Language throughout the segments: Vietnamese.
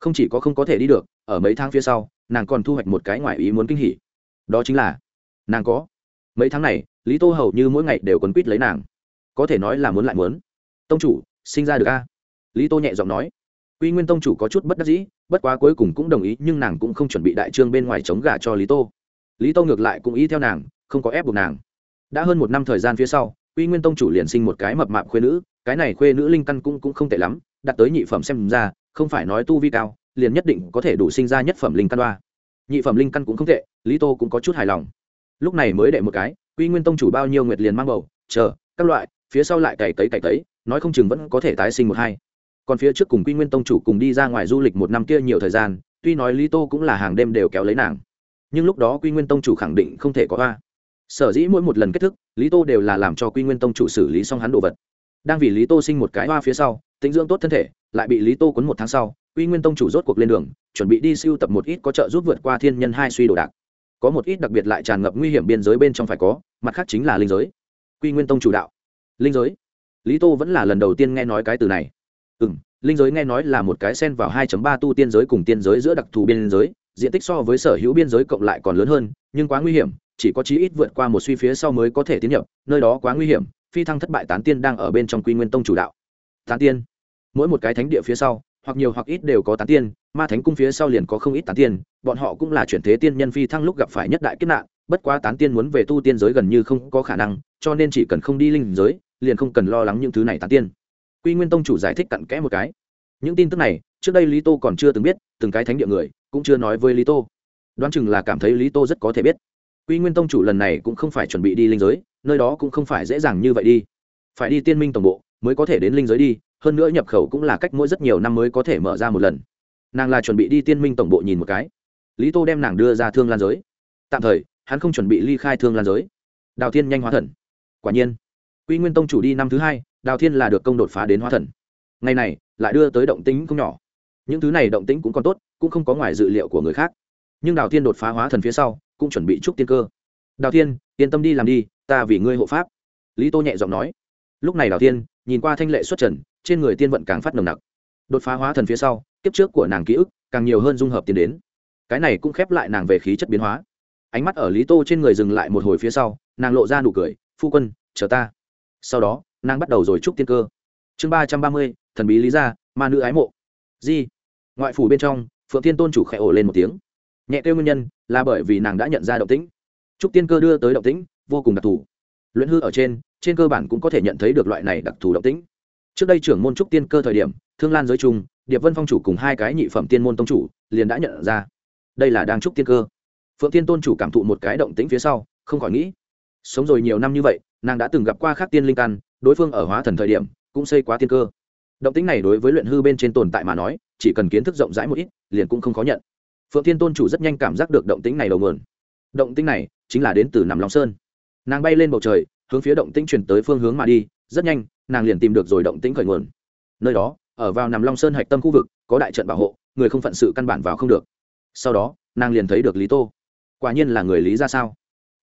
không chỉ có không có thể đi được, ở mấy tháng phía sau, nàng còn thu hoạch một cái ngoài ý muốn kinh hỉ. Đó chính là, nàng có. Mấy tháng này, lý tô hầu như mỗi ngày đều quấn quýt lấy nàng. Có thể nói là muốn lại muốn. Tông chủ, sinh ra được a? Lý tô nhẹ giọng nói. Quy nguyên tông chủ có chút bất đắc dĩ, bất quá cuối cùng cũng đồng ý, nhưng nàng cũng không chuẩn bị đại trương bên ngoài chống gà cho lý tô. Lý tô ngược lại cũng ý theo nàng, không có ép buộc nàng. Đã hơn một năm thời gian phía sau, quy nguyên tông chủ liền sinh một cái mập mạp khuê nữ, cái này khuê nữ linh căn cũng cũng không tệ lắm, đặt tới nhị phẩm xem ra không phải nói tu vi cao, liền nhất định có thể đủ sinh ra nhất phẩm linh căn đoa. Nhị phẩm linh căn cũng không tệ, lý tô cũng có chút hài lòng. Lúc này mới đệ một cái, quy nguyên tông chủ bao nhiêu nguyệt liền mang bầu, chờ, các loại, phía sau lại cày cấy cày cấy, nói không chừng vẫn có thể tái sinh một hai. Còn phía trước cùng quy nguyên tông chủ cùng đi ra ngoài du lịch một năm kia nhiều thời gian, tuy nói lý tô cũng là hàng đêm đều kéo lấy nàng. Nhưng lúc đó quy nguyên tông chủ khẳng định không thể có hoa sở dĩ mỗi một lần kết thức, lý tô đều là làm cho quy nguyên tông chủ xử lý xong hắn đồ vật. Đang vì lý tô sinh một cái hoa phía sau tĩnh dưỡng tốt thân thể, lại bị lý tô quấn một tháng sau quy nguyên tông chủ rốt cuộc lên đường, chuẩn bị đi siêu tập một ít có trợ giúp vượt qua thiên nhân hai suy đồ đạc. Có một ít đặc biệt lại tràn ngập nguy hiểm biên giới bên trong phải có, mặt khác chính là linh giới. Quy nguyên tông chủ đạo. Linh giới? Lý tô vẫn là lần đầu tiên nghe nói cái từ này. Ừ m linh giới nghe nói là một cái sen vào 2 ba tu tiên giới cùng tiên giới giữa đặc thù biên giới, diện tích so với sở hữu biên giới cộng lại còn lớn hơn, nhưng quá nguy hiểm, chỉ có chí ít vượt qua một suy phía sau mới có thể tiến nhập, nơi đó quá nguy hiểm, phi thăng thất bại tán tiên đang ở bên trong quy nguyên tông chủ đạo. Tán tiên? Mỗi một cái thánh địa phía sau, hoặc nhiều hoặc ít đều có tán tiên, ma thánh cung phía sau liền có không ít tán tiên, bọn họ cũng là chuyển thế tiên nhân phi thăng lúc gặp phải nhất đại kiếp nạn, bất quá tán tiên muốn về tu tiên giới gần như không có khả năng, cho nên chỉ cần không đi linh giới, liền không cần lo lắng những thứ này tán tiên. Quy nguyên tông chủ giải thích cặn kẽ một cái. Những tin tức này, trước đây lý tô còn chưa từng biết, từng cái thánh địa người cũng chưa nói với lý tô. Đoán chừng là cảm thấy lý tô rất có thể biết. Quy nguyên tông chủ lần này cũng không phải chuẩn bị đi linh giới, nơi đó cũng không phải dễ dàng như vậy đi. Phải đi tiên minh tổng bộ mới có thể đến linh giới đi hơn nữa nhập khẩu cũng là cách mỗi rất nhiều năm mới có thể mở ra một lần. Nàng là chuẩn bị đi tiên minh tổng bộ nhìn một cái. Lý tô đem nàng đưa ra thương lan giới. Tạm thời, hắn không chuẩn bị ly khai thương lan giới. Đào thiên nhanh hóa thần. Quả nhiên, quy nguyên tông chủ đi năm thứ hai, đào thiên là được công đột phá đến hóa thần. Ngày này, lại đưa tới động tính không nhỏ. Những thứ này động tính cũng còn tốt, cũng không có ngoài dự liệu của người khác. Nhưng đào thiên đột phá hóa thần phía sau, cũng chuẩn bị chúc tiên cơ. Đào thiên, yên tâm đi làm đi, ta vì ngươi hộ pháp. Lý tô nhẹ giọng nói. Lúc này đào thiên, nhìn qua thanh lệ xuất trần trên người tiên vận càng phát nồng nặc. Đột phá hóa thần phía sau, kiếp trước của nàng ký ức càng nhiều hơn dung hợp tiến đến. Cái này cũng khép lại nàng về khí chất biến hóa. Ánh mắt ở lý tô trên người dừng lại một hồi phía sau, nàng lộ ra nụ cười, phu quân, chờ ta. Sau đó, nàng bắt đầu rồi chúc tiên cơ. Chương ba trăm ba mươi, thần bí lý gia, ma nữ ái mộ. Di, ngoại phủ bên trong, phượng tiên tôn chủ khẽ ổ lên một tiếng. Nhẹ kêu nguyên nhân là bởi vì nàng đã nhận ra động tĩnh. Chúc tiên cơ đưa tới động tĩnh vô cùng đặc thù. Luyện hư ở trên trên cơ bản cũng có thể nhận thấy được loại này đặc thù động tĩnh trước đây trưởng môn trúc tiên cơ thời điểm, thương lan giới trung, điệp vân phong chủ cùng hai cái nhị phẩm tiên môn tông chủ liền đã nhận ra. Đây là đang trúc tiên cơ. Phượng tiên tôn chủ cảm thụ một cái động tĩnh phía sau, không khỏi nghĩ. Sống rồi nhiều năm như vậy, nàng đã từng gặp qua khác tiên linh căn, đối phương ở hóa thần thời điểm, cũng xây quá tiên cơ. Động tĩnh này đối với luyện hư bên trên tồn tại mà nói, chỉ cần kiến thức rộng rãi một ít, liền cũng không khó nhận. Phượng tiên tôn chủ rất nhanh cảm giác được động tĩnh này đầu nguồn. Động tĩnh này chính là đến từ nằm long sơn. Nàng bay lên bầu trời, hướng phía động tĩnh chuyển tới phương hướng mà đi, rất nhanh nàng liền tìm được rồi động tĩnh khởi nguồn. Nơi đó, ở vào nằm long sơn hạch tâm khu vực, có đại trận bảo hộ, người không phận sự căn bản vào không được. Sau đó, nàng liền thấy được lý tô. Quả nhiên là người lý ra sao?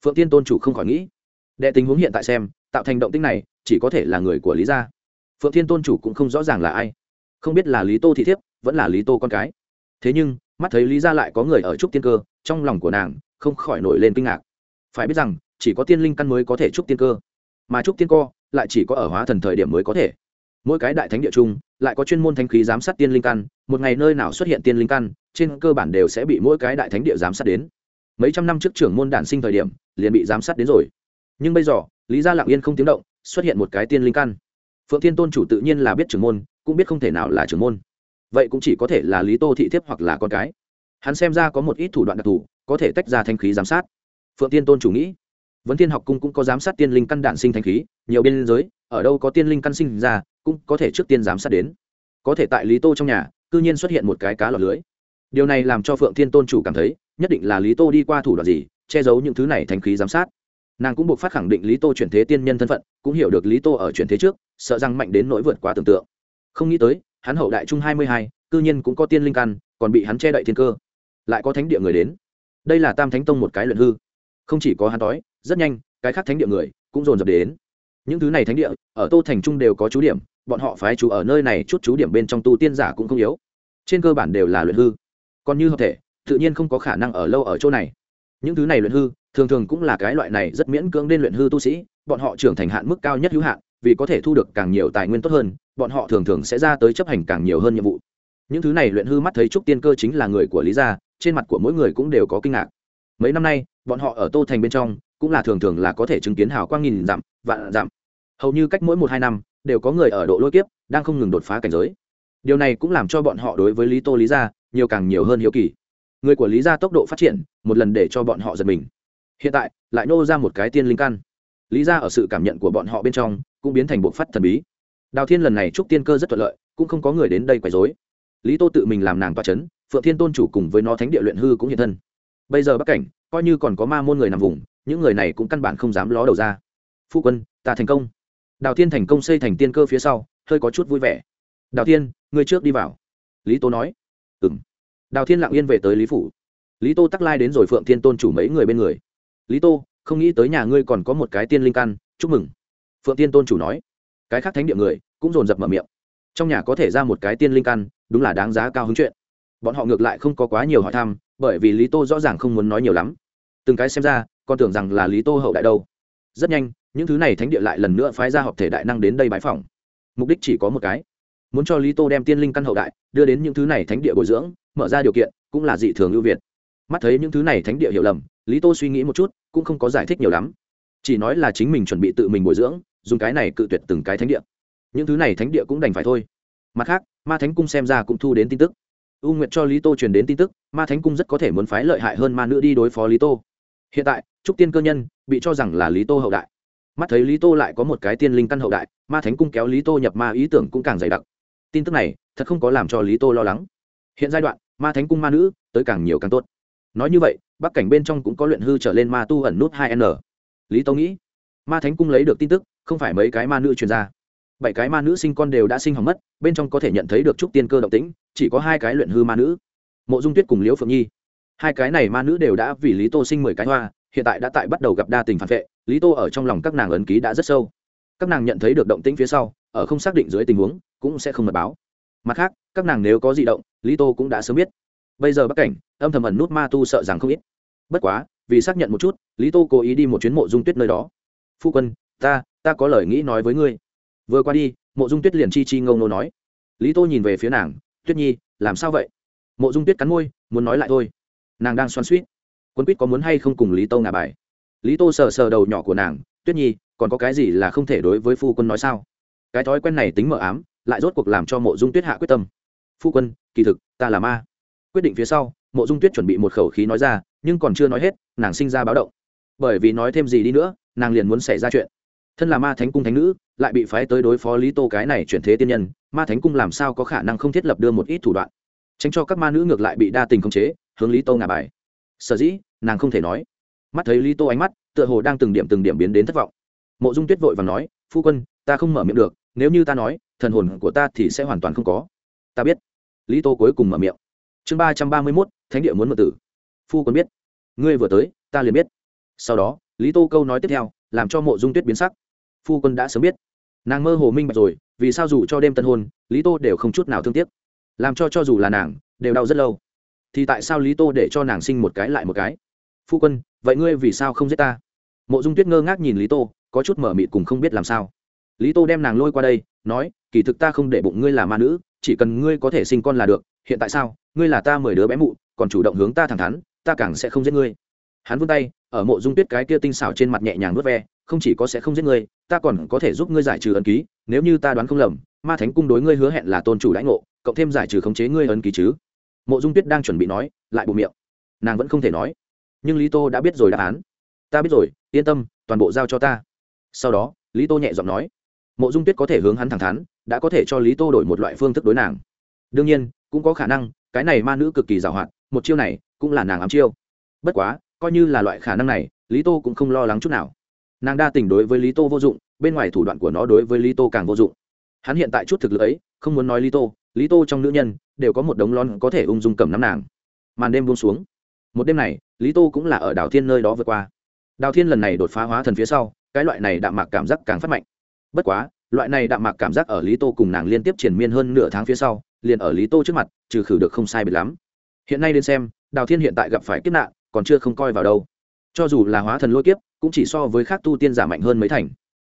Phượng tiên tôn chủ không khỏi nghĩ. Đệ tình huống hiện tại xem, tạo thành động tĩnh này, chỉ có thể là người của lý gia. Phượng thiên tôn chủ cũng không rõ ràng là ai. Không biết là lý tô thị thiếp, vẫn là lý tô con cái. Thế nhưng, mắt thấy lý gia lại có người ở trúc tiên cơ, trong lòng của nàng, không khỏi nổi lên kinh ngạc. Phải biết rằng, chỉ có tiên linh căn mới có thể trúc tiên cơ. Mà trúc tiên co lại chỉ có ở hóa thần thời điểm mới có thể. Mỗi cái đại thánh địa chung lại có chuyên môn thanh khí giám sát tiên linh căn, một ngày nơi nào xuất hiện tiên linh căn, trên cơ bản đều sẽ bị mỗi cái đại thánh địa giám sát đến. Mấy trăm năm trước trưởng môn đản sinh thời điểm, liền bị giám sát đến rồi. Nhưng bây giờ, lý gia lặng yên không tiếng động, xuất hiện một cái tiên linh căn. Phượng thiên tôn chủ tự nhiên là biết trưởng môn, cũng biết không thể nào là trưởng môn. Vậy cũng chỉ có thể là lý tô thị thiếp hoặc là con cái. Hắn xem ra có một ít thủ đoạn đặc thù, có thể tách ra thanh khí giám sát. Phượng tiên tôn chủ nghĩ vấn thiên học cung cũng có giám sát tiên linh căn đản sinh thanh khí, nhiều biên giới, ở đâu có tiên linh căn sinh ra, cũng có thể trước tiên giám sát đến. Có thể tại lý tô trong nhà, cư nhiên xuất hiện một cái cá lọt lưới. Điều này làm cho phượng thiên tôn chủ cảm thấy, nhất định là lý tô đi qua thủ đoạn gì, che giấu những thứ này thanh khí giám sát. Nàng cũng buộc phát khẳng định lý tô chuyển thế tiên nhân thân phận, cũng hiểu được lý tô ở chuyển thế trước, sợ rằng mạnh đến nỗi vượt quá tưởng tượng. Không nghĩ tới, hắn hậu đại trung hai mươi hai, cư nhiên cũng có tiên linh căn, còn bị hắn che đậy thiên cơ. Lại có thánh địa người đến. Đây là tam thánh tông một cái luận hư. Không chỉ có hắn đói rất nhanh, cái khác thánh địa người cũng dồn dập đến. Những thứ này thánh địa, ở tô thành trung đều có chú điểm, bọn họ phái chú ở nơi này chút chú điểm bên trong tu tiên giả cũng không yếu. Trên cơ bản đều là luyện hư. Còn như hợp thể, tự nhiên không có khả năng ở lâu ở chỗ này. Những thứ này luyện hư, thường thường cũng là cái loại này rất miễn cưỡng đến luyện hư tu sĩ, bọn họ trưởng thành hạn mức cao nhất hữu hạn, vì có thể thu được càng nhiều tài nguyên tốt hơn, bọn họ thường thường sẽ ra tới chấp hành càng nhiều hơn nhiệm vụ. Những thứ này luyện hư mắt thấy trúc tiên cơ chính là người của lý gia, trên mặt của mỗi người cũng đều có kinh ngạc. Mấy năm nay, bọn họ ở tô thành bên trong cũng là thường thường là có thể chứng kiến hào quang nghìn dặm, vạn dặm. Hầu như cách mỗi một hai năm, đều có người ở độ lôi kiếp, đang không ngừng đột phá cảnh giới. Điều này cũng làm cho bọn họ đối với lý tô, lý gia nhiều càng nhiều hơn hiếu kỳ. Người của lý gia tốc độ phát triển, một lần để cho bọn họ giật mình. Hiện tại, lại nô ra một cái tiên linh căn. Lý gia ở sự cảm nhận của bọn họ bên trong, cũng biến thành bộ phát thần bí. Đào thiên lần này chúc tiên cơ rất thuận lợi, cũng không có người đến đây quấy rối. Lý tô tự mình làm nàng toa c h ấ n phượng thiên tôn chủ cùng với nó thánh địa luyện hư cũng hiện thân. Bây giờ bắc cảnh, coi như còn có ma môn người nằm vùng những người này cũng căn bản không dám ló đầu ra. Phu quân, ta thành công. Đào thiên thành công xây thành tiên cơ phía sau, hơi có chút vui vẻ. Đào thiên, ngươi trước đi vào. Lý tô nói. Ừ m đào thiên lặng yên về tới lý phủ. Lý tô tắc lai đến rồi phượng thiên tôn chủ mấy người bên người. Lý tô, không nghĩ tới nhà ngươi còn có một cái tiên linh căn, chúc mừng. Phượng tiên tôn chủ nói. Cái khác thánh địa người, cũng dồn dập mở miệng. Trong nhà có thể ra một cái tiên linh căn, đúng là đáng giá cao hứng chuyện. Bọn họ ngược lại không có quá nhiều hỏi thăm, bởi vì lý tô rõ ràng không muốn nói nhiều lắm. Từng cái xem ra con tưởng rằng là lý tô hậu đại đâu. Rất nhanh, những thứ này thánh địa lại lần nữa phái ra họp thể đại năng đến đây bãi phòng mục đích chỉ có một cái. Muốn cho lý tô đem tiên linh căn hậu đại đưa đến những thứ này thánh địa bồi dưỡng, mở ra điều kiện, cũng là dị thường ưu việt. Mắt thấy những thứ này thánh địa hiểu lầm, lý tô suy nghĩ một chút, cũng không có giải thích nhiều lắm. Chỉ nói là chính mình chuẩn bị tự mình bồi dưỡng, dùng cái này cự tuyệt từng cái thánh địa. Những thứ này thánh địa cũng đành phải thôi. Mặt khác, ma thánh cung xem ra cũng thu đến tin tức. U nguyệt cho lý tô truyền đến tin tức, ma thánh cung rất có thể muốn phái lợi hại hơn ma nữ đi đối phó lý tô hiện tại, trúc tiên cơ nhân bị cho rằng là lý tô hậu đại. Mắt thấy lý tô lại có một cái tiên linh căn hậu đại, ma thánh cung kéo lý tô nhập ma ý tưởng cũng càng dày đặc. Tin tức này thật không có làm cho lý tô lo lắng. Hiện giai đoạn, ma thánh cung ma nữ tới càng nhiều càng tốt. Nói như vậy, bắc cảnh bên trong cũng có luyện hư trở lên ma tu ẩn nút hai n. Lý tô nghĩ, ma thánh cung lấy được tin tức, không phải mấy cái ma nữ truyền ra. Bảy cái ma nữ sinh con đều đã sinh hỏng mất, bên trong có thể nhận thấy được trúc tiên cơ động tĩnh, chỉ có hai cái luyện hư ma nữ. Mộ dung tuyết cùng liễu phượng nhi hai cái này ma nữ đều đã vì lý tô sinh mười cái hoa, hiện tại đã tại bắt đầu gặp đa tình phản vệ, lý tô ở trong lòng các nàng ấn ký đã rất sâu. Các nàng nhận thấy được động tĩnh phía sau, ở không xác định dưới tình huống, cũng sẽ không mật báo. Mặt khác, các nàng nếu có di động, lý tô cũng đã sớm biết. Bây giờ bắc cảnh, âm thầm ẩn nút ma tu sợ rằng không ít. Bất quá, vì xác nhận một chút, lý tô cố ý đi một chuyến mộ dung tuyết nơi đó. Phu quân, ta ta có lời nghĩ nói với ngươi. Vừa qua đi, mộ dung tuyết liền chi chi ngâu nô nói. Lý tô nhìn về phía nàng, tuyết nhi, làm sao vậy? Mộ dung tuyết cắn môi, muốn nói lại thôi nàng đang xoắn suýt. Quân quýt có muốn hay không cùng lý tô ngả bài? Lý tô sờ sờ đầu nhỏ của nàng, tuyết nhi, còn có cái gì là không thể đối với phu quân nói sao? Cái thói quen này tính mờ ám, lại rốt cuộc làm cho mộ dung tuyết hạ quyết tâm. Phu quân, kỳ thực, ta là ma. Quyết định phía sau, mộ dung tuyết chuẩn bị một khẩu khí nói ra, nhưng còn chưa nói hết, nàng sinh ra báo động. Bởi vì nói thêm gì đi nữa, nàng liền muốn xảy ra chuyện. Thân là ma thánh cung thánh nữ, lại bị phái tới đối phó lý tô cái này chuyển thế tiên nhân, ma thánh cung làm sao có khả năng không thiết lập đưa một ít thủ đoạn? Tránh cho các ma nữ ngược lại bị đa tình khống chế hướng lý tô ngả bài. Sở dĩ, nàng không thể nói. Mắt thấy lý tô ánh mắt, tựa hồ đang từng điểm từng điểm biến đến thất vọng. Mộ dung tuyết vội và nói, phu quân, ta không mở miệng được, nếu như ta nói, thần hồn của ta thì sẽ hoàn toàn không có. Ta biết. Lý tô cuối cùng mở miệng. Chương ba trăm ba mươi mốt, thánh địa muốn mượn tử. Phu quân biết. Ngươi vừa tới, ta liền biết. Sau đó, lý tô câu nói tiếp theo, làm cho mộ dung tuyết biến sắc. Phu quân đã sớm biết. Nàng mơ hồ minh bạch rồi, vì sao dù cho đêm tân hôn, lý tô đều không chút nào thương tiếc. Làm cho cho dù là nàng, đều đau rất lâu thì tại sao lý tô để cho nàng sinh một cái lại một cái? Phu quân, vậy ngươi vì sao không giết ta? Mộ dung tuyết ngơ ngác nhìn lý tô, có chút mở mịt cùng không biết làm sao. Lý tô đem nàng lôi qua đây, nói, kỳ thực ta không để bụng ngươi là ma nữ, chỉ cần ngươi có thể sinh con là được, hiện tại sao? Ngươi là ta mười đứa bé mụ, còn chủ động hướng ta thẳng thắn, ta càng sẽ không giết ngươi. Hắn vươn tay, ở mộ dung tuyết cái kia tinh xảo trên mặt nhẹ nhàng vớt ve, không chỉ có sẽ không giết ngươi, ta còn có thể giúp ngươi giải trừ ấn ký, nếu như ta đoán không lầm, ma thánh cung đối ngươi hứa hẹn là tôn chủ lãnh ngộ, cộng thêm giải trừ khống chế ngươi ấn ký chứ mộ dung tuyết đang chuẩn bị nói, lại bộ miệng. Nàng vẫn không thể nói. Nhưng lý tô đã biết rồi đáp án. Ta biết rồi, yên tâm, toàn bộ giao cho ta. Sau đó, lý tô nhẹ giọng nói. Mộ dung tuyết có thể hướng hắn thẳng thắn, đã có thể cho lý tô đổi một loại phương thức đối nàng. Đương nhiên, cũng có khả năng, cái này ma nữ cực kỳ giàu hoạt một chiêu này cũng là nàng ám chiêu. Bất quá, coi như là loại khả năng này, lý tô cũng không lo lắng chút nào. Nàng đa tình đối với lý tô vô dụng, bên ngoài thủ đoạn của nó đối với lý tô càng vô dụng. Hắn hiện tại chút thực lực ấy, không muốn nói lý tô lý tô trong nữ nhân đều có một đống lon có thể ung dung cầm nắm nàng. Màn đêm buông xuống. Một đêm này, lý tô cũng là ở đào thiên nơi đó vượt qua. Đào thiên lần này đột phá hóa thần phía sau, cái loại này đạm mạc cảm giác càng phát mạnh. Bất quá, loại này đạm mạc cảm giác ở lý tô cùng nàng liên tiếp triển miên hơn nửa tháng phía sau, liền ở lý tô trước mặt, trừ khử được không sai biệt lắm. Hiện nay đến xem, đào thiên hiện tại gặp phải kiếp nạn, còn chưa không coi vào đâu. Cho dù là hóa thần lôi kiếp, cũng chỉ so với khác tu tiên giả mạnh hơn mấy thành.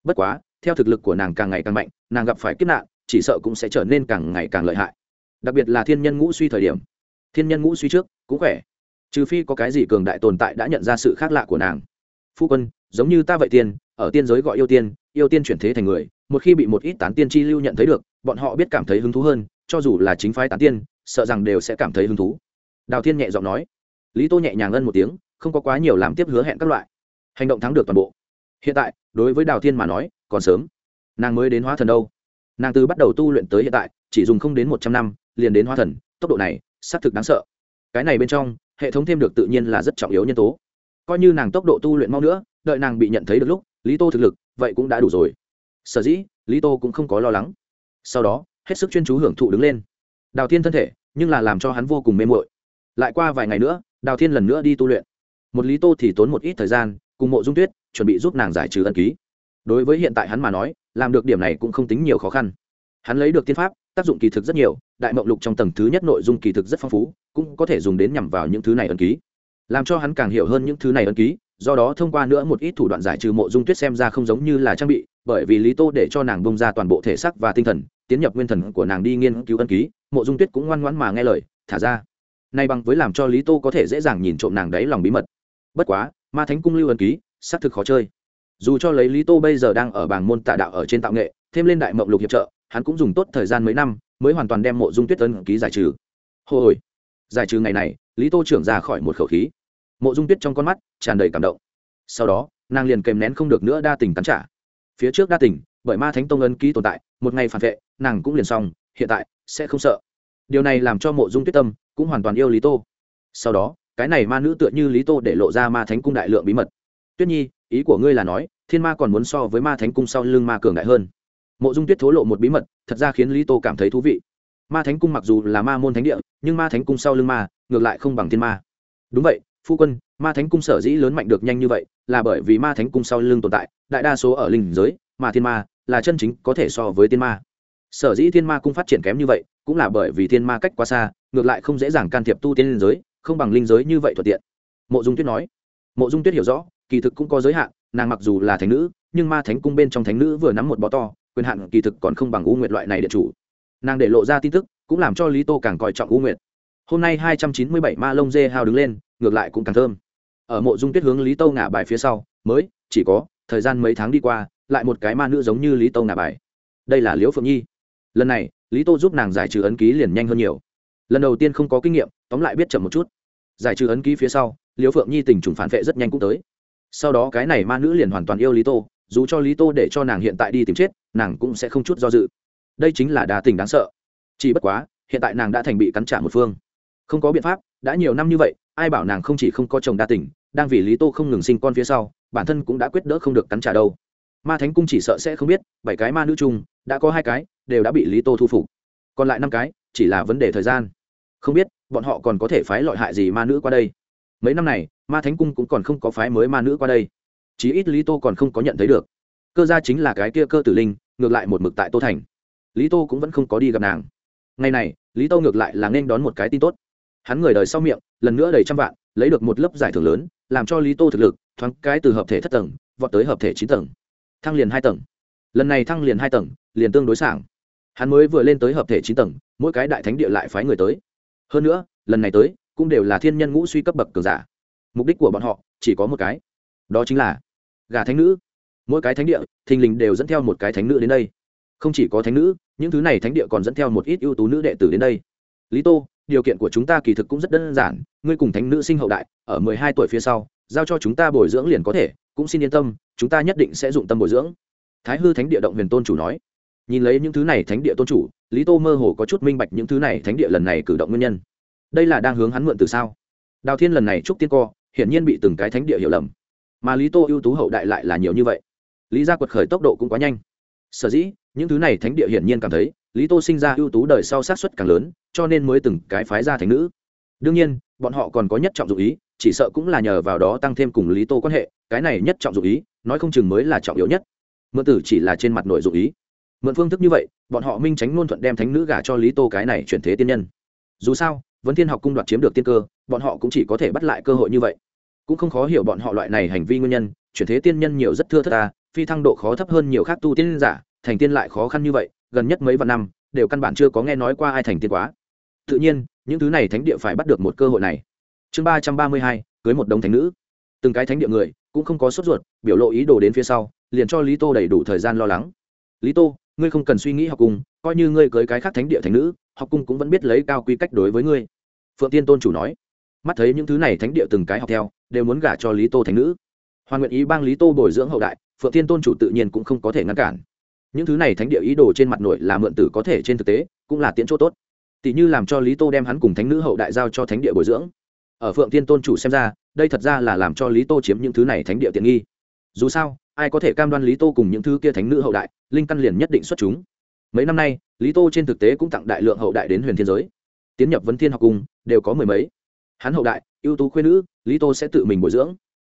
Bất quá, theo thực lực của nàng càng ngày càng mạnh, nàng gặp phải kiếp nạn chỉ sợ cũng sẽ trở nên càng ngày càng lợi hại. Đặc biệt là thiên nhân ngũ suy thời điểm. Thiên nhân ngũ suy trước, cũng khỏe. Trừ phi có cái gì cường đại tồn tại đã nhận ra sự khác lạ của nàng. Phu quân, giống như ta vậy tiên, ở tiên giới gọi yêu tiên yêu tiên chuyển thế thành người, một khi bị một ít tán tiên chi lưu nhận thấy được, bọn họ biết cảm thấy hứng thú hơn, cho dù là chính phái tán tiên, sợ rằng đều sẽ cảm thấy hứng thú. Đào thiên nhẹ giọng nói. Lý tô nhẹ nhàng ngân một tiếng, không có quá nhiều làm tiếp hứa hẹn các loại. Hành động thắng được toàn bộ. Hiện tại, đối với đào thiên mà nói, còn sớm. Nàng mới đến hóa thần đâu nàng từ bắt đầu tu luyện tới hiện tại, chỉ dùng không đến một trăm năm, liền đến hóa thần, tốc độ này, xác thực đáng sợ. Cái này bên trong, hệ thống thêm được tự nhiên là rất trọng yếu nhân tố. Coi như nàng tốc độ tu luyện mau nữa, đợi nàng bị nhận thấy được lúc, lý tô thực lực, vậy cũng đã đủ rồi. Sở dĩ, lý tô cũng không có lo lắng. Sau đó, hết sức chuyên chú hưởng thụ đứng lên. Đào thiên thân thể, nhưng là làm cho hắn vô cùng mê mội lại qua vài ngày nữa, đào thiên lần nữa đi tu luyện. Một lý tô thì tốn một ít thời gian, cùng mộ dung tuyết, chuẩn bị giúp nàng giải trừ ân ký. Đối với hiện tại hắn mà nói làm được điểm này cũng không tính nhiều khó khăn. Hắn lấy được tiên pháp, tác dụng kỳ thực rất nhiều, đại mộng lục trong tầng thứ nhất nội dung kỳ thực rất phong phú, cũng có thể dùng đến nhằm vào những thứ này ân ký. Làm cho hắn càng hiểu hơn những thứ này ân ký, do đó thông qua nữa một ít thủ đoạn giải trừ mộ dung tuyết xem ra không giống như là trang bị, bởi vì lý tô để cho nàng bông ra toàn bộ thể xác và tinh thần, tiến nhập nguyên thần của nàng đi nghiên cứu ân ký, mộ dung tuyết cũng ngoan ngoãn mà nghe lời, thả ra. Nay bằng với làm cho lý tô có thể dễ dàng nhìn trộm nàng đấy lòng bí mật. Bất quá, ma thánh cung lưu ân ký, xác thực khó chơi dù cho lấy lý tô bây giờ đang ở bảng môn tạ đạo ở trên tạo nghệ, thêm lên đại mộng lục hiệp trợ, hắn cũng dùng tốt thời gian mấy năm, mới hoàn toàn đem mộ dung tuyết ân ký giải trừ. Hồ hồi giải trừ ngày này, lý tô trưởng ra khỏi một khẩu khí. Mộ dung tuyết trong con mắt tràn đầy cảm động. Sau đó, nàng liền kèm nén không được nữa đa tình cắn trả. Phía trước đa tình, bởi ma thánh tông ân ký tồn tại, một ngày phản vệ, nàng cũng liền xong, hiện tại sẽ không sợ. Điều này làm cho mộ dung tuyết tâm cũng hoàn toàn yêu lý tô. Sau đó, cái này ma nữ tựa như lý tô để lộ ra ma thánh cung đại lượng bí mật. Tuyết nhi ý của ngươi là nói, thiên ma còn muốn so với ma thánh cung sau lưng ma cường đại hơn. Mộ dung tuyết thố lộ một bí mật, thật ra khiến lý tô cảm thấy thú vị. Ma thánh cung mặc dù là ma môn thánh địa, nhưng ma thánh cung sau lưng ma, ngược lại không bằng thiên ma. Đúng vậy, phu quân, ma thánh cung sở dĩ lớn mạnh được nhanh như vậy, là bởi vì ma thánh cung sau lưng tồn tại, đại đa số ở linh giới, mà thiên ma là chân chính có thể so với thiên ma. Sở dĩ thiên ma cung phát triển kém như vậy, cũng là bởi vì thiên ma cách quá xa, ngược lại không dễ dàng can thiệp tu tiên linh giới, không bằng linh giới như vậy thuận tiện. Mộ dung tuyết nói. Mộ dung tuyết hiểu rõ kỳ thực cũng có giới hạn, nàng mặc dù là thánh nữ, nhưng ma thánh cung bên trong thánh nữ vừa nắm một bó to, quyền hạn kỳ thực còn không bằng u nguyệt loại này điện chủ. Nàng để lộ ra tin tức, cũng làm cho lý tô càng coi trọng u nguyệt. Hôm nay hai trăm chín mươi bảy ma lông dê hao đứng lên, ngược lại cũng càng thơm. Ở mộ dung tuyết hướng lý tô ngả bài phía sau, mới, chỉ có, thời gian mấy tháng đi qua, lại một cái ma nữ giống như lý tô ngả bài. Đây là liễu phượng nhi. Lần này, lý tô giúp nàng giải trừ ấn ký liền nhanh hơn nhiều. Lần đầu tiên không có kinh nghiệm, tóm lại biết chậm một chút. Giải trừ ấn ký phía sau, liễu phượng nhi tình trùng phản vệ rất nhanh cũng tới sau đó cái này ma nữ liền hoàn toàn yêu lý tô, dù cho lý tô để cho nàng hiện tại đi tìm chết, nàng cũng sẽ không chút do dự. Đây chính là đà tình đáng sợ. Chỉ bất quá, hiện tại nàng đã thành bị cắn trả một phương. Không có biện pháp, đã nhiều năm như vậy, ai bảo nàng không chỉ không có chồng đa tình, đang vì lý tô không ngừng sinh con phía sau, bản thân cũng đã quyết đỡ không được cắn trả đâu. Ma thánh cung chỉ sợ sẽ không biết, bảy cái ma nữ chung, đã có hai cái, đều đã bị lý tô thu phục. Còn lại năm cái, chỉ là vấn đề thời gian. Không biết, bọn họ còn có thể phái loại hại gì ma nữ qua đây. Mấy năm này ma thánh cung cũng còn không có phái mới ma nữ qua đây. Chí ít lý tô còn không có nhận thấy được. Cơ gia chính là cái kia cơ tử linh, ngược lại một mực tại tô thành. Lý tô cũng vẫn không có đi gặp nàng. Ngày này, lý tô ngược lại là nên đón một cái tin tốt. Hắn người đời sau miệng, lần nữa đầy trăm vạn, lấy được một lớp giải thưởng lớn, làm cho lý tô thực lực, thoáng cái từ hợp thể thất tầng, vọt tới hợp thể chín tầng. Thăng liền hai tầng. Lần này thăng liền hai tầng, liền tương đối sảng. Hắn mới vừa lên tới hợp thể chín tầng, mỗi cái đại thánh địa lại phái người tới. Hơn nữa, lần này tới, cũng đều là thiên nhân ngũ suy cấp bậc cường giả mục đích của bọn họ chỉ có một cái. Đó chính là gà thánh nữ. Mỗi cái thánh địa, thình lình đều dẫn theo một cái thánh nữ đến đây. Không chỉ có thánh nữ, những thứ này thánh địa còn dẫn theo một ít ưu tú nữ đệ tử đến đây. Lý tô, điều kiện của chúng ta kỳ thực cũng rất đơn giản. Ngươi cùng thánh nữ sinh hậu đại, ở mười hai tuổi phía sau, giao cho chúng ta bồi dưỡng liền có thể. Cũng xin yên tâm, chúng ta nhất định sẽ dụng tâm bồi dưỡng. Thái hư thánh địa động huyền tôn chủ nói. Nhìn lấy những thứ này thánh địa tôn chủ, lý tô mơ hồ có chút minh bạch những thứ này thánh địa lần này cử động nguyên nhân. Đây là đang hướng hắn mượn từ sao? Đào thiên lần này chúc tiên co hiển nhiên bị từng cái thánh địa hiểu lầm. Mà lý tô ưu tú hậu đại lại là nhiều như vậy. Lý gia quật khởi tốc độ cũng quá nhanh. Sở dĩ, những thứ này thánh địa hiển nhiên cảm thấy, lý tô sinh ra ưu tú đời sau sát xuất càng lớn, cho nên mới từng cái phái ra thánh nữ. Đương nhiên, bọn họ còn có nhất trọng dụng ý, chỉ sợ cũng là nhờ vào đó tăng thêm cùng lý tô quan hệ, cái này nhất trọng dụng ý, nói không chừng mới là trọng yếu nhất. Mượn tử chỉ là trên mặt nội dụng ý. Mượn phương thức như vậy, bọn họ minh tránh ngôn thuận đem thánh nữ gả cho lý tô cái này chuyển thế tiên nhân. Dù sao vấn thiên học cung đoạt chiếm được tiên cơ, bọn họ cũng chỉ có thể bắt lại cơ hội như vậy cũng không khó hiểu bọn họ loại này hành vi nguyên nhân, chuyển thế tiên nhân nhiều rất thưa thất ta, phi thăng độ khó thấp hơn nhiều khác tu tiên giả, thành tiên lại khó khăn như vậy, gần nhất mấy vạn năm, đều căn bản chưa có nghe nói qua ai thành tiên quá. Tự nhiên, những thứ này thánh địa phải bắt được một cơ hội này. Chương ba trăm ba mươi hai, cưới một đống thánh nữ. Từng cái thánh địa người, cũng không có sốt ruột, biểu lộ ý đồ đến phía sau, liền cho lý tô đầy đủ thời gian lo lắng. Lý tô, ngươi không cần suy nghĩ học cung, coi như ngươi cưới cái khác thánh địa thánh nữ, học cung cũng vẫn biết lấy cao quy cách đối với ngươi. Phượng tiên tôn chủ nói mắt thấy những thứ này thánh địa từng cái học theo, đều muốn gả cho lý tô thánh nữ. Hoàn nguyện ý bang lý tô bồi dưỡng hậu đại, phượng thiên tôn chủ tự nhiên cũng không có thể ngăn cản. Những thứ này thánh địa ý đồ trên mặt nội là mượn tử có thể trên thực tế, cũng là tiễn chỗ tốt. Tỷ như làm cho lý tô đem hắn cùng thánh nữ hậu đại giao cho thánh địa bồi dưỡng. Ở phượng thiên tôn chủ xem ra, đây thật ra là làm cho lý tô chiếm những thứ này thánh địa tiện nghi. Dù sao, ai có thể cam đoan lý tô cùng những thứ kia thánh nữ hậu đại, linh căn liền nhất định xuất chúng. Mấy năm nay, lý tô trên thực tế cũng tặng đại lượng hậu đại đến huyền thiên giới. Tiến nhập vấn thiên học cung đều có mười mấy hắn hậu đại, ưu tú khuyên nữ, lý tô sẽ tự mình bồi dưỡng.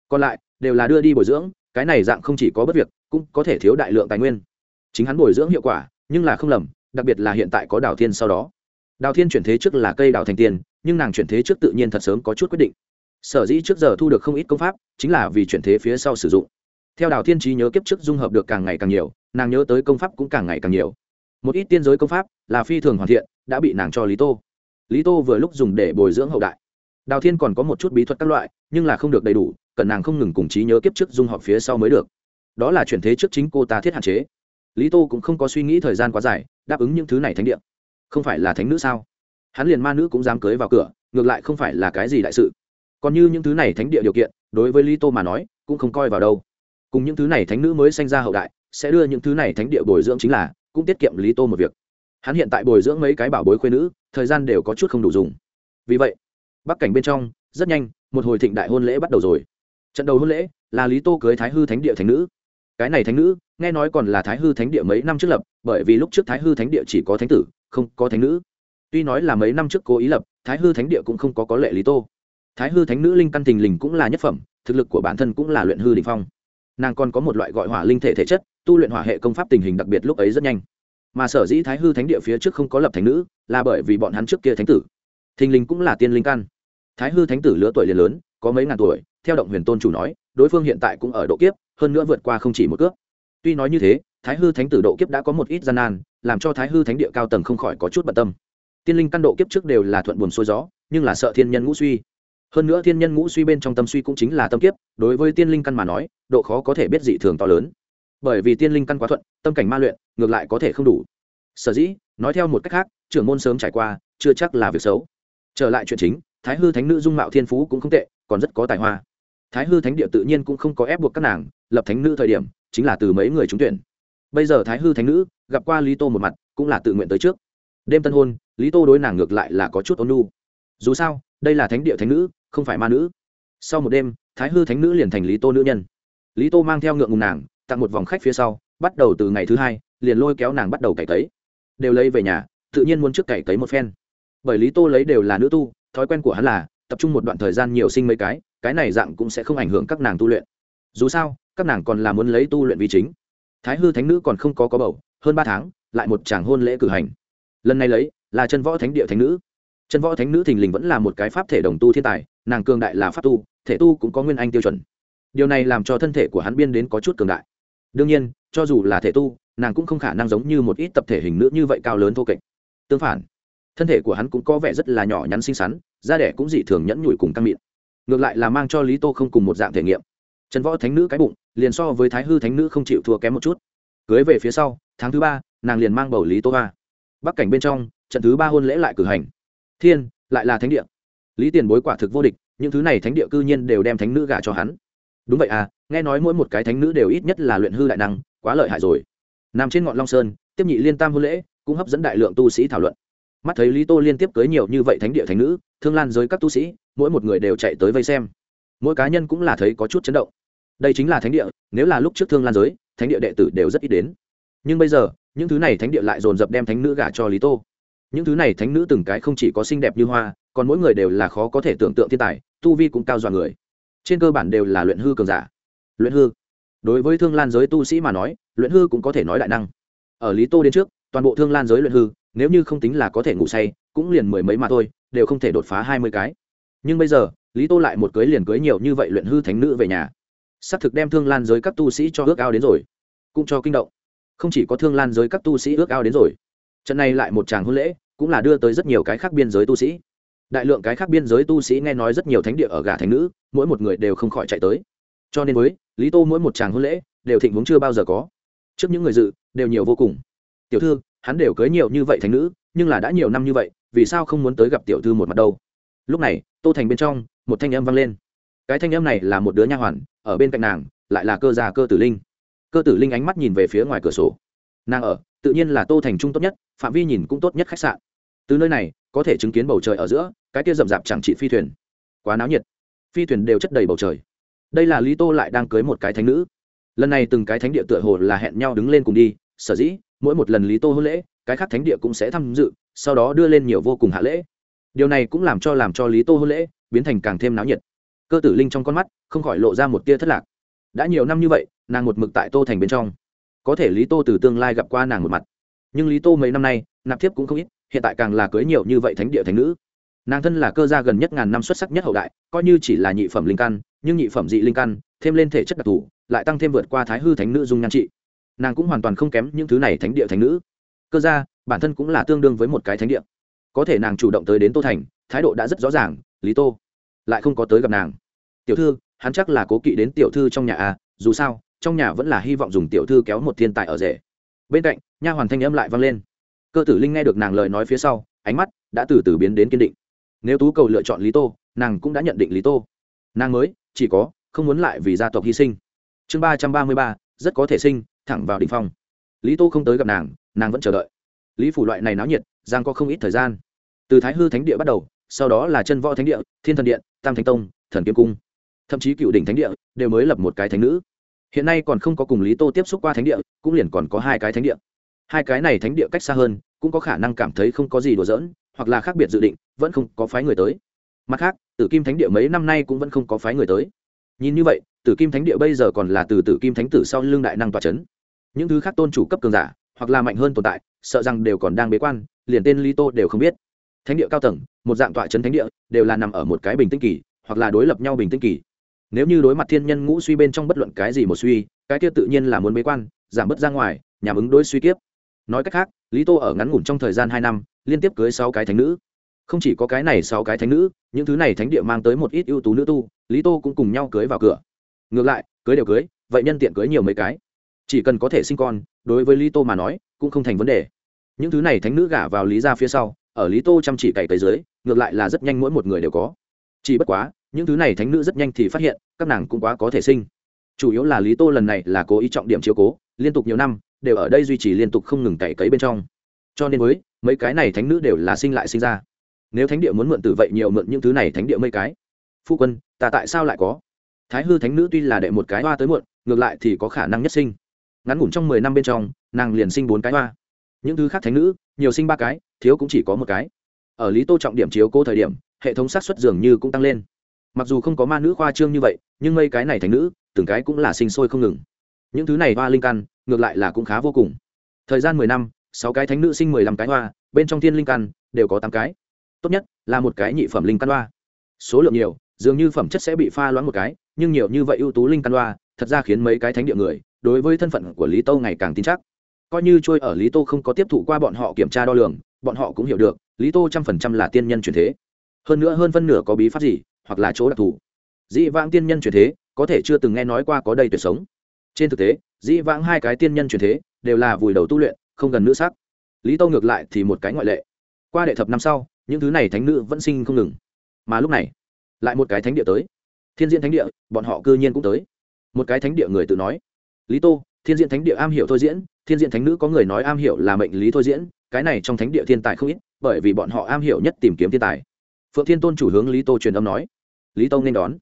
Còn lại, đều là đưa đi bồi dưỡng, cái này dạng không chỉ có bất việc, cũng có thể thiếu đại lượng tài nguyên. Chính hắn bồi dưỡng hiệu quả, nhưng là không lầm, đặc biệt là hiện tại có đào thiên sau đó. Đào thiên chuyển thế trước là cây đào thành tiền, nhưng nàng chuyển thế trước tự nhiên thật sớm có chút quyết định. Sở dĩ trước giờ thu được không ít công pháp, chính là vì chuyển thế phía sau sử dụng. Theo đào thiên trí nhớ kiếp trước dung hợp được càng ngày càng nhiều, nàng nhớ tới công pháp cũng càng ngày càng nhiều. Một ít tiên giới công pháp là phi thường hoàn thiện, đã bị nàng cho lý tô. Lý tô vừa lúc dùng để bồi dưỡng hậu đại đào thiên còn có một chút bí thuật các loại, nhưng là không được đầy đủ, cần nàng không ngừng cùng trí nhớ kiếp trước dung họp phía sau mới được. Đó là chuyển thế trước chính cô ta thiết hạn chế. Lý tô cũng không có suy nghĩ thời gian quá dài, đáp ứng những thứ này thánh địa. Không phải là thánh nữ sao? Hắn liền ma nữ cũng dám cưới vào cửa, ngược lại không phải là cái gì đại sự. Còn như những thứ này thánh địa điều kiện, đối với lý tô mà nói, cũng không coi vào đâu. Cùng những thứ này thánh nữ mới sanh ra hậu đại, sẽ đưa những thứ này thánh địa bồi dưỡng chính là, cũng tiết kiệm lý tô một việc. Hắn hiện tại bồi dưỡng mấy cái bảo bối khuyên nữ, thời gian đều có chút không đủ dùng. Vì vậy bắc cảnh bên trong, rất nhanh, một hồi thịnh đại hôn lễ bắt đầu rồi. Trận đầu hôn lễ là lý tô cưới thái hư thánh địa thánh nữ. Cái này thánh nữ, nghe nói còn là thái hư thánh địa mấy năm trước lập, bởi vì lúc trước thái hư thánh địa chỉ có thánh tử, không có thánh nữ. Tuy nói là mấy năm trước cố ý lập, thái hư thánh địa cũng không có có lệ lý tô. Thái hư thánh nữ linh căn tình lình cũng là nhất phẩm, thực lực của bản thân cũng là luyện hư đình phong. Nàng còn có một loại gọi hỏa linh thể thể chất, tu luyện hỏa hệ công pháp tình hình đặc biệt lúc ấy rất nhanh. Mà sở dĩ thái hư thánh địa phía trước không có lập thánh nữ, là bởi vì bọn hắn trước kia thánh tử. Thình linh cũng là tiên linh căn thái hư thánh tử lứa tuổi liền lớn, có mấy ngàn tuổi, theo động huyền tôn chủ nói, đối phương hiện tại cũng ở độ kiếp, hơn nữa vượt qua không chỉ một cướp tuy nói như thế, thái hư thánh tử độ kiếp đã có một ít gian nan, làm cho thái hư thánh địa cao tầng không khỏi có chút bận tâm. Tiên linh căn độ kiếp trước đều là thuận buồn xuôi gió, nhưng là sợ thiên nhân ngũ suy. Hơn nữa thiên nhân ngũ suy bên trong tâm suy cũng chính là tâm kiếp, đối với tiên linh căn mà nói, độ khó có thể biết dị thường to lớn. Bởi vì tiên linh căn quá thuận, tâm cảnh ma luyện, ngược lại có thể không đủ. Sở dĩ, nói theo một cách khác, trưởng môn sớm trải qua, chưa chắc là việc xấu trở lại chuyện chính, thái hư thánh nữ dung mạo thiên phú cũng không tệ, còn rất có tài hoa. Thái hư thánh địa tự nhiên cũng không có ép buộc các nàng, lập thánh nữ thời điểm, chính là từ mấy người trúng tuyển. Bây giờ thái hư thánh nữ gặp qua lý tô một mặt, cũng là tự nguyện tới trước. Đêm tân hôn, lý tô đối nàng ngược lại là có chút ôn lu dù sao, đây là thánh địa thánh nữ, không phải ma nữ. Sau một đêm, thái hư thánh nữ liền thành lý tô nữ nhân. Lý tô mang theo ngượng ngùng nàng, tặng một vòng khách phía sau, bắt đầu từ ngày thứ hai, liền lôi kéo nàng bắt đầu cày cấy. Đều lấy về nhà, tự nhiên muốn trước cày cấy một phen bởi lý tô lấy đều là nữ tu, thói quen của hắn là tập trung một đoạn thời gian nhiều sinh mấy cái cái này dạng cũng sẽ không ảnh hưởng các nàng tu luyện. Dù sao, các nàng còn là muốn lấy tu luyện vi chính. Thái hư thánh nữ còn không có có bầu, hơn ba tháng, lại một tràng hôn lễ cử hành. Lần này lấy, là chân võ thánh địa thánh nữ. Chân võ thánh nữ thình lình vẫn là một cái pháp thể đồng tu thiên tài, nàng cường đại là pháp tu, thể tu cũng có nguyên anh tiêu chuẩn. Điều này làm cho thân thể của hắn biên đến có chút cường đại. Đương nhiên, cho dù là thể tu, nàng cũng không khả năng giống như một ít tập thể hình nữ như vậy cao lớn thô kệch. Tương phản thân thể của hắn cũng có vẻ rất là nhỏ nhắn xinh xắn, da đẻ cũng dị thường nhẫn nhủi cùng căng miệng ngược lại là mang cho lý tô không cùng một dạng thể nghiệm. Trần võ thánh nữ cái bụng, liền so với thái hư thánh nữ không chịu thua kém một chút. Cưới về phía sau, tháng thứ ba, nàng liền mang bầu lý tô hoa. Bắc cảnh bên trong, trận thứ ba hôn lễ lại cử hành. Thiên, lại là thánh địa. Lý tiền bối quả thực vô địch, những thứ này thánh địa cư nhiên đều đem thánh nữ gả cho hắn. Đúng vậy à nghe nói mỗi một cái thánh nữ đều ít nhất là luyện hư đại năng, quá lợi hại rồi. Nằm trên ngọn long sơn, tiếp nhị liên tam hôn lễ, cũng hấp dẫn đại lượng tu sĩ thảo luận mắt thấy lý tô liên tiếp cưới nhiều như vậy thánh địa thánh nữ thương lan giới các tu sĩ mỗi một người đều chạy tới vây xem mỗi cá nhân cũng là thấy có chút chấn động đây chính là thánh địa nếu là lúc trước thương lan giới thánh địa đệ tử đều rất ít đến nhưng bây giờ những thứ này thánh địa lại dồn dập đem thánh nữ gả cho lý tô những thứ này thánh nữ từng cái không chỉ có xinh đẹp như hoa còn mỗi người đều là khó có thể tưởng tượng thiên tài tu vi cũng cao dọa người trên cơ bản đều là luyện hư cường giả luyện hư đối với thương lan giới tu sĩ mà nói luyện hư cũng có thể nói đại năng ở lý tô đến trước toàn bộ thương lan giới luyện hư nếu như không tính là có thể ngủ say, cũng liền mười mấy mà thôi, đều không thể đột phá hai mươi cái. Nhưng bây giờ, lý tô lại một cưới liền cưới nhiều như vậy luyện hư thánh nữ về nhà. Xác thực đem thương lan giới các tu sĩ cho ước ao đến rồi. Cũng cho kinh động. Không chỉ có thương lan giới các tu sĩ ước ao đến rồi, trận này lại một tràng hôn lễ, cũng là đưa tới rất nhiều cái khác biên giới tu sĩ. Đại lượng cái khác biên giới tu sĩ nghe nói rất nhiều thánh địa ở gà thánh nữ, mỗi một người đều không khỏi chạy tới. Cho nên với lý tô mỗi một tràng hôn lễ, đều thịnh vốn chưa bao giờ có. Trước những người dự, đều nhiều vô cùng. Tiểu thư hắn đều cưới nhiều như vậy thánh nữ, nhưng là đã nhiều năm như vậy, vì sao không muốn tới gặp tiểu thư một mặt đâu? Lúc này, tô thành bên trong, một thanh âm vang lên. Cái thanh âm này là một đứa nha hoàn, ở bên cạnh nàng, lại là cơ già cơ tử linh. Cơ tử linh ánh mắt nhìn về phía ngoài cửa sổ. Nàng ở, tự nhiên là tô thành trung tốt nhất, phạm vi nhìn cũng tốt nhất khách sạn. Từ nơi này, có thể chứng kiến bầu trời ở giữa, cái kia rậm rạp chẳng trị phi thuyền. Quá náo nhiệt. Phi thuyền đều chất đầy bầu trời. Đây là lý tô lại đang cưới một cái thánh nữ. Lần này từng cái thánh địa tựa hồ là hẹn nhau đứng lên cùng đi, sở dĩ mỗi một lần lý tô hôn lễ, cái khác thánh địa cũng sẽ tham dự, sau đó đưa lên nhiều vô cùng hạ lễ. Điều này cũng làm cho làm cho lý tô hôn lễ biến thành càng thêm náo nhiệt. Cơ tử linh trong con mắt không khỏi lộ ra một tia thất lạc. Đã nhiều năm như vậy, nàng một mực tại tô thành bên trong. Có thể lý tô từ tương lai gặp qua nàng một mặt. Nhưng lý tô mấy năm nay, nạp thiếp cũng không ít, hiện tại càng là cưới nhiều như vậy thánh địa thánh nữ. Nàng thân là cơ gia gần nhất ngàn năm xuất sắc nhất hậu đại, coi như chỉ là nhị phẩm linh căn, nhưng nhị phẩm dị linh căn, thêm lên thể chất đặc thù, lại tăng thêm vượt qua thái hư thánh nữ dung nhan trị nàng cũng hoàn toàn không kém những thứ này thánh địa thánh nữ. Cơ ra bản thân cũng là tương đương với một cái thánh địa. Có thể nàng chủ động tới đến tô thành, thái độ đã rất rõ ràng, lý tô, lại không có tới gặp nàng. Tiểu thư, hắn chắc là cố kỵ đến tiểu thư trong nhà a dù sao, trong nhà vẫn là hy vọng dùng tiểu thư kéo một thiên tài ở rể. Bên cạnh, nha hoàn thanh âm lại vang lên. Cơ tử linh nghe được nàng lời nói phía sau, ánh mắt đã từ từ biến đến kiên định. Nếu tú cầu lựa chọn lý tô, nàng cũng đã nhận định lý tô. Nàng mới, chỉ có không muốn lại vì gia tộc hy sinh. Chương ba trăm ba mươi ba, rất có thể sinh thẳng vào đ ỉ n h phong. Lý tô không tới gặp nàng nàng vẫn chờ đợi. Lý phủ loại này náo nhiệt, giang có không ít thời gian. Từ thái hư thánh địa bắt đầu, sau đó là chân võ thánh địa, thiên thần điện, tam thánh tông, thần kiếm cung. Thậm chí cựu đỉnh thánh địa đều mới lập một cái thánh nữ. Hiện nay còn không có cùng lý tô tiếp xúc qua thánh địa, cũng liền còn có hai cái thánh địa. Hai cái này thánh địa cách xa hơn, cũng có khả năng cảm thấy không có gì đùa giỡn, hoặc là khác biệt dự định, vẫn không có phái người tới. Mặt khác, tử kim thánh địa mấy năm nay cũng vẫn không có phái người tới. Nhìn như vậy tử kim thánh địa bây giờ còn là từ tử kim thánh tử sau l ư n g đại năng tòa c h ấ n những thứ khác tôn chủ cấp cường giả, hoặc là mạnh hơn tồn tại, sợ rằng đều còn đang bế quan, liền tên lý tô đều không biết. Thánh địa cao tầng, một dạng tọa c thánh địa, đều là nằm ở một cái bình tĩnh kỳ, hoặc là đối lập nhau bình tĩnh kỳ. Nếu như đối mặt thiên nhân ngũ suy bên trong bất luận cái gì một suy, cái kia tự nhiên là muốn bế quan, giảm bớt ra ngoài, nhằm ứng đối suy kiếp. Nói cách khác, lý tô ở ngắn ngủn trong thời gian hai năm, liên tiếp cưới sáu cái thánh nữ. Không chỉ có cái này sáu cái thánh nữ, những thứ này thánh địa mang tới một ít ưu tú nữ tu, lý tô cũng cùng nhau cưới vào cửa ngược lại, cưới đều cưới, vậy nhân tiện cưới nhiều mấy cái. Chỉ cần có thể sinh con, đối với lý tô mà nói, cũng không thành vấn đề. Những thứ này thánh nữ gả vào lý ra phía sau, ở lý tô chăm chỉ cày tới dưới, ngược lại là rất nhanh mỗi một người đều có. Chỉ bất quá, những thứ này thánh nữ rất nhanh thì phát hiện, các nàng cũng quá có thể sinh. Chủ yếu là lý tô lần này là cố ý trọng điểm chiếu cố, liên tục nhiều năm, đều ở đây duy trì liên tục không ngừng cày cấy bên trong. Cho nên với, mấy cái này thánh nữ đều là sinh lại sinh ra. Nếu thánh địa muốn mượn từ vậy nhiều mượn những thứ này thánh địa mấy cái. Phu quân, ta tại sao lại có? Thái hư thánh nữ tuy là đệ một cái hoa tới muộn, ngược lại thì có khả năng nhất sinh. Ngắn ngủn trong mười năm bên trong, nàng liền sinh bốn cái hoa. Những thứ khác thánh nữ, nhiều sinh ba cái, thiếu cũng chỉ có một cái. Ở lý tô trọng điểm chiếu cố thời điểm, hệ thống sát xuất dường như cũng tăng lên. Mặc dù không có ma nữ khoa trương như vậy, nhưng mấy cái này thánh nữ, từng cái cũng là sinh sôi không ngừng. Những thứ này hoa linh căn, ngược lại là cũng khá vô cùng. Thời gian mười năm, sáu cái thánh nữ sinh mười lăm cái hoa, bên trong thiên linh căn đều có tám cái. Tốt nhất là một cái nhị phẩm linh căn hoa. Số lượng nhiều, dường như phẩm chất sẽ bị pha loãng một cái nhưng nhiều như vậy ưu tú linh căn loa, thật ra khiến mấy cái thánh địa người, đối với thân phận của lý tô ngày càng tin chắc. Coi như trôi ở lý tô không có tiếp thụ qua bọn họ kiểm tra đo lường, bọn họ cũng hiểu được, lý tô trăm phần trăm là tiên nhân truyền thế. Hơn nữa hơn phân nửa có bí pháp gì, hoặc là chỗ đặc thù. Dĩ vãng tiên nhân truyền thế, có thể chưa từng nghe nói qua có đầy tuyệt sống. Trên thực tế, dĩ vãng hai cái tiên nhân truyền thế, đều là vùi đầu tu luyện, không gần nữ sắc. Lý tô ngược lại thì một cái ngoại lệ. Qua đệ thập năm sau, những thứ này thánh nữ vẫn sinh không ngừng. Mà lúc này, lại một cái thánh địa tới thiên diễn thánh địa, bọn họ cư nhiên cũng tới. Một cái thánh địa người tự nói, lý tô, thiên diễn thánh địa am hiểu thôi diễn, thiên diễn thánh nữ có người nói am hiểu là mệnh lý thôi diễn, cái này trong thánh địa thiên tài không ít, bởi vì bọn họ am hiểu nhất tìm kiếm thiên tài. Phượng thiên tôn chủ hướng lý tô truyền âm nói, lý tô nên đón.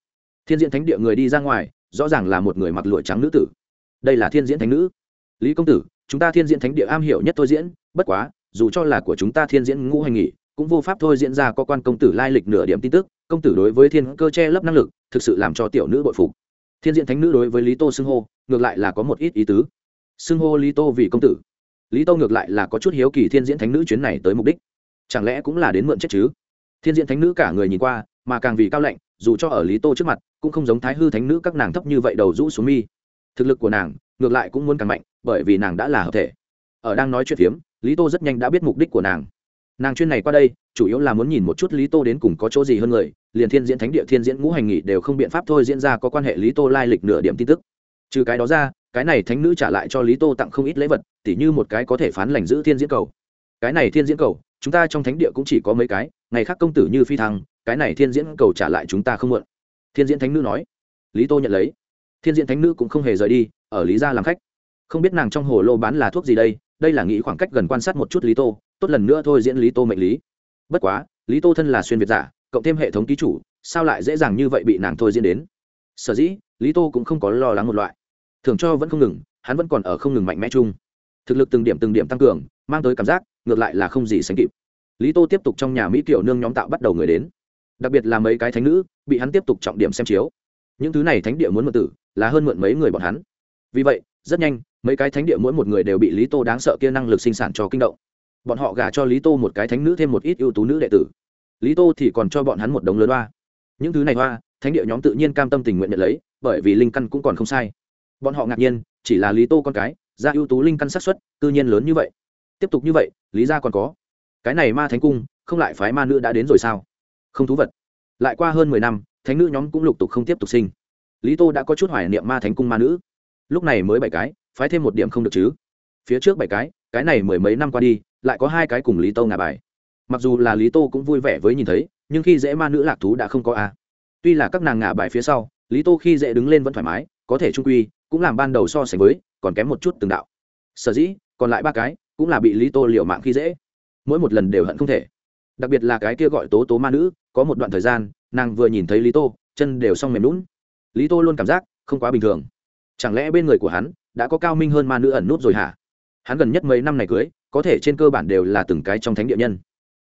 Thiên diễn thánh địa người đi ra ngoài, rõ ràng là một người mặc lụa trắng nữ tử. Đây là thiên diễn thánh nữ. Lý công tử, chúng ta thiên diễn thánh địa am hiểu nhất thôi diễn, bất quá, dù cho là của chúng ta thiên diễn ngũ hành nghỉ cũng vô pháp thôi diễn ra có quan công tử lai lịch nửa điểm tin tức, công tử đối với thiên cơ che lấp năng lực thực sự làm cho tiểu nữ bội phục. Thiên diện thánh nữ đối với lý tô xưng hô, ngược lại là có một ít ý tứ. Xưng hô lý tô vì công tử. Lý tô ngược lại là có chút hiếu kỳ thiên diễn thánh nữ chuyến này tới mục đích. Chẳng lẽ cũng là đến mượn chết chứ? Thiên diễn thánh nữ cả người nhìn qua, mà càng vì cao lạnh, dù cho ở lý tô trước mặt, cũng không giống thái hư thánh nữ các nàng thấp như vậy đầu rũ xuống mi. Thực lực của nàng, ngược lại cũng muốn càng mạnh, bởi vì nàng đã là hợp thể. Ở đang nói chuyện phiếm, lý tô rất nhanh đã biết mục đích của nàng. Nàng chuyên này qua đây, chủ yếu là muốn nhìn một chút lý tô đến cùng có chỗ gì hơn người liền thiên diễn thánh địa thiên diễn ngũ hành nghị đều không biện pháp thôi diễn ra có quan hệ lý tô lai lịch nửa điểm tin tức. Trừ cái đó ra, cái này thánh nữ trả lại cho lý tô tặng không ít lễ vật, tỉ như một cái có thể phán lành giữ thiên diễn cầu. Cái này thiên diễn cầu, chúng ta trong thánh địa cũng chỉ có mấy cái, ngày khác công tử như phi thăng, cái này thiên diễn cầu trả lại chúng ta không mượn. Thiên diễn thánh nữ nói. Lý tô nhận lấy. Thiên diễn thánh nữ cũng không hề rời đi, ở lý gia làm khách. Không biết nàng trong hồ lô bán là thuốc gì đây đây là nghĩ khoảng cách gần quan sát một chút lý tô, tốt lần nữa thôi diễn lý tô mệnh lý. Bất quá, lý tô thân là xuyên việt giả cộng thêm hệ thống ký chủ, sao lại dễ dàng như vậy bị nàng thôi diễn đến? Sở dĩ, lý tô cũng không có lo lắng một loại. Thường cho vẫn không ngừng, hắn vẫn còn ở không ngừng mạnh mẽ chung. Thực lực từng điểm từng điểm tăng cường, mang tới cảm giác, ngược lại là không gì sánh kịp. Lý tô tiếp tục trong nhà mỹ kiểu nương nhóm tạo bắt đầu người đến. Đặc biệt là mấy cái thánh nữ, bị hắn tiếp tục trọng điểm xem chiếu. Những thứ này thánh địa muốn mượn tử, là hơn mượn mấy người bọn hắn. Vì vậy, rất nhanh, mấy cái thánh địa mỗi một người đều bị lý tô đáng sợ kia năng lực sinh sản cho kinh động. Bọn họ gả cho lý tô một cái thánh nữ thêm một ít ưu tú nữ đệ tử lý tô thì còn cho bọn hắn một đống lớn hoa. Những thứ này hoa, thánh địa nhóm tự nhiên cam tâm tình nguyện nhận lấy, bởi vì linh căn cũng còn không sai. Bọn họ ngạc nhiên, chỉ là lý tô con cái, ra ưu tú linh căn xác suất tự nhiên lớn như vậy. Tiếp tục như vậy, lý ra còn có. Cái này ma thánh cung, không lại phái ma nữ đã đến rồi sao? Không thú vật. Lại qua hơn mười năm, thánh nữ nhóm cũng lục tục không tiếp tục sinh. Lý tô đã có chút hoài niệm ma thánh cung ma nữ. Lúc này mới bảy cái, phái thêm một điểm không được chứ. Phía trước bảy cái cái này mười mấy năm qua đi, lại có hai cái cùng lý tô ngả bài mặc dù là lý tô cũng vui vẻ với nhìn thấy, nhưng khi dễ ma nữ lạc thú đã không có a. Tuy là các nàng ngả bài phía sau, lý tô khi dễ đứng lên vẫn thoải mái, có thể trung quy, cũng làm ban đầu so sánh với, còn kém một chút từng đạo. Sở dĩ, còn lại ba cái, cũng là bị lý tô liều mạng khi dễ. Mỗi một lần đều hận không thể. Đặc biệt là cái kia gọi tố tố ma nữ, có một đoạn thời gian, nàng vừa nhìn thấy lý tô, chân đều xong mềm lún lý tô luôn cảm giác, không quá bình thường. Chẳng lẽ bên người của hắn, đã có cao minh hơn ma nữ ẩn nút rồi hả? Hắn gần nhất mấy năm này cưới, có thể trên cơ bản đều là từng cái trong thánh địa nhân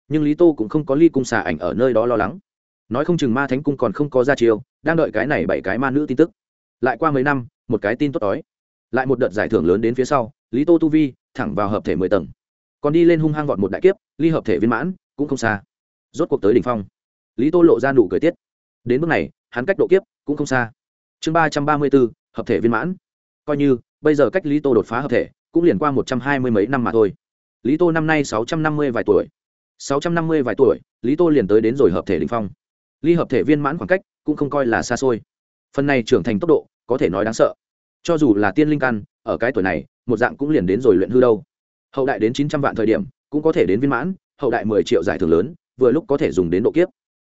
nhưng lý tô cũng không có ly cung xà ảnh ở nơi đó lo lắng. Nói không chừng ma thánh cung còn không có ra chiêu, đang đợi cái này bảy cái ma nữ tin tức. Lại qua mấy năm, một cái tin tốt đói. Lại một đợt giải thưởng lớn đến phía sau, lý tô tu vi thẳng vào hợp thể mười tầng. Còn đi lên hung hăng vọt một đại kiếp, ly hợp thể viên mãn, cũng không xa. Rốt cuộc tới đỉnh phong. Lý tô lộ ra nụ cười tiết. Đến bước này, hắn cách độ kiếp cũng không xa. Chương ba trăm ba mươi bốn, hợp thể viên mãn. Coi như, bây giờ cách lý tô đột phá hợp thể, cũng liền qua một trăm hai mươi mấy năm mà thôi. Lý tô năm nay sáu trăm năm mươi vài tuổi sáu trăm năm mươi vài tuổi, lý tô liền tới đến rồi hợp thể đình phong. Ly hợp thể viên mãn khoảng cách cũng không coi là xa xôi. Phần này trưởng thành tốc độ, có thể nói đáng sợ. Cho dù là tiên linh căn, ở cái tuổi này, một dạng cũng liền đến rồi luyện hư đâu. Hậu đại đến chín trăm vạn thời điểm, cũng có thể đến viên mãn, hậu đại mười triệu giải thưởng lớn, vừa lúc có thể dùng đến độ kiếp.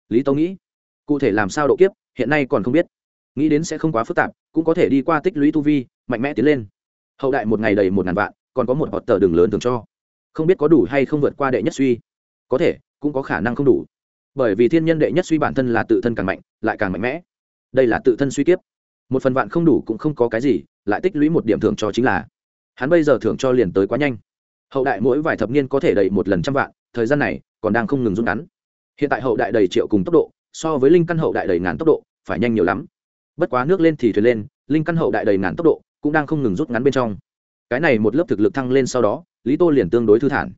Lý Tô nghĩ, cụ thể làm sao độ kiếp, hiện nay còn không biết. Nghĩ đến sẽ không quá phức tạp, cũng có thể đi qua tích lũy tu vi, mạnh mẽ tiến lên. Hậu đại một ngày đầy một ngàn vạn, còn có một họt tờ đường lớn thường cho. Không biết có đủ hay không vượt qua đệ nhất suy có thể, cũng có khả năng không đủ. Bởi vì thiên nhân đệ nhất suy bản thân là tự thân càng mạnh, lại càng mạnh mẽ. Đây là tự thân suy kiếp. Một phần vạn không đủ cũng không có cái gì, lại tích lũy một điểm thưởng cho chính là. Hắn bây giờ thưởng cho liền tới quá nhanh. Hậu đại mỗi vài thập niên có thể đầy một lần trăm vạn, thời gian này còn đang không ngừng rút ngắn. Hiện tại hậu đại đầy triệu cùng tốc độ, so với linh căn hậu đại đầy ngàn tốc độ, phải nhanh nhiều lắm. Bất quá nước lên thì thuyền lên, linh căn hậu đại đầy ngàn tốc độ cũng đang không ngừng rút ngắn bên trong. Cái này một lớp thực lực thăng lên sau đó, lý tô liền tương đối thư thản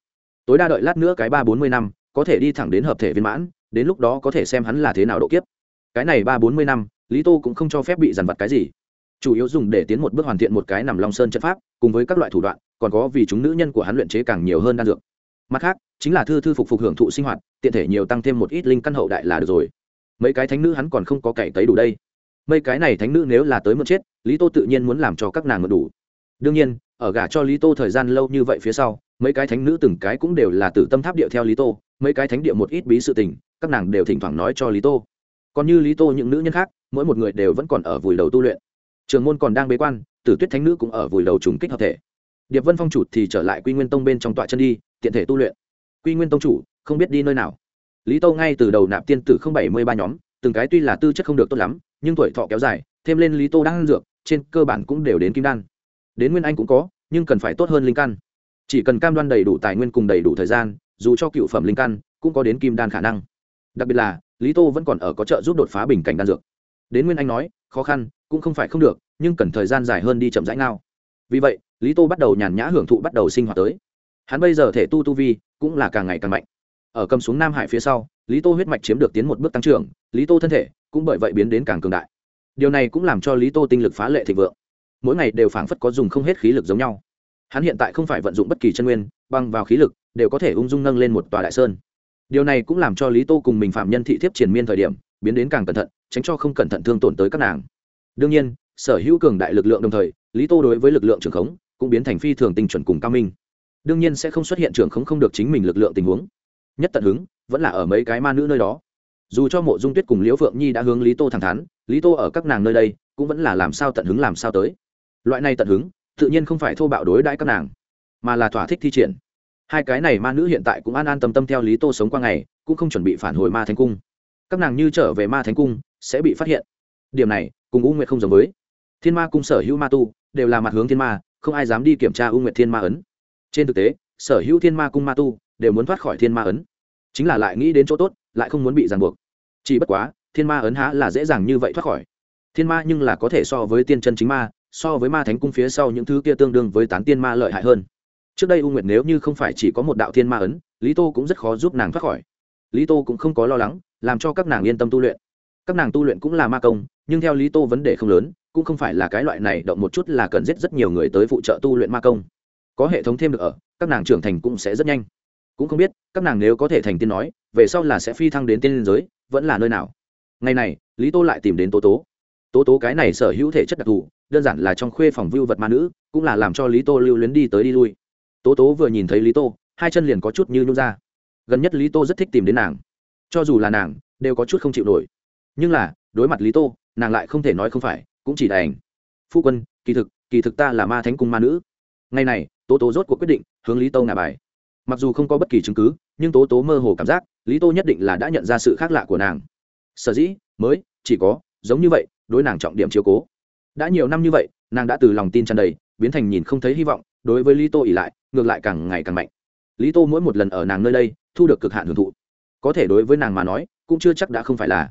tối đa đợi lát nữa cái ba bốn mươi năm, có thể đi thẳng đến hợp thể viên mãn, đến lúc đó có thể xem hắn là thế nào độ kiếp. Cái này ba bốn mươi năm, lý tô cũng không cho phép bị dằn vặt cái gì. Chủ yếu dùng để tiến một bước hoàn thiện một cái nằm long sơn trận pháp, cùng với các loại thủ đoạn, còn có vì chúng nữ nhân của hắn luyện chế càng nhiều hơn đan dược. Mặt khác, chính là thư thư phục phục hưởng thụ sinh hoạt, tiện thể nhiều tăng thêm một ít linh căn hậu đại là được rồi. Mấy cái thánh nữ hắn còn không có cày tấy đủ đây. Mấy cái này thánh nữ nếu là tới mượn chết, lý tô tự nhiên muốn làm cho các nàng mượn đủ. Đương nhiên, ở gả cho lý tô thời gian lâu như vậy phía sau mấy cái thánh nữ từng cái cũng đều là từ tâm tháp điệu theo lý tô, mấy cái thánh địa một ít bí sự tình, các nàng đều thỉnh thoảng nói cho lý tô. Còn như lý tô những nữ nhân khác, mỗi một người đều vẫn còn ở vùi đầu tu luyện. Trường môn còn đang bế quan, tử tuyết thánh nữ cũng ở vùi đầu trùng kích hợp thể. Điệp vân phong chủ thì trở lại quy nguyên tông bên trong tọa chân đi, tiện thể tu luyện. Quy nguyên tông chủ, không biết đi nơi nào. Lý tô ngay từ đầu nạp tiên tử không bảy mươi ba nhóm, từng cái tuy là tư chất không được tốt lắm, nhưng tuổi thọ kéo dài, thêm lên lý tô đang ăn dược, trên cơ bản cũng đều đến kim đan. Đến nguyên anh cũng có, nhưng cần phải tốt hơn linh căn chỉ cần cam đoan đầy đủ tài nguyên cùng đầy đủ thời gian, dù cho cựu phẩm linh căn, cũng có đến kim đan khả năng. Đặc biệt là, lý tô vẫn còn ở có trợ giúp đột phá bình cảnh đan dược. Đến nguyên anh nói, khó khăn, cũng không phải không được, nhưng cần thời gian dài hơn đi chậm rãi ngao. Vì vậy, lý tô bắt đầu nhàn nhã hưởng thụ bắt đầu sinh hoạt tới. Hắn bây giờ thể tu tu vi cũng là càng ngày càng mạnh. Ở cầm xuống nam hải phía sau, lý tô huyết mạch chiếm được tiến một bước tăng trưởng, lý tô thân thể cũng bởi vậy biến đến càng cường đại. Điều này cũng làm cho lý tô tinh lực phá lệ thịnh vượng. Mỗi ngày đều phảng phất có dùng không hết khí lực giống nhau hắn hiện tại không phải vận dụng bất kỳ chân nguyên, băng vào khí lực, đều có thể ung dung nâng lên một tòa đại sơn. Điều này cũng làm cho lý tô cùng mình phạm nhân thị thiếp triền miên thời điểm, biến đến càng cẩn thận, tránh cho không cẩn thận thương tổn tới các nàng. Đương nhiên, sở hữu cường đại lực lượng đồng thời, lý tô đối với lực lượng trưởng khống, cũng biến thành phi thường tinh chuẩn cùng cao minh. Đương nhiên sẽ không xuất hiện trưởng khống không được chính mình lực lượng tình huống. Nhất tận hứng, vẫn là ở mấy cái ma nữ nơi đó. Dù cho mộ dung tuyết cùng liễu phượng nhi đã hướng lý tô thẳng thắn, lý tô ở các nàng nơi đây, cũng vẫn là làm sao tận hứng làm sao tới. Loại này tận hứng tự nhiên không phải thô bạo đối đãi các nàng, mà là thỏa thích thi triển. Hai cái này ma nữ hiện tại cũng an an tâm tâm theo lý tô sống qua ngày, cũng không chuẩn bị phản hồi ma thánh cung. Các nàng như trở về ma thánh cung, sẽ bị phát hiện. Điểm này, cùng u nguyệt không giống với. Thiên ma cung sở hữu ma tu, đều là mặt hướng thiên ma, không ai dám đi kiểm tra u nguyệt thiên ma ấn. Trên thực tế, sở hữu thiên ma cung ma tu, đều muốn thoát khỏi thiên ma ấn. Chính là lại nghĩ đến chỗ tốt, lại không muốn bị ràng buộc. Chỉ bất quá, thiên ma ấn há là dễ dàng như vậy thoát khỏi. Thiên ma nhưng là có thể so với tiên chân chính ma so với ma thánh cung phía sau những thứ kia tương đương với tán tiên ma lợi hại hơn. Trước đây u nguyệt nếu như không phải chỉ có một đạo thiên ma ấn, lý tô cũng rất khó giúp nàng thoát khỏi. Lý tô cũng không có lo lắng, làm cho các nàng yên tâm tu luyện. Các nàng tu luyện cũng là ma công, nhưng theo lý tô vấn đề không lớn, cũng không phải là cái loại này động một chút là cần giết rất nhiều người tới phụ trợ tu luyện ma công. Có hệ thống thêm được ở, các nàng trưởng thành cũng sẽ rất nhanh. Cũng không biết, các nàng nếu có thể thành tiên nói, về sau là sẽ phi thăng đến tiên liên giới, vẫn là nơi nào. Ngày này, lý tô lại tìm đến tố tố tố tố cái này sở hữu thể chất đặc thù, đơn giản là trong khuê phòng vưu vật ma nữ, cũng là làm cho lý tô lưu luyến đi tới đi lui. Tố tố vừa nhìn thấy lý tô, hai chân liền có chút như nhún ra. Gần nhất lý tô rất thích tìm đến nàng. Cho dù là nàng, đều có chút không chịu nổi. Nhưng là, đối mặt lý tô, nàng lại không thể nói không phải, cũng chỉ đành. Phu quân, kỳ thực kỳ thực ta là ma thánh cung ma nữ. Ngày này, tố tố rốt cuộc quyết định, hướng lý tô ngả bài. Mặc dù không có bất kỳ chứng cứ, nhưng tố tố mơ hồ cảm giác, lý tô nhất định là đã nhận ra sự khác lạ của nàng. Sở dĩ, mới, chỉ có, giống như vậy đối nàng trọng điểm chiếu cố. Đã nhiều năm như vậy, nàng đã từ lòng tin tràn đầy, biến thành nhìn không thấy hy vọng, đối với lý tô ỉ lại, ngược lại càng ngày càng mạnh. Lý tô mỗi một lần ở nàng nơi đây, thu được cực hạn hưởng thụ. Có thể đối với nàng mà nói, cũng chưa chắc đã không phải là.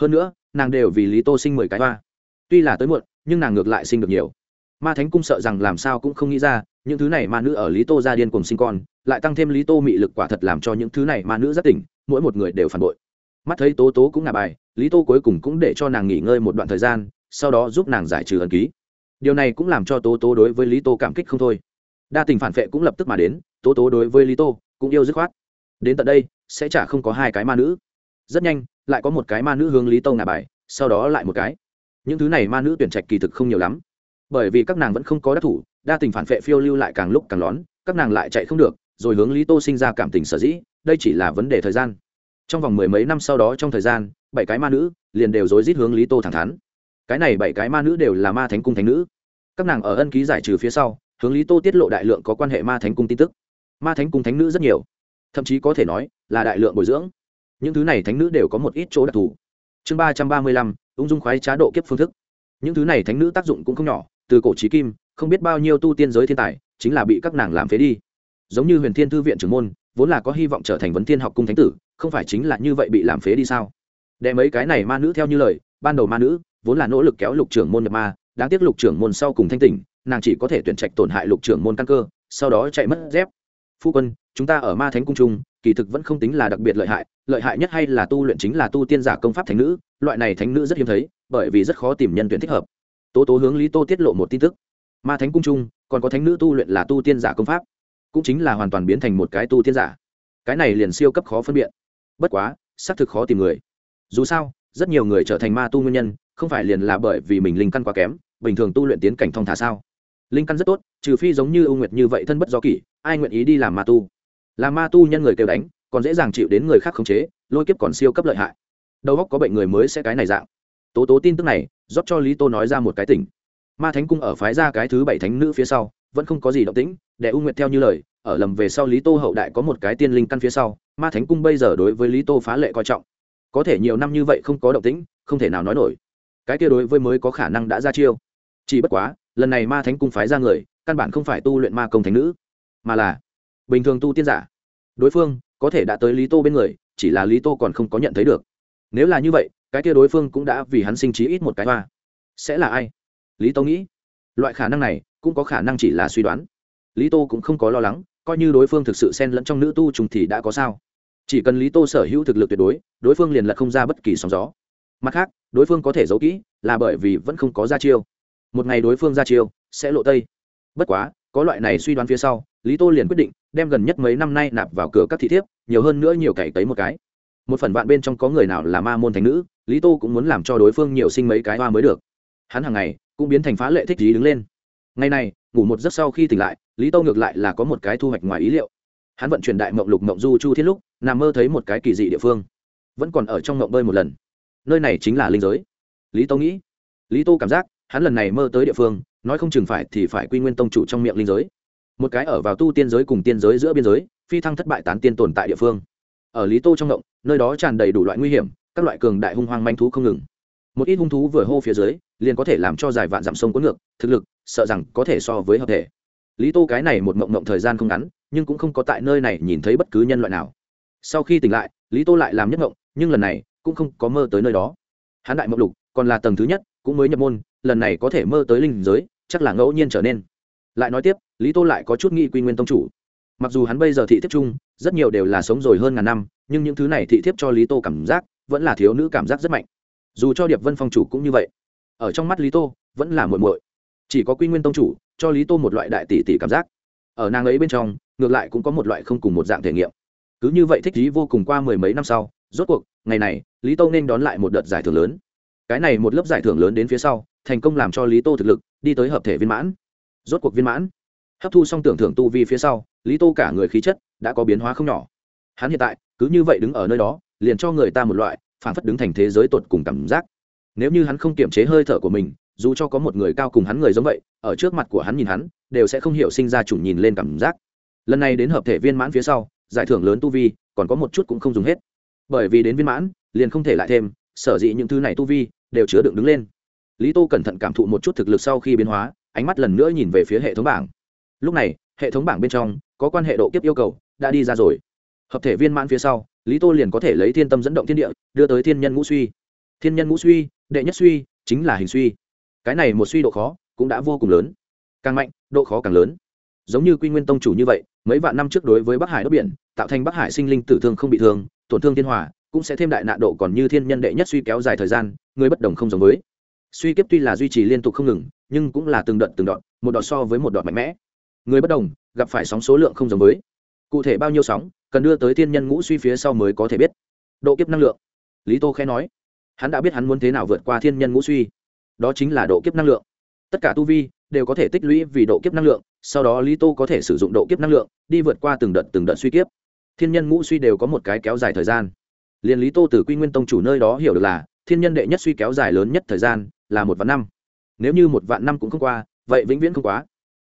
Hơn nữa, nàng đều vì lý tô sinh mười cái hoa. Tuy là tới muộn, nhưng nàng ngược lại sinh được nhiều. Ma thánh cung sợ rằng làm sao cũng không nghĩ ra, những thứ này ma nữ ở lý tô ra điên cùng sinh con, lại tăng thêm lý tô mị lực quả thật làm cho những thứ này ma nữ rất tỉnh, mỗi một người đều phản bội mắt thấy tố tố cũng ngả bài, lý tô cuối cùng cũng để cho nàng nghỉ ngơi một đoạn thời gian, sau đó giúp nàng giải trừ ẩn ký. Điều này cũng làm cho tố tố đối với lý tô cảm kích không thôi. Đa tình phản vệ cũng lập tức mà đến, tố tố đối với lý tô cũng yêu dứt khoát. Đến tận đây, sẽ chả không có hai cái ma nữ. Rất nhanh, lại có một cái ma nữ hướng lý tô ngả bài, sau đó lại một cái. Những thứ này ma nữ tuyển trạch kỳ thực không nhiều lắm. Bởi vì các nàng vẫn không có đắc thủ, đa tình phản vệ phiêu lưu lại càng lúc càng lón, các nàng lại chạy không được, rồi hướng lý tô sinh ra cảm tình sở dĩ, đây chỉ là vấn đề thời gian trong vòng mười mấy năm sau đó trong thời gian, bảy cái ma nữ liền đều rối rít hướng lý tô thẳng thắn. Cái này bảy cái ma nữ đều là ma thánh cung thánh nữ. Các nàng ở ân ký giải trừ phía sau, hướng lý tô tiết lộ đại lượng có quan hệ ma thánh cung tin tức. Ma thánh cung thánh nữ rất nhiều. Thậm chí có thể nói là đại lượng bồi dưỡng. Những thứ này thánh nữ đều có một ít chỗ đặc thù. Chương ba trăm ba mươi lăm, ung dung khoái trá độ kiếp phương thức. Những thứ này thánh nữ tác dụng cũng không nhỏ, từ cổ trí kim, không biết bao nhiêu tu tiên giới thiên tài, chính là bị các nàng làm phế đi. Giống như huyền thiên thư viện trưởng môn vốn là có hy vọng trở thành vấn thiên học cung thánh tử, không phải chính là như vậy bị làm phế đi sao? Đệ mấy cái này ma nữ theo như lời, ban đầu ma nữ vốn là nỗ lực kéo lục trưởng môn nhập ma, đáng tiếc lục trưởng môn sau cùng thanh tỉnh, nàng chỉ có thể tuyển trạch tổn hại lục trưởng môn căn cơ, sau đó chạy mất dép. Phu quân, chúng ta ở ma thánh cung trung, kỳ thực vẫn không tính là đặc biệt lợi hại lợi hại nhất hay là tu luyện chính là tu tiên giả công pháp thánh nữ, loại này thánh nữ rất hiếm thấy, bởi vì rất khó tìm nhân tuyển thích hợp. Tố tố hướng lý tô tiết lộ một tin tức. Ma thánh cung trung, còn có thánh nữ tu luyện là tu tiên giả công pháp cũng chính là hoàn toàn biến thành một cái tu tiên giả. Cái này liền siêu cấp khó phân biệt. bất quá, xác thực khó tìm người. Dù sao, rất nhiều người trở thành ma tu nguyên nhân, không phải liền là bởi vì mình linh căn quá kém, bình thường tu luyện tiến cảnh thong thả sao? Linh căn rất tốt, trừ phi giống như ưu nguyệt như vậy thân bất do kỷ, ai nguyện ý đi làm ma tu? Làm ma tu nhân người kêu đánh, còn dễ dàng chịu đến người khác khống chế, lôi kiếp còn siêu cấp lợi hại. Đầu góc có bệnh người mới sẽ cái này dạng. Tố tố tin tức này, rót cho lý tô nói ra một cái tỉnh. Ma thánh cung ở phái ra cái thứ bảy thánh nữ phía sau, vẫn không có gì động tĩnh, để u nguyệt theo như lời ở lầm về sau lý tô hậu đại có một cái tiên linh căn phía sau, ma thánh cung bây giờ đối với lý tô phá lệ coi trọng. Có thể nhiều năm như vậy không có động tĩnh, không thể nào nói nổi. Cái kia đối với mới có khả năng đã ra chiêu. Chỉ bất quá, lần này ma thánh cung phái ra người, căn bản không phải tu luyện ma công thánh nữ, mà là bình thường tu tiên giả. Đối phương có thể đã tới lý tô bên người, chỉ là lý tô còn không có nhận thấy được. Nếu là như vậy, cái kia đối phương cũng đã vì hắn sinh trí ít một cái hoa. Sẽ là ai? Lý tô nghĩ. Loại khả năng này cũng có khả năng chỉ là suy đoán. Lý tô cũng không có lo lắng coi như đối phương thực sự xen lẫn trong nữ tu trùng thì đã có sao? Chỉ cần lý tô sở hữu thực lực tuyệt đối đối phương liền lật không ra bất kỳ sóng gió. Mặt khác, đối phương có thể giấu kỹ, là bởi vì vẫn không có ra chiêu. Một ngày đối phương ra chiêu, sẽ lộ tây. Bất quá, có loại này suy đoán phía sau, lý tô liền quyết định đem gần nhất mấy năm nay nạp vào cửa các thị thiếp, nhiều hơn nữa nhiều cày tấy một cái. Một phần bạn bên trong có người nào là ma môn thành nữ, lý tô cũng muốn làm cho đối phương nhiều sinh mấy cái hoa mới được. Hắn hàng ngày cũng biến thành phá lệ thích gì đứng lên. Ngày này, ngủ một giấc sau khi tỉnh lại lý tô ngược lại là có một cái thu hoạch ngoài ý liệu. Hắn vận chuyển đại mộng lục mộng du chu thiết lúc, nằm mơ thấy một cái kỳ dị địa phương. Vẫn còn ở trong mộng bơi một lần. Nơi này chính là linh giới. Lý tô nghĩ. Lý tô cảm giác, hắn lần này mơ tới địa phương, nói không chừng phải thì phải quy nguyên tông chủ trong miệng linh giới. Một cái ở vào tu tiên giới cùng tiên giới giữa biên giới, phi thăng thất bại tán tiên tồn tại địa phương. Ở lý tô trong động nơi đó tràn đầy đủ loại nguy hiểm, các loại cường đại hung hoang manh thú không ngừng. Một ít hung thú vừa hô phía dưới, liền có thể làm cho dài vạn dặm sông cuốn ngược, thực lực, sợ rằng có thể so với hợp thể lý tô cái này một mộng mộng thời gian không ngắn, nhưng cũng không có tại nơi này nhìn thấy bất cứ nhân loại nào. Sau khi tỉnh lại, lý tô lại làm nhất mộng, nhưng lần này cũng không có mơ tới nơi đó. Hán đại mộng lục, còn là tầng thứ nhất, cũng mới nhập môn, lần này có thể mơ tới linh giới, chắc là ngẫu nhiên trở nên. Lại nói tiếp, lý tô lại có chút nghi quy nguyên tông chủ. Mặc dù hắn bây giờ thị thiếp chung rất nhiều đều là sống rồi hơn ngàn năm, nhưng những thứ này thị thiếp cho lý tô cảm giác, vẫn là thiếu nữ cảm giác rất mạnh. Dù cho điệp vân phong chủ cũng như vậy, ở trong mắt lý tô, vẫn là muội muội. Chỉ có quy nguyên tông chủ cho lý tô một loại đại tỷ tỷ cảm giác. Ở nàng ấy bên trong, ngược lại cũng có một loại không cùng một dạng thể nghiệm. Cứ như vậy thích lý vô cùng qua mười mấy năm sau, rốt cuộc, ngày này, lý tô nên đón lại một đợt giải thưởng lớn. Cái này một lớp giải thưởng lớn đến phía sau, thành công làm cho lý tô thực lực đi tới hợp thể viên mãn. Rốt cuộc viên mãn. Hấp thu xong tưởng thưởng tu vi phía sau, lý tô cả người khí chất đã có biến hóa không nhỏ. Hắn hiện tại, cứ như vậy đứng ở nơi đó, liền cho người ta một loại phản phất đứng thành thế giới tột cùng cảm giác. Nếu như hắn không kiềm chế hơi thở của mình dù cho có một người cao cùng hắn người giống vậy, ở trước mặt của hắn nhìn hắn, đều sẽ không hiểu sinh ra chủng nhìn lên cảm giác. Lần này đến hợp thể viên mãn phía sau, giải thưởng lớn tu vi, còn có một chút cũng không dùng hết. Bởi vì đến viên mãn, liền không thể lại thêm, sở dĩ những thứ này tu vi đều chứa đựng đứng lên. Lý tô cẩn thận cảm thụ một chút thực lực sau khi biến hóa, ánh mắt lần nữa nhìn về phía hệ thống bảng. Lúc này, hệ thống bảng bên trong có quan hệ độ kiếp yêu cầu đã đi ra rồi. Hợp thể viên mãn phía sau, lý tô liền có thể lấy thiên tâm dẫn động thiên địa, đưa tới thiên nhân ngũ suy. Thiên nhân ngũ suy, đệ nhất suy, chính là hình suy cái này một suy độ khó cũng đã vô cùng lớn. Càng mạnh, độ khó càng lớn. Giống như quy nguyên tông chủ như vậy, mấy vạn năm trước đối với bắc hải đất biển, tạo thành bắc hải sinh linh tử thương không bị thương, tổn thương thiên hòa, cũng sẽ thêm đại nạn độ còn như thiên nhân đệ nhất suy kéo dài thời gian, người bất đồng không giống với. Suy kiếp tuy là duy trì liên tục không ngừng, nhưng cũng là từng đợt từng đoạn một đoạn so với một đoạn mạnh mẽ. Người bất đồng, gặp phải sóng số lượng không giống với. Cụ thể bao nhiêu sóng, cần đưa tới thiên nhân ngũ suy phía sau mới có thể biết. Độ kiếp năng lượng. Lý tô khẽ nói. Hắn đã biết hắn muốn thế nào vượt qua thiên nhân ngũ suy đó chính là độ kiếp năng lượng. Tất cả tu vi đều có thể tích lũy vì độ kiếp năng lượng, sau đó lý tô có thể sử dụng độ kiếp năng lượng đi vượt qua từng đợt từng đợt suy kiếp. Thiên nhân ngũ suy đều có một cái kéo dài thời gian. Liền lý tô từ quy nguyên tông chủ nơi đó hiểu được là, thiên nhân đệ nhất suy kéo dài lớn nhất thời gian là một vạn năm. Nếu như một vạn năm cũng không qua, vậy vĩnh viễn không quá.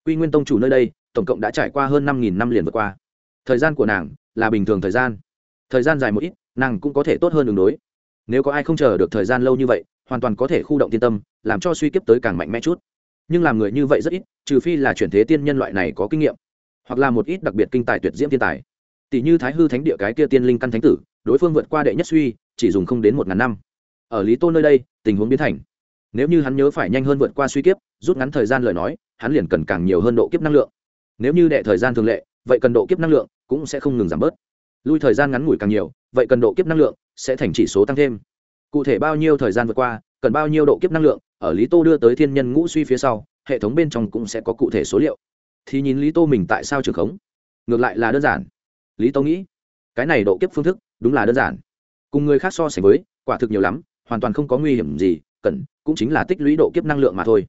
Quy nguyên tông chủ nơi đây, tổng cộng đã trải qua hơn năm nghìn năm liền vượt qua. Thời gian của nàng là bình thường thời gian. Thời gian dài một ít, nàng cũng có thể tốt hơn đường đối. Nếu có ai không chờ được thời gian lâu như vậy hoàn toàn có thể khu động tiên tâm, làm cho suy kiếp tới càng mạnh mẽ chút. Nhưng làm người như vậy rất ít, trừ phi là chuyển thế tiên nhân loại này có kinh nghiệm, hoặc là một ít đặc biệt kinh tài tuyệt diễm thiên tài. Tỷ như thái hư thánh địa cái kia tiên linh căn thánh tử, đối phương vượt qua đệ nhất suy, chỉ dùng không đến một ngàn năm. Ở lý tô nơi đây, tình huống biến thành, nếu như hắn nhớ phải nhanh hơn vượt qua suy kiếp, rút ngắn thời gian lời nói, hắn liền cần càng nhiều hơn độ kiếp năng lượng. Nếu như đệ thời gian thường lệ, vậy cần độ kiếp năng lượng cũng sẽ không ngừng giảm bớt. Lui thời gian ngắn ngủi càng nhiều, vậy cần độ kiếp năng lượng sẽ thành chỉ số tăng thêm cụ thể bao nhiêu thời gian vượt qua, cần bao nhiêu độ kiếp năng lượng, ở lý tô đưa tới thiên nhân ngũ suy phía sau, hệ thống bên trong cũng sẽ có cụ thể số liệu. Thì nhìn lý tô mình tại sao trường khống. Ngược lại là đơn giản. Lý tô nghĩ, cái này độ kiếp phương thức đúng là đơn giản. Cùng người khác so sánh với, quả thực nhiều lắm, hoàn toàn không có nguy hiểm gì, cần, cũng chính là tích lũy độ kiếp năng lượng mà thôi.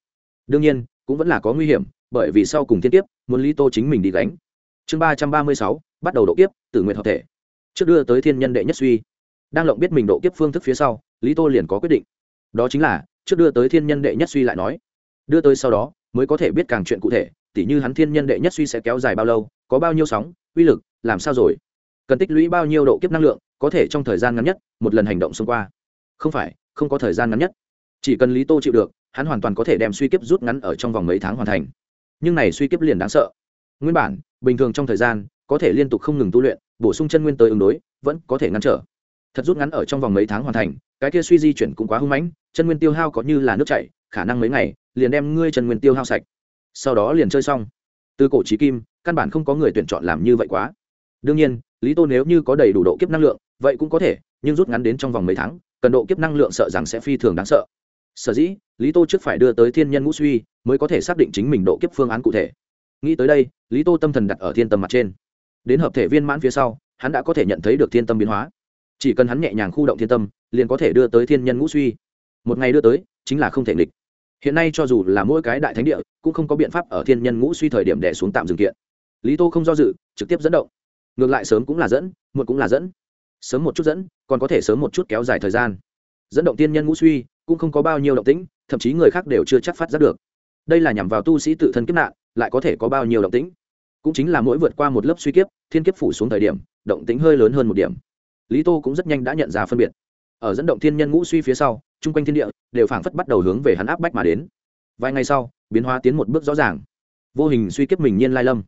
Đương nhiên, cũng vẫn là có nguy hiểm, bởi vì sau cùng thiên kiếp, muốn lý tô chính mình đi gánh. Chương ba trăm ba mươi sáu, bắt đầu độ kiếp, tử nguyện hợp thể. Trước đưa tới thiên nhân đệ nhất suy đang lộng biết mình độ kiếp phương thức phía sau, lý tô liền có quyết định. Đó chính là, trước đưa tới thiên nhân đệ nhất suy lại nói. Đưa tới sau đó, mới có thể biết càng chuyện cụ thể, tỉ như hắn thiên nhân đệ nhất suy sẽ kéo dài bao lâu, có bao nhiêu sóng, uy lực, làm sao rồi? Cần tích lũy bao nhiêu độ kiếp năng lượng, có thể trong thời gian ngắn nhất, một lần hành động xông qua? Không phải, không có thời gian ngắn nhất. Chỉ cần lý tô chịu được, hắn hoàn toàn có thể đem suy kiếp rút ngắn ở trong vòng mấy tháng hoàn thành. Nhưng này suy kiếp liền đáng sợ. Nguyên bản, bình thường trong thời gian, có thể liên tục không ngừng tu luyện, bổ sung chân nguyên tới ứng đối, vẫn có thể ngăn trở thật rút ngắn ở trong vòng mấy tháng hoàn thành, cái kia suy di chuyển cũng quá hưng mãnh, chân nguyên tiêu hao có như là nước chảy, khả năng mấy ngày, liền đem ngươi chân nguyên tiêu hao sạch. Sau đó liền chơi xong. Từ cổ trí kim, căn bản không có người tuyển chọn làm như vậy quá. Đương nhiên, lý tô nếu như có đầy đủ độ kiếp năng lượng, vậy cũng có thể, nhưng rút ngắn đến trong vòng mấy tháng, cần độ kiếp năng lượng sợ rằng sẽ phi thường đáng sợ. Sở dĩ, lý tô trước phải đưa tới thiên nhân ngũ suy, mới có thể xác định chính mình độ kiếp phương án cụ thể. Nghĩ tới đây, lý tô tâm thần đặt ở thiên tâm mặt trên. Đến hợp thể viên mãn phía sau, hắn đã có thể nhận thấy được thiên tâm biến hóa chỉ cần hắn nhẹ nhàng khu động thiên tâm, liền có thể đưa tới thiên nhân ngũ suy. Một ngày đưa tới, chính là không thể nghịch. Hiện nay cho dù là mỗi cái đại thánh địa, cũng không có biện pháp ở thiên nhân ngũ suy thời điểm đẻ xuống tạm dừng kiện. Lý tô không do dự, trực tiếp dẫn động. Ngược lại sớm cũng là dẫn, muộn cũng là dẫn. Sớm một chút dẫn, còn có thể sớm một chút kéo dài thời gian. Dẫn động tiên nhân ngũ suy, cũng không có bao nhiêu động tĩnh, thậm chí người khác đều chưa chắc phát giác được. Đây là nhằm vào tu sĩ tự thân kiếp nạn, lại có thể có bao nhiêu động tĩnh. Cũng chính là mỗi vượt qua một lớp suy kiếp, thiên kiếp phủ xuống thời điểm, động tĩnh hơi lớn hơn một điểm lý tô cũng rất nhanh đã nhận ra phân biệt. Ở dẫn động thiên nhân ngũ suy phía sau, chung quanh thiên địa đều phảng phất bắt đầu hướng về hắn áp bách mà đến. Vài ngày sau, biến hóa tiến một bước rõ ràng. Vô hình suy kiếp mình nhiên lai lâm.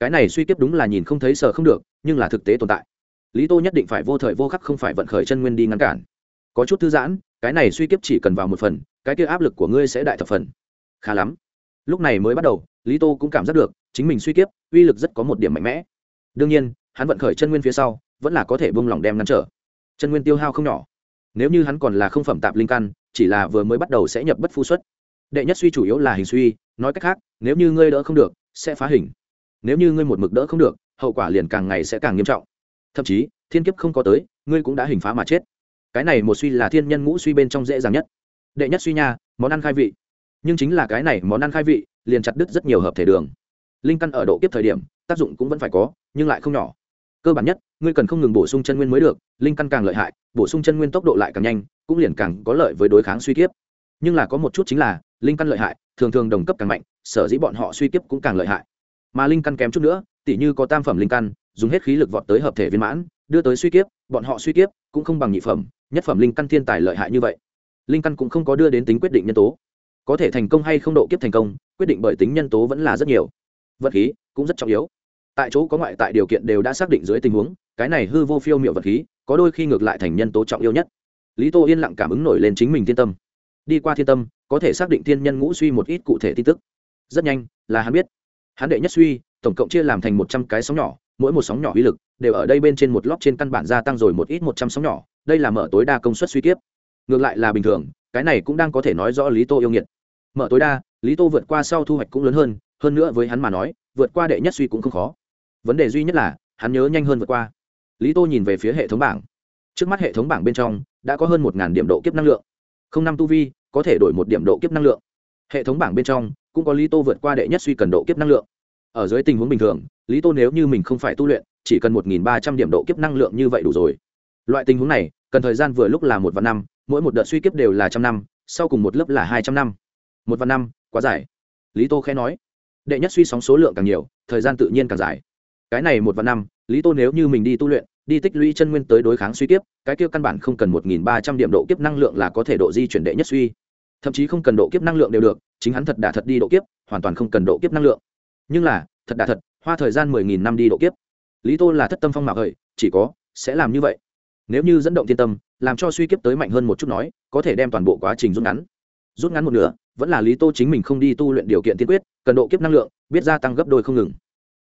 Cái này suy kiếp đúng là nhìn không thấy sợ không được, nhưng là thực tế tồn tại. Lý tô nhất định phải vô thời vô khắc không phải vận khởi chân nguyên đi ngăn cản. Có chút thư giãn, cái này suy kiếp chỉ cần vào một phần, cái kia áp lực của ngươi sẽ đại thập phần. Khá lắm. Lúc này mới bắt đầu, lý tô cũng cảm giác được, chính mình suy kiếp, uy lực rất có một điểm mạnh mẽ. Đương nhiên, hắn vận khởi chân nguyên phía sau vẫn là có thể bông lỏng đem ngăn trở. Chân nguyên tiêu hao không nhỏ. Nếu như hắn còn là không phẩm tạp linh căn, chỉ là vừa mới bắt đầu sẽ nhập bất phu xuất. Đệ nhất suy chủ yếu là hình suy, nói cách khác, nếu như ngươi đỡ không được, sẽ phá hình. Nếu như ngươi một mực đỡ không được, hậu quả liền càng ngày sẽ càng nghiêm trọng. Thậm chí, thiên kiếp không có tới, ngươi cũng đã hình phá mà chết. Cái này một suy là thiên nhân ngũ suy bên trong dễ dàng nhất. Đệ nhất suy nha, món ăn khai vị. Nhưng chính là cái này món ăn khai vị, liền chặt đứt rất nhiều hợp thể đường. Linh căn ở độ kiếp thời điểm, tác dụng cũng vẫn phải có, nhưng lại không nhỏ cơ bản nhất, ngươi cần không ngừng bổ sung chân nguyên mới được, linh căn càng lợi hại, bổ sung chân nguyên tốc độ lại càng nhanh, cũng liền càng có lợi với đối kháng suy kiếp. Nhưng là có một chút chính là, linh căn lợi hại, thường thường đồng cấp càng mạnh, sở dĩ bọn họ suy kiếp cũng càng lợi hại. Mà linh căn kém chút nữa, tỉ như có tam phẩm linh căn, dùng hết khí lực vọt tới hợp thể viên mãn, đưa tới suy kiếp, bọn họ suy kiếp cũng không bằng nhị phẩm, nhất phẩm linh căn thiên tài lợi hại như vậy. Linh căn cũng không có đưa đến tính quyết định nhân tố. Có thể thành công hay không độ kiếp thành công, quyết định bởi tính nhân tố vẫn là rất nhiều. Vật khí cũng rất trọng yếu tại chỗ có ngoại tại điều kiện đều đã xác định dưới tình huống, cái này hư vô phiêu m i ệ u vật khí, có đôi khi ngược lại thành nhân tố trọng yêu nhất. Lý tô yên lặng cảm ứng nổi lên chính mình thiên tâm. Đi qua thiên tâm, có thể xác định thiên nhân ngũ suy một ít cụ thể tin tức. Rất nhanh, là hắn biết. Hắn đệ nhất suy, tổng cộng chia làm thành một trăm cái sóng nhỏ, mỗi một sóng nhỏ uy lực đều ở đây bên trên một lót trên căn bản gia tăng rồi một ít một trăm sóng nhỏ, đây là mở tối đa công suất suy tiếp. ngược lại là bình thường, cái này cũng đang có thể nói rõ lý tô yêu nghiệt. Mở tối đa, lý tô vượt qua sau thu hoạch cũng lớn hơn hơn nữa với hắn mà nói, vượt qua đệ nhất suy cũng không khó vấn đề duy nhất là, hắn nhớ nhanh hơn vượt qua. Lý tô nhìn về phía hệ thống bảng. Trước mắt hệ thống bảng bên trong, đã có hơn một điểm độ kiếp năng lượng. Không năm tu vi, có thể đổi một điểm độ kiếp năng lượng. Hệ thống bảng bên trong, cũng có lý tô vượt qua đệ nhất suy cần độ kiếp năng lượng. Ở dưới tình huống bình thường, lý tô nếu như mình không phải tu luyện, chỉ cần một nghìn ba trăm điểm độ kiếp năng lượng như vậy đủ rồi. Loại tình huống này, cần thời gian vừa lúc là một vạn năm, mỗi một đợt suy kiếp đều là trăm năm, sau cùng một lớp là hai trăm năm. Một vạn năm, quá dài. Lý tô khẽ nói. Đệ nhất suy sóng số lượng càng nhiều, thời gian tự nhiên càng dài cái này một vạn năm, lý tô nếu như mình đi tu luyện, đi tích lũy chân nguyên tới đối kháng suy kiếp, cái kia căn bản không cần một nghìn ba trăm điểm độ kiếp năng lượng là có thể độ di chuyển đệ nhất suy. Thậm chí không cần độ kiếp năng lượng đều được, chính hắn thật đà thật đi độ kiếp, hoàn toàn không cần độ kiếp năng lượng. Nhưng là, thật đà thật, hoa thời gian mười nghìn năm đi độ kiếp. Lý tô là thất tâm phong mạc hời, chỉ có, sẽ làm như vậy. Nếu như dẫn động thiên tâm, làm cho suy kiếp tới mạnh hơn một chút nói, có thể đem toàn bộ quá trình rút ngắn. Rút ngắn một nửa, vẫn là lý tô chính mình không đi tu luyện điều kiện tiên quyết, cần độ kiếp năng lượng, biết gia tăng gấp đôi không ngừng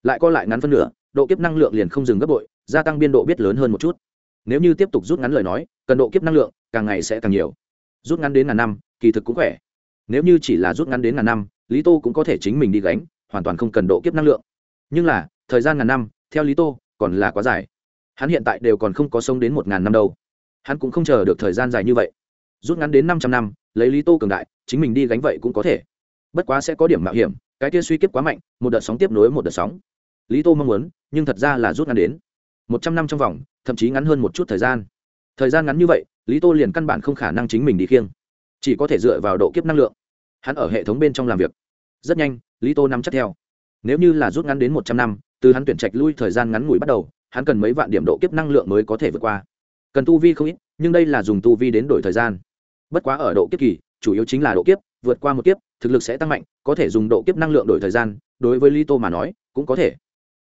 lại co lại ngắn phân nửa, độ kiếp năng lượng liền không dừng gấp bội, gia tăng biên độ biết lớn hơn một chút. Nếu như tiếp tục rút ngắn lời nói, cần độ kiếp năng lượng càng ngày sẽ càng nhiều. Rút ngắn đến ngàn năm, kỳ thực cũng khỏe. Nếu như chỉ là rút ngắn đến ngàn năm, lý tô cũng có thể chính mình đi gánh, hoàn toàn không cần độ kiếp năng lượng. Nhưng là, thời gian ngàn năm, theo lý tô, còn là quá dài. Hắn hiện tại đều còn không có sống đến một ngàn năm đâu. Hắn cũng không chờ được thời gian dài như vậy. Rút ngắn đến năm trăm năm, lấy lý tô cường đại, chính mình đi gánh vậy cũng có thể. Bất quá sẽ có điểm mạo hiểm, cái kia suy kiếp quá mạnh, một đợt sóng tiếp nối một đợt sóng lý tô mong muốn, nhưng thật ra là rút ngắn đến một trăm năm trong vòng, thậm chí ngắn hơn một chút thời gian. Thời gian ngắn như vậy, lý tô liền căn bản không khả năng chính mình đi khiêng. Chỉ có thể dựa vào độ kiếp năng lượng. Hắn ở hệ thống bên trong làm việc. Rất nhanh, lý tô nắm chắc theo. Nếu như là rút ngắn đến một trăm năm, từ hắn tuyển trạch lui thời gian ngắn ngủi bắt đầu, hắn cần mấy vạn điểm độ kiếp năng lượng mới có thể vượt qua. Cần tu vi không ít, nhưng đây là dùng tu vi đến đổi thời gian. Bất quá ở độ kiếp kỳ, chủ yếu chính là độ kiếp, vượt qua một kiếp, thực lực sẽ tăng mạnh, có thể dùng độ kiếp năng lượng đổi thời gian, đối với lý tô mà nói, cũng có thể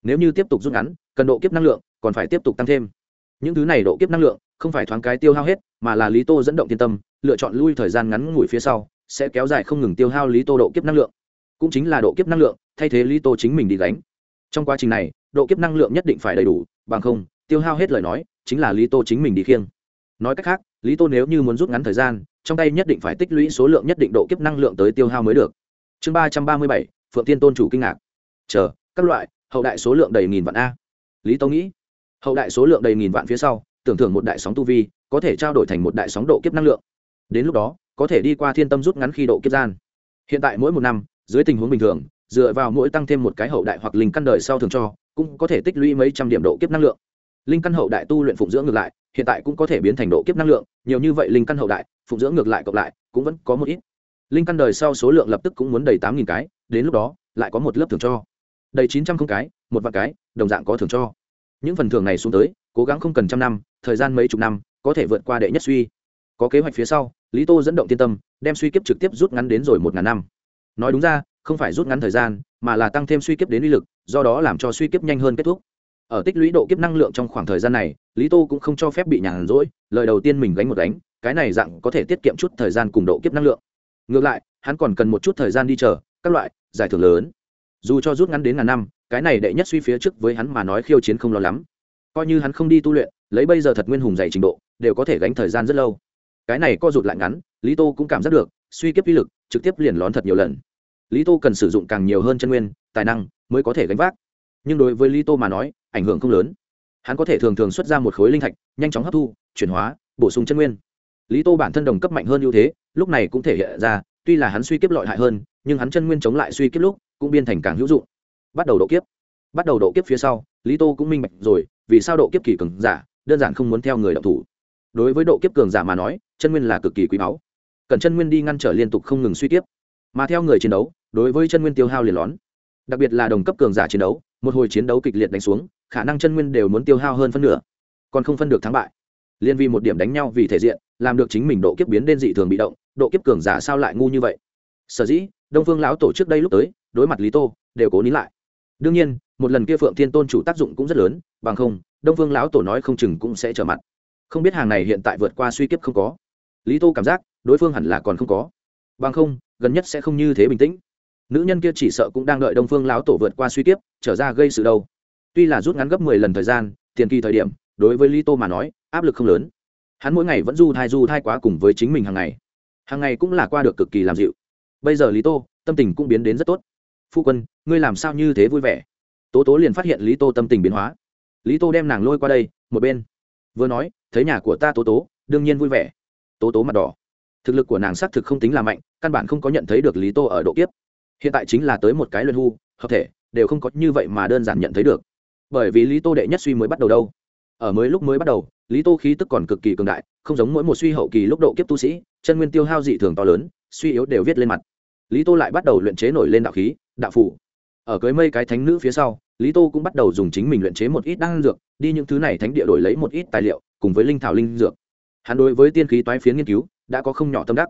nếu như tiếp tục rút ngắn, cần độ kiếp năng lượng còn phải tiếp tục tăng thêm. Những thứ này độ kiếp năng lượng không phải thoáng cái tiêu hao hết, mà là lý tô dẫn động thiên tâm, lựa chọn lui thời gian ngắn ngủi phía sau, sẽ kéo dài không ngừng tiêu hao lý tô độ kiếp năng lượng. Cũng chính là độ kiếp năng lượng, thay thế lý tô chính mình đi gánh. Trong quá trình này, độ kiếp năng lượng nhất định phải đầy đủ, bằng không, tiêu hao hết lời nói, chính là lý tô chính mình đi khiêng. Nói cách khác, lý tô nếu như muốn rút ngắn thời gian, trong tay nhất định phải tích lũy số lượng nhất định độ kiếp năng lượng tới tiêu hao mới được. Chương ba trăm ba mươi bảy, phượng tiên tôn chủ kinh ngạc. Chờ, các loại hậu đại số lượng đầy nghìn vạn a. Lý tâu nghĩ, hậu đại số lượng đầy nghìn vạn phía sau, tưởng thưởng một đại sóng tu vi, có thể trao đổi thành một đại sóng độ kiếp năng lượng. Đến lúc đó, có thể đi qua thiên tâm rút ngắn khi độ kiếp gian. Hiện tại mỗi một năm, dưới tình huống bình thường, dựa vào mỗi tăng thêm một cái hậu đại hoặc linh căn đời sau thường cho, cũng có thể tích lũy mấy trăm điểm độ kiếp năng lượng. Linh căn hậu đại tu luyện phụng dưỡng ngược lại, hiện tại cũng có thể biến thành độ kiếp năng lượng, nhiều như vậy linh căn hậu đại, phụng dưỡng ngược lại cộng lại, cũng vẫn có một ít. Linh căn đời sau số lượng lập tức cũng muốn đầy tám nghìn cái, đến lúc đó, lại có một lớp thường cho đầy chín trăm không cái, một vạn cái, đồng dạng có thưởng cho. Những phần thưởng này xuống tới, cố gắng không cần trăm năm, thời gian mấy chục năm, có thể vượt qua đệ nhất suy. Có kế hoạch phía sau, lý tô dẫn động tiên tâm, đem suy kiếp trực tiếp rút ngắn đến rồi một ngàn năm. Nói đúng ra, không phải rút ngắn thời gian, mà là tăng thêm suy kiếp đến uy lực, do đó làm cho suy kiếp nhanh hơn kết thúc. Ở tích lũy độ kiếp năng lượng trong khoảng thời gian này, lý tô cũng không cho phép bị nhàn rỗi, lời đầu tiên mình gánh một đánh cái này dạng có thể tiết kiệm chút thời gian cùng độ kiếp năng lượng. Ngược lại, hắn còn cần một chút thời gian đi chờ, các loại giải thưởng lớn dù cho rút ngắn đến ngàn năm, cái này đệ nhất suy phía trước với hắn mà nói khiêu chiến không lo lắm. Coi như hắn không đi tu luyện, lấy bây giờ thật nguyên hùng dày trình độ, đều có thể gánh thời gian rất lâu. Cái này co rụt lại ngắn, lý tô cũng cảm giác được, suy kiếp uy lực trực tiếp liền lón thật nhiều lần. Lý tô cần sử dụng càng nhiều hơn chân nguyên, tài năng mới có thể gánh vác. Nhưng đối với lý tô mà nói, ảnh hưởng không lớn. Hắn có thể thường thường xuất ra một khối linh thạch, nhanh chóng hấp thu, chuyển hóa, bổ sung chân nguyên. Lý tô bản thân đồng cấp mạnh hơn ưu thế, lúc này cũng thể hiện ra, tuy là hắn suy kiếp lọi hại hơn, nhưng hắn chân nguyên chống lại suy kiếp lúc cũng biên thành càng hữu dụng. Bắt đầu độ kiếp. Bắt đầu độ kiếp phía sau, lý tô cũng minh bạch rồi, vì sao độ kiếp kỳ cường giả, đơn giản không muốn theo người đọc thủ. Đối với độ kiếp cường giả mà nói, chân nguyên là cực kỳ quý báu. Cần chân nguyên đi ngăn trở liên tục không ngừng suy tiếp. mà theo người chiến đấu, đối với chân nguyên tiêu hao liền lón. Đặc biệt là đồng cấp cường giả chiến đấu, một hồi chiến đấu kịch liệt đánh xuống, khả năng chân nguyên đều muốn tiêu hao hơn phân nửa. Còn không phân được thắng bại. Liên vi một điểm đánh nhau vì thể diện, làm được chính mình độ kiếp biến đến dị thường bị động, độ kiếp cường giả sao lại ngu như vậy? Sở dĩ đông phương lão tổ trước đây lúc tới, đối mặt lý tô, đều cố nín lại. Đương nhiên, một lần kia phượng thiên tôn chủ tác dụng cũng rất lớn, bằng không, đông phương lão tổ nói không chừng cũng sẽ trở mặt. Không biết hàng này hiện tại vượt qua suy kiếp không có. Lý tô cảm giác, đối phương hẳn là còn không có. Bằng không, gần nhất sẽ không như thế bình tĩnh. Nữ nhân kia chỉ sợ cũng đang đợi đông phương lão tổ vượt qua suy kiếp, trở ra gây sự đâu. Tuy là rút ngắn gấp mười lần thời gian, tiền kỳ thời điểm, đối với lý tô mà nói, áp lực không lớn. Hắn mỗi ngày vẫn du thai du thai quá cùng với chính mình hàng ngày. Hàng ngày cũng là qua được cực kỳ làm dịu bây giờ lý tô, tâm tình cũng biến đến rất tốt. Phu quân, ngươi làm sao như thế vui vẻ? Tố tố liền phát hiện lý tô tâm tình biến hóa. Lý tô đem nàng lôi qua đây, một bên. Vừa nói, thấy nhà của ta tố tố, đương nhiên vui vẻ. Tố tố mặt đỏ. Thực lực của nàng xác thực không tính là mạnh, căn bản không có nhận thấy được lý tô ở độ kiếp. Hiện tại chính là tới một cái luân hu hợp thể, đều không có như vậy mà đơn giản nhận thấy được. Bởi vì lý tô đệ nhất suy mới bắt đầu đâu. Ở mới lúc mới bắt đầu, lý tô khí tức còn cực kỳ cường đại, không giống mỗi một suy hậu kỳ lúc độ kiếp tu sĩ, chân nguyên tiêu hao dị thường to lớn, suy yếu đều viết lên mặt lý tô lại bắt đầu luyện chế nổi lên đạo khí, đạo phủ. Ở cưới mây cái thánh nữ phía sau, lý tô cũng bắt đầu dùng chính mình luyện chế một ít đan dược, đi những thứ này thánh địa đổi lấy một ít tài liệu, cùng với linh thảo linh dược. Hắn đối với tiên khí toái phiến nghiên cứu, đã có không nhỏ tâm đắc.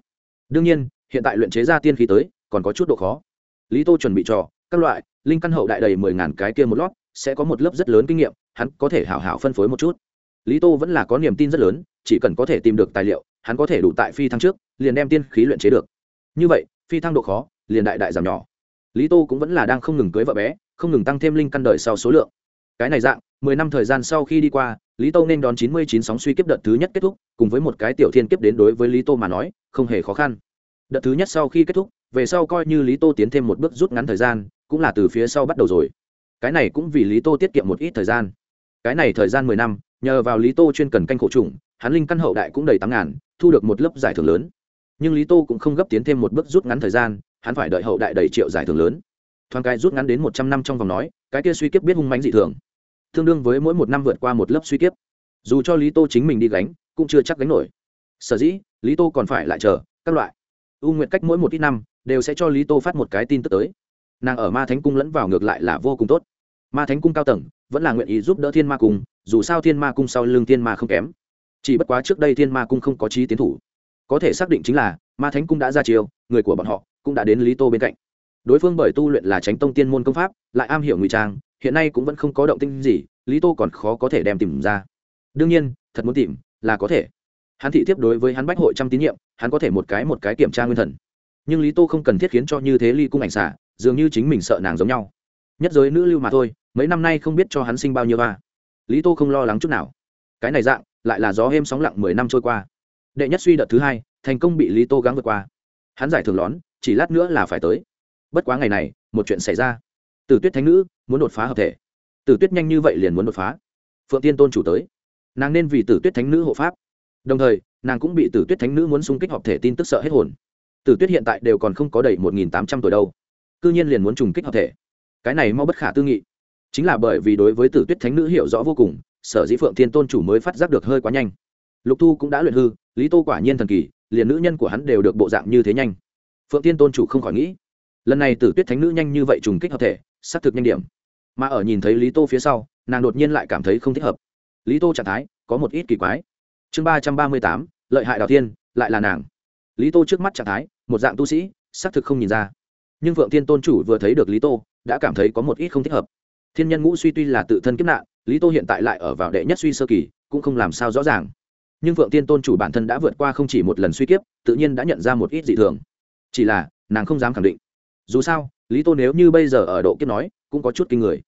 Đương nhiên, hiện tại luyện chế ra tiên khí tới, còn có chút độ khó. Lý tô chuẩn bị trò, các loại, linh căn hậu đại đầy mười ngàn cái kia một lót, sẽ có một lớp rất lớn kinh nghiệm, hắn có thể hảo hảo phân phối một chút. Lý tô vẫn là có niềm tin rất lớn, chỉ cần có thể tìm được tài liệu, hắn có thể đủ tại phi thăng trước, liền đem tiên khí luyện chế được. Như vậy phi thăng độ khó, liền đại đại giảm nhỏ. Lý tô cũng vẫn là đang không ngừng cưới vợ bé, không ngừng tăng thêm linh căn đời sau số lượng. Cái này dạng, mười năm thời gian sau khi đi qua, lý tô nên đón chín mươi chín sóng suy kiếp đợt thứ nhất kết thúc, cùng với một cái tiểu thiên kiếp đến đối với lý tô mà nói, không hề khó khăn. Đợt thứ nhất sau khi kết thúc, về sau coi như lý tô tiến thêm một bước rút ngắn thời gian, cũng là từ phía sau bắt đầu rồi. Cái này cũng vì lý tô tiết kiệm một ít thời gian. Cái này thời gian mười năm, nhờ vào lý tô chuyên cần canh khổ trùng, hắn linh căn hậu đại cũng đầy tám ngàn, thu được một lớp giải thưởng lớn nhưng lý tô cũng không gấp tiến thêm một bước rút ngắn thời gian, hắn phải đợi hậu đại đầy triệu giải thưởng lớn. Thoáng cái rút ngắn đến một trăm năm trong vòng nói, cái kia suy kiếp biết hung mánh dị thường. Tương đương với mỗi một năm vượt qua một lớp suy kiếp. Dù cho lý tô chính mình đi gánh, cũng chưa chắc gánh nổi. Sở dĩ, lý tô còn phải lại chờ, các loại. U nguyện cách mỗi một ít năm, đều sẽ cho lý tô phát một cái tin tức tới. Nàng ở ma thánh cung lẫn vào ngược lại là vô cùng tốt. Ma thánh cung cao tầng, vẫn là nguyện ý giúp đỡ thiên ma cung, dù sao thiên ma cung sau lưng thiên ma không kém. Chỉ bất quá trước đây thiên ma cung không có trí tiến thủ có thể xác định chính là ma thánh cung đã ra chiều người của bọn họ cũng đã đến lý tô bên cạnh. Đối phương bởi tu luyện là tránh tông tiên môn công pháp, lại am hiểu ngụy trang, hiện nay cũng vẫn không có động tinh gì, lý tô còn khó có thể đem tìm ra. Đương nhiên, thật muốn tìm là có thể. Hắn thị tiếp đối với hắn bách hội trăm tín nhiệm, hắn có thể một cái một cái kiểm tra nguyên thần. Nhưng lý tô không cần thiết khiến cho như thế ly cung ảnh xả, dường như chính mình sợ nàng giống nhau. Nhất giới nữ lưu mà thôi, mấy năm nay không biết cho hắn sinh bao nhiêu ba lý tô không lo lắng chút nào. Cái này dạng, lại là gió êm sóng lặng mười năm trôi qua đệ nhất suy đợt thứ hai, thành công bị lý tô gắng vượt qua. Hắn giải thưởng lón, chỉ lát nữa là phải tới. Bất quá ngày này, một chuyện xảy ra. Tử tuyết thánh nữ muốn đột phá hợp thể. Tử tuyết nhanh như vậy liền muốn đột phá. Phượng tiên tôn chủ tới. Nàng nên vì tử tuyết thánh nữ hộ pháp. Đồng thời, nàng cũng bị tử tuyết thánh nữ muốn xung kích hợp thể tin tức sợ hết hồn. Tử tuyết hiện tại đều còn không có đầy một nghìn tám trăm tuổi đâu. C ư nhiên liền muốn trùng kích hợp thể. Cái này mau bất khả tư nghị. Chính là bởi vì đối với tử tuyết thánh nữ hiểu rõ vô cùng, sở dĩ phượng thiên tôn chủ mới phát giác được hơi quá nhanh. Lục thu cũng đã luyện hư lý tô quả nhiên thần kỳ, liền nữ nhân của hắn đều được bộ dạng như thế nhanh. Phượng thiên tôn chủ không khỏi nghĩ, lần này tử tuyết thánh nữ nhanh như vậy trùng kích hợp thể, xác thực nhanh điểm. Mà ở nhìn thấy lý tô phía sau, nàng đột nhiên lại cảm thấy không thích hợp. Lý tô trạng thái có một ít kỳ quái. Chương ba trăm ba mươi tám, lợi hại đào thiên, lại là nàng. Lý tô trước mắt trạng thái, một dạng tu sĩ, xác thực không nhìn ra. Nhưng phượng thiên tôn chủ vừa thấy được lý tô, đã cảm thấy có một ít không thích hợp. Thiên nhân ngũ suy tuy là tự thân kiếp nạn, lý tô hiện tại lại ở vào đệ nhất suy sơ kỳ, cũng không làm sao rõ ràng nhưng phượng tiên tôn chủ bản thân đã vượt qua không chỉ một lần suy kiếp, tự nhiên đã nhận ra một ít dị thường. Chỉ là, nàng không dám khẳng định. Dù sao, lý tô nếu như bây giờ ở độ kiếp nói, cũng có chút kinh người.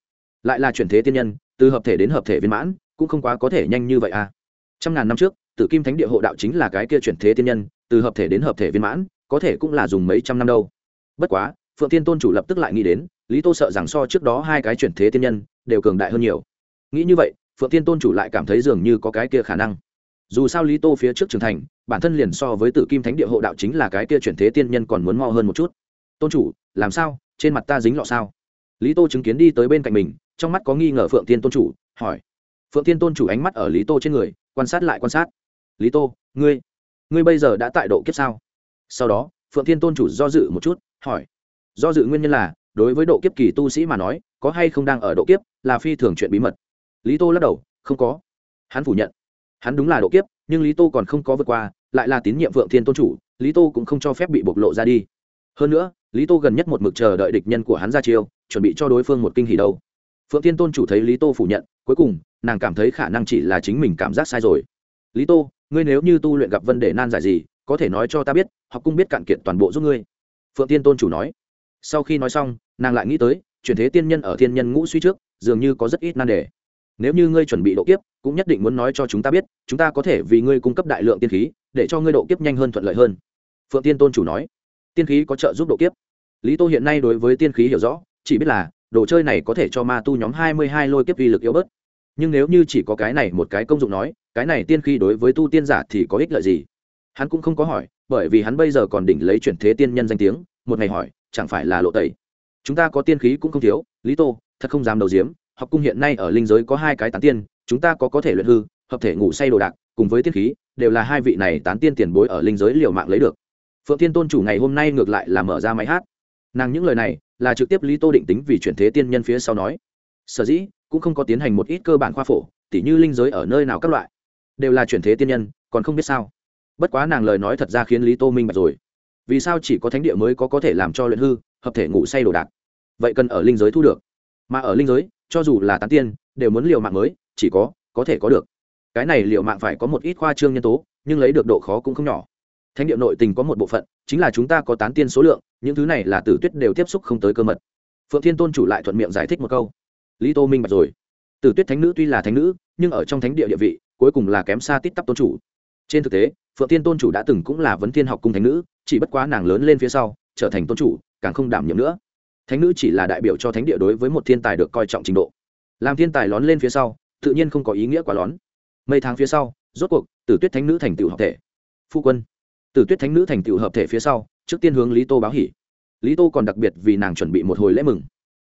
Lại là chuyển thế tiên nhân, từ hợp thể đến hợp thể viên mãn, cũng không quá có thể nhanh như vậy à. Trăm ngàn năm trước, tử kim thánh địa hộ đạo chính là cái kia chuyển thế tiên nhân, từ hợp thể đến hợp thể viên mãn, có thể cũng là dùng mấy trăm năm đâu. Bất quá, phượng tiên tôn chủ lập tức lại nghĩ đến, lý tô sợ rằng so trước đó hai cái chuyển thế tiên nhân, đều cường đại hơn nhiều. Nghĩ như vậy, phượng tiên tôn chủ lại cảm thấy dường như có cái kia khả năng dù sao lý tô phía trước trưởng thành, bản thân liền so với tử kim thánh địa hộ đạo chính là cái kia chuyển thế tiên nhân còn muốn mo hơn một chút. Tôn chủ, làm sao? Trên mặt ta dính lọ sao? Lý tô chứng kiến đi tới bên cạnh mình, trong mắt có nghi ngờ phượng tiên tôn chủ, hỏi. Phượng tiên tôn chủ ánh mắt ở lý tô trên người, quan sát lại quan sát. Lý tô, ngươi ngươi bây giờ đã tại độ kiếp sao? Sau đó, phượng tiên tôn chủ do dự một chút, hỏi. Do dự nguyên nhân là, đối với độ kiếp kỳ tu sĩ mà nói, có hay không đang ở độ kiếp, là phi thường chuyện bí mật. Lý tô lắc đầu, không có. Hắn phủ nhận hắn đúng là độ kiếp, nhưng lý tô còn không có vượt qua, lại là tín nhiệm vượng thiên tôn chủ, lý tô cũng không cho phép bị bộc lộ ra đi. Hơn nữa, lý tô gần nhất một mực chờ đợi địch nhân của hắn ra chiêu, chuẩn bị cho đối phương một kinh hỉ đâu. Phượng thiên tôn chủ thấy lý tô phủ nhận, cuối cùng, nàng cảm thấy khả năng chỉ là chính mình cảm giác sai rồi. Lý tô, ngươi nếu như tu luyện gặp vấn đề nan giải gì, có thể nói cho ta biết, học cung biết cạn kiệt toàn bộ giúp ngươi. Phượng thiên tôn chủ nói. Sau khi nói xong, nàng lại nghĩ tới, chuyển thế tiên nhân ở thiên nhân ngũ suy trước, dường như có rất ít nan đề nếu như ngươi chuẩn bị độ kiếp, cũng nhất định muốn nói cho chúng ta biết, chúng ta có thể vì ngươi cung cấp đại lượng tiên khí, để cho ngươi độ kiếp nhanh hơn thuận lợi hơn. Phượng tiên tôn chủ nói. Tiên khí có trợ giúp độ kiếp. Lý tô hiện nay đối với tiên khí hiểu rõ, chỉ biết là, đồ chơi này có thể cho ma tu nhóm hai mươi hai lôi kiếp vi lực yếu bớt. Nhưng nếu như chỉ có cái này một cái công dụng nói, cái này tiên khí đối với tu tiên giả thì có ích lợi gì? Hắn cũng không có hỏi, bởi vì hắn bây giờ còn đỉnh lấy chuyển thế tiên nhân danh tiếng, một ngày hỏi, chẳng phải là lộ tẩy? Chúng ta có tiên khí cũng không thiếu, lý tô, thật không dám đầu diếm học cung hiện nay ở linh giới có hai cái tán tiên, chúng ta có có thể luyện hư, hợp thể ngủ say đồ đạc, cùng với tiên khí, đều là hai vị này tán tiên tiền bối ở linh giới liều mạng lấy được. Phượng thiên tôn chủ ngày hôm nay ngược lại là mở ra máy hát. Nàng những lời này là trực tiếp lý tô định tính vì chuyển thế tiên nhân phía sau nói. Sở dĩ, cũng không có tiến hành một ít cơ bản khoa phổ, tỉ như linh giới ở nơi nào các loại. Đều là chuyển thế tiên nhân, còn không biết sao. Bất quá nàng lời nói thật ra khiến lý tô minh bạch rồi. Vì sao chỉ có thánh địa mới có có thể làm cho luyện hư, hợp thể ngủ say đồ đạc? Vậy cần ở linh giới thu được. Mà ở linh giới cho dù là tán tiên, đều muốn liệu mạng mới, chỉ có có thể có được. Cái này liệu mạng phải có một ít khoa trương nhân tố, nhưng lấy được độ khó cũng không nhỏ. Thánh địa nội tình có một bộ phận, chính là chúng ta có tán tiên số lượng, những thứ này là tử tuyết đều tiếp xúc không tới cơ mật. Phượng thiên tôn chủ lại thuận miệng giải thích một câu. Lý tô minh bạch rồi. Tử tuyết thánh nữ tuy là thánh nữ, nhưng ở trong thánh địa địa vị, cuối cùng là kém xa tít tắp tôn chủ. Trên thực tế, phượng thiên tôn chủ đã từng cũng là vấn thiên học cung thánh nữ, chỉ bất quá nàng lớn lên phía sau, trở thành tôn chủ, càng không đảm nhiệm nữa thánh nữ chỉ là đại biểu cho thánh địa đối với một thiên tài được coi trọng trình độ. Làm thiên tài lón lên phía sau, tự nhiên không có ý nghĩa quá lón. Mấy tháng phía sau, rốt cuộc, tử tuyết thánh nữ thành tựu hợp thể. Phu quân, tử tuyết thánh nữ thành tựu hợp thể phía sau, trước tiên hướng lý tô báo hỉ. Lý tô còn đặc biệt vì nàng chuẩn bị một hồi lễ mừng.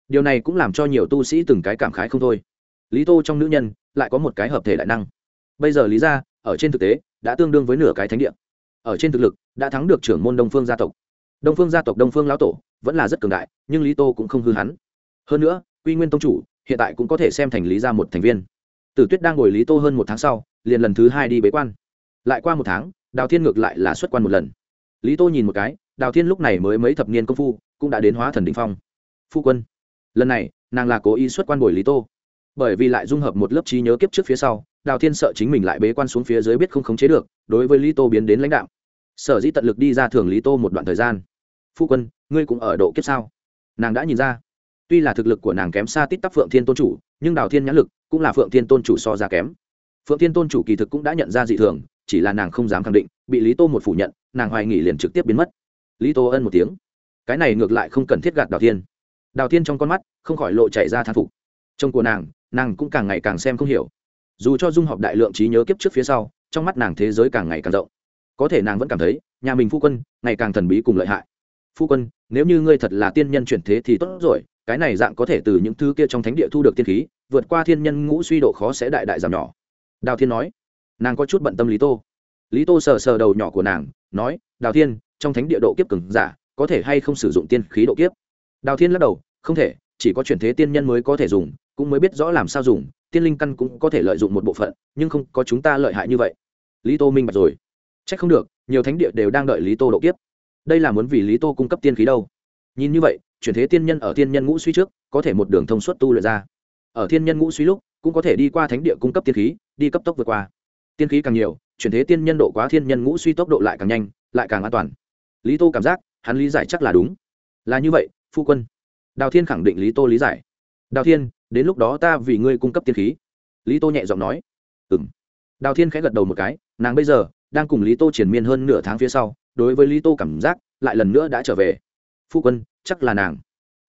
Điều này cũng làm cho nhiều tu sĩ từng cái cảm khái không thôi. Lý tô trong nữ nhân, lại có một cái hợp thể đại năng. Bây giờ lý ra ở trên thực tế, đã tương đương với nửa cái thánh địa. Ở trên thực lực, đã thắng được trưởng môn đông phương gia tộc đông phương gia tộc đông phương lão tổ vẫn là rất cường đại, nhưng lý tô cũng không hư hắn. Hơn nữa, quy nguyên tông chủ hiện tại cũng có thể xem thành lý ra một thành viên. Tử tuyết đang ngồi lý tô hơn một tháng sau, liền lần thứ hai đi bế quan. Lại qua một tháng, đào thiên ngược lại là xuất quan một lần. Lý tô nhìn một cái, đào thiên lúc này mới mấy thập niên công phu, cũng đã đến hóa thần đình phong. Phu quân. Lần này, nàng là cố ý xuất quan bồi lý tô. Bởi vì lại dung hợp một lớp trí nhớ kiếp trước phía sau, đào thiên sợ chính mình lại bế quan xuống phía dưới biết không khống chế được, đối với lý tô biến đến lãnh đạo. Sở dĩ tận lực đi ra thường lý tô một đoạn thời gian phu quân, ngươi cũng ở độ kiếp sao? Nàng đã nhìn ra. Tuy là thực lực của nàng kém xa tít tắp phượng thiên tôn chủ, nhưng đào thiên nhãn lực cũng là phượng thiên tôn chủ so ra kém. Phượng thiên tôn chủ kỳ thực cũng đã nhận ra dị thường, chỉ là nàng không dám khẳng định, bị lý tô một phủ nhận, nàng hoài nghỉ liền trực tiếp biến mất. Lý tô ân một tiếng. Cái này ngược lại không cần thiết gạt đào thiên. Đào thiên trong con mắt không khỏi lộ chạy ra thán phục. Trong của nàng nàng cũng càng ngày càng xem không hiểu. Dù cho dung họp đại lượng trí nhớ kiếp trước phía sau, trong mắt nàng thế giới càng ngày càng rộng. Có thể nàng vẫn cảm thấy, nhà mình phu quân ngày càng thần bí cùng lợi hại phu quân, nếu như ngươi thật là tiên nhân chuyển thế thì tốt rồi, cái này dạng có thể từ những thứ kia trong thánh địa thu được tiên khí, vượt qua thiên nhân ngũ suy độ khó sẽ đại đại giảm nhỏ. Đào thiên nói. Nàng có chút bận tâm lý tô. Lý tô sờ sờ đầu nhỏ của nàng, nói, đào thiên, trong thánh địa độ kiếp cứng giả, có thể hay không sử dụng tiên khí độ kiếp? Đào thiên lắc đầu, không thể, chỉ có chuyển thế tiên nhân mới có thể dùng, cũng mới biết rõ làm sao dùng, tiên linh căn cũng có thể lợi dụng một bộ phận, nhưng không có chúng ta lợi hại như vậy. Lý tô minh bạch rồi. C h ắ c không được, nhiều thánh địa đều đang đợi lý tô độ kiếp đây là muốn vì lý tô cung cấp tiên khí đâu. Nhìn như vậy, chuyển thế tiên nhân ở tiên nhân ngũ suy trước, có thể một đường thông suốt tu luyện ra. Ở thiên nhân ngũ suy lúc, cũng có thể đi qua thánh địa cung cấp tiên khí, đi cấp tốc vượt qua. Tiên khí càng nhiều, chuyển thế tiên nhân độ quá thiên nhân ngũ suy tốc độ lại càng nhanh, lại càng an toàn. Lý tô cảm giác, hắn lý giải chắc là đúng. Là như vậy, phu quân. Đào thiên khẳng định lý tô lý giải. Đào thiên, đến lúc đó ta vì ngươi cung cấp tiên khí. Lý tô nhẹ giọng nói. Ừ m đào thiên khẽ gật đầu một cái, nàng bây giờ đang cùng lý tô triển miên hơn nửa tháng phía sau, đối với lý tô cảm giác lại lần nữa đã trở về. Phu quân, chắc là nàng.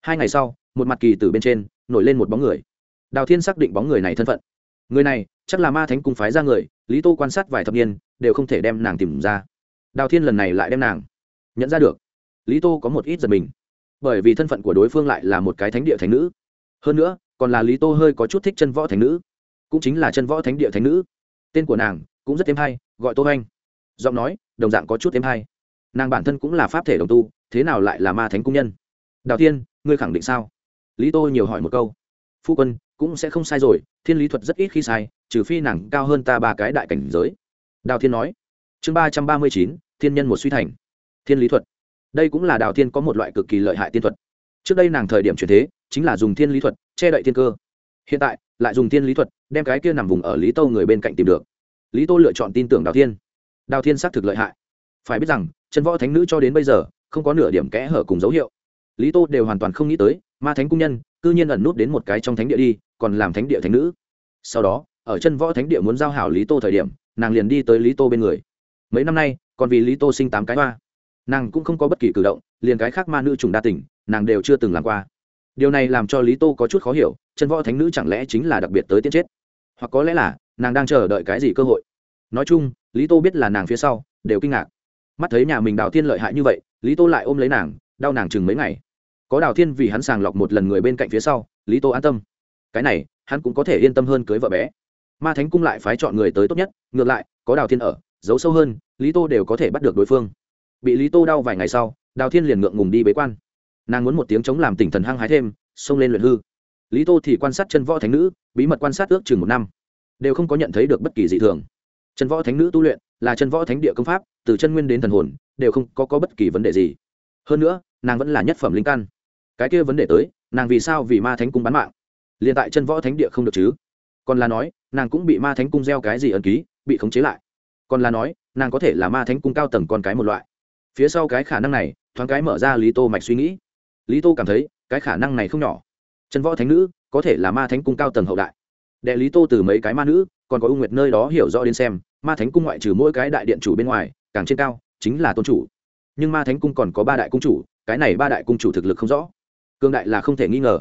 Hai ngày sau, một mặt kỳ từ bên trên, nổi lên một bóng người. Đào thiên xác định bóng người này thân phận. Người này, chắc là ma thánh cung phái ra người, lý tô quan sát vài thập niên, đều không thể đem nàng tìm ra. Đào thiên lần này lại đem nàng nhận ra được. Lý tô có một ít giật mình, bởi vì thân phận của đối phương lại là một cái thánh địa thánh nữ. Hơn nữa, còn là lý tô hơi có chút thích chân võ thánh nữ, cũng chính là chân võ thánh địa thánh nữ. Tên của nàng cũng rất thêm hay, gọi tô anh giọng nói, đồng dạng có chút thêm hay. Nàng bản thân cũng là pháp thể đồng tu, thế nào lại là ma thánh cung nhân? Đào tiên ngươi khẳng định sao? Lý tô nhiều hỏi một câu. Phu quân, cũng sẽ không sai rồi, thiên lý thuật rất ít khi sai, trừ phi nàng cao hơn ta ba cái đại cảnh giới. Đào thiên nói. Chương ba trăm ba mươi chín, thiên nhân một suy thành. Thiên lý thuật. Đây cũng là đào thiên có một loại cực kỳ lợi hại tiên thuật. Trước đây nàng thời điểm chuyển thế, chính là dùng thiên lý thuật, che đậy thiên cơ. Hiện tại, lại dùng thiên lý thuật, đem cái kia nằm vùng ở lý tô người bên cạnh tìm được. Lý tô lựa chọn tin tưởng đào thiên đào thiên xác thực lợi hại. Phải biết rằng, chân võ thánh nữ cho đến bây giờ, không có nửa điểm kẽ hở cùng dấu hiệu. Lý tô đều hoàn toàn không nghĩ tới, ma thánh cung nhân, cư nhiên ẩn nút đến một cái trong thánh địa đi, còn làm thánh địa thánh nữ. Sau đó, ở chân võ thánh địa muốn giao hảo lý tô thời điểm, nàng liền đi tới lý tô bên người. Mấy năm nay, còn vì lý tô sinh tám cái hoa. Nàng cũng không có bất kỳ cử động, liền cái khác ma nữ trùng đa tình, nàng đều chưa từng làm qua. Điều này làm cho lý tô có chút khó hiểu, chân võ thánh nữ chẳng lẽ chính là đặc biệt tới tiết chết? Hoặc có lẽ là, nàng đang chờ đợi cái gì cơ hội? Nói chung lý tô biết là nàng phía sau, đều kinh ngạc. Mắt thấy nhà mình đào thiên lợi hại như vậy, lý tô lại ôm lấy nàng, đau nàng chừng mấy ngày. Có đào thiên vì hắn sàng lọc một lần người bên cạnh phía sau, lý tô an tâm. Cái này, hắn cũng có thể yên tâm hơn cưới vợ bé. Ma thánh cung lại phái chọn người tới tốt nhất, ngược lại, có đào thiên ở, giấu sâu hơn, lý tô đều có thể bắt được đối phương. Bị lý tô đau vài ngày sau, đào thiên liền ngượng ngùng đi bế quan. Nàng muốn một tiếng chống làm tỉnh thần hăng hái thêm, xông lên luyện hư. Lý tô thì quan sát chân võ thánh nữ, bí mật quan sát ước chừng một năm. Đều không có nhận thấy được bất kỳ dị thường chân võ thánh nữ tu luyện là chân võ thánh địa công pháp từ chân nguyên đến thần hồn đều không có, có bất kỳ vấn đề gì. Hơn nữa nàng vẫn là nhất phẩm linh căn. Cái kia vấn đề tới nàng vì sao vì ma thánh cung bán mạng? Liền tại chân võ thánh địa không được chứ? Còn là nói nàng cũng bị ma thánh cung gieo cái gì ẩn ký bị khống chế lại. Còn là nói nàng có thể là ma thánh cung cao tầng con cái một loại. Phía sau cái khả năng này thoáng cái mở ra lý tô mạch suy nghĩ. Lý tô cảm thấy cái khả năng này không nhỏ. Chân võ thánh nữ có thể là ma thánh cung cao tầng hậu đại đệ lý tô từ mấy cái ma nữ, còn có ưu nguyệt nơi đó hiểu rõ đến xem, ma thánh cung ngoại trừ mỗi cái đại điện chủ bên ngoài, càng trên cao, chính là tôn chủ. Nhưng ma thánh cung còn có ba đại cung chủ, cái này ba đại cung chủ thực lực không rõ. Cương đại là không thể nghi ngờ.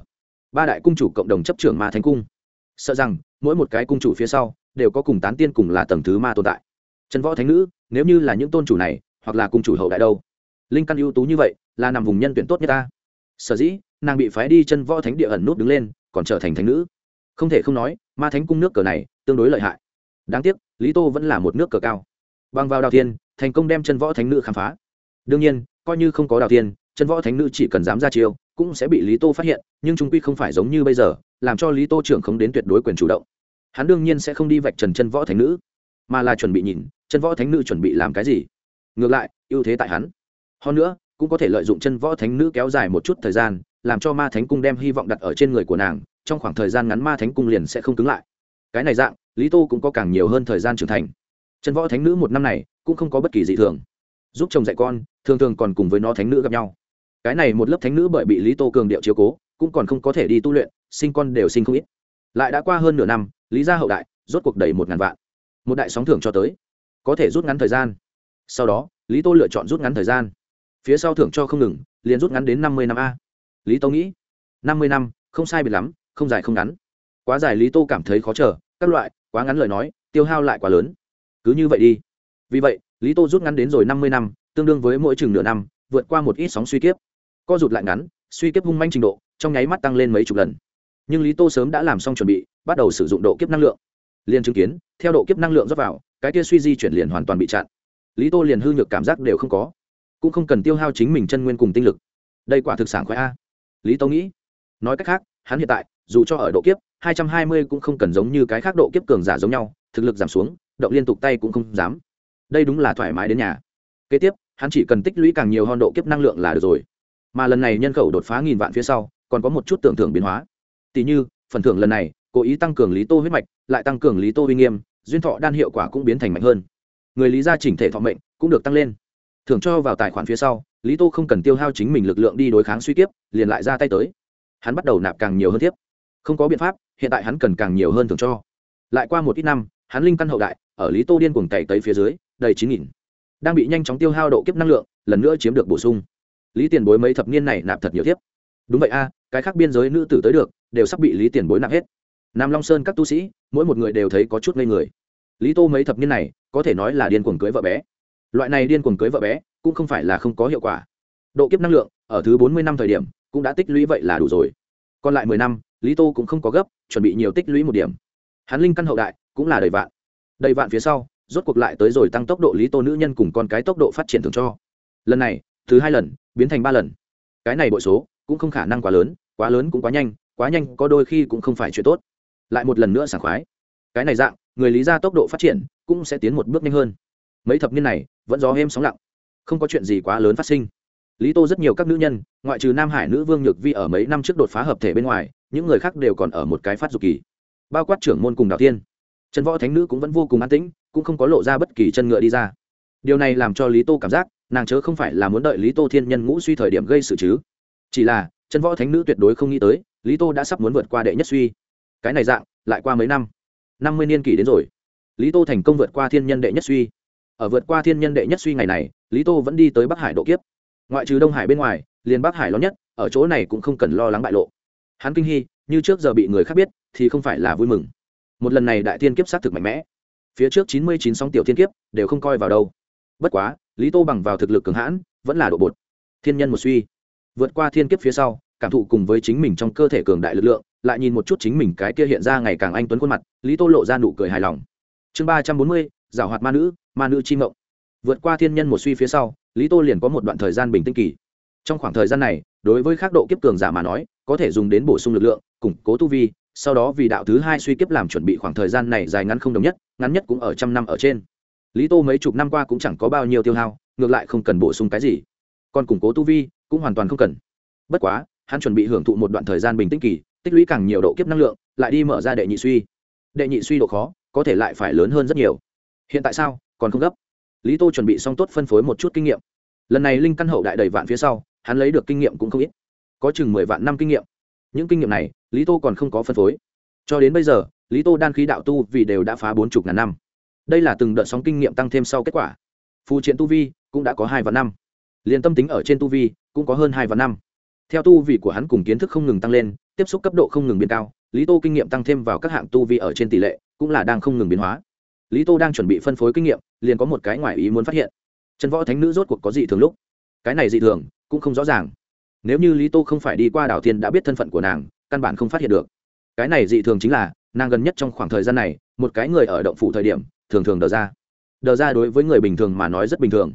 Ba đại cung chủ cộng đồng chấp trưởng ma thánh cung. Sợ rằng, mỗi một cái cung chủ phía sau, đều có cùng tán tiên cùng là tầng thứ ma tồn tại. Trần võ thánh nữ, nếu như là những tôn chủ này, hoặc là cung chủ hậu đại đâu? Linh căn ưu tú như vậy, là nằm vùng nhân tuyển tốt nhất ta. Sở dĩ, nàng bị phái đi chân võ thánh địa ẩn nút đứng lên, còn trở thành thánh nữ. Không thể không nói ma thánh cung nước cờ này tương đối lợi hại. Đáng tiếc, lý tô vẫn là một nước cờ cao. Bằng vào đào thiên, thành công đem chân võ thánh nữ khám phá. Đương nhiên, coi như không có đào thiên, chân võ thánh nữ chỉ cần dám ra chiêu, cũng sẽ bị lý tô phát hiện, nhưng trung quy không phải giống như bây giờ, làm cho lý tô trưởng không đến tuyệt đối quyền chủ động. Hắn đương nhiên sẽ không đi vạch trần chân võ thánh nữ, mà là chuẩn bị nhìn, chân võ thánh nữ chuẩn bị làm cái gì. Ngược lại, ưu thế tại hắn. Hơn nữa, cũng có thể lợi dụng chân võ thánh nữ kéo dài một chút thời gian, làm cho ma thánh cung đem hy vọng đặt ở trên người của nàng trong khoảng thời gian ngắn ma thánh cung liền sẽ không cứng lại. Cái này dạng, lý tô cũng có càng nhiều hơn thời gian trưởng thành. Chân võ thánh nữ một năm này cũng không có bất kỳ dị thường. Giúp chồng dạy con, thường thường còn cùng với nó thánh nữ gặp nhau. Cái này một lớp thánh nữ bởi bị lý tô cường điệu chiếu cố, cũng còn không có thể đi tu luyện, sinh con đều sinh không ít. Lại đã qua hơn nửa năm, lý gia hậu đại, rốt cuộc đầy một ngàn vạn. Một đại sóng thưởng cho tới. Có thể rút ngắn thời gian. Sau đó, lý tô lựa chọn rút ngắn thời gian. Phía sau thưởng cho không ngừng, liền rút ngắn đến năm mươi năm a. Lý tô nghĩ, năm mươi năm, không sai biệt lắm không dài không ngắn. Quá dài lý tô cảm thấy khó chờ, các loại, quá ngắn lời nói, tiêu hao lại quá lớn. Cứ như vậy đi. Vì vậy, lý tô rút ngắn đến rồi năm mươi năm, tương đương với mỗi chừng nửa năm, vượt qua một ít sóng suy kiếp. Co rụt lại ngắn, suy kiếp hung manh trình độ, trong nháy mắt tăng lên mấy chục lần. Nhưng lý tô sớm đã làm xong chuẩn bị, bắt đầu sử dụng độ kiếp năng lượng. Liền chứng kiến, theo độ kiếp năng lượng dốc vào, cái kia suy di chuyển liền hoàn toàn bị chặn. Lý tô liền hư nhược cảm giác đều không có. Cũng không cần tiêu hao chính mình chân nguyên cùng tinh lực. Đây quả thực sản khoái a. Lý tô nghĩ, nói cách khác, hắn hiện tại dù cho ở độ kiếp, hai trăm hai mươi cũng không cần giống như cái khác độ kiếp cường giả giống nhau, thực lực giảm xuống, động liên tục tay cũng không dám. Đây đúng là thoải mái đến nhà. Kế tiếp, hắn chỉ cần tích lũy càng nhiều hòn độ kiếp năng lượng là được rồi. Mà lần này nhân khẩu đột phá nghìn vạn phía sau, còn có một chút tưởng thưởng biến hóa. Tỷ như, phần thưởng lần này, cố ý tăng cường lý tô huyết mạch, lại tăng cường lý tô uy nghiêm, duyên thọ đan hiệu quả cũng biến thành mạnh hơn. Người lý gia chỉnh thể thọ mệnh cũng được tăng lên. Thưởng cho vào tài khoản phía sau, lý tô không cần tiêu hao chính mình lực lượng đi đối kháng suy kiếp, liền lại ra tay tới. Hắn bắt đầu nạp càng nhiều hơn tiếp không có biện pháp, hiện tại hắn cần càng nhiều hơn thường cho. Lại qua một ít năm, hắn linh căn hậu đại, ở lý tô điên cuồng cày tới phía dưới, đầy chín nghìn. Đang bị nhanh chóng tiêu hao độ kiếp năng lượng, lần nữa chiếm được bổ sung. Lý tiền bối mấy thập niên này nạp thật nhiều thiếp. đúng vậy a, cái khác biên giới nữ tử tới được, đều sắp bị lý tiền bối nạp hết. Nam long sơn các tu sĩ, mỗi một người đều thấy có chút ngây người. Lý tô mấy thập niên này, có thể nói là điên cuồng cưới vợ bé. Loại này điên cuồng cưới vợ bé, cũng không phải là không có hiệu quả. Độ kiếp năng lượng, ở thứ bốn mươi năm thời điểm, cũng đã tích lũy vậy là đủ rồi. Còn lại mười năm lý tô cũng không có gấp, chuẩn bị nhiều tích lũy một điểm. Hắn linh căn hậu đại, cũng là đầy vạn. Đầy vạn phía sau, rốt cuộc lại tới rồi tăng tốc độ lý tô nữ nhân cùng con cái tốc độ phát triển thường cho. Lần này, thứ hai lần, biến thành ba lần. Cái này bội số, cũng không khả năng quá lớn quá lớn cũng quá nhanh quá nhanh có đôi khi cũng không phải chuyện tốt. Lại một lần nữa sảng khoái. Cái này dạng, người lý ra tốc độ phát triển, cũng sẽ tiến một bước nhanh hơn. Mấy thập niên này, vẫn gió êm sóng lặng. Không có chuyện gì quá lớn phát sinh. Lý tô rất nhiều các nữ nhân, ngoại trừ nam hải nữ vương nhược vi ở mấy năm trước đột phá hợp thể bên ngoài những người khác đều còn ở một cái phát dục kỳ. Bao quát trưởng môn cùng đạo tiên. Trần võ thánh nữ cũng vẫn vô cùng an tĩnh, cũng không có lộ ra bất kỳ chân ngựa đi ra. Điều này làm cho lý tô cảm giác, nàng chớ không phải là muốn đợi lý tô thiên nhân ngũ suy thời điểm gây sự chứ. Chỉ là, trần võ thánh nữ tuyệt đối không nghĩ tới, lý tô đã sắp muốn vượt qua đệ nhất suy. Cái này dạng, lại qua mấy năm? Năm mươi niên kỷ đến rồi. Lý tô thành công vượt qua thiên nhân đệ nhất suy. Ở vượt qua thiên nhân đệ nhất suy ngày này, lý tô vẫn đi tới bắc hải độ kiếp. Ngoại trừ đông hải bên ngoài, liền bắc hải lớn nhất, ở chỗ này cũng không cần lo lắng bại lộ hắn kinh hy như trước giờ bị người khác biết, thì không phải là vui mừng. Một lần này đại thiên kiếp xác thực mạnh mẽ. Phía trước chín mươi chín sóng tiểu thiên kiếp, đều không coi vào đâu. Bất quá, lý tô bằng vào thực lực cường hãn, vẫn là độ bột. Thiên nhân một suy. Vượt qua thiên kiếp phía sau, cảm thụ cùng với chính mình trong cơ thể cường đại lực lượng, lại nhìn một chút chính mình cái kia hiện ra ngày càng anh tuấn khuôn mặt, lý tô lộ ra nụ cười hài lòng. Chương ba trăm bốn mươi, giảo hoạt ma nữ ma nữ chi mộng. Vượt qua thiên nhân một suy phía sau, lý tô liền có một đoạn thời gian bình tĩnh kỳ. Trong khoảng thời gian này, đối với khắc độ kiếp cường giả mà nói có thể dùng đến bổ sung lực lượng, củng cố tu vi, sau đó vì đạo thứ hai suy kiếp làm chuẩn bị khoảng thời gian này dài ngắn không đồng nhất, ngắn nhất cũng ở trăm năm ở trên. Lý tô mấy chục năm qua cũng chẳng có bao nhiêu tiêu hao, ngược lại không cần bổ sung cái gì. Còn củng cố tu vi, cũng hoàn toàn không cần. Bất quá, hắn chuẩn bị hưởng thụ một đoạn thời gian bình tĩnh kỳ, tích lũy càng nhiều độ kiếp năng lượng, lại đi mở ra đệ nhị suy. Đệ nhị suy độ khó, có thể lại phải lớn hơn rất nhiều. Hiện tại sao, còn không gấp. Lý tô chuẩn bị xong tốt phân phối một chút kinh nghiệm. Lần này linh căn hậu đại đầy vạn phía sau, hắn lấy được kinh nghiệm cũng không ít có chừng mười vạn năm kinh nghiệm. Những kinh nghiệm này, lý tô còn không có phân phối. Cho đến bây giờ, lý tô đan khí đạo tu vì đều đã phá bốn chục ngàn năm. Đây là từng đợt sóng kinh nghiệm tăng thêm sau kết quả. Phù triện tu vi cũng đã có hai vạn năm. Liền tâm tính ở trên tu vi cũng có hơn hai vạn năm. Theo tu vị của hắn cùng kiến thức không ngừng tăng lên, tiếp xúc cấp độ không ngừng biến cao, lý tô kinh nghiệm tăng thêm vào các hạng tu vi ở trên tỷ lệ cũng là đang không ngừng biến hóa. Lý tô đang chuẩn bị phân phối kinh nghiệm, liền có một cái ngoài ý muốn phát hiện. Trần võ thánh nữ rốt cuộc có dị thường lúc. Cái này dị thường cũng không rõ ràng nếu như lý tô không phải đi qua đảo tiên đã biết thân phận của nàng, căn bản không phát hiện được. Cái này dị thường chính là, nàng gần nhất trong khoảng thời gian này, một cái người ở động phủ thời điểm, thường thường đờ ra. Đờ ra đối với người bình thường mà nói rất bình thường.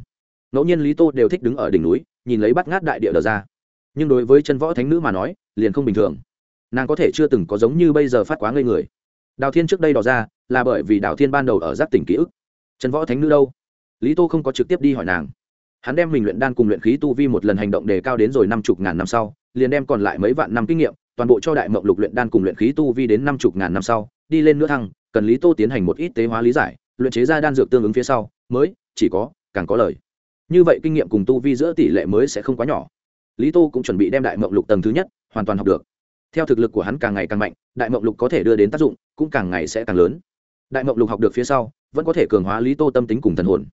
Ngẫu nhiên lý tô đều thích đứng ở đỉnh núi, nhìn lấy bắt ngát đại địa đờ ra. Nhưng đối với chân võ thánh nữ mà nói, liền không bình thường. Nàng có thể chưa từng có giống như bây giờ phát quá ngây người. Đào thiên trước đây đỏ ra, là bởi vì đào thiên ban đầu ở giáp tỉnh ký ức. Chân võ thánh nữ đâu? Lý tô không có trực tiếp đi hỏi nàng hắn đem mình luyện đan cùng luyện khí tu vi một lần hành động đề cao đến rồi năm chục ngàn năm sau, liền đem còn lại mấy vạn năm kinh nghiệm, toàn bộ cho đại mộng lục luyện đan cùng luyện khí tu vi đến năm chục ngàn năm sau, đi lên nữa thăng, cần lý tô tiến hành một ít tế hóa lý giải, luyện chế ra đan dược tương ứng phía sau, mới, chỉ có, càng có lời. Như vậy kinh nghiệm cùng tu vi giữa tỷ lệ mới sẽ không quá nhỏ. Lý tô cũng chuẩn bị đem đại mộng lục tầng thứ nhất, hoàn toàn học được. Theo thực lực của hắn càng ngày càng mạnh, đại mộng lục có thể đưa đến tác dụng cũng càng ngày sẽ càng lớn. Đại mộng lục học được phía sau, vẫn có thể cường hóa lý tô tâm tính cùng thần hồn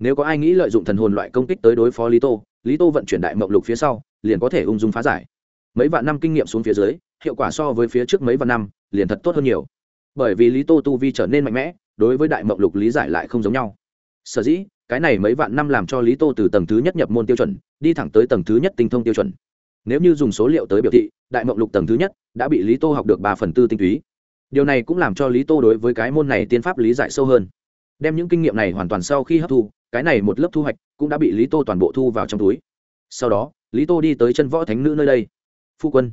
nếu có ai nghĩ lợi dụng thần hồn loại công kích tới đối phó lý tô lý tô vận chuyển đại mộng lục phía sau, liền có thể ung dung phá giải. Mấy vạn năm kinh nghiệm xuống phía dưới, hiệu quả so với phía trước mấy vạn năm, liền thật tốt hơn nhiều. Bởi vì lý tô tu vi trở nên mạnh mẽ, đối với đại mộng lục lý giải lại không giống nhau. Sở dĩ, cái này mấy vạn năm làm cho lý tô từ tầng thứ nhất nhập môn tiêu chuẩn, đi thẳng tới tầng thứ nhất tinh thông tiêu chuẩn. Nếu như dùng số liệu tới biểu thị, đại mộng lục tầng thứ nhất đã bị lý tô học được ba phần tư tinh túy. Điều này cũng làm cho lý tô đối với cái môn này tiên pháp lý giải sâu hơn. Đem những kinh nghiệm này hoàn toàn sau khi hấp thu cái này một lớp thu hoạch cũng đã bị lý tô toàn bộ thu vào trong túi. Sau đó, lý tô đi tới chân võ thánh nữ nơi đây. Phu quân,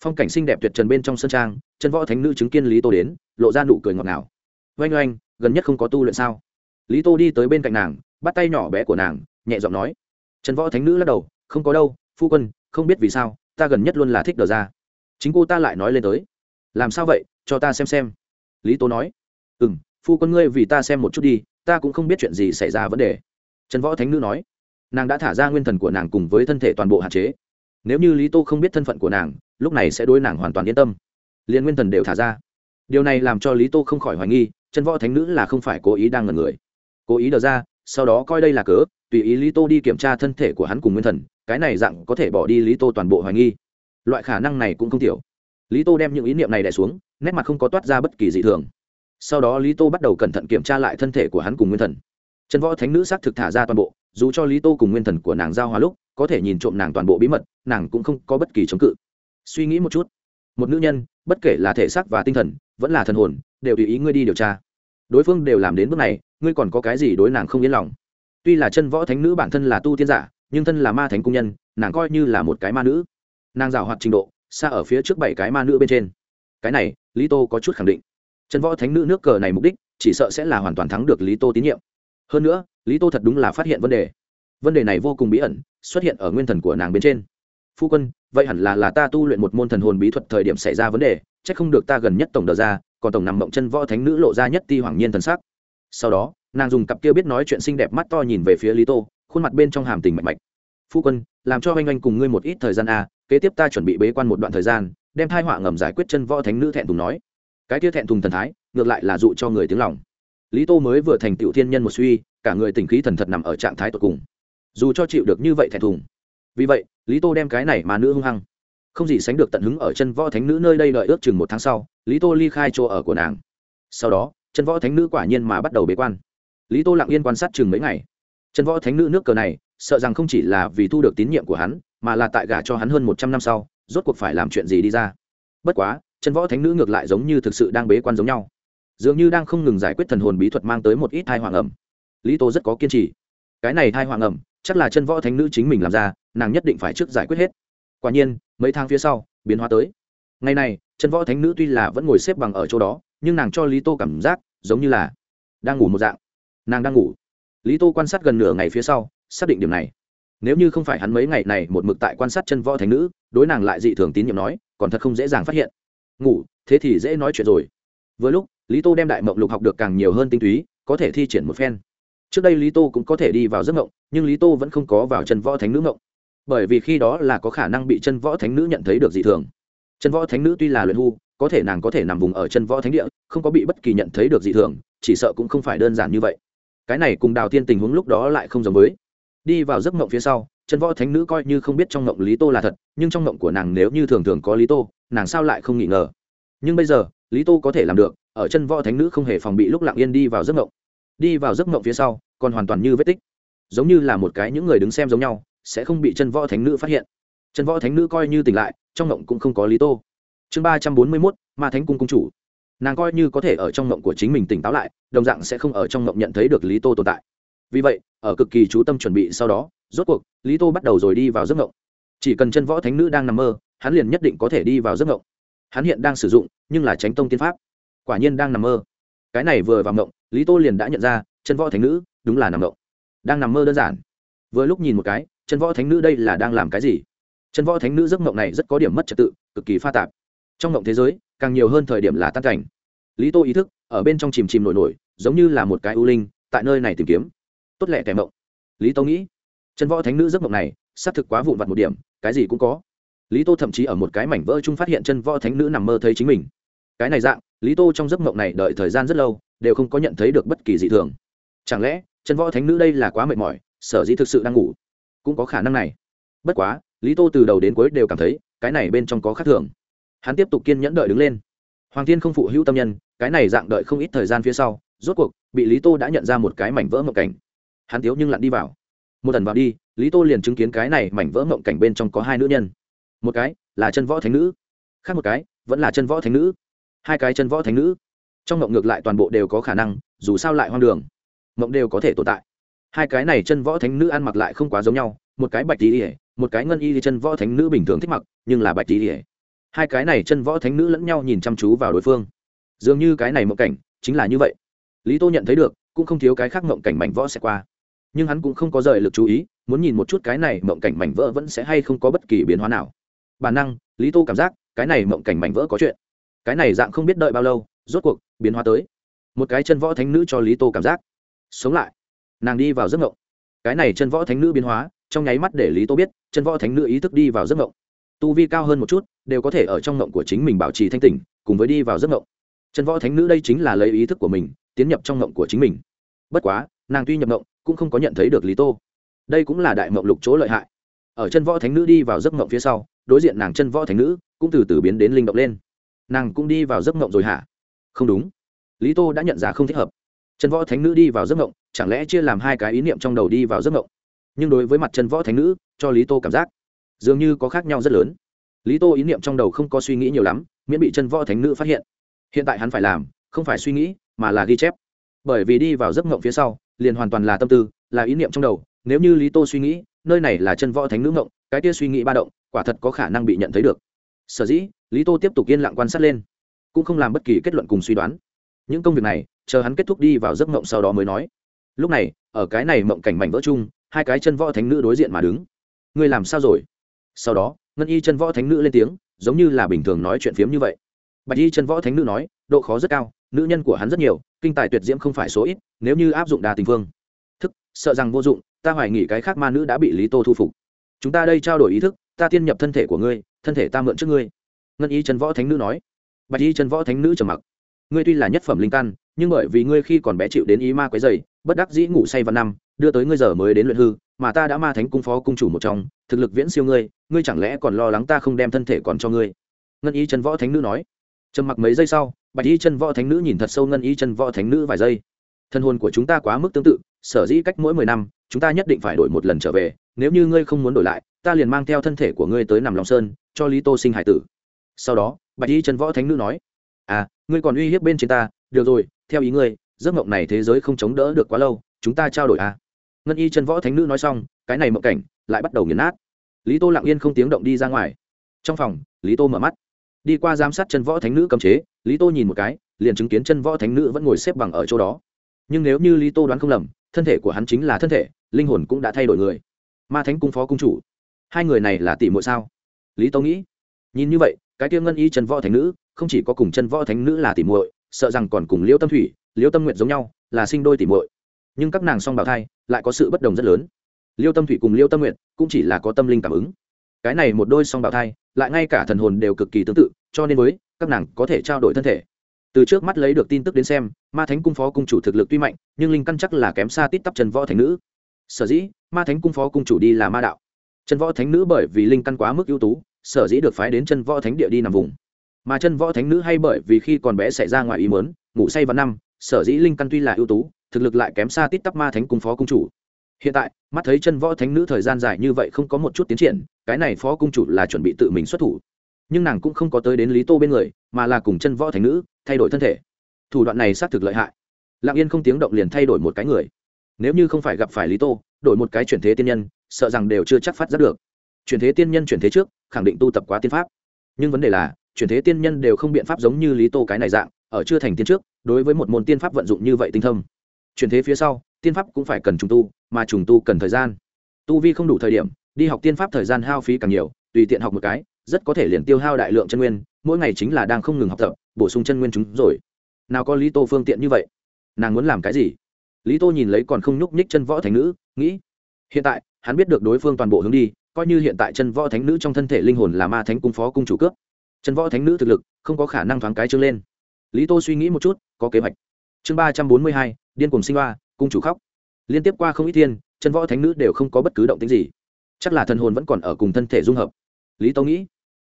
phong cảnh xinh đẹp tuyệt trần bên trong sân trang, chân võ thánh nữ chứng kiến lý tô đến, lộ ra nụ cười ngọt ngào. Oanh oanh, gần nhất không có tu luyện sao? Lý tô đi tới bên cạnh nàng, bắt tay nhỏ bé của nàng, nhẹ giọng nói. Chân võ thánh nữ lắc đầu, không có đâu, phu quân, không biết vì sao, ta gần nhất luôn là thích đờ ra. Chính cô ta lại nói lên tới. Làm sao vậy, cho ta xem xem. Lý tô nói. Ừ m phu quân ngươi vì ta xem một chút đi ta cũng không biết chuyện gì xảy ra vấn đề. Trần võ thánh nữ nói, nàng đã thả ra nguyên thần của nàng cùng với thân thể toàn bộ hạn chế. Nếu như lý tô không biết thân phận của nàng, lúc này sẽ đối nàng hoàn toàn yên tâm. Liền nguyên thần đều thả ra. Điều này làm cho lý tô không khỏi hoài nghi chân võ thánh nữ là không phải cố ý đang ngần người. Cố ý đờ ra, sau đó coi đây là cớ, tùy ý lý tô đi kiểm tra thân thể của hắn cùng nguyên thần, cái này dặn có thể bỏ đi lý tô toàn bộ hoài nghi. Loại khả năng này cũng không thiểu lý tô đem những ý niệm này đẻ xuống, nét mặt không có toát ra bất kỳ dị thường sau đó lý tô bắt đầu cẩn thận kiểm tra lại thân thể của hắn cùng nguyên thần. Chân võ thánh nữ xác thực thả ra toàn bộ, dù cho lý tô cùng nguyên thần của nàng giao hòa lúc, có thể nhìn trộm nàng toàn bộ bí mật, nàng cũng không có bất kỳ chống cự. Suy nghĩ một chút, một nữ nhân, bất kể là thể xác và tinh thần, vẫn là thần hồn, đều tùy ý ngươi đi điều tra. Đối phương đều làm đến bước này, ngươi còn có cái gì đối nàng không yên lòng? Tuy là chân võ thánh nữ bản thân là tu tiên giả, nhưng thân là ma thánh cung nhân, nàng coi như là một cái ma nữ. Nàng rào hoạt trình độ, xa ở phía trước bảy cái ma nữ bên trên. Cái này, lý tô có chút khẳng định chân võ thánh nữ nước cờ này mục đích chỉ sợ sẽ là hoàn toàn thắng được lý tô tín nhiệm. Hơn nữa lý tô thật đúng là phát hiện vấn đề. Vấn đề này vô cùng bí ẩn xuất hiện ở nguyên thần của nàng bên trên. Phu quân vậy hẳn là là ta tu luyện một môn thần hồn bí thuật thời điểm xảy ra vấn đề c h ắ c không được ta gần nhất tổng đờ ra còn tổng nằm mộng chân võ thánh nữ lộ ra nhất ti hoàng nhiên thần sắc. Sau đó nàng dùng cặp kia biết nói chuyện xinh đẹp mắt to nhìn về phía lý tô khuôn mặt bên trong hàm tình mạnh mạch. Phu quân làm cho oanh oanh cùng ngươi một ít thời gian a à, kế tiếp ta chuẩn bị bế quan một đoạn thời gian đem thai họa ngầm giải quyết chân võ thánh nữ thẹn thùng nói cái kia thẹn thùng thần thái, ngược lại là dụ cho người tiếng lòng. Lý tô mới vừa thành tựu thiên nhân một suy, cả người tỉnh khí thần thật nằm ở trạng thái tột cùng. Dù cho chịu được như vậy thẹn thùng. Vì vậy, lý tô đem cái này mà nữ hung hăng. Không gì sánh được tận hứng ở chân võ thánh nữ nơi đây đợi ước chừng một tháng sau, lý tô ly khai chỗ ở của nàng. Sau đó, chân võ thánh nữ quả nhiên mà bắt đầu bế quan. Lý tô lặng yên quan sát chừng mấy ngày. Chân võ thánh nữ nước cờ này, sợ rằng không chỉ là vì thu được tín nhiệm của hắn, mà là tại gả cho hắn hơn một trăm năm sau, rốt cuộc phải làm chuyện gì đi ra. Bất quá chân võ thánh nữ ngược lại giống như thực sự đang bế quan giống nhau. Dường như đang không ngừng giải quyết thần hồn bí thuật mang tới một ít thai hoàng ẩm lý tô rất có kiên trì. Cái này thai hoàng ẩm chắc là chân võ thánh nữ chính mình làm ra, nàng nhất định phải trước giải quyết hết. Quả nhiên, mấy tháng phía sau, biến hóa tới. Ngày này, chân võ thánh nữ tuy là vẫn ngồi xếp bằng ở chỗ đó, nhưng nàng cho lý tô cảm giác giống như là đang ngủ một dạng. Nàng đang ngủ. Lý tô quan sát gần nửa ngày phía sau, xác định điểm này. Nếu như không phải hắn mấy ngày này một mực tại quan sát chân võ thánh nữ, đối nàng lại dị thường tín nhiệm nói, còn thật không dễ dàng phát hiện ngủ, thế thì dễ nói chuyện rồi. Vừa lúc, lý tô đem đại mộng lục học được càng nhiều hơn tinh túy, có thể thi triển một phen. Trước đây lý tô cũng có thể đi vào giấc mộng, nhưng lý tô vẫn không có vào chân võ thánh nữ mộng. Bởi vì khi đó là có khả năng bị chân võ thánh nữ nhận thấy được dị thường. Chân võ thánh nữ tuy là luyện hưu, có thể nàng có thể nằm vùng ở chân võ thánh địa, không có bị bất kỳ nhận thấy được dị thường, chỉ sợ cũng không phải đơn giản như vậy. Cái này cùng đào tiên tình huống lúc đó lại không giống với. Đi vào giấc mộng phía sau, chân võ thánh nữ coi như không biết trong mộng lý tô là thật, nhưng trong mộng của nàng nếu như thường thường có lý tô nàng sao lại không nghi ngờ? Nhưng bây giờ, lý tô có thể làm được, ở chân võ thánh nữ không hề phòng bị lúc lặng yên đi vào giấc mộng. Đi vào giấc mộng phía sau, còn hoàn toàn như vết tích. Giống như là một cái những người đứng xem giống nhau, sẽ không bị chân võ thánh nữ phát hiện. Chân võ thánh nữ coi như tỉnh lại, trong mộng cũng không có lý tô. Chương ba trăm bốn mươi mốt, ma thánh cung cung chủ. Nàng coi như có thể ở trong mộng của chính mình tỉnh táo lại, đồng dạng sẽ không ở trong mộng nhận thấy được lý tô tồn tại. Vì vậy, ở cực kỳ chú tâm chuẩn bị sau đó, rốt cuộc, lý tô bắt đầu rồi đi vào giấc mộng. Chỉ cần chân võ thánh nữ đang nằm mơ hắn liền nhất định có thể đi vào giấc ngộng. Hắn hiện đang sử dụng, nhưng là tránh tông tiên pháp. Quả nhiên đang nằm mơ. Cái này vừa vào ngộng, lý tô liền đã nhận ra, chân võ thánh nữ đúng là nằm ngộng. Đang nằm mơ đơn giản. Vừa lúc nhìn một cái, chân võ thánh nữ đây là đang làm cái gì? Chân võ thánh nữ giấc ngộng này rất có điểm mất trật tự, cực kỳ pha tạp. Trong ngộng thế giới, càng nhiều hơn thời điểm là tan cảnh. Lý tô ý thức, ở bên trong chìm chìm nổi nổi, giống như là một cái ưu linh, tại nơi này tìm kiếm. Tốt lẹ kẻ mộng. Lý tô nghĩ, chân võ thánh nữ giấc mộng này, xác thực quá vụn vặt một điểm, cái gì cũng có lý tô thậm chí ở một cái mảnh vỡ chung phát hiện chân võ thánh nữ nằm mơ thấy chính mình. Cái này dạng, lý tô trong giấc mộng này đợi thời gian rất lâu, đều không có nhận thấy được bất kỳ dị thường. Chẳng lẽ, chân võ thánh nữ đây là quá mệt mỏi, sở dĩ thực sự đang ngủ? Cũng có khả năng này. Bất quá, lý tô từ đầu đến cuối đều cảm thấy, cái này bên trong có khác thường. Hắn tiếp tục kiên nhẫn đợi đứng lên. Hoàng thiên không phụ hữu tâm nhân, cái này dạng đợi không ít thời gian phía sau, rốt cuộc, bị lý tô đã nhận ra một cái mảnh vỡ mộng cảnh. Hắn thiếu nhưng lặn đi vào. Một lần vào đi, lý tô liền chứng kiến cái này mảnh vỡ mộng cảnh bên trong có hai nữ nhân một cái là chân võ thánh nữ, khác một cái vẫn là chân võ thánh nữ. Hai cái chân võ thánh nữ, trong mộng ngược lại toàn bộ đều có khả năng, dù sao lại hoang đường, mộng đều có thể tồn tại. Hai cái này chân võ thánh nữ ăn mặc lại không quá giống nhau, một cái bạch tí ỉa một cái ngân y thì chân võ thánh nữ bình thường thích mặc, nhưng là bạch tí ỉa hai cái này chân võ thánh nữ lẫn nhau nhìn chăm chú vào đối phương. Dường như cái này mộng cảnh chính là như vậy. Lý tô nhận thấy được, cũng không thiếu cái khác mộng cảnh mảnh võ sẽ qua. Nhưng hắn cũng không có rời lực chú ý, muốn nhìn một chút cái này mộng cảnh mảnh vỡ vẫn sẽ hay không có bất kỳ biến hóa nào bản năng, lý tô cảm giác, cái này mộng cảnh mảnh vỡ có chuyện. Cái này dạng không biết đợi bao lâu, rốt cuộc, biến hóa tới. Một cái chân võ thánh nữ cho lý tô cảm giác. Sống lại. Nàng đi vào giấc mộng. Cái này chân võ thánh nữ biến hóa, trong nháy mắt để lý tô biết, chân võ thánh nữ ý thức đi vào giấc mộng. Tu vi cao hơn một chút, đều có thể ở trong mộng của chính mình bảo trì thanh tỉnh, cùng với đi vào giấc mộng. Chân võ thánh nữ đây chính là lấy ý thức của mình, tiến nhập trong mộng của chính mình. Bất quá, nàng tuy nhập mộng, cũng không có nhận thấy được lý tô. Đây cũng là đại mộng lục chỗ lợi hại. Ở chân võ thánh nữ đi vào giấc mộng phía sau đối diện nàng chân võ thánh nữ, cũng từ từ biến đến linh động lên. Nàng cũng đi vào giấc ngộng rồi hả? Không đúng. Lý tô đã nhận ra không thích hợp. Chân võ thánh nữ đi vào giấc ngộng chẳng lẽ chia làm hai cái ý niệm trong đầu đi vào giấc ngộng nhưng đối với mặt chân võ thánh nữ, cho lý tô cảm giác dường như có khác nhau rất lớn. Lý tô ý niệm trong đầu không có suy nghĩ nhiều lắm, miễn bị chân võ thánh nữ phát hiện. Hiện tại hắn phải làm, không phải suy nghĩ, mà là ghi chép. Bởi vì đi vào giấc ngộng phía sau, liền hoàn toàn là tâm tư, là ý niệm trong đầu. Nếu như lý tô suy nghĩ, nơi này là chân võ thánh nữ ngộng cái kia suy nghĩ ba động quả thật có khả năng bị nhận thấy được. Sở dĩ, lý tô tiếp tục yên lặng quan sát lên, cũng không làm bất kỳ kết luận cùng suy đoán. Những công việc này, chờ hắn kết thúc đi vào giấc mộng sau đó mới nói. Lúc này, ở cái này mộng cảnh mảnh vỡ chung, hai cái chân võ thánh nữ đối diện mà đứng. Ngươi làm sao rồi? Sau đó, ngân y chân võ thánh nữ lên tiếng, giống như là bình thường nói chuyện phiếm như vậy. Bạch y chân võ thánh nữ nói, độ khó rất cao, nữ nhân của hắn rất nhiều, kinh tài tuyệt diễm không phải số ít, nếu như áp dụng đa tình phương. Thức, sợ rằng vô dụng, ta hoài nghĩ cái khác ma nữ đã bị lý tô thu phục. Chúng ta đây trao đổi ý thức ta tiên nhập thân thể của ngươi, thân thể ta mượn trước ngươi. Ngân y chân võ thánh nữ nói. Bạch y chân võ thánh nữ trầm mặc. Ngươi tuy là nhất phẩm linh căn, nhưng bởi vì ngươi khi còn bé chịu đến ý ma quấy dày bất đắc dĩ ngủ say vào năm, đưa tới ngươi giờ mới đến luyện hư, mà ta đã ma thánh cung phó cung chủ một trong, thực lực viễn siêu ngươi ngươi chẳng lẽ còn lo lắng ta không đem thân thể còn cho ngươi? Ngân y chân võ thánh nữ nói. Trầm mặc mấy giây sau, bạch y chân võ thánh nữ nhìn thật sâu ngân y chân võ thánh nữ vài giây. Thân hồn của chúng ta quá mức tương tự, sở dĩ cách mỗi mười năm, chúng ta nhất định phải đổi một lần trở về, nếu như ngươi không muốn đổi lại ta liền mang theo thân thể của ngươi tới nằm lòng sơn, cho lý tô sinh hải tử. Sau đó, bạch y chân võ thánh nữ nói à ngươi còn uy hiếp bên trên ta, được rồi, theo ý ngươi, giấc mộng này thế giới không chống đỡ được quá lâu, chúng ta trao đổi à. Ngân y chân võ thánh nữ nói xong, cái này mộng cảnh lại bắt đầu nghiền nát. Lý tô lặng yên không tiếng động đi ra ngoài. Trong phòng, lý tô mở mắt. Đi qua giám sát chân võ thánh nữ cầm chế, lý tô nhìn một cái, liền chứng kiến chân võ thánh nữ vẫn ngồi xếp bằng ở chỗ đó. Nhưng nếu như lý tô đoán không lầm, thân thể của hắn chính là thân thể, linh hồn cũng đã thay đổi người. Ma thánh cung phó cung chủ hai người này là tỷ muội sao? Lý tô nghĩ. Nhìn như vậy, cái tiêu ngân y chân võ thánh nữ, không chỉ có cùng chân võ thánh nữ là tỷ muội, sợ rằng còn cùng liễu tâm thủy, liễu tâm nguyện giống nhau, là sinh đôi tỷ muội. Nhưng các nàng song bào thai, lại có sự bất đồng rất lớn. Liêu tâm thủy cùng liêu tâm nguyện cũng chỉ là có tâm linh cảm ứng. Cái này một đôi song bào thai, lại ngay cả thần hồn đều cực kỳ tương tự, cho nên với, các nàng có thể trao đổi thân thể. Từ trước mắt lấy được tin tức đến xem, ma thánh cung phó cung chủ thực lực tuy mạnh, nhưng linh căn chắc là kém xa tít tắp trần võ thánh nữ. Sở dĩ, ma thánh cung phó cung chủ đi là ma đạo chân võ thánh nữ bởi vì linh căn quá mức ưu tú, sở dĩ được phái đến chân võ thánh địa đi nằm vùng. Mà chân võ thánh nữ hay bởi vì khi còn bé xảy ra ngoài ý mớn ngủ say vào năm, sở dĩ linh căn tuy là ưu tú, thực lực lại kém xa tít tắp ma thánh cung phó cung chủ. Hiện tại, mắt thấy chân võ thánh nữ thời gian dài như vậy không có một chút tiến triển, cái này phó cung chủ là chuẩn bị tự mình xuất thủ. Nhưng nàng cũng không có tới đến lý tô bên người, mà là cùng chân võ thánh nữ thay đổi thân thể. Thủ đoạn này xác thực lợi hại. Lặng yên không tiếng động liền thay đổi một cái người nếu như không phải gặp phải lý tô, đổi một cái chuyển thế tiên nhân, sợ rằng đều chưa chắc phát giác được. Chuyển thế tiên nhân chuyển thế trước, khẳng định tu tập quá tiên pháp. Nhưng vấn đề là, chuyển thế tiên nhân đều không biện pháp giống như lý tô cái này dạng, ở chưa thành tiên trước, đối với một môn tiên pháp vận dụng như vậy tinh thông. Chuyển thế phía sau, tiên pháp cũng phải cần trùng tu, mà trùng tu cần thời gian. Tu vi không đủ thời điểm, đi học tiên pháp thời gian hao phí càng nhiều, tùy tiện học một cái, rất có thể liền tiêu hao đại lượng chân nguyên, mỗi ngày chính là đang không ngừng học tập, bổ sung chân nguyên chúng rồi. Nào có lý tô phương tiện như vậy, nàng muốn làm cái gì? Lý tô nhìn lấy còn không nhúc nhích chân võ thánh nữ, nghĩ, hiện tại, hắn biết được đối phương toàn bộ hướng đi, coi như hiện tại chân võ thánh nữ trong thân thể linh hồn là ma thánh cung phó cung chủ cướp. Chân võ thánh nữ thực lực, không có khả năng thoáng cái trương lên. Lý tô suy nghĩ một chút, có kế hoạch. Chương ba trăm bốn mươi hai, điên cùng sinh hoa, cung chủ khóc. Liên tiếp qua không ít thiên, chân võ thánh nữ đều không có bất cứ động tính gì. Chắc là thần hồn vẫn còn ở cùng thân thể dung hợp. Lý tô nghĩ,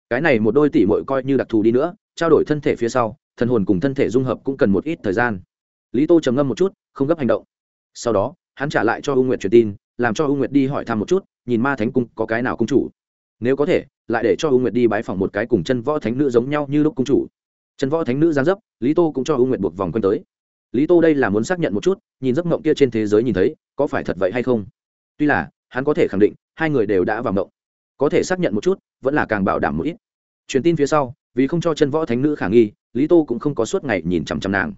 cái này một đôi tỷ mội coi như đặc thù đi nữa, trao đổi thân thể phía sau, thần hồn cùng thân thể dung hợp cũng cần một ít thời gian lý tô trầm ngâm một chút, không gấp hành động. Sau đó, hắn trả lại cho u nguyệt truyền tin, làm cho u nguyệt đi hỏi thăm một chút, nhìn ma thánh cung có cái nào cung chủ. Nếu có thể, lại để cho u nguyệt đi bái phỏng một cái cùng chân võ thánh nữ giống nhau như lúc cung chủ. Chân võ thánh nữ giang dấp, lý tô cũng cho u nguyệt buộc vòng quanh tới. Lý tô đây là muốn xác nhận một chút, nhìn giấc mộng kia trên thế giới nhìn thấy, có phải thật vậy hay không? Tuy là, hắn có thể khẳng định, hai người đều đã vào mộng. Có thể xác nhận một chút, vẫn là càng bảo đảm một ít. Truyền tin phía sau, vì không cho chân võ thánh nữ khả nghi, lý tô cũng không có suốt ngày nhìn chằm chằm nàng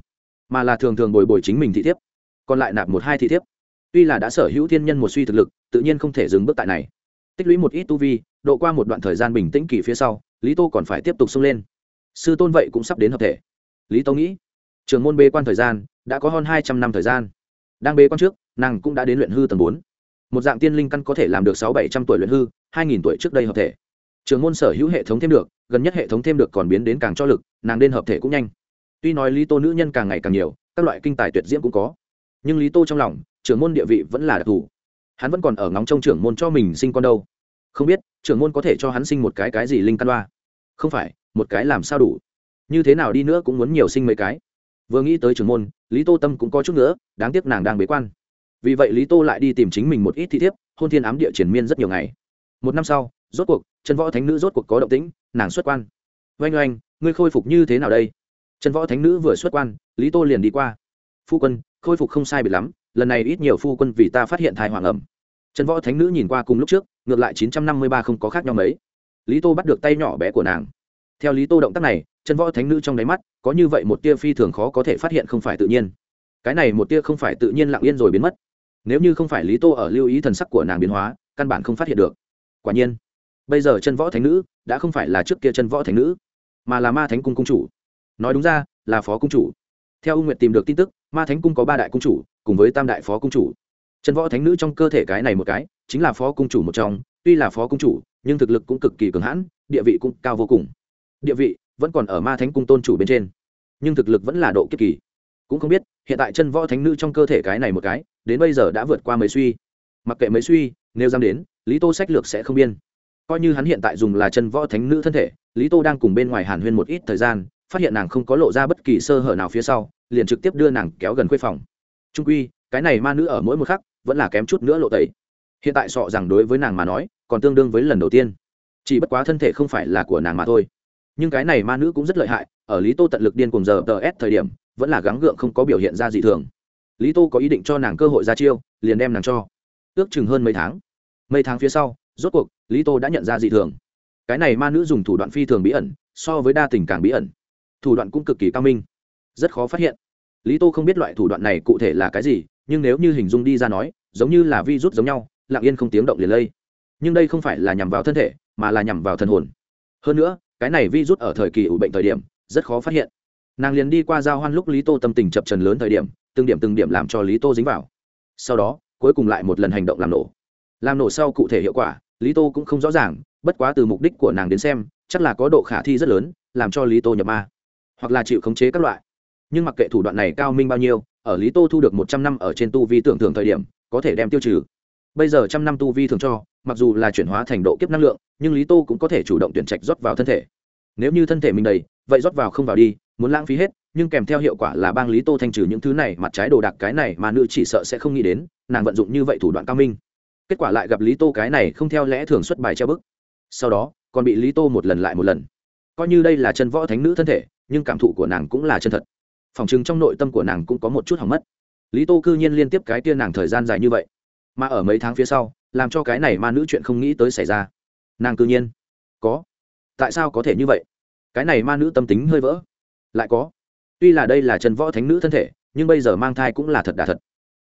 mà là thường thường bồi bồi chính mình thị thiếp. Còn lại nạp một hai thị thiếp. Tuy là đã sở hữu thiên nhân một suy thực lực, tự nhiên không thể dừng bước tại này. Tích lũy một ít tu vi, độ qua một đoạn thời gian bình tĩnh kỳ phía sau, lý tô còn phải tiếp tục xông lên. Sư tôn vậy cũng sắp đến hợp thể. Lý tô nghĩ, trường môn bê quan thời gian, đã có hơn hai trăm năm thời gian. Đang bê quan trước, nàng cũng đã đến luyện hư tầng bốn. Một dạng tiên linh căn có thể làm được sáu bảy trăm tuổi luyện hư, hai nghìn tuổi trước đây hợp thể. Trường môn sở hữu hệ thống thêm được, gần nhất hệ thống thêm được còn biến đến càng cho lực, nàng đến hợp thể cũng nhanh tuy nói lý tô nữ nhân càng ngày càng nhiều, các loại kinh tài tuyệt diễm cũng có. Nhưng lý tô trong lòng, trưởng môn địa vị vẫn là đặc thù. Hắn vẫn còn ở ngóng trong trưởng môn cho mình sinh con đâu. Không biết, trưởng môn có thể cho hắn sinh một cái cái gì linh căn đoa? Không phải, một cái làm sao đủ? Như thế nào đi nữa cũng muốn nhiều sinh mấy cái. Vừa nghĩ tới trưởng môn, lý tô tâm cũng có chút nữa đáng tiếc nàng đang bế quan. Vì vậy lý tô lại đi tìm chính mình một ít thi thiếp, hôn thiên ám địa triển miên rất nhiều ngày. Một năm sau, rốt cuộc, chân võ thánh nữ rốt cuộc có động tĩnh, nàng xuất quan. Oanh oanh, ngươi khôi phục như thế nào đây? Chân võ thánh nữ vừa xuất quan, lý tô liền đi qua. Phu quân, khôi phục không sai biệt lắm, lần này ít nhiều phu quân vì ta phát hiện thai hoàng ẩm. Trần võ thánh nữ nhìn qua cùng lúc trước, ngược lại chín trăm năm mươi ba không có khác nhau mấy. Lý tô bắt được tay nhỏ bé của nàng. Theo lý tô động tác này, trần võ thánh nữ trong đáy mắt, có như vậy một tia phi thường khó có thể phát hiện không phải tự nhiên. Cái này một tia không phải tự nhiên lặng yên rồi biến mất. Nếu như không phải lý tô ở lưu ý thần sắc của nàng biến hóa, căn bản không phát hiện được. Quả nhiên, bây giờ chân võ thánh nữ đã không phải là trước kia chân võ thánh nữ, mà là ma thánh cung cung chủ nói đúng ra, là phó cung chủ. Theo ung nguyệt tìm được tin tức, ma thánh cung có ba đại cung chủ, cùng với tam đại phó cung chủ. Chân võ thánh nữ trong cơ thể cái này một cái, chính là phó cung chủ một trong, tuy là phó cung chủ, nhưng thực lực cũng cực kỳ cường hãn, địa vị cũng cao vô cùng. Địa vị vẫn còn ở ma thánh cung tôn chủ bên trên, nhưng thực lực vẫn là độ kiếp kỳ. Cũng không biết, hiện tại chân võ thánh nữ trong cơ thể cái này một cái, đến bây giờ đã vượt qua mấy suy. Mặc kệ mấy suy, nếu dám đến, lý tô sách lược sẽ không biên. Coi như hắn hiện tại dùng là chân võ thánh nữ thân thể, lý tô đang cùng bên ngoài hàn huyên một ít thời gian phát hiện nàng không có lộ ra bất kỳ sơ hở nào phía sau, liền trực tiếp đưa nàng kéo gần khuê phòng. Trung quy, cái này ma nữ ở mỗi một khắc, vẫn là kém chút nữa lộ tẩy. Hiện tại sọ rằng đối với nàng mà nói, còn tương đương với lần đầu tiên. Chỉ bất quá thân thể không phải là của nàng mà thôi. Nhưng cái này ma nữ cũng rất lợi hại, ở lý tô tận lực điên cùng giờ tờ s thời điểm, vẫn là gắng gượng không có biểu hiện ra dị thường. Lý tô có ý định cho nàng cơ hội ra chiêu, liền đem nàng cho. Ước chừng hơn mấy tháng. Mấy tháng phía sau, rốt cuộc, lý tô đã nhận ra dị thường. Cái này ma nữ dùng thủ đoạn phi thường bí ẩn, so với đa tình càng bí ẩn thủ đoạn cũng cực kỳ cao minh. Rất khó phát hiện. Lý tô không biết loại thủ đoạn này cụ thể là cái gì, nhưng nếu như hình dung đi ra nói, giống như là vi rút giống nhau, lặng yên không tiếng động liền lây. Nhưng đây không phải là nhằm vào thân thể, mà là nhằm vào thần hồn. Hơn nữa, cái này vi rút ở thời kỳ ủ bệnh thời điểm, rất khó phát hiện. Nàng liền đi qua giao hoan lúc lý tô tâm tình chập trần lớn thời điểm, từng điểm từng điểm làm cho lý tô dính vào. Sau đó, cuối cùng lại một lần hành động làm nổ. Làm nổ sau cụ thể hiệu quả, lý tô cũng không rõ ràng, bất quá từ mục đích của nàng đến xem, chắc là có độ khả thi rất lớn, làm cho lý tô nhập ma hoặc là chịu khống chế các loại. Nhưng mặc kệ thủ đoạn này cao minh bao nhiêu, ở lý tô thu được một trăm năm ở trên tu vi tưởng thưởng thời điểm, có thể đem tiêu trừ. Bây giờ trăm năm tu vi thường cho, mặc dù là chuyển hóa thành độ kiếp năng lượng, nhưng lý tô cũng có thể chủ động tuyển trạch rót vào thân thể. Nếu như thân thể mình đầy, vậy rót vào không vào đi, muốn lãng phí hết, nhưng kèm theo hiệu quả là bang lý tô thanh trừ những thứ này mặt trái đồ đạc cái này mà nữ chỉ sợ sẽ không nghĩ đến, nàng vận dụng như vậy thủ đoạn cao minh. Kết quả lại gặp lý tô cái này không theo lẽ thường xuất bài treo bức. Sau đó, còn bị lý tô một lần lại một lần. Coi như đây là chân võ thánh nữ thân thể nhưng cảm thụ của nàng cũng là chân thật. Phòng chừng trong nội tâm của nàng cũng có một chút hỏng mất. Lý tô cư nhiên liên tiếp cái tia nàng thời gian dài như vậy. Mà ở mấy tháng phía sau, làm cho cái này ma nữ chuyện không nghĩ tới xảy ra. Nàng cư nhiên có. Tại sao có thể như vậy? Cái này ma nữ tâm tính hơi vỡ. Lại có. Tuy là đây là chân võ thánh nữ thân thể, nhưng bây giờ mang thai cũng là thật đà thật.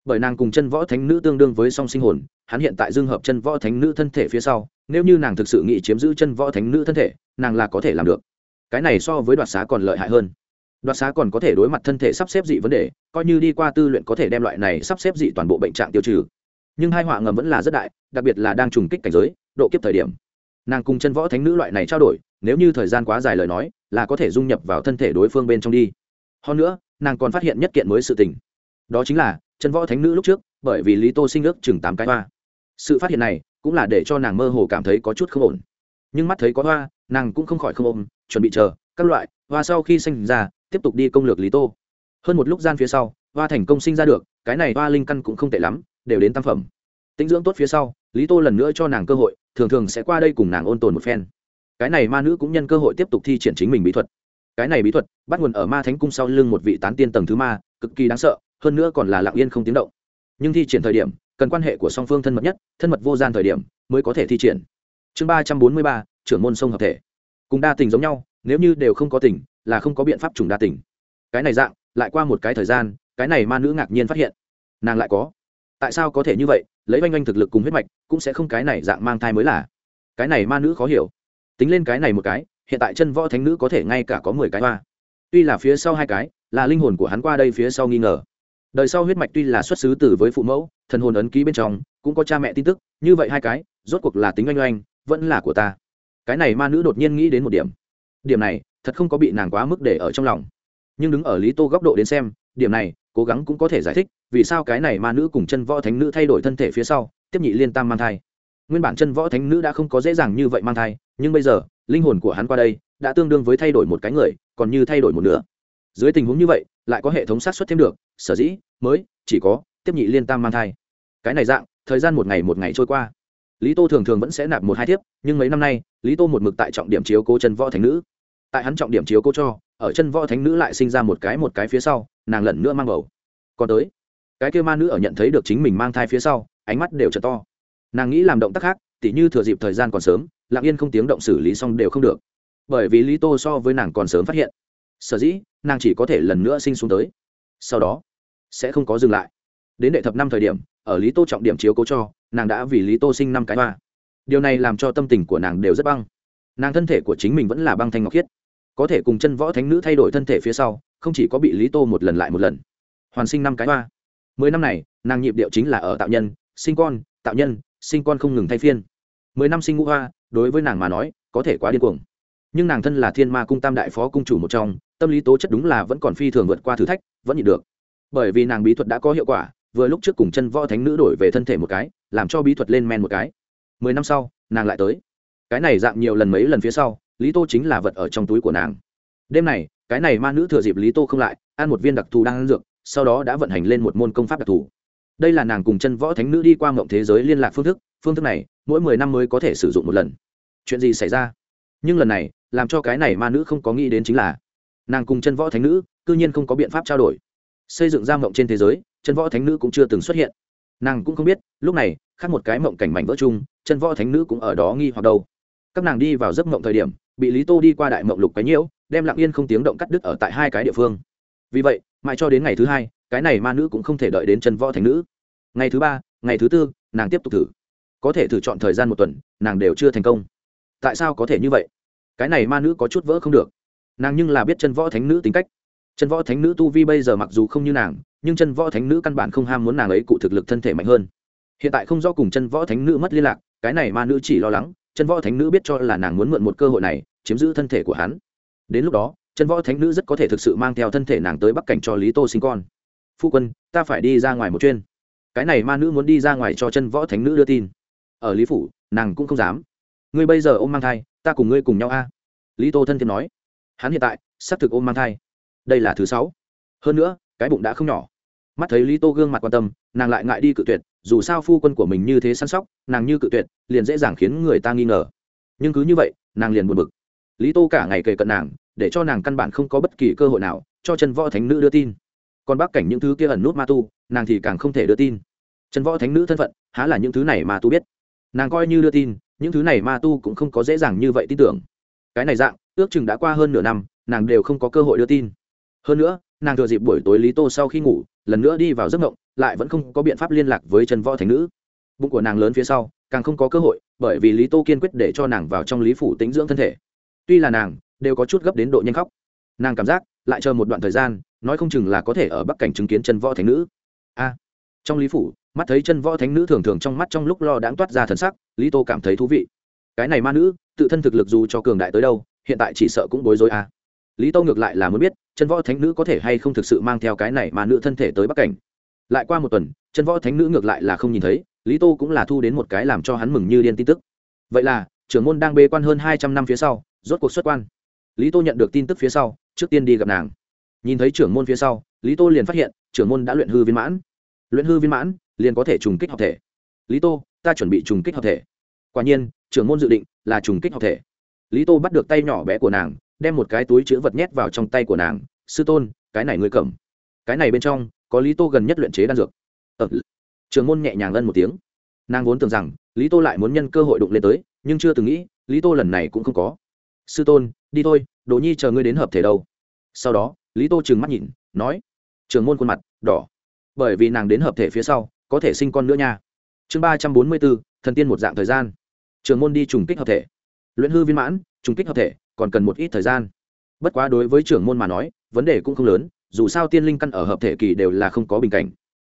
Bởi nàng cùng chân võ thánh nữ tương đương với song sinh hồn, hắn hiện tại dương hợp chân võ thánh nữ thân thể phía sau, nếu như nàng thực sự nghĩ chiếm giữ chân võ thánh nữ thân thể, nàng là có thể làm được cái này so với đoạt xá còn lợi hại hơn. Đoạt xá còn có thể đối mặt thân thể sắp xếp dị vấn đề, coi như đi qua tư luyện có thể đem loại này sắp xếp dị toàn bộ bệnh trạng tiêu trừ. Nhưng hai họa ngầm vẫn là rất đại, đặc biệt là đang trùng kích cảnh giới, độ kiếp thời điểm. Nàng cùng chân võ thánh nữ loại này trao đổi, nếu như thời gian quá dài lời nói, là có thể dung nhập vào thân thể đối phương bên trong đi. Hơn nữa, nàng còn phát hiện nhất kiện mới sự tình. Đó chính là, chân võ thánh nữ lúc trước, bởi vì lý tô sinh ước chừng tám cái hoa. Sự phát hiện này, cũng là để cho nàng mơ hồ cảm thấy có chút không ổn. Nhưng mắt thấy có hoa nàng cũng không khỏi không ôm, chuẩn bị chờ, các loại, và sau khi sinh ra, tiếp tục đi công lược lý tô. Hơn một lúc gian phía sau, hoa thành công sinh ra được, cái này hoa linh căn cũng không tệ lắm, đều đến tam phẩm. Tinh dưỡng tốt phía sau, lý tô lần nữa cho nàng cơ hội, thường thường sẽ qua đây cùng nàng ôn tồn một phen. Cái này ma nữ cũng nhân cơ hội tiếp tục thi triển chính mình bí thuật. Cái này bí thuật, bắt nguồn ở ma thánh cung sau lưng một vị tán tiên tầng thứ ma, cực kỳ đáng sợ, hơn nữa còn là lặng yên không tiếng động. Nhưng thi triển thời điểm, cần quan hệ của song phương thân mật nhất, thân mật vô gian thời điểm, mới có thể thi triển chương ba trăm bốn mươi ba, trưởng môn sông hợp thể. Cùng đa tình giống nhau, nếu như đều không có tình, là không có biện pháp trùng đa tình. Cái này dạng, lại qua một cái thời gian, cái này ma nữ ngạc nhiên phát hiện, nàng lại có. Tại sao có thể như vậy? Lấy oanh oanh thực lực cùng huyết mạch, cũng sẽ không cái này dạng mang thai mới là. Cái này ma nữ khó hiểu. Tính lên cái này một cái, hiện tại chân võ thánh nữ có thể ngay cả có mười cái hoa. Tuy là phía sau hai cái, là linh hồn của hắn qua đây phía sau nghi ngờ. Đời sau huyết mạch tuy là xuất xứ từ với phụ mẫu, thần hồn ấn ký bên trong, cũng có cha mẹ tin tức, như vậy hai cái, rốt cuộc là tính oanh oanh vẫn là của ta. Cái này ma nữ đột nhiên nghĩ đến một điểm. Điểm này, thật không có bị nàng quá mức để ở trong lòng. Nhưng đứng ở lý tô góc độ đến xem, điểm này, cố gắng cũng có thể giải thích vì sao cái này ma nữ cùng chân võ thánh nữ thay đổi thân thể phía sau, tiếp nhị liên tam mang thai. Nguyên bản chân võ thánh nữ đã không có dễ dàng như vậy mang thai, nhưng bây giờ, linh hồn của hắn qua đây đã tương đương với thay đổi một cái người, còn như thay đổi một nửa. Dưới tình huống như vậy, lại có hệ thống sát xuất thêm được, sở dĩ mới chỉ có tiếp nhị liên tam mang thai. Cái này dạng, thời gian một ngày một ngày trôi qua lý tô thường thường vẫn sẽ nạp một hai thiếp, nhưng mấy năm nay, lý tô một mực tại trọng điểm chiếu cố chân võ thánh nữ. Tại hắn trọng điểm chiếu cố cho, ở chân võ thánh nữ lại sinh ra một cái một cái phía sau, nàng lần nữa mang bầu. Còn tới, cái kêu ma nữ ở nhận thấy được chính mình mang thai phía sau, ánh mắt đều trở to. Nàng nghĩ làm động tác khác, tỉ như thừa dịp thời gian còn sớm, lặng yên không tiếng động xử lý xong đều không được. Bởi vì lý tô so với nàng còn sớm phát hiện. Sở dĩ, nàng chỉ có thể lần nữa sinh xuống tới. Sau đó, sẽ không có dừng lại. Đến đệ thập năm thời điểm, ở lý tô trọng điểm chiếu cố cho nàng đã vì lý tô sinh năm cái hoa. Điều này làm cho tâm tình của nàng đều rất băng. Nàng thân thể của chính mình vẫn là băng thanh ngọc khiết. Có thể cùng chân võ thánh nữ thay đổi thân thể phía sau, không chỉ có bị lý tô một lần lại một lần. Hoàn sinh năm cái hoa. Mười năm này, nàng nhịp điệu chính là ở tạo nhân, sinh con, tạo nhân, sinh con không ngừng thay phiên. Mười năm sinh ngũ hoa, đối với nàng mà nói, có thể quá điên cuồng. Nhưng nàng thân là thiên ma cung tam đại phó cung chủ một trong, tâm lý tố chất đúng là vẫn còn phi thường vượt qua thử thách, vẫn nhịn được. Bởi vì nàng bí thuật đã có hiệu quả vừa lúc trước cùng chân võ thánh nữ đổi về thân thể một cái, làm cho bí thuật lên men một cái. Mười năm sau, nàng lại tới. Cái này dạng nhiều lần mấy lần phía sau, lý tô chính là vật ở trong túi của nàng. Đêm này, cái này ma nữ thừa dịp lý tô không lại, ăn một viên đặc thù đang ăn dược, sau đó đã vận hành lên một môn công pháp đặc thù. Đây là nàng cùng chân võ thánh nữ đi qua ngộng thế giới liên lạc phương thức phương thức này, mỗi mười năm mới có thể sử dụng một lần. Chuyện gì xảy ra? Nhưng lần này, làm cho cái này ma nữ không có nghĩ đến chính là, nàng cùng chân võ thánh nữ, cư nhiên không có biện pháp trao đổi. Xây dựng ra mộng trên thế giới chân võ thánh nữ cũng chưa từng xuất hiện. Nàng cũng không biết, lúc này, khác một cái mộng cảnh mảnh vỡ chung, chân võ thánh nữ cũng ở đó nghi hoặc đâu. Các nàng đi vào giấc mộng thời điểm, bị lý tô đi qua đại mộng lục cái nhiễu, đem lặng yên không tiếng động cắt đứt ở tại hai cái địa phương. Vì vậy, mãi cho đến ngày thứ hai, cái này ma nữ cũng không thể đợi đến chân võ thánh nữ. Ngày thứ ba, ngày thứ tư, nàng tiếp tục thử. Có thể thử chọn thời gian một tuần, nàng đều chưa thành công. Tại sao có thể như vậy? Cái này ma nữ có chút vỡ không được. Nàng nhưng là biết chân võ thánh nữ tính cách chân võ thánh nữ tu vi bây giờ mặc dù không như nàng, nhưng chân võ thánh nữ căn bản không ham muốn nàng ấy cụ thực lực thân thể mạnh hơn. Hiện tại không do cùng chân võ thánh nữ mất liên lạc, cái này ma nữ chỉ lo lắng, chân võ thánh nữ biết cho là nàng muốn mượn một cơ hội này, chiếm giữ thân thể của hắn. Đến lúc đó, chân võ thánh nữ rất có thể thực sự mang theo thân thể nàng tới bắc cảnh cho lý tô sinh con. Phu quân, ta phải đi ra ngoài một chuyên cái này ma nữ muốn đi ra ngoài cho chân võ thánh nữ đưa tin. Ở lý phủ, nàng cũng không dám. Ngươi bây giờ ôm mang thai, ta cùng ngươi cùng nhau a. Lý tô thân thiện nói. Hắn hiện tại xác thực ôm mang thai đây là thứ sáu. Hơn nữa, cái bụng đã không nhỏ. Mắt thấy lý tô gương mặt quan tâm, nàng lại ngại đi cự tuyệt, dù sao phu quân của mình như thế săn sóc, nàng như cự tuyệt, liền dễ dàng khiến người ta nghi ngờ. Nhưng cứ như vậy, nàng liền buồn bực. Lý tô cả ngày kề cận nàng, để cho nàng căn bản không có bất kỳ cơ hội nào, cho chân võ thánh nữ đưa tin. Còn bác cảnh những thứ kia ẩn nút ma tu, nàng thì càng không thể đưa tin. Chân võ thánh nữ thân phận, há là những thứ này ma tu biết. Nàng coi như đưa tin, những thứ này ma tu cũng không có dễ dàng như vậy tin tưởng. Cái này dạng, ước chừng đã qua hơn nửa năm, nàng đều không có cơ hội đưa tin hơn nữa, nàng thừa dịp buổi tối lý tô sau khi ngủ, lần nữa đi vào giấc mộng, lại vẫn không có biện pháp liên lạc với trần võ thành nữ. Bụng của nàng lớn phía sau, càng không có cơ hội, bởi vì lý tô kiên quyết để cho nàng vào trong lý phủ tính dưỡng thân thể. Tuy là nàng, đều có chút gấp đến độ nhanh khóc. Nàng cảm giác, lại chờ một đoạn thời gian, nói không chừng là có thể ở bắc cảnh chứng kiến chân võ Thánh nữ. A! Trong lý phủ, mắt thấy chân võ thánh nữ thường thường trong mắt trong lúc lo đãng toát ra thần sắc, lý tô cảm thấy thú vị. Cái này ma nữ, tự thân thực lực dù cho cường đại tới đâu, hiện tại chỉ sợ cũng bối rối à lý tô ngược lại là muốn biết, chân võ thánh nữ có thể hay không thực sự mang theo cái này mà nữ thân thể tới bắc cảnh. Lại qua một tuần, chân võ thánh nữ ngược lại là không nhìn thấy, lý tô cũng là thu đến một cái làm cho hắn mừng như điên tin tức. Vậy là, trưởng môn đang bê quan hơn hai trăm năm phía sau, rốt cuộc xuất quan. Lý tô nhận được tin tức phía sau, trước tiên đi gặp nàng. Nhìn thấy trưởng môn phía sau, lý tô liền phát hiện, trưởng môn đã luyện hư viên mãn. Luyện hư viên mãn, liền có thể trùng kích học thể. Lý tô ta chuẩn bị trùng kích học thể. Quả nhiên, trưởng môn dự định là trùng kích học thể. Lý tô bắt được tay nhỏ bé của nàng đem một cái túi chữ vật nhét vào trong tay của nàng sư tôn cái này ngươi cầm. Cái này bên trong có lý tô gần nhất luyện chế đan dược. Ờ, trưởng môn nhẹ nhàng ân một tiếng. Nàng vốn tưởng rằng lý tô lại muốn nhân cơ hội đụng lên tới nhưng chưa từng nghĩ lý tô lần này cũng không có. Sư tôn đi thôi đồ nhi chờ ngươi đến hợp thể đâu. Sau đó lý tô trừng mắt nhìn nói trường môn khuôn mặt đỏ bởi vì nàng đến hợp thể phía sau có thể sinh con nữa nha. Chương ba trăm bốn mươi bốn thần tiên một dạng thời gian. Trường môn đi trùng kích hợp thể. Luyện hư viên mãn trùng kích hợp thể còn cần một ít thời gian. Bất quá đối với trưởng môn mà nói, vấn đề cũng không lớn, dù sao tiên linh căn ở hợp thể kỳ đều là không có bình cảnh.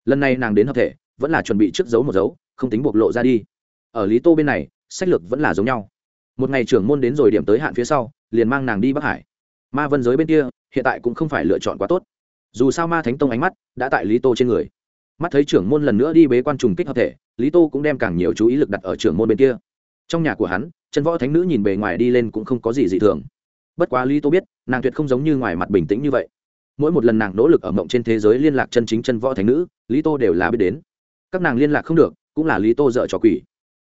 Lần này nàng đến hợp thể, vẫn là chuẩn bị trước dấu một dấu, không tính bộc lộ ra đi. Ở lý tô bên này, sách lược vẫn là giống nhau. Một ngày trưởng môn đến rồi điểm tới hạn phía sau, liền mang nàng đi bắc hải. Ma vân giới bên kia, hiện tại cũng không phải lựa chọn quá tốt. Dù sao ma thánh tông ánh mắt đã tại lý tô trên người. Mắt thấy trưởng môn lần nữa đi bế quan trùng kích hợp thể, lý tô cũng đem càng nhiều chú ý lực đặt ở trưởng môn bên kia. Trong nhà của hắn chân võ thánh nữ nhìn bề ngoài đi lên cũng không có gì dị thường. Bất quá lý tô biết, nàng tuyệt không giống như ngoài mặt bình tĩnh như vậy. Mỗi một lần nàng nỗ lực ở mộng trên thế giới liên lạc chân chính chân võ thánh nữ, lý tô đều là biết đến. Các nàng liên lạc không được, cũng là lý tô dợ trò quỷ.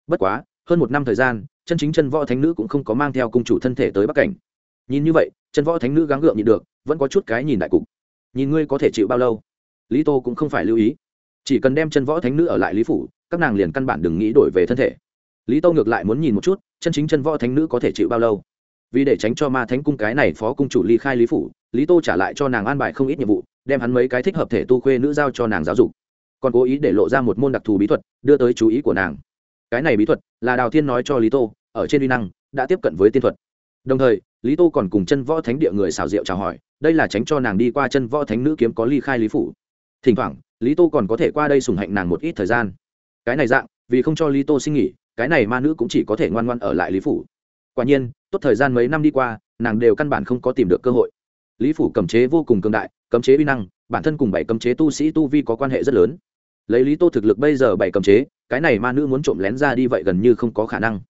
Bất quá, hơn một năm thời gian, chân chính chân võ thánh nữ cũng không có mang theo cung chủ thân thể tới bắc cảnh. Nhìn như vậy, chân võ thánh nữ gắng gượng nhịn được, vẫn có chút cái nhìn đại cục. Nhìn ngươi có thể chịu bao lâu? Lý tô cũng không phải lưu ý. Chỉ cần đem chân võ thánh nữ ở lại lý phủ, các nàng liền căn bản đừng nghĩ đổi về thân thể lý tâu ngược lại muốn nhìn một chút, chân chính chân võ thánh nữ có thể chịu bao lâu. Vì để tránh cho ma thánh cung cái này phó cung chủ ly khai lý phủ, lý tô trả lại cho nàng an bài không ít nhiệm vụ, đem hắn mấy cái thích hợp thể tu khuê nữ giao cho nàng giáo dục. Còn cố ý để lộ ra một môn đặc thù bí thuật, đưa tới chú ý của nàng. Cái này bí thuật là đào thiên nói cho lý tô, ở trên uy năng, đã tiếp cận với tiên thuật. Đồng thời, lý tô còn cùng chân võ thánh địa người xào rượu chào hỏi, đây là tránh cho nàng đi qua chân võ thánh nữ kiếm có ly khai lý phủ. Thỉnh thoảng, lý tô còn có thể qua đây sùng hạnh nàng một ít thời gian. Cái này dạng, vì không cho lý tô sinh nghỉ cái này ma nữ cũng chỉ có thể ngoan ngoan ở lại lý phủ. Quả nhiên, tốt thời gian mấy năm đi qua, nàng đều căn bản không có tìm được cơ hội. Lý phủ cầm chế vô cùng cường đại, cấm chế uy năng, bản thân cùng bảy cấm chế tu sĩ tu vi có quan hệ rất lớn. Lấy lý tô thực lực bây giờ bảy cấm chế, cái này ma nữ muốn trộm lén ra đi vậy gần như không có khả năng.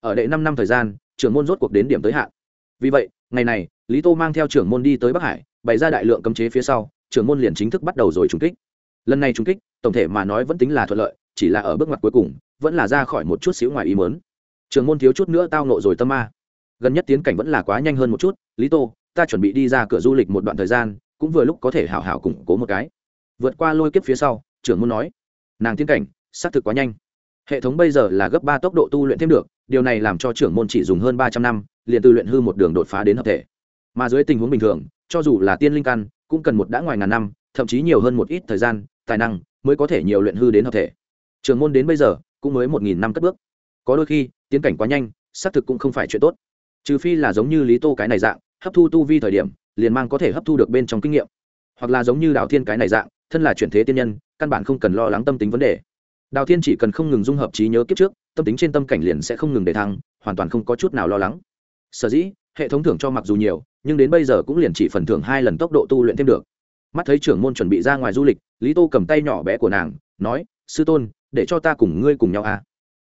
Ở đệ năm năm thời gian, trưởng môn rốt cuộc đến điểm tới hạn. Vì vậy, ngày này, lý tô mang theo trưởng môn đi tới bắc hải, bày ra đại lượng cấm chế phía sau, trưởng môn liền chính thức bắt đầu rồi trúng kích. Lần này trúng kích, tổng thể mà nói vẫn tính là thuận lợi chỉ là ở bước ngoặt cuối cùng, vẫn là ra khỏi một chút xíu ngoài ý mớn trường môn thiếu chút nữa tao nộ rồi tâm ma. Gần nhất tiến cảnh vẫn là quá nhanh hơn một chút, lý tô, ta chuẩn bị đi ra cửa du lịch một đoạn thời gian, cũng vừa lúc có thể hảo hảo củng cố một cái. Vượt qua lôi kiếp phía sau, trưởng môn nói, nàng tiến cảnh, xác thực quá nhanh. Hệ thống bây giờ là gấp ba tốc độ tu luyện thêm được, điều này làm cho trưởng môn chỉ dùng hơn ba trăm năm, liền từ luyện hư một đường đột phá đến hợp thể. Mà dưới tình huống bình thường, cho dù là tiên linh căn, cũng cần một đã ngoài ngàn năm, thậm chí nhiều hơn một ít thời gian, tài năng mới có thể nhiều luyện hư đến hợp thể. Trường môn đến bây giờ cũng mới một nghìn năm cất bước. Có đôi khi, tiến cảnh quá nhanh, xác thực cũng không phải chuyện tốt. Trừ phi là giống như lý tô cái này dạng, hấp thu tu vi thời điểm, liền mang có thể hấp thu được bên trong kinh nghiệm. Hoặc là giống như đào thiên cái này dạng, thân là chuyển thế tiên nhân, căn bản không cần lo lắng tâm tính vấn đề. Đào thiên chỉ cần không ngừng dung hợp trí nhớ kiếp trước, tâm tính trên tâm cảnh liền sẽ không ngừng để thăng, hoàn toàn không có chút nào lo lắng. Sở dĩ, hệ thống thưởng cho mặc dù nhiều, nhưng đến bây giờ cũng liền chỉ phần thưởng hai lần tốc độ tu luyện thêm được. Mắt thấy trưởng môn chuẩn bị ra ngoài du lịch, lý tô cầm tay nhỏ bé của nàng, nói, sư tôn để cho ta cùng ngươi cùng nhau à.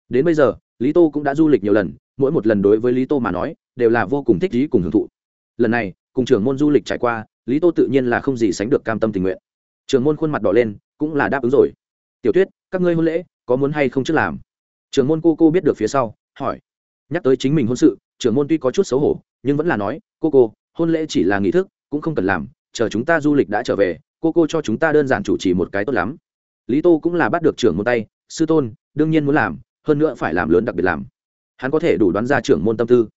đến bây giờ, lý tô cũng đã du lịch nhiều lần, mỗi một lần đối với lý tô mà nói, đều là vô cùng thích trí cùng hưởng thụ. Lần này, cùng trưởng môn du lịch trải qua, lý tô tự nhiên là không gì sánh được cam tâm tình nguyện. Trưởng môn khuôn mặt đỏ lên, cũng là đáp ứng rồi. Tiểu tuyết, các ngươi hôn lễ, có muốn hay không trước làm? Trưởng môn cô cô biết được phía sau, hỏi. Nhắc tới chính mình hôn sự, trưởng môn tuy có chút xấu hổ, nhưng vẫn là nói, cô cô, hôn lễ chỉ là nghi thức, cũng không cần làm, chờ chúng ta du lịch đã trở về, cô cô cho chúng ta đơn giản chủ trì một cái tốt lắm. Lý tô cũng là bắt được trưởng môn tay sư tôn, đương nhiên muốn làm, hơn nữa phải làm lớn đặc biệt làm. Hắn có thể đủ đoán ra trưởng môn tâm tư.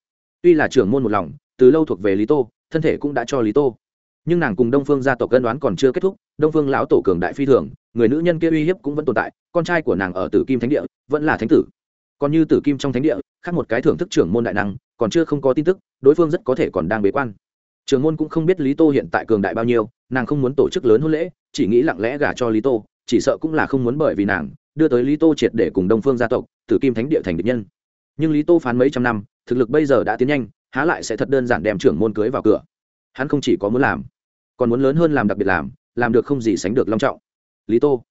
Tuy là trưởng môn một lòng, từ lâu thuộc về lý tô, thân thể cũng đã cho lý tô. Nhưng nàng cùng đông phương gia tộc cân đoán còn chưa kết thúc, đông phương lão tổ cường đại phi thường, người nữ nhân kia uy hiếp cũng vẫn tồn tại, con trai của nàng ở tử kim thánh địa, vẫn là thánh tử. Còn như tử kim trong thánh địa, khác một cái thưởng thức trưởng môn đại năng, còn chưa không có tin tức, đối phương rất có thể còn đang bế quan. Trường môn cũng không biết lý tô hiện tại cường đại bao nhiêu, nàng không muốn tổ chức lớn hôn lễ, chỉ nghĩ lặng lẽ gả cho lý tô, chỉ sợ cũng là không muốn bởi vì nàng đưa tới lý tô triệt để cùng đông phương gia tộc, tử kim thánh địa thành địch nhân. Nhưng lý tô phán mấy trăm năm, thực lực bây giờ đã tiến nhanh, há lại sẽ thật đơn giản đem trưởng môn cưới vào cửa. Hắn không chỉ có muốn làm, còn muốn lớn hơn làm đặc biệt làm làm được không gì sánh được long trọng. Lý tô,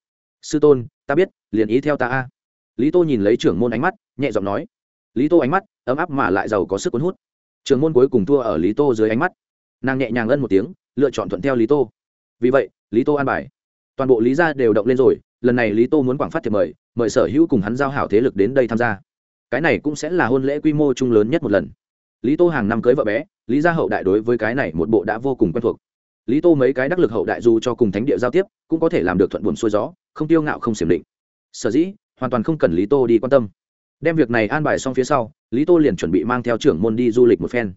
sư tôn, ta biết, liền ý theo ta a. Lý tô nhìn lấy trưởng môn ánh mắt, nhẹ giọng nói. Lý tô ánh mắt, ấm áp mà lại giàu có sức cuốn hút. Trưởng môn cuối cùng thua ở lý tô dưới ánh mắt. Nàng nhẹ nhàng ân một tiếng, lựa chọn thuận theo lý tô. Vì vậy, lý tô an bài. Toàn bộ lý gia đều động lên rồi lần này lý tô muốn quảng phát thiệp mời mời sở hữu cùng hắn giao hảo thế lực đến đây tham gia. Cái này cũng sẽ là hôn lễ quy mô chung lớn nhất một lần. Lý tô hàng năm cưới vợ bé, lý gia hậu đại đối với cái này một bộ đã vô cùng quen thuộc. Lý tô mấy cái đắc lực hậu đại dù cho cùng thánh địa giao tiếp, cũng có thể làm được thuận buồn xuôi gió, không tiêu ngạo không xiểm định. Sở dĩ, hoàn toàn không cần lý tô đi quan tâm. Đem việc này an bài xong phía sau, lý tô liền chuẩn bị mang theo trưởng môn đi du lịch một phen.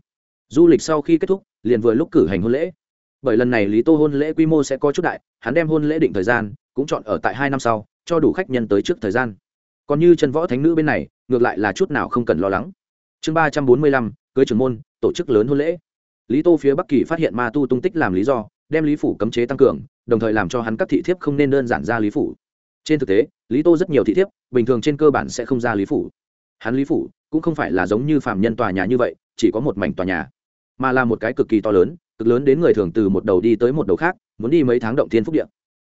Du lịch sau khi kết thúc, liền vừa lúc cử hành hôn lễ bởi lần này lý tô hôn lễ quy mô sẽ có chút đại, hắn đem hôn lễ định thời gian, cũng chọn ở tại hai năm sau, cho đủ khách nhân tới trước thời gian. Còn như chân võ thánh nữ bên này, ngược lại là chút nào không cần lo lắng. Chương ba trăm bốn mươi lăm, cưới trưởng môn, tổ chức lớn hôn lễ. Lý tô phía bắc kỳ phát hiện ma tu tung tích làm lý do, đem lý phủ cấm chế tăng cường, đồng thời làm cho hắn các thị thiếp không nên đơn giản ra lý phủ. Trên thực tế, lý tô rất nhiều thị thiếp, bình thường trên cơ bản sẽ không ra lý phủ. Hắn lý phủ cũng không phải là giống như phạm nhân tòa nhà như vậy, chỉ có một mảnh tòa nhà, mà là một cái cực kỳ to lớn cực lớn đến người thường từ một đầu đi tới một đầu khác, muốn đi mấy tháng động thiên phúc điện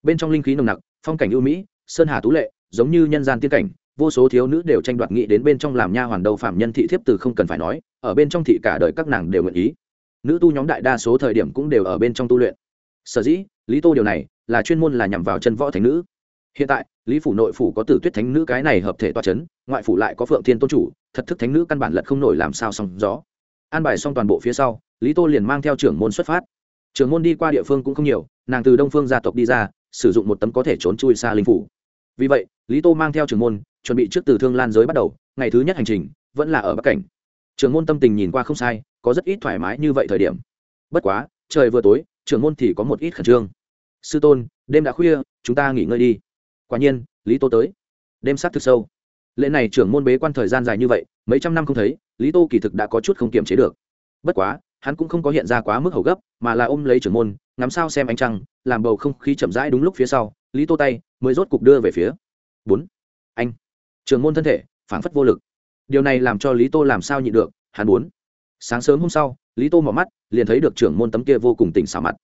bên trong linh khí nồng nặc, phong cảnh ưu mỹ, sơn hà tú lệ, giống như nhân gian tiên cảnh, vô số thiếu nữ đều tranh đoạt nghĩ đến bên trong làm nha hoàn đầu phạm nhân thị thiếp từ không cần phải nói, ở bên trong thị cả đời các nàng đều nguyện ý. Nữ tu nhóm đại đa số thời điểm cũng đều ở bên trong tu luyện. Sở dĩ, lý tô điều này là chuyên môn là nhằm vào chân võ thánh nữ. Hiện tại, lý phủ nội phủ có tử tuyết thánh nữ cái này hợp thể toa c h ấ n ngoại phủ lại có phượng thiên tôn chủ, thật thức thánh nữ căn bản lật không nổi làm sao song gió. An bài xong toàn bộ phía sau lý tô liền mang theo trưởng môn xuất phát. Trưởng môn đi qua địa phương cũng không nhiều, nàng từ đông phương gia tộc đi ra, sử dụng một tấm có thể trốn chui xa linh phủ. Vì vậy, lý tô mang theo trưởng môn, chuẩn bị trước từ thương lan giới bắt đầu, ngày thứ nhất hành trình vẫn là ở bắc cảnh. Trưởng môn tâm tình nhìn qua không sai, có rất ít thoải mái như vậy thời điểm. Bất quá, trời vừa tối, trưởng môn thì có một ít khẩn trương. Sư tôn, đêm đã khuya, chúng ta nghỉ ngơi đi. Quả nhiên, lý tô tới. Đêm sát thực sâu. Lễ này trưởng môn bế quan thời gian dài như vậy, mấy trăm năm không thấy, lý tô kỳ thực đã có chút không kiềm chế được. Bất quá hắn cũng không có hiện ra quá mức hầu gấp, mà là ôm lấy trưởng môn, ngắm sao xem ánh trăng, làm bầu không khí chậm rãi đúng lúc phía sau, lý tô tay mới rốt cục đưa về phía. Bốn. Anh. Trưởng môn thân thể, phảng phất vô lực. Điều này làm cho lý tô làm sao nhịn được, hắn muốn. Sáng sớm hôm sau, lý tô mở mắt, liền thấy được trưởng môn tấm kia vô cùng tỉnh xảo mặt.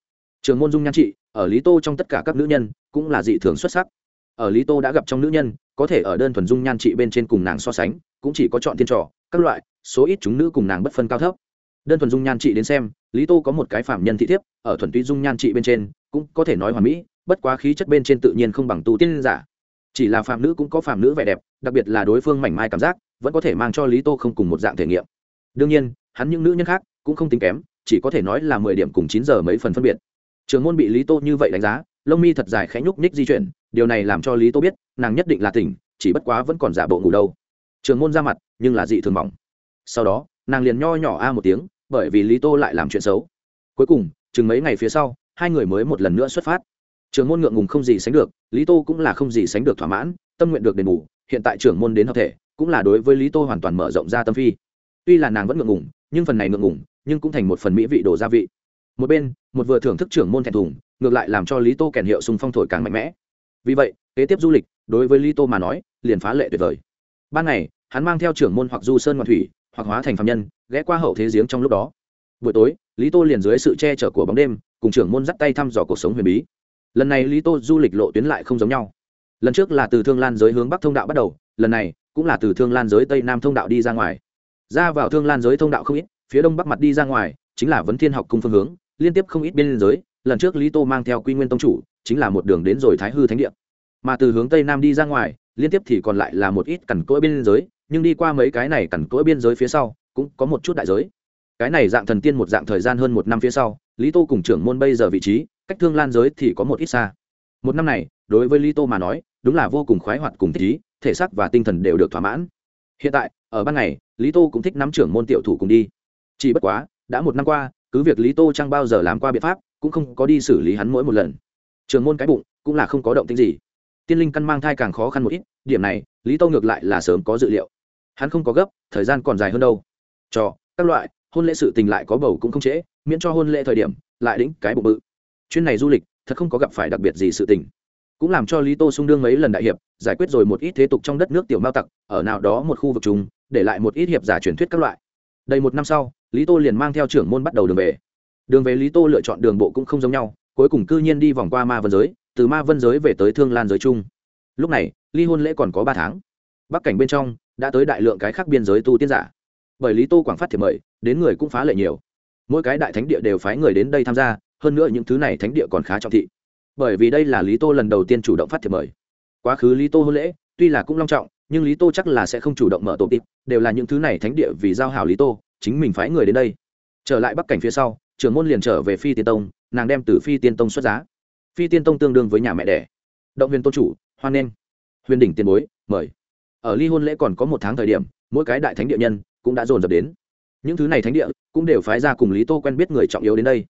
Trưởng môn dung nhan trị, ở lý tô trong tất cả các nữ nhân, cũng là dị thường xuất sắc. Ở lý tô đã gặp trong nữ nhân, có thể ở đơn thuần dung nhan trị bên trên cùng nàng so sánh, cũng chỉ có chọn thiên trò, các loại, số ít chúng nữ cùng nàng bất phân cao thấp đơn thuần dung nhan trị đến xem, lý tô có một cái phạm nhân thị thiếp, ở thuần túy dung nhan trị bên trên, cũng có thể nói hoàn mỹ, bất quá khí chất bên trên tự nhiên không bằng tu tiên giả. Chỉ là phạm nữ cũng có phạm nữ vẻ đẹp, đặc biệt là đối phương mảnh mai cảm giác, vẫn có thể mang cho lý tô không cùng một dạng thể nghiệm. Đương nhiên, hắn những nữ nhân khác cũng không tính kém, chỉ có thể nói là mười điểm cùng chín giờ mấy phần phân biệt. Trường môn bị lý tô như vậy đánh giá, lông mi thật dài khẽ nhúc nhích di chuyển, điều này làm cho lý tô biết, nàng nhất định là tỉnh, chỉ bất quá vẫn còn giả bộ ngủ đâu. Trường môn ra mặt, nhưng là dị thường mỏng. Sau đó, nàng liền nho nhỏ a một tiếng bởi vì lý tô lại làm chuyện xấu. Cuối cùng, chừng mấy ngày phía sau, hai người mới một lần nữa xuất phát. Trường môn ngượng ngùng không gì sánh được, lý tô cũng là không gì sánh được thỏa mãn, tâm nguyện được đền bù, hiện tại trưởng môn đến hợp thể, cũng là đối với lý tô hoàn toàn mở rộng ra tâm phi. Tuy là nàng vẫn ngượng ngùng, nhưng phần này ngượng ngùng, nhưng cũng thành một phần mỹ vị đồ gia vị. Một bên, một vừa thưởng thức trưởng môn thẹn thùng, ngược lại làm cho lý tô kèn hiệu sùng phong thổi càng mạnh mẽ. Vì vậy, kế tiếp du lịch, đối với lý tô mà nói, liền phá lệ tuyệt vời. Ban ngày, hắn mang theo trưởng môn hoặc du sơn ngoạn thủy hoặc hóa thành phạm nhân, ghé qua hậu thế giếng trong lúc đó. Buổi tối, lý tô liền dưới sự che chở của bóng đêm, cùng trưởng môn dắt tay thăm dò cuộc sống huyền bí. Lần này lý tô du lịch lộ tuyến lại không giống nhau. Lần trước là từ thương lan giới hướng bắc thông đạo bắt đầu, lần này cũng là từ thương lan giới tây nam thông đạo đi ra ngoài. Ra vào thương lan giới thông đạo không ít, phía đông bắc mặt đi ra ngoài, chính là vấn thiên học cung phương hướng, liên tiếp không ít biên giới, lần trước lý tô mang theo quy nguyên tông chủ, chính là một đường đến rồi thái hư thánh địa. Mà từ hướng tây nam đi ra ngoài, liên tiếp thì còn lại là một ít cằn cỗi biên giới nhưng đi qua mấy cái này cẩn cỗi biên giới phía sau, cũng có một chút đại giới. Cái này dạng thần tiên một dạng thời gian hơn một năm phía sau, lý tô cùng trưởng môn bây giờ vị trí, cách thương lan giới thì có một ít xa. Một năm này, đối với lý tô mà nói, đúng là vô cùng khoái hoạt cùng thích ý, thể xác và tinh thần đều được thỏa mãn. Hiện tại, ở ban ngày, lý tô cũng thích nắm trưởng môn tiểu thủ cùng đi. Chỉ bất quá, đã một năm qua, cứ việc lý tô chẳng bao giờ làm qua biện pháp, cũng không có đi xử lý hắn mỗi một lần. Trường môn cái bụng, cũng là không có động tính gì. Tiên linh căn mang thai càng khó khăn một ít, điểm này, lý tô ngược lại là sớm có dự liệu hắn không có gấp, thời gian còn dài hơn đâu. Cho, các loại, hôn lễ sự tình lại có bầu cũng không trễ, miễn cho hôn lễ thời điểm, lại đĩnh cái bụng bự. Chuyên này du lịch, thật không có gặp phải đặc biệt gì sự tình. Cũng làm cho lý tô sung đương mấy lần đại hiệp, giải quyết rồi một ít thế tục trong đất nước tiểu mao tặc, ở nào đó một khu vực chúng để lại một ít hiệp giả truyền thuyết các loại. Đầy một năm sau, lý tô liền mang theo trưởng môn bắt đầu đường về. Đường về lý tô lựa chọn đường bộ cũng không giống nhau, cuối cùng cư nhiên đi vòng qua ma vân giới, từ ma vân giới về tới thương lan giới chung lúc này, ly hôn lễ còn có ba tháng. Bắc cảnh bên trong đã tới đại lượng cái khác biên giới tu tiên giả. Bởi lý tô quảng phát thiệp mời, đến người cũng phá lệ nhiều. Mỗi cái đại thánh địa đều phái người đến đây tham gia, hơn nữa những thứ này thánh địa còn khá trọng thị. Bởi vì đây là lý tô lần đầu tiên chủ động phát thiệp mời. Quá khứ lý tô hôn lễ, tuy là cũng long trọng, nhưng lý tô chắc là sẽ không chủ động mở tổ tịp đều là những thứ này thánh địa vì giao hảo lý tô, chính mình phái người đến đây. Trở lại bắc cảnh phía sau, trưởng môn liền trở về phi tiên tông, nàng đem từ phi tiên tông xuất giá. Phi tiên tông tương đương với nhà mẹ đẻ. Động viên tôn chủ, hoan nghênh. Huyền đỉnh tiền bối, mời ở ly hôn lễ còn có một tháng thời điểm, mỗi cái đại thánh địa nhân cũng đã dồn dập đến. Những thứ này thánh địa cũng đều phái ra cùng lý tô quen biết người trọng yếu đến đây.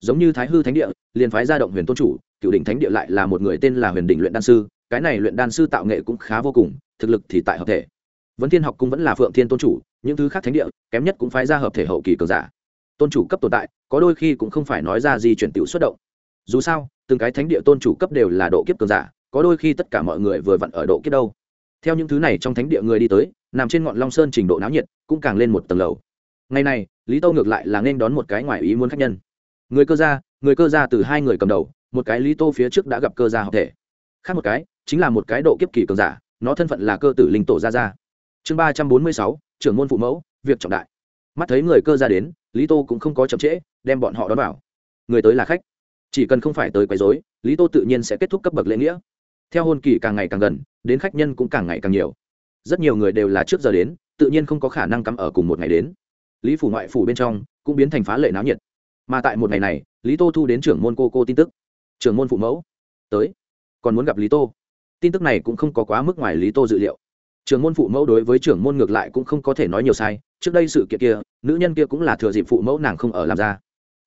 Giống như thái hư thánh địa, liền phái ra động huyền tôn chủ, cựu đỉnh thánh địa lại là một người tên là huyền đỉnh luyện đan sư, cái này luyện đan sư tạo nghệ cũng khá vô cùng, thực lực thì tại hợp thể. Vấn thiên học cũng vẫn là phượng thiên tôn chủ, những thứ khác thánh địa kém nhất cũng phái ra hợp thể hậu kỳ cường giả. Tôn chủ cấp tồn tại, có đôi khi cũng không phải nói ra gì chuyển tiểu xuất động. Dù sao, từng cái thánh địa tôn chủ cấp đều là độ kiếp cường giả, có đôi khi tất cả mọi người vừa vặn ở độ kiếp đâu theo những thứ này trong thánh địa người đi tới, nằm trên ngọn long sơn trình độ náo nhiệt, cũng càng lên một tầng lầu. Ngày này, lý tâu ngược lại là nên đón một cái ngoài ý muốn khách nhân. Người cơ gia, người cơ gia từ hai người cầm đầu, một cái lý tô phía trước đã gặp cơ gia hợp thể. Khác một cái, chính là một cái độ kiếp kỳ cường giả, nó thân phận là cơ tử linh tổ gia gia. Chương ba trăm bốn mươi sáu, trưởng môn phụ mẫu, việc trọng đại. Mắt thấy người cơ gia đến, lý tô cũng không có chậm trễ, đem bọn họ đón vào. Người tới là khách. Chỉ cần không phải tới quấy rối, lý tô tự nhiên sẽ kết thúc cấp bậc lễ nghĩa. Theo hôn kỳ càng ngày càng gần đến khách nhân cũng càng ngày càng nhiều. Rất nhiều người đều là trước giờ đến, tự nhiên không có khả năng cắm ở cùng một ngày đến. Lý phủ ngoại phủ bên trong cũng biến thành phá lệ náo nhiệt. Mà tại một ngày này, lý tô thu đến trưởng môn cô cô tin tức. Trưởng môn phụ mẫu tới, còn muốn gặp lý tô. Tin tức này cũng không có quá mức ngoài lý tô dự liệu. Trưởng môn phụ mẫu đối với trưởng môn ngược lại cũng không có thể nói nhiều sai, trước đây sự kiện kia, nữ nhân kia cũng là thừa dịp phụ mẫu nàng không ở làm ra.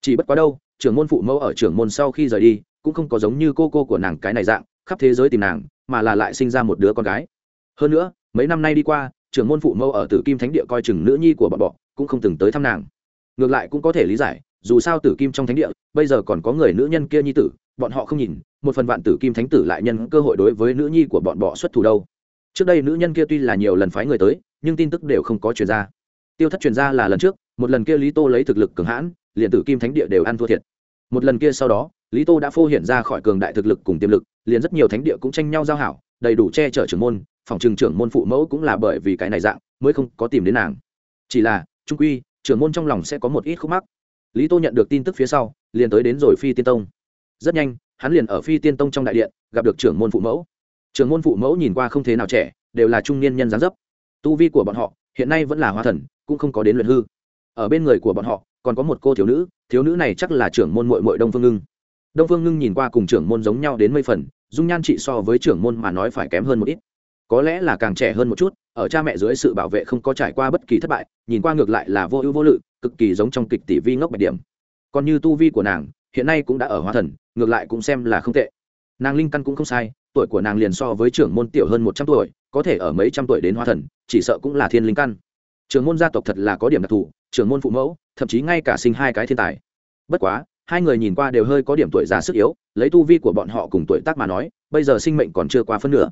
Chỉ bất quá đâu, trưởng môn phụ mẫu ở trưởng môn sau khi rời đi, cũng không có giống như cô cô của nàng cái này dạng khắp thế giới tìm nàng, mà là lại sinh ra một đứa con gái. Hơn nữa, mấy năm nay đi qua, trưởng môn phụ mẫu ở tử kim thánh địa coi chừng nữ nhi của bọn bọ cũng không từng tới thăm nàng. Ngược lại cũng có thể lý giải, dù sao tử kim trong thánh địa, bây giờ còn có người nữ nhân kia nhi tử, bọn họ không nhìn, một phần vạn tử kim thánh tử lại nhân cơ hội đối với nữ nhi của bọn bọ xuất thủ đâu. Trước đây nữ nhân kia tuy là nhiều lần phái người tới, nhưng tin tức đều không có truyền ra. Tiêu thất truyền ra là lần trước, một lần kia lý tô lấy thực lực cường hãn, liền tử kim thánh địa đều ăn thua thiệt. Một lần kia sau đó, lý tô đã phô hiện ra khỏi cường đại thực lực cùng tiềm lực liền rất nhiều thánh địa cũng tranh nhau giao hảo, đầy đủ che chở trưởng môn, phòng trừng trưởng môn phụ mẫu cũng là bởi vì cái này dạng mới không có tìm đến nàng. Chỉ là, trung quy, trưởng môn trong lòng sẽ có một ít khúc mắc. Lý tô nhận được tin tức phía sau, liền tới đến rồi phi tiên tông. Rất nhanh, hắn liền ở phi tiên tông trong đại điện, gặp được trưởng môn phụ mẫu. Trưởng môn phụ mẫu nhìn qua không thế nào trẻ, đều là trung niên nhân gián dấp. Tu vi của bọn họ, hiện nay vẫn là hoa thần, cũng không có đến luyện hư. Ở bên người của bọn họ, còn có một cô thiếu nữ thiếu nữ này chắc là trưởng môn mội mội đông phương ngưng đông phương ngưng nhìn qua cùng trưởng môn giống nhau đến mấy phần, dung nhan trị so với trưởng môn mà nói phải kém hơn một ít. Có lẽ là càng trẻ hơn một chút, ở cha mẹ dưới sự bảo vệ không có trải qua bất kỳ thất bại, nhìn qua ngược lại là vô ưu vô lự, cực kỳ giống trong kịch tỷ vi ngốc bạch điểm. Còn như tu vi của nàng, hiện nay cũng đã ở hóa thần, ngược lại cũng xem là không tệ. Nàng linh căn cũng không sai, tuổi của nàng liền so với trưởng môn tiểu hơn một trăm tuổi, có thể ở mấy trăm tuổi đến hóa thần, chỉ sợ cũng là thiên linh căn. Trưởng môn gia tộc thật là có điểm đặc thù, trưởng môn phụ mẫu, thậm chí ngay cả sinh hai cái thiên tài. Bất quá hai người nhìn qua đều hơi có điểm tuổi già sức yếu, lấy tu vi của bọn họ cùng tuổi tác mà nói, bây giờ sinh mệnh còn chưa qua phân nửa.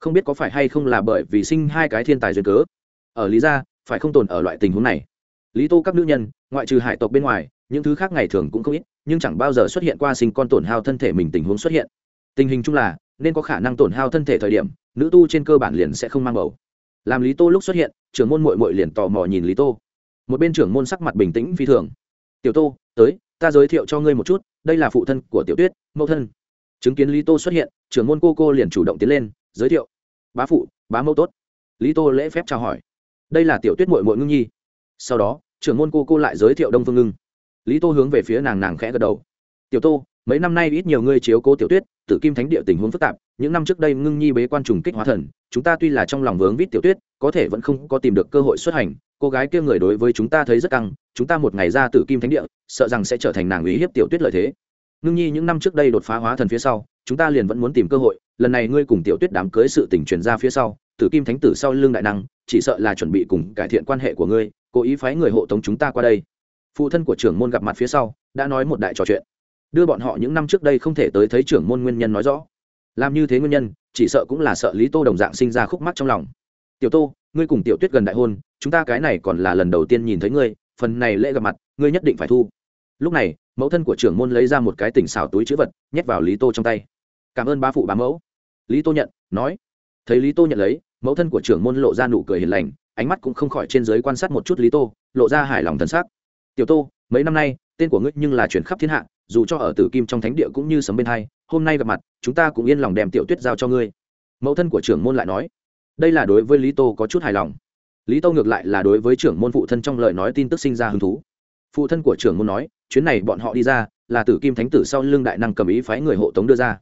Không biết có phải hay không là bởi vì sinh hai cái thiên tài duyên cớ. Ở lý gia, phải không tồn ở loại tình huống này? Lý tô các nữ nhân, ngoại trừ hải tộc bên ngoài, những thứ khác ngày thường cũng không ít, nhưng chẳng bao giờ xuất hiện qua sinh con tổn hao thân thể mình tình huống xuất hiện. Tình hình chung là, nên có khả năng tổn hao thân thể thời điểm, nữ tu trên cơ bản liền sẽ không mang bầu. Làm lý tô lúc xuất hiện, trưởng môn mội mội liền tò mò nhìn lý tô. Một bên trưởng môn sắc mặt bình tĩnh phi thường. Tiểu tô, tới ta giới thiệu cho ngươi một chút, đây là phụ thân của tiểu tuyết, mẫu thân. Chứng kiến lý tô xuất hiện, trưởng môn cô cô liền chủ động tiến lên, giới thiệu. Bá phụ, bá mẫu tốt. Lý tô lễ phép chào hỏi. Đây là tiểu tuyết mội mội ngưng nhi. Sau đó, trưởng môn cô cô lại giới thiệu đông phương ngưng. Lý tô hướng về phía nàng nàng khẽ gật đầu. Tiểu tô, mấy năm nay ít nhiều ngươi chiếu cố tiểu tuyết, Tử kim thánh địa tình huống phức tạp, những năm trước đây ngưng nhi bế quan trùng kích hóa thần, chúng ta tuy là trong lòng vướng vít tiểu tuyết có thể vẫn không có tìm được cơ hội xuất hành, cô gái kia người đối với chúng ta thấy rất căng, chúng ta một ngày ra từ kim thánh địa, sợ rằng sẽ trở thành nàng ý hiếp tiểu tuyết lợi thế. Ngưng nhi những năm trước đây đột phá hóa thần phía sau, chúng ta liền vẫn muốn tìm cơ hội, lần này ngươi cùng tiểu tuyết đám cưới sự tình truyền ra phía sau, tử kim thánh tử sau lưng đại năng, chỉ sợ là chuẩn bị cùng cải thiện quan hệ của ngươi, cố ý phái người hộ tống chúng ta qua đây. Phụ thân của trưởng môn gặp mặt phía sau, đã nói một đại trò chuyện. Đưa bọn họ những năm trước đây không thể tới thấy trưởng môn nguyên nhân nói rõ. Làm như thế nguyên nhân, chỉ sợ cũng là sợ lý tô đồng dạng sinh ra khúc mắc trong lòng tiểu tô, ngươi cùng tiểu tuyết gần đại hôn, chúng ta cái này còn là lần đầu tiên nhìn thấy ngươi, phần này lễ gặp mặt, ngươi nhất định phải thu. Lúc này, mẫu thân của trưởng môn lấy ra một cái tỉnh xảo túi chữ vật, nhét vào lý tô trong tay. Cảm ơn ba phụ bá mẫu. Lý tô nhận, nói. Thấy lý tô nhận lấy, mẫu thân của trưởng môn lộ ra nụ cười hiền lành, ánh mắt cũng không khỏi trên giới quan sát một chút lý tô, lộ ra hài lòng thân xác tiểu tô, mấy năm nay, tên của ngươi nhưng là chuyển khắp thiên hạ, dù cho ở tử kim trong thánh địa cũng như sấm bên hai, hôm nay gặp mặt, chúng ta cũng yên lòng đem tiểu tuyết giao cho ngươi. Mẫu thân của trưởng môn lại nói đây là đối với lý tô có chút hài lòng. Lý tô ngược lại là đối với trưởng môn phụ thân trong lời nói tin tức sinh ra hứng thú. Phụ thân của trưởng môn nói, chuyến này bọn họ đi ra, là tử kim thánh tử sau lưng đại năng cầm ý phái người hộ tống đưa ra.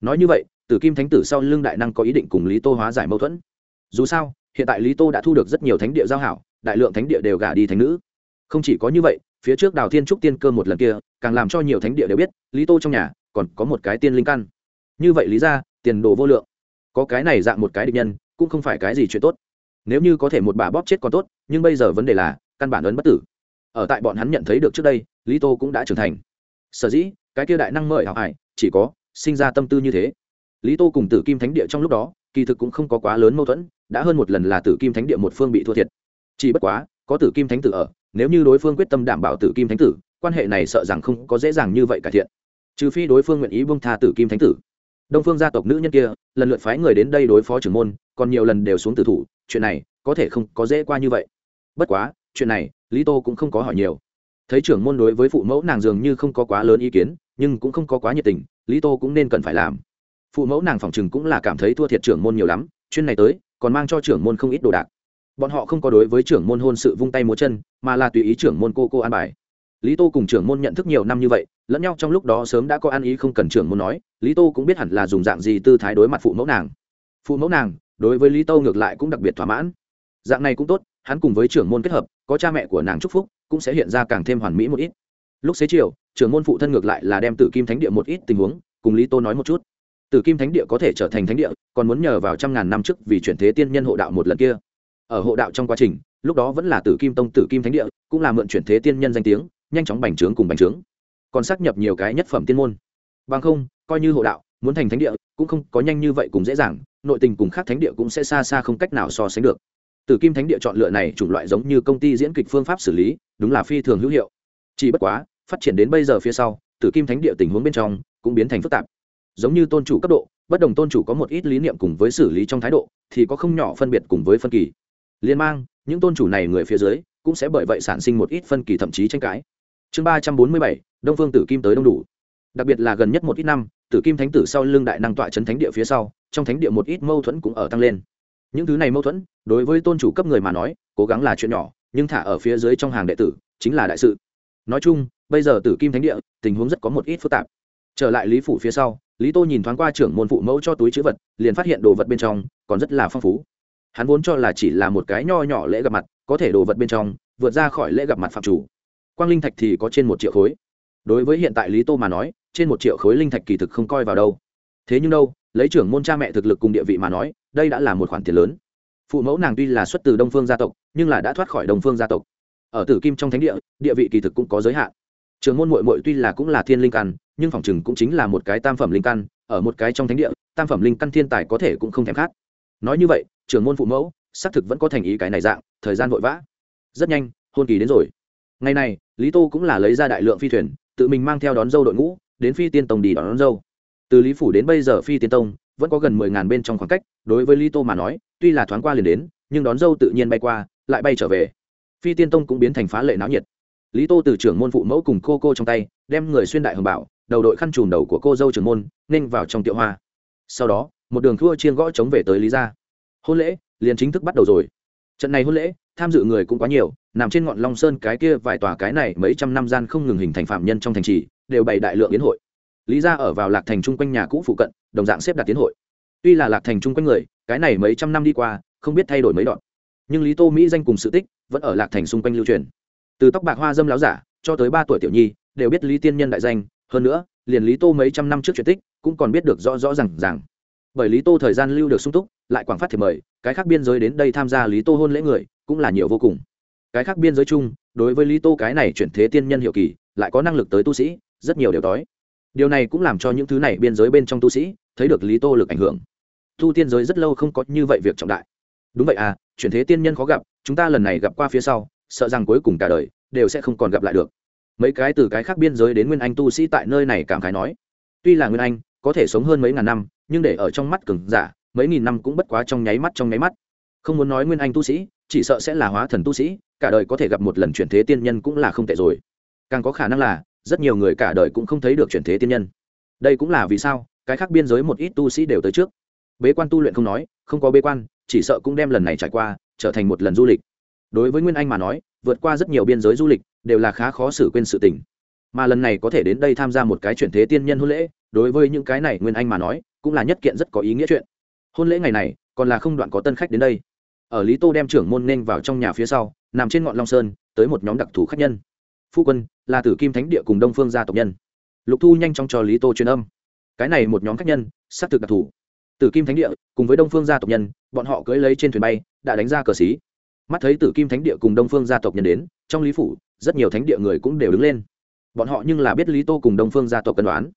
Nói như vậy, tử kim thánh tử sau lưng đại năng có ý định cùng lý tô hóa giải mâu thuẫn. Dù sao, hiện tại lý tô đã thu được rất nhiều thánh địa giao hảo, đại lượng thánh địa đều gả đi thánh nữ. Không chỉ có như vậy, phía trước đào thiên trúc tiên cơ một lần kia, càng làm cho nhiều thánh địa đều biết, lý tô trong nhà, còn có một cái tiên linh căn. Như vậy lý ra, tiền đồ vô lượng. Có cái này dạng một cái định nhân cũng không phải cái gì chuyện tốt. Nếu như có thể một bà bóp chết còn tốt, nhưng bây giờ vấn đề là, căn bản ấn bất tử. Ở tại bọn hắn nhận thấy được trước đây, lý tô cũng đã trưởng thành. Sở dĩ, cái kia đại năng mời học hải chỉ có, sinh ra tâm tư như thế. Lý tô cùng tử kim thánh địa trong lúc đó, kỳ thực cũng không có quá lớn mâu thuẫn, đã hơn một lần là tử kim thánh địa một phương bị thua thiệt. Chỉ bất quá, có tử kim thánh tử ở, nếu như đối phương quyết tâm đảm bảo tử kim thánh tử, quan hệ này sợ rằng không có dễ dàng như vậy cải thiện. Trừ phi đối phương nguyện ý bông tha tử kim thánh tử đông phương gia tộc nữ nhân kia, lần lượt phái người đến đây đối phó trưởng môn, còn nhiều lần đều xuống tử thủ, chuyện này có thể không có dễ qua như vậy. Bất quá, chuyện này, lý tô cũng không có hỏi nhiều. Thấy trưởng môn đối với phụ mẫu nàng dường như không có quá lớn ý kiến, nhưng cũng không có quá nhiệt tình, lý tô cũng nên cần phải làm. Phụ mẫu nàng phòng chừng cũng là cảm thấy thua thiệt trưởng môn nhiều lắm, chuyên này tới, còn mang cho trưởng môn không ít đồ đạc. Bọn họ không có đối với trưởng môn hôn sự vung tay múa chân, mà là tùy ý trưởng môn cô cô an bài. Lý tô cùng trưởng môn nhận thức nhiều năm như vậy lẫn nhau trong lúc đó sớm đã có ăn ý không cần trưởng môn nói, lý tô cũng biết hẳn là dùng dạng gì tư thái đối mặt phụ mẫu nàng. Phụ mẫu nàng, đối với lý tô ngược lại cũng đặc biệt thỏa mãn. Dạng này cũng tốt, hắn cùng với trưởng môn kết hợp, có cha mẹ của nàng chúc phúc, cũng sẽ hiện ra càng thêm hoàn mỹ một ít. Lúc xế chiều, trưởng môn phụ thân ngược lại là đem tử kim thánh địa một ít tình huống, cùng lý tô nói một chút. Tử kim thánh địa có thể trở thành thánh địa, còn muốn nhờ vào trăm ngàn năm trước vì chuyển thế tiên nhân hộ đạo một lần kia. Ở hộ đạo trong quá trình, lúc đó vẫn là tử kim tông tử kim thánh địa, cũng là mượn chuyển thế tiên nhân danh tiếng, nhanh chóng bành trướng cùng bành trướng còn xác nhập nhiều cái nhất phẩm tiên môn. Bằng không, coi như hộ đạo, muốn thành thánh địa, cũng không có nhanh như vậy cùng dễ dàng, nội tình cùng khác thánh địa cũng sẽ xa xa không cách nào so sánh được. Tử kim thánh địa chọn lựa này chủng loại giống như công ty diễn kịch phương pháp xử lý, đúng là phi thường hữu hiệu. Chỉ bất quá, phát triển đến bây giờ phía sau tử kim thánh địa tình huống bên trong, cũng biến thành phức tạp. Giống như tôn chủ cấp độ, bất đồng tôn chủ có một ít lý niệm cùng với xử lý trong thái độ, thì có không nhỏ phân biệt cùng với phân kỳ. Liên mang, những tôn chủ này người phía dưới, cũng sẽ bởi vậy sản sinh một ít phân kỳ thậm chí tranh cãi chương ba trăm bốn mươi bảy, đông phương tử kim tới đông đủ. Đặc biệt là gần nhất một ít năm, tử kim thánh tử sau lưng đại năng tọa trấn thánh địa phía sau, trong thánh địa một ít mâu thuẫn cũng ở tăng lên. Những thứ này mâu thuẫn, đối với tôn chủ cấp người mà nói, cố gắng là chuyện nhỏ, nhưng thả ở phía dưới trong hàng đệ tử, chính là đại sự. Nói chung, bây giờ tử kim thánh địa, tình huống rất có một ít phức tạp. Trở lại lý phủ phía sau, lý tô nhìn thoáng qua trưởng môn phụ mẫu cho túi chữ vật, liền phát hiện đồ vật bên trong, còn rất là phong phú. Hắn vốn cho là chỉ là một cái nho nhỏ lễ gặp mặt, có thể đồ vật bên trong, vượt ra khỏi lễ gặp mặt phạm chủ quang linh thạch thì có trên một triệu khối. Đối với hiện tại lý tô mà nói, trên một triệu khối linh thạch kỳ thực không coi vào đâu. Thế nhưng đâu, lấy trưởng môn cha mẹ thực lực cùng địa vị mà nói, đây đã là một khoản tiền lớn. Phụ mẫu nàng tuy là xuất từ đông phương gia tộc, nhưng là đã thoát khỏi đông phương gia tộc. Ở tử kim trong thánh địa địa vị kỳ thực cũng có giới hạn. Trường môn mội mội tuy là cũng là thiên linh căn, nhưng phòng chừng cũng chính là một cái tam phẩm linh căn, ở một cái trong thánh địa, tam phẩm linh căn thiên tài có thể cũng không thèm khác nói như vậy trường môn phụ mẫu, xác thực vẫn có thành ý cái này dạng, thời gian vội vã. Rất nhanh, hôn kỳ đến rồi ngày này lý tô cũng là lấy ra đại lượng phi thuyền tự mình mang theo đón dâu đội ngũ đến phi tiên tông đi đón, đón dâu. Từ lý phủ đến bây giờ phi tiên tông vẫn có gần mười ngàn bên trong khoảng cách đối với lý tô mà nói tuy là thoáng qua liền đến nhưng đón dâu tự nhiên bay qua lại bay trở về. Phi tiên tông cũng biến thành phá lệ náo nhiệt. Lý tô từ trưởng môn phụ mẫu cùng cô cô trong tay đem người xuyên đại hồng bảo đầu đội khăn trùm đầu của cô dâu trưởng môn nên vào trong tiệu hoa. Sau đó một đường thua chiên gõ chống về tới lý gia. Hôn lễ liền chính thức bắt đầu rồi. Trận này hôn lễ tham dự người cũng quá nhiều, nằm trên ngọn long sơn cái kia vài tòa cái này mấy trăm năm gian không ngừng hình thành phạm nhân trong thành trì, đều bày đại lượng yến hội. Lý gia ở vào lạc thành chung quanh nhà cũ phụ cận, đồng dạng xếp đặt tiến hội. Tuy là lạc thành chung quanh người, cái này mấy trăm năm đi qua, không biết thay đổi mấy đoạn. Nhưng lý tô mỹ danh cùng sự tích, vẫn ở lạc thành xung quanh lưu truyền. Từ tóc bạc hoa dâm láo giả, cho tới ba tuổi tiểu nhi, đều biết lý tiên nhân đại danh. Hơn nữa, liền lý tô mấy trăm năm trước chuyện tích, cũng còn biết được rõ rõ r à n g rằng bởi lý tô thời gian lưu được sung túc, lại quảng phát thì mời, cái khác biên giới đến đây tham gia lý tô hôn lễ người cũng là nhiều vô cùng. Cái khác biên giới chung, đối với lý tô cái này chuyển thế tiên nhân hiệu kỳ, lại có năng lực tới tu sĩ, rất nhiều đều đói. Điều này cũng làm cho những thứ này biên giới bên trong tu sĩ, thấy được lý tô lực ảnh hưởng. Tu tiên giới rất lâu không có như vậy việc trọng đại. Đúng vậy à chuyển thế tiên nhân khó gặp, chúng ta lần này gặp qua phía sau, sợ rằng cuối cùng cả đời, đều sẽ không còn gặp lại được. Mấy cái từ cái khác biên giới đến nguyên anh tu sĩ tại nơi này cảm khái nói. Tuy là nguyên anh, có thể sống hơn mấy ngàn năm, nhưng để ở trong mắt cường giả, mấy nghìn năm cũng bất quá trong nháy mắt trong nháy mắt. Không muốn nói nguyên anh tu sĩ chỉ sợ sẽ là hóa thần tu sĩ, cả đời có thể gặp một lần chuyển thế tiên nhân cũng là không tệ rồi. Càng có khả năng là, rất nhiều người cả đời cũng không thấy được chuyển thế tiên nhân. Đây cũng là vì sao, cái khác biên giới một ít tu sĩ đều tới trước. Bế quan tu luyện không nói, không có bế quan, chỉ sợ cũng đem lần này trải qua, trở thành một lần du lịch. Đối với nguyên anh mà nói, vượt qua rất nhiều biên giới du lịch, đều là khá khó xử quên sự tình. Mà lần này có thể đến đây tham gia một cái chuyển thế tiên nhân hôn lễ, đối với những cái này nguyên anh mà nói, cũng là nhất kiện rất có ý nghĩa chuyện. Hôn lễ ngày này, còn là không đoạn có tân khách đến đây ở lý tô đem trưởng môn nên vào trong nhà phía sau, nằm trên ngọn long sơn, tới một nhóm đặc thù khách nhân. Phu quân, là tử kim thánh địa cùng đông phương gia tộc nhân. Lục thu nhanh chóng cho lý tô truyền âm. Cái này một nhóm khách nhân, xác thực đặc thù. Tử kim thánh địa cùng với đông phương gia tộc nhân, bọn họ cưỡi lấy trên thuyền bay, đã đánh ra cờ xí. Mắt thấy tử kim thánh địa cùng đông phương gia tộc nhân đến, trong lý phủ, rất nhiều thánh địa người cũng đều đứng lên. Bọn họ nhưng là biết lý tô cùng đông phương gia tộc cân đoán.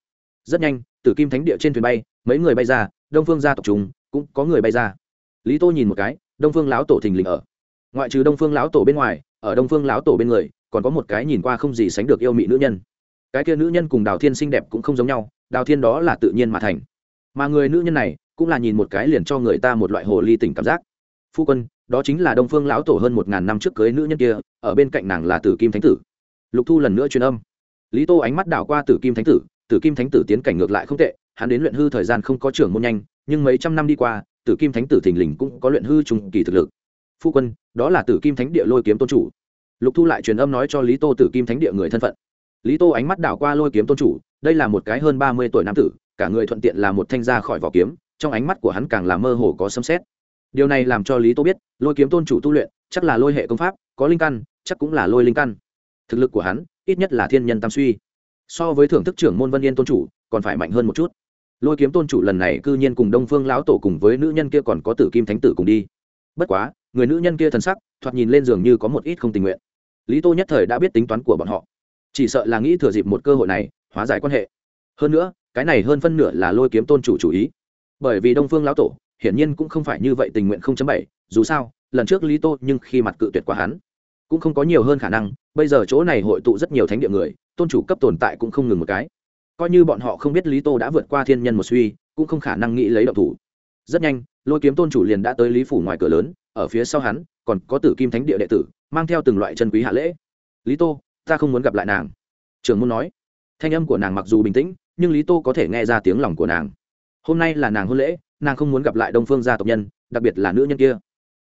Rất nhanh, tử kim thánh địa trên thuyền bay, mấy người bay ra, đông phương gia tộc chúng cũng có người bay ra. Lý tô nhìn một cái đông phương lão tổ thình lình ở. Ngoại trừ đông phương lão tổ bên ngoài, ở đông phương lão tổ bên người, còn có một cái nhìn qua không gì sánh được yêu mị nữ nhân. Cái kia nữ nhân cùng đào thiên xinh đẹp cũng không giống nhau, đào thiên đó là tự nhiên mà thành. Mà người nữ nhân này, cũng là nhìn một cái liền cho người ta một loại hồ ly tình cảm giác. Phu quân, đó chính là đông phương lão tổ hơn một ngàn năm trước cưới nữ nhân kia, ở bên cạnh nàng là tử kim thánh tử. Lục thu lần nữa truyền âm. Lý tô ánh mắt đảo qua tử kim thánh tử tử kim thánh tử tiến cảnh ngược lại không tệ, hắn đến luyện hư thời gian không có trưởng môn nhanh, nhưng mấy trăm năm đi qua tử kim thánh tử thình lình cũng có luyện hư trùng kỳ thực lực. Phu quân, đó là tử kim thánh địa lôi kiếm tôn chủ. Lục thu lại truyền âm nói cho lý tô tử kim thánh địa người thân phận. Lý tô ánh mắt đảo qua lôi kiếm tôn chủ, đây là một cái hơn ba mươi tuổi nam tử, cả người thuận tiện là một thanh ra khỏi vỏ kiếm, trong ánh mắt của hắn càng là mơ hồ có sấm xét điều này làm cho lý tô biết, lôi kiếm tôn chủ tu luyện, chắc là lôi hệ công pháp, có linh căn, chắc cũng là lôi linh căn. Thực lực của hắn, ít nhất là thiên nhân tam suy. So với thưởng thức trưởng môn vân yên tôn chủ, còn phải mạnh hơn một chút lôi kiếm tôn chủ lần này cư nhiên cùng đông phương lão tổ cùng với nữ nhân kia còn có tử kim thánh tử cùng đi. Bất quá, người nữ nhân kia thần sắc, thoạt nhìn lên giường như có một ít không tình nguyện. Lý tô nhất thời đã biết tính toán của bọn họ. Chỉ sợ là nghĩ thừa dịp một cơ hội này, hóa giải quan hệ. Hơn nữa, cái này hơn phân nửa là lôi kiếm tôn chủ chủ ý. Bởi vì đông phương lão tổ, hiển nhiên cũng không phải như vậy tình nguyện không chấm bảy. Dù sao, lần trước lý tô nhưng khi mặt cự tuyệt quá hắn, cũng không có nhiều hơn khả năng. Bây giờ chỗ này hội tụ rất nhiều thánh địa người, tôn chủ cấp tồn tại cũng không ngừng một cái coi như bọn họ không biết lý tô đã vượt qua thiên nhân một suy, cũng không khả năng nghĩ lấy động thủ. Rất nhanh, lôi kiếm tôn chủ liền đã tới lý phủ ngoài cửa lớn, ở phía sau hắn, còn có tử kim thánh địa đệ tử, mang theo từng loại chân quý hạ lễ. Lý tô, ta không muốn gặp lại nàng. Trường môn nói. Thanh âm của nàng mặc dù bình tĩnh, nhưng lý tô có thể nghe ra tiếng lòng của nàng. Hôm nay là nàng hôn lễ, nàng không muốn gặp lại đông phương gia tộc nhân, đặc biệt là nữ nhân kia.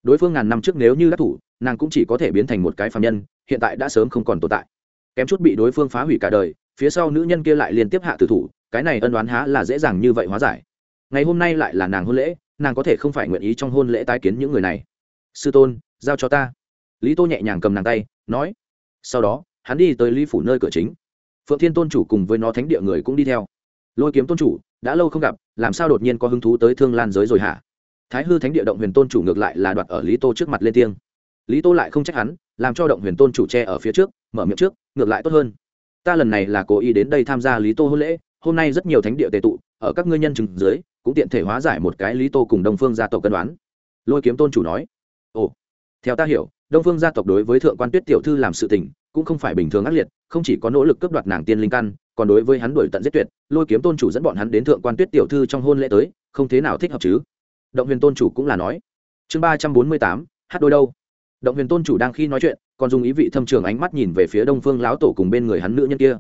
Đối phương ngàn năm trước nếu như đắc thủ, nàng cũng chỉ có thể biến thành một cái phạm nhân, hiện tại đã sớm không còn tồn tại. Kém chút bị đối phương phá hủy cả đời phía sau nữ nhân kia lại liên tiếp hạ tử thủ, cái này ân đoán há là dễ dàng như vậy hóa giải. Ngày hôm nay lại là nàng hôn lễ, nàng có thể không phải nguyện ý trong hôn lễ tái kiến những người này. Sư tôn, giao cho ta. Lý tô nhẹ nhàng cầm nàng tay, nói. Sau đó, hắn đi tới lý phủ nơi cửa chính. Phượng thiên tôn chủ cùng với nó thánh địa người cũng đi theo. Lôi kiếm tôn chủ, đã lâu không gặp, làm sao đột nhiên có hứng thú tới thương lan giới rồi hả? Thái hư thánh địa động huyền tôn chủ ngược lại là đoạt ở lý tô trước mặt lên tiêng lý tô lại không trách hắn, làm cho động huyền tôn chủ tre ở phía trước, mở miệng trước, ngược lại tốt hơn ta lần này là cố ý đến đây tham gia lý tô hôn lễ, hôm nay rất nhiều thánh địa tề tụ, ở các ngươi nhân chứng dưới, cũng tiện thể hóa giải một cái lý tô cùng đông phương gia tộc cân đoán. Lôi kiếm tôn chủ nói. Ồ, theo ta hiểu, đông phương gia tộc đối với thượng quan tuyết tiểu thư làm sự tình, cũng không phải bình thường ác liệt, không chỉ có nỗ lực cướp đoạt nàng tiên linh căn, còn đối với hắn đuổi tận giết tuyệt, lôi kiếm tôn chủ dẫn bọn hắn đến thượng quan tuyết tiểu thư trong hôn lễ tới, không thế nào thích hợp chứ. Động huyền tôn chủ cũng là nói. Chương ba trăm bốn mươi tám, hát đôi đâu? Động huyền tôn chủ đang khi nói chuyện, còn dùng ý vị thâm trường ánh mắt nhìn về phía đông phương lão tổ cùng bên người hắn nữ nhân kia.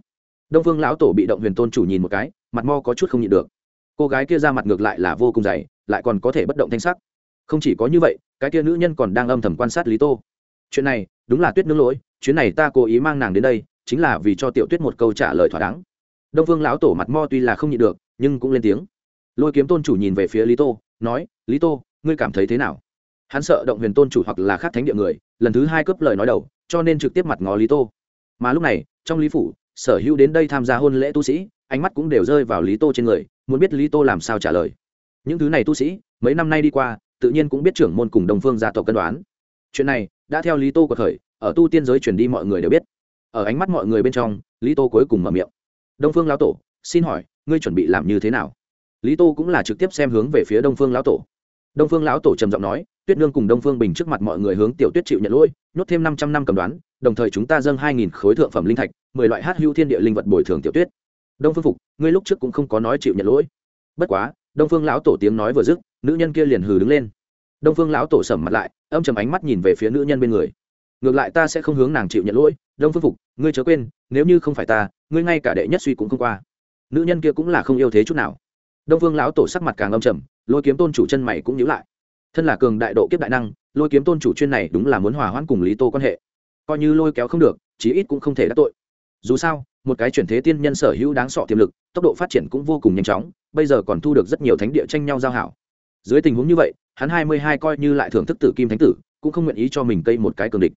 Đông phương lão tổ bị động huyền tôn chủ nhìn một cái, mặt mo có chút không nhịn được. Cô gái kia ra mặt ngược lại là vô cùng dày, lại còn có thể bất động thanh sắc. Không chỉ có như vậy, cái kia nữ nhân còn đang âm thầm quan sát lý tô. Chuyện này, đúng là tuyết nương lỗi, chuyến này ta cố ý mang nàng đến đây, chính là vì cho tiểu tuyết một câu trả lời thỏa đáng. Đông phương lão tổ mặt mo tuy là không nhịn được, nhưng cũng lên tiếng. Lôi kiếm tôn chủ nhìn về phía lý tô, nói, lý tô, ngươi cảm thấy thế nào? Hắn sợ động huyền tôn chủ hoặc là khác thánh địa người, lần thứ hai cướp lời nói đầu, cho nên trực tiếp mặt ngó lý tô. Mà lúc này, trong lý phủ, sở hữu đến đây tham gia hôn lễ tu sĩ, ánh mắt cũng đều rơi vào lý tô trên người, muốn biết lý tô làm sao trả lời. Những thứ này tu sĩ, mấy năm nay đi qua, tự nhiên cũng biết trưởng môn cùng đồng phương gia tộc cân đoán. Chuyện này, đã theo lý tô của thời, ở tu tiên giới truyền đi mọi người đều biết. Ở ánh mắt mọi người bên trong, lý tô cuối cùng mở miệng. Đông phương lão tổ, xin hỏi, ngươi chuẩn bị làm như thế nào? Lý tô cũng là trực tiếp xem hướng về phía đông phương lão tổ đông phương lão tổ trầm giọng nói, tuyết nương cùng đông phương bình trước mặt mọi người hướng tiểu tuyết chịu nhận lỗi, nhốt thêm năm trăm năm cầm đoán, đồng thời chúng ta dâng hai nghìn khối thượng phẩm linh thạch, mười loại hát hữu thiên địa linh vật bồi thường tiểu tuyết. Đông phương phục, ngươi lúc trước cũng không có nói chịu nhận lỗi. Bất quá, đông phương lão tổ tiếng nói vừa dứt, nữ nhân kia liền hừ đứng lên. Đông phương lão tổ sầm mặt lại, âm chầm ánh mắt nhìn về phía nữ nhân bên người. Ngược lại ta sẽ không hướng nàng chịu nhận lỗi, đông phương phục, ngươi chớ quên, nếu như không phải ta, ngươi ngay cả đệ nhất suy cũng không qua. Nữ nhân kia cũng là không yêu thế chút nào. Đông phương lão tổ sắc mặt càng âm trầm lôi kiếm tôn chủ chân mày cũng nhíu lại. Thân là cường đại độ kiếp đại năng, lôi kiếm tôn chủ chuyên này đúng là muốn hòa hoãn cùng lý tô quan hệ. Coi như lôi kéo không được, chí ít cũng không thể đắc tội. Dù sao, một cái chuyển thế tiên nhân sở hữu đáng sọ tiềm lực, tốc độ phát triển cũng vô cùng nhanh chóng, bây giờ còn thu được rất nhiều thánh địa tranh nhau giao hảo. Dưới tình huống như vậy, hắn hai mươi hai coi như lại thưởng thức tử kim thánh tử, cũng không nguyện ý cho mình cây một cái cường địch.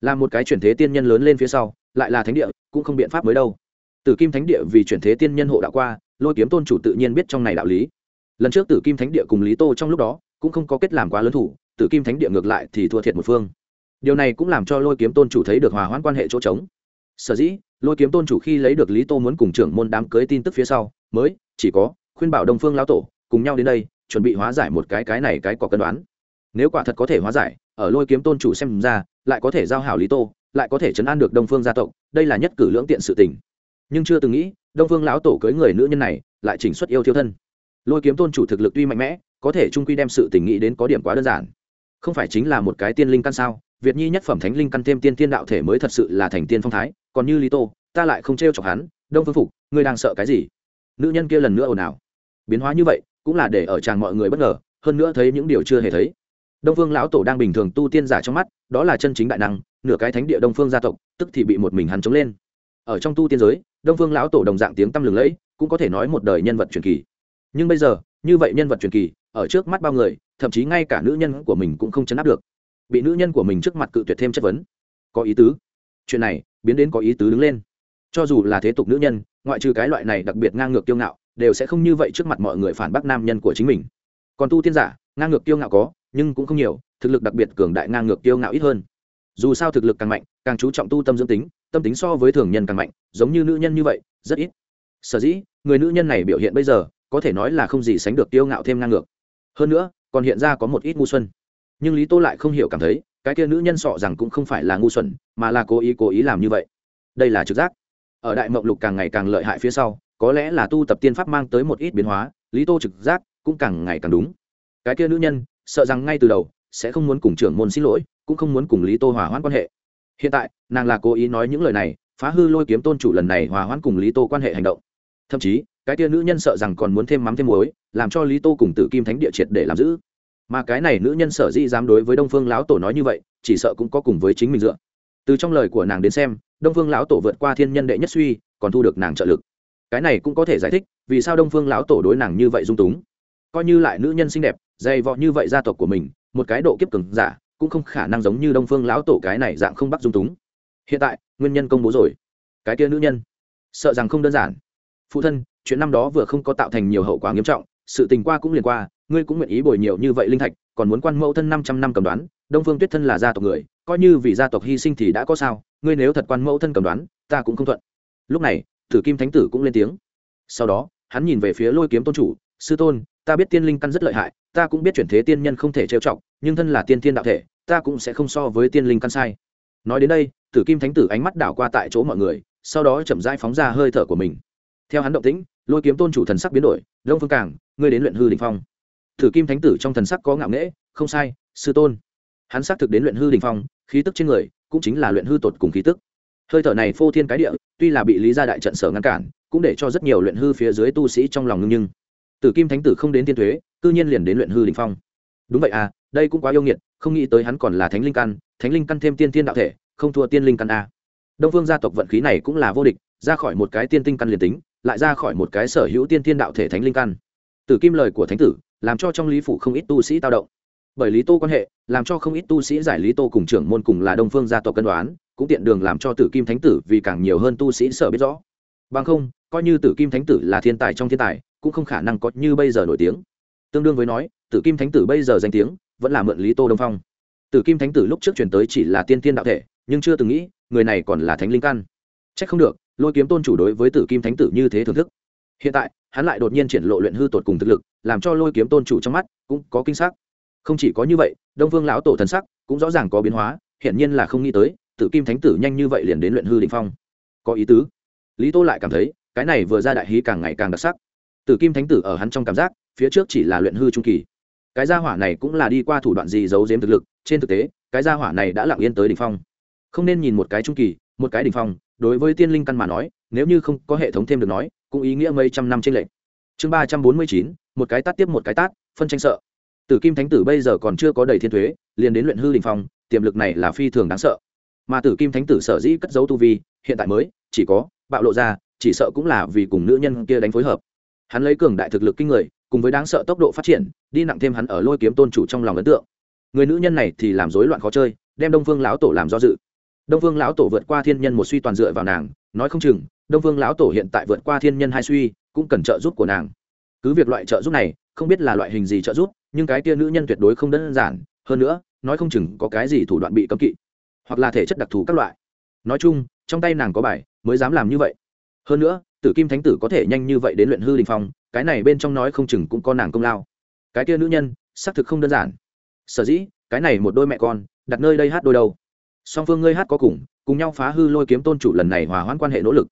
Là một cái chuyển thế tiên nhân lớn lên phía sau, lại là thánh địa, cũng không biện pháp mới đâu. Tử kim thánh địa vì chuyển thế tiên nhân hộ đạo qua, lôi kiếm tôn chủ tự nhiên biết trong này đạo lý lần trước tử kim thánh địa cùng lý tô trong lúc đó cũng không có kết làm quá lớn thủ, tử kim thánh địa ngược lại thì thua thiệt một phương. Điều này cũng làm cho lôi kiếm tôn chủ thấy được hòa hoãn quan hệ chỗ trống. Sở dĩ, lôi kiếm tôn chủ khi lấy được lý tô muốn cùng trưởng môn đám cưới tin tức phía sau, mới chỉ có khuyên bảo đông phương lão tổ cùng nhau đến đây, chuẩn bị hóa giải một cái cái này cái có cân đoán. Nếu quả thật có thể hóa giải, ở lôi kiếm tôn chủ xem ra, lại có thể giao hảo lý tô, lại có thể chấn an được đông phương gia tộc, đây là nhất cử lưỡng tiện sự tình. Nhưng chưa từng nghĩ, đông phương lão tổ cưới người nữ nhân này lại chỉnh xuất yêu thiêu thân lôi kiếm tôn chủ thực lực tuy mạnh mẽ, có thể trung quy đem sự tình nghĩ đến có điểm quá đơn giản. Không phải chính là một cái tiên linh căn sao? Việt nhi nhất phẩm thánh linh căn thêm tiên tiên đạo thể mới thật sự là thành tiên phong thái, còn như lý tô, ta lại không t chọc hắn, đông phương phục, ngươi đang sợ cái gì? Nữ nhân kia lần nữa ồn ào. Biến hóa như vậy, cũng là để ở chàng mọi người bất ngờ, hơn nữa thấy những điều chưa hề thấy. Đông phương lão tổ đang bình thường tu tiên giả trong mắt, đó là chân chính đại năng, nửa cái thánh địa đông phương gia tộc, tức thì bị một mình hắn chống lên. Ở trong tu tiên giới, đông phương lão tổ đồng dạng tiếng tăm lừng lẫy, cũng có thể nói một đời nhân vật truyền kỳ nhưng bây giờ, như vậy nhân vật truyền kỳ, ở trước mắt bao người, thậm chí ngay cả nữ nhân của mình cũng không chấn áp được. Bị nữ nhân của mình trước mặt cự tuyệt thêm chất vấn. Có ý tứ. Chuyện này, biến đến có ý tứ đứng lên. Cho dù là thế tục nữ nhân, ngoại trừ cái loại này đặc biệt ngang ngược kiêu ngạo, đều sẽ không như vậy trước mặt mọi người phản bác nam nhân của chính mình. Còn tu tiên giả, ngang ngược kiêu ngạo có, nhưng cũng không nhiều, thực lực đặc biệt cường đại ngang ngược kiêu ngạo ít hơn. Dù sao thực lực càng mạnh, càng chú trọng tu tâm dưỡng tính, tâm tính so với thường nhân càng mạnh, giống như nữ nhân như vậy, rất ít. Sở dĩ, người nữ nhân này biểu hiện bây giờ có thể nói là không gì sánh được tiêu ngạo thêm ngang ngược. Hơn nữa, còn hiện ra có một ít ngu xuân. Nhưng lý tô lại không hiểu cảm thấy, cái kia nữ nhân sọ rằng cũng không phải là ngu xuẩn, mà là cố ý cố ý làm như vậy. Đây là trực giác. Ở đại mộng lục càng ngày càng lợi hại phía sau, có lẽ là tu tập tiên pháp mang tới một ít biến hóa, lý tô trực giác cũng càng ngày càng đúng. Cái kia nữ nhân, sợ rằng ngay từ đầu sẽ không muốn cùng trưởng môn xin lỗi, cũng không muốn cùng lý tô hòa hoãn quan hệ. Hiện tại, nàng là cố ý nói những lời này, phá hư lôi kiếm tôn chủ lần này hòa hoãn cùng lý tô quan hệ hành động. Thậm chí cái kia nữ nhân sợ rằng còn muốn thêm mắm thêm muối, làm cho lý tô cùng tử kim thánh địa triệt để làm giữ mà cái này nữ nhân sở dĩ dám đối với đông phương lão tổ nói như vậy, chỉ sợ cũng có cùng với chính mình dựa. Từ trong lời của nàng đến xem, đông phương lão tổ vượt qua thiên nhân đệ nhất suy, còn thu được nàng trợ lực. Cái này cũng có thể giải thích, vì sao đông phương lão tổ đối nàng như vậy dung túng. Coi như lại nữ nhân xinh đẹp, dày vọ như vậy gia tộc của mình, một cái độ kiếp cường giả, cũng không khả năng giống như đông phương lão tổ cái này dạng không bắt dung túng. Hiện tại, nguyên nhân công bố rồi. Cái kia nữ nhân, sợ rằng không đơn giản. Phụ thân chuyện năm đó vừa không có tạo thành nhiều hậu quả nghiêm trọng, sự tình qua cũng liền qua, ngươi cũng nguyện ý bồi nhiều như vậy linh thạch, còn muốn quan mẫu thân năm trăm năm cầm đoán, đông phương tuyết thân là gia tộc người, coi như vì gia tộc hy sinh thì đã có sao, ngươi nếu thật quan mẫu thân cầm đoán, ta cũng không thuận. Lúc này tử kim thánh tử cũng lên tiếng. Sau đó, hắn nhìn về phía lôi kiếm tôn chủ, sư tôn, ta biết tiên linh căn rất lợi hại, ta cũng biết chuyển thế tiên nhân không thể trêu chọc, nhưng thân là tiên thiên đạo thể, ta cũng sẽ không so với tiên linh căn sai. Nói đến đây tử kim thánh tử ánh mắt đảo qua tại chỗ mọi người, sau đó chậm rãi phóng ra hơi thở của mình theo hắn động tĩnh, lôi kiếm tôn chủ thần sắc biến đổi đông phương cảng, ngươi đến luyện hư đình phong. Thử kim thánh tử trong thần sắc có ngạo nghễ, không sai, sư tôn. Hắn xác thực đến luyện hư đình phong, khí tức trên người cũng chính là luyện hư tột cùng khí tức. Hơi thở này phô thiên cái địa, tuy là bị lý gia đại trận sở ngăn cản, cũng để cho rất nhiều luyện hư phía dưới tu sĩ trong lòng ngưng nhưng. Tử kim thánh tử không đến thiên thuế, cư nhiên liền đến luyện hư đình phong. Đúng vậy à đây cũng quá yêu nghiệt, không nghĩ tới hắn còn là thánh linh căn, thánh linh căn thêm tiên thiên đạo thể, không thua tiên linh căn a. Đông phương gia tộc vận khí này cũng là vô địch, ra khỏi một cái tiên tinh căn liền tính lại ra khỏi một cái sở hữu tiên tiên đạo thể thánh linh căn. Tử kim lời của thánh tử, làm cho trong lý phủ không ít tu sĩ tao động. Bởi lý tô quan hệ, làm cho không ít tu sĩ giải lý tô cùng trưởng môn cùng là đông phương gia tộc cân đoán, cũng tiện đường làm cho tử kim thánh tử vì càng nhiều hơn tu sĩ sở biết rõ. Bằng không, coi như tử kim thánh tử là thiên tài trong thiên tài, cũng không khả năng có như bây giờ nổi tiếng. Tương đương với nói, tử kim thánh tử bây giờ danh tiếng, vẫn là mượn lý tô đông phong. Tử kim thánh tử lúc trước truyền tới chỉ là tiên tiên đạo thể, nhưng chưa từng nghĩ, người này còn là thánh linh căn c h ắ c không được, lôi kiếm tôn chủ đối với tử kim thánh tử như thế thưởng thức. Hiện tại, hắn lại đột nhiên triển lộ luyện hư tột cùng thực lực, làm cho lôi kiếm tôn chủ trong mắt cũng có kinh sắc. Không chỉ có như vậy, đông vương lão tổ thần sắc cũng rõ ràng có biến hóa, hiển nhiên là không nghĩ tới, tử kim thánh tử nhanh như vậy liền đến luyện hư đỉnh phong. Có ý tứ. Lý tô lại cảm thấy, cái này vừa ra đại hí càng ngày càng đặc sắc. Tử kim thánh tử ở hắn trong cảm giác, phía trước chỉ là luyện hư trung kỳ. Cái gia hỏa này cũng là đi qua thủ đoạn gì giấu giếm thực lực, trên thực tế, cái gia hỏa này đã lặng yên tới đ ỉ n h phong. Không nên nhìn một cái trung kỳ, một cái đ ỉ n h phong đối với tiên linh căn mà nói, nếu như không có hệ thống thêm được nói, cũng ý nghĩa mấy trăm năm trên lệnh chương ba trăm bốn mươi chín, một cái tát tiếp một cái tát, phân tranh sợ. Tử kim thánh tử bây giờ còn chưa có đầy thiên thuế, liền đến luyện hư đình phong, tiềm lực này là phi thường đáng sợ. Mà tử kim thánh tử sở dĩ cất dấu tu vi, hiện tại mới, chỉ có, bạo lộ ra, chỉ sợ cũng là vì cùng nữ nhân kia đánh phối hợp. Hắn lấy cường đại thực lực kinh người, cùng với đáng sợ tốc độ phát triển, đi nặng thêm hắn ở lôi kiếm tôn chủ trong lòng ấn tượng. Người nữ nhân này thì làm rối loạn khó chơi, đem đông phương lão tổ làm do dự đông Vương lão tổ vượt qua thiên nhân một suy toàn dựa vào nàng, nói không chừng, đông Vương lão tổ hiện tại vượt qua thiên nhân hai suy, cũng cần trợ giúp của nàng. Cứ việc loại trợ giúp này, không biết là loại hình gì trợ giúp, nhưng cái tia nữ nhân tuyệt đối không đơn giản. Hơn nữa, nói không chừng có cái gì thủ đoạn bị cấm kỵ, hoặc là thể chất đặc thù các loại. Nói chung, trong tay nàng có bài, mới dám làm như vậy. Hơn nữa, tử kim thánh tử có thể nhanh như vậy đến luyện hư đình phong, cái này bên trong nói không chừng cũng có nàng công lao. Cái kia nữ nhân, xác thực không đơn giản. Sở dĩ, cái này một đôi mẹ con, đặt nơi đây hát đôi đầu song phương ngươi hát có cùng cùng nhau phá hư lôi kiếm tôn chủ lần này hòa hoãn quan hệ nỗ lực.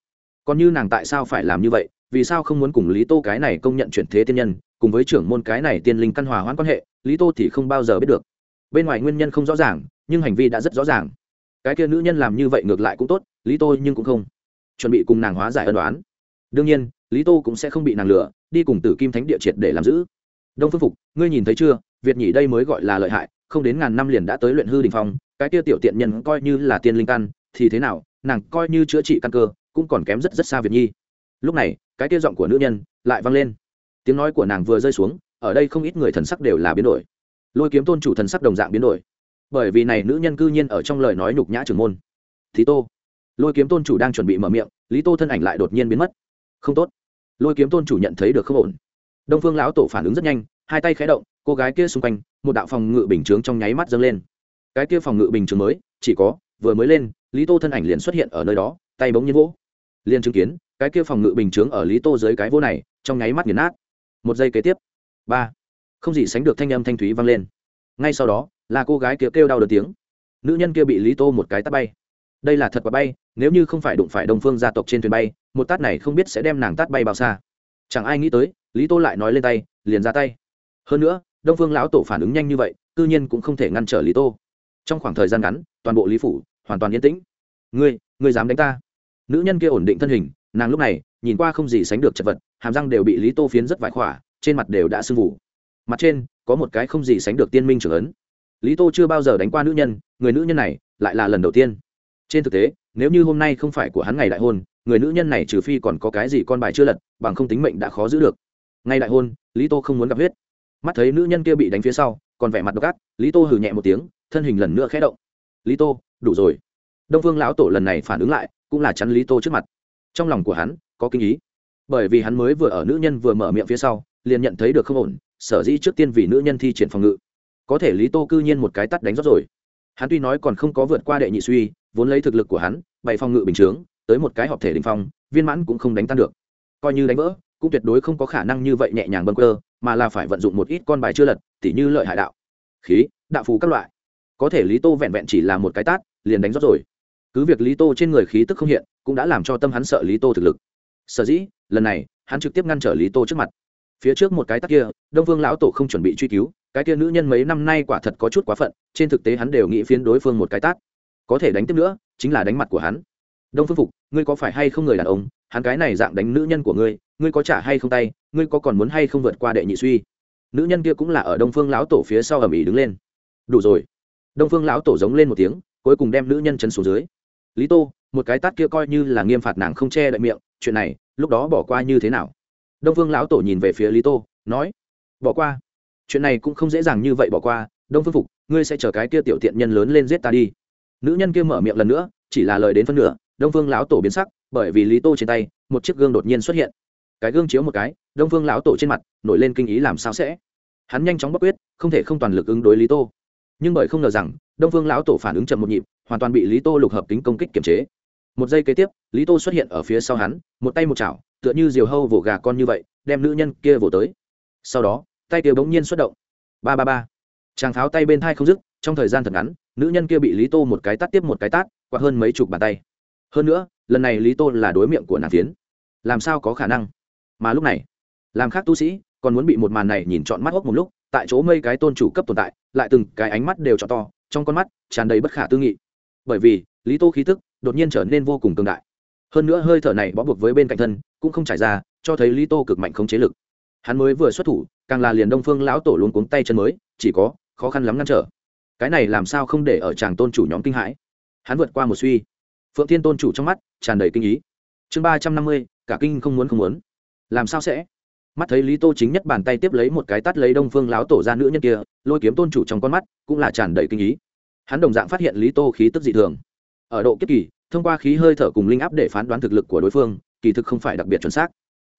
Còn như nàng tại sao phải làm như vậy, vì sao không muốn cùng lý tô cái này công nhận chuyển thế tiên nhân, cùng với trưởng môn cái này tiên linh căn hòa hoãn quan hệ, lý tô thì không bao giờ biết được. Bên ngoài nguyên nhân không rõ ràng, nhưng hành vi đã rất rõ ràng. Cái kia nữ nhân làm như vậy ngược lại cũng tốt, lý tô nhưng cũng không. Chuẩn bị cùng nàng hóa giải ân đoán đương nhiên, lý tô cũng sẽ không bị nàng lừa, đi cùng tử kim thánh địa triệt để làm giữ. Đông phương phục, ngươi nhìn thấy chưa, việt nhỉ đây mới gọi là lợi hại, không đến ngàn năm liền đã tới luyện hư đình phong cái kia tiểu tiện nhân coi như là tiên linh căn, thì thế nào, nàng coi như chữa trị căn cơ, cũng còn kém rất rất xa việt nhi. Lúc này, cái kia giọng của nữ nhân lại vang lên. Tiếng nói của nàng vừa rơi xuống, ở đây không ít người thần sắc đều là biến đổi. Lôi kiếm tôn chủ thần sắc đồng dạng biến đổi. Bởi vì này nữ nhân cư nhiên ở trong lời nói nhục nhã trưởng môn. Thì tô. Lôi kiếm tôn chủ đang chuẩn bị mở miệng, lý tô thân ảnh lại đột nhiên biến mất. Không tốt. Lôi kiếm tôn chủ nhận thấy được không ổn. Đông phương lão tổ phản ứng rất nhanh, hai tay khé động, cô gái kia xung quanh, một đạo phòng ngự bình chướng trong nháy mắt dâng lên cái kia phòng ngự bình trường mới chỉ có vừa mới lên lý tô thân ảnh liền xuất hiện ở nơi đó tay bỗng nhiên vỗ. Liền chứng kiến cái kia phòng ngự bình chướng ở lý tô dưới cái vô này trong nháy mắt nghiền nát. Một giây kế tiếp. Ba. Không gì sánh được thanh âm thanh thúy vang lên. Ngay sau đó là cô gái kia kêu, kêu đau đớn tiếng. Nữ nhân kia bị lý tô một cái tắt bay. Đây là thật quả bay nếu như không phải đụng phải đông phương gia tộc trên thuyền bay một tát này không biết sẽ đem nàng tát bay bao xa. Chẳng ai nghĩ tới lý tô lại nói lên tay liền ra tay. Hơn nữa đông phương lão tổ phản ứng nhanh như vậy tư nhiên cũng không thể ngăn trở lý tô trong khoảng thời gian ngắn, toàn bộ lý phủ hoàn toàn yên tĩnh. Ngươi ngươi dám đánh ta? Nữ nhân kia ổn định thân hình, nàng lúc này nhìn qua không gì sánh được chật vật, hàm răng đều bị lý tô phiến rất vải khỏa, trên mặt đều đã sưng vụ mặt trên có một cái không gì sánh được tiên minh trưởng ấn. Lý tô chưa bao giờ đánh qua nữ nhân, người nữ nhân này lại là lần đầu tiên. Trên thực tế, nếu như hôm nay không phải của hắn ngày đại hôn, người nữ nhân này trừ phi còn có cái gì con bài chưa lật, bằng không tính mệnh đã khó giữ được. Ngay đại hôn, lý tô không muốn gặp huyết. Mắt thấy nữ nhân kia bị đánh phía sau còn vẻ mặt độc ác, lý tô hừ nhẹ một tiếng, thân hình lần nữa khẽ động. Lý tô, đủ rồi. Đông phương lão tổ lần này phản ứng lại, cũng là chắn lý tô trước mặt. Trong lòng của hắn, có kinh ý. Bởi vì hắn mới vừa ở nữ nhân vừa mở miệng phía sau, liền nhận thấy được không ổn, sở dĩ trước tiên vì nữ nhân thi triển phòng ngự. Có thể lý tô cư nhiên một cái tắt đánh rót rồi. Hắn tuy nói còn không có vượt qua đệ nhị suy, vốn lấy thực lực của hắn, bày phòng ngự bình chướng, tới một cái họp thể đình phong, viên mãn cũng không đánh tan được. Coi như đánh vỡ cũng tuyệt đối không có khả năng như vậy nhẹ nhàng bâng cơ mà là phải vận dụng một ít con bài chưa lật, tỉ như lợi hại đạo, khí, đạo phù các loại. Có thể lý tô vẹn vẹn chỉ là một cái tát, liền đánh rót rồi. Cứ việc lý tô trên người khí tức không hiện, cũng đã làm cho tâm hắn sợ lý tô thực lực. Sở dĩ, lần này, hắn trực tiếp ngăn trở lý tô trước mặt. Phía trước một cái tát kia, đông vương lão tổ không chuẩn bị truy cứu, cái kia nữ nhân mấy năm nay quả thật có chút quá phận, trên thực tế hắn đều nghĩ phiến đối phương một cái tát. Có thể đánh tiếp nữa, chính là đánh mặt của hắn. Đông phương phục, ngươi có phải hay không người đàn ông? Hắn cái này dạng đánh nữ nhân của ngươi ngươi có trả hay không tay, ngươi có còn muốn hay không vượt qua đệ nhị suy? Nữ nhân kia cũng là ở đông phương lão tổ phía sau ầm ĩ đứng lên. Đủ rồi. Đông phương lão tổ giống lên một tiếng, cuối cùng đem nữ nhân chân xuống dưới. Lý tô, một cái tát kia coi như là nghiêm phạt nàng không che đậy miệng, chuyện này, lúc đó bỏ qua như thế nào? Đông phương lão tổ nhìn về phía lý tô, nói, bỏ qua. Chuyện này cũng không dễ dàng như vậy bỏ qua. Đông phương phục, ngươi sẽ chờ cái kia tiểu tiện nhân lớn lên giết ta đi. Nữ nhân kia mở miệng lần nữa, chỉ là lời đến phân nửa, đông phương lão tổ biến sắc, bởi vì lý tô trên tay, một chiếc gương đột nhiên xuất hiện cái gương chiếu một cái, đông phương lão tổ trên mặt, nổi lên kinh ý làm sao sẽ. Hắn nhanh chóng bắc quyết, không thể không toàn lực ứng đối lý tô. Nhưng bởi không ngờ rằng, đông phương lão tổ phản ứng chậm một nhịp, hoàn toàn bị lý tô lục hợp kính công kích kiềm chế. Một giây kế tiếp, lý tô xuất hiện ở phía sau hắn, một tay một chảo, tựa như diều hâu vỗ gà con như vậy, đem nữ nhân kia vỗ tới. Sau đó, tay kia bỗng nhiên xuất động. Ba ba ba. Chàng pháo tay bên thai không dứt, trong thời gian thật ngắn, nữ nhân kia bị lý tô một cái tát tiếp một cái tát qua hơn mấy chục bàn tay. Hơn nữa, lần này lý tô là đối miệng của nàng phiến. Làm sao có khả năng? Mà lúc này, làm khác tu sĩ, còn muốn bị một màn này nhìn trọn mắt hốc một lúc, tại chỗ mây cái tôn chủ cấp tồn tại, lại từng cái ánh mắt đều cho to, trong con mắt tràn đầy bất khả tư nghị. Bởi vì, lý tô khí tức đột nhiên trở nên vô cùng cường đại. Hơn nữa hơi thở này bó buộc với bên cạnh thân, cũng không trải ra, cho thấy lý tô cực mạnh không chế lực. Hắn mới vừa xuất thủ, càng là liền đông phương lão tổ luôn cuống tay chân mới, chỉ có khó khăn lắm ngăn trở. Cái này làm sao không để ở chàng tôn chủ nhóm kinh hãi? Hắn vượt qua một suy. Phượng thiên tôn chủ trong mắt tràn đầy kinh ý. Chương ba trăm năm mươi, cả kinh không muốn không muốn làm sao sẽ? Mắt thấy lý tô chính nhất bàn tay tiếp lấy một cái tắt lấy đông phương láo tổ ra nữ nhân kia, lôi kiếm tôn chủ trong con mắt cũng là tràn đầy kinh ý. Hắn đồng dạng phát hiện lý tô khí tức dị thường. Ở độ kiếp kỳ, thông qua khí hơi thở cùng linh áp để phán đoán thực lực của đối phương, kỳ thực không phải đặc biệt chuẩn xác.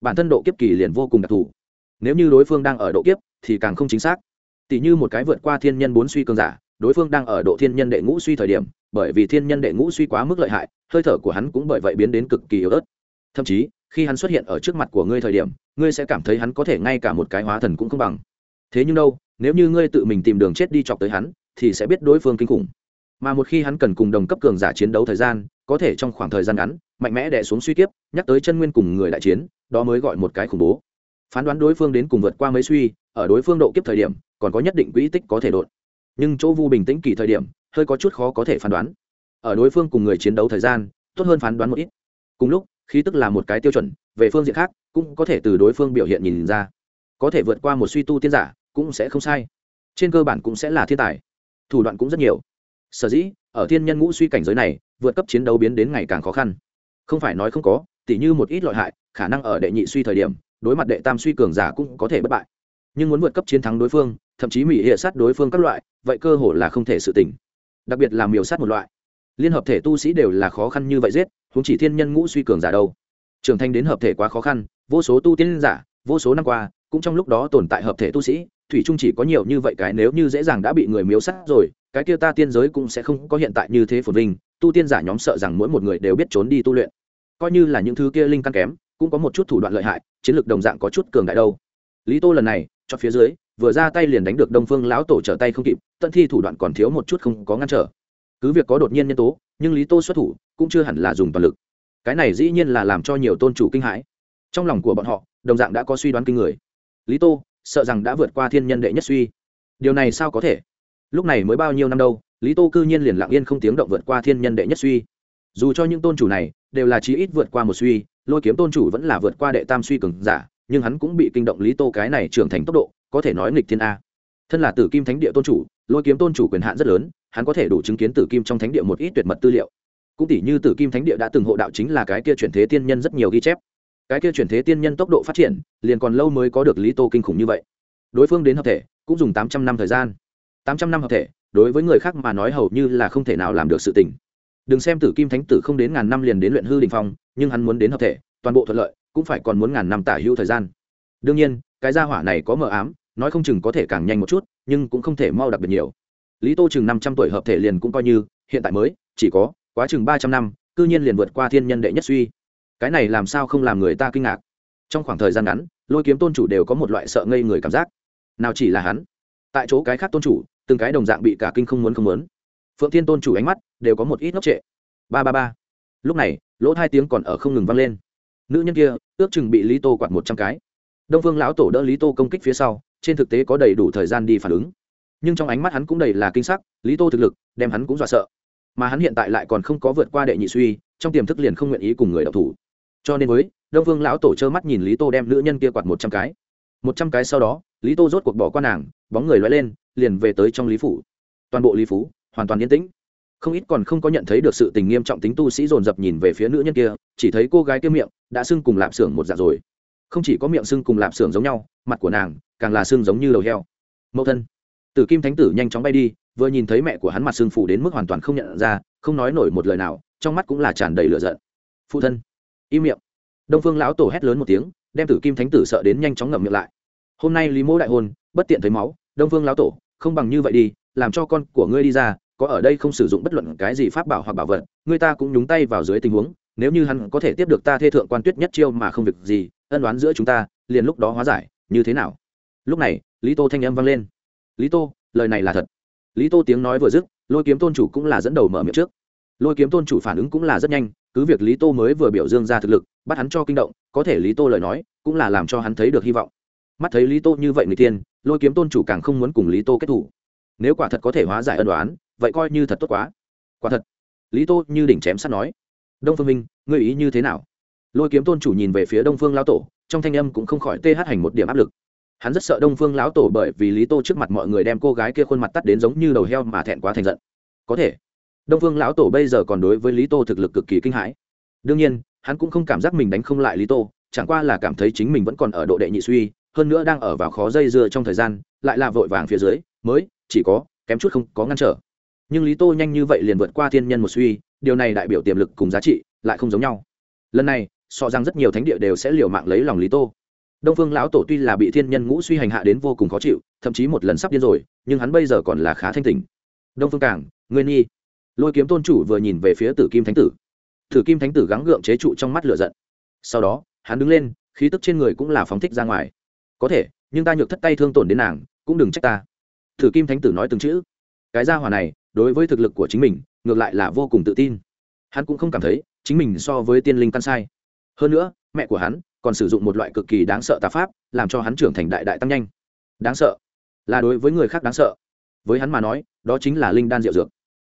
Bản thân độ kiếp kỳ liền vô cùng đặc thù. Nếu như đối phương đang ở độ kiếp, thì càng không chính xác. Tỷ như một cái vượt qua thiên nhân bốn suy cường giả, đối phương đang ở độ thiên nhân đệ ngũ suy thời điểm, bởi vì thiên nhân đệ ngũ suy quá mức lợi hại, hơi thở của hắn cũng bởi vậy biến đến cực kỳ yếu ớt. Thậm chí khi hắn xuất hiện ở trước mặt của ngươi thời điểm, ngươi sẽ cảm thấy hắn có thể ngay cả một cái hóa thần cũng không bằng. Thế nhưng đâu, nếu như ngươi tự mình tìm đường chết đi chọc tới hắn, thì sẽ biết đối phương kinh khủng. Mà một khi hắn cần cùng đồng cấp cường giả chiến đấu thời gian, có thể trong khoảng thời gian ngắn, mạnh mẽ đè xuống suy kiếp, nhắc tới chân nguyên cùng người đại chiến, đó mới gọi một cái khủng bố. Phán đoán đối phương đến cùng vượt qua mấy suy, ở đối phương độ kiếp thời điểm, còn có nhất định quỹ tích có thể đột. Nhưng chỗ vu bình tĩnh kỳ thời điểm, hơi có chút khó có thể phán đoán. Ở đối phương cùng người chiến đấu thời gian, tốt hơn phán đoán một ít. Cùng lúc khí tức là một cái tiêu chuẩn, về phương diện khác, cũng có thể từ đối phương biểu hiện nhìn ra. Có thể vượt qua một suy tu tiên giả, cũng sẽ không sai. Trên cơ bản cũng sẽ là thiên tài. Thủ đoạn cũng rất nhiều. Sở dĩ, ở thiên nhân ngũ suy cảnh giới này, vượt cấp chiến đấu biến đến ngày càng khó khăn. Không phải nói không có, tỉ như một ít loại hại, khả năng ở đệ nhị suy thời điểm, đối mặt đệ tam suy cường giả cũng có thể bất bại. Nhưng muốn vượt cấp chiến thắng đối phương, thậm chí mỹ hệ sát đối phương các loại, vậy cơ hội là không thể sự tỉnh. Đặc biệt là miều sát một loại liên hợp thể tu sĩ đều là khó khăn như vậy giết chúng chỉ thiên nhân ngũ suy cường giả đâu. Trưởng thành đến hợp thể quá khó khăn, vô số tu tiên giả, vô số năm qua, cũng trong lúc đó tồn tại hợp thể tu sĩ, thủy trung chỉ có nhiều như vậy cái nếu như dễ dàng đã bị người miếu sát rồi, cái kia ta tiên giới cũng sẽ không có hiện tại như thế phồn vinh, tu tiên giả nhóm sợ rằng mỗi một người đều biết trốn đi tu luyện. Coi như là những thứ kia linh căn kém, cũng có một chút thủ đoạn lợi hại, chiến lược đồng dạng có chút cường đại đâu. Lý tô lần này, cho phía dưới, vừa ra tay liền đánh được đông phương lão tổ trở tay không kịp, tận thi thủ đoạn còn thiếu một chút không có ngăn trở cứ việc có đột nhiên nhân tố, nhưng lý tô xuất thủ cũng chưa hẳn là dùng toàn lực. Cái này dĩ nhiên là làm cho nhiều tôn chủ kinh hãi. Trong lòng của bọn họ, đồng dạng đã có suy đoán kinh người. Lý tô, sợ rằng đã vượt qua thiên nhân đệ nhất suy. Điều này sao có thể? Lúc này mới bao nhiêu năm đâu, lý tô cư nhiên liền lặng yên không tiếng động vượt qua thiên nhân đệ nhất suy. Dù cho những tôn chủ này đều là chí ít vượt qua một suy, lôi kiếm tôn chủ vẫn là vượt qua đệ tam suy cường giả, nhưng hắn cũng bị kinh động lý tô cái này trưởng thành tốc độ, có thể nói nghịch thiên a. Thân là tử kim thánh địa tôn chủ, lôi kiếm tôn chủ quyền hạn rất lớn hắn có thể đủ chứng kiến tử kim trong thánh địa một ít tuyệt mật tư liệu. Cũng tỷ như tử kim thánh địa đã từng hộ đạo chính là cái kia chuyển thế tiên nhân rất nhiều ghi chép. Cái kia chuyển thế tiên nhân tốc độ phát triển, liền còn lâu mới có được lý tô kinh khủng như vậy. Đối phương đến hợp thể, cũng dùng tám trăm năm thời gian. Tám trăm năm hợp thể, đối với người khác mà nói hầu như là không thể nào làm được sự tình. Đừng xem tử kim thánh tử không đến ngàn năm liền đến luyện hư đình phong, nhưng hắn muốn đến hợp thể, toàn bộ thuận lợi, cũng phải còn muốn ngàn năm tả hữu thời gian. Đương nhiên, cái gia hỏa này có mờ ám, nói không chừng có thể càng nhanh một chút, nhưng cũng không thể mau đặc biệt nhiều lý tô chừng năm trăm tuổi hợp thể liền cũng coi như, hiện tại mới, chỉ có, quá chừng ba trăm năm, cư nhiên liền vượt qua thiên nhân đệ nhất suy. Cái này làm sao không làm người ta kinh ngạc? Trong khoảng thời gian ngắn, lôi kiếm tôn chủ đều có một loại sợ ngây người cảm giác. Nào chỉ là hắn, tại chỗ cái khác tôn chủ, từng cái đồng dạng bị cả kinh không muốn không muốn. Phượng thiên tôn chủ ánh mắt đều có một ít ngốc trệ. Ba ba ba. Lúc này, lỗ hai tiếng còn ở không ngừng vang lên. Nữ nhân kia, ước chừng bị lý tô quạt một trăm cái. Đông phương lão tổ đỡ lý tô công kích phía sau, trên thực tế có đầy đủ thời gian đi phản ứng nhưng trong ánh mắt hắn cũng đầy là kinh sắc, lý tô thực lực đem hắn cũng dọa sợ. Mà hắn hiện tại lại còn không có vượt qua đệ nhị suy, trong tiềm thức liền không nguyện ý cùng người đọc thủ. Cho nên với, đông vương lão tổ trơ mắt nhìn lý tô đem nữ nhân kia quạt một trăm cái. Một trăm cái sau đó, lý tô rốt cuộc bỏ qua nàng, bóng người loay lên, liền về tới trong lý phủ. Toàn bộ lý phú hoàn toàn yên tĩnh. Không ít còn không có nhận thấy được sự tình nghiêm trọng tính tu sĩ dồn dập nhìn về phía nữ nhân kia, chỉ thấy cô gái kia miệng đã sưng cùng lạp xưởng một dạng rồi. Không chỉ có miệng sưng cùng lạp xưởng giống nhau, mặt của nàng càng là sưng giống như đầu heo. Mẫu thân tử kim thánh tử nhanh chóng bay đi, vừa nhìn thấy mẹ của hắn mặt sưng phủ đến mức hoàn toàn không nhận ra, không nói nổi một lời nào, trong mắt cũng là tràn đầy lửa giận. Phụ thân. Im miệng. Đông phương lão tổ hét lớn một tiếng, đem tử kim thánh tử sợ đến nhanh chóng ngậm miệng lại. Hôm nay lý mỗ đại hôn, bất tiện thấy máu, đông phương lão tổ, không bằng như vậy đi, làm cho con của ngươi đi ra, có ở đây không sử dụng bất luận cái gì pháp bảo hoặc bảo vật, người ta cũng nhúng tay vào dưới tình huống, nếu như hắn có thể tiếp được ta thê thượng quan tuyết nhất chiêu mà không việc gì, ân đoán giữa chúng ta, liền lúc đó hóa giải, như thế nào? Lúc này, lý tô thanh âm vang lên lý tô, lời này là thật. Lý tô tiếng nói vừa dứt, lôi kiếm tôn chủ cũng là dẫn đầu mở miệng trước. Lôi kiếm tôn chủ phản ứng cũng là rất nhanh, cứ việc lý tô mới vừa biểu dương ra thực lực, bắt hắn cho kinh động, có thể lý tô lời nói, cũng là làm cho hắn thấy được hy vọng. Mắt thấy lý tô như vậy người tiên, lôi kiếm tôn chủ càng không muốn cùng lý tô kết thủ. Nếu quả thật có thể hóa giải ân đoán vậy coi như thật tốt quá. Quả thật. Lý tô như đỉnh chém sắt nói. Đông phương minh, ngươi ý như thế nào? Lôi kiếm tôn chủ nhìn về phía đông phương lão tổ, trong thanh âm cũng không khỏi tê hành một điểm áp lực hắn rất sợ đông phương lão tổ bởi vì lý tô trước mặt mọi người đem cô gái kia khuôn mặt tắt đến giống như đầu heo mà thẹn quá thành giận. Có thể, đông phương lão tổ bây giờ còn đối với lý tô thực lực cực kỳ kinh hãi. Đương nhiên, hắn cũng không cảm giác mình đánh không lại lý tô, chẳng qua là cảm thấy chính mình vẫn còn ở độ đệ nhị suy, hơn nữa đang ở vào khó dây dưa trong thời gian, lại là vội vàng phía dưới, mới, chỉ có, kém chút không có ngăn trở. Nhưng lý tô nhanh như vậy liền vượt qua thiên nhân một suy, điều này đại biểu tiềm lực cùng giá trị lại không giống nhau. Lần này, so rằng rất nhiều thánh địa đều sẽ liều mạng lấy lòng lý tô đông phương lão tổ tuy là bị thiên nhân ngũ suy hành hạ đến vô cùng khó chịu, thậm chí một lần sắp điên rồi, nhưng hắn bây giờ còn là khá thanh tỉnh. Đông phương càng nguyên nhi lôi kiếm tôn chủ vừa nhìn về phía tử kim thánh tử. Tử kim thánh tử gắng gượng chế trụ trong mắt lửa giận. Sau đó, hắn đứng lên, khí tức trên người cũng là phóng thích ra ngoài. Có thể, nhưng ta nhược thất tay thương tổn đến nàng, cũng đừng trách ta. Tử kim thánh tử nói từng chữ. Cái gia hỏa này, đối với thực lực của chính mình, ngược lại là vô cùng tự tin. Hắn cũng không cảm thấy, chính mình so với tiên linh căn sai. Hơn nữa, mẹ của hắn còn sử dụng một loại cực kỳ đáng sợ tà pháp, làm cho hắn trưởng thành đại đại tăng nhanh. Đáng sợ? Là đối với người khác đáng sợ. Với hắn mà nói, đó chính là linh đan diệu dược.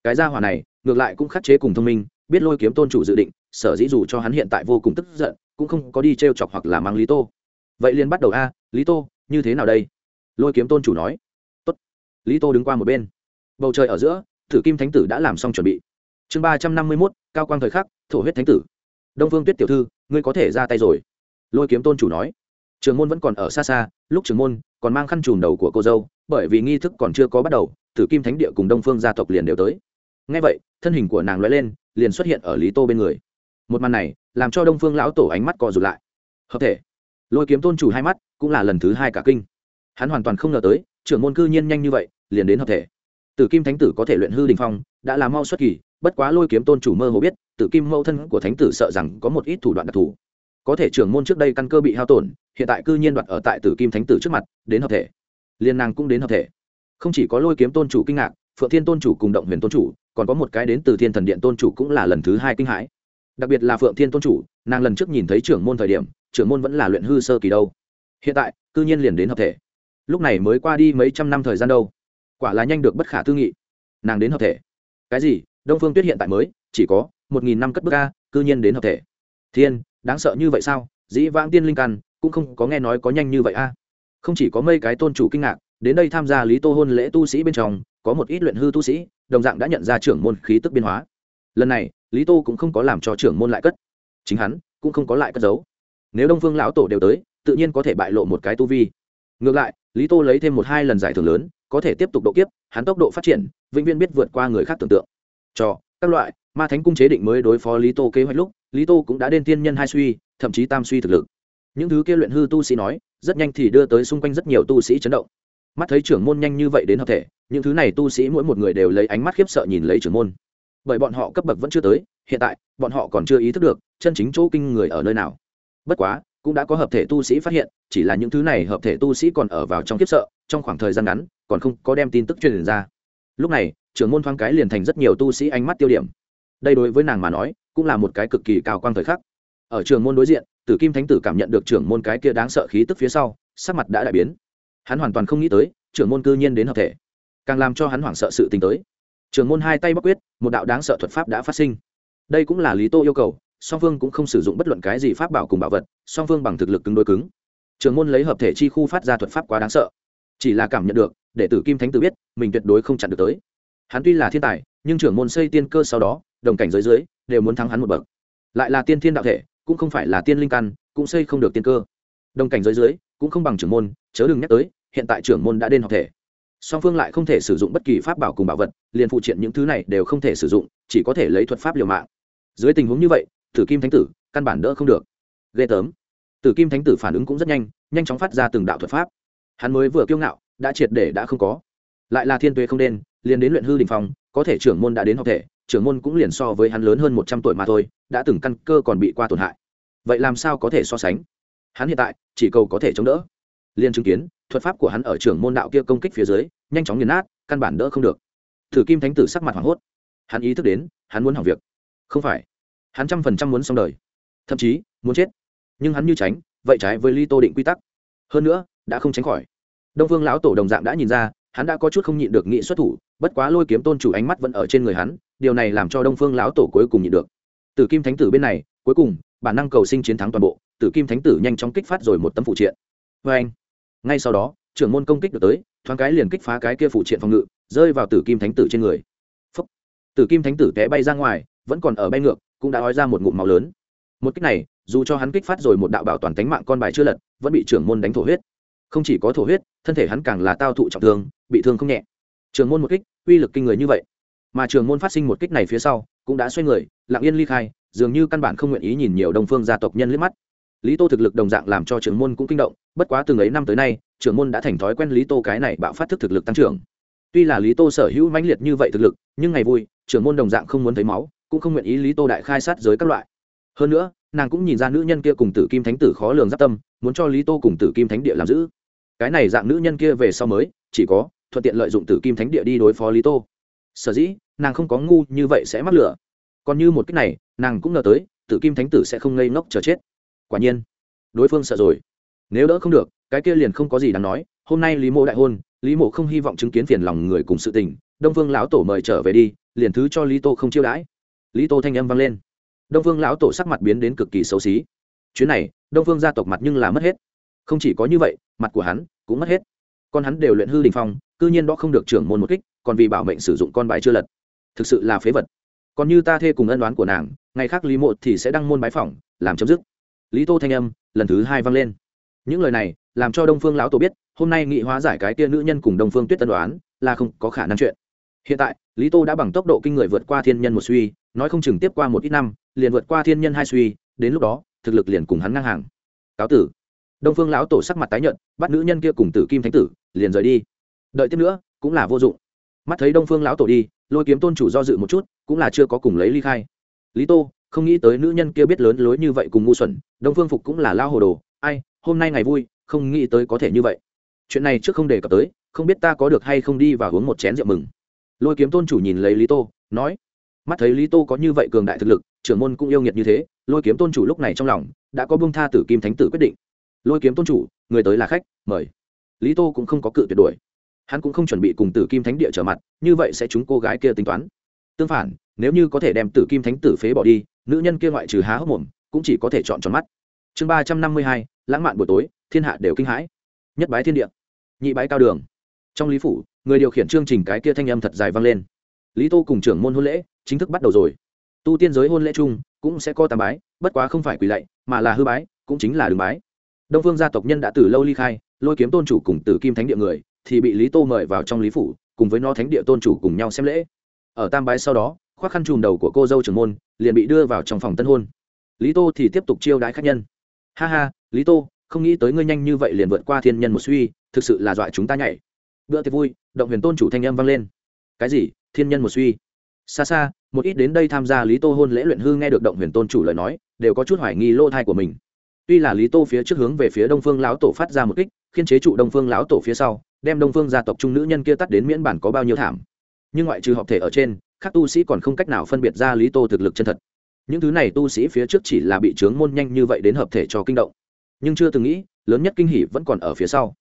Cái gia hỏa này, ngược lại cũng khắc chế cùng thông minh, biết lôi kiếm tôn chủ dự định, sở dĩ dù cho hắn hiện tại vô cùng tức giận, cũng không có đi t r e o chọc hoặc là mang lý tô. Vậy liền bắt đầu a, lý tô, như thế nào đây? Lôi kiếm tôn chủ nói. Tốt. lý tô đứng qua một bên. Bầu trời ở giữa, thử kim thánh tử đã làm xong chuẩn bị. Chương ba trăm năm mươi mốt, cao quang thời khắc, thổ huyết thánh tử. Đông phương tuyết tiểu thư, ngươi có thể ra tay rồi lôi kiếm tôn chủ nói. Trường môn vẫn còn ở xa xa, lúc trường môn còn mang khăn trùm đầu của cô dâu, bởi vì nghi thức còn chưa có bắt đầu, tử kim thánh địa cùng đông phương gia tộc liền đều tới. Ngay vậy, thân hình của nàng l lên, liền xuất hiện ở lý tô bên người. Một màn này làm cho đông phương lão tổ ánh mắt co rụt lại. Hợp thể, lôi kiếm tôn chủ hai mắt cũng là lần thứ hai cả kinh. Hắn hoàn toàn không ngờ tới, trưởng môn cư nhiên nhanh như vậy, liền đến hợp thể. Tử kim thánh tử có thể luyện hư đình phong, đã là mau xuất kỳ, bất quá lôi kiếm tôn chủ mơ hồ biết, tử kim mẫu thân của thánh tử sợ rằng có một ít thủ đoạn đặc thù có thể trưởng môn trước đây căn cơ bị hao tổn, hiện tại cư nhiên đoạt ở tại tử kim thánh tử trước mặt, đến hợp thể. Liên nàng cũng đến hợp thể. Không chỉ có lôi kiếm tôn chủ kinh ngạc, phượng thiên tôn chủ cùng động huyền tôn chủ, còn có một cái đến từ thiên thần điện tôn chủ cũng là lần thứ hai kinh hãi. Đặc biệt là phượng thiên tôn chủ, nàng lần trước nhìn thấy trưởng môn thời điểm, trưởng môn vẫn là luyện hư sơ kỳ đâu. Hiện tại, cư nhiên liền đến hợp thể. Lúc này mới qua đi mấy trăm năm thời gian đâu. Quả là nhanh được bất khả tư nghị. Nàng đến hợp thể. Cái gì? Đông phương tuyết hiện tại mới, chỉ có một nghìn năm cất bước ca cư nhiên đến hợp thể. Thiên đáng sợ như vậy sao? Dĩ vãng tiên linh căn, cũng không có nghe nói có nhanh như vậy a. Không chỉ có mấy cái tôn chủ kinh ngạc, đến đây tham gia lý tô hôn lễ tu sĩ bên trong, có một ít luyện hư tu sĩ, đồng dạng đã nhận ra trưởng môn khí tức biên hóa. Lần này, lý tô cũng không có làm cho trưởng môn lại cất. Chính hắn, cũng không có lại cất giấu. Nếu đông phương lão tổ đều tới, tự nhiên có thể bại lộ một cái tu vi. Ngược lại, lý tô lấy thêm một hai lần giải thưởng lớn, có thể tiếp tục độ kiếp, hắn tốc độ phát triển, vĩnh viên biết vượt qua người khác tưởng tượng. Cho, các loại ma thánh cung chế định mới đối phó lý tô kế hoạch lúc, lý tô cũng đã đen tiên nhân hai suy, thậm chí tam suy thực lực. Những thứ kia luyện hư tu sĩ nói, rất nhanh thì đưa tới xung quanh rất nhiều tu sĩ chấn động. Mắt thấy trưởng môn nhanh như vậy đến hợp thể, những thứ này tu sĩ mỗi một người đều lấy ánh mắt khiếp sợ nhìn lấy trưởng môn. Bởi bọn họ cấp bậc vẫn chưa tới, hiện tại, bọn họ còn chưa ý thức được, chân chính chỗ kinh người ở nơi nào. Bất quá, cũng đã có hợp thể tu sĩ phát hiện, chỉ là những thứ này hợp thể tu sĩ còn ở vào trong khiếp sợ, trong khoảng thời gian ngắn, còn không có đem tin tức truyền ra. Lúc này, trưởng môn thoáng cái liền thành rất nhiều tu sĩ ánh mắt tiêu điểm đây đối với nàng mà nói, cũng là một cái cực kỳ cao quang thời khắc. Ở trường môn đối diện, tử kim thánh tử cảm nhận được trưởng môn cái kia đáng sợ khí tức phía sau, sắc mặt đã đại biến. Hắn hoàn toàn không nghĩ tới, trưởng môn cư nhiên đến hợp thể. Càng làm cho hắn hoảng sợ sự tình tới. Trưởng môn hai tay bắc quyết, một đạo đáng sợ thuật pháp đã phát sinh. Đây cũng là lý tô yêu cầu, song phương cũng không sử dụng bất luận cái gì pháp bảo cùng bảo vật, song phương bằng thực lực cứng đối cứng. Trưởng môn lấy hợp thể chi khu phát ra thuật pháp quá đáng sợ. Chỉ là cảm nhận được, để tử kim thánh tử biết, mình tuyệt đối không chặn được tới. Hắn tuy là thiên tài, nhưng trưởng môn xây tiên cơ sau đó đồng cảnh giới dưới, đều muốn thắng hắn một bậc. Lại là tiên thiên đạo thể, cũng không phải là tiên linh căn, cũng xây không được tiên cơ. Đồng cảnh giới dưới, cũng không bằng trưởng môn, chớ đừng nhắc tới, hiện tại trưởng môn đã đến học thể. Song phương lại không thể sử dụng bất kỳ pháp bảo cùng bảo vật, liền phụ triện những thứ này đều không thể sử dụng, chỉ có thể lấy thuật pháp liều mạng. Dưới tình huống như vậy, tử kim thánh tử, căn bản đỡ không được. Ghê tớm tử kim thánh tử phản ứng cũng rất nhanh nhanh chóng phát ra từng đạo thuật pháp. Hắn mới vừa kiêu ngạo, đã triệt để đã không có. Lại là thiên tuế không đen liền đến luyện hư đình phong, có thể trưởng môn đã đến học thể trưởng môn cũng liền so với hắn lớn hơn một trăm tuổi mà thôi, đã từng căn cơ còn bị qua tổn hại. Vậy làm sao có thể so sánh? Hắn hiện tại, chỉ cầu có thể chống đỡ. Liền chứng kiến, thuật pháp của hắn ở trưởng môn đạo kia công kích phía dưới, nhanh chóng nghiền nát, căn bản đỡ không được. Thử kim thánh tử sắc mặt hoảng hốt. Hắn ý thức đến, hắn muốn hỏng việc. Không phải. Hắn trăm phần trăm muốn xong đời. Thậm chí, muốn chết. Nhưng hắn như tránh, vậy trái với ly tô định quy tắc. Hơn nữa, đã không tránh khỏi. Đông phương lão tổ đồng dạng đã nhìn ra hắn đã có chút không nhịn được nghị xuất thủ, bất quá lôi kiếm tôn chủ ánh mắt vẫn ở trên người hắn, điều này làm cho đông phương lão tổ cuối cùng nhịn được. Tử kim thánh tử bên này, cuối cùng, bản năng cầu sinh chiến thắng toàn bộ, tử kim thánh tử nhanh chóng kích phát rồi một tấm phụ triện. Vê anh, ngay sau đó, trưởng môn công kích được tới, thoáng cái liền kích phá cái kia phụ triện phòng ngự, rơi vào tử kim thánh tử trên người. Phúc. tử kim thánh tử té bay ra ngoài, vẫn còn ở bay ngược, cũng đã ói ra một ngụm máu lớn. Một kích này, dù cho hắn kích phát rồi một đạo bảo toàn tánh mạng con bài chưa lật, vẫn bị trưởng môn đánh thổ huyết không chỉ có thổ huyết, thân thể hắn càng là tao thụ trọng thương, bị thương không nhẹ. Trường môn một kích, uy lực kinh người như vậy. Mà trường môn phát sinh một kích này phía sau, cũng đã xoay người, lặng yên ly khai, dường như căn bản không nguyện ý nhìn nhiều đồng phương gia tộc nhân liếc mắt. Lý tô thực lực đồng dạng làm cho trường môn cũng kinh động, bất quá từng ấy năm tới nay, trường môn đã thành thói quen lý tô cái này bạo phát thức thực lực tăng trưởng. Tuy là lý tô sở hữu mãnh liệt như vậy thực lực, nhưng ngày vui, trường môn đồng dạng không muốn thấy máu, cũng không nguyện ý lý tô đại khai sát giới các loại. Hơn nữa nàng cũng nhìn ra nữ nhân kia cùng tử kim thánh tử khó lường giáp tâm, muốn cho lý tô cùng tử kim thánh địa làm giữ. Cái này dạng nữ nhân kia về sau mới, chỉ có thuận tiện lợi dụng tử kim thánh địa đi đối phó lý tô. Sở dĩ, nàng không có ngu như vậy sẽ mắc lửa. Còn như một cách này, nàng cũng ngờ tới, tử kim thánh tử sẽ không ngây ngốc chờ chết. Quả nhiên, đối phương sợ rồi. Nếu đỡ không được, cái kia liền không có gì đáng nói. Hôm nay lý mộ đại hôn, lý mộ không hy vọng chứng kiến phiền lòng người cùng sự tình. Đông vương lão tổ mời trở về đi, liền thứ cho lý tô không chiêu đãi. Lý tô thanh âm vang lên đông vương lão tổ sắc mặt biến đến cực kỳ xấu xí. Chuyến này, đông vương gia tộc mặt nhưng là mất hết. Không chỉ có như vậy, mặt của hắn cũng mất hết. Con hắn đều luyện hư đình phong, cư nhiên đó không được trưởng môn một kích, còn vì bảo mệnh sử dụng con bài chưa lật. Thực sự là phế vật. Còn như ta thê cùng ân đoán của nàng, ngày khác lý mộ thì sẽ đăng môn bái phỏng, làm chấm dứt. Lý tô thanh âm, lần thứ hai vang lên. Những lời này, làm cho đông phương lão tổ biết, hôm nay nghị hóa giải cái tia nữ nhân cùng đông phương tuyết tân đoán là không có khả năng chuyện. Hiện tại lý tô đã bằng tốc độ kinh người vượt qua thiên nhân một suy, nói không chừng tiếp qua một ít năm, liền vượt qua thiên nhân hai suy, đến lúc đó, thực lực liền cùng hắn ngang hàng. Cáo tử. Đông phương lão tổ sắc mặt tái nhợt, bắt nữ nhân kia cùng tử kim thánh tử, liền rời đi. Đợi tiếp nữa, cũng là vô dụng. Mắt thấy đông phương lão tổ đi, lôi kiếm tôn chủ do dự một chút, cũng là chưa có cùng lấy ly khai. Lý tô, không nghĩ tới nữ nhân kia biết lớn lối như vậy cùng ngu xuẩn, đông phương phục cũng là lao hồ đồ, ai, hôm nay ngày vui, không nghĩ tới có thể như vậy. Chuyện này trước không đề cập tới, không biết ta có được hay không đi và uống một chén rượu mừng lôi kiếm tôn chủ nhìn lấy lý tô, nói, mắt thấy lý tô có như vậy cường đại thực lực, trưởng môn cũng yêu nghiệt như thế, lôi kiếm tôn chủ lúc này trong lòng đã có bông tha tử kim thánh tử quyết định. Lôi kiếm tôn chủ, người tới là khách, mời. Lý tô cũng không có cự tuyệt đuổi. Hắn cũng không chuẩn bị cùng tử kim thánh địa trở mặt, như vậy sẽ chúng cô gái kia tính toán. Tương phản, nếu như có thể đem tử kim thánh tử phế bỏ đi, nữ nhân kia ngoại trừ há hốc mồm, cũng chỉ có thể chọn tròn mắt. Chương ba trăm năm mươi hai, lãng mạn buổi tối, thiên hạ đều kinh hãi. Nhất bái thiên địa, nhị bái cao đường. Trong lý phủ người điều khiển chương trình cái kia thanh âm thật dài vang lên. Lý tô cùng trưởng môn hôn lễ chính thức bắt đầu rồi. Tu tiên giới hôn lễ chung cũng sẽ có tam bái, bất quá không phải quỳ lạy, mà là hư bái, cũng chính là đường bái. Đông phương gia tộc nhân đã từ lâu ly khai, lôi kiếm tôn chủ cùng tử kim thánh địa người, thì bị lý tô mời vào trong lý phủ, cùng với nó thánh địa tôn chủ cùng nhau xem lễ. Ở tam bái sau đó, khoác khăn chùm đầu của cô dâu trưởng môn, liền bị đưa vào trong phòng tân hôn. Lý tô thì tiếp tục chiêu đái khách nhân. Ha ha, lý tô, không nghĩ tới ngươi nhanh như vậy liền vượt qua thiên nhân một suy, thực sự là dọa chúng ta nhảy bữa tiệc vui, động huyền tôn chủ thanh âm vang lên. Cái gì? Thiên nhân một suy. Xa xa, một ít đến đây tham gia lý tô hôn lễ luyện hư nghe được động huyền tôn chủ lời nói, đều có chút hoài nghi lô thai của mình. Tuy là lý tô phía trước hướng về phía đông phương lão tổ phát ra một kích, khiên chế trụ đông phương lão tổ phía sau, đem đông phương gia tộc trung nữ nhân kia tắt đến miễn bản có bao nhiêu thảm. Nhưng ngoại trừ hợp thể ở trên, các tu sĩ còn không cách nào phân biệt ra lý tô thực lực chân thật. Những thứ này tu sĩ phía trước chỉ là bị trướng môn nhanh như vậy đến hợp thể cho kinh động. Nhưng chưa từng nghĩ, lớn nhất kinh hỷ vẫn còn ở phía sau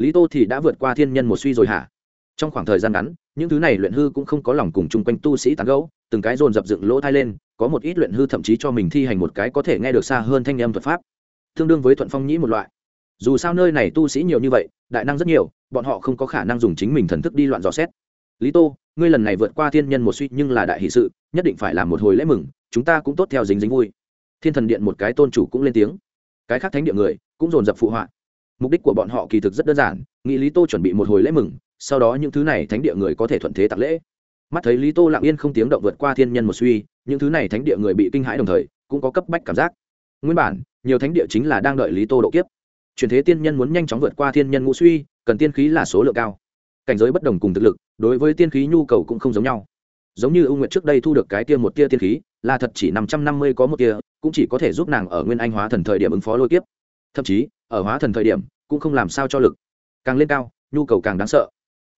lý tô thì đã vượt qua thiên nhân một suy rồi hả? Trong khoảng thời gian ngắn, những thứ này luyện hư cũng không có lòng cùng chung quanh tu sĩ tán gẫu, từng cái dồn dập dựng lỗ thai lên, có một ít luyện hư thậm chí cho mình thi hành một cái có thể nghe được xa hơn thanh âm thuật pháp. Tương đương với thuận phong nhĩ một loại. Dù sao nơi này tu sĩ nhiều như vậy, đại năng rất nhiều, bọn họ không có khả năng dùng chính mình thần thức đi loạn dò xét. Lý tô, ngươi lần này vượt qua thiên nhân một suy nhưng là đại hỷ sự, nhất định phải làm một hồi lễ mừng, chúng ta cũng tốt theo dính dính vui. Thiên thần điện một cái tôn chủ cũng lên tiếng. Cái khác thánh địa người cũng dồn dập phụ họa mục đích của bọn họ kỳ thực rất đơn giản, nghĩ lý tô chuẩn bị một hồi lễ mừng, sau đó những thứ này thánh địa người có thể thuận thế tặng lễ. Mắt thấy lý tô lặng yên không tiếng động vượt qua thiên nhân một suy, những thứ này thánh địa người bị kinh hãi đồng thời, cũng có cấp bách cảm giác. Nguyên bản, nhiều thánh địa chính là đang đợi lý tô độ kiếp. Truyền thế tiên nhân muốn nhanh chóng vượt qua thiên nhân ngũ suy, cần tiên khí là số lượng cao. Cảnh giới bất đồng cùng thực lực, đối với tiên khí nhu cầu cũng không giống nhau. Giống như ưu nguyện trước đây thu được cái tia một tia tiên khí, là thật chỉ năm trăm năm mươi có một tia, cũng chỉ có thể giúp nàng ở nguyên anh hóa thần thời điểm ứng phó lôi kiếp thậm chí, ở hóa thần thời điểm, cũng không làm sao cho lực. Càng lên cao, nhu cầu càng đáng sợ.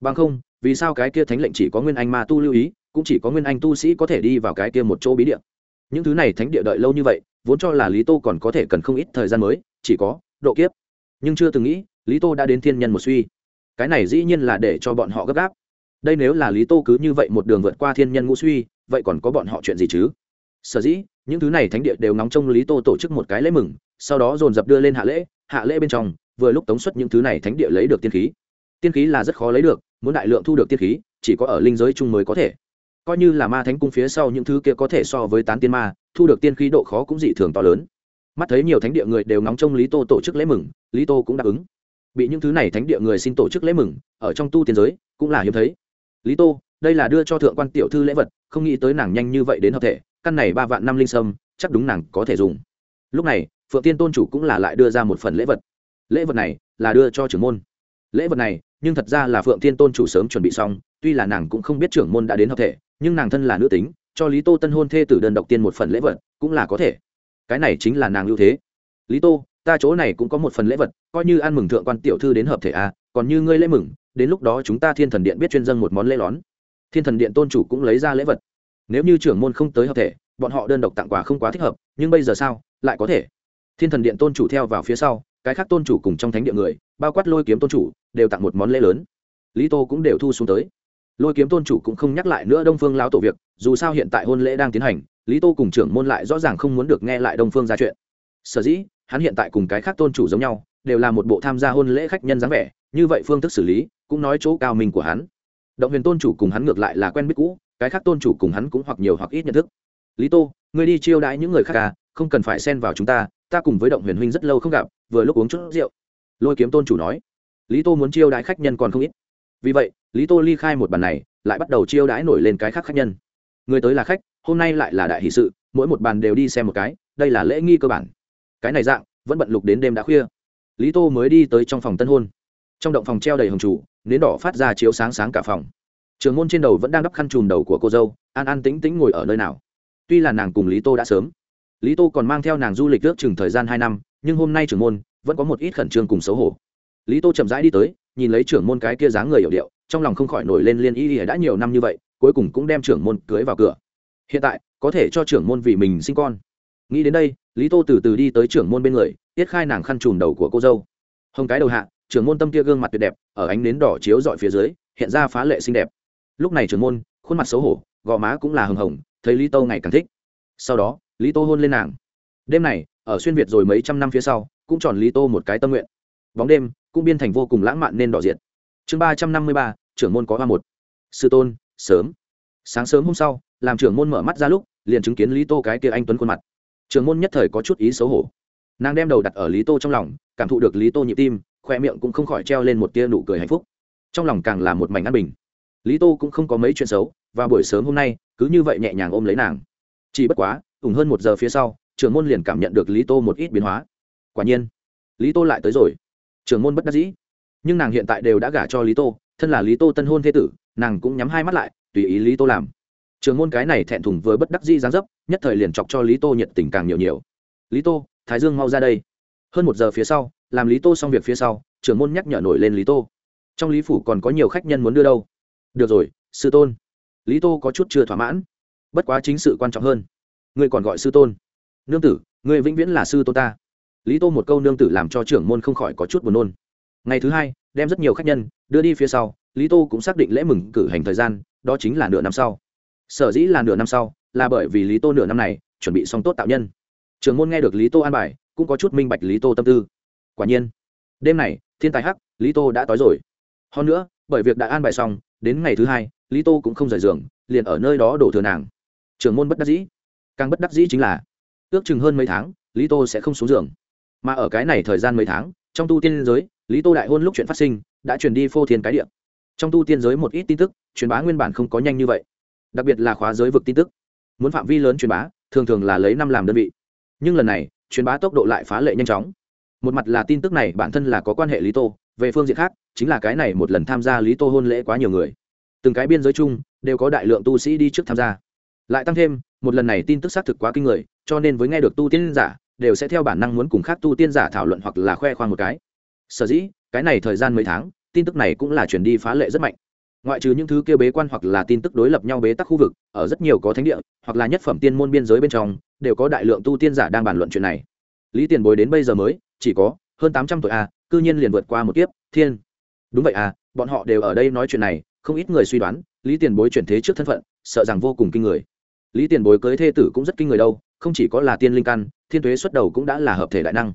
Bằng không, vì sao cái kia thánh lệnh chỉ có nguyên anh ma tu lưu ý, cũng chỉ có nguyên anh tu sĩ có thể đi vào cái kia một chỗ bí địa? Những thứ này thánh địa đợi lâu như vậy, vốn cho là lý tô còn có thể cần không ít thời gian mới, chỉ có độ kiếp. Nhưng chưa từng nghĩ, lý tô đã đến thiên nhân một suy. Cái này dĩ nhiên là để cho bọn họ gấp gáp. Đây nếu là lý tô cứ như vậy một đường vượt qua thiên nhân ngũ suy, vậy còn có bọn họ chuyện gì chứ? Sở dĩ, những thứ này thánh địa đều nóng trong lý tô tổ chức một cái lễ mừng sau đó dồn dập đưa lên hạ lễ hạ lễ bên trong, vừa lúc tống xuất những thứ này thánh địa lấy được tiên khí. Tiên khí là rất khó lấy được, muốn đại lượng thu được tiên khí, chỉ có ở linh giới chung mới có thể. Coi như là ma thánh cung phía sau những thứ kia có thể so với tán tiên ma, thu được tiên khí độ khó cũng dị thường to lớn. Mắt thấy nhiều thánh địa người đều ngóng trông lý tô tổ chức lễ mừng, lý tô cũng đáp ứng. Bị những thứ này thánh địa người xin tổ chức lễ mừng, ở trong tu tiên giới, cũng là hiếm thấy. Lý tô, đây là đưa cho thượng quan tiểu thư lễ vật, không nghĩ tới nàng nhanh như vậy đến hợp thể, căn này ba vạn năm linh sâm, chắc đúng nàng có thể dùng. Lúc này phượng tiên tôn chủ cũng là lại đưa ra một phần lễ vật. Lễ vật này là đưa cho trưởng môn. Lễ vật này nhưng thật ra là phượng tiên tôn chủ sớm chuẩn bị xong tuy là nàng cũng không biết trưởng môn đã đến hợp thể nhưng nàng thân là nữ tính cho lý tô tân hôn thê tử đơn độc tiên một phần lễ vật cũng là có thể. Cái này chính là nàng ưu thế. Lý tô ta chỗ này cũng có một phần lễ vật coi như ăn mừng thượng quan tiểu thư đến hợp thể a à, còn như ngươi lễ mừng đến lúc đó chúng ta thiên thần điện biết chuyên dân một món lễ lón. Thiên thần điện tôn chủ cũng lấy ra lễ vật. Nếu như trưởng môn không tới hợp thể bọn họ đơn độc tặng quà không quá thích hợp nhưng bây giờ sao lại có thể thiên thần điện tôn chủ theo vào phía sau, cái khác tôn chủ cùng trong thánh địa người, bao quát lôi kiếm tôn chủ, đều tặng một món lễ lớn. Lý tô cũng đều thu xuống tới. Lôi kiếm tôn chủ cũng không nhắc lại nữa đông phương lão tổ việc, dù sao hiện tại hôn lễ đang tiến hành, lý tô cùng trưởng môn lại rõ ràng không muốn được nghe lại đông phương ra chuyện. Sở dĩ, hắn hiện tại cùng cái khác tôn chủ giống nhau, đều là một bộ tham gia hôn lễ khách nhân dáng vẻ, như vậy phương thức xử lý, cũng nói chỗ cao minh của hắn. Động huyền tôn chủ cùng hắn ngược lại là quen biết cũ, cái khác tôn chủ cùng hắn cũng hoặc nhiều hoặc ít nhận thức. Lý tô người đi chiêu đãi những người khác à không cần phải xen vào chúng ta ta cùng với động huyền huynh rất lâu không gặp, vừa lúc uống chút rượu. Lôi kiếm tôn chủ nói, lý tô muốn chiêu đãi khách nhân còn không ít. Vì vậy, lý tô ly khai một bàn này, lại bắt đầu chiêu đãi nổi lên cái khác khách nhân. Người tới là khách, hôm nay lại là đại hỷ sự, mỗi một bàn đều đi xem một cái, đây là lễ nghi cơ bản. Cái này dạng, vẫn bận lục đến đêm đã khuya. Lý tô mới đi tới trong phòng tân hôn. Trong động phòng treo đầy hồng chủ, nến đỏ phát ra chiếu sáng sáng cả phòng. Trường môn trên đầu vẫn đang đắp khăn chùm đầu của cô dâu, an an tĩnh tĩnh ngồi ở nơi nào. Tuy là nàng cùng lý tô đã sớm lý tô còn mang theo nàng du lịch ước chừng thời gian hai năm, nhưng hôm nay trưởng môn vẫn có một ít khẩn trương cùng xấu hổ. Lý tô chậm rãi đi tới, nhìn lấy trưởng môn cái kia dáng người hiểu điệu, trong lòng không khỏi nổi lên liên y ỉa đã nhiều năm như vậy, cuối cùng cũng đem trưởng môn cưới vào cửa. Hiện tại, có thể cho trưởng môn vì mình sinh con. Nghĩ đến đây, lý tô từ từ đi tới trưởng môn bên người, tiết khai nàng khăn trùm đầu của cô dâu. Hồng cái đầu hạ, trưởng môn tâm kia gương mặt tuyệt đẹp, ở ánh nến đỏ chiếu dọi phía dưới, hiện ra phá lệ xinh đẹp. Lúc này trưởng môn, khuôn mặt xấu hổ, gò má cũng là hồng hồng, thấy lý tô ngày càng thích. Sau đó lý tô hôn lên nàng. Đêm này, ở xuyên việt rồi mấy trăm năm phía sau, cũng tròn lý tô một cái tâm nguyện. Bóng đêm, cũng biên thành vô cùng lãng mạn nên đỏ diệt. Chương ba trăm năm mươi ba, trưởng môn có hoa một. Sư tôn, sớm. Sáng sớm hôm sau, làm trưởng môn mở mắt ra lúc, liền chứng kiến lý tô cái kia anh tuấn khuôn mặt. Trưởng môn nhất thời có chút ý xấu hổ. Nàng đem đầu đặt ở lý tô trong lòng, cảm thụ được lý tô nhịp tim, khoe miệng cũng không khỏi treo lên một tia nụ cười hạnh phúc. Trong lòng càng là một mảnh an bình. Lý tô cũng không có mấy chuyện xấu, và buổi sớm hôm nay, cứ như vậy nhẹ nhàng ôm lấy nàng. Chỉ bất quá ủng hơn một giờ phía sau, trưởng môn liền cảm nhận được lý tô một ít biến hóa. Quả nhiên, lý tô lại tới rồi. Trưởng môn bất đắc dĩ. Nhưng nàng hiện tại đều đã gả cho lý tô, thân là lý tô tân hôn thế tử, nàng cũng nhắm hai mắt lại, tùy ý lý tô làm. Trường môn cái này thẹn thùng với bất đắc dĩ gián dấp, nhất thời liền chọc cho lý tô nhiệt tình càng nhiều nhiều. Lý tô, thái dương mau ra đây. Hơn một giờ phía sau, làm lý tô xong việc phía sau, trưởng môn nhắc nhở nổi lên lý tô. Trong lý phủ còn có nhiều khách nhân muốn đưa đâu. Được rồi, sư tôn. Lý tô có chút chưa thỏa mãn. Bất quá chính sự quan trọng hơn ngươi còn gọi sư tôn. Nương tử, ngươi vĩnh viễn là sư tôn ta. Lý tô một câu nương tử làm cho trưởng môn không khỏi có chút buồn nôn. Ngày thứ hai, đem rất nhiều khách nhân đưa đi phía sau, lý tô cũng xác định lễ mừng cử hành thời gian, đó chính là nửa năm sau. Sở dĩ là nửa năm sau, là bởi vì lý tô nửa năm này chuẩn bị xong tốt tạo nhân. Trường môn nghe được lý tô an bài, cũng có chút minh bạch lý tô tâm tư. Quả nhiên, đêm này, thiên tài hắc, lý tô đã tối rồi. Hơn nữa, bởi việc đã an bài xong, đến ngày thứ hai, lý tô cũng không rời giường, liền ở nơi đó đổ thừa nàng. Trường môn bất đắc dĩ càng bất đắc dĩ chính là, ước chừng hơn mấy tháng, lý tô sẽ không xuống giường. Mà ở cái này thời gian mấy tháng, trong tu tiên giới, lý tô đại hôn lúc chuyện phát sinh, đã truyền đi phô thiên cái địa. Trong tu tiên giới một ít tin tức, truyền bá nguyên bản không có nhanh như vậy. Đặc biệt là khóa giới vực tin tức. Muốn phạm vi lớn truyền bá, thường thường là lấy năm làm đơn vị. Nhưng lần này, truyền bá tốc độ lại phá lệ nhanh chóng. Một mặt là tin tức này bản thân là có quan hệ lý tô, về phương diện khác, chính là cái này một lần tham gia lý tô hôn lễ quá nhiều người. Từng cái biên giới chung, đều có đại lượng tu sĩ đi trước tham gia. Lại tăng thêm một lần này tin tức xác thực quá kinh người, cho nên với nghe được tu tiên giả, đều sẽ theo bản năng muốn cùng khác tu tiên giả thảo luận hoặc là khoe khoang một cái. Sở dĩ, cái này thời gian mấy tháng, tin tức này cũng là chuyển đi phá lệ rất mạnh. Ngoại trừ những thứ kia bế quan hoặc là tin tức đối lập nhau bế tắc khu vực, ở rất nhiều có thánh địa, hoặc là nhất phẩm tiên môn biên giới bên trong, đều có đại lượng tu tiên giả đang bàn luận chuyện này. Lý tiền bối đến bây giờ mới, chỉ có hơn tám trăm tuổi a, cư nhiên liền vượt qua một kiếp, thiên. Đúng vậy à bọn họ đều ở đây nói chuyện này, không ít người suy đoán, lý tiền bối chuyển thế trước thân phận, sợ rằng vô cùng kinh người lý tiền bối cưới thê tử cũng rất kinh người đâu, không chỉ có là tiên linh căn, thiên thuế xuất đầu cũng đã là hợp thể đại năng.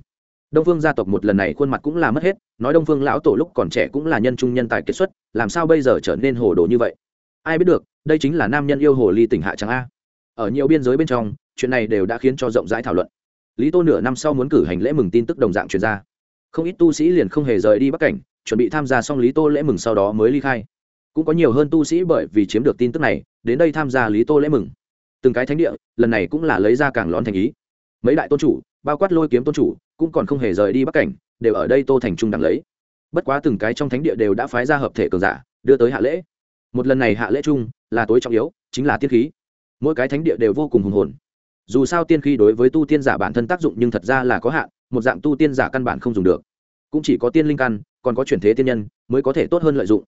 Đông phương gia tộc một lần này khuôn mặt cũng là mất hết, nói đông phương lão tổ lúc còn trẻ cũng là nhân trung nhân tài kết xuất, làm sao bây giờ trở nên hồ đồ như vậy? Ai biết được, đây chính là nam nhân yêu hồ ly tỉnh hạ trắng a. Ở nhiều biên giới bên trong, chuyện này đều đã khiến cho rộng rãi thảo luận. Lý tô nửa năm sau muốn cử hành lễ mừng tin tức đồng dạng truyền ra. Không ít tu sĩ liền không hề rời đi bắc cảnh, chuẩn bị tham gia xong lý tô lễ mừng sau đó mới ly khai. Cũng có nhiều hơn tu sĩ bởi vì chiếm được tin tức này, đến đây tham gia lý tô lễ mừng từng cái thánh địa, lần này cũng là lấy ra càng lón thành ý. Mấy đại tôn chủ, bao quát lôi kiếm tôn chủ, cũng còn không hề rời đi bắc cảnh, đều ở đây tô thành trung đẳng lấy. Bất quá từng cái trong thánh địa đều đã phái ra hợp thể cường giả, đưa tới hạ lễ. Một lần này hạ lễ chung, là tối trọng yếu, chính là tiên khí. Mỗi cái thánh địa đều vô cùng hùng hồn. Dù sao tiên khí đối với tu tiên giả bản thân tác dụng nhưng thật ra là có hạn, một dạng tu tiên giả căn bản không dùng được. Cũng chỉ có tiên linh căn, còn có chuyển thế tiên nhân, mới có thể tốt hơn lợi dụng.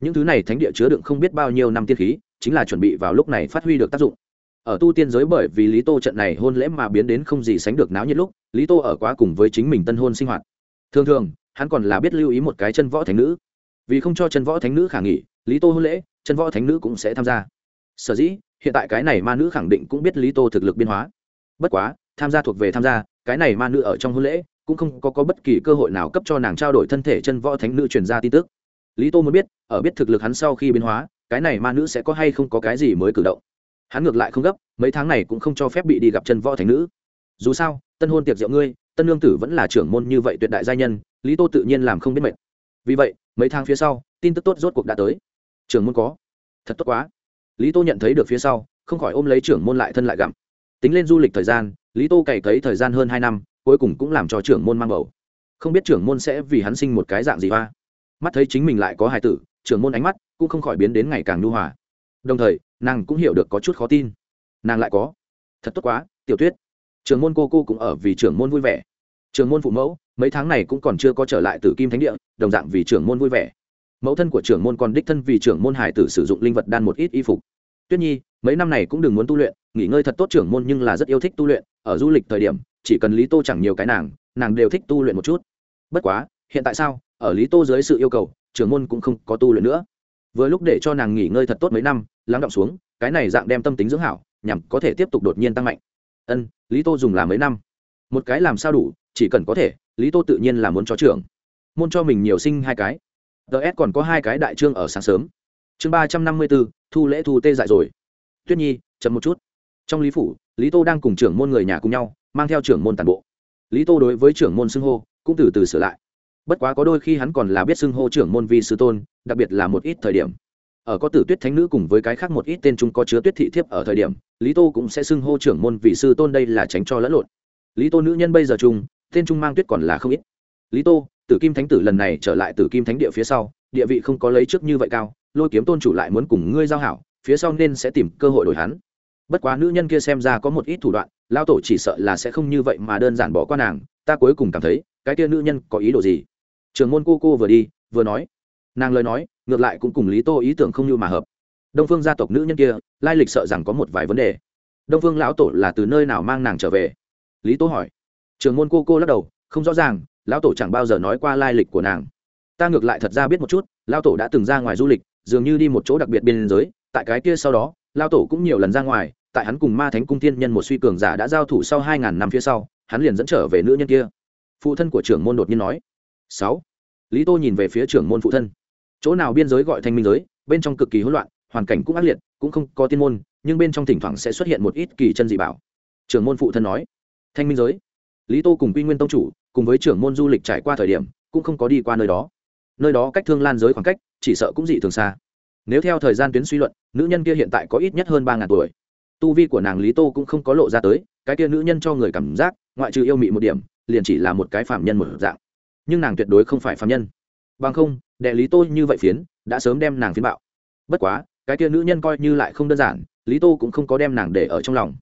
Những thứ này thánh địa chứa đựng không biết bao nhiêu năm tiên khí, chính là chuẩn bị vào lúc này phát huy được tác dụng ở tu tiên giới bởi vì lý tô trận này hôn lễ mà biến đến không gì sánh được náo nhiệt lúc lý tô ở quá cùng với chính mình tân hôn sinh hoạt. Thường thường hắn còn là biết lưu ý một cái chân võ thánh nữ. Vì không cho chân võ thánh nữ khả nghỉ lý tô hôn lễ chân võ thánh nữ cũng sẽ tham gia. Sở dĩ hiện tại cái này ma nữ khẳng định cũng biết lý tô thực lực biên hóa. Bất quá tham gia thuộc về tham gia cái này ma nữ ở trong hôn lễ cũng không có, có bất kỳ cơ hội nào cấp cho nàng trao đổi thân thể chân võ thánh nữ truyền ra tin tức. Lý tô muốn biết ở biết thực lực hắn sau khi biến hóa cái này ma nữ sẽ có hay không có cái gì mới cử động hắn ngược lại không gấp, mấy tháng này cũng không cho phép bị đi gặp chân võ thành nữ. Dù sao, tân hôn tiệc rượu ngươi, tân lương tử vẫn là trưởng môn như vậy tuyệt đại gia nhân, lý tô tự nhiên làm không biết mệt. Vì vậy, mấy tháng phía sau, tin tức tốt rốt cuộc đã tới. Trưởng môn có. Thật tốt quá. Lý tô nhận thấy được phía sau, không khỏi ôm lấy trưởng môn lại thân lại gặm. Tính lên du lịch thời gian, lý tô cày cấy thời gian hơn hai năm, cuối cùng cũng làm cho trưởng môn mang bầu. Không biết trưởng môn sẽ vì hắn sinh một cái dạng gì hoa. Mắt thấy chính mình lại có hài tử, trưởng môn ánh mắt cũng không khỏi biến đến ngày càng nhu hòa đồng thời, nàng cũng hiểu được có chút khó tin. Nàng lại có. Thật tốt quá, tiểu tuyết. Trưởng môn cô cô cũng ở vì trưởng môn vui vẻ. Trưởng môn phụ mẫu, mấy tháng này cũng còn chưa có trở lại từ kim thánh địa, đồng dạng vì trưởng môn vui vẻ. Mẫu thân của trưởng môn còn đích thân vì trưởng môn hải tử sử dụng linh vật đan một ít y phục. Tuyết nhi, mấy năm này cũng đừng muốn tu luyện, nghỉ ngơi thật tốt trưởng môn nhưng là rất yêu thích tu luyện. Ở du lịch thời điểm, chỉ cần lý tô chẳng nhiều cái nàng nàng đều thích tu luyện một chút. Bất quá, hiện tại sao? Ở lý tô dưới sự yêu cầu, trưởng môn cũng không có tu luyện nữa. Vừa lúc để cho nàng nghỉ ngơi thật tốt mấy năm lắng động xuống, cái này dạng đem tâm tính dưỡng hảo, nhằm có thể tiếp tục đột nhiên tăng mạnh. Ân, lý tô dùng là mấy năm. Một cái làm sao đủ, chỉ cần có thể, lý tô tự nhiên là muốn cho trưởng. Môn cho mình nhiều sinh hai cái. Ts còn có hai cái đại trương ở sáng sớm. Chương ba trăm năm mươi bốn thu lễ thu tê dại rồi. Tuyết nhi, chậm một chút. Trong lý phủ, lý tô đang cùng trưởng môn người nhà cùng nhau, mang theo trưởng môn tàn bộ. Lý tô đối với trưởng môn xưng hô, cũng từ từ sửa lại. Bất quá có đôi khi hắn còn là biết xưng hô trưởng môn vi sư tôn, đặc biệt là một ít thời điểm ở có tử tuyết thánh nữ cùng với cái khác một ít tên chúng có chứa tuyết thị thiếp ở thời điểm, lý tô cũng sẽ xưng hô trưởng môn vị sư tôn đây là tránh cho lẫn lộn. Lý tô nữ nhân bây giờ chung tên trung mang tuyết còn là không ít. Lý tô, tử kim thánh tử lần này trở lại tử kim thánh địa phía sau, địa vị không có lấy trước như vậy cao, lôi kiếm tôn chủ lại muốn cùng ngươi giao hảo, phía sau nên sẽ tìm cơ hội đổi hắn. Bất quá nữ nhân kia xem ra có một ít thủ đoạn lao tổ chỉ sợ là sẽ không như vậy mà đơn giản bỏ qua nàng, ta cuối cùng cảm thấy, cái kia nữ nhân có ý đồ gì? Trường môn cô cô vừa đi, vừa nói nàng lời nói, ngược lại cũng cùng lý tô ý tưởng không như mà hợp. Đông phương gia tộc nữ nhân kia, lai lịch sợ rằng có một vài vấn đề. Đông phương lão tổ là từ nơi nào mang nàng trở về? Lý tô hỏi. Trường môn cô cô lắc đầu, không rõ ràng, lão tổ chẳng bao giờ nói qua lai lịch của nàng. Ta ngược lại thật ra biết một chút, lão tổ đã từng ra ngoài du lịch, dường như đi một chỗ đặc biệt biên giới, tại cái kia sau đó, lão tổ cũng nhiều lần ra ngoài, tại hắn cùng ma thánh cung Thiên nhân một suy cường giả đã giao thủ sau hai ngàn năm phía sau, hắn liền dẫn trở về nữ nhân kia. Phụ thân của trưởng môn đột nhiên nói. Sáu. Lý tô nhìn về phía trưởng môn phụ thân chỗ nào biên giới gọi thanh minh giới, bên trong cực kỳ hỗn loạn, hoàn cảnh cũng ác liệt, cũng không có tiên môn, nhưng bên trong thỉnh thoảng sẽ xuất hiện một ít kỳ chân dị bảo. Trưởng môn phụ thân nói, thanh minh giới, lý tô cùng quy nguyên tông chủ, cùng với trưởng môn du lịch trải qua thời điểm, cũng không có đi qua nơi đó. Nơi đó cách thương lan giới khoảng cách, chỉ sợ cũng dị thường xa. Nếu theo thời gian tuyến suy luận, nữ nhân kia hiện tại có ít nhất hơn ba ngàn tuổi. Tu vi của nàng lý tô cũng không có lộ ra tới, cái kia nữ nhân cho người cảm giác, ngoại trừ yêu mị một điểm, liền chỉ là một cái phạm nhân một dạng. Nhưng nàng tuyệt đối không phải phạm nhân. Bằng không đệ lý tô như vậy phiến, đã sớm đem nàng phiến bạo. Bất quá, cái kia nữ nhân coi như lại không đơn giản, lý tô cũng không có đem nàng để ở trong lòng.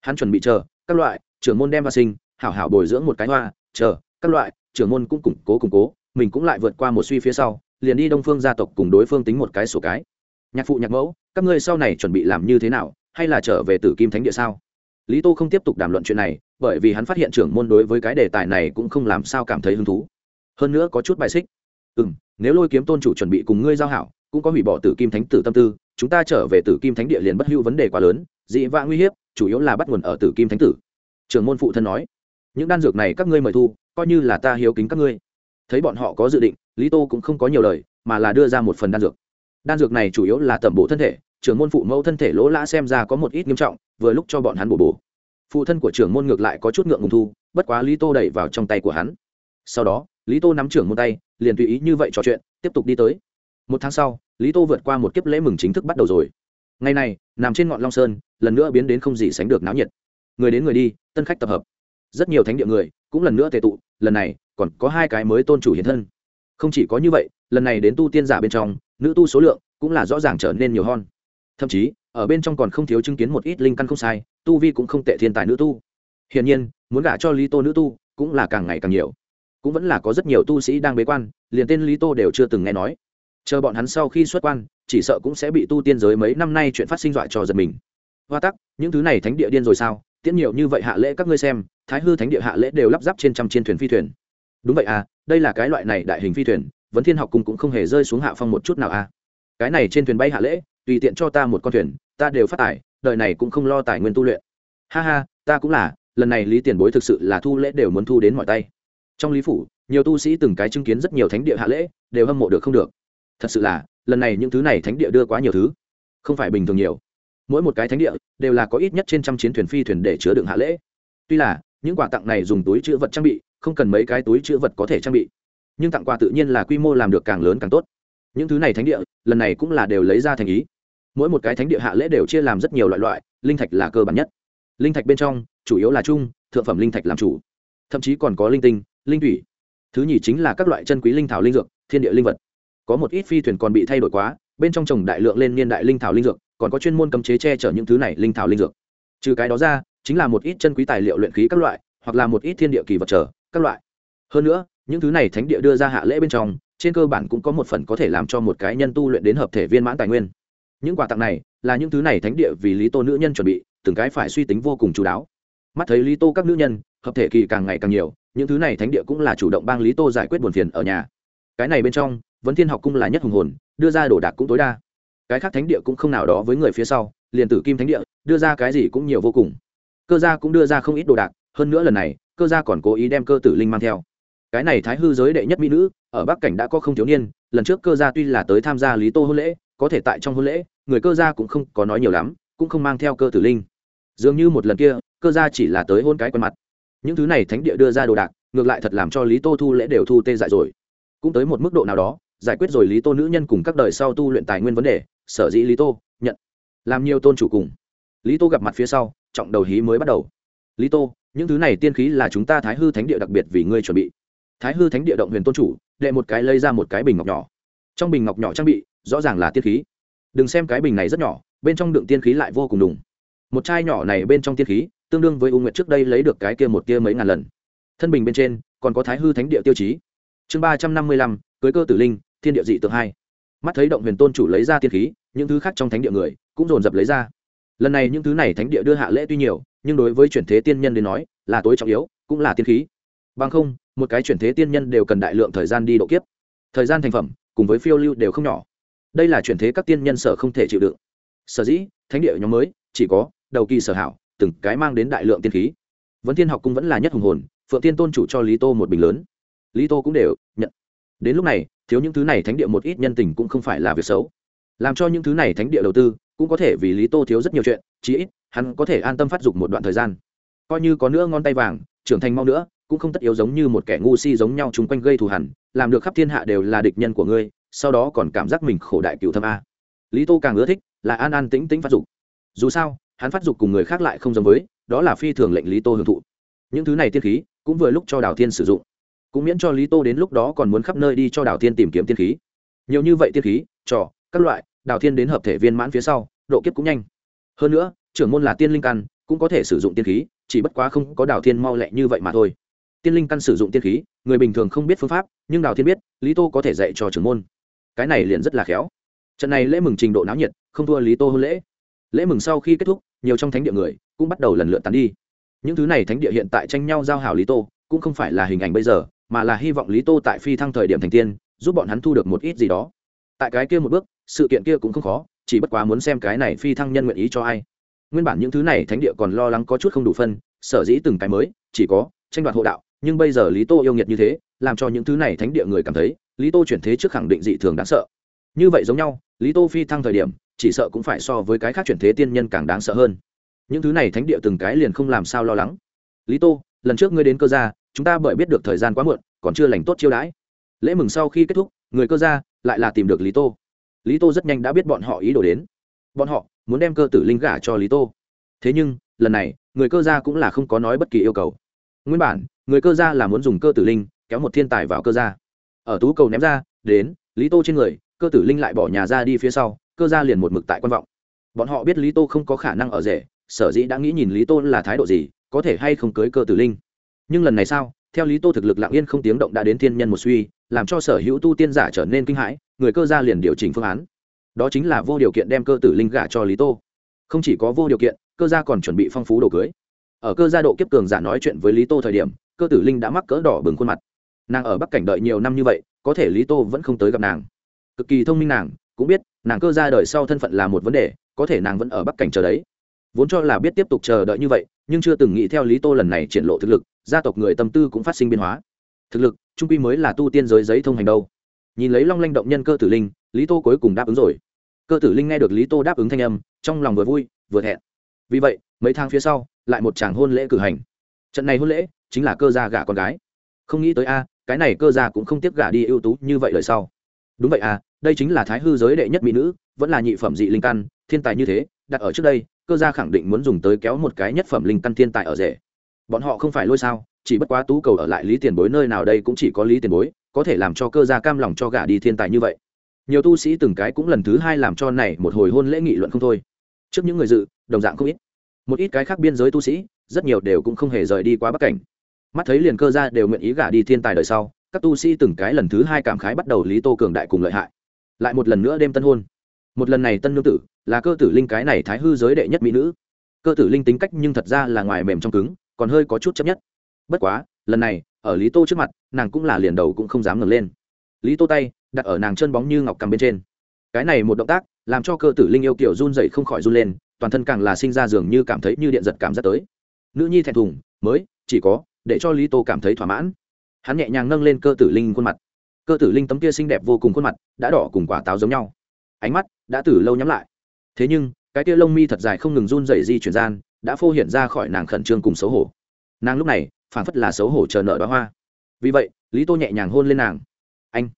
Hắn chuẩn bị chờ, các loại, trưởng môn đem và sinh, hảo hảo bồi dưỡng một cái hoa, chờ, các loại, trưởng môn cũng củng cố củng cố, mình cũng lại vượt qua một suy phía sau, liền đi đông phương gia tộc cùng đối phương tính một cái sổ cái. Nhạc phụ nhạc mẫu, các ngươi sau này chuẩn bị làm như thế nào, hay là trở về tử kim thánh địa sao? Lý tô không tiếp tục đàm luận chuyện này, bởi vì hắn phát hiện trưởng môn đối với cái đề tài này cũng không làm sao cảm thấy hứng thú. Hơn nữa có chút bài xích ừ m nếu lôi kiếm tôn chủ chuẩn bị cùng ngươi giao hảo, cũng có hủy bỏ tử kim thánh tử tâm tư, chúng ta trở về tử kim thánh địa liền bất hữu vấn đề quá lớn, dị vã nguy hiếp, chủ yếu là bắt nguồn ở tử kim thánh tử. Trưởng môn phụ thân nói. Những đan dược này các ngươi mời thu, coi như là ta hiếu kính các ngươi. Thấy bọn họ có dự định, lý tô cũng không có nhiều lời, mà là đưa ra một phần đan dược. Đan dược này chủ yếu là tẩm bổ thân thể, trưởng môn phụ mẫu thân thể lỗ lã xem ra có một ít nghiêm trọng, vừa lúc cho bọn hắn bổ bổ. Phụ thân của trưởng môn ngược lại có chút ngượng ngùng thu, bất quá lý tô đẩy vào trong tay của hắn. Sau đó, lý tô nắm trưởng môn tay liền tùy ý như vậy trò chuyện, tiếp tục đi tới. Một tháng sau, lý tô vượt qua một kiếp lễ mừng chính thức bắt đầu rồi. Ngày này, nằm trên ngọn long sơn, lần nữa biến đến không gì sánh được náo nhiệt. Người đến người đi, tân khách tập hợp. Rất nhiều thánh địa người cũng lần nữa tề tụ, lần này còn có hai cái mới tôn chủ hiện thân. Không chỉ có như vậy, lần này đến tu tiên giả bên trong, nữ tu số lượng cũng là rõ ràng trở nên nhiều hơn. Thậm chí, ở bên trong còn không thiếu chứng kiến một ít linh căn không sai, tu vi cũng không tệ thiên tài nữ tu. Hiển nhiên, muốn gả cho lý tô nữ tu cũng là càng ngày càng nhiều cũng vẫn là có rất nhiều tu sĩ đang bế quan, liền tên lý tô đều chưa từng nghe nói. Chờ bọn hắn sau khi xuất quan, chỉ sợ cũng sẽ bị tu tiên giới mấy năm nay chuyện phát sinh dọa cho giật mình. Hoa tắc, những thứ này thánh địa điên rồi sao? Tiễn nhiều như vậy hạ lễ các ngươi xem, thái hư thánh địa hạ lễ đều lắp ráp trên trăm trên thuyền phi thuyền. Đúng vậy à đây là cái loại này đại hình phi thuyền, vấn thiên học cung cũng không hề rơi xuống hạ phong một chút nào à. Cái này trên thuyền bay hạ lễ, tùy tiện cho ta một con thuyền, ta đều phát tài đời này cũng không lo tài nguyên tu luyện. Ha ha, ta cũng là, lần này lý tiền bối thực sự là thu lễ đều muốn thu đến mọi tay trong lý phủ, nhiều tu sĩ từng cái chứng kiến rất nhiều thánh địa hạ lễ, đều hâm mộ được không được. Thật sự là, lần này những thứ này thánh địa đưa quá nhiều thứ. Không phải bình thường nhiều. Mỗi một cái thánh địa đều là có ít nhất trên trăm chiến thuyền phi thuyền để chứa đựng hạ lễ. Tuy là, những quà tặng này dùng túi chữ vật trang bị, không cần mấy cái túi chữ vật có thể trang bị. Nhưng tặng quà tự nhiên là quy mô làm được càng lớn càng tốt. Những thứ này thánh địa, lần này cũng là đều lấy ra thành ý. Mỗi một cái thánh địa hạ lễ đều chia làm rất nhiều loại loại, linh thạch là cơ bản nhất. Linh thạch bên trong, chủ yếu là chung, thượng phẩm linh thạch làm chủ. Thậm chí còn có linh tinh linh thủy. Thứ nhì chính là các loại chân quý linh thảo linh dược, thiên địa linh vật. Có một ít phi thuyền còn bị thay đổi quá, bên trong trồng đại lượng lên niên đại linh thảo linh dược, còn có chuyên môn cấm chế che chở những thứ này linh thảo linh dược. Trừ cái đó ra, chính là một ít chân quý tài liệu luyện khí các loại, hoặc là một ít thiên địa kỳ vật trở, các loại. Hơn nữa, những thứ này thánh địa đưa ra hạ lễ bên trong, trên cơ bản cũng có một phần có thể làm cho một cái nhân tu luyện đến hợp thể viên mãn tài nguyên. Những quà tặng này là những thứ này thánh địa vì lý tô nữ nhân chuẩn bị, từng cái phải suy tính vô cùng chú đáo mắt thấy lý tô các nữ nhân, hợp thể kỳ càng ngày càng nhiều, những thứ này thánh địa cũng là chủ động bang lý tô giải quyết buồn phiền ở nhà. Cái này bên trong, vấn thiên học cung là nhất hùng hồn, đưa ra đồ đạc cũng tối đa. Cái khác thánh địa cũng không nào đó với người phía sau, liền tử kim thánh địa, đưa ra cái gì cũng nhiều vô cùng. Cơ gia cũng đưa ra không ít đồ đạc, hơn nữa lần này, cơ gia còn cố ý đem cơ tử linh mang theo. Cái này thái hư giới đệ nhất mỹ nữ, ở bắc cảnh đã có không thiếu niên, lần trước cơ gia tuy là tới tham gia lý tô hôn lễ, có thể tại trong hôn lễ, người cơ gia cũng không có nói nhiều lắm, cũng không mang theo cơ tử linh. Dường như một lần kia cơ gia chỉ là tới hôn cái quen mặt. Những thứ này thánh địa đưa ra đồ đạc, ngược lại thật làm cho lý tô thu lễ đều thu tê dại rồi. Cũng tới một mức độ nào đó, giải quyết rồi lý tô nữ nhân cùng các đời sau tu luyện tài nguyên vấn đề, sở dĩ lý tô nhận làm nhiều tôn chủ cùng. Lý tô gặp mặt phía sau, trọng đầu hí mới bắt đầu. Lý tô, những thứ này tiên khí là chúng ta thái hư thánh địa đặc biệt vì ngươi chuẩn bị. Thái hư thánh địa động huyền tôn chủ, đệ một cái lấy ra một cái bình ngọc nhỏ. Trong bình ngọc nhỏ trang bị, rõ ràng là tiên khí. Đừng xem cái bình này rất nhỏ, bên trong đựng tiên khí lại vô cùng đùng. Một chai nhỏ này bên trong tiên khí tương đương với u nguyệt trước đây lấy được cái kia một kia mấy ngàn lần. Thân bình bên trên, còn có thái hư thánh địa tiêu chí. Chương ba trăm năm mươi lăm, cưới cơ tử linh, thiên địa dị tượng hai. Mắt thấy động huyền tôn chủ lấy ra tiên khí, những thứ khác trong thánh địa người cũng dồn dập lấy ra. Lần này những thứ này thánh địa đưa hạ lễ tuy nhiều, nhưng đối với chuyển thế tiên nhân đến nói, là tối trọng yếu, cũng là tiên khí. Bằng không, một cái chuyển thế tiên nhân đều cần đại lượng thời gian đi độ kiếp. Thời gian thành phẩm, cùng với phiêu lưu đều không nhỏ. Đây là chuyển thế các tiên nhân sở không thể chịu đựng. Sở dĩ, thánh địa nhóm mới, chỉ có đầu kỳ sở hảo từng cái mang đến đại lượng tiên khí. Vấn thiên học cung vẫn là nhất hùng hồn, phượng tiên tôn chủ cho lý tô một bình lớn. Lý tô cũng đều nhận. Đến lúc này, thiếu những thứ này thánh địa một ít nhân tình cũng không phải là việc xấu. Làm cho những thứ này thánh địa đầu tư, cũng có thể vì lý tô thiếu rất nhiều chuyện, chí ít, hắn có thể an tâm phát dục một đoạn thời gian. Coi như có nữa ngon tay vàng, trưởng thành mau nữa, cũng không tất yếu giống như một kẻ ngu si giống nhau chung quanh gây thù hẳn làm được khắp thiên hạ đều là địch nhân của ngươi, sau đó còn cảm giác mình khổ đại cựu thâm a. Lý tô càng ưa thích là an an tĩnh tĩnh phát dục. Dù sao hắn phát dục cùng người khác lại không giống với, đó là phi thường lệnh lý tô hưởng thụ. Những thứ này tiên khí, cũng vừa lúc cho đào thiên sử dụng. Cũng miễn cho lý tô đến lúc đó còn muốn khắp nơi đi cho đào thiên tìm kiếm tiên khí. Nhiều như vậy tiên khí, trò, các loại, đào thiên đến hợp thể viên mãn phía sau, độ kiếp cũng nhanh. Hơn nữa, trưởng môn là tiên linh căn, cũng có thể sử dụng tiên khí, chỉ bất quá không có đào thiên mau lẹ như vậy mà thôi. Tiên linh căn sử dụng tiên khí, người bình thường không biết phương pháp, nhưng đào thiên biết, lý tô có thể dạy cho trưởng môn. Cái này liền rất là khéo. Trận này lễ mừng trình độ náo nhiệt, không thua lý tô hôn lễ. Lễ mừng sau khi kết thúc nhiều trong thánh địa người cũng bắt đầu lần lượt tán đi. Những thứ này thánh địa hiện tại tranh nhau giao hảo lý tô, cũng không phải là hình ảnh bây giờ, mà là hy vọng lý tô tại phi thăng thời điểm thành tiên, giúp bọn hắn thu được một ít gì đó. Tại cái kia một bước, sự kiện kia cũng không khó, chỉ bất quá muốn xem cái này phi thăng nhân nguyện ý cho ai. Nguyên bản những thứ này thánh địa còn lo lắng có chút không đủ phân, sở dĩ từng cái mới, chỉ có tranh đoạt hộ đạo, nhưng bây giờ lý tô yêu nghiệt như thế, làm cho những thứ này thánh địa người cảm thấy, lý tô chuyển thế trước khẳng định dị thường đáng sợ. Như vậy giống nhau, lý tô phi thăng thời điểm chỉ sợ cũng phải so với cái khác chuyển thế tiên nhân càng đáng sợ hơn. Những thứ này thánh địa từng cái liền không làm sao lo lắng. Lý tô, lần trước ngươi đến cơ gia, chúng ta bởi biết được thời gian quá muộn, còn chưa lành tốt chiêu đãi. Lễ mừng sau khi kết thúc, người cơ gia lại là tìm được lý tô. Lý tô rất nhanh đã biết bọn họ ý đồ đến. Bọn họ muốn đem cơ tử linh gả cho lý tô. Thế nhưng, lần này, người cơ gia cũng là không có nói bất kỳ yêu cầu. Nguyên bản, người cơ gia là muốn dùng cơ tử linh kéo một thiên tài vào cơ gia. Ở tú cầu ném ra, đến, lý tô trên người, cơ tử linh lại bỏ nhà ra đi phía sau cơ gia liền một mực tại quan vọng. Bọn họ biết lý tô không có khả năng ở rể, sở dĩ đã nghĩ nhìn lý tô là thái độ gì, có thể hay không cưới cơ tử linh. Nhưng lần này sao, theo lý tô thực lực lặng yên không tiếng động đã đến thiên nhân một suy, làm cho sở hữu tu tiên giả trở nên kinh hãi, người cơ gia liền điều chỉnh phương án. Đó chính là vô điều kiện đem cơ tử linh gả cho lý tô. Không chỉ có vô điều kiện, cơ gia còn chuẩn bị phong phú đồ cưới. Ở cơ gia độ kiếp cường giả nói chuyện với lý tô thời điểm, cơ tử linh đã mắc cỡ đỏ bừng khuôn mặt. Nàng ở bắc cảnh đợi nhiều năm như vậy, có thể lý tô vẫn không tới gặp nàng. Cực kỳ thông minh nàng cũng biết, nàng cơ ra đời sau thân phận là một vấn đề, có thể nàng vẫn ở bắc cảnh chờ đấy. Vốn cho là biết tiếp tục chờ đợi như vậy, nhưng chưa từng nghĩ theo lý tô lần này triển lộ thực lực, gia tộc người tâm tư cũng phát sinh biến hóa. Thực lực, trung quy mới là tu tiên giới giấy thông hành đâu. Nhìn lấy long lanh động nhân cơ tử linh, lý tô cuối cùng đáp ứng rồi. Cơ tử linh nghe được lý tô đáp ứng thanh âm, trong lòng vừa vui, vừa thẹn. Vì vậy, mấy tháng phía sau, lại một chàng hôn lễ cử hành. Trận này hôn lễ chính là cơ gia gả con gái. Không nghĩ tới a, cái này cơ gia cũng không tiếp gả đi ưu tú như vậy lời sau. Đúng vậy à đây chính là thái hư giới đệ nhất mỹ nữ, vẫn là nhị phẩm dị linh căn, thiên tài như thế, đặt ở trước đây, cơ gia khẳng định muốn dùng tới kéo một cái nhất phẩm linh căn thiên tài ở rể. Bọn họ không phải lôi sao, chỉ bất quá tú cầu ở lại lý tiền bối nơi nào đây cũng chỉ có lý tiền bối, có thể làm cho cơ gia cam lòng cho gả đi thiên tài như vậy. Nhiều tu sĩ từng cái cũng lần thứ hai làm cho này một hồi hôn lễ nghị luận không thôi. Trước những người dự, đồng dạng không ít. Một ít cái khác biên giới tu sĩ, rất nhiều đều cũng không hề rời đi qua bắc cảnh. Mắt thấy liền cơ gia đều nguyện ý gả đi thiên tài đời sau, các tu sĩ từng cái lần thứ hai cảm khái bắt đầu lý tô cường đại cùng lợi hại lại một lần nữa đêm tân hôn. Một lần này tân nương tử là cơ tử linh cái này thái hư giới đệ nhất mỹ nữ. Cơ tử linh tính cách nhưng thật ra là ngoài mềm trong cứng, còn hơi có chút chấp nhất. Bất quá, lần này, ở lý tô trước mặt, nàng cũng là liền đầu cũng không dám ngẩng lên. Lý tô tay, đặt ở nàng chân bóng như ngọc cầm bên trên. Cái này một động tác, làm cho cơ tử linh yêu kiểu run dậy không khỏi run lên, toàn thân càng là sinh ra dường như cảm thấy như điện giật cảm giác tới. Nữ nhi thẹn thùng, mới, chỉ có, để cho lý tô cảm thấy thỏa mãn. Hắn nhẹ nhàng nâng lên cơ tử linh khuôn mặt cơ tử linh tấm kia xinh đẹp vô cùng khuôn mặt, đã đỏ cùng quả táo giống nhau. Ánh mắt đã từ lâu nhắm lại. Thế nhưng, cái kia lông mi thật dài không ngừng run dày di chuyển gian, đã phô hiện ra khỏi nàng khẩn trương cùng xấu hổ. Nàng lúc này phản phất là xấu hổ chờ nợ đoá hoa. Vì vậy, lý tô nhẹ nhàng hôn lên nàng. Anh.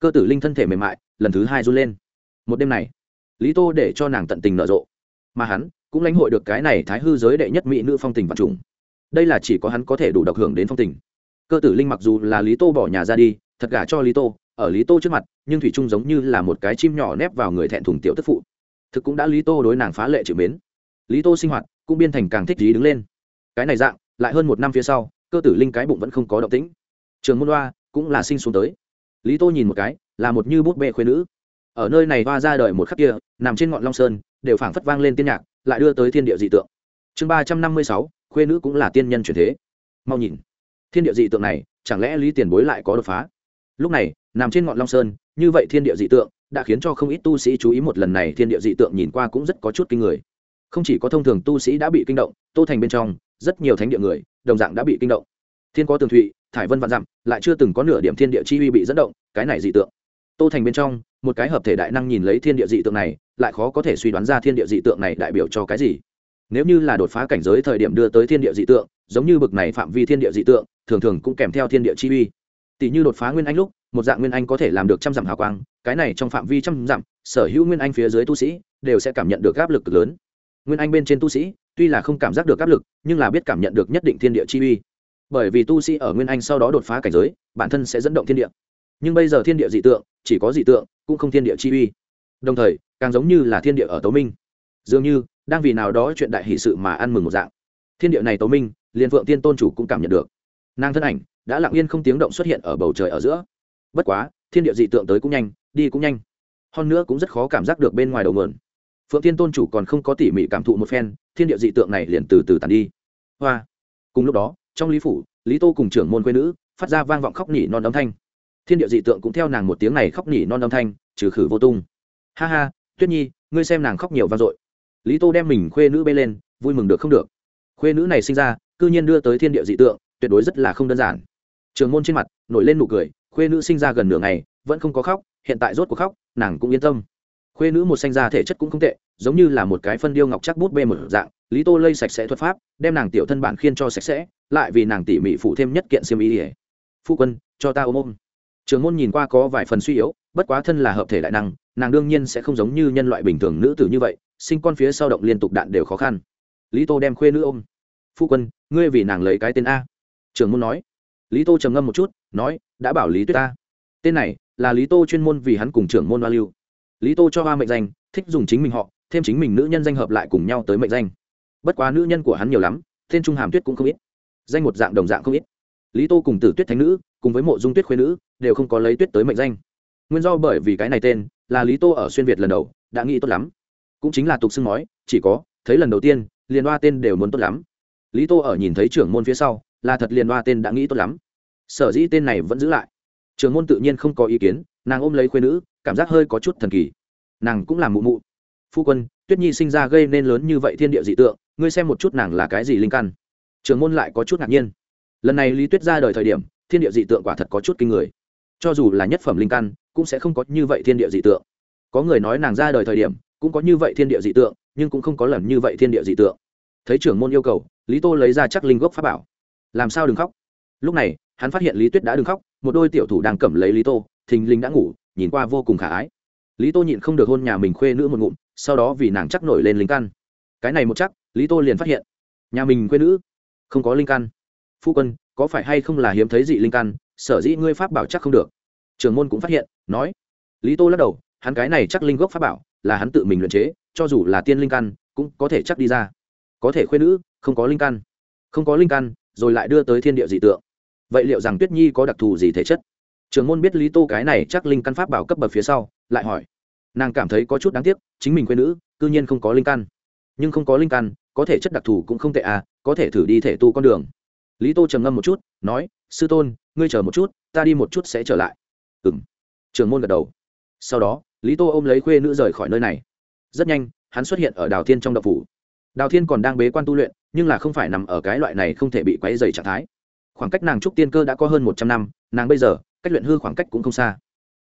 Cơ tử linh thân thể mềm mại, lần thứ hai run lên. Một đêm này, lý tô để cho nàng tận tình nở rộ. Mà hắn cũng lãnh hội được cái này thái hư giới đệ nhất mỹ nữ phong tình và trùng đây là chỉ có hắn có thể đủ độc hưởng đến phong tình. Cơ tử linh mặc dù là lý tô bỏ nhà ra đi thật gả cho lý tô, ở lý tô trước mặt, nhưng thủy trung giống như là một cái chim nhỏ nép vào người thẹn thùng tiểu tức phụ. Thực cũng đã lý tô đối nàng phá lệ chịu mến. Lý tô sinh hoạt cũng biên thành càng thích lý đứng lên. Cái này dạng, lại hơn một năm phía sau, cơ tử linh cái bụng vẫn không có động tĩnh. Trường môn đoa cũng là sinh xuống tới. Lý tô nhìn một cái, là một như bút bê khuyên nữ. Ở nơi này hoa ra đời một khắc kia, nằm trên ngọn long sơn, đều phảng phất vang lên tiên nhạc, lại đưa tới thiên địa dị tượng. Chương ba trăm năm mươi sáu, khuê nữ cũng là tiên nhân truyền thế. Mau nhìn, thiên địa dị tượng này, chẳng lẽ lý tiền bối lại có đột phá? Lúc này, nằm trên ngọn long sơn, như vậy thiên địa dị tượng, đã khiến cho không ít tu sĩ chú ý một lần này thiên địa dị tượng nhìn qua cũng rất có chút kinh người. Không chỉ có thông thường tu sĩ đã bị kinh động, tô thành bên trong, rất nhiều thánh địa người, đồng dạng đã bị kinh động. Thiên có tường thụy, thải vân vạn dặm, lại chưa từng có nửa điểm thiên địa chi uy bị dẫn động, cái này dị tượng. Tô thành bên trong, một cái hợp thể đại năng nhìn lấy thiên địa dị tượng này, lại khó có thể suy đoán ra thiên địa dị tượng này đại biểu cho cái gì. Nếu như là đột phá cảnh giới thời điểm đưa tới thiên địa dị tượng, giống như bực này phạm vi thiên địa dị tượng, thường thường cũng kèm theo thiên địa chi uy tỷ như đột phá nguyên anh lúc, một dạng nguyên anh có thể làm được trăm dặm hào quang, cái này trong phạm vi trăm dặm, sở hữu nguyên anh phía dưới tu sĩ đều sẽ cảm nhận được áp lực cực lớn. Nguyên anh bên trên tu sĩ, tuy là không cảm giác được áp lực, nhưng là biết cảm nhận được nhất định thiên địa chi uy. Bởi vì tu sĩ ở nguyên anh sau đó đột phá cảnh giới, bản thân sẽ dẫn động thiên địa. Nhưng bây giờ thiên địa dị tượng, chỉ có dị tượng, cũng không thiên địa chi uy. Đồng thời, càng giống như là thiên địa ở tấu minh. Dường như, đang vì nào đó chuyện đại hỷ sự mà ăn mừng một dạng. Thiên địa này tấu minh, liền phượng tiên tôn chủ cũng cảm nhận được. Nàng thân ảnh đã lặng yên không tiếng động xuất hiện ở bầu trời ở giữa. Bất quá, thiên địa dị tượng tới cũng nhanh, đi cũng nhanh. Hơn nữa cũng rất khó cảm giác được bên ngoài đầu mượn phượng tiên tôn chủ còn không có tỉ mỉ cảm thụ một phen, thiên địa dị tượng này liền từ từ tàn đi. Hoa! Cùng lúc đó, trong lý phủ, lý tô cùng trưởng môn quê nữ phát ra vang vọng khóc nỉ non âm thanh. Thiên địa dị tượng cũng theo nàng một tiếng này khóc nỉ non âm thanh, trừ khử vô tung. Ha ha, tuyết nhi, ngươi xem nàng khóc nhiều vang dội. Lý tô đem mình khuê nữ bê lên, vui mừng được không được. Khuê nữ này sinh ra, cư nhiên đưa tới thiên địa dị tượng, tuyệt đối rất là không đơn giản trường môn trên mặt nổi lên nụ cười, khuê nữ sinh ra gần nửa ngày, vẫn không có khóc, hiện tại rốt cuộc khóc, nàng cũng yên tâm. Khuê nữ một sinh ra thể chất cũng không tệ, giống như là một cái phân điêu ngọc chắc bút bê một dạng, lý tô lây sạch sẽ thuật pháp, đem nàng tiểu thân bản khiên cho sạch sẽ, lại vì nàng tỉ mỉ phụ thêm nhất kiện siêm ý ỉa phu quân, cho ta ôm ôm. Trường môn nhìn qua có vài phần suy yếu, bất quá thân là hợp thể đại năng, nàng đương nhiên sẽ không giống như nhân loại bình thường nữ tử như vậy, sinh con phía sau động liên tục đạn đều khó khăn. Lý tô đem khuê nữ ôm. Phu quân, ngươi vì nàng lấy cái tên a. Trường môn nói lý tô trầm ngâm một chút, nói, đã bảo lý tuyết ta. Tên này là lý tô chuyên môn vì hắn cùng trưởng môn hoa lưu. Lý tô cho hoa mệnh danh, thích dùng chính mình họ, thêm chính mình nữ nhân danh hợp lại cùng nhau tới mệnh danh. Bất quá nữ nhân của hắn nhiều lắm, tên trung hàm tuyết cũng không ít. Danh một dạng đồng dạng không ít. Lý tô cùng tử tuyết thánh nữ, cùng với mộ dung tuyết khuyên nữ, đều không có lấy tuyết tới mệnh danh. Nguyên do bởi vì cái này tên, là lý tô ở xuyên việt lần đầu, đã nghĩ tốt lắm. Cũng chính là tục xưng nói, chỉ có, thấy lần đầu tiên, liền hoa tên đều muốn tốt lắm. Lý tô ở nhìn thấy trưởng môn phía sau là thật liền đoa tên đã nghĩ tốt lắm. Sở dĩ tên này vẫn giữ lại. Trường môn tự nhiên không có ý kiến, nàng ôm lấy khuyên nữ, cảm giác hơi có chút thần kỳ. Nàng cũng làm mụ mụ. Phu quân, tuyết nhi sinh ra gây nên lớn như vậy thiên địa dị tượng, ngươi xem một chút nàng là cái gì linh căn. Trường môn lại có chút ngạc nhiên. Lần này lý tuyết ra đời thời điểm, thiên địa dị tượng quả thật có chút kinh người. Cho dù là nhất phẩm linh căn, cũng sẽ không có như vậy thiên địa dị tượng. Có người nói nàng ra đời thời điểm, cũng có như vậy thiên địa dị tượng, nhưng cũng không có lần như vậy thiên địa dị tượng. Thấy trưởng môn yêu cầu, lý tô lấy ra chắc linh gốc pháp bảo làm sao đừng khóc? Lúc này, hắn phát hiện lý tuyết đã đừng khóc, một đôi tiểu thủ đang cầm lấy lý tô, thình linh đã ngủ, nhìn qua vô cùng khả ái. Lý tô nhịn không được hôn nhà mình khuê nữ một ngụm, sau đó vì nàng chắc nổi lên linh căn. Cái này một chắc, lý tô liền phát hiện. Nhà mình khuê nữ, không có linh căn. Phu quân, có phải hay không là hiếm thấy dị linh căn? Sở dĩ ngươi pháp bảo chắc không được. Trường môn cũng phát hiện, nói. Lý tô lắc đầu, hắn cái này chắc linh gốc pháp bảo, là hắn tự mình luyện chế, cho dù là tiên linh căn, cũng có thể chắc đi ra. Có thể khuyên nữ, không có linh căn. Không có linh căn rồi lại đưa tới thiên địa dị tượng. Vậy liệu rằng tuyết nhi có đặc thù gì thể chất? Trường môn biết lý tô cái này chắc linh căn pháp bảo cấp bậc phía sau, lại hỏi. Nàng cảm thấy có chút đáng tiếc, chính mình quê nữ, cư nhiên không có linh căn. Nhưng không có linh căn, có thể chất đặc thù cũng không tệ à có thể thử đi thể tu con đường. Lý tô trầm ngâm một chút, nói, sư tôn, ngươi chờ một chút, ta đi một chút sẽ trở lại. Ừ m trường môn gật đầu. Sau đó, lý tô ôm lấy khuê nữ rời khỏi nơi này. Rất nhanh, hắn xuất hiện ở đào thiên trong đậu phủ. Đào thiên còn đang bế quan tu luyện nhưng là không phải nằm ở cái loại này không thể bị quấy dày trạng thái. Khoảng cách nàng trúc tiên cơ đã có hơn một trăm năm, nàng bây giờ, cách luyện hư khoảng cách cũng không xa.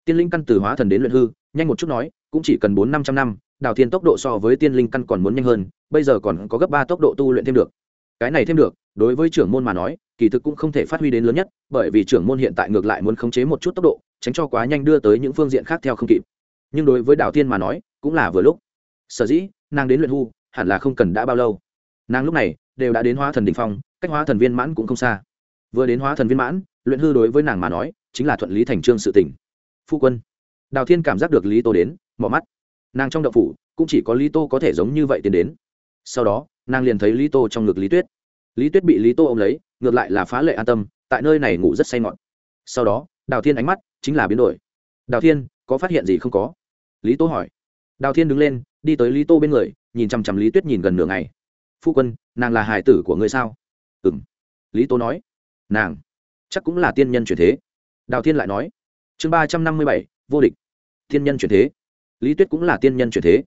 Tiên linh căn từ hóa thần đến luyện hư, nhanh một chút nói, cũng chỉ cần bốn năm trăm năm, đào thiên tốc độ so với tiên linh căn còn muốn nhanh hơn, bây giờ còn có gấp ba tốc độ tu luyện thêm được. Cái này thêm được, đối với trưởng môn mà nói, kỳ thực cũng không thể phát huy đến lớn nhất, bởi vì trưởng môn hiện tại ngược lại muốn khống chế một chút tốc độ, tránh cho quá nhanh đưa tới những phương diện khác theo không kịp. Nhưng đối với đào tiên mà nói, cũng là vừa lúc. Sở dĩ, nàng đến luyện hư, hẳn là không cần đã bao lâu. Nàng lúc này đều đã đến hóa thần đình phong, cách hóa thần viên mãn cũng không xa. Vừa đến hóa thần viên mãn, luyện hư đối với nàng mà nói, chính là thuận lý thành trương sự tỉnh phu quân, đào thiên cảm giác được lý tô đến mỏ mắt. Nàng trong đậu phủ, cũng chỉ có lý tô có thể giống như vậy tiến đến. Sau đó, nàng liền thấy lý tô trong ngực lý tuyết. Lý tuyết bị lý tô ôm lấy, ngược lại là phá lệ an tâm, tại nơi này ngủ rất say ngọt sau đó, đào thiên ánh mắt chính là biến đổi. Đào thiên, có phát hiện gì không có? Lý tô hỏi. Đào thiên đứng lên, đi tới lý tô bên người, nhìn chằm chằm lý tuyết nhìn gần nửa ngày phu quân, nàng là hải tử của ngươi sao? Ừ m lý tô nói. Nàng. Chắc cũng là tiên nhân chuyển thế. Đào thiên lại nói. Chương ba trăm năm mươi bảy, vô địch. Tiên nhân chuyển thế. Lý tuyết cũng là tiên nhân chuyển thế.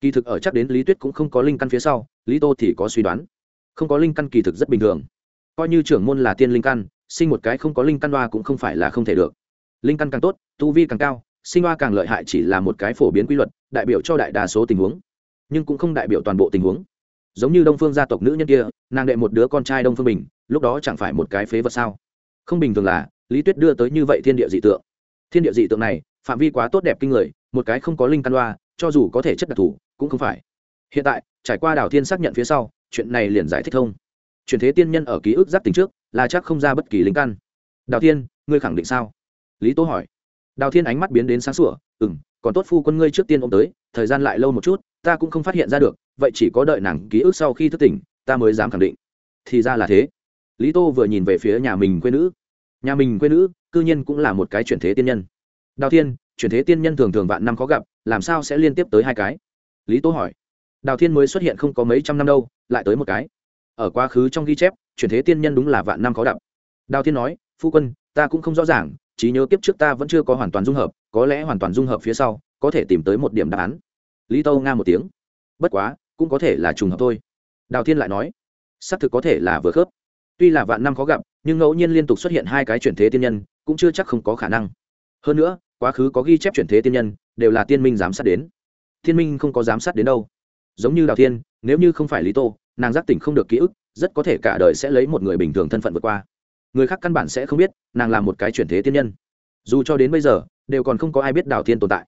Kỳ thực ở chắc đến lý tuyết cũng không có linh căn phía sau, lý tô thì có suy đoán. Không có linh căn kỳ thực rất bình thường. Coi như trưởng môn là tiên linh căn, sinh một cái không có linh căn đoa cũng không phải là không thể được. Linh căn càng tốt, tu vi càng cao, sinh hoa càng lợi hại chỉ là một cái phổ biến quy luật, đại biểu cho đại đa số tình huống. Nhưng cũng không đại biểu toàn bộ tình huống giống như đông phương gia tộc nữ nhân kia, nàng đệ một đứa con trai đông phương bình, lúc đó chẳng phải một cái phế vật sao? Không bình thường là, lý tuyết đưa tới như vậy thiên địa dị tượng. Thiên địa dị tượng này, phạm vi quá tốt đẹp kinh người, một cái không có linh căn đoa, cho dù có thể chất đặc thù, cũng không phải. Hiện tại, trải qua đào thiên xác nhận phía sau, chuyện này liền giải thích thông. Chuyển thế tiên nhân ở ký ức giáp tính trước, là chắc không ra bất kỳ linh căn. Đào thiên, ngươi khẳng định sao? Lý tố hỏi. Đào thiên ánh mắt biến đến sáng sủa ừ m còn tốt phu quân ngươi trước tiên ôm tới thời gian lại lâu một chút, ta cũng không phát hiện ra được, vậy chỉ có đợi nàng ký ức sau khi thức tỉnh, ta mới dám khẳng định. Thì ra là thế. Lý tô vừa nhìn về phía nhà mình quê nữ. Nhà mình quê nữ, cư nhiên cũng là một cái chuyển thế tiên nhân. Đào thiên, chuyển thế tiên nhân thường thường vạn năm khó gặp, làm sao sẽ liên tiếp tới hai cái? Lý tô hỏi. Đào thiên mới xuất hiện không có mấy trăm năm đâu, lại tới một cái. Ở quá khứ trong ghi chép, chuyển thế tiên nhân đúng là vạn năm khó gặp. đào thiên nói, phu quân, ta cũng không rõ ràng, trí nhớ kiếp trước ta vẫn chưa có hoàn toàn dung hợp, có lẽ hoàn toàn dung hợp phía sau có thể tìm tới một điểm đáp án. Lý tâu nga một tiếng. Bất quá, cũng có thể là trùng hợp thôi. Đào thiên lại nói, xác thực có thể là vừa khớp. Tuy là vạn năm khó gặp, nhưng ngẫu nhiên liên tục xuất hiện hai cái chuyển thế tiên nhân, cũng chưa chắc không có khả năng. Hơn nữa, quá khứ có ghi chép chuyển thế tiên nhân, đều là tiên minh giám sát đến. Thiên minh không có giám sát đến đâu. Giống như đào thiên, nếu như không phải lý tô, nàng giác tỉnh không được ký ức, rất có thể cả đời sẽ lấy một người bình thường thân phận vượt qua. Người khác căn bản sẽ không biết, nàng là một cái chuyển thế tiên nhân. Dù cho đến bây giờ, đều còn không có ai biết đào thiên tồn tại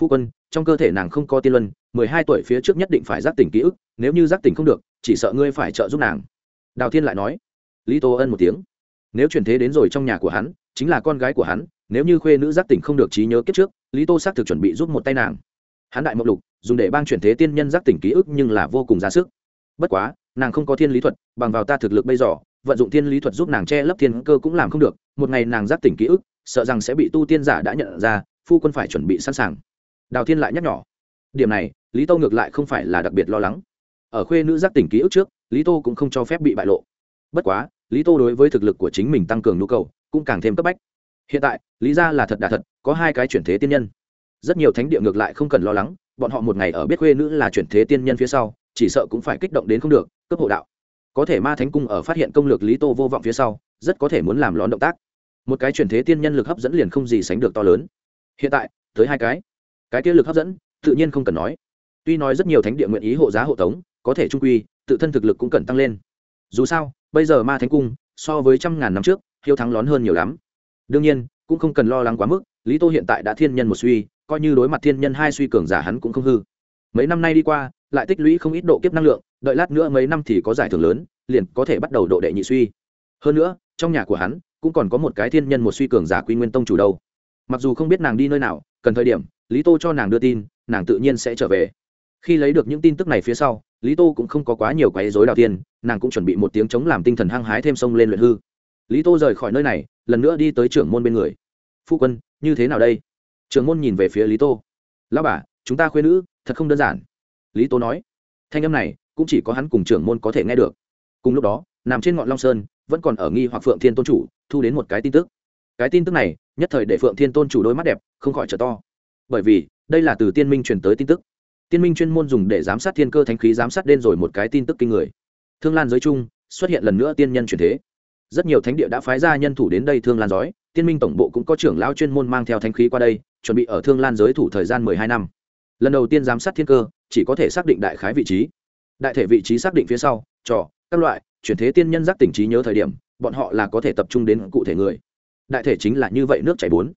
phu quân, trong cơ thể nàng không có tiên luân, mười hai tuổi phía trước nhất định phải giác tỉnh ký ức, nếu như giác tỉnh không được, chỉ sợ ngươi phải trợ giúp nàng. Đào thiên lại nói. Lý tô ân một tiếng. Nếu chuyển thế đến rồi trong nhà của hắn, chính là con gái của hắn, nếu như khuê nữ giác tỉnh không được trí nhớ kiếp trước, lý tô xác thực chuẩn bị giúp một tay nàng. Hắn đại mộc lục, dùng để ban chuyển thế tiên nhân giác tỉnh ký ức nhưng là vô cùng ra sức. Bất quá, nàng không có thiên lý thuật, bằng vào ta thực lực bây giờ, vận dụng thiên lý thuật giúp nàng che lấp thiên cơ cũng làm không được, một ngày nàng giác tỉnh ký ức, sợ rằng sẽ bị tu tiên giả đã nhận ra, phu quân phải chuẩn bị sẵn sàng đào thiên lại nhắc nhỏ điểm này, lý tô ngược lại không phải là đặc biệt lo lắng. Ở khuê nữ giác tỉnh ký ức trước, lý tô cũng không cho phép bị bại lộ. Bất quá, lý tô đối với thực lực của chính mình tăng cường nhu cầu, cũng càng thêm cấp bách. Hiện tại, lý ra là thật đà thật, có hai cái chuyển thế tiên nhân. Rất nhiều thánh địa ngược lại không cần lo lắng, bọn họ một ngày ở biết khuê nữ là chuyển thế tiên nhân phía sau, chỉ sợ cũng phải kích động đến không được cấp hộ đạo. Có thể ma thánh cung ở phát hiện công lược lý tô vô vọng phía sau, rất có thể muốn làm lón động tác. Một cái chuyển thế tiên nhân lực hấp dẫn liền không gì sánh được to lớn. Hiện tại, tới hai cái cái kia lực hấp dẫn, tự nhiên không cần nói. Tuy nói rất nhiều thánh địa nguyện ý hộ giá hộ tống, có thể trung quy, tự thân thực lực cũng cần tăng lên. Dù sao, bây giờ ma thánh cung, so với trăm ngàn năm trước, hiếu thắng lón hơn nhiều lắm. Đương nhiên, cũng không cần lo lắng quá mức, lý tô hiện tại đã thiên nhân một suy, coi như đối mặt thiên nhân hai suy cường giả hắn cũng không hư. Mấy năm nay đi qua, lại tích lũy không ít độ kiếp năng lượng, đợi lát nữa mấy năm thì có giải thưởng lớn, liền có thể bắt đầu độ đệ nhị suy. Hơn nữa, trong nhà của hắn, cũng còn có một cái thiên nhân một suy cường giả quy nguyên tông chủ đâu. Mặc dù không biết nàng đi nơi nào, cần thời điểm lý tô cho nàng đưa tin, nàng tự nhiên sẽ trở về. Khi lấy được những tin tức này phía sau, lý tô cũng không có quá nhiều quấy dối đào tiên, nàng cũng chuẩn bị một tiếng chống làm tinh thần hăng hái thêm sông lên luyện hư. Lý tô rời khỏi nơi này, lần nữa đi tới trưởng môn bên người. Phu quân, như thế nào đây? Trưởng môn nhìn về phía lý tô. Lao bà, chúng ta khuyên nữ, thật không đơn giản. Lý tô nói. Thanh âm này cũng chỉ có hắn cùng trưởng môn có thể nghe được. Cùng lúc đó, nằm trên ngọn long sơn, vẫn còn ở nghi hoặc phượng thiên tôn chủ, thu đến một cái tin tức. Cái tin tức này, nhất thời để phượng thiên tôn chủ đôi mắt đẹp, không khỏi trở to bởi vì, đây là từ tiên minh truyền tới tin tức. Tiên minh chuyên môn dùng để giám sát thiên cơ thánh khí giám sát đen rồi một cái tin tức kinh người. Thương lan giới chung xuất hiện lần nữa tiên nhân truyền thế. Rất nhiều thánh địa đã phái ra nhân thủ đến đây thương lan giói, tiên minh tổng bộ cũng có trưởng lao chuyên môn mang theo thánh khí qua đây, chuẩn bị ở thương lan giới thủ thời gian mười hai năm. Lần đầu tiên giám sát thiên cơ, chỉ có thể xác định đại khái vị trí. Đại thể vị trí xác định phía sau, trò, các loại, chuyển thế tiên nhân giác tỉnh trí nhớ thời điểm, bọn họ là có thể tập trung đến cụ thể người. Đại thể chính là như vậy nước chảy bốn.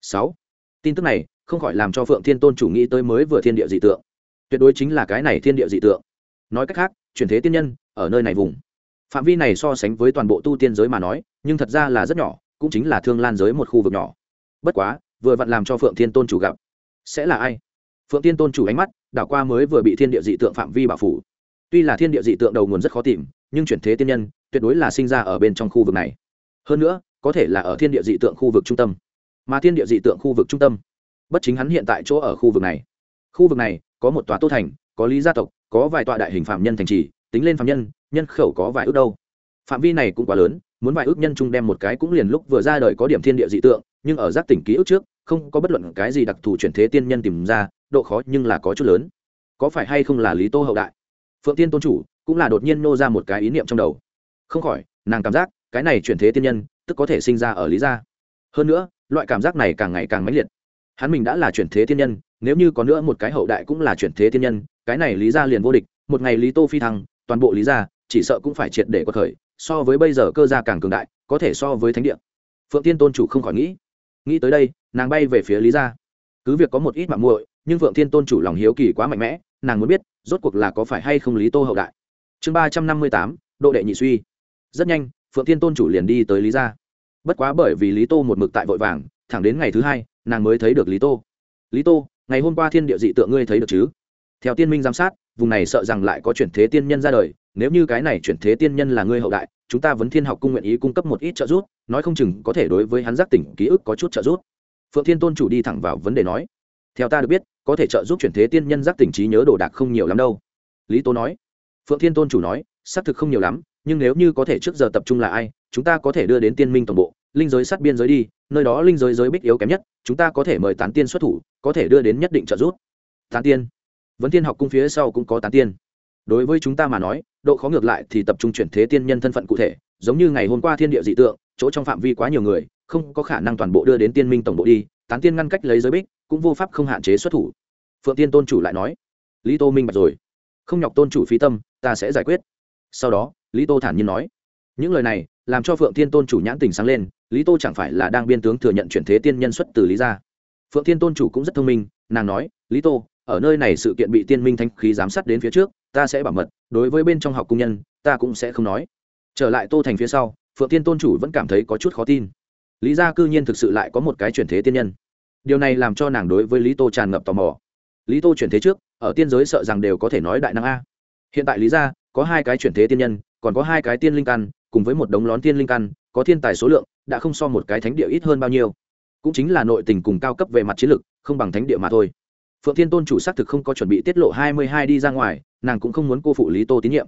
Sáu tin tức này không khỏi làm cho phượng thiên tôn chủ nghĩ tới mới vừa thiên địa dị tượng. Tuyệt đối chính là cái này thiên địa dị tượng. Nói cách khác, chuyển thế tiên nhân ở nơi này vùng. Phạm vi này so sánh với toàn bộ tu tiên giới mà nói, nhưng thật ra là rất nhỏ, cũng chính là thương lan giới một khu vực nhỏ. Bất quá, vừa vặn làm cho phượng thiên tôn chủ gặp. Sẽ là ai? Phượng thiên tôn chủ ánh mắt đảo qua mới vừa bị thiên địa dị tượng phạm vi bảo phủ. Tuy là thiên địa dị tượng đầu nguồn rất khó tìm, nhưng chuyển thế tiên nhân tuyệt đối là sinh ra ở bên trong khu vực này. Hơn nữa, có thể là ở thiên địa dị tượng khu vực trung tâm mà thiên địa dị tượng khu vực trung tâm. Bất chính hắn hiện tại chỗ ở khu vực này. Khu vực này, có một tòa tô thành, có lý gia tộc, có vài tòa đại hình phạm nhân thành trì, tính lên phạm nhân nhân khẩu có vài ước đâu. Phạm vi này cũng quá lớn, muốn vài ước nhân chung đem một cái cũng liền lúc vừa ra đời có điểm thiên địa dị tượng, nhưng ở giác tỉnh ký ức trước, không có bất luận cái gì đặc thù chuyển thế tiên nhân tìm ra, độ khó nhưng là có chút lớn. Có phải hay không là lý tô hậu đại? Phượng tiên tôn chủ cũng là đột nhiên nô ra một cái ý niệm trong đầu. Không khỏi, nàng cảm giác, cái này chuyển thế tiên nhân, tức có thể sinh ra ở lý gia. Hơn nữa loại cảm giác này càng ngày càng mãnh liệt. Hắn mình đã là chuyển thế thiên nhân, nếu như có nữa một cái hậu đại cũng là chuyển thế thiên nhân, cái này lý gia liền vô địch, một ngày lý tô phi thăng, toàn bộ lý gia, chỉ sợ cũng phải triệt để có thời so với bây giờ cơ gia càng cường đại, có thể so với thánh địa. Phượng tiên tôn chủ không khỏi nghĩ. Nghĩ tới đây, nàng bay về phía lý gia. Cứ việc có một ít mạng muội, nhưng phượng tiên tôn chủ lòng hiếu kỳ quá mạnh mẽ, nàng muốn biết, rốt cuộc là có phải hay không lý tô hậu đại. Chương ba trăm năm mươi tám, độ đệ nhị suy. Rất nhanh, phượng tiên tôn chủ liền đi tới lý gia bất quá bởi vì lý tô một mực tại vội vàng, thẳng đến ngày thứ hai, nàng mới thấy được lý tô. Lý tô, ngày hôm qua thiên địa dị tượng ngươi thấy được chứ? Theo tiên minh giám sát, vùng này sợ rằng lại có chuyển thế tiên nhân ra đời, nếu như cái này chuyển thế tiên nhân là ngươi hậu đại, chúng ta vẫn thiên học cung nguyện ý cung cấp một ít trợ giúp, nói không chừng có thể đối với hắn giác tỉnh ký ức có chút trợ giúp. Phượng thiên tôn chủ đi thẳng vào vấn đề nói. Theo ta được biết, có thể trợ giúp chuyển thế tiên nhân giác tỉnh trí nhớ đồ đạc không nhiều lắm đâu. Lý tô nói. Phượng thiên tôn chủ nói, xác thực không nhiều lắm nhưng nếu như có thể trước giờ tập trung là ai, chúng ta có thể đưa đến tiên minh tổng bộ, linh giới sát biên giới đi, nơi đó linh giới giới bích yếu kém nhất, chúng ta có thể mời tán tiên xuất thủ, có thể đưa đến nhất định trợ giúp. Tán tiên. Vấn tiên học cung phía sau cũng có tán tiên. Đối với chúng ta mà nói, độ khó ngược lại thì tập trung chuyển thế tiên nhân thân phận cụ thể, giống như ngày hôm qua thiên địa dị tượng, chỗ trong phạm vi quá nhiều người, không có khả năng toàn bộ đưa đến tiên minh tổng bộ đi, tán tiên ngăn cách lấy giới bích, cũng vô pháp không hạn chế xuất thủ. Phượng tiên tôn chủ lại nói, lý tô minh bạch rồi. Không nhọc tôn chủ phí tâm, ta sẽ giải quyết sau đó, lý tô thản nhiên nói, những lời này làm cho phượng thiên tôn chủ nhãn tình sáng lên, lý tô chẳng phải là đang biên tướng thừa nhận chuyển thế tiên nhân xuất từ lý gia? Phượng thiên tôn chủ cũng rất thông minh, nàng nói, lý tô, ở nơi này sự kiện bị tiên minh thanh khí giám sát đến phía trước, ta sẽ bảo mật, đối với bên trong học công nhân, ta cũng sẽ không nói. Trở lại tô thành phía sau, phượng thiên tôn chủ vẫn cảm thấy có chút khó tin. Lý gia cư nhiên thực sự lại có một cái chuyển thế tiên nhân. Điều này làm cho nàng đối với lý tô tràn ngập tò mò. Lý tô chuyển thế trước, ở tiên giới sợ rằng đều có thể nói đại năng a. Hiện tại lý gia có hai cái chuyển thế tiên nhân, còn có hai cái tiên linh căn, cùng với một đống lón tiên linh căn, có thiên tài số lượng, đã không so một cái thánh địa ít hơn bao nhiêu. Cũng chính là nội tình cùng cao cấp về mặt chiến lược không bằng thánh địa mà thôi. Phượng thiên tôn chủ xác thực không có chuẩn bị tiết lộ hai mươi hai đi ra ngoài, nàng cũng không muốn cô phụ lý tô tín nhiệm.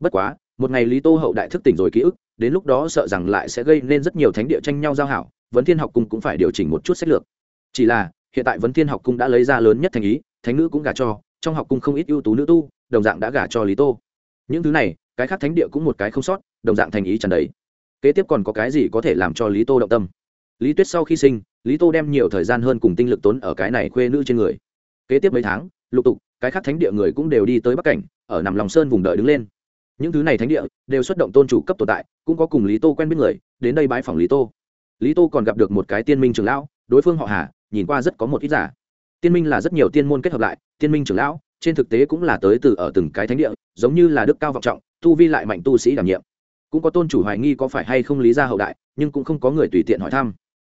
Bất quá, một ngày lý tô hậu đại thức tỉnh rồi ký ức, đến lúc đó sợ rằng lại sẽ gây nên rất nhiều thánh địa tranh nhau giao hảo, vấn thiên học cung cũng phải điều chỉnh một chút sách lược. Chỉ là, hiện tại vấn thiên học cung đã lấy ra lớn nhất thành ý, thánh nữ cũng gả cho, trong học cung không ít ưu tú nữ tu, đồng dạng đã gả cho lý tô những thứ này, cái khác thánh địa cũng một cái không sót, đồng dạng thành ý trần đấy kế tiếp còn có cái gì có thể làm cho lý tô động tâm? Lý tuyết sau khi sinh, lý tô đem nhiều thời gian hơn cùng tinh lực tốn ở cái này khuê nữ trên người. Kế tiếp mấy tháng, lục tục, cái khác thánh địa người cũng đều đi tới bắc cảnh, ở nằm lòng sơn vùng đợi đứng lên. Những thứ này thánh địa đều xuất động tôn chủ cấp tồn tại, cũng có cùng lý tô quen biết người, đến đây bãi phòng lý tô. Lý tô còn gặp được một cái tiên minh trưởng lão, đối phương họ hà, nhìn qua rất có một ít giả. Tiên minh là rất nhiều tiên môn kết hợp lại, tiên minh trưởng lão trên thực tế cũng là tới từ ở từng cái thánh địa, giống như là đức cao vọng trọng, tu vi lại mạnh tu sĩ đảm nhiệm. Cũng có tôn chủ hoài nghi có phải hay không lý ra hậu đại, nhưng cũng không có người tùy tiện hỏi thăm.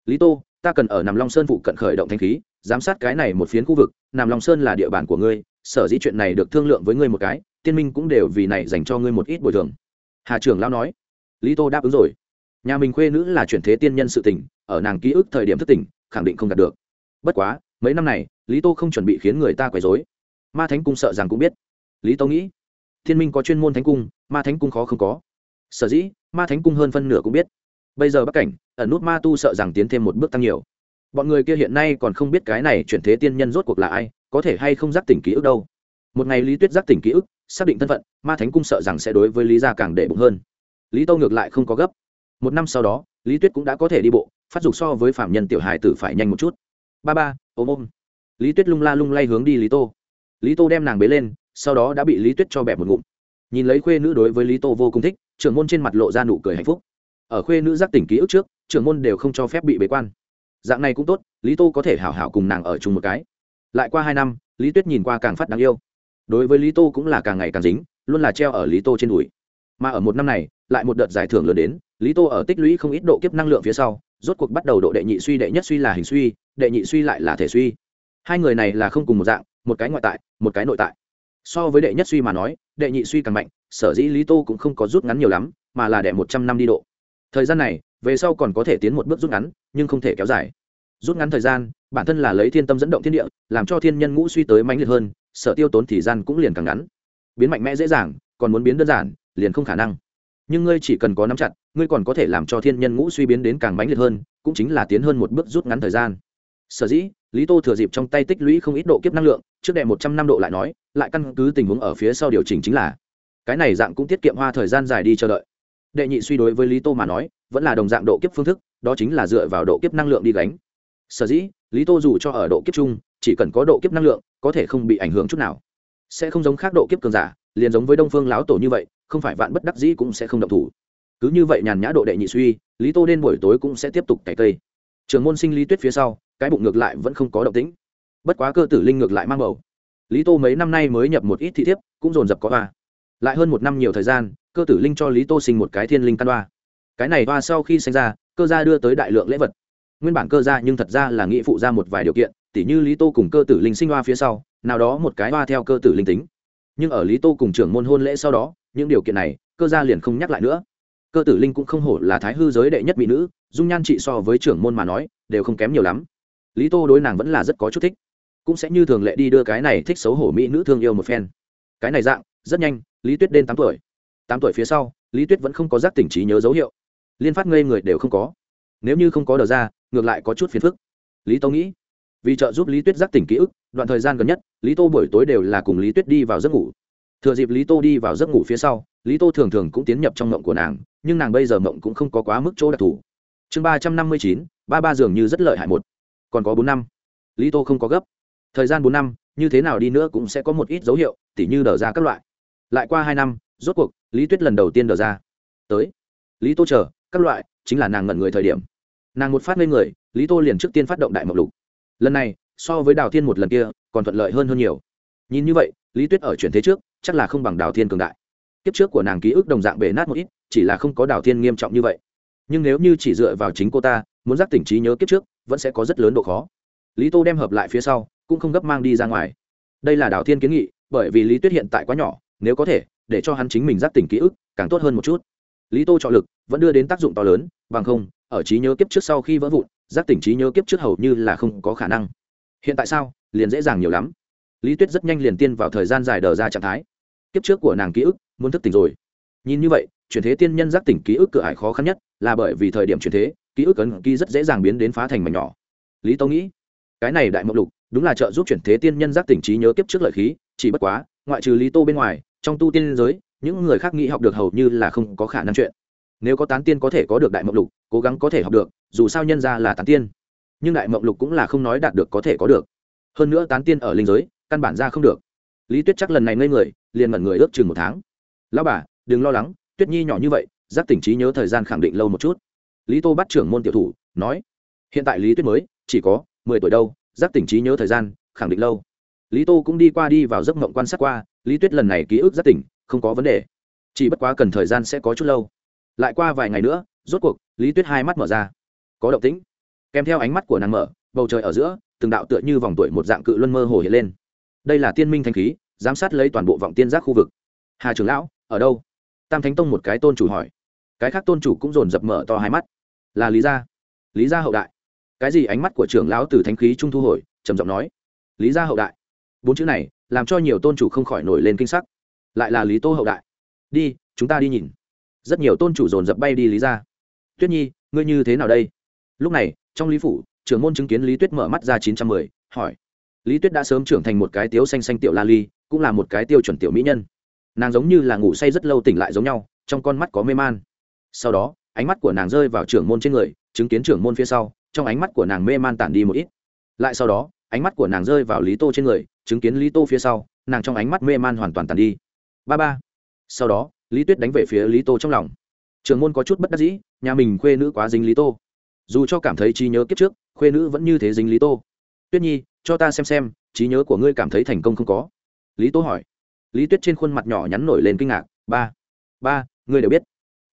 Lý tô, ta cần ở nằm long sơn phụ cận khởi động thanh khí, giám sát cái này một phiến khu vực nằm long sơn là địa bàn của ngươi, sở dĩ chuyện này được thương lượng với ngươi một cái, tiên minh cũng đều vì này dành cho ngươi một ít bồi thường. Hà trưởng lão nói. Lý tô đáp ứng rồi. Nhà mình khuê nữ là chuyển thế tiên nhân sự tình, ở nàng ký ức thời điểm thất tỉnh, khẳng định không đạt được. Bất quá, mấy năm này, lý tô không chuẩn bị khiến người ta quấy dối ma thánh cung sợ rằng cũng biết. Lý tô nghĩ, thiên minh có chuyên môn thánh cung, ma thánh cung khó không có. Sở dĩ, ma thánh cung hơn phân nửa cũng biết. Bây giờ bắc cảnh, ẩn nút ma tu sợ rằng tiến thêm một bước tăng nhiều. Bọn người kia hiện nay còn không biết cái này chuyển thế tiên nhân rốt cuộc là ai, có thể hay không giác tỉnh ký ức đâu. Một ngày lý tuyết giác tỉnh ký ức, xác định thân phận, ma thánh cung sợ rằng sẽ đối với lý gia càng để bụng hơn. Lý tâu ngược lại không có gấp. Một năm sau đó, lý tuyết cũng đã có thể đi bộ, phát dục so với phạm nhân tiểu hài tử phải nhanh một chút. Ba ba, ôm ôm. Lý tuyết lung la lung lay hướng đi lý tô lý tô đem nàng bế lên, sau đó đã bị lý tuyết cho bẹp một ngụm. Nhìn lấy khuê nữ đối với lý tô vô cùng thích, trưởng môn trên mặt lộ ra nụ cười hạnh phúc. Ở khuê nữ giác tỉnh ký ức trước, trưởng môn đều không cho phép bị bế quan. Dạng này cũng tốt, lý tô có thể hảo hảo cùng nàng ở chung một cái. Lại qua hai năm, lý tuyết nhìn qua càng phát đáng yêu. Đối với lý tô cũng là càng ngày càng dính, luôn là treo ở lý tô trên đùi. Mà ở một năm này, lại một đợt giải thưởng lớn đến, lý tô ở tích lũy không ít độ kiếp năng lượng phía sau, rốt cuộc bắt đầu độ đệ nhị suy, đệ nhất suy là hình suy, đệ nhị suy lại là thể suy. Hai người này là không cùng một dạng một cái ngoại tại, một cái nội tại. So với đệ nhất suy mà nói, đệ nhị suy càng mạnh, sở dĩ lý tô cũng không có rút ngắn nhiều lắm, mà là đệ một trăm năm đi độ. Thời gian này, về sau còn có thể tiến một bước rút ngắn, nhưng không thể kéo dài. Rút ngắn thời gian, bản thân là lấy thiên tâm dẫn động thiên địa, làm cho thiên nhân ngũ suy tới mãnh liệt hơn, sở tiêu tốn thời gian cũng liền càng ngắn. Biến mạnh mẽ dễ dàng, còn muốn biến đơn giản, liền không khả năng. Nhưng ngươi chỉ cần có nắm chặt, ngươi còn có thể làm cho thiên nhân ngũ suy biến đến càng mãnh liệt hơn, cũng chính là tiến hơn một bước rút ngắn thời gian. Sở dĩ lý tô thừa dịp trong tay tích lũy không ít độ kiếp năng lượng, trước đệ một trăm năm độ lại nói, lại căn cứ tình huống ở phía sau điều chỉnh chính là, cái này dạng cũng tiết kiệm hoa thời gian dài đi chờ đợi. Đệ nhị suy đối với lý tô mà nói, vẫn là đồng dạng độ kiếp phương thức, đó chính là dựa vào độ kiếp năng lượng đi gánh. Sở dĩ, lý tô dù cho ở độ kiếp chung, chỉ cần có độ kiếp năng lượng, có thể không bị ảnh hưởng chút nào. Sẽ không giống khác độ kiếp cường giả, liền giống với đông phương láo tổ như vậy, không phải vạn bất đắc dĩ cũng sẽ không động thủ. Cứ như vậy nhàn nhã độ đệ nhị suy, lý tô đến buổi tối cũng sẽ tiếp tục cày cây. Trường môn sinh lý tuyết phía sau cái bụng ngược lại vẫn không có động tĩnh. Bất quá cơ tử linh ngược lại mang bầu. Lý tô mấy năm nay mới nhập một ít thị thiếp, cũng dồn dập có hoa. Lại hơn một năm nhiều thời gian, cơ tử linh cho lý tô sinh một cái thiên linh căn hoa. Cái này hoa sau khi sinh ra, cơ gia đưa tới đại lượng lễ vật. Nguyên bản cơ gia nhưng thật ra là nghĩ phụ ra một vài điều kiện, tỉ như lý tô cùng cơ tử linh sinh hoa phía sau, nào đó một cái hoa theo cơ tử linh tính. Nhưng ở lý tô cùng trưởng môn hôn lễ sau đó, những điều kiện này, cơ gia liền không nhắc lại nữa. Cơ tử linh cũng không hổ là thái hư giới đệ nhất mỹ nữ, dung nhan trị so với trưởng môn mà nói, đều không kém nhiều lắm lý tô đối nàng vẫn là rất có chút thích. Cũng sẽ như thường lệ đi đưa cái này thích xấu hổ mỹ nữ thương yêu một phen. Cái này dạng, rất nhanh, lý tuyết đến tám tuổi. Tám tuổi phía sau, lý tuyết vẫn không có giác tỉnh trí nhớ dấu hiệu. Liên phát ngây người đều không có. Nếu như không có đờ ra, ngược lại có chút phiền phức. Lý tô nghĩ, vì trợ giúp lý tuyết giác tỉnh ký ức, đoạn thời gian gần nhất, lý tô buổi tối đều là cùng lý tuyết đi vào giấc ngủ. Thừa dịp lý tô đi vào giấc ngủ phía sau, lý tô thường thường cũng tiến nhập trong mộng của nàng, nhưng nàng bây giờ mộng cũng không có quá mức chỗ đặc thù. Chương ba trăm năm mươi chín, ba ba dường như rất lợi hại một còn có bốn năm. Lý tô không có gấp. Thời gian bốn năm, như thế nào đi nữa cũng sẽ có một ít dấu hiệu, tỉ như đờ ra các loại. Lại qua hai năm, rốt cuộc, lý tuyết lần đầu tiên đờ ra. Tới. Lý tô chờ, các loại, chính là nàng ngẩn người thời điểm. Nàng một phát lên người, lý tô liền trước tiên phát động đại mộc lục. Lần này, so với đào thiên một lần kia, còn thuận lợi hơn hơn nhiều. Nhìn như vậy, lý tuyết ở chuyển thế trước, chắc là không bằng đào thiên cường đại. Kiếp trước của nàng ký ức đồng dạng bể nát một ít, chỉ là không có đào thiên nghiêm trọng như vậy. Nhưng nếu như chỉ dựa vào chính cô ta muốn giác tỉnh trí nhớ kiếp trước, vẫn sẽ có rất lớn độ khó. Lý tô đem hợp lại phía sau, cũng không gấp mang đi ra ngoài. Đây là đào thiên kiến nghị, bởi vì lý tuyết hiện tại quá nhỏ, nếu có thể, để cho hắn chính mình giác tỉnh ký ức, càng tốt hơn một chút. Lý tô chọn lực, vẫn đưa đến tác dụng to lớn, bằng không, ở trí nhớ kiếp trước sau khi vỡ vụn, giác tỉnh trí nhớ kiếp trước hầu như là không có khả năng. Hiện tại sao, liền dễ dàng nhiều lắm. Lý tuyết rất nhanh liền tiên vào thời gian dài đờ ra trạng thái. Kiếp trước của nàng ký ức, muốn thức tỉnh rồi. Nhìn như vậy, chuyển thế tiên nhân giác tỉnh ký ức cửa ải khó khăn nhất, là bởi vì thời điểm chuyển thế ký ức ấn ký rất dễ dàng biến đến phá thành mảnh nhỏ. Lý tâu nghĩ, cái này đại mộng lục, đúng là trợ giúp chuyển thế tiên nhân giác tỉnh trí nhớ kiếp trước lợi khí, chỉ bất quá, ngoại trừ lý tô bên ngoài, trong tu tiên giới, những người khác nghĩ học được hầu như là không có khả năng chuyện. Nếu có tán tiên có thể có được đại mộng lục, cố gắng có thể học được, dù sao nhân ra là tán tiên. Nhưng đại mộng lục cũng là không nói đạt được có thể có được. Hơn nữa tán tiên ở linh giới, căn bản ra không được. Lý tuyết chắc lần này ngây người, liền mẩn người ước chừng một tháng. Lão bà, đừng lo lắng, tuyết nhi nhỏ như vậy, giác tỉnh trí nhớ thời gian khẳng định lâu một chút lý tô bắt trưởng môn tiểu thủ, nói, hiện tại lý tuyết mới, chỉ có mười tuổi đâu giác tỉnh trí nhớ thời gian, khẳng định lâu. Lý tô cũng đi qua đi vào giấc mộng quan sát qua, lý tuyết lần này ký ức giác tỉnh, không có vấn đề. Chỉ bất quá cần thời gian sẽ có chút lâu. Lại qua vài ngày nữa, rốt cuộc, lý tuyết hai mắt mở ra. Có động tĩnh. Kèm theo ánh mắt của nàng mở, bầu trời ở giữa, từng đạo tựa như vòng tuổi một dạng cự luân mơ hồ hiện lên. Đây là tiên minh thanh khí, giám sát lấy toàn bộ vọng tiên giác khu vực. Hà trưởng lão, ở đâu? Tam thánh tông một cái tôn chủ hỏi. Cái khác tôn chủ cũng dồn dập mở to hai mắt là lý gia. Lý gia hậu đại. Cái gì ánh mắt của trưởng lão từ thánh khí trung thu hồi, trầm giọng nói. Lý gia hậu đại. Bốn chữ này làm cho nhiều tôn chủ không khỏi nổi lên kinh sắc. Lại là lý tô hậu đại. Đi, chúng ta đi nhìn. Rất nhiều tôn chủ dồn dập bay đi lý gia. Tuyết nhi, ngươi như thế nào đây? Lúc này, trong lý phủ, trưởng môn chứng kiến lý tuyết mở mắt ra chín trăm mười, hỏi. Lý tuyết đã sớm trưởng thành một cái tiếu xanh xanh tiểu la ly, cũng là một cái tiêu chuẩn tiểu mỹ nhân. Nàng giống như là ngủ say rất lâu tỉnh lại giống nhau, trong con mắt có mê man. Sau đó ánh mắt của nàng rơi vào trưởng môn trên người, chứng kiến trưởng môn phía sau, trong ánh mắt của nàng mê man tản đi một ít. Lại sau đó, ánh mắt của nàng rơi vào lý tô trên người, chứng kiến lý tô phía sau, nàng trong ánh mắt mê man hoàn toàn tàn đi. Ba ba. Sau đó, lý tuyết đánh về phía lý tô trong lòng. Trường môn có chút bất đắc dĩ, nhà mình khuê nữ quá dính lý tô. Dù cho cảm thấy trí nhớ kiếp trước, khuê nữ vẫn như thế dính lý tô. Tuyết nhi, cho ta xem xem, trí nhớ của ngươi cảm thấy thành công không có? Lý tô hỏi. Lý tuyết trên khuôn mặt nhỏ nhắn nổi lên kinh ngạc. Ba. Ba, ngươi đều biết.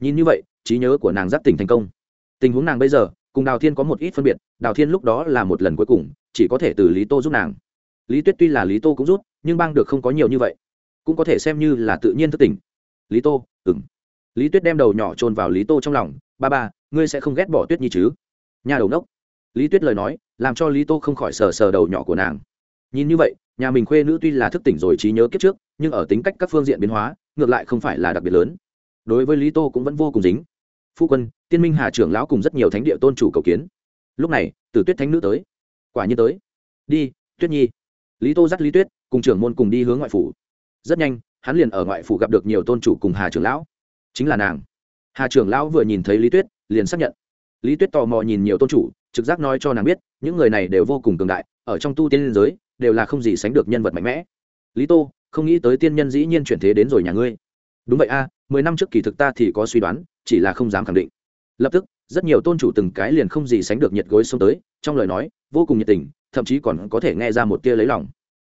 Nhìn như vậy trí nhớ của nàng giác tỉnh thành công. Tình huống nàng bây giờ, cùng đào thiên có một ít phân biệt, đào thiên lúc đó là một lần cuối cùng, chỉ có thể từ lý tô giúp nàng. Lý tuyết tuy là lý tô cũng rút nhưng bang được không có nhiều như vậy. Cũng có thể xem như là tự nhiên thức tỉnh. Lý tô ừng lý tuyết đem đầu nhỏ trôn vào lý tô trong lòng. Ba ba, ngươi sẽ không ghét bỏ tuyết nhi chứ? Nhà đầu nốc lý tuyết lời nói, làm cho lý tô không khỏi sờ sờ đầu nhỏ của nàng. Nhìn như vậy, nhà mình khuê nữ tuy là thức tỉnh rồi trí nhớ kiếp trước, nhưng ở tính cách các phương diện biến hóa, ngược lại không phải là đặc biệt lớn. Đối với lý tô cũng vẫn vô cùng dính phu quân, tiên minh hà trưởng lão cùng rất nhiều thánh địa tôn chủ cầu kiến. Lúc này, tử tuyết thánh nữ tới. Quả nhiên tới. Đi, tuyết nhi. Lý tô dắt lý tuyết, cùng trưởng môn cùng đi hướng ngoại phủ. Rất nhanh, hắn liền ở ngoại phủ gặp được nhiều tôn chủ cùng hà trưởng lão. Chính là nàng. Hà trưởng lão vừa nhìn thấy lý tuyết, liền xác nhận. Lý tuyết tò mò nhìn nhiều tôn chủ, trực giác nói cho nàng biết, những người này đều vô cùng cường đại, ở trong tu tiên liên giới, đều là không gì sánh được nhân vật mạnh mẽ. Lý tô, không nghĩ tới tiên nhân dĩ nhiên chuyển thế đến rồi nhà ngươi. Đúng vậy a, mười năm trước kỳ thực ta thì có suy đoán chỉ là không dám khẳng định. Lập tức, rất nhiều tôn chủ từng cái liền không gì sánh được nhiệt gối xông tới, trong lời nói, vô cùng nhiệt tình, thậm chí còn có thể nghe ra một tia lấy lòng.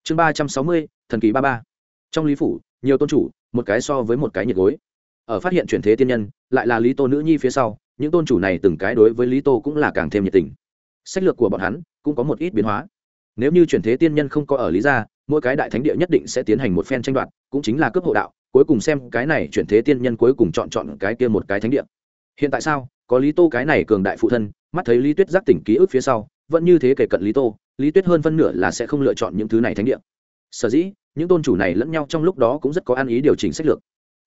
Chương ba trăm sáu mươi, thần kỳ ba ba. Trong lý phủ, nhiều tôn chủ, một cái so với một cái nhiệt gối. Ở phát hiện chuyển thế tiên nhân, lại là lý tô nữ nhi phía sau, những tôn chủ này từng cái đối với lý tô cũng là càng thêm nhiệt tình. Sách lược của bọn hắn cũng có một ít biến hóa. Nếu như chuyển thế tiên nhân không có ở lý gia, mỗi cái đại thánh địa nhất định sẽ tiến hành một phen tranh đoạt, cũng chính là cướp hộ đạo cuối cùng xem cái này chuyển thế tiên nhân cuối cùng chọn chọn cái kia một cái thánh địa. Hiện tại sao? Có lý tô cái này cường đại phụ thân, mắt thấy lý tuyết giác tỉnh ký ức phía sau, vẫn như thế kể cận lý tô, lý tuyết hơn phân nửa là sẽ không lựa chọn những thứ này thánh địa. Sở dĩ, những tôn chủ này lẫn nhau trong lúc đó cũng rất có ăn ý điều chỉnh sách lược.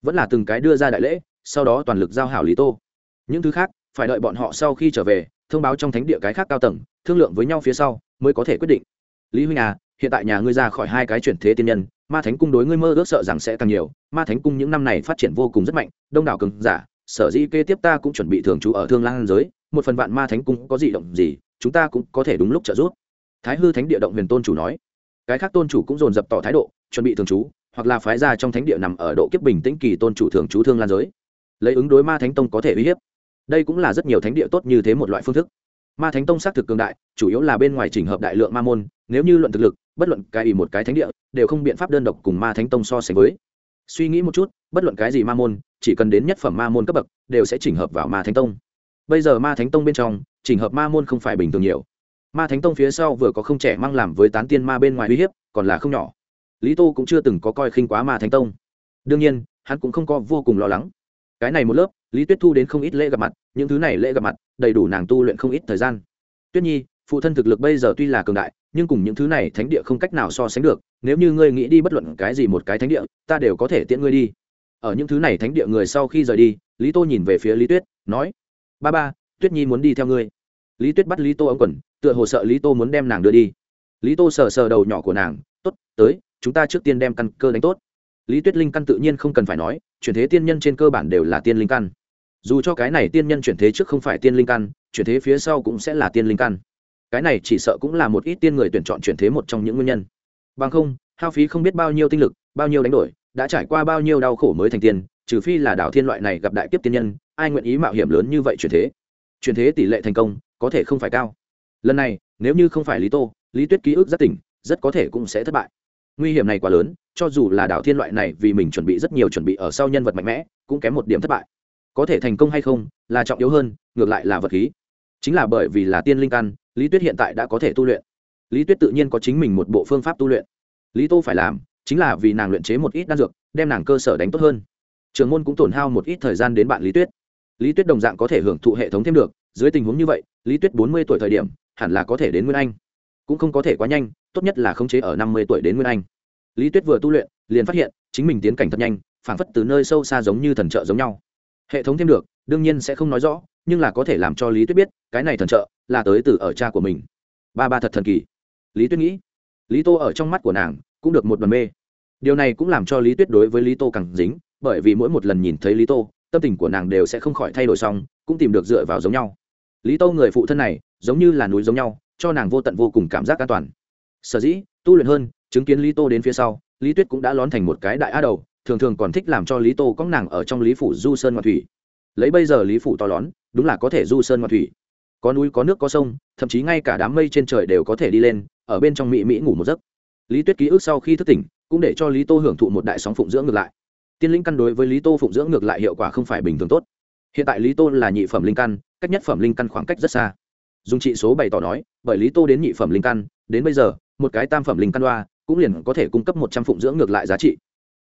Vẫn là từng cái đưa ra đại lễ, sau đó toàn lực giao hảo lý tô. Những thứ khác, phải đợi bọn họ sau khi trở về, thông báo trong thánh địa cái khác cao tầng, thương lượng với nhau phía sau, mới có thể quyết định. Lý huynh à hiện tại nhà ngươi ra khỏi hai cái chuyển thế tiên nhân, ma thánh cung đối ngươi mơ ước sợ rằng sẽ càng nhiều, ma thánh cung những năm này phát triển vô cùng rất mạnh, đông đảo cường giả, sở dĩ kế tiếp ta cũng chuẩn bị thường trú ở thương lan giới, một phần vạn ma thánh cung có gì động gì, chúng ta cũng có thể đúng lúc trợ giúp. Thái hư thánh địa động huyền tôn chủ nói. Cái khác tôn chủ cũng dồn dập tỏ thái độ, chuẩn bị thường trú, hoặc là phái ra trong thánh địa nằm ở độ kiếp bình tĩnh kỳ tôn chủ thường trú thương lan giới. Lấy ứng đối ma thánh tông có thể uy hiếp. Đây cũng là rất nhiều thánh địa tốt như thế một loại phương thức ma thánh tông xác thực cường đại, chủ yếu là bên ngoài chỉnh hợp đại lượng ma môn, nếu như luận thực lực, bất luận cái ý một cái thánh địa, đều không biện pháp đơn độc cùng ma thánh tông so sánh với. Suy nghĩ một chút, bất luận cái gì ma môn, chỉ cần đến nhất phẩm ma môn cấp bậc, đều sẽ chỉnh hợp vào ma thánh tông. Bây giờ ma thánh tông bên trong, chỉnh hợp ma môn không phải bình thường nhiều. Ma thánh tông phía sau vừa có không trẻ mang làm với tán tiên ma bên ngoài uy hiếp, còn là không nhỏ. Lý tô cũng chưa từng có coi khinh quá ma thánh tông. Đương nhiên, hắn cũng không có vô cùng lo lắng. Cái này một lớp lý tuyết thu đến không ít lễ gặp mặt, những thứ này lễ gặp mặt, đầy đủ nàng tu luyện không ít thời gian. Tuyết nhi, phụ thân thực lực bây giờ tuy là cường đại, nhưng cùng những thứ này thánh địa không cách nào so sánh được, nếu như ngươi nghĩ đi bất luận cái gì một cái thánh địa, ta đều có thể tiễn ngươi đi. Ở những thứ này thánh địa người sau khi rời đi, lý tô nhìn về phía lý tuyết, nói, ba ba, tuyết nhi muốn đi theo ngươi. Lý tuyết bắt lý tô ống quần, tựa hồ sợ lý tô muốn đem nàng đưa đi. Lý tô sờ sờ đầu nhỏ của nàng t ố t tới, chúng ta trước tiên đem căn cơ đánh tốt. Lý tuyết linh căn tự nhiên không cần phải nói, chuyển thế tiên nhân trên cơ bản đều là tiên linh căn dù cho cái này tiên nhân chuyển thế trước không phải tiên linh căn, chuyển thế phía sau cũng sẽ là tiên linh căn. Cái này chỉ sợ cũng là một ít tiên người tuyển chọn chuyển thế một trong những nguyên nhân. Bằng không, hao phí không biết bao nhiêu tinh lực, bao nhiêu đánh đổi, đã trải qua bao nhiêu đau khổ mới thành tiên, trừ phi là đảo thiên loại này gặp đại kiếp tiên nhân, ai nguyện ý mạo hiểm lớn như vậy chuyển thế? Chuyển thế tỷ lệ thành công, có thể không phải cao. Lần này, nếu như không phải lý tô, lý tuyết ký ức rất tỉnh, rất có thể cũng sẽ thất bại. Nguy hiểm này quá lớn, cho dù là đảo thiên loại này vì mình chuẩn bị rất nhiều chuẩn bị ở sau nhân vật mạnh mẽ, cũng kém một điểm thất bại có thể thành công hay không, là trọng yếu hơn, ngược lại là vật khí. Chính là bởi vì là tiên linh căn, lý tuyết hiện tại đã có thể tu luyện. Lý tuyết tự nhiên có chính mình một bộ phương pháp tu luyện. Lý tô phải làm, chính là vì nàng luyện chế một ít đan dược, đem nàng cơ sở đánh tốt hơn. Trường môn cũng tổn hao một ít thời gian đến bạn lý tuyết. Lý tuyết đồng dạng có thể hưởng thụ hệ thống thêm được, dưới tình huống như vậy, lý tuyết bốn mươi tuổi thời điểm, hẳn là có thể đến nguyên anh. Cũng không có thể quá nhanh, tốt nhất là khống chế ở năm mươi tuổi đến nguyên anh. Lý tuyết vừa tu luyện, liền phát hiện, chính mình tiến cảnh thật nhanh, phảng phất từ nơi sâu xa giống như thần trợ giống nhau hệ thống thêm được, đương nhiên sẽ không nói rõ, nhưng là có thể làm cho lý tuyết biết, cái này thần trợ là tới từ ở cha của mình. Ba ba thật thần kỳ. Lý tuyết nghĩ, lý tô ở trong mắt của nàng cũng được một bần mê. Điều này cũng làm cho lý tuyết đối với lý tô càng dính, bởi vì mỗi một lần nhìn thấy lý tô, tâm tình của nàng đều sẽ không khỏi thay đổi xong, cũng tìm được dựa vào giống nhau. Lý tô người phụ thân này, giống như là núi giống nhau, cho nàng vô tận vô cùng cảm giác an toàn. Sở dĩ, tu luyện hơn, chứng kiến lý tô đến phía sau, lý tuyết cũng đã lón thành một cái đại á đầu thường thường còn thích làm cho lý tô có nàng ở trong lý phủ du sơn ngoại thủy. Lấy bây giờ lý phủ to lón, đúng là có thể du sơn ngoại thủy. Có núi, có nước, có sông, thậm chí ngay cả đám mây trên trời đều có thể đi lên, ở bên trong mỹ mỹ ngủ một giấc. Lý tuyết ký ức sau khi thức tỉnh, cũng để cho lý tô hưởng thụ một đại sóng phụng dưỡng ngược lại. Tiên linh căn đối với lý tô phụng dưỡng ngược lại hiệu quả không phải bình thường tốt. Hiện tại lý tô là nhị phẩm linh căn, cách nhất phẩm linh căn khoảng cách rất xa. Dùng trị số bày tỏ nói, bởi lý tô đến nhị phẩm linh căn, đến bây giờ, một cái tam phẩm linh căn đoa, cũng liền có thể cung cấp một trăm phụng dưỡng ngược lại giá trị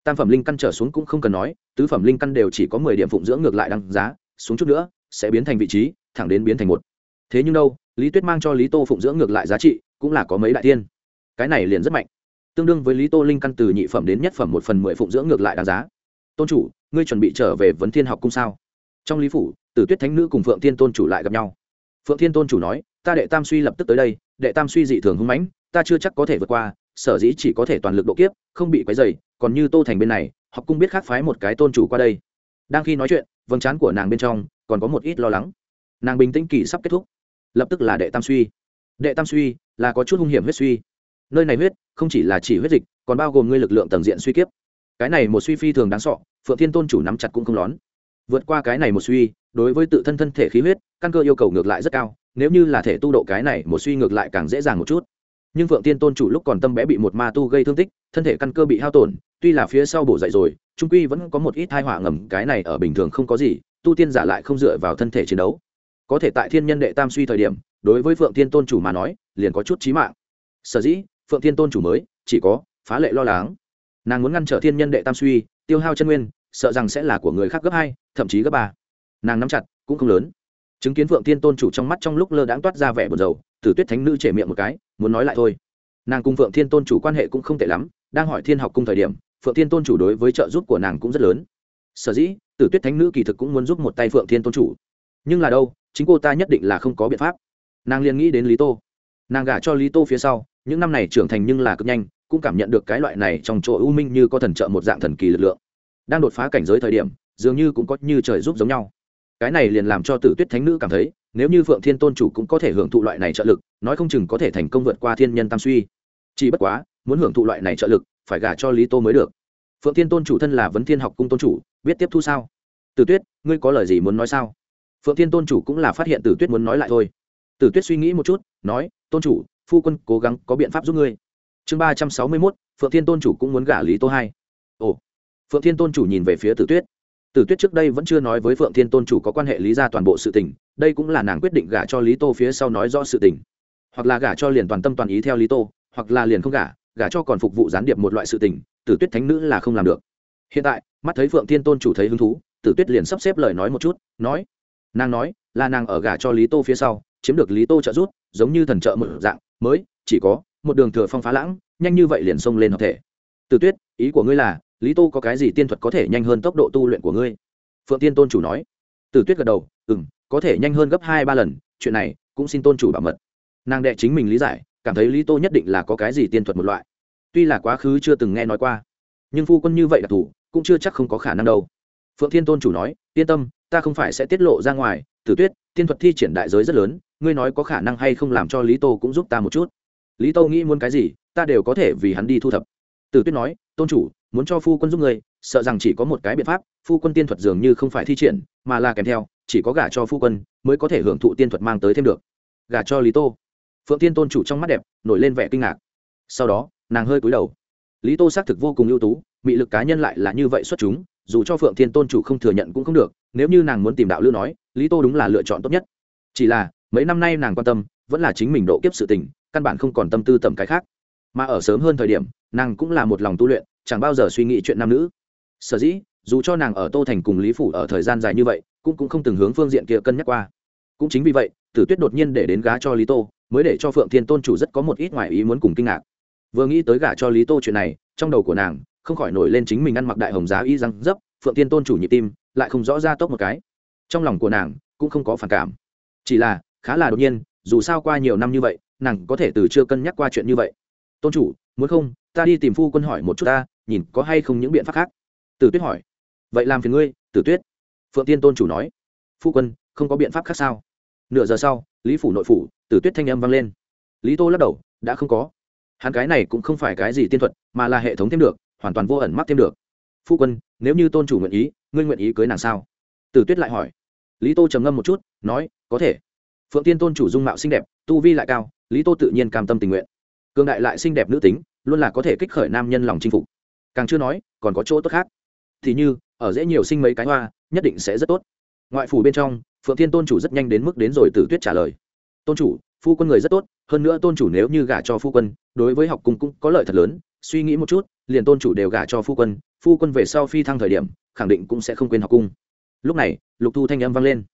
tam phẩm linh căn trở xuống cũng không cần nói, tứ phẩm linh căn đều chỉ có mười điểm phụng dưỡng ngược lại đăng giá, xuống chút nữa, sẽ biến thành vị trí, thẳng đến biến thành một. Thế nhưng đâu, lý tuyết mang cho lý tô phụng dưỡng ngược lại giá trị, cũng là có mấy đại tiên cái này liền rất mạnh. Tương đương với lý tô linh căn từ nhị phẩm đến nhất phẩm một phần mười phụng dưỡng ngược lại đáng giá. Tôn chủ, ngươi chuẩn bị trở về vấn thiên học cung sao? Trong lý phủ, tử tuyết thánh nữ cùng phượng thiên tôn chủ lại gặp nhau. Phượng thiên tôn chủ nói, ta đệ tam suy lập tức tới đây, đệ tam suy dị thường hung mãnh, ta chưa chắc có thể vượt qua sở dĩ chỉ có thể toàn lực độ kiếp, không bị quấy dày còn như tô thành bên này, học cung biết khác phái một cái tôn chủ qua đây. Đang khi nói chuyện, vầng trán của nàng bên trong còn có một ít lo lắng. Nàng bình tĩnh kỳ sắp kết thúc. Lập tức là đệ tam suy. Đệ tam suy là có chút hung hiểm huyết suy. Nơi này huyết không chỉ là chỉ huyết dịch, còn bao gồm ngươi lực lượng tầng diện suy kiếp. Cái này một suy phi thường đáng sọ, phượng thiên tôn chủ nắm chặt cũng không lón. Vượt qua cái này một suy, đối với tự thân thân thể khí huyết, căn cơ yêu cầu ngược lại rất cao, nếu như là thể tu độ cái này, một suy ngược lại càng dễ dàng một chút nhưng phượng tiên tôn chủ lúc còn tâm bé bị một ma tu gây thương tích, thân thể căn cơ bị hao tổn, tuy là phía sau bổ dậy rồi trung quy vẫn có một ít thai họa ngầm, cái này ở bình thường không có gì, tu tiên giả lại không dựa vào thân thể chiến đấu. Có thể tại thiên nhân đệ tam suy thời điểm, đối với phượng tiên tôn chủ mà nói, liền có chút trí mạng. Sở dĩ, phượng tiên tôn chủ mới, chỉ có, phá lệ lo lắng. Nàng muốn ngăn trở thiên nhân đệ tam suy, tiêu hao chân nguyên, sợ rằng sẽ là của người khác gấp hai, thậm chí gấp ba. Nàng nắm chặt, cũng không lớn. Chứng kiến phượng tiên tôn chủ trong mắt trong lúc lơ đãng toát ra vẻ buồn rầu, tử tuyết thánh nữ chể miệng một cái muốn nói lại thôi. Nàng cùng phượng thiên tôn chủ quan hệ cũng không tệ lắm, đang hỏi thiên học cung thời điểm, phượng thiên tôn chủ đối với trợ giúp của nàng cũng rất lớn. Sở dĩ, tử tuyết thánh nữ kỳ thực cũng muốn giúp một tay phượng thiên tôn chủ. Nhưng là đâu, chính cô ta nhất định là không có biện pháp. Nàng liền nghĩ đến lý tô. Nàng gả cho lý tô phía sau, những năm này trưởng thành nhưng là cực nhanh, cũng cảm nhận được cái loại này trong chỗ u minh như có thần trợ một dạng thần kỳ lực lượng. Đang đột phá cảnh giới thời điểm, dường như cũng có như trời giúp giống nhau cái này liền làm cho tử tuyết thánh nữ cảm thấy, nếu như phượng thiên tôn chủ cũng có thể hưởng thụ loại này trợ lực, nói không chừng có thể thành công vượt qua thiên nhân tam suy. Chỉ bất quá, muốn hưởng thụ loại này trợ lực, phải gả cho lý tô mới được. Phượng thiên tôn chủ thân là vấn thiên học cung tôn chủ, biết tiếp thu sao? Tử tuyết, ngươi có lời gì muốn nói sao? Phượng thiên tôn chủ cũng là phát hiện tử tuyết muốn nói lại thôi. Tử tuyết suy nghĩ một chút, nói, tôn chủ, phu quân cố gắng có biện pháp giúp ngươi. Chương ba trăm sáu mươi mốt, phượng thiên tôn chủ cũng muốn gả lý tô hai. Ồ. Phượng thiên tôn chủ nhìn về phía tử tuyết tử tuyết trước đây vẫn chưa nói với phượng thiên tôn chủ có quan hệ lý ra toàn bộ sự tình, đây cũng là nàng quyết định gả cho lý tô phía sau nói rõ sự tình. Hoặc là gả cho liền toàn tâm toàn ý theo lý tô, hoặc là liền không gả gả cho còn phục vụ gián điệp một loại sự tình tử tuyết thánh nữ là không làm được. Hiện tại, mắt thấy phượng thiên tôn chủ thấy hứng thú tử tuyết liền sắp xếp lời nói một chút, nói, nàng nói, là nàng ở gả cho lý tô phía sau, chiếm được lý tô trợ giúp, giống như thần trợ một dạng, mới, chỉ có một đường thừa phong phá lãng, nhanh như vậy liền xông lên hợp thể. Tử tuyết, ý của ngươi là lý tô có cái gì tiên thuật có thể nhanh hơn tốc độ tu luyện của ngươi? Phượng tiên tôn chủ nói. Tử tuyết gật đầu ừ m có thể nhanh hơn gấp hai, ba lần, chuyện này cũng xin tôn chủ bảo mật. Nàng đệ chính mình lý giải, cảm thấy lý tô nhất định là có cái gì tiên thuật một loại. Tuy là quá khứ chưa từng nghe nói qua, nhưng phu quân như vậy đặc thù cũng chưa chắc không có khả năng đâu. Phượng thiên tôn chủ nói, yên tâm, ta không phải sẽ tiết lộ ra ngoài. Tử tuyết, tiên thuật thi triển đại giới rất lớn, ngươi nói có khả năng hay không làm cho lý tô cũng giúp ta một chút? Lý tô nghĩ muốn cái gì, ta đều có thể vì hắn đi thu thập. Tử tuyết nói, tôn chủ muốn cho phu quân giúp người, sợ rằng chỉ có một cái biện pháp phu quân tiên thuật dường như không phải thi triển mà là kèm theo chỉ có gả cho phu quân mới có thể hưởng thụ tiên thuật mang tới thêm được. Gả cho lý tô. Phượng tiên tôn chủ trong mắt đẹp nổi lên vẻ kinh ngạc. Sau đó nàng hơi cúi đầu. Lý tô xác thực vô cùng ưu tú mị lực cá nhân lại là như vậy xuất chúng dù cho phượng thiên tôn chủ không thừa nhận cũng không được nếu như nàng muốn tìm đạo lưu nói lý tô đúng là lựa chọn tốt nhất. Chỉ là mấy năm nay nàng quan tâm vẫn là chính mình độ kiếp sự tình căn bản không còn tâm tư tầm cái khác. Mà ở sớm hơn thời điểm nàng cũng là một lòng tu luyện chẳng bao giờ suy nghĩ chuyện nam nữ. Sở dĩ, dù cho nàng ở tô thành cùng lý phủ ở thời gian dài như vậy, cũng cũng không từng hướng phương diện kia cân nhắc qua. Cũng chính vì vậy, tử tuyết đột nhiên để đến gá cho lý tô, mới để cho phượng thiên tôn chủ rất có một ít ngoại ý muốn cùng kinh ngạc. Vừa nghĩ tới gả cho lý tô chuyện này, trong đầu của nàng, không khỏi nổi lên chính mình ăn mặc đại hồng giá y răng dấp, phượng thiên tôn chủ nhịp tim, lại không rõ ra tốc một cái. Trong lòng của nàng, cũng không có phản cảm. Chỉ là, khá là đột nhiên, dù sao qua nhiều năm như vậy, nàng có thể từ chưa cân nhắc qua chuyện như vậy. Tôn chủ, muốn không, ta đi tìm phu quân hỏi một chút ta nhìn có hay không những biện pháp khác. Tử tuyết hỏi. Vậy làm phiền ngươi, tử tuyết. Phượng tiên tôn chủ nói. Phu quân, không có biện pháp khác sao? Nửa giờ sau, lý phủ nội phủ, tử tuyết thanh âm vang lên. Lý tô lắc đầu, đã không có. Hắn cái này cũng không phải cái gì tiên thuật, mà là hệ thống thêm được, hoàn toàn vô ẩn mắc thêm được. Phu quân, nếu như tôn chủ nguyện ý, ngươi nguyện ý cưới nàng sao? Tử tuyết lại hỏi. Lý tô trầm ngâm một chút, nói, có thể. Phượng tiên tôn chủ dung mạo xinh đẹp, tu vi lại cao, lý tô tự nhiên cam tâm tình nguyện. Cường đại lại xinh đẹp nữ tính, luôn là có thể kích khởi nam nhân lòng chinh phục càng chưa nói, còn có chỗ tốt khác. Thì như, ở dễ nhiều sinh mấy cái hoa, nhất định sẽ rất tốt. Ngoại phủ bên trong, phượng thiên tôn chủ rất nhanh đến mức đến rồi tử tuyết trả lời. Tôn chủ, phu quân người rất tốt, hơn nữa tôn chủ nếu như gả cho phu quân, đối với học cung cũng có lợi thật lớn. Suy nghĩ một chút, liền tôn chủ đều gả cho phu quân phu quân về sau phi thăng thời điểm, khẳng định cũng sẽ không quên học cung. Lúc này, lục thu thanh âm vang lên.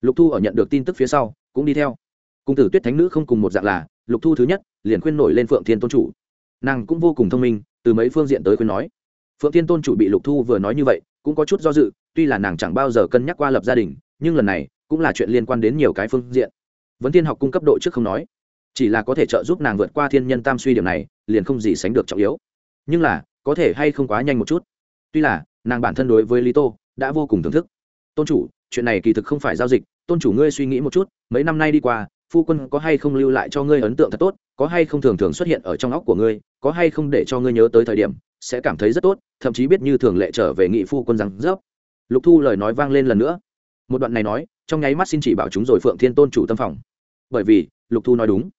Lục thu ở nhận được tin tức phía sau, cũng đi theo. Cung tử tuyết thánh nữ không cùng một dạng là, lục thu thứ nhất, liền khuyên nổi lên phượng thiên tôn chủ. Nàng cũng vô cùng thông minh từ mấy phương diện tới khuyên nói. Phượng thiên tôn chủ bị lục thu vừa nói như vậy, cũng có chút do dự, tuy là nàng chẳng bao giờ cân nhắc qua lập gia đình, nhưng lần này cũng là chuyện liên quan đến nhiều cái phương diện. Vấn thiên học cung cấp độ trước không nói, chỉ là có thể trợ giúp nàng vượt qua thiên nhân tam suy điểm này, liền không gì sánh được trọng yếu. Nhưng là, có thể hay không quá nhanh một chút. Tuy là, nàng bản thân đối với lý tô đã vô cùng thưởng thức. Tôn chủ, chuyện này kỳ thực không phải giao dịch, tôn chủ ngươi suy nghĩ một chút, mấy năm nay đi qua phu quân có hay không lưu lại cho ngươi ấn tượng thật tốt, có hay không thường thường xuất hiện ở trong óc của ngươi, có hay không để cho ngươi nhớ tới thời điểm, sẽ cảm thấy rất tốt, thậm chí biết như thường lệ trở về nghị phu quân rằng, dốc. Lục thu lời nói vang lên lần nữa. Một đoạn này nói, trong nháy mắt xin chỉ bảo chúng rồi phượng thiên tôn chủ tâm phòng. Bởi vì, lục thu nói đúng.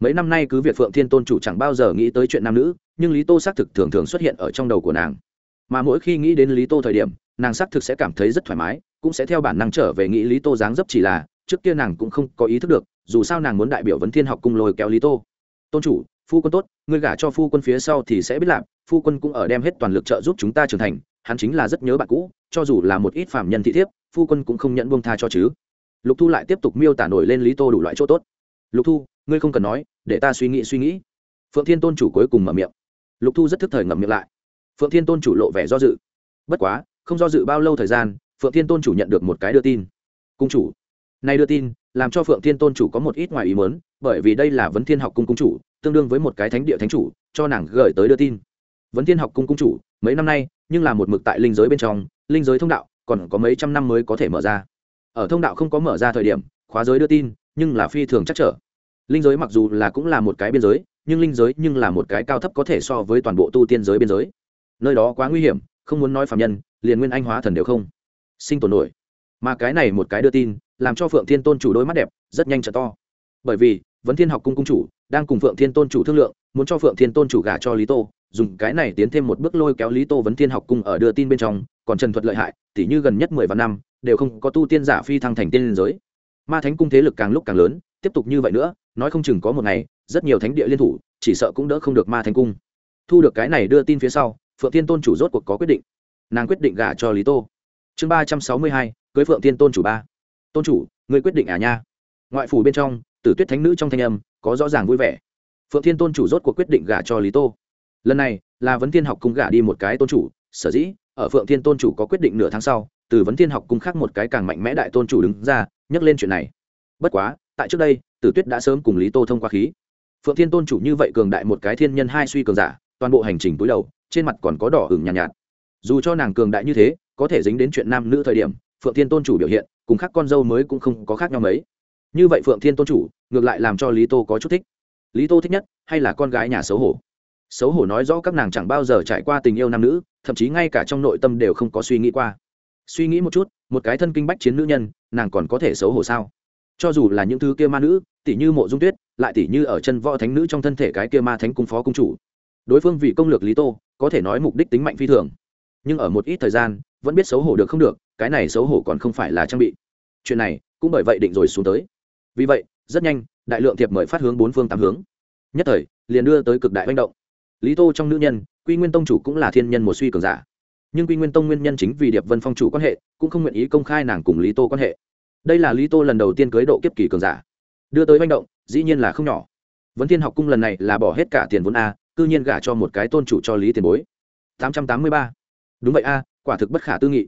Mấy năm nay cứ việc phượng thiên tôn chủ chẳng bao giờ nghĩ tới chuyện nam nữ, nhưng lý tô xác thực thường thường xuất hiện ở trong đầu của nàng. Mà mỗi khi nghĩ đến lý tô thời điểm, nàng xác thực sẽ cảm thấy rất thoải mái, cũng sẽ theo bản năng trở về nghĩ lý tô dáng dấp chỉ là, trước kia nàng cũng không có ý thức được dù sao nàng muốn đại biểu vấn thiên học cung lôi kéo lý tô. Tôn chủ, phu quân tốt, ngươi gả cho phu quân phía sau thì sẽ biết làm, phu quân cũng ở đem hết toàn lực trợ giúp chúng ta trưởng thành, hắn chính là rất nhớ bạn cũ, cho dù là một ít phạm nhân thị thiếp, phu quân cũng không nhận buông tha cho chứ. Lục thu lại tiếp tục miêu tả nổi lên lý tô đủ loại chỗ tốt. Lục thu, ngươi không cần nói, để ta suy nghĩ suy nghĩ. Phượng thiên tôn chủ cuối cùng mở miệng. Lục thu rất thức thời ngậm miệng lại. Phượng thiên tôn chủ lộ vẻ do dự. Bất quá, không do dự bao lâu thời gian, phượng thiên tôn chủ nhận được một cái đưa tin. Cung chủ, nay đưa tin làm cho phượng thiên tôn chủ có một ít ngoài ý mớn bởi vì đây là vấn thiên học cung cung chủ, tương đương với một cái thánh địa thánh chủ, cho nàng gửi tới đưa tin. Vấn thiên học cung cung chủ, mấy năm nay, nhưng là một mực tại linh giới bên trong, linh giới thông đạo, còn có mấy trăm năm mới có thể mở ra. Ở thông đạo không có mở ra thời điểm, khóa giới đưa tin, nhưng là phi thường chắc trở. Linh giới mặc dù là cũng là một cái biên giới, nhưng linh giới nhưng là một cái cao thấp có thể so với toàn bộ tu tiên giới biên giới. Nơi đó quá nguy hiểm, không muốn nói phạm nhân, liền nguyên anh hóa thần đều không sinh tồn nổi. Mà cái này một cái đưa tin làm cho phượng thiên tôn chủ đôi mắt đẹp, rất nhanh trở to. Bởi vì, vấn thiên học cung cung chủ đang cùng phượng thiên tôn chủ thương lượng, muốn cho phượng thiên tôn chủ gả cho lý tô, dùng cái này tiến thêm một bước lôi kéo lý tô vấn thiên học cung ở đưa tin bên trong, còn trần thuật lợi hại, tỉ như gần nhất mười vạn năm, đều không có tu tiên giả phi thăng thành tiên liên giới. Ma thánh cung thế lực càng lúc càng lớn, tiếp tục như vậy nữa, nói không chừng có một ngày, rất nhiều thánh địa liên thủ, chỉ sợ cũng đỡ không được ma thánh cung. Thu được cái này đưa tin phía sau, phượng thiên tôn chủ rốt cuộc có quyết định. Nàng quyết định gả cho lý tô. Chương ba trăm sáu mươi hai, cưới phượng thiên tôn chủ ba tôn chủ người quyết định à nha. Ngoại phủ bên trong tử tuyết thánh nữ trong thanh âm có rõ ràng vui vẻ. Phượng thiên tôn chủ rốt cuộc quyết định gả cho lý tô. Lần này là vấn thiên học cung gả đi một cái tôn chủ sở dĩ ở phượng thiên tôn chủ có quyết định nửa tháng sau từ vấn thiên học cung khác một cái càng mạnh mẽ đại tôn chủ đứng ra nhắc lên chuyện này. Bất quá tại trước đây tử tuyết đã sớm cùng lý tô thông qua khí. Phượng thiên tôn chủ như vậy cường đại một cái thiên nhân hai suy cường giả toàn bộ hành trình túi đầu trên mặt còn có đỏ hừng nhàn nhạt, nhạt. Dù cho nàng cường đại như thế có thể dính đến chuyện nam nữ thời điểm phượng thiên tôn chủ biểu hiện, cùng khác con dâu mới cũng không có khác nhau mấy. Như vậy phượng thiên tôn chủ, ngược lại làm cho lý tô có chút thích. Lý tô thích nhất, hay là con gái nhà xấu hổ? Xấu hổ nói rõ các nàng chẳng bao giờ trải qua tình yêu nam nữ, thậm chí ngay cả trong nội tâm đều không có suy nghĩ qua. Suy nghĩ một chút, một cái thân kinh bách chiến nữ nhân, nàng còn có thể xấu hổ sao? Cho dù là những thứ kia ma nữ tỷ như mộ dung tuyết, lại tỷ như ở chân võ thánh nữ trong thân thể cái kia ma thánh cung phó cung chủ. Đối phương vì công lược lý tô, có thể nói mục đích tính mạnh phi thường. Nhưng ở một ít thời gian, vẫn biết xấu hổ được không được cái này xấu hổ còn không phải là trang bị. Chuyện này cũng bởi vậy định rồi xuống tới. Vì vậy, rất nhanh, đại lượng thiệp mời phát hướng bốn phương tám hướng. Nhất thời, liền đưa tới cực đại manh động. Lý tô trong nữ nhân, quy nguyên tông chủ cũng là thiên nhân một suy cường giả. Nhưng quy nguyên tông nguyên nhân chính vì điệp vân phong chủ quan hệ, cũng không nguyện ý công khai nàng cùng lý tô quan hệ. Đây là lý tô lần đầu tiên cưới độ kiếp kỳ cường giả. Đưa tới manh động, dĩ nhiên là không nhỏ. Vấn thiên học cung lần này là bỏ hết cả tiền vốn a, cư nhiên gả cho một cái tôn chủ cho lý tiền bối. Tám trăm tám mươi ba. Đúng vậy a, quả thực bất khả tư nghị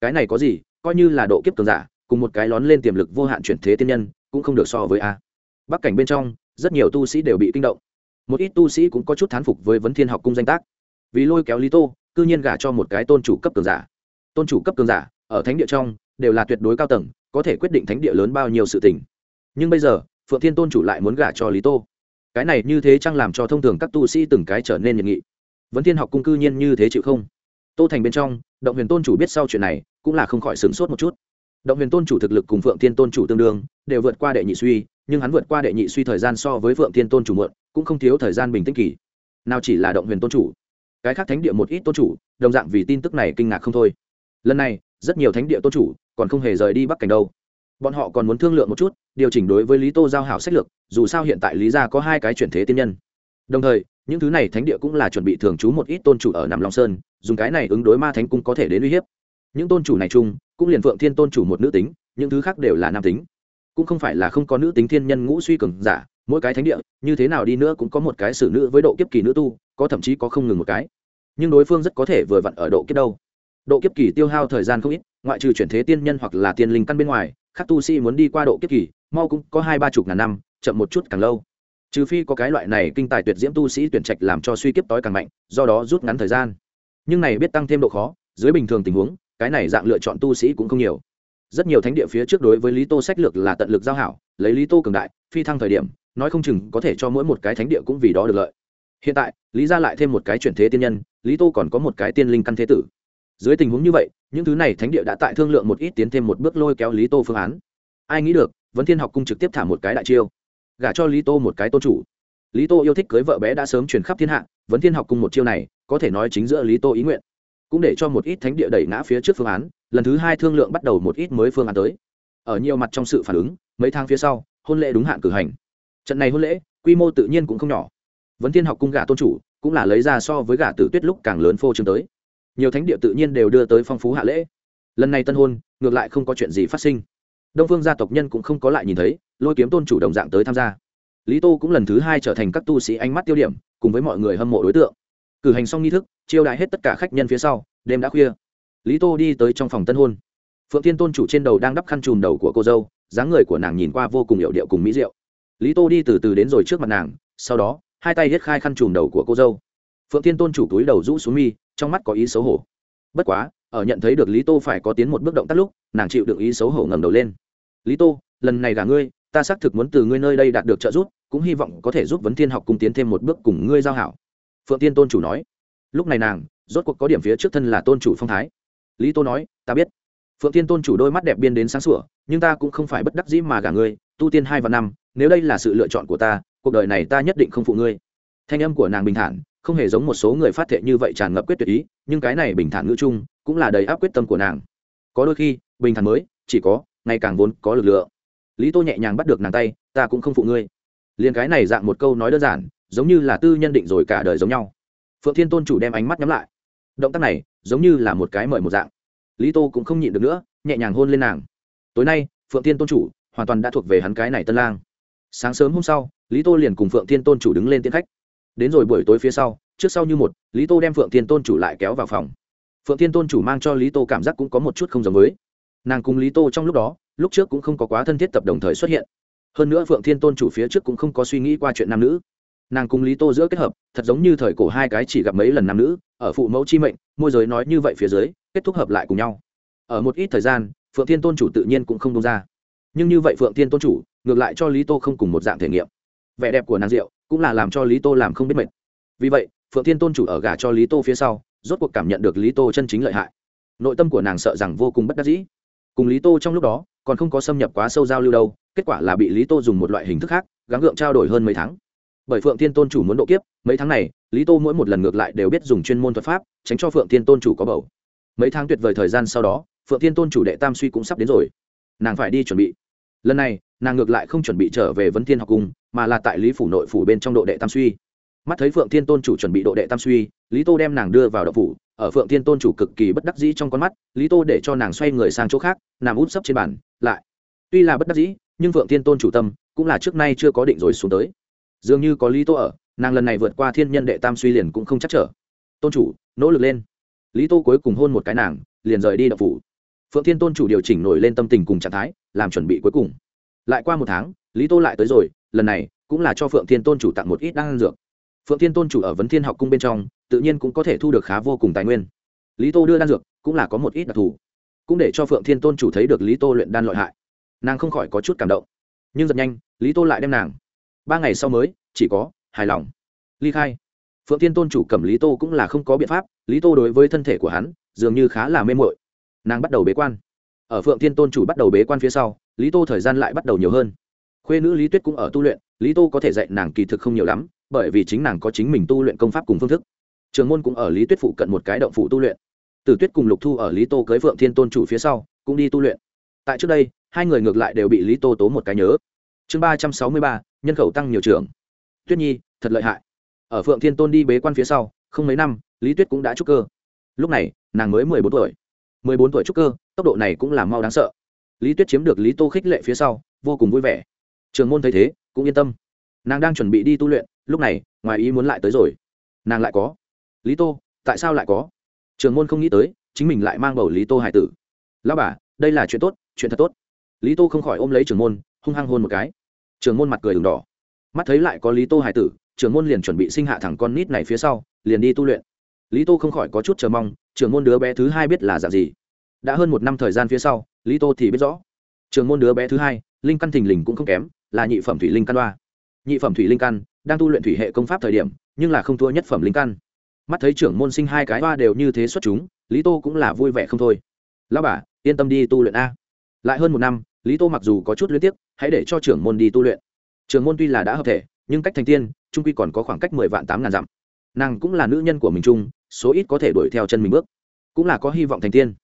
cái này có gì, coi như là độ kiếp cường giả, cùng một cái lón lên tiềm lực vô hạn chuyển thế tiên nhân, cũng không được so với a. Bắc cảnh bên trong, rất nhiều tu sĩ đều bị kinh động. Một ít tu sĩ cũng có chút thán phục với vấn thiên học cung danh tác. Vì lôi kéo lý tô, cư nhiên gả cho một cái tôn chủ cấp cường giả. Tôn chủ cấp cường giả, ở thánh địa trong, đều là tuyệt đối cao tầng, có thể quyết định thánh địa lớn bao nhiêu sự tình. Nhưng bây giờ, phượng thiên tôn chủ lại muốn gả cho lý tô. Cái này như thế chăng làm cho thông thường các tu sĩ từng cái trở nên nhiệt nghị vấn thiên học cung cư nhiên như thế chịu không? Tô thành bên trong, động huyền tôn chủ biết sau chuyện này, cũng là không khỏi sửng sốt một chút. Động huyền tôn chủ thực lực cùng phượng thiên tôn chủ tương đương, đều vượt qua đệ nhị suy, nhưng hắn vượt qua đệ nhị suy thời gian so với phượng thiên tôn chủ mượn cũng không thiếu thời gian bình tĩnh kỳ. Nào chỉ là động huyền tôn chủ. Cái khác thánh địa một ít tôn chủ, đồng dạng vì tin tức này kinh ngạc không thôi. Lần này, rất nhiều thánh địa tôn chủ còn không hề rời đi bắc cảnh đâu. Bọn họ còn muốn thương lượng một chút, điều chỉnh đối với lý tô giao hảo sách lược, dù sao hiện tại lý gia có hai cái chuyển thế tiên nhân. Đồng thời những thứ này thánh địa cũng là chuẩn bị thường trú một ít tôn chủ ở nằm long sơn, dùng cái này ứng đối ma thánh cung có thể đến uy hiếp. Những tôn chủ này chung, cũng liền phượng thiên tôn chủ một nữ tính, những thứ khác đều là nam tính. Cũng không phải là không có nữ tính thiên nhân ngũ suy cường giả, mỗi cái thánh địa, như thế nào đi nữa cũng có một cái xử nữ với độ kiếp kỳ nữ tu, có thậm chí có không ngừng một cái. Nhưng đối phương rất có thể vừa vặn ở độ kiếp đâu. Độ kiếp kỳ tiêu hao thời gian không ít, ngoại trừ chuyển thế tiên nhân hoặc là tiên linh căn bên ngoài, các tu sĩ muốn đi qua độ kiếp kỳ, mau cũng có hai ba chục ngàn năm, chậm một chút càng lâu trừ phi có cái loại này kinh tài tuyệt diễm tu sĩ tuyển trạch làm cho suy kiếp tối càng mạnh, do đó rút ngắn thời gian. Nhưng này biết tăng thêm độ khó, dưới bình thường tình huống, cái này dạng lựa chọn tu sĩ cũng không nhiều. Rất nhiều thánh địa phía trước đối với lý tô sách lược là tận lực giao hảo, lấy lý tô cường đại, phi thăng thời điểm, nói không chừng có thể cho mỗi một cái thánh địa cũng vì đó được lợi. Hiện tại, lý ra lại thêm một cái chuyển thế tiên nhân, lý tô còn có một cái tiên linh căn thế tử. Dưới tình huống như vậy, những thứ này thánh địa đã tại thương lượng một ít tiến thêm một bước lôi kéo lý tô phương án. Ai nghĩ được vấn thiên học cung trực tiếp thả một cái đại chiêu gả cho lý tô một cái tôn chủ. Lý tô yêu thích cưới vợ bé đã sớm truyền khắp thiên hạ vấn thiên học cung một chiêu này, có thể nói chính giữa lý tô ý nguyện. Cũng để cho một ít thánh địa đẩy ngã phía trước phương án, lần thứ hai thương lượng bắt đầu một ít mới phương án tới. Ở nhiều mặt trong sự phản ứng, mấy tháng phía sau, hôn lễ đúng hạn cử hành. Trận này hôn lễ, quy mô tự nhiên cũng không nhỏ. Vấn thiên học cung gả tôn chủ, cũng là lấy ra so với gả tử tuyết lúc càng lớn phô trương tới. Nhiều thánh địa tự nhiên đều đưa tới phong phú hạ lễ. Lần này tân hôn, ngược lại không có chuyện gì phát sinh đông phương gia tộc nhân cũng không có lại nhìn thấy, lôi kiếm tôn chủ đồng dạng tới tham gia. Lý tô cũng lần thứ hai trở thành các tu sĩ ánh mắt tiêu điểm, cùng với mọi người hâm mộ đối tượng. Cử hành xong nghi thức, chiêu đãi hết tất cả khách nhân phía sau, đêm đã khuya. Lý tô đi tới trong phòng tân hôn. Phượng thiên tôn chủ trên đầu đang đắp khăn chùm đầu của cô dâu, dáng người của nàng nhìn qua vô cùng hiệu điệu cùng mỹ diệu. Lý tô đi từ từ đến rồi trước mặt nàng, sau đó, hai tay hết khai khăn chùm đầu của cô dâu. Phượng thiên tôn chủ túi đầu rũ xuống mi, trong mắt có ý xấu hổ. Bất quá, ở nhận thấy được lý tô phải có tiến một bước động tác lúc, nàng chịu được ý xấu hổ ngẩng đầu lên lý tô, lần này gả ngươi, ta xác thực muốn từ ngươi nơi đây đạt được trợ giúp, cũng hy vọng có thể giúp vấn thiên học cùng tiến thêm một bước cùng ngươi giao hảo. Phượng tiên tôn chủ nói. Lúc này nàng, rốt cuộc có điểm phía trước thân là tôn chủ phong thái. Lý tô nói, ta biết. Phượng tiên tôn chủ đôi mắt đẹp biên đến sáng sủa, nhưng ta cũng không phải bất đắc dĩ mà gả ngươi, tu tiên hai và năm, nếu đây là sự lựa chọn của ta, cuộc đời này ta nhất định không phụ ngươi. Thanh âm của nàng bình thản, không hề giống một số người phát thệ như vậy tràn ngập quyết tuyệt ý, nhưng cái này bình thản ngữ chung cũng là đầy áp quyết tâm của nàng. Có đôi khi, bình thản mới, chỉ có ngày càng vốn có lực lượng. Lý tô nhẹ nhàng bắt được nàng tay, ta cũng không phụ ngươi. Liền cái này dạng một câu nói đơn giản, giống như là tư nhân định rồi cả đời giống nhau. Phượng thiên tôn chủ đem ánh mắt nhắm lại. Động tác này, giống như là một cái mời một dạng. Lý tô cũng không nhịn được nữa, nhẹ nhàng hôn lên nàng. Tối nay, phượng thiên tôn chủ hoàn toàn đã thuộc về hắn cái này tân lang. Sáng sớm hôm sau, lý tô liền cùng phượng thiên tôn chủ đứng lên tiến khách. Đến rồi buổi tối phía sau, trước sau như một, lý tô đem phượng thiên tôn chủ lại kéo vào phòng. Phượng thiên tôn chủ mang cho lý tô cảm giác cũng có một chút không giống với nàng cùng lý tô trong lúc đó, lúc trước cũng không có quá thân thiết tập đồng thời xuất hiện. Hơn nữa phượng thiên tôn chủ phía trước cũng không có suy nghĩ qua chuyện nam nữ. Nàng cùng lý tô giữa kết hợp, thật giống như thời cổ hai cái chỉ gặp mấy lần nam nữ, ở phụ mẫu chi mệnh, môi giới nói như vậy phía dưới, kết thúc hợp lại cùng nhau. Ở một ít thời gian, phượng thiên tôn chủ tự nhiên cũng không đông ra. Nhưng như vậy phượng thiên tôn chủ, ngược lại cho lý tô không cùng một dạng thể nghiệm. Vẻ đẹp của nàng diệu cũng là làm cho lý tô làm không biết mệt. Vì vậy, phượng thiên tôn chủ ở gà cho lý tô phía sau, rốt cuộc cảm nhận được lý tô chân chính lợi hại. Nội tâm của nàng sợ rằng vô cùng bất đắc dĩ cùng lý tô trong lúc đó, còn không có xâm nhập quá sâu giao lưu đâu, kết quả là bị lý tô dùng một loại hình thức khác, gắng gượng trao đổi hơn mấy tháng. Bởi phượng thiên tôn chủ muốn độ kiếp, mấy tháng này, lý tô mỗi một lần ngược lại đều biết dùng chuyên môn thuật pháp, tránh cho phượng thiên tôn chủ có bầu. Mấy tháng tuyệt vời thời gian sau đó, phượng thiên tôn chủ đệ tam suy cũng sắp đến rồi. Nàng phải đi chuẩn bị. Lần này, nàng ngược lại không chuẩn bị trở về vấn thiên học cung mà là tại lý phủ nội phủ bên trong độ đệ tam suy. Mắt thấy phượng thiên tôn chủ chuẩn bị độ đệ tam suy, lý tô đem nàng đưa vào đậu phủ ở phượng thiên tôn chủ cực kỳ bất đắc dĩ trong con mắt, lý tô để cho nàng xoay người sang chỗ khác, nằm út sấp trên bàn, lại. Tuy là bất đắc dĩ, nhưng phượng thiên tôn chủ tâm cũng là trước nay chưa có định rồi xuống tới. Dường như có lý tô ở, nàng lần này vượt qua thiên nhân đệ tam suy liền cũng không chắc trở. Tôn chủ, nỗ lực lên. Lý tô cuối cùng hôn một cái nàng, liền rời đi đập phủ. Phượng thiên tôn chủ điều chỉnh nổi lên tâm tình cùng trạng thái, làm chuẩn bị cuối cùng. Lại qua một tháng, lý tô lại tới rồi, lần này cũng là cho phượng thiên tôn chủ tặng một ít đan dược phượng thiên tôn chủ ở vấn thiên học cung bên trong, tự nhiên cũng có thể thu được khá vô cùng tài nguyên. Lý tô đưa đan dược, cũng là có một ít đặc thù, cũng để cho phượng thiên tôn chủ thấy được lý tô luyện đan lợi hại. Nàng không khỏi có chút cảm động. Nhưng rất nhanh, lý tô lại đem nàng. Ba ngày sau mới, chỉ có hài lòng. Ly khai. Phượng thiên tôn chủ cầm lý tô cũng là không có biện pháp, lý tô đối với thân thể của hắn, dường như khá là mê mội nàng bắt đầu bế quan. Ở phượng thiên tôn chủ bắt đầu bế quan phía sau, lý tô thời gian lại bắt đầu nhiều hơn. Khuê nữ lý tuyết cũng ở tu luyện, lý tô có thể dạy nàng kỳ thực không nhiều lắm bởi vì chính nàng có chính mình tu luyện công pháp cùng phương thức. Trường môn cũng ở lý tuyết phụ cận một cái động phụ tu luyện. Tử tuyết cùng lục thu ở lý tô cưới phượng thiên tôn chủ phía sau, cũng đi tu luyện. Tại trước đây, hai người ngược lại đều bị lý tô tố một cái nhớ. Chương ba trăm sáu mươi ba, nhân khẩu tăng nhiều trường tuyết nhi, thật lợi hại. Ở phượng thiên tôn đi bế quan phía sau, không mấy năm, lý tuyết cũng đã trúc cơ. Lúc này, nàng mới mười bốn tuổi. Mười bốn tuổi trúc cơ, tốc độ này cũng là mau đáng sợ. Lý tuyết chiếm được lý tô khích lệ phía sau, vô cùng vui vẻ. Trường môn thấy thế, cũng yên tâm. Nàng đang chuẩn bị đi tu luyện lúc này, ngoài ý muốn lại tới rồi. Nàng lại có. Lý tô, tại sao lại có? Trường môn không nghĩ tới, chính mình lại mang bầu lý tô hải tử. Lao bà, đây là chuyện tốt, chuyện thật tốt. Lý tô không khỏi ôm lấy trường môn, hung hăng hôn một cái. Trường môn mặt cười đường đỏ. Mắt thấy lại có lý tô hải tử, trường môn liền chuẩn bị sinh hạ thẳng con nít này phía sau, liền đi tu luyện. Lý tô không khỏi có chút chờ mong, trường môn đứa bé thứ hai biết là dạng gì. Đã hơn một năm thời gian phía sau, lý tô thì biết rõ. Trường môn đứa bé thứ hai, linh căn thình lình cũng không kém, là nhị phẩm thủy linh căn đoa. Nhị phẩm thủy linh căn đang tu luyện thủy hệ công pháp thời điểm, nhưng là không thua nhất phẩm linh căn. Mắt thấy trưởng môn sinh hai cái hoa đều như thế xuất chúng, lý tô cũng là vui vẻ không thôi. Lao bà, yên tâm đi tu luyện a. Lại hơn một năm, lý tô mặc dù có chút liên tiếp hãy để cho trưởng môn đi tu luyện. Trưởng môn tuy là đã hợp thể, nhưng cách thành tiên, trung quy còn có khoảng cách mười vạn tám ngàn dặm. Nàng cũng là nữ nhân của mình chung, số ít có thể đuổi theo chân mình bước, cũng là có hy vọng thành tiên.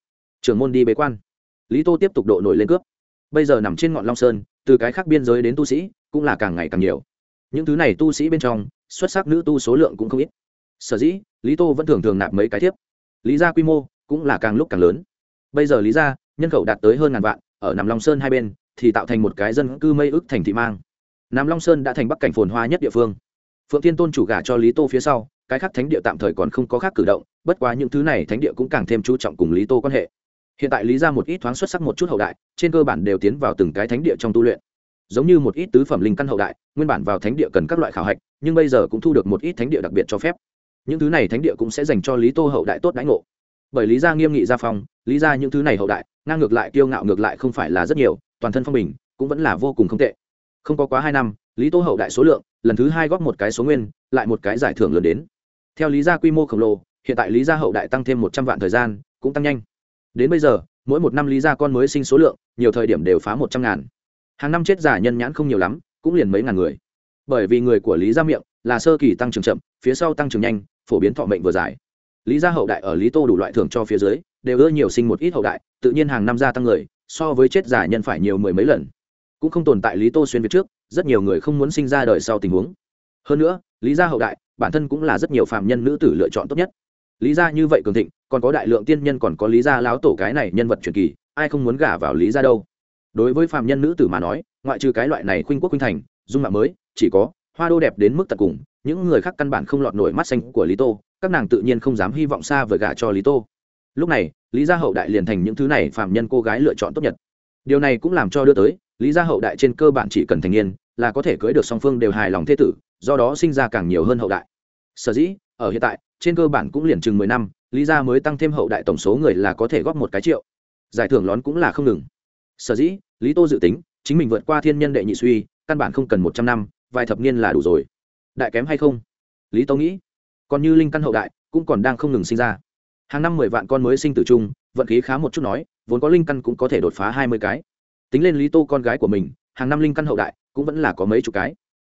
Trưởng môn đi bế quan. Lý tô tiếp tục độ nổi lên cướp. Bây giờ nằm trên ngọn long sơn, từ cái khác biên giới đến tu sĩ, cũng là càng ngày càng nhiều những thứ này tu sĩ bên trong, xuất sắc nữ tu số lượng cũng không ít. Sở dĩ, lý tô vẫn thường thường nạp mấy cái thiếp. Lý gia quy mô cũng là càng lúc càng lớn. Bây giờ lý gia, nhân khẩu đạt tới hơn ngàn vạn, ở nằm long sơn hai bên, thì tạo thành một cái dân cư mây ức thành thị mang. Nam long sơn đã thành bắc cảnh phồn hoa nhất địa phương. Phượng Thiên tôn chủ gả cho lý tô phía sau, cái khác thánh địa tạm thời còn không có khác cử động, bất quá những thứ này thánh địa cũng càng thêm chú trọng cùng lý tô quan hệ. Hiện tại lý ra một ít thoáng xuất sắc một chút hậu đại, trên cơ bản đều tiến vào từng cái thánh địa trong tu luyện giống như một ít tứ phẩm linh căn hậu đại, nguyên bản vào thánh địa cần các loại khảo hạch, nhưng bây giờ cũng thu được một ít thánh địa đặc biệt cho phép. Những thứ này thánh địa cũng sẽ dành cho lý tô hậu đại tốt đãi ngộ. Bởi lý gia nghiêm nghị gia phong, lý gia những thứ này hậu đại, ngang ngược lại, kiêu ngạo ngược lại không phải là rất nhiều, toàn thân phong bình, cũng vẫn là vô cùng không tệ. Không có quá hai năm, lý tô hậu đại số lượng, lần thứ hai góp một cái số nguyên, lại một cái giải thưởng lớn đến. Theo lý gia quy mô khổng lồ, hiện tại lý gia hậu đại tăng thêm một trăm vạn thời gian, cũng tăng nhanh. Đến bây giờ, mỗi một năm lý gia con mới sinh số lượng, nhiều thời điểm đều phá một trăm ngàn hàng năm chết giả nhân nhãn không nhiều lắm, cũng liền mấy ngàn người. Bởi vì người của lý gia miệng là sơ kỳ tăng trưởng chậm, phía sau tăng trưởng nhanh, phổ biến thọ mệnh vừa dài lý gia hậu đại ở lý tô đủ loại thưởng cho phía dưới, đều ưa nhiều sinh một ít hậu đại, tự nhiên hàng năm gia tăng người, so với chết giả nhân phải nhiều mười mấy lần. Cũng không tồn tại lý tô xuyên việt trước, rất nhiều người không muốn sinh ra đời sau tình huống. Hơn nữa, lý gia hậu đại, bản thân cũng là rất nhiều phạm nhân nữ tử lựa chọn tốt nhất. Lý gia như vậy cường thịnh, còn có đại lượng tiên nhân còn có lý gia láo tổ cái này nhân vật truyền kỳ, ai không muốn gả vào lý gia đâu? Đối với phạm nhân nữ tử mà nói, ngoại trừ cái loại này khuynh quốc khuynh thành, dung mạo mới, chỉ có hoa đô đẹp đến mức tận cùng, những người khác căn bản không lọt nổi mắt xanh của lý tô, các nàng tự nhiên không dám hy vọng xa vời gả cho lý tô. Lúc này, lý gia hậu đại liền thành những thứ này phạm nhân cô gái lựa chọn tốt nhất. Điều này cũng làm cho đưa tới, lý gia hậu đại trên cơ bản chỉ cần thành niên, là có thể cưới được song phương đều hài lòng thế tử, do đó sinh ra càng nhiều hơn hậu đại. Sở dĩ, ở hiện tại, trên cơ bản cũng liền chừng mười năm, lý gia mới tăng thêm hậu đại tổng số người là có thể góp một cái triệu. Giải thưởng lón cũng là không ngừng sở dĩ, lý tô dự tính, chính mình vượt qua thiên nhân đệ nhị suy, căn bản không cần một trăm năm, vài thập niên là đủ rồi. Đại kém hay không? Lý tô nghĩ. Còn như linh căn hậu đại, cũng còn đang không ngừng sinh ra. Hàng năm mười vạn con mới sinh tử chung, vận khí khá một chút nói, vốn có linh căn cũng có thể đột phá hai mươi cái. Tính lên lý tô con gái của mình, hàng năm linh căn hậu đại, cũng vẫn là có mấy chục cái.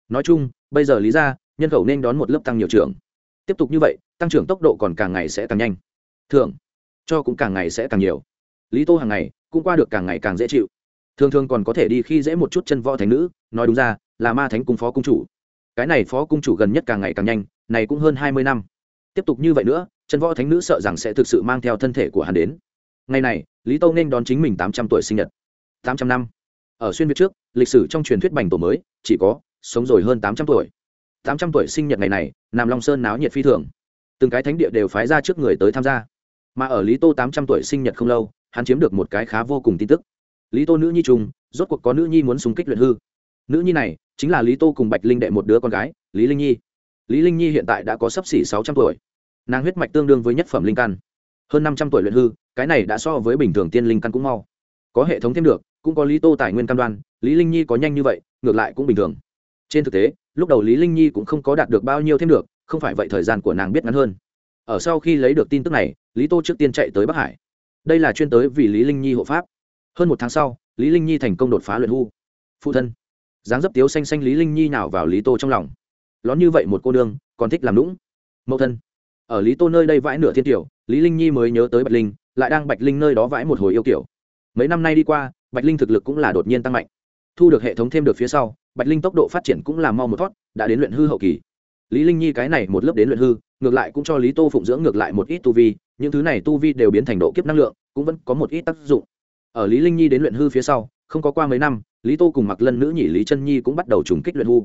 Nói chung, bây giờ lý ra, nhân khẩu nên đón một lớp tăng nhiều trưởng. Tiếp tục như vậy, tăng trưởng tốc độ còn càng ngày sẽ càng nhanh. Thường cho cũng càng ngày sẽ càng nhiều. Lý tô hàng ngày cũng qua được càng ngày càng dễ chịu. Thường thường còn có thể đi khi dễ một chút chân võ thánh nữ, nói đúng ra, là ma thánh cung phó cung chủ. Cái này phó cung chủ gần nhất càng ngày càng nhanh, này cũng hơn hai mươi năm. Tiếp tục như vậy nữa, chân võ thánh nữ sợ rằng sẽ thực sự mang theo thân thể của hắn đến. Ngày này, lý tâu nên đón chính mình tám trăm tuổi sinh nhật. Tám trăm năm. Ở xuyên việt trước, lịch sử trong truyền thuyết bành tổ mới, chỉ có, sống rồi hơn tám trăm tuổi. Tám trăm tuổi sinh nhật ngày này, nam long sơn náo nhiệt phi thường. Từng cái thánh địa đều phái ra trước người tới tham gia. Mà ở lý tô tám trăm tuổi sinh nhật không lâu hắn chiếm được một cái khá vô cùng tin tức. Lý tô nữ nhi trung rốt cuộc có nữ nhi muốn xung kích luyện hư. Nữ nhi này chính là lý tô cùng bạch linh đệ một đứa con gái, lý linh nhi. Lý linh nhi hiện tại đã có sấp xỉ sáu trăm tuổi. Nàng huyết mạch tương đương với nhất phẩm linh căn. Hơn năm trăm tuổi luyện hư, cái này đã so với bình thường tiên linh căn cũng mau. Có hệ thống thêm được, cũng có lý tô tài nguyên căn đoan, lý linh nhi có nhanh như vậy, ngược lại cũng bình thường. Trên thực tế, lúc đầu lý linh nhi cũng không có đạt được bao nhiêu thêm được, không phải vậy thời gian của nàng biết ngắn hơn. Ở sau khi lấy được tin tức này, lý tô trước tiên chạy tới bắc hải đây là chuyên tới vì lý linh nhi hộ pháp. Hơn một tháng sau, lý linh nhi thành công đột phá luyện hư phụ thân, dáng dấp tiếu xanh xanh lý linh nhi nào vào lý tô trong lòng. Lón như vậy một cô đương còn thích làm lũng mẫu thân, ở lý tô nơi đây vãi nửa thiên tiểu, lý linh nhi mới nhớ tới bạch linh, lại đang bạch linh nơi đó vãi một hồi yêu kiểu. Mấy năm nay đi qua, bạch linh thực lực cũng là đột nhiên tăng mạnh. Thu được hệ thống thêm được phía sau, bạch linh tốc độ phát triển cũng là mau một thoát, đã đến luyện hư hậu kỳ lý linh nhi cái này một lớp đến luyện hư, ngược lại cũng cho lý tô phụng dưỡng ngược lại một ít tu vi, những thứ này tu vi đều biến thành độ kiếp năng lượng, cũng vẫn có một ít tác dụng. Ở lý linh nhi đến luyện hư phía sau, không có qua mấy năm, lý tô cùng mặc lân nữ nhị lý Trân nhi cũng bắt đầu trùng kích luyện hư.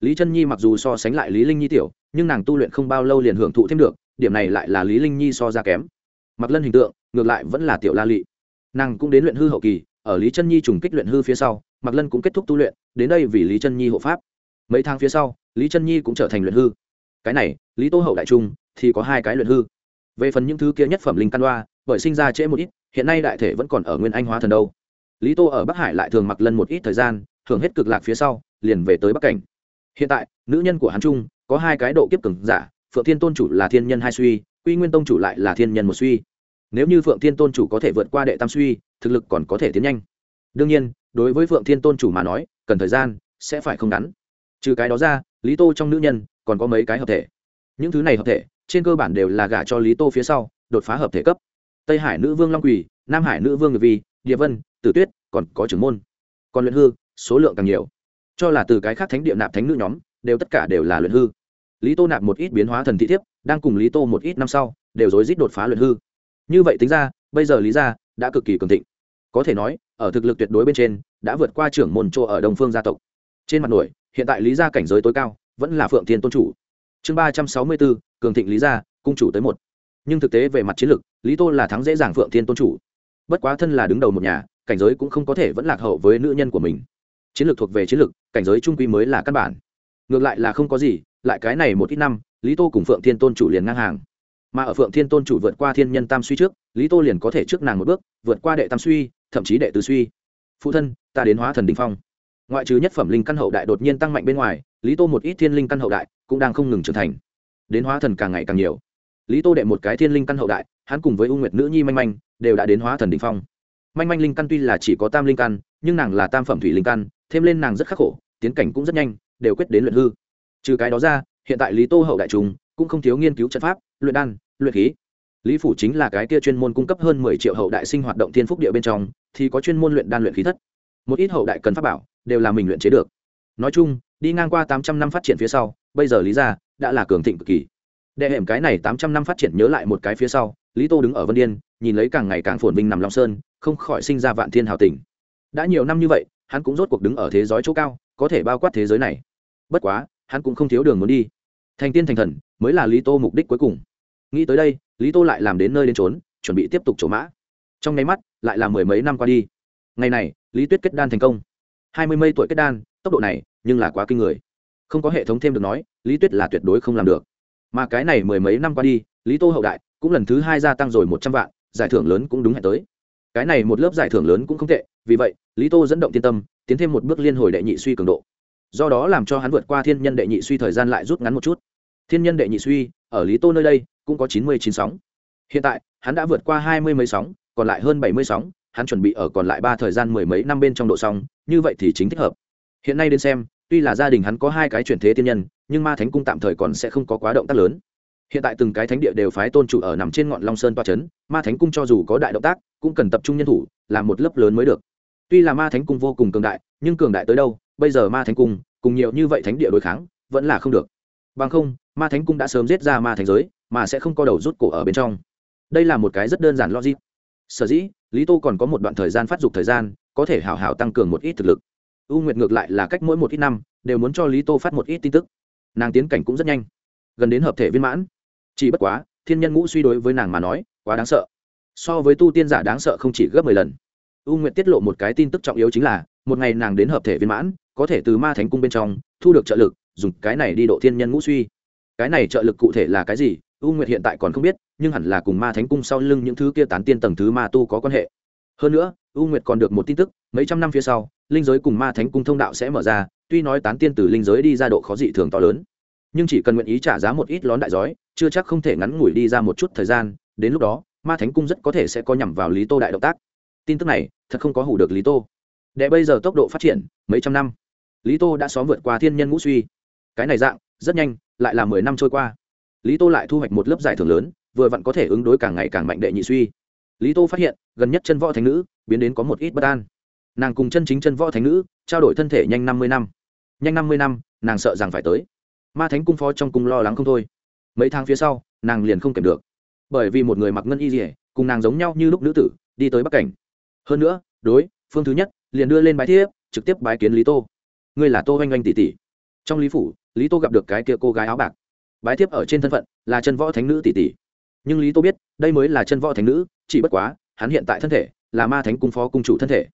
Lý Trân nhi mặc dù so sánh lại lý linh nhi tiểu, nhưng nàng tu luyện không bao lâu liền hưởng thụ thêm được, điểm này lại là lý linh nhi so ra kém. Mặc lân hình tượng, ngược lại vẫn là tiểu la lị. Nàng cũng đến luyện hư hậu kỳ, ở lý Trân nhi trùng kích luyện hư phía sau mặc lân cũng kết thúc tu luyện, đến đây vì lý Trân nhi hộ pháp. Mấy tháng phía sau lý chân nhi cũng trở thành luyện hư. Cái này, lý tô hậu đại trung thì có hai cái luyện hư. Về phần những thứ kia nhất phẩm linh căn đoa, bởi sinh ra trễ một ít, hiện nay đại thể vẫn còn ở nguyên anh hóa thần đâu. Lý tô ở bắc hải lại thường mặc lân một ít thời gian thường hết cực lạc phía sau, liền về tới bắc cảnh. Hiện tại, nữ nhân của hắn trung có hai cái độ kiếp cường giả, phượng thiên tôn chủ là thiên nhân hai suy, quy nguyên tông chủ lại là thiên nhân một suy. Nếu như phượng thiên tôn chủ có thể vượt qua đệ tam suy, thực lực còn có thể tiến nhanh. Đương nhiên, đối với phượng thiên tôn chủ mà nói, cần thời gian sẽ phải không ngắn. Trừ cái đó ra lý tô trong nữ nhân còn có mấy cái hợp thể. Những thứ này hợp thể, trên cơ bản đều là gả cho lý tô phía sau, đột phá hợp thể cấp. Tây hải nữ vương long quỳ, nam hải nữ vương ngự vi, địa vân, tử tuyết, còn có trưởng môn. Còn luyện hư, số lượng càng nhiều. Cho là từ cái khác thánh địa nạp thánh nữ nhóm, đều tất cả đều là luyện hư. Lý tô nạp một ít biến hóa thần thị thiếp, đang cùng lý tô một ít năm sau, đều rối rít đột phá luyện hư. Như vậy tính ra, bây giờ lý gia đã cực kỳ cường thịnh. Có thể nói, ở thực lực tuyệt đối bên trên, đã vượt qua trưởng môn chỗ ở đông phương gia tộc. Trên mặt nổi hiện tại lý gia cảnh giới tối cao, vẫn là phượng thiên tôn chủ. Chương ba trăm sáu mươi bốn, cường thịnh lý gia, cung chủ tới một. Nhưng thực tế về mặt chiến lược, lý tô là thắng dễ dàng phượng thiên tôn chủ. Bất quá thân là đứng đầu một nhà, cảnh giới cũng không có thể vẫn lạc hậu với nữ nhân của mình. Chiến lược thuộc về chiến lược, cảnh giới trung quy mới là căn bản. Ngược lại là không có gì, lại cái này một ít năm, lý tô cùng phượng thiên tôn chủ liền ngang hàng. Mà ở phượng thiên tôn chủ vượt qua thiên nhân tam suy trước, lý tô liền có thể trước nàng một bước, vượt qua đệ tam suy, thậm chí đệ tứ suy. Phụ thân, ta đến hóa thần đình phong ngoại trừ nhất phẩm linh căn hậu đại đột nhiên tăng mạnh bên ngoài, lý tô một ít thiên linh căn hậu đại cũng đang không ngừng trưởng thành. Đến hóa thần càng ngày càng nhiều. Lý tô đệ một cái thiên linh căn hậu đại, hắn cùng với u nguyệt nữ nhi manh manh đều đã đến hóa thần đình phong. Manh manh linh căn tuy là chỉ có tam linh căn, nhưng nàng là tam phẩm thủy linh căn, thêm lên nàng rất khắc khổ, tiến cảnh cũng rất nhanh, đều quyết đến luyện hư. Trừ cái đó ra, hiện tại lý tô hậu đại chúng cũng không thiếu nghiên cứu trận pháp, luyện đan, luyện khí. Lý phủ chính là cái kia chuyên môn cung cấp hơn mười triệu hậu đại sinh hoạt động thiên phúc địa bên trong, thì có chuyên môn luyện đan luyện khí thất. Một ít hậu đại cần pháp bảo đều là mình luyện chế được. Nói chung, đi ngang qua tám trăm năm phát triển phía sau, bây giờ lý gia đã là cường thịnh cực kỳ. Đệ hẻm cái này tám trăm năm phát triển nhớ lại một cái phía sau, lý tô đứng ở vân điên, nhìn lấy càng ngày càng phồn vinh nằm long sơn, không khỏi sinh ra vạn thiên hào tình. Đã nhiều năm như vậy, hắn cũng rốt cuộc đứng ở thế giới chỗ cao, có thể bao quát thế giới này. Bất quá, hắn cũng không thiếu đường muốn đi. Thành tiên thành thần, mới là lý tô mục đích cuối cùng. Nghĩ tới đây, lý tô lại làm đến nơi đến trốn chuẩn bị tiếp tục trổ mã. Trong nháy mắt, lại là mười mấy năm qua đi. Ngày này, lý tuyết kết đan thành công hai mươi mây tuổi kết đan, tốc độ này, nhưng là quá kinh người. Không có hệ thống thêm được nói, lý tuyết là tuyệt đối không làm được. Mà cái này mười mấy năm qua đi, lý tô hậu đại, cũng lần thứ hai gia tăng rồi một trăm vạn, giải thưởng lớn cũng đúng hẹn tới. Cái này một lớp giải thưởng lớn cũng không tệ, vì vậy, lý tô dẫn động tiên tâm, tiến thêm một bước liên hồi đệ nhị suy cường độ. Do đó làm cho hắn vượt qua thiên nhân đệ nhị suy thời gian lại rút ngắn một chút. Thiên nhân đệ nhị suy, ở lý tô nơi đây, cũng có chín mươi chín sóng. Hiện tại, hắn đã vượt qua hai mươi mấy sóng, còn lại hơn bảy mươi sóng hắn chuẩn bị ở còn lại ba thời gian mười mấy năm bên trong độ xong, như vậy thì chính thích hợp. Hiện nay đến xem, tuy là gia đình hắn có hai cái chuyển thế tiên nhân, nhưng ma thánh cung tạm thời còn sẽ không có quá động tác lớn. Hiện tại từng cái thánh địa đều phái tôn chủ ở nằm trên ngọn long sơn toa c h ấ n ma thánh cung cho dù có đại động tác, cũng cần tập trung nhân thủ, làm một lớp lớn mới được. Tuy là ma thánh cung vô cùng cường đại, nhưng cường đại tới đâu, bây giờ ma thánh cung, cùng nhiều như vậy thánh địa đối kháng, vẫn là không được. Bằng không, ma thánh cung đã sớm giết ra ma thánh giới, mà sẽ không có đầu rút cổ ở bên trong. Đây là một cái rất đơn giản logic sở dĩ, lý tô còn có một đoạn thời gian phát dục thời gian, có thể hảo hảo tăng cường một ít thực lực. U nguyệt ngược lại là cách mỗi một ít năm, đều muốn cho lý tô phát một ít tin tức. Nàng tiến cảnh cũng rất nhanh, gần đến hợp thể viên mãn. Chỉ bất quá, thiên nhân ngũ suy đối với nàng mà nói, quá đáng sợ. So với tu tiên giả đáng sợ không chỉ gấp mười lần. U nguyệt tiết lộ một cái tin tức trọng yếu chính là, một ngày nàng đến hợp thể viên mãn, có thể từ ma thánh cung bên trong, thu được trợ lực, dùng cái này đi độ thiên nhân ngũ suy. Cái này trợ lực cụ thể là cái gì u nguyệt hiện tại còn không biết, nhưng hẳn là cùng ma thánh cung sau lưng những thứ kia tán tiên tầng thứ ma tu có quan hệ. Hơn nữa, u nguyệt còn được một tin tức, mấy trăm năm phía sau, linh giới cùng ma thánh cung thông đạo sẽ mở ra, tuy nói tán tiên từ linh giới đi ra độ khó dị thường to lớn, nhưng chỉ cần nguyện ý trả giá một ít lón đại giói, chưa chắc không thể ngắn ngủi đi ra một chút thời gian, đến lúc đó, ma thánh cung rất có thể sẽ có nhằm vào lý tô đại động tác. Tin tức này, thật không có hủ được lý tô. Đệ bây giờ tốc độ phát triển, mấy trăm năm. Lý tô đã xóm vượt qua thiên nhân ngũ suy. Cái này dạng, rất nhanh, lại là mười năm trôi qua lý tô lại thu hoạch một lớp giải thưởng lớn, vừa vặn có thể ứng đối càng ngày càng mạnh đệ nhị suy. Lý tô phát hiện, gần nhất chân võ thánh nữ, biến đến có một ít bất an. Nàng cùng chân chính chân võ thánh nữ, trao đổi thân thể nhanh năm mươi năm. Nhanh năm mươi năm, nàng sợ rằng phải tới. Ma thánh cung phó trong cung lo lắng không thôi. Mấy tháng phía sau, nàng liền không kèm được. Bởi vì một người mặc ngân y dỉa cùng nàng giống nhau như lúc nữ tử, đi tới bắc cảnh. Hơn nữa, đối, phương thứ nhất, liền đưa lên bái thiếp, trực tiếp bái kiến lý tô. Ngươi là tô oanh oanh tỷ tỷ. Trong lý phủ, lý tô gặp được cái kia cô gái áo bạc bái thiếp ở trên thân phận là chân võ thánh nữ tỷ tỷ. Nhưng lý tô biết, đây mới là chân võ thánh nữ, chỉ bất quá, hắn hiện tại thân thể là ma thánh cung phó cung chủ thân thể.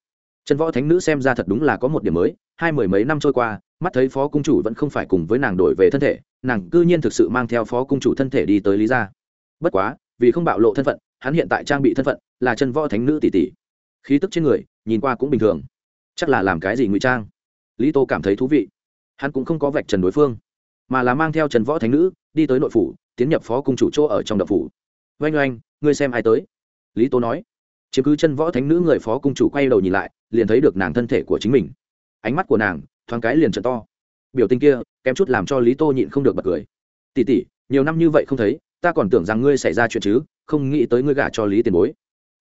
Chân võ thánh nữ xem ra thật đúng là có một điểm mới, hai mười mấy năm trôi qua, mắt thấy phó cung chủ vẫn không phải cùng với nàng đổi về thân thể, nàng cư nhiên thực sự mang theo phó cung chủ thân thể đi tới lý gia. Bất quá, vì không bạo lộ thân phận, hắn hiện tại trang bị thân phận là chân võ thánh nữ tỷ tỷ. Khí tức trên người, nhìn qua cũng bình thường. Chắc là làm cái gì ngụy trang. Lý tô cảm thấy thú vị. Hắn cũng không có vạch trần đối phương mà là mang theo trần võ thánh nữ, đi tới nội phủ, tiến nhập phó cung chủ chỗ ở trong đập phủ. Oanh oanh, ngươi xem ai tới? Lý tô nói. Chiếm cứ chân võ thánh nữ người phó cung chủ quay đầu nhìn lại, liền thấy được nàng thân thể của chính mình. Ánh mắt của nàng, thoáng cái liền trận to. Biểu tình kia, kém chút làm cho lý tô nhịn không được bật cười. Tỉ tỉ nhiều năm như vậy không thấy, ta còn tưởng rằng ngươi xảy ra chuyện chứ, không nghĩ tới ngươi gả cho lý tiền bối.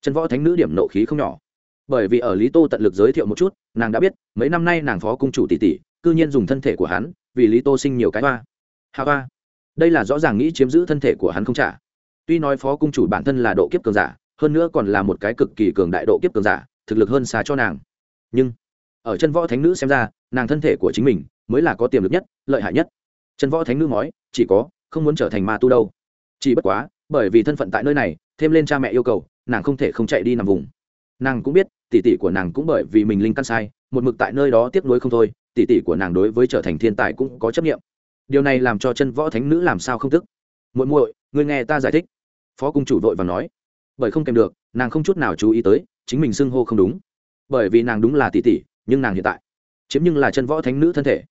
Trần võ thánh nữ điểm nộ khí không nhỏ. Bởi vì ở lý tô tận lực giới thiệu một chút, nàng đã biết, mấy năm nay nàng phó cung chủ tỷ tỷ, cư nhiên dùng thân thể của hắn vì lý tô sinh nhiều cái hoa. Hạ hoa. Đây là rõ ràng nghĩ chiếm giữ thân thể của hắn không trả. Tuy nói phó cung chủ bản thân là độ kiếp cường giả, hơn nữa còn là một cái cực kỳ cường đại độ kiếp cường giả, thực lực hơn xa cho nàng. Nhưng, ở chân võ thánh nữ xem ra, nàng thân thể của chính mình mới là có tiềm lực nhất, lợi hại nhất. Chân võ thánh nữ nói, chỉ có, không muốn trở thành ma tu đâu. Chỉ bất quá, bởi vì thân phận tại nơi này, thêm lên cha mẹ yêu cầu, nàng không thể không chạy đi nằm vùng. Nàng cũng biết, tỷ tỷ của nàng cũng bởi vì mình linh căn sai, một mực tại nơi đó tiếp nối không thôi tỷ tỷ của nàng đối với trở thành thiên tài cũng có chấp nghiệm điều này làm cho chân võ thánh nữ làm sao không tức? Muội muội người nghe ta giải thích. Phó cung chủ vội và nói. Bởi không kèm được, nàng không chút nào chú ý tới, chính mình xưng hô không đúng. Bởi vì nàng đúng là tỷ tỷ, nhưng nàng hiện tại chiếm nhưng là chân võ thánh nữ thân thể.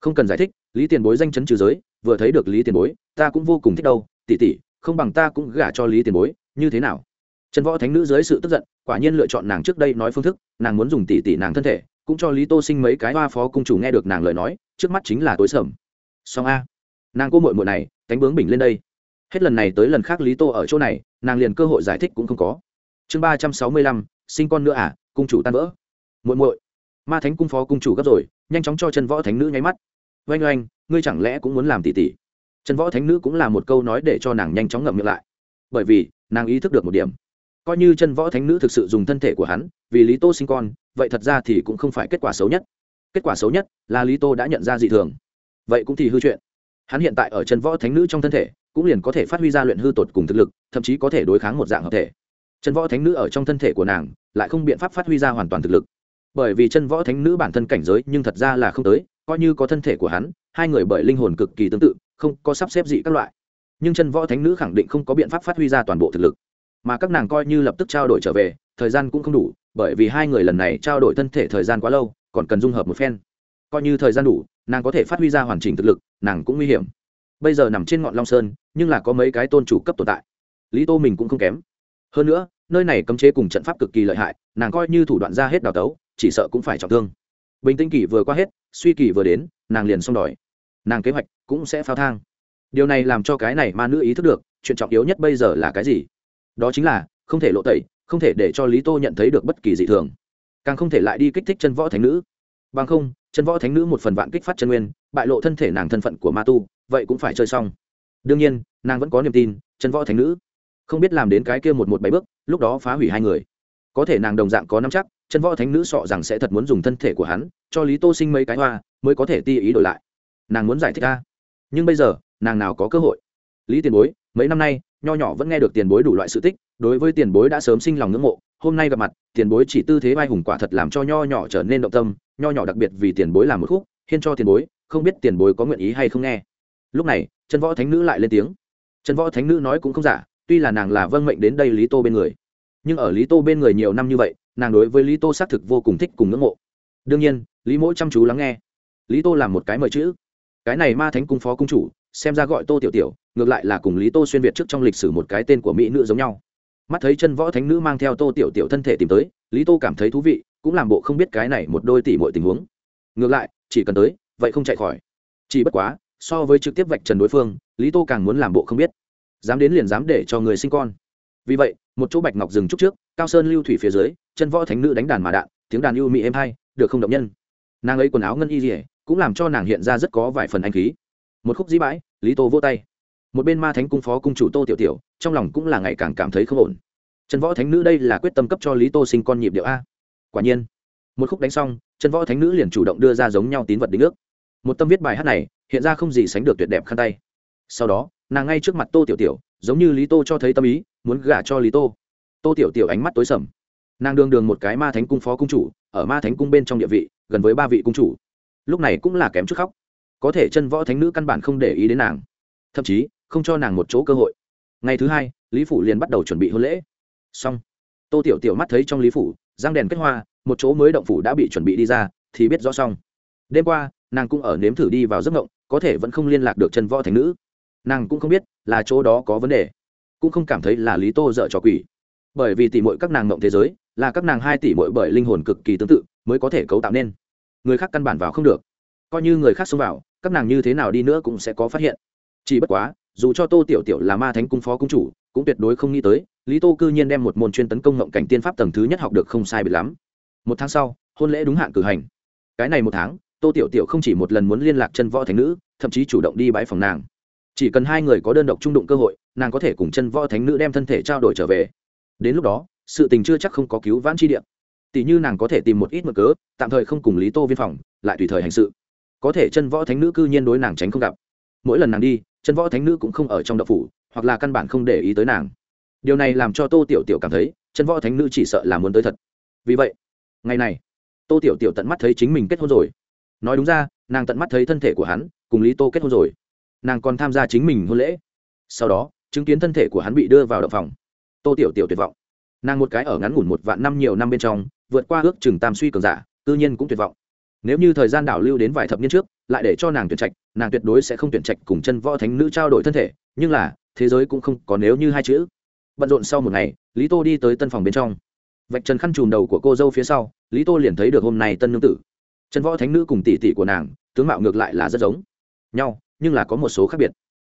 Không cần giải thích, lý tiền bối danh chấn trừ giới, vừa thấy được lý tiền bối, ta cũng vô cùng thích đâu. Tỷ tỷ, không bằng ta cũng gả cho lý tiền bối, như thế nào? Chân võ thánh nữ dưới sự tức giận, quả nhiên lựa chọn nàng trước đây nói phương thức, nàng muốn dùng tỷ tỷ nàng thân thể cũng cho lý tô sinh mấy cái hoa phó cung chủ nghe được nàng lời nói, trước mắt chính là tối sầm. Song a. Nàng cô mội mội này, cánh bướng bình lên đây. Hết lần này tới lần khác lý tô ở chỗ này, nàng liền cơ hội giải thích cũng không có. Chương ba trăm sáu mươi lăm, sinh con nữa à cung chủ tan vỡ. Muội muội, ma thánh cung phó cung chủ gấp rồi, nhanh chóng cho chân võ thánh nữ nháy mắt. Oanh oanh, ngươi chẳng lẽ cũng muốn làm tỷ tỷ chân võ thánh nữ cũng là một câu nói để cho nàng nhanh chóng ngậm miệng lại. Bởi vì, nàng ý thức được một điểm. Coi như chân võ thánh nữ thực sự dùng thân thể của hắn, vì lý tô sinh con vậy thật ra thì cũng không phải kết quả xấu nhất. Kết quả xấu nhất là lý tô đã nhận ra dị thường. Vậy cũng thì hư chuyện. Hắn hiện tại ở chân võ thánh nữ trong thân thể, cũng liền có thể phát huy ra luyện hư tột cùng thực lực, thậm chí có thể đối kháng một dạng hợp thể. Chân võ thánh nữ ở trong thân thể của nàng, lại không biện pháp phát huy ra hoàn toàn thực lực. Bởi vì chân võ thánh nữ bản thân cảnh giới nhưng thật ra là không tới, coi như có thân thể của hắn, hai người bởi linh hồn cực kỳ tương tự, không có sắp xếp dị các loại. Nhưng chân võ thánh nữ khẳng định không có biện pháp phát huy ra toàn bộ thực lực. Mà các nàng coi như lập tức trao đổi trở về, thời gian cũng không đủ bởi vì hai người lần này trao đổi thân thể thời gian quá lâu, còn cần dung hợp một phen. Coi như thời gian đủ, nàng có thể phát huy ra hoàn chỉnh thực lực, nàng cũng nguy hiểm. Bây giờ nằm trên ngọn long sơn, nhưng là có mấy cái tôn chủ cấp tồn tại. Lý tô mình cũng không kém. Hơn nữa, nơi này cấm chế cùng trận pháp cực kỳ lợi hại, nàng coi như thủ đoạn ra hết đào tấu, chỉ sợ cũng phải trọng thương. Bình tĩnh kỳ vừa qua hết, suy kỳ vừa đến, nàng liền xong đòi. Nàng kế hoạch cũng sẽ phao thang. Điều này làm cho cái này ma nữ ý thức được, chuyện trọng yếu nhất bây giờ là cái gì? Đó chính là, không thể lộ tẩy không thể để cho lý tô nhận thấy được bất kỳ dị thường, càng không thể lại đi kích thích chân võ thánh nữ. Bằng không, chân võ thánh nữ một phần vạn kích phát chân nguyên, bại lộ thân thể nàng thân phận của ma tu, vậy cũng phải chơi xong. Đương nhiên, nàng vẫn có niềm tin, chân võ thánh nữ. Không biết làm đến cái kia một một bảy bước, lúc đó phá hủy hai người. Có thể nàng đồng dạng có nắm chắc, chân võ thánh nữ sọ rằng sẽ thật muốn dùng thân thể của hắn, cho lý tô sinh mấy cái hoa, mới có thể ti ý đổi lại. Nàng muốn giải thích ra nhưng bây giờ, nàng nào có cơ hội? Lý tiền bối, mấy năm nay, nho nhỏ vẫn nghe được tiền bối đủ loại sự tích đối với tiền bối đã sớm sinh lòng ngưỡng mộ, hôm nay gặp mặt, tiền bối chỉ tư thế vai hùng quả thật làm cho nho nhỏ trở nên động tâm, nho nhỏ đặc biệt vì tiền bối làm một khúc, hiên cho tiền bối, không biết tiền bối có nguyện ý hay không nghe. Lúc này chân võ thánh nữ lại lên tiếng. Chân võ thánh nữ nói cũng không giả, tuy là nàng là vâng mệnh đến đây lý tô bên người. Nhưng ở lý tô bên người nhiều năm như vậy, nàng đối với lý tô xác thực vô cùng thích cùng ngưỡng mộ. Đương nhiên, lý mỗi chăm chú lắng nghe. Lý tô làm một cái mời chữ. Cái này ma thánh cung phó cung chủ, xem ra gọi tô tiểu tiểu, ngược lại là cùng lý tô xuyên việt trước trong lịch sử một cái tên của mỹ nữ giống nhau mắt thấy chân võ thánh nữ mang theo tô tiểu tiểu thân thể tìm tới, lý tô cảm thấy thú vị, cũng làm bộ không biết cái này một đôi tỷ mọi tình huống. Ngược lại, chỉ cần tới, vậy không chạy khỏi. Chỉ bất quá, so với trực tiếp vạch trần đối phương, lý tô càng muốn làm bộ không biết. Dám đến liền dám để cho người sinh con. Vì vậy, một chỗ bạch ngọc rừng trúc trước, cao sơn lưu thủy phía dưới, chân võ thánh nữ đánh đàn mà đạn, tiếng đàn yêu mỹ êm hay, được không động nhân. Nàng ấy quần áo ngân y dỉa cũng làm cho nàng hiện ra rất có vài phần anh khí. Một khúc dĩ bãi, lý tô vỗ tay. Một bên ma thánh cung phó cung chủ tô tiểu tiểu trong lòng cũng là ngày càng cảm thấy không ổn. Trần võ thánh nữ đây là quyết tâm cấp cho lý tô sinh con nhịp điệu a. Quả nhiên, một khúc đánh xong, trần võ thánh nữ liền chủ động đưa ra giống nhau tín vật đính ước. Một tâm viết bài hát này, hiện ra không gì sánh được tuyệt đẹp khăn tay. Sau đó, nàng ngay trước mặt tô tiểu tiểu, giống như lý tô cho thấy tâm ý, muốn gả cho lý tô. Tô tiểu tiểu ánh mắt tối sầm. Nàng đương đường một cái ma thánh cung phó cung chủ, ở ma thánh cung bên trong địa vị, gần với ba vị cung chủ. Lúc này cũng là kém chút khóc. Có thể chân võ thánh nữ căn bản không để ý đến nàng. Thậm chí, không cho nàng một chỗ cơ hội ngày thứ hai, lý phủ liền bắt đầu chuẩn bị hôn lễ. Xong. Tô tiểu tiểu mắt thấy trong lý phủ giang đèn kết hoa, một chỗ mới động phủ đã bị chuẩn bị đi ra, thì biết rõ xong. Đêm qua, nàng cũng ở nếm thử đi vào giấc ngộng có thể vẫn không liên lạc được chân võ thành nữ. Nàng cũng không biết là chỗ đó có vấn đề, cũng không cảm thấy là lý tô dợ trò quỷ. Bởi vì tỉ mội các nàng ngộng thế giới, là các nàng hai tỷ mội bởi linh hồn cực kỳ tương tự, mới có thể cấu tạo nên. Người khác căn bản vào không được. Coi như người khác xông vào, các nàng như thế nào đi nữa cũng sẽ có phát hiện. Chỉ bất quá dù cho tô tiểu tiểu là ma thánh cung phó cung chủ, cũng tuyệt đối không nghĩ tới, lý tô cư nhiên đem một môn chuyên tấn công ngộng cảnh tiên pháp tầng thứ nhất học được không sai bị lắm. Một tháng sau, hôn lễ đúng hạn cử hành. Cái này một tháng, tô tiểu tiểu không chỉ một lần muốn liên lạc chân võ thánh nữ, thậm chí chủ động đi bãi phòng nàng. Chỉ cần hai người có đơn độc trung đụng cơ hội, nàng có thể cùng chân võ thánh nữ đem thân thể trao đổi trở về. Đến lúc đó, sự tình chưa chắc không có cứu vãn chi điện tỷ như nàng có thể tìm một ít mực cớ, tạm thời không cùng lý tô viên phòng, lại tùy thời hành sự. Có thể chân võ thánh nữ cư nhiên đối nàng tránh không gặp. Mỗi lần nàng đi chân võ thánh nữ cũng không ở trong đậu phủ, hoặc là căn bản không để ý tới nàng. Điều này làm cho tô tiểu tiểu cảm thấy, chân võ thánh nữ chỉ sợ là muốn tới thật. Vì vậy, ngày này, tô tiểu tiểu tận mắt thấy chính mình kết hôn rồi. Nói đúng ra, nàng tận mắt thấy thân thể của hắn, cùng lý tô kết hôn rồi. Nàng còn tham gia chính mình hôn lễ. Sau đó, chứng kiến thân thể của hắn bị đưa vào đậu phòng. Tô tiểu tiểu tuyệt vọng. Nàng một cái ở ngắn ngủn một vạn năm nhiều năm bên trong, vượt qua ước chừng tam suy cường giả tự nhiên cũng tuyệt vọng. Nếu như thời gian đảo lưu đến vài thập niên trước lại để cho nàng tuyển trạch, nàng tuyệt đối sẽ không tuyển trạch cùng chân võ thánh nữ trao đổi thân thể, nhưng là, thế giới cũng không có nếu như hai chữ. Bận rộn sau một ngày, lý tô đi tới tân phòng bên trong. Vạch trần khăn chùm đầu của cô dâu phía sau, lý tô liền thấy được hôm nay tân nương tử. Chân võ thánh nữ cùng tỷ tỷ của nàng, tướng mạo ngược lại là rất giống nhau, nhưng là có một số khác biệt.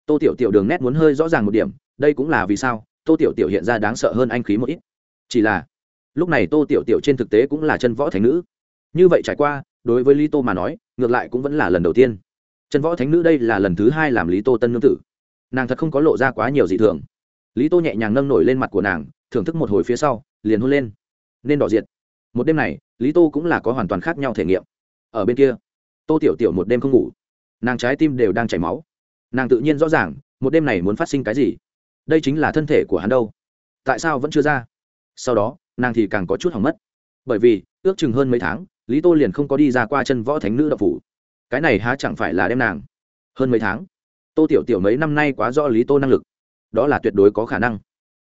Tô tiểu tiểu đường nét muốn hơi rõ ràng một điểm, đây cũng là vì sao, tô tiểu tiểu hiện ra đáng sợ hơn anh khí một ít. Chỉ là, lúc này tô tiểu tiểu trên thực tế cũng là chân võ thánh nữ. Như vậy trải qua đối với lý tô mà nói, ngược lại cũng vẫn là lần đầu tiên. Trần võ thánh nữ đây là lần thứ hai làm lý tô tân nương tử. Nàng thật không có lộ ra quá nhiều dị thường. Lý tô nhẹ nhàng nâng nổi lên mặt của nàng, thưởng thức một hồi phía sau, liền hôn lên. Nên đỏ diệt. Một đêm này, lý tô cũng là có hoàn toàn khác nhau thể nghiệm. Ở bên kia, tô tiểu tiểu một đêm không ngủ. Nàng trái tim đều đang chảy máu. Nàng tự nhiên rõ ràng, một đêm này muốn phát sinh cái gì. Đây chính là thân thể của hắn đâu. Tại sao vẫn chưa ra? Sau đó, nàng thì càng có chút hỏng mất. Bởi vì, ước chừng hơn mấy tháng lý tô liền không có đi ra qua chân võ thánh nữ đậu phủ. Cái này há chẳng phải là đem nàng? Hơn mấy tháng, tô tiểu tiểu mấy năm nay quá do lý tô năng lực. Đó là tuyệt đối có khả năng.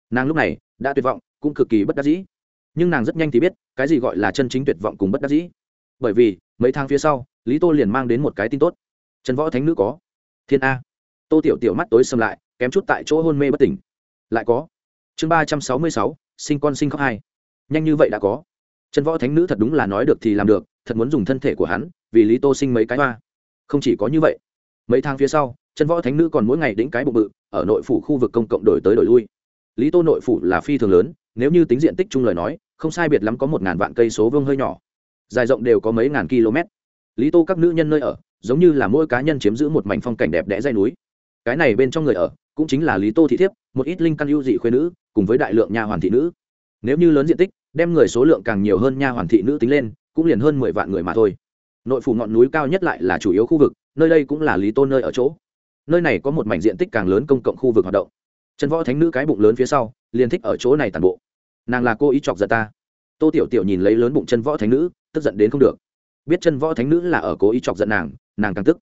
Nàng lúc này đã tuyệt vọng, cũng cực kỳ bất đắc dĩ. Nhưng nàng rất nhanh thì biết, cái gì gọi là chân chính tuyệt vọng cùng bất đắc dĩ. Bởi vì, mấy tháng phía sau, lý tô liền mang đến một cái tin tốt. Trần võ thánh nữ có. Thiên a. Tô tiểu tiểu mắt tối xâm lại, kém chút tại chỗ hôn mê bất tỉnh. Lại có. Chương ba trăm sáu mươi sáu, sinh con sinh khóc hai. Nhanh như vậy đã có trần võ thánh nữ thật đúng là nói được thì làm được, thật muốn dùng thân thể của hắn, vì lý tô sinh mấy cái hoa. Không chỉ có như vậy, mấy tháng phía sau trần võ thánh nữ còn mỗi ngày đĩnh cái bụng bự, ở nội phủ khu vực công cộng đổi tới đổi lui. Lý tô nội phủ là phi thường lớn, nếu như tính diện tích chung lời nói, không sai biệt lắm có một ngàn vạn cây số vương hơi nhỏ. Dài rộng đều có mấy ngàn km. Lý tô các nữ nhân nơi ở, giống như là mỗi cá nhân chiếm giữ một mảnh phong cảnh đẹp đẽ dây núi. Cái này bên trong người ở, cũng chính là lý tô thị thiếp, một ít linh căn ưu dị khuyên nữ, cùng với đại lượng nhà hoàn thị nữ. Nếu như lớn diện tích đem người số lượng càng nhiều hơn nha hoàn thị nữ tính lên, cũng liền hơn mười vạn người mà thôi. Nội phủ ngọn núi cao nhất lại là chủ yếu khu vực, nơi đây cũng là lý tôn nơi ở chỗ. Nơi này có một mảnh diện tích càng lớn công cộng khu vực hoạt động. Trần võ thánh nữ cái bụng lớn phía sau, liền thích ở chỗ này toàn bộ. Nàng là cô ý chọc giận ta. Tô tiểu tiểu nhìn lấy lớn bụng chân võ thánh nữ, tức giận đến không được. Biết chân võ thánh nữ là ở cố ý chọc giận nàng nàng càng tức.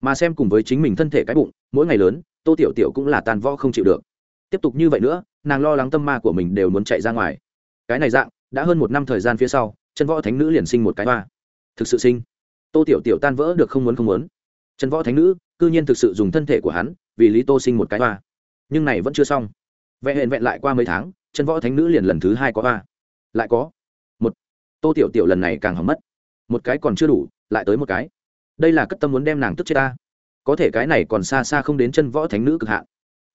Mà xem cùng với chính mình thân thể cái bụng, mỗi ngày lớn, tô tiểu tiểu cũng là tàn võ không chịu được. Tiếp tục như vậy nữa, nàng lo lắng tâm ma của mình đều muốn chạy ra ngoài cái này dạng, đã hơn một năm thời gian phía sau chân võ thánh nữ liền sinh một cái hoa. Thực sự sinh. Tô tiểu tiểu tan vỡ được không muốn không muốn. Chân võ thánh nữ, cư nhiên thực sự dùng thân thể của hắn, vì lý tô sinh một cái hoa. Nhưng này vẫn chưa xong. Vẹn hẹn vẹn lại qua mấy tháng chân võ thánh nữ liền lần thứ hai có hoa. Lại có. Một. Tô tiểu tiểu lần này càng hỏng mất. Một cái còn chưa đủ, lại tới một cái. Đây là cất tâm muốn đem nàng tức chết ta. Có thể cái này còn xa xa không đến chân võ thánh nữ cực hạn.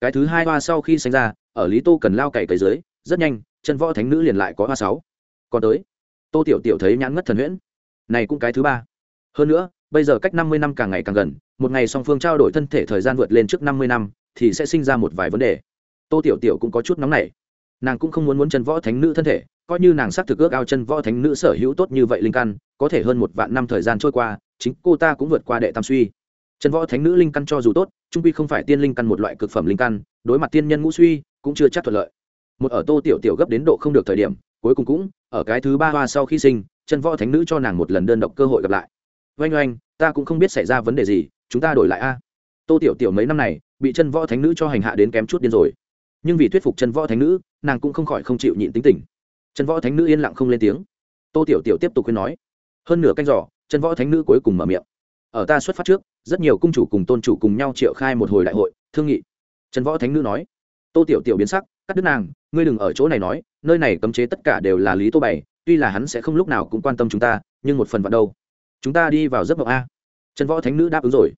Cái thứ hai hoa sau khi sinh ra, ở lý tô cần lao cày cấy dưới, rất nhanh chân võ thánh nữ liền lại có hoa sáu. Còn tới, tô tiểu tiểu thấy nhãn ngất thần huyễn. Này cũng cái thứ ba. Hơn nữa, bây giờ cách năm mươi năm càng ngày càng gần, một ngày song phương trao đổi thân thể thời gian vượt lên trước năm mươi năm, thì sẽ sinh ra một vài vấn đề. Tô tiểu tiểu cũng có chút nóng nảy. Nàng cũng không muốn muốn chân võ thánh nữ thân thể, coi như nàng xác thực ước ao chân võ thánh nữ sở hữu tốt như vậy linh căn, có thể hơn một vạn năm thời gian trôi qua, chính cô ta cũng vượt qua đệ tam suy. Chân võ thánh nữ linh căn cho dù tốt, trung quy không phải tiên linh căn một loại cực phẩm linh căn, đối mặt tiên nhân ngũ suy, cũng chưa chắc thuận lợi một ở tô tiểu tiểu gấp đến độ không được thời điểm, cuối cùng cũng, ở cái thứ ba hoa sau khi sinh, chân võ thánh nữ cho nàng một lần đơn độc cơ hội gặp lại. Oanh oanh, ta cũng không biết xảy ra vấn đề gì, chúng ta đổi lại a. Tô tiểu tiểu mấy năm này, bị chân võ thánh nữ cho hành hạ đến kém chút điên rồi. Nhưng vì thuyết phục chân võ thánh nữ, nàng cũng không khỏi không chịu nhịn tính tình. Chân võ thánh nữ yên lặng không lên tiếng. Tô tiểu tiểu tiếp tục khuyên nói. Hơn nửa canh giỏ chân võ thánh nữ cuối cùng mở miệng. Ở ta xuất phát trước, rất nhiều cung chủ cùng tôn chủ cùng nhau triệu khai một hồi đại hội, thương nghị. Trần võ thánh nữ nói. Tô tiểu tiểu biến sắc cắt đứt nàng, ngươi đừng ở chỗ này nói, nơi này cấm chế tất cả đều là lý tô bày, tuy là hắn sẽ không lúc nào cũng quan tâm chúng ta, nhưng một phần vào đâu. Chúng ta đi vào giấc mộng a. Trần võ thánh nữ đáp ứng rồi.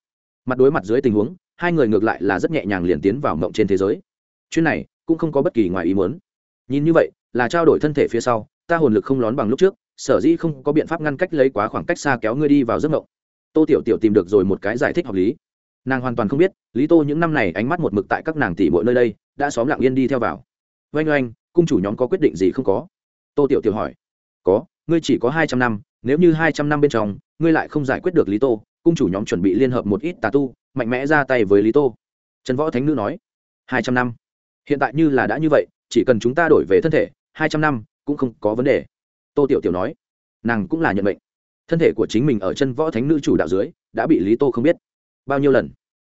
Mặt đối mặt dưới tình huống, hai người ngược lại là rất nhẹ nhàng liền tiến vào mộng trên thế giới. Chuyện này cũng không có bất kỳ ngoài ý muốn. Nhìn như vậy, là trao đổi thân thể phía sau, ta hồn lực không lón bằng lúc trước, sở dĩ không có biện pháp ngăn cách lấy quá khoảng cách xa kéo ngươi đi vào giấc mộng. Tô tiểu tiểu tìm được rồi một cái giải thích hợp lý nàng hoàn toàn không biết, lý tô những năm này ánh mắt một mực tại các nàng tỷ mỗi nơi đây, đã xóm lặng yên đi theo vào. Oanh oanh, cung chủ nhóm có quyết định gì không có? Tô tiểu tiểu hỏi. Có, ngươi chỉ có hai trăm năm, nếu như hai trăm năm bên trong, ngươi lại không giải quyết được lý tô, cung chủ nhóm chuẩn bị liên hợp một ít tà tu, mạnh mẽ ra tay với lý tô. Trần võ thánh nữ nói. Hai trăm năm. Hiện tại như là đã như vậy, chỉ cần chúng ta đổi về thân thể, hai trăm năm cũng không có vấn đề. Tô tiểu tiểu nói. Nàng cũng là nhận mệnh. Thân thể của chính mình ở chân võ thánh nữ chủ đạo dưới, đã bị lý tô không biết bao nhiêu lần?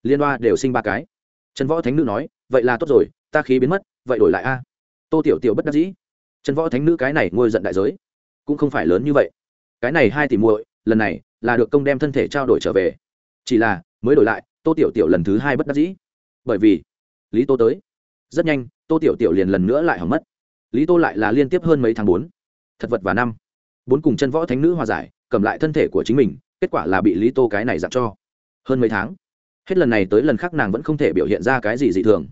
Liên hoa đều sinh ba cái. Trần võ thánh nữ nói, vậy là tốt rồi, ta khí biến mất, vậy đổi lại a. Tô tiểu tiểu bất đắc dĩ. Trần võ thánh nữ cái này ngôi giận đại giới, cũng không phải lớn như vậy. Cái này hai tỷ muội, lần này là được công đem thân thể trao đổi trở về. Chỉ là, mới đổi lại, tô tiểu tiểu lần thứ hai bất đắc dĩ. Bởi vì, lý tô tới. Rất nhanh, tô tiểu tiểu liền lần nữa lại hỏng mất. Lý tô lại là liên tiếp hơn mấy tháng bốn. Thật vật và năm. Bốn cùng chân võ thánh nữ hòa giải, cầm lại thân thể của chính mình, kết quả là bị lý tô cái này dặn cho hơn mấy tháng, hết lần này tới lần khác nàng vẫn không thể biểu hiện ra cái gì dị thường.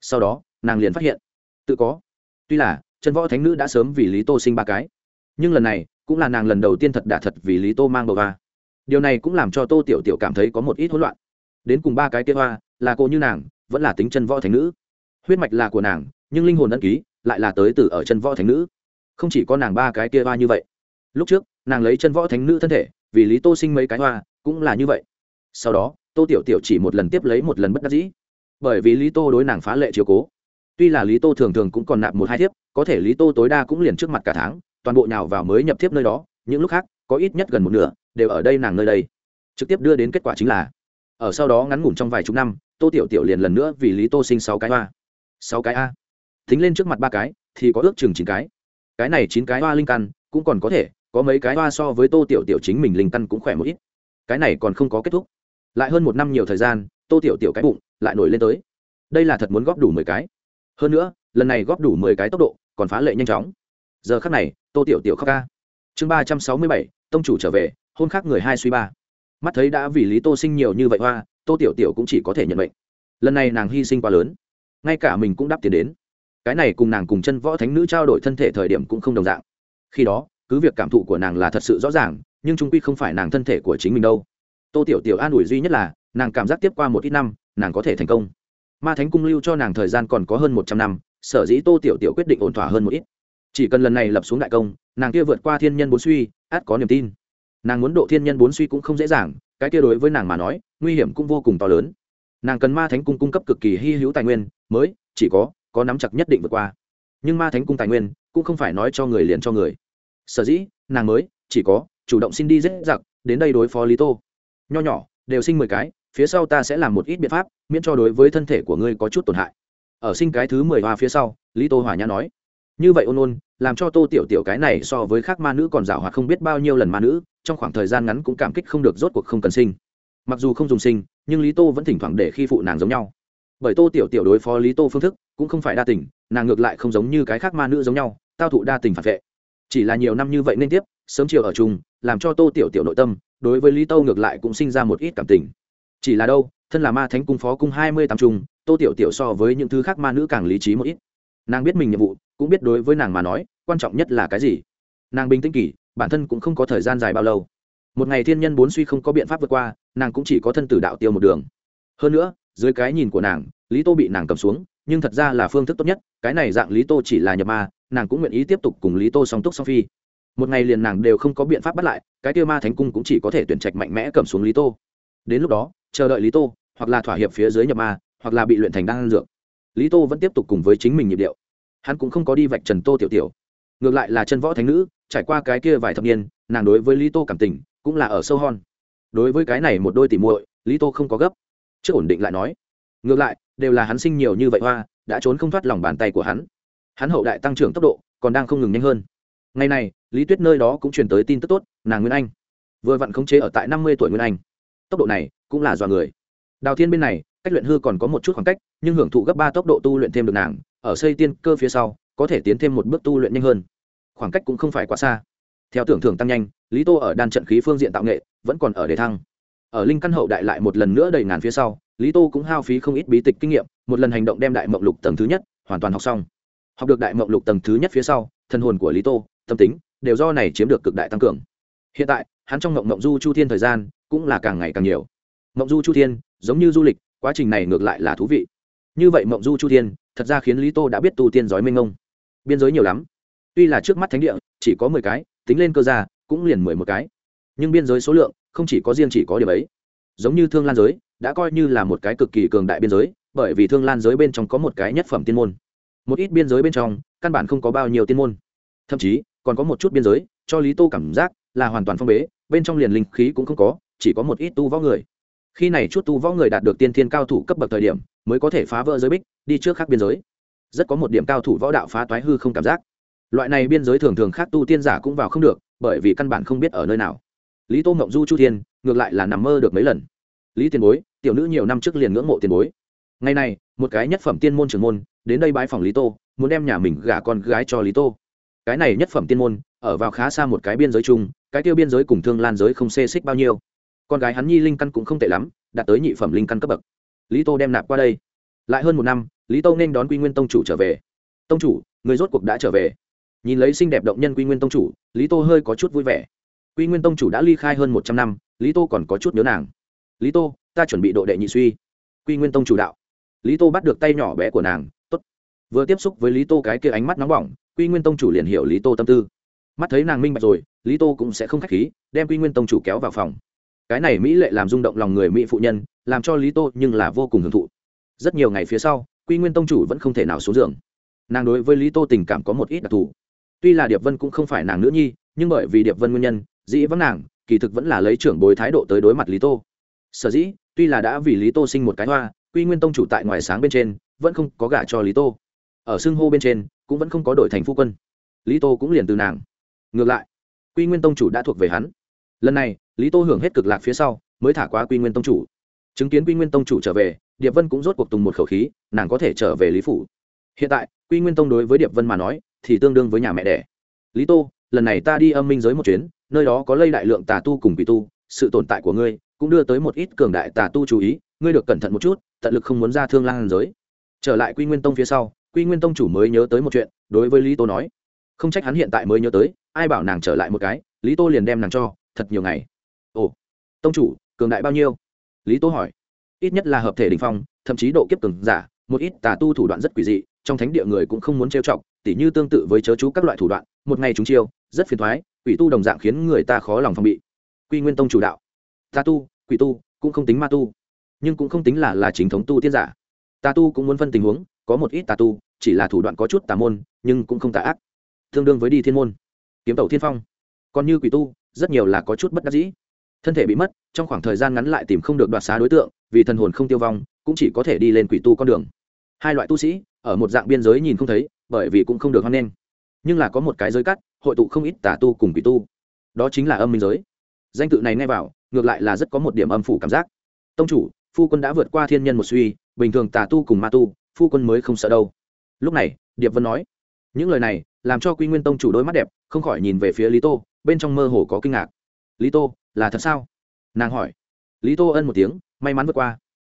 Sau đó, nàng liền phát hiện, tự có. Tuy là chân võ thánh nữ đã sớm vì lý tô sinh ba cái. Nhưng lần này, cũng là nàng lần đầu tiên thật đả thật vì lý tô mang bầu ga điều này cũng làm cho tô tiểu tiểu cảm thấy có một ít hỗn loạn. Đến cùng ba cái kia hoa, là cô như nàng, vẫn là tính chân võ thánh nữ. Huyết mạch là của nàng, nhưng linh hồn ân ký lại là tới từ ở chân võ thánh nữ. Không chỉ có nàng ba cái kia hoa như vậy. Lúc trước, nàng lấy chân võ thánh nữ thân thể, vì lý tô sinh mấy cái hoa, cũng là như vậy sau đó, tô tiểu tiểu chỉ một lần tiếp lấy một lần bất đắc dĩ. Bởi vì lý tô đối nàng phá lệ chiều cố. Tuy là lý tô thường thường cũng còn nạp một hai thiếp, có thể lý tô tối đa cũng liền trước mặt cả tháng, toàn bộ nhào vào mới nhập thiếp nơi đó, những lúc khác, có ít nhất gần một nửa, đều ở đây nàng nơi đây. Trực tiếp đưa đến kết quả chính là, ở sau đó ngắn ngủn trong vài chục năm, tô tiểu tiểu liền lần nữa vì lý tô sinh sáu cái hoa. Sáu cái a. Tính lên trước mặt ba cái, thì có ước chừng chín cái. Cái này chín cái hoa linh căn, cũng còn có thể, có mấy cái hoa so với tô tiểu tiểu chính mình linh căn cũng khỏe một ít. Cái này còn không có kết thúc lại hơn một năm nhiều thời gian, tô tiểu tiểu cái bụng lại nổi lên tới. Đây là thật muốn góp đủ mười cái. Hơn nữa, lần này góp đủ mười cái tốc độ còn phá lệ nhanh chóng. Giờ khắc này, tô tiểu tiểu khóc ca. Chương ba trăm sáu mươi bảy, tông chủ trở về, hôn khác người hai suy ba. Mắt thấy đã vì lý tô sinh nhiều như vậy hoa, tô tiểu tiểu cũng chỉ có thể nhận mệnh. Lần này nàng hy sinh quá lớn. Ngay cả mình cũng đáp tiền đến. Cái này cùng nàng cùng chân võ thánh nữ trao đổi thân thể thời điểm cũng không đồng dạng. Khi đó, cứ việc cảm thụ của nàng là thật sự rõ ràng, nhưng trung quy không phải nàng thân thể của chính mình đâu tô tiểu tiểu an ủi duy nhất là, nàng cảm giác tiếp qua một ít năm, nàng có thể thành công. Ma thánh cung lưu cho nàng thời gian còn có hơn một trăm năm, sở dĩ tô tiểu tiểu quyết định ổn thỏa hơn một ít. Chỉ cần lần này lập xuống đại công, nàng kia vượt qua thiên nhân bốn suy át có niềm tin. Nàng muốn độ thiên nhân bốn suy cũng không dễ dàng, cái kia đối với nàng mà nói, nguy hiểm cũng vô cùng to lớn. Nàng cần ma thánh cung cung cấp cực kỳ hy hữu tài nguyên, mới, chỉ có có nắm chặt nhất định vượt qua. Nhưng ma thánh cung tài nguyên, cũng không phải nói cho người liền cho người. Sở dĩ, nàng mới, chỉ có, chủ động xin đi dễ giặc, đến đây đối phó lý tô nho nhỏ, đều sinh mười cái, phía sau ta sẽ làm một ít biện pháp, miễn cho đối với thân thể của ngươi có chút tổn hại. Ở sinh cái thứ mười hoa phía sau, lý tô hòa nhã nói. Như vậy ôn ôn, làm cho tô tiểu tiểu cái này so với khác ma nữ còn rào hoạt không biết bao nhiêu lần ma nữ, trong khoảng thời gian ngắn cũng cảm kích không được rốt cuộc không cần sinh. Mặc dù không dùng sinh, nhưng lý tô vẫn thỉnh thoảng để khi phụ nàng giống nhau. Bởi tô tiểu tiểu đối phó lý tô phương thức cũng không phải đa tình, nàng ngược lại không giống như cái khác ma nữ giống nhau, tao thụ đa tình phản vệ. Chỉ là nhiều năm như vậy nên tiếp, sớm chiều ở chung làm cho tô tiểu tiểu nội tâm, đối với lý tô ngược lại cũng sinh ra một ít cảm tình. Chỉ là đâu, thân là ma thánh cung phó cung hai mươi tám trung, tô tiểu tiểu so với những thứ khác ma nữ càng lý trí một ít. Nàng biết mình nhiệm vụ, cũng biết đối với nàng mà nói, quan trọng nhất là cái gì. Nàng bình tĩnh kỷ bản thân cũng không có thời gian dài bao lâu. Một ngày thiên nhân bốn suy không có biện pháp vượt qua, nàng cũng chỉ có thân tử đạo tiêu một đường. Hơn nữa, dưới cái nhìn của nàng, lý tô bị nàng cầm xuống, nhưng thật ra là phương thức tốt nhất, cái này dạng lý tô chỉ là nhập ma, nàng cũng nguyện ý tiếp tục cùng lý tô song túc song phi một ngày liền nàng đều không có biện pháp bắt lại, cái tiêu ma thánh cung cũng chỉ có thể tuyển trạch mạnh mẽ cầm xuống lý tô. Đến lúc đó, chờ đợi lý tô, hoặc là thỏa hiệp phía dưới nhập ma, hoặc là bị luyện thành đan dược. Lý tô vẫn tiếp tục cùng với chính mình nhịp điệu. Hắn cũng không có đi vạch trần tô tiểu tiểu. Ngược lại là chân võ thánh nữ, trải qua cái kia vài thập niên, nàng đối với lý tô cảm tình cũng là ở sâu hon. Đối với cái này một đôi tỉ muội, lý tô không có gấp. Trước ổn định lại nói. Ngược lại, đều là hắn sinh nhiều như vậy hoa, đã trốn không thoát lòng bàn tay của hắn. Hắn hậu đại tăng trưởng tốc độ, còn đang không ngừng nhanh hơn ngày này, lý tuyết nơi đó cũng truyền tới tin tức tốt, nàng nguyên anh. Vừa vặn khống chế ở tại năm mươi tuổi nguyên anh. Tốc độ này cũng là dọa người. Đào thiên bên này, cách luyện hư còn có một chút khoảng cách, nhưng hưởng thụ gấp ba tốc độ tu luyện thêm được nàng, ở xây tiên cơ phía sau, có thể tiến thêm một bước tu luyện nhanh hơn. Khoảng cách cũng không phải quá xa. Theo tưởng thưởng tăng nhanh, lý tô ở đan trận khí phương diện tạo nghệ, vẫn còn ở đề thăng. Ở linh căn hậu đại lại một lần nữa đầy ngàn phía sau, lý tô cũng hao phí không ít bí tịch kinh nghiệm, một lần hành động đem đại mộng lục tầng thứ nhất hoàn toàn học xong. Học được đại mộng lục tầng thứ nhất phía sau thân hồn của lý tô tâm tính, đều do này chiếm được cực đại tăng cường. Hiện tại, hắn trong mộng mộng du chu thiên thời gian cũng là càng ngày càng nhiều. Mộng du chu thiên, giống như du lịch, quá trình này ngược lại là thú vị. Như vậy mộng du chu thiên, thật ra khiến lý tô đã biết tu tiên giói mênh ngông biên giới nhiều lắm. Tuy là trước mắt thánh địa, chỉ có mười cái, tính lên cơ gia, cũng liền mười một cái. Nhưng biên giới số lượng, không chỉ có riêng chỉ có điểm ấy. Giống như thương lan giới, đã coi như là một cái cực kỳ cường đại biên giới, bởi vì thương lan giới bên trong có một cái nhất phẩm tiên môn. Một ít biên giới bên trong, căn bản không có bao nhiêu tiên môn. Thậm chí còn có một chút biên giới, cho lý tô cảm giác là hoàn toàn phong bế, bên trong liền linh khí cũng không có, chỉ có một ít tu võ người. Khi này chút tu võ người đạt được tiên thiên cao thủ cấp bậc thời điểm, mới có thể phá vỡ giới bích, đi trước khác biên giới. Rất có một điểm cao thủ võ đạo phá toái hư không cảm giác. Loại này biên giới thường thường khác tu tiên giả cũng vào không được, bởi vì căn bản không biết ở nơi nào. Lý tô mộng du chu thiên, ngược lại là nằm mơ được mấy lần. Lý tiền bối, tiểu nữ nhiều năm trước liền ngưỡng mộ tiền bối. Ngày này, một cái nhất phẩm tiên môn trưởng môn, đến đây bãi phòng lý tô, muốn đem nhà mình gả con gái cho lý tô cái này nhất phẩm tiên môn, ở vào khá xa một cái biên giới chung, cái tiêu biên giới cùng thương lan giới không xê xích bao nhiêu. Con gái hắn nhi linh căn cũng không tệ lắm, đạt tới nhị phẩm linh căn cấp bậc. Lý tô đem nạp qua đây. Lại hơn một năm, lý tô nên đón quy nguyên tông chủ trở về. Tông chủ, người rốt cuộc đã trở về. Nhìn lấy xinh đẹp động nhân quy nguyên tông chủ, lý tô hơi có chút vui vẻ. Quy nguyên tông chủ đã ly khai hơn một trăm năm, lý tô còn có chút nhớ nàng. Lý tô, ta chuẩn bị độ đệ nhị suy. Quy nguyên tông chủ đạo. Lý tô bắt được tay nhỏ bé của nàng t ố t vừa tiếp xúc với lý tô cái kia ánh mắt nóng bỏng quy nguyên tông chủ liền hiểu lý tô tâm tư. Mắt thấy nàng minh bạch rồi, lý tô cũng sẽ không k h á c h khí, đem quy nguyên tông chủ kéo vào phòng. Cái này mỹ lệ làm rung động lòng người mỹ phụ nhân, làm cho lý tô nhưng là vô cùng hưởng thụ. Rất nhiều ngày phía sau, quy nguyên tông chủ vẫn không thể nào xuống giường. Nàng đối với lý tô tình cảm có một ít đặc thù. Tuy là điệp vân cũng không phải nàng nữ nhi, nhưng bởi vì điệp vân nguyên nhân, dĩ vắng nàng, kỳ thực vẫn là lấy trưởng bối thái độ tới đối mặt lý tô. Sở dĩ, tuy là đã vì lý tô sinh một cái hoa, quy nguyên tông chủ tại ngoài sáng bên trên, vẫn không có gả cho lý tô. Ở xưng hô bên trên cũng vẫn không có đổi thành phu quân. Lý tô cũng liền từ nàng. Ngược lại, quy nguyên tông chủ đã thuộc về hắn. Lần này, lý tô hưởng hết cực lạc phía sau, mới thả qua quy nguyên tông chủ. Chứng kiến quy nguyên tông chủ trở về, điệp vân cũng rốt cuộc tùng một khẩu khí, nàng có thể trở về lý phủ. Hiện tại, quy nguyên tông đối với điệp vân mà nói, thì tương đương với nhà mẹ đẻ. Lý tô, lần này ta đi âm minh giới một chuyến, nơi đó có lây đại lượng tà tu cùng quỷ tu, sự tồn tại của ngươi cũng đưa tới một ít cường đại tà tu chú ý, ngươi được cẩn thận một chút, tận lực không muốn ra thương lan giới. Trở lại quy nguyên tông phía sau quy nguyên tông chủ mới nhớ tới một chuyện, đối với lý tô nói, không trách hắn hiện tại mới nhớ tới, ai bảo nàng trở lại một cái, lý tô liền đem nàng cho, thật nhiều ngày. Ồ, tông chủ, cường đại bao nhiêu? Lý tô hỏi. Ít nhất là hợp thể đình phong, thậm chí độ kiếp cường giả, một ít tà tu thủ đoạn rất quỷ dị, trong thánh địa người cũng không muốn trêu chọc, tỉ như tương tự với chớ chú các loại thủ đoạn, một ngày chúng chiêu, rất phiền thoái quỷ tu đồng dạng khiến người ta khó lòng phòng bị. Quy nguyên tông chủ đạo. Tà tu, quỷ tu, cũng không tính ma tu, nhưng cũng không tính là là chính thống tu tiên giả. Tà tu cũng muốn phân tình huống có một ít tà tu, chỉ là thủ đoạn có chút tà môn, nhưng cũng không tà ác. Tương đương với đi thiên môn. Kiếm tẩu thiên phong. Còn như quỷ tu, rất nhiều là có chút bất đắc dĩ. Thân thể bị mất, trong khoảng thời gian ngắn lại tìm không được đoạt xá đối tượng, vì thần hồn không tiêu vong, cũng chỉ có thể đi lên quỷ tu con đường. Hai loại tu sĩ, ở một dạng biên giới nhìn không thấy, bởi vì cũng không được hoan nghênh. Nhưng là có một cái giới cắt, hội tụ không ít tà tu cùng quỷ tu. Đó chính là âm minh giới. Danh tự này nghe vào, ngược lại là rất có một điểm âm phủ cảm giác. Tông chủ, phu quân đã vượt qua thiên nhân một suy, bình thường tà tu cùng ma tu phu quân mới không sợ đâu. Lúc này, điệp vân nói, những lời này làm cho quy nguyên tông chủ đôi mắt đẹp, không khỏi nhìn về phía lý tô, bên trong mơ hồ có kinh ngạc. Lý tô, là thật sao? Nàng hỏi. Lý tô ân một tiếng, may mắn vượt qua.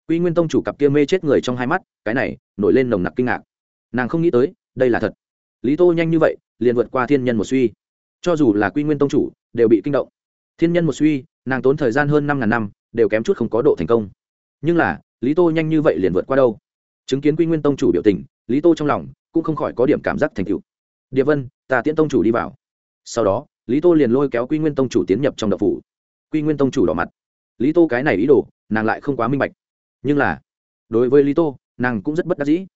Quy nguyên tông chủ cặp kia mê chết người trong hai mắt, cái này nổi lên nồng nặc kinh ngạc. Nàng không nghĩ tới, đây là thật. Lý tô nhanh như vậy, liền vượt qua thiên nhân một suy. Cho dù là quy nguyên tông chủ, đều bị kinh động. Thiên nhân một suy, nàng tốn thời gian hơn năm ngàn năm, đều kém chút không có độ thành công. Nhưng là, lý tô nhanh như vậy liền vượt qua đâu? Chứng kiến quy nguyên tông chủ biểu tình, lý tô trong lòng cũng không khỏi có điểm cảm giác thành cựu điệp vân, ta tiễn tông chủ đi vào. Sau đó, lý tô liền lôi kéo quy nguyên tông chủ tiến nhập trong đậu phủ. Quy nguyên tông chủ đỏ mặt. Lý tô cái này ý đồ, nàng lại không quá minh bạch. Nhưng là, đối với lý tô, nàng cũng rất bất đắc dĩ.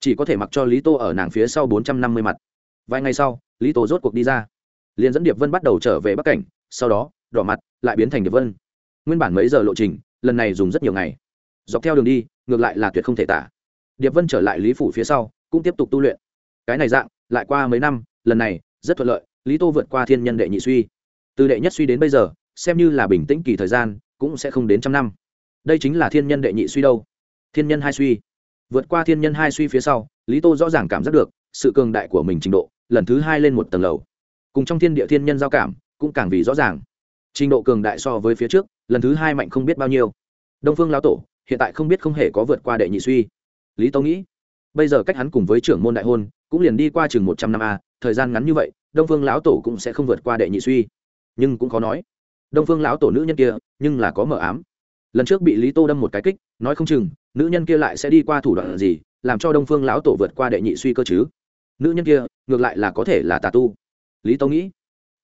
Chỉ có thể mặc cho lý tô ở nàng phía sau bốn trăm năm mươi mặt. Vài ngày sau, lý tô rốt cuộc đi ra. Liền dẫn điệp vân bắt đầu trở về bắc cảnh, sau đó, đỏ mặt, lại biến thành điệp vân. Nguyên bản mấy giờ lộ trình, lần này dùng rất nhiều ngày. Dọc theo đường đi, ngược lại là tuyệt không thể tả điệp vân trở lại lý phủ phía sau, cũng tiếp tục tu luyện. Cái này dạng, lại qua mấy năm, lần này, rất thuận lợi, lý tô vượt qua thiên nhân đệ nhị suy. Từ đệ nhất suy đến bây giờ, xem như là bình tĩnh kỳ thời gian, cũng sẽ không đến trăm năm. Đây chính là thiên nhân đệ nhị suy đâu. Thiên nhân hai suy. Vượt qua thiên nhân hai suy phía sau, lý tô rõ ràng cảm giác được, sự cường đại của mình trình độ, lần thứ hai lên một tầng lầu. Cùng trong thiên địa thiên nhân giao cảm, cũng càng vì rõ ràng. Trình độ cường đại so với phía trước, lần thứ hai mạnh không biết bao nhiêu. Đông phương Lão tổ, hiện tại không biết không hề có vượt qua đệ nhị suy lý tâu nghĩ, bây giờ cách hắn cùng với trưởng môn đại hôn, cũng liền đi qua chừng một trăm năm a, thời gian ngắn như vậy, đông phương lão tổ cũng sẽ không vượt qua đệ nhị suy. Nhưng cũng khó nói. Đông phương lão tổ nữ nhân kia, nhưng là có mờ ám. Lần trước bị lý tô đâm một cái kích, nói không chừng, nữ nhân kia lại sẽ đi qua thủ đoạn gì, làm cho đông phương lão tổ vượt qua đệ nhị suy cơ chứ. Nữ nhân kia, ngược lại là có thể là tà tu. Lý tô nghĩ,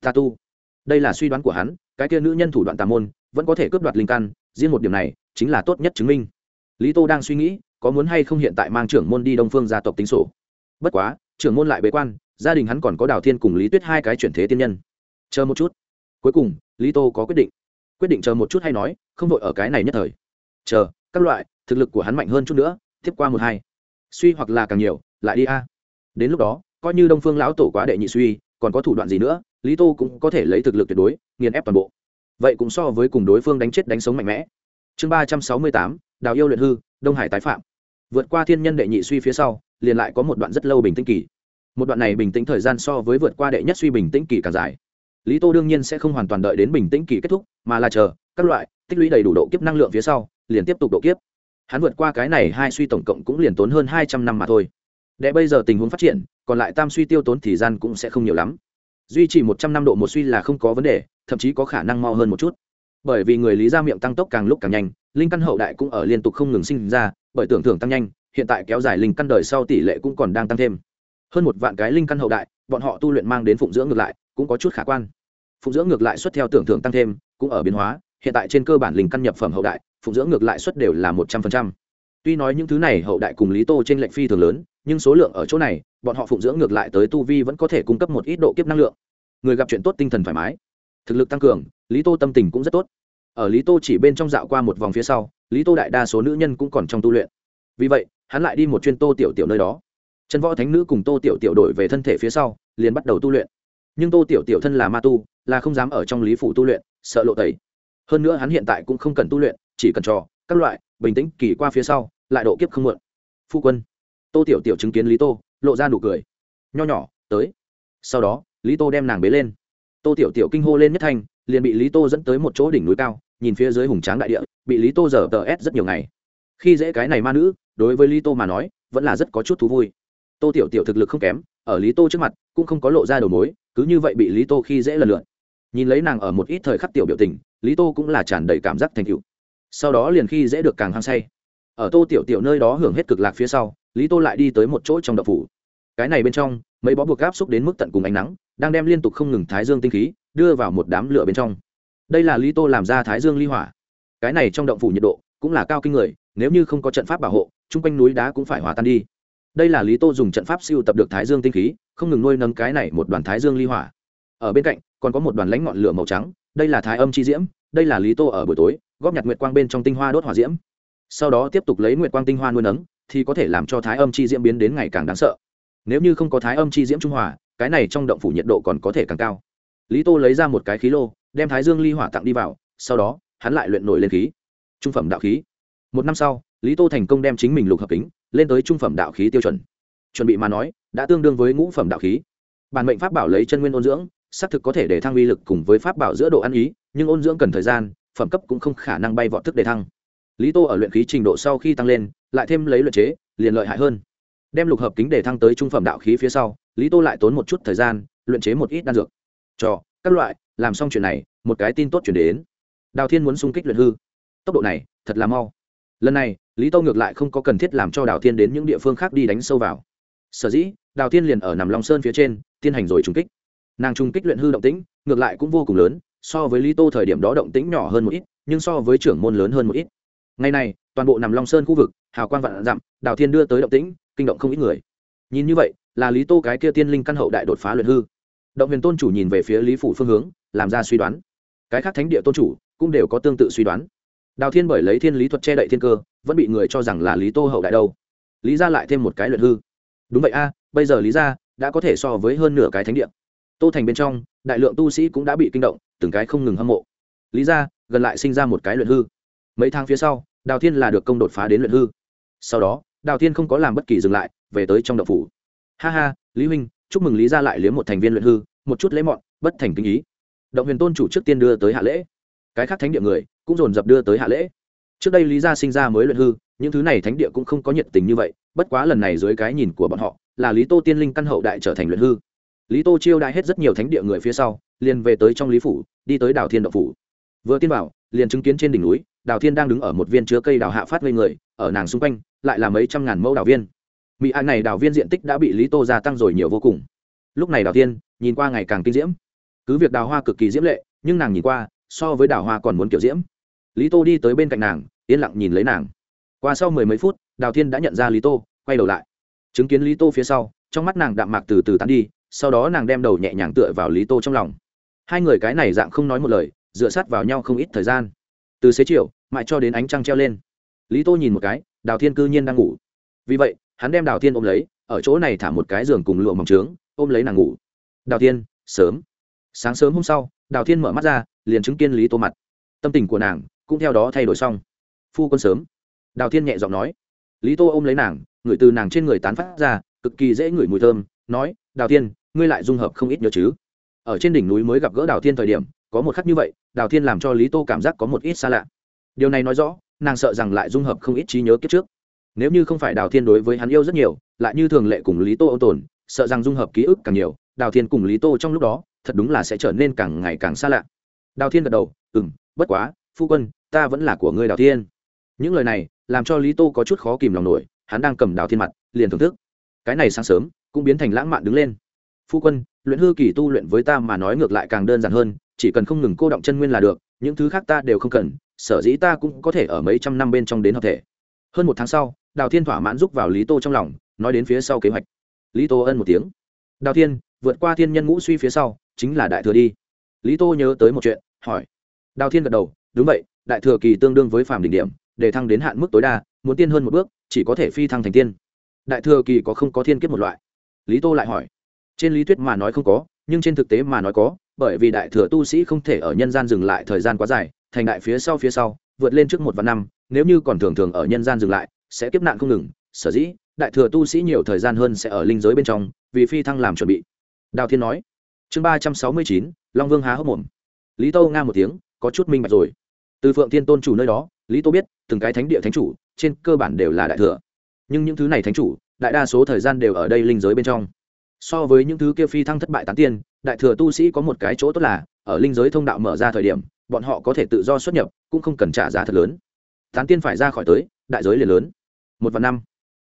tà tu. Đây là suy đoán của hắn, cái kia nữ nhân thủ đoạn tà môn, vẫn có thể cướp đoạt linh căn, riêng một điểm này, chính là tốt nhất chứng minh. Lý tô đang suy nghĩ có muốn hay không hiện tại mang trưởng môn đi đông phương gia tộc tính sổ. Bất quá, trưởng môn lại bế quan, gia đình hắn còn có đào thiên cùng lý tuyết hai cái chuyển thế tiên nhân. Chờ một chút. Cuối cùng, lý tô có quyết định. Quyết định chờ một chút hay nói, không đội ở cái này nhất thời. Chờ, các loại, thực lực của hắn mạnh hơn chút nữa, tiếp qua một hai. Suy hoặc là càng nhiều, lại đi a. Đến lúc đó, coi như đông phương lão tổ quá đệ nhị suy, còn có thủ đoạn gì nữa, lý tô cũng có thể lấy thực lực tuyệt đối, nghiền ép toàn bộ. Vậy cũng so với cùng đối phương đánh chết đánh sống mạnh mẽ. Chương ba trăm sáu mươi tám, đào yêu luyện hư, đông hải tái phạm vượt qua thiên nhân đệ nhị suy phía sau, liền lại có một đoạn rất lâu bình tĩnh kỳ. Một đoạn này bình tĩnh thời gian so với vượt qua đệ nhất suy bình tĩnh kỳ càng dài. Lý tô đương nhiên sẽ không hoàn toàn đợi đến bình tĩnh kỳ kết thúc, mà là chờ, các loại, tích lũy đầy đủ độ kiếp năng lượng phía sau, liền tiếp tục độ kiếp. Hắn vượt qua cái này hai suy tổng cộng cũng liền tốn hơn hai trăm năm mà thôi. Để bây giờ tình huống phát triển, còn lại tam suy tiêu tốn thì gian cũng sẽ không nhiều lắm. Duy trì một trăm năm độ một suy là không có vấn đề, thậm chí có khả năng mau hơn một chút. Bởi vì người lý ra miệng tăng tốc càng lúc càng nhanh linh căn hậu đại cũng ở liên tục không ngừng sinh ra, bởi tưởng thưởng tăng nhanh, hiện tại kéo dài linh căn đời sau tỷ lệ cũng còn đang tăng thêm. Hơn một vạn cái linh căn hậu đại, bọn họ tu luyện mang đến phụng dưỡng ngược lại, cũng có chút khả quan. Phụng dưỡng ngược lại xuất theo tưởng thưởng tăng thêm, cũng ở biến hóa, hiện tại trên cơ bản linh căn nhập phẩm hậu đại, phụng dưỡng ngược lại xuất đều là một trăm phần trăm. Tuy nói những thứ này hậu đại cùng lý tô trên lệnh phi thường lớn, nhưng số lượng ở chỗ này, bọn họ phụng dưỡng ngược lại tới tu vi vẫn có thể cung cấp một ít độ kiếp năng lượng. Người gặp chuyện tốt tinh thần thoải mái, thực lực tăng cường, lý tô tâm tình cũng rất tốt ở lý tô chỉ bên trong dạo qua một vòng phía sau, lý tô đại đa số nữ nhân cũng còn trong tu luyện. Vì vậy, hắn lại đi một chuyên tô tiểu tiểu nơi đó. Chân võ thánh nữ cùng tô tiểu tiểu đổi về thân thể phía sau, liền bắt đầu tu luyện. Nhưng tô tiểu tiểu thân là ma tu, là không dám ở trong lý phủ tu luyện, sợ lộ tẩy. Hơn nữa hắn hiện tại cũng không cần tu luyện, chỉ cần trò, các loại, bình tĩnh, kỳ qua phía sau, lại độ kiếp không muộn. Phu quân. Tô tiểu tiểu chứng kiến lý tô, lộ ra nụ cười. Nho nhỏ, tới. Sau đó, lý tô đem nàng bế lên. Tô tiểu tiểu kinh hô lên nhất thanh, liền bị lý tô dẫn tới một chỗ đỉnh núi cao nhìn phía dưới hùng tráng đại địa, bị lý tô giờ tờ ép rất nhiều ngày. Khi dễ cái này ma nữ, đối với lý tô mà nói, vẫn là rất có chút thú vui. Tô tiểu tiểu thực lực không kém, ở lý tô trước mặt, cũng không có lộ ra đầu mối, cứ như vậy bị lý tô khi dễ lần lượt. Nhìn lấy nàng ở một ít thời khắc tiểu biểu tình, lý tô cũng là tràn đầy cảm giác thành cựu sau đó liền khi dễ được càng hăng say. Ở tô tiểu tiểu nơi đó hưởng hết cực lạc phía sau, lý tô lại đi tới một chỗ trong đậu phủ. Cái này bên trong, mấy bó buộc gáp xúc đến mức tận cùng ánh nắng, đang đem liên tục không ngừng thái dương tinh khí, đưa vào một đám lửa bên trong đây là lý tô làm ra thái dương ly hỏa. Cái này trong động phủ nhiệt độ cũng là cao kinh người, nếu như không có trận pháp bảo hộ, chung quanh núi đá cũng phải hòa tan đi. Đây là lý tô dùng trận pháp siêu tập được thái dương tinh khí, không ngừng nuôi nâng cái này một đoàn thái dương ly hỏa. Ở bên cạnh, còn có một đoàn lãnh ngọn lửa màu trắng, đây là thái âm chi diễm, đây là lý tô ở buổi tối, góp nhặt nguyệt quang bên trong tinh hoa đốt hỏa diễm. Sau đó tiếp tục lấy nguyệt quang tinh hoa nuôi nấng, thì có thể làm cho thái âm chi diễm biến đến ngày càng đáng sợ. Nếu như không có thái âm chi diễm trung hòa, cái này trong động phủ nhiệt độ còn có thể càng cao. Lý tô lấy ra một cái khí lô đem thái dương ly hỏa tặng đi vào, sau đó, hắn lại luyện nổi lên khí, trung phẩm đạo khí. Một năm sau, lý tô thành công đem chính mình lục hợp kính, lên tới trung phẩm đạo khí tiêu chuẩn. Chuẩn bị mà nói, đã tương đương với ngũ phẩm đạo khí. Bản mệnh pháp bảo lấy chân nguyên ôn dưỡng, xác thực có thể để thăng uy lực cùng với pháp bảo giữa độ ăn ý, nhưng ôn dưỡng cần thời gian, phẩm cấp cũng không khả năng bay vọt thức để thăng. Lý tô ở luyện khí trình độ sau khi tăng lên, lại thêm lấy luyện chế, liền lợi hại hơn. Đem lục hợp kính để thăng tới trung phẩm đạo khí phía sau, lý tô lại tốn một chút thời gian, luyện chế một ít đan dược. Trò các loại làm xong chuyện này, một cái tin tốt chuyển đến. Đào thiên muốn xung kích luyện hư. Tốc độ này, thật là mau. Lần này, lý tô ngược lại không có cần thiết làm cho đào thiên đến những địa phương khác đi đánh sâu vào. Sở dĩ, đào thiên liền ở nằm long sơn phía trên, tiến hành rồi trung kích. Nàng trung kích luyện hư động tĩnh, ngược lại cũng vô cùng lớn, so với lý tô thời điểm đó động tĩnh nhỏ hơn một ít, nhưng so với trưởng môn lớn hơn một ít. Ngày này, toàn bộ nằm long sơn khu vực, hào quang vạn dặm, đào thiên đưa tới động tĩnh, kinh động không ít người. Nhìn như vậy, là lý tô cái kia tiên linh căn hậu đại đột phá luyện hư. Động huyền tôn chủ nhìn về phía lý phủ phương hướng làm ra suy đoán. Cái khác thánh địa tôn chủ cũng đều có tương tự suy đoán. Đào thiên bởi lấy thiên lý thuật che đậy thiên cơ, vẫn bị người cho rằng là lý tô hậu đại đâu. Lý ra lại thêm một cái luyện hư. Đúng vậy a, bây giờ lý ra đã có thể so với hơn nửa cái thánh địa. Tô thành bên trong, đại lượng tu sĩ cũng đã bị kinh động, từng cái không ngừng hâm mộ. Lý ra, gần lại sinh ra một cái luyện hư. Mấy tháng phía sau, đào thiên là được công đột phá đến luyện hư. Sau đó, đào thiên không có làm bất kỳ dừng lại, về tới trong đậu phủ. Ha ha, lý huynh, chúc mừng lý ra lại liếm một thành viên luyện hư, một chút lấy mọn, bất thành kinh ý động huyền tôn chủ trước tiên đưa tới hạ lễ. Cái khác thánh địa người cũng dồn dập đưa tới hạ lễ. Trước đây lý gia sinh ra mới luyện hư, những thứ này thánh địa cũng không có nhiệt tình như vậy, bất quá lần này dưới cái nhìn của bọn họ, là lý tô tiên linh căn hậu đại trở thành luyện hư. Lý tô chiêu đại hết rất nhiều thánh địa người phía sau, liền về tới trong lý phủ, đi tới đảo thiên đậu phủ. Vừa tiên bảo, liền chứng kiến trên đỉnh núi, đào thiên đang đứng ở một viên chứa cây đào hạ phát ngây người, ở nàng xung quanh, lại là mấy trăm ngàn mẫu đào viên. Mỹ an này đào viên diện tích đã bị lý tô gia tăng rồi nhiều vô cùng. Lúc này đào thiên nhìn qua ngày càng kinh diễm cứ việc đào hoa cực kỳ diễm lệ, nhưng nàng nhìn qua, so với đào hoa còn muốn kiểu diễm. Lý tô đi tới bên cạnh nàng, yên lặng nhìn lấy nàng. Qua sau mười mấy phút, đào thiên đã nhận ra lý tô, quay đầu lại. Chứng kiến lý tô phía sau, trong mắt nàng đạm mạc từ từ tán đi, sau đó nàng đem đầu nhẹ nhàng tựa vào lý tô trong lòng. Hai người cái này dạng không nói một lời, dựa sát vào nhau không ít thời gian. Từ xế chiều, mãi cho đến ánh trăng treo lên. Lý tô nhìn một cái, đào thiên cư nhiên đang ngủ. Vì vậy, hắn đem đào thiên ôm lấy, ở chỗ này thả một cái giường cùng lụa mỏng trướng, ôm lấy nàng ngủ. Đào thiên, sớm sáng sớm hôm sau, đào thiên mở mắt ra, liền chứng kiến lý tô mặt. Tâm tình của nàng cũng theo đó thay đổi xong. Phu quân sớm. Đào thiên nhẹ giọng nói. Lý tô ôm lấy nàng ngửi từ nàng trên người tán phát ra, cực kỳ dễ ngửi mùi thơm, nói, đào thiên, ngươi lại dung hợp không ít nhớ chứ? Ở trên đỉnh núi mới gặp gỡ đào thiên thời điểm, có một khắc như vậy, đào thiên làm cho lý tô cảm giác có một ít xa lạ. Điều này nói rõ, nàng sợ rằng lại dung hợp không ít trí nhớ kiếp trước. Nếu như không phải đào thiên đối với hắn yêu rất nhiều, lại như thường lệ cùng lý tô ô tồn, sợ rằng dung hợp ký ức càng nhiều, đào thiên cùng lý tô trong lúc đó thật đúng là sẽ trở nên càng ngày càng xa lạ. Đào thiên gật đầu ừ m bất quá, phu quân, ta vẫn là của ngươi đào thiên. Những lời này làm cho lý tô có chút khó kìm lòng nổi, hắn đang cầm đào thiên mặt, liền thưởng thức. Cái này sáng sớm, cũng biến thành lãng mạn đứng lên. Phu quân, luyện hư kỳ tu luyện với ta mà nói ngược lại càng đơn giản hơn, chỉ cần không ngừng cô động chân nguyên là được, những thứ khác ta đều không cần, sở dĩ ta cũng có thể ở mấy trăm năm bên trong đến hợp thể. Hơn một tháng sau, đào thiên thỏa mãn giúp vào lý tô trong lòng, nói đến phía sau kế hoạch. Lý tô ân một tiếng, đào thiên vượt qua thiên nhân ngũ suy phía sau, chính là đại thừa đi. Lý tô nhớ tới một chuyện, hỏi. Đào thiên gật đầu, đúng vậy, đại thừa kỳ tương đương với phàm đỉnh điểm, để thăng đến hạn mức tối đa, muốn tiên hơn một bước, chỉ có thể phi thăng thành tiên. Đại thừa kỳ có không có thiên kiếp một loại? Lý tô lại hỏi. Trên lý thuyết mà nói không có, nhưng trên thực tế mà nói có, bởi vì đại thừa tu sĩ không thể ở nhân gian dừng lại thời gian quá dài, thành đại phía sau phía sau, vượt lên trước một vạn năm, nếu như còn thường thường ở nhân gian dừng lại, sẽ kiếp nạn không ngừng. Sở dĩ, đại thừa tu sĩ nhiều thời gian hơn sẽ ở linh giới bên trong, vì phi thăng làm chuẩn bị đào thiên nói. Chương ba trăm sáu mươi chín, long vương há hốc mồm. Lý tô nga một tiếng, có chút minh bạch rồi. Từ phượng thiên tôn chủ nơi đó, lý tô biết, từng cái thánh địa thánh chủ, trên cơ bản đều là đại thừa. Nhưng những thứ này thánh chủ, đại đa số thời gian đều ở đây linh giới bên trong. So với những thứ kia phi thăng thất bại tán tiên, đại thừa tu sĩ có một cái chỗ tốt là, ở linh giới thông đạo mở ra thời điểm, bọn họ có thể tự do xuất nhập, cũng không cần trả giá thật lớn. Tán tiên phải ra khỏi tới, đại giới liền lớn. Một vạn năm.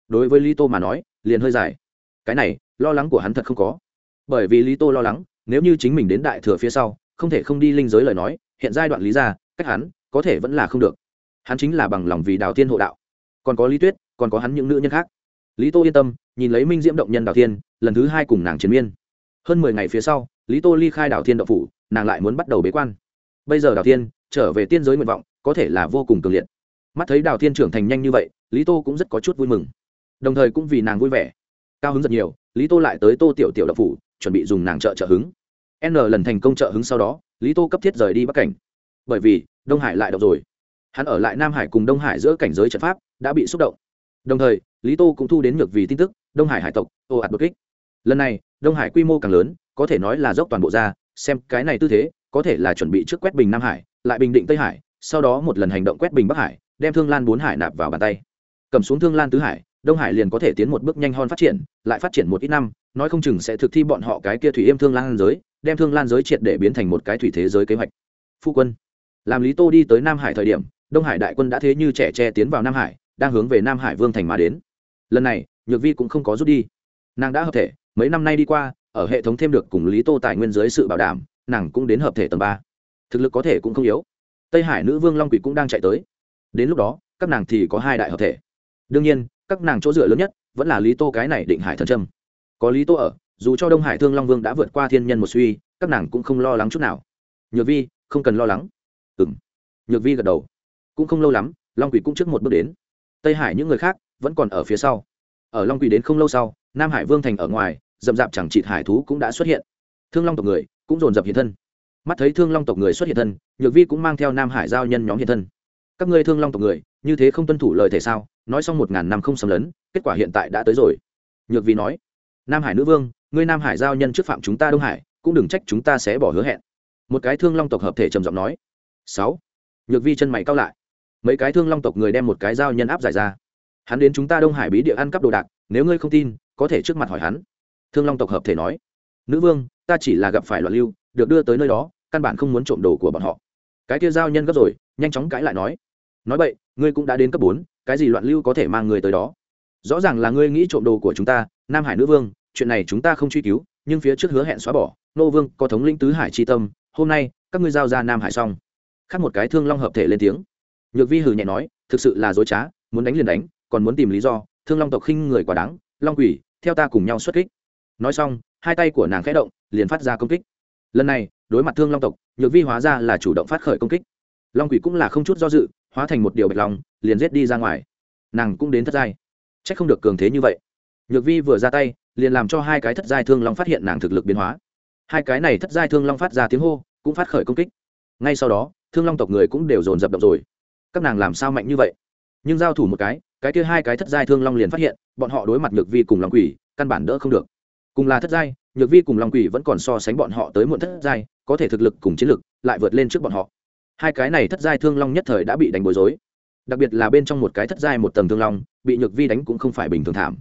Đối với lý tô mà nói, liền hơi dài. Cái này, lo lắng của hắn thật không có bởi vì lý tô lo lắng, nếu như chính mình đến đại thừa phía sau, không thể không đi linh giới lời nói, hiện giai đoạn lý ra, cách hắn, có thể vẫn là không được. Hắn chính là bằng lòng vì đào tiên hộ đạo. Còn có lý tuyết, còn có hắn những nữ nhân khác. Lý tô yên tâm, nhìn lấy minh diễm động nhân đào tiên lần thứ hai cùng nàng chiến miên. Hơn mười ngày phía sau, lý tô ly khai đào thiên đậu phủ, nàng lại muốn bắt đầu bế quan. Bây giờ đào thiên trở về tiên giới nguyện vọng, có thể là vô cùng cường liệt. Mắt thấy đào thiên trưởng thành nhanh như vậy, lý tô cũng rất có chút vui mừng. Đồng thời cũng vì nàng vui vẻ. Cao hứng rất nhiều, lý tô lại tới tô tiểu tiểu đậu phủ chuẩn bị dùng nàng trợ trợ hứng. N lần thành công trợ hứng sau đó, lý tô cấp thiết rời đi bắc cảnh. Bởi vì, đông hải lại đọc rồi. Hắn ở lại nam hải cùng đông hải giữa cảnh giới trận pháp, đã bị xúc động. Đồng thời, lý tô cũng thu đến ngược vì tin tức, đông hải hải tộc ồ ạt đột kích. Lần này, đông hải quy mô càng lớn, có thể nói là dốc toàn bộ ra, xem cái này tư thế, có thể là chuẩn bị trước quét bình nam hải, lại bình định tây hải, sau đó một lần hành động quét bình bắc hải, đem thương lan bốn hải nạp vào bàn tay. Cầm xuống thương lan tứ hải, đông hải liền có thể tiến một bước nhanh hơn phát triển, lại phát triển một ít năm nói không chừng sẽ thực thi bọn họ cái kia thủy yêm thương lan giới, đem thương lan giới triệt để biến thành một cái thủy thế giới kế hoạch. Phu quân, làm lý tô đi tới nam hải thời điểm, đông hải đại quân đã thế như trẻ tre tiến vào nam hải, đang hướng về nam hải vương thành mà đến. Lần này, nhược vi cũng không có rút đi. Nàng đã hợp thể, mấy năm nay đi qua, ở hệ thống thêm được cùng lý tô tài nguyên dưới sự bảo đảm, nàng cũng đến hợp thể tầng ba. Thực lực có thể cũng không yếu. Tây hải nữ vương long quỷ cũng đang chạy tới. Đến lúc đó, các nàng thì có hai đại hợp thể. Đương nhiên, các nàng chỗ dựa lớn nhất vẫn là lý tô cái này định hải thần trâm có lý tô ở, dù cho đông hải thương long vương đã vượt qua thiên nhân một suy, các nàng cũng không lo lắng chút nào. Nhược vi, không cần lo lắng. Ừng nhược vi gật đầu. Cũng không lâu lắm, long quỷ cũng trước một bước đến. Tây hải những người khác vẫn còn ở phía sau. Ở long quỷ đến không lâu sau, nam hải vương thành ở ngoài dậm dạp chẳng chịt hải thú cũng đã xuất hiện. Thương long tộc người cũng dồn dập hiện thân. Mắt thấy thương long tộc người xuất hiện thân, nhược vi cũng mang theo nam hải giao nhân nhóm hiện thân. Các ngươi thương long tộc người, như thế không tuân thủ lời thể sao? Nói xong một ngàn năm không xâm lấn, kết quả hiện tại đã tới rồi. Nhược vi nói nam hải nữ vương, ngươi nam hải giao nhân trước phạm chúng ta đông hải, cũng đừng trách chúng ta sẽ bỏ hứa hẹn. Một cái thương long tộc hợp thể trầm giọng nói. Sáu. Nhược vi chân mày cao lại. Mấy cái thương long tộc người đem một cái giao nhân áp giải ra. Hắn đến chúng ta đông hải bí địa ăn cắp đồ đạc, nếu ngươi không tin, có thể trước mặt hỏi hắn. Thương long tộc hợp thể nói. Nữ vương, ta chỉ là gặp phải loạn lưu, được đưa tới nơi đó, căn bản không muốn trộm đồ của bọn họ. Cái kia giao nhân gấp rồi, nhanh chóng cãi lại nói. Nói vậy ngươi cũng đã đến cấp bốn, cái gì loạn lưu có thể mang người tới đó? Rõ ràng là ngươi nghĩ trộm đồ của chúng ta nam hải nữ vương, chuyện này chúng ta không truy cứu, nhưng phía trước hứa hẹn xóa bỏ, nô vương có thống lĩnh tứ hải chi tâm, hôm nay, các ngươi giao ra nam hải xong. Khác một cái thương long hợp thể lên tiếng. Nhược vi hừ nhẹ nói, thực sự là dối trá, muốn đánh liền đánh, còn muốn tìm lý do, thương long tộc khinh người quá đáng, long quỷ, theo ta cùng nhau xuất kích. Nói xong, hai tay của nàng khẽ động, liền phát ra công kích. Lần này, đối mặt thương long tộc, nhược vi hóa ra là chủ động phát khởi công kích. Long quỷ cũng là không chút do dự, hóa thành một điều bạch long, liền giết đi ra ngoài. Nàng cũng đến thất giai. C h ắ c không được cường thế như vậy nhược vi vừa ra tay, liền làm cho hai cái thất giai thương long phát hiện nàng thực lực biến hóa. Hai cái này thất giai thương long phát ra tiếng hô, cũng phát khởi công kích. Ngay sau đó, thương long tộc người cũng đều dồn dập động rồi. Các nàng làm sao mạnh như vậy? Nhưng giao thủ một cái cái kia hai cái thất giai thương long liền phát hiện, bọn họ đối mặt nhược vi cùng long quỷ, căn bản đỡ không được. Cùng là thất giai, nhược vi cùng long quỷ vẫn còn so sánh bọn họ tới muộn thất giai, có thể thực lực cùng chiến lực lại vượt lên trước bọn họ. Hai cái này thất giai thương long nhất thời đã bị đánh bối rối. Đặc biệt là bên trong một cái thất giai một tầng thương long, bị nhược vi đánh cũng không phải bình thường thảm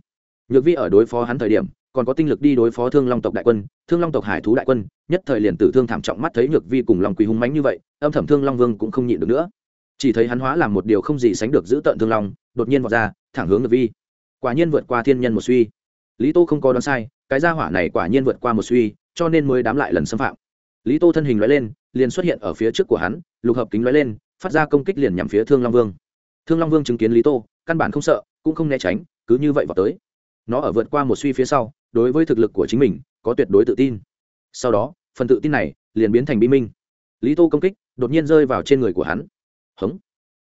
nhược vi ở đối phó hắn thời điểm, còn có tinh lực đi đối phó thương long tộc đại quân, thương long tộc hải thú đại quân, nhất thời liền tử thương thảm trọng mắt thấy nhược vi cùng long quỳ hung mánh như vậy, âm thầm thương long vương cũng không nhịn được nữa. Chỉ thấy hắn hóa làm một điều không gì sánh được giữ tận thương long, đột nhiên vọt ra, thẳng hướng nhược vi. Quả nhiên vượt qua thiên nhân một suy. Lý tô không có đoán sai, cái gia hỏa này quả nhiên vượt qua một suy, cho nên mới đám lại lần xâm phạm. Lý tô thân hình lóe lên, liền xuất hiện ở phía trước của hắn, lục hợp kính lóe lên, phát ra công kích liền nhằm phía thương long vương. Thương long vương chứng kiến lý tô, căn bản không sợ, cũng không né tránh, cứ như vậy vào tới nó ở vượt qua một suy phía sau, đối với thực lực của chính mình, có tuyệt đối tự tin. Sau đó, phần tự tin này liền biến thành bi minh. Lý tô công kích đột nhiên rơi vào trên người của hắn. Hống.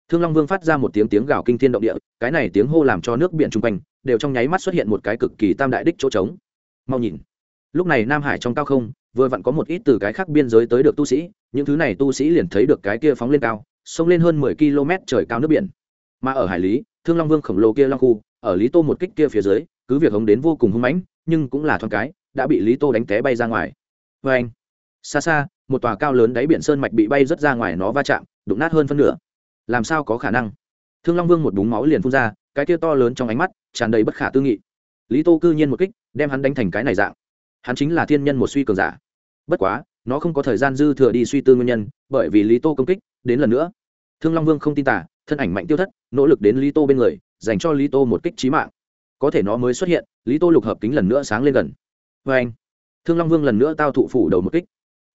Thương long vương phát ra một tiếng tiếng gào kinh thiên động địa, cái này tiếng hô làm cho nước biển chung quanh, đều trong nháy mắt xuất hiện một cái cực kỳ tam đại đích chỗ trống. Mau nhìn. Lúc này nam hải trong cao không, vừa vặn có một ít từ cái khác biên giới tới được tu sĩ, những thứ này tu sĩ liền thấy được cái kia phóng lên cao xông lên hơn mười km trời cao nước biển. Mà ở hải lý, thương long vương khổng lồ kia long khu, ở lý tô một kích kia phía dưới cứ việc hống đến vô cùng hung mãnh, nhưng cũng là thoáng cái, đã bị lý tô đánh té bay ra ngoài. Vê anh, xa xa, một tòa cao lớn đáy biển sơn mạch bị bay rớt ra ngoài nó va chạm, đụng nát hơn phân nửa. Làm sao có khả năng? Thương long vương một búng máu liền phun ra, cái kia to lớn trong ánh mắt, tràn đầy bất khả tư nghị. Lý tô cư nhiên một kích, đem hắn đánh thành cái này dạng. Hắn chính là thiên nhân một suy cường giả. Bất quá, nó không có thời gian dư thừa đi suy tư nguyên nhân, bởi vì lý tô công kích, đến lần nữa. Thương long vương không tin tả thân ảnh mạnh tiêu thất, nỗ lực đến lý tô bên người, dành cho lý tô một kích trí mạng có thể nó mới xuất hiện, lý tô lục hợp kính lần nữa sáng lên gần. Vê anh, thương long vương lần nữa tao thụ phủ đầu một kích.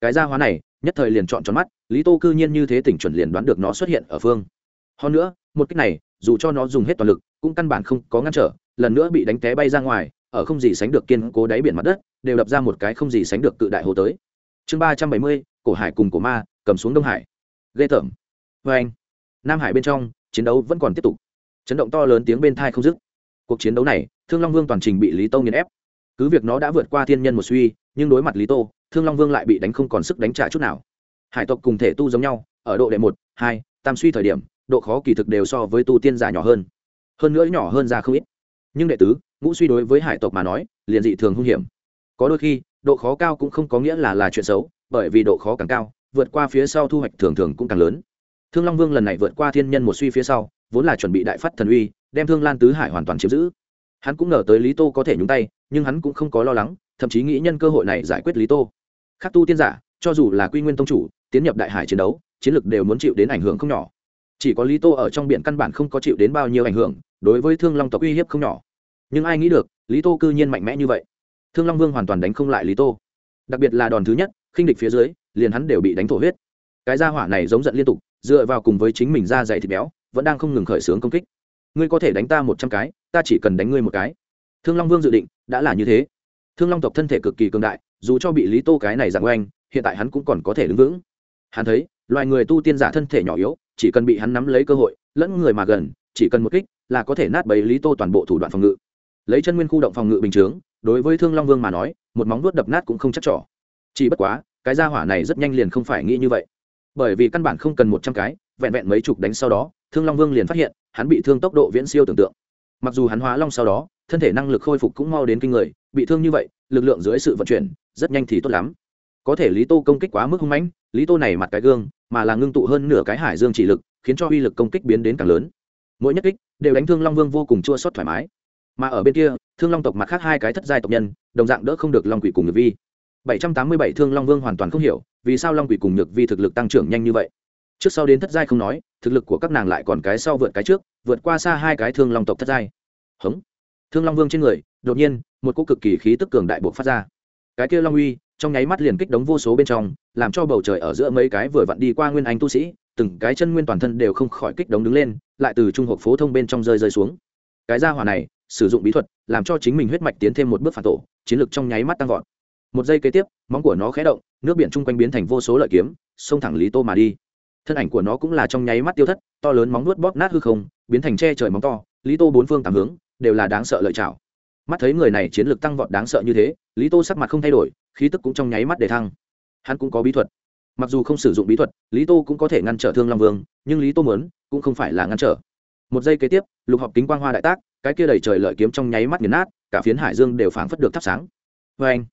Cái gia hóa này, nhất thời liền chọn tròn mắt, lý tô cư nhiên như thế tỉnh chuẩn liền đoán được nó xuất hiện ở phương. Hơn nữa, một kích này, dù cho nó dùng hết toàn lực, cũng căn bản không có ngăn trở, lần nữa bị đánh té bay ra ngoài, ở không gì sánh được kiên cố đáy biển mặt đất, đều đập ra một cái không gì sánh được cự đại hồ tới. Chương ba trăm bảy mươi, cổ hải cùng cổ ma, cầm xuống đông hải. Ghê tởm. Vê anh, nam hải bên trong, chiến đấu vẫn còn tiếp tục. Chấn động to lớn tiếng bên thai không dứt cuộc chiến đấu này, thương long vương toàn trình bị lý tô nghiền ép. Cứ việc nó đã vượt qua thiên nhân một suy, nhưng đối mặt lý tô thương long vương lại bị đánh không còn sức đánh trả chút nào. Hải tộc cùng thể tu giống nhau, ở độ đệ một, hai, tam suy thời điểm, độ khó kỳ thực đều so với tu tiên giả nhỏ hơn. Hơn nữa nhỏ hơn ra không ít. Nhưng đệ tứ, ngũ suy đối với hải tộc mà nói, liền dị thường hung hiểm. Có đôi khi, độ khó cao cũng không có nghĩa là là chuyện xấu, bởi vì độ khó càng cao, vượt qua phía sau thu hoạch thường thường cũng càng lớn. Thương long vương lần này vượt qua thiên nhân một suy phía sau vốn là chuẩn bị đại phát thần uy, đem thương lan tứ hải hoàn toàn chiếm giữ. Hắn cũng ngờ tới lý tô có thể nhúng tay, nhưng hắn cũng không có lo lắng, thậm chí nghĩ nhân cơ hội này giải quyết lý tô. Khắc tu tiên giả, cho dù là quy nguyên tông chủ, tiến nhập đại hải chiến đấu, chiến lược đều muốn chịu đến ảnh hưởng không nhỏ. Chỉ có lý tô ở trong biển căn bản không có chịu đến bao nhiêu ảnh hưởng, đối với thương long tộc uy hiếp không nhỏ. Nhưng ai nghĩ được, lý tô cư nhiên mạnh mẽ như vậy. Thương long vương hoàn toàn đánh không lại lý tô. Đặc biệt là đòn thứ nhất, khinh địch phía dưới, liền hắn đều bị đánh thổ huyết. Cái gia hỏa này giống giận liên tục, dựa vào cùng với chính mình ra dày thịt béo vẫn đang không ngừng khởi xướng công kích. Ngươi có thể đánh ta một trăm cái, ta chỉ cần đánh ngươi một cái. Thương long vương dự định, đã là như thế. Thương long tộc thân thể cực kỳ cường đại, dù cho bị lý tô cái này dạng oanh, hiện tại hắn cũng còn có thể đứng vững. Hắn thấy, loài người tu tiên giả thân thể nhỏ yếu, chỉ cần bị hắn nắm lấy cơ hội, lẫn người mà gần, chỉ cần một kích là có thể nát bấy lý tô toàn bộ thủ đoạn phòng ngự. Lấy chân nguyên khu động phòng ngự bình chướng, đối với thương long vương mà nói, một móng vuốt đập nát cũng không chắc trỏ chỉ bất quá, cái gia hỏa này rất nhanh liền không phải nghĩ như vậy. Bởi vì căn bản không cần một trăm cái, vẹn vẹn mấy chục đánh sau đó thương long vương liền phát hiện, hắn bị thương tốc độ viễn siêu tưởng tượng. Mặc dù hắn hóa long sau đó, thân thể năng lực khôi phục cũng mau đến kinh người, bị thương như vậy, lực lượng dưới sự vận chuyển, rất nhanh thì tốt lắm. Có thể lý tô công kích quá mức hung mãnh, lý tô này mặt cái gương, mà là ngưng tụ hơn nửa cái hải dương chỉ lực, khiến cho uy lực công kích biến đến càng lớn. Mỗi nhất kích, đều đánh thương long vương vô cùng chua xót thoải mái. Mà ở bên kia, thương long tộc mặt khác hai cái thất giai tộc nhân, đồng dạng đỡ không được long quỷ cùng nhược vi. Bảy trăm tám mươi bảy thương long vương hoàn toàn không hiểu, vì sao long quỷ cùng nhược vi thực lực tăng trưởng nhanh như vậy trước sau đến thất giai không nói, thực lực của các nàng lại còn cái sau vượt cái trước, vượt qua xa hai cái thương long tộc thất giai. Hống. Thương long vương trên người, đột nhiên, một cô cực kỳ khí tức cường đại buộc phát ra. Cái kia long uy, trong nháy mắt liền kích đống vô số bên trong, làm cho bầu trời ở giữa mấy cái vừa vặn đi qua nguyên anh tu sĩ, từng cái chân nguyên toàn thân đều không khỏi kích đống đứng lên, lại từ trung hộp phố thông bên trong rơi rơi xuống. Cái gia hỏa này, sử dụng bí thuật, làm cho chính mình huyết mạch tiến thêm một bước phản tổ, chiến lược trong nháy mắt tăng vọt. Một giây kế tiếp, móng của nó khé động, nước biển chung quanh biến thành vô số lợi kiếm, xông thẳng lý tô mà đi thân ảnh của nó cũng là trong nháy mắt tiêu thất, to lớn móng nuốt bóp nát hư không, biến thành che trời móng to, lý tô bốn phương tám hướng, đều là đáng sợ lợi chảo mắt thấy người này chiến lược tăng vọt đáng sợ như thế, lý tô sắc mặt không thay đổi, khí tức cũng trong nháy mắt để thăng. Hắn cũng có bí thuật. Mặc dù không sử dụng bí thuật, lý tô cũng có thể ngăn trở thương long vương, nhưng lý tô mớn cũng không phải là ngăn trở. Một giây kế tiếp, lục họp kính quang hoa đại tác, cái kia đầy trời lợi kiếm trong nháy mắt nghiền nát, cả phiến hải dương đều phảng phất được thắp sáng. Vê anh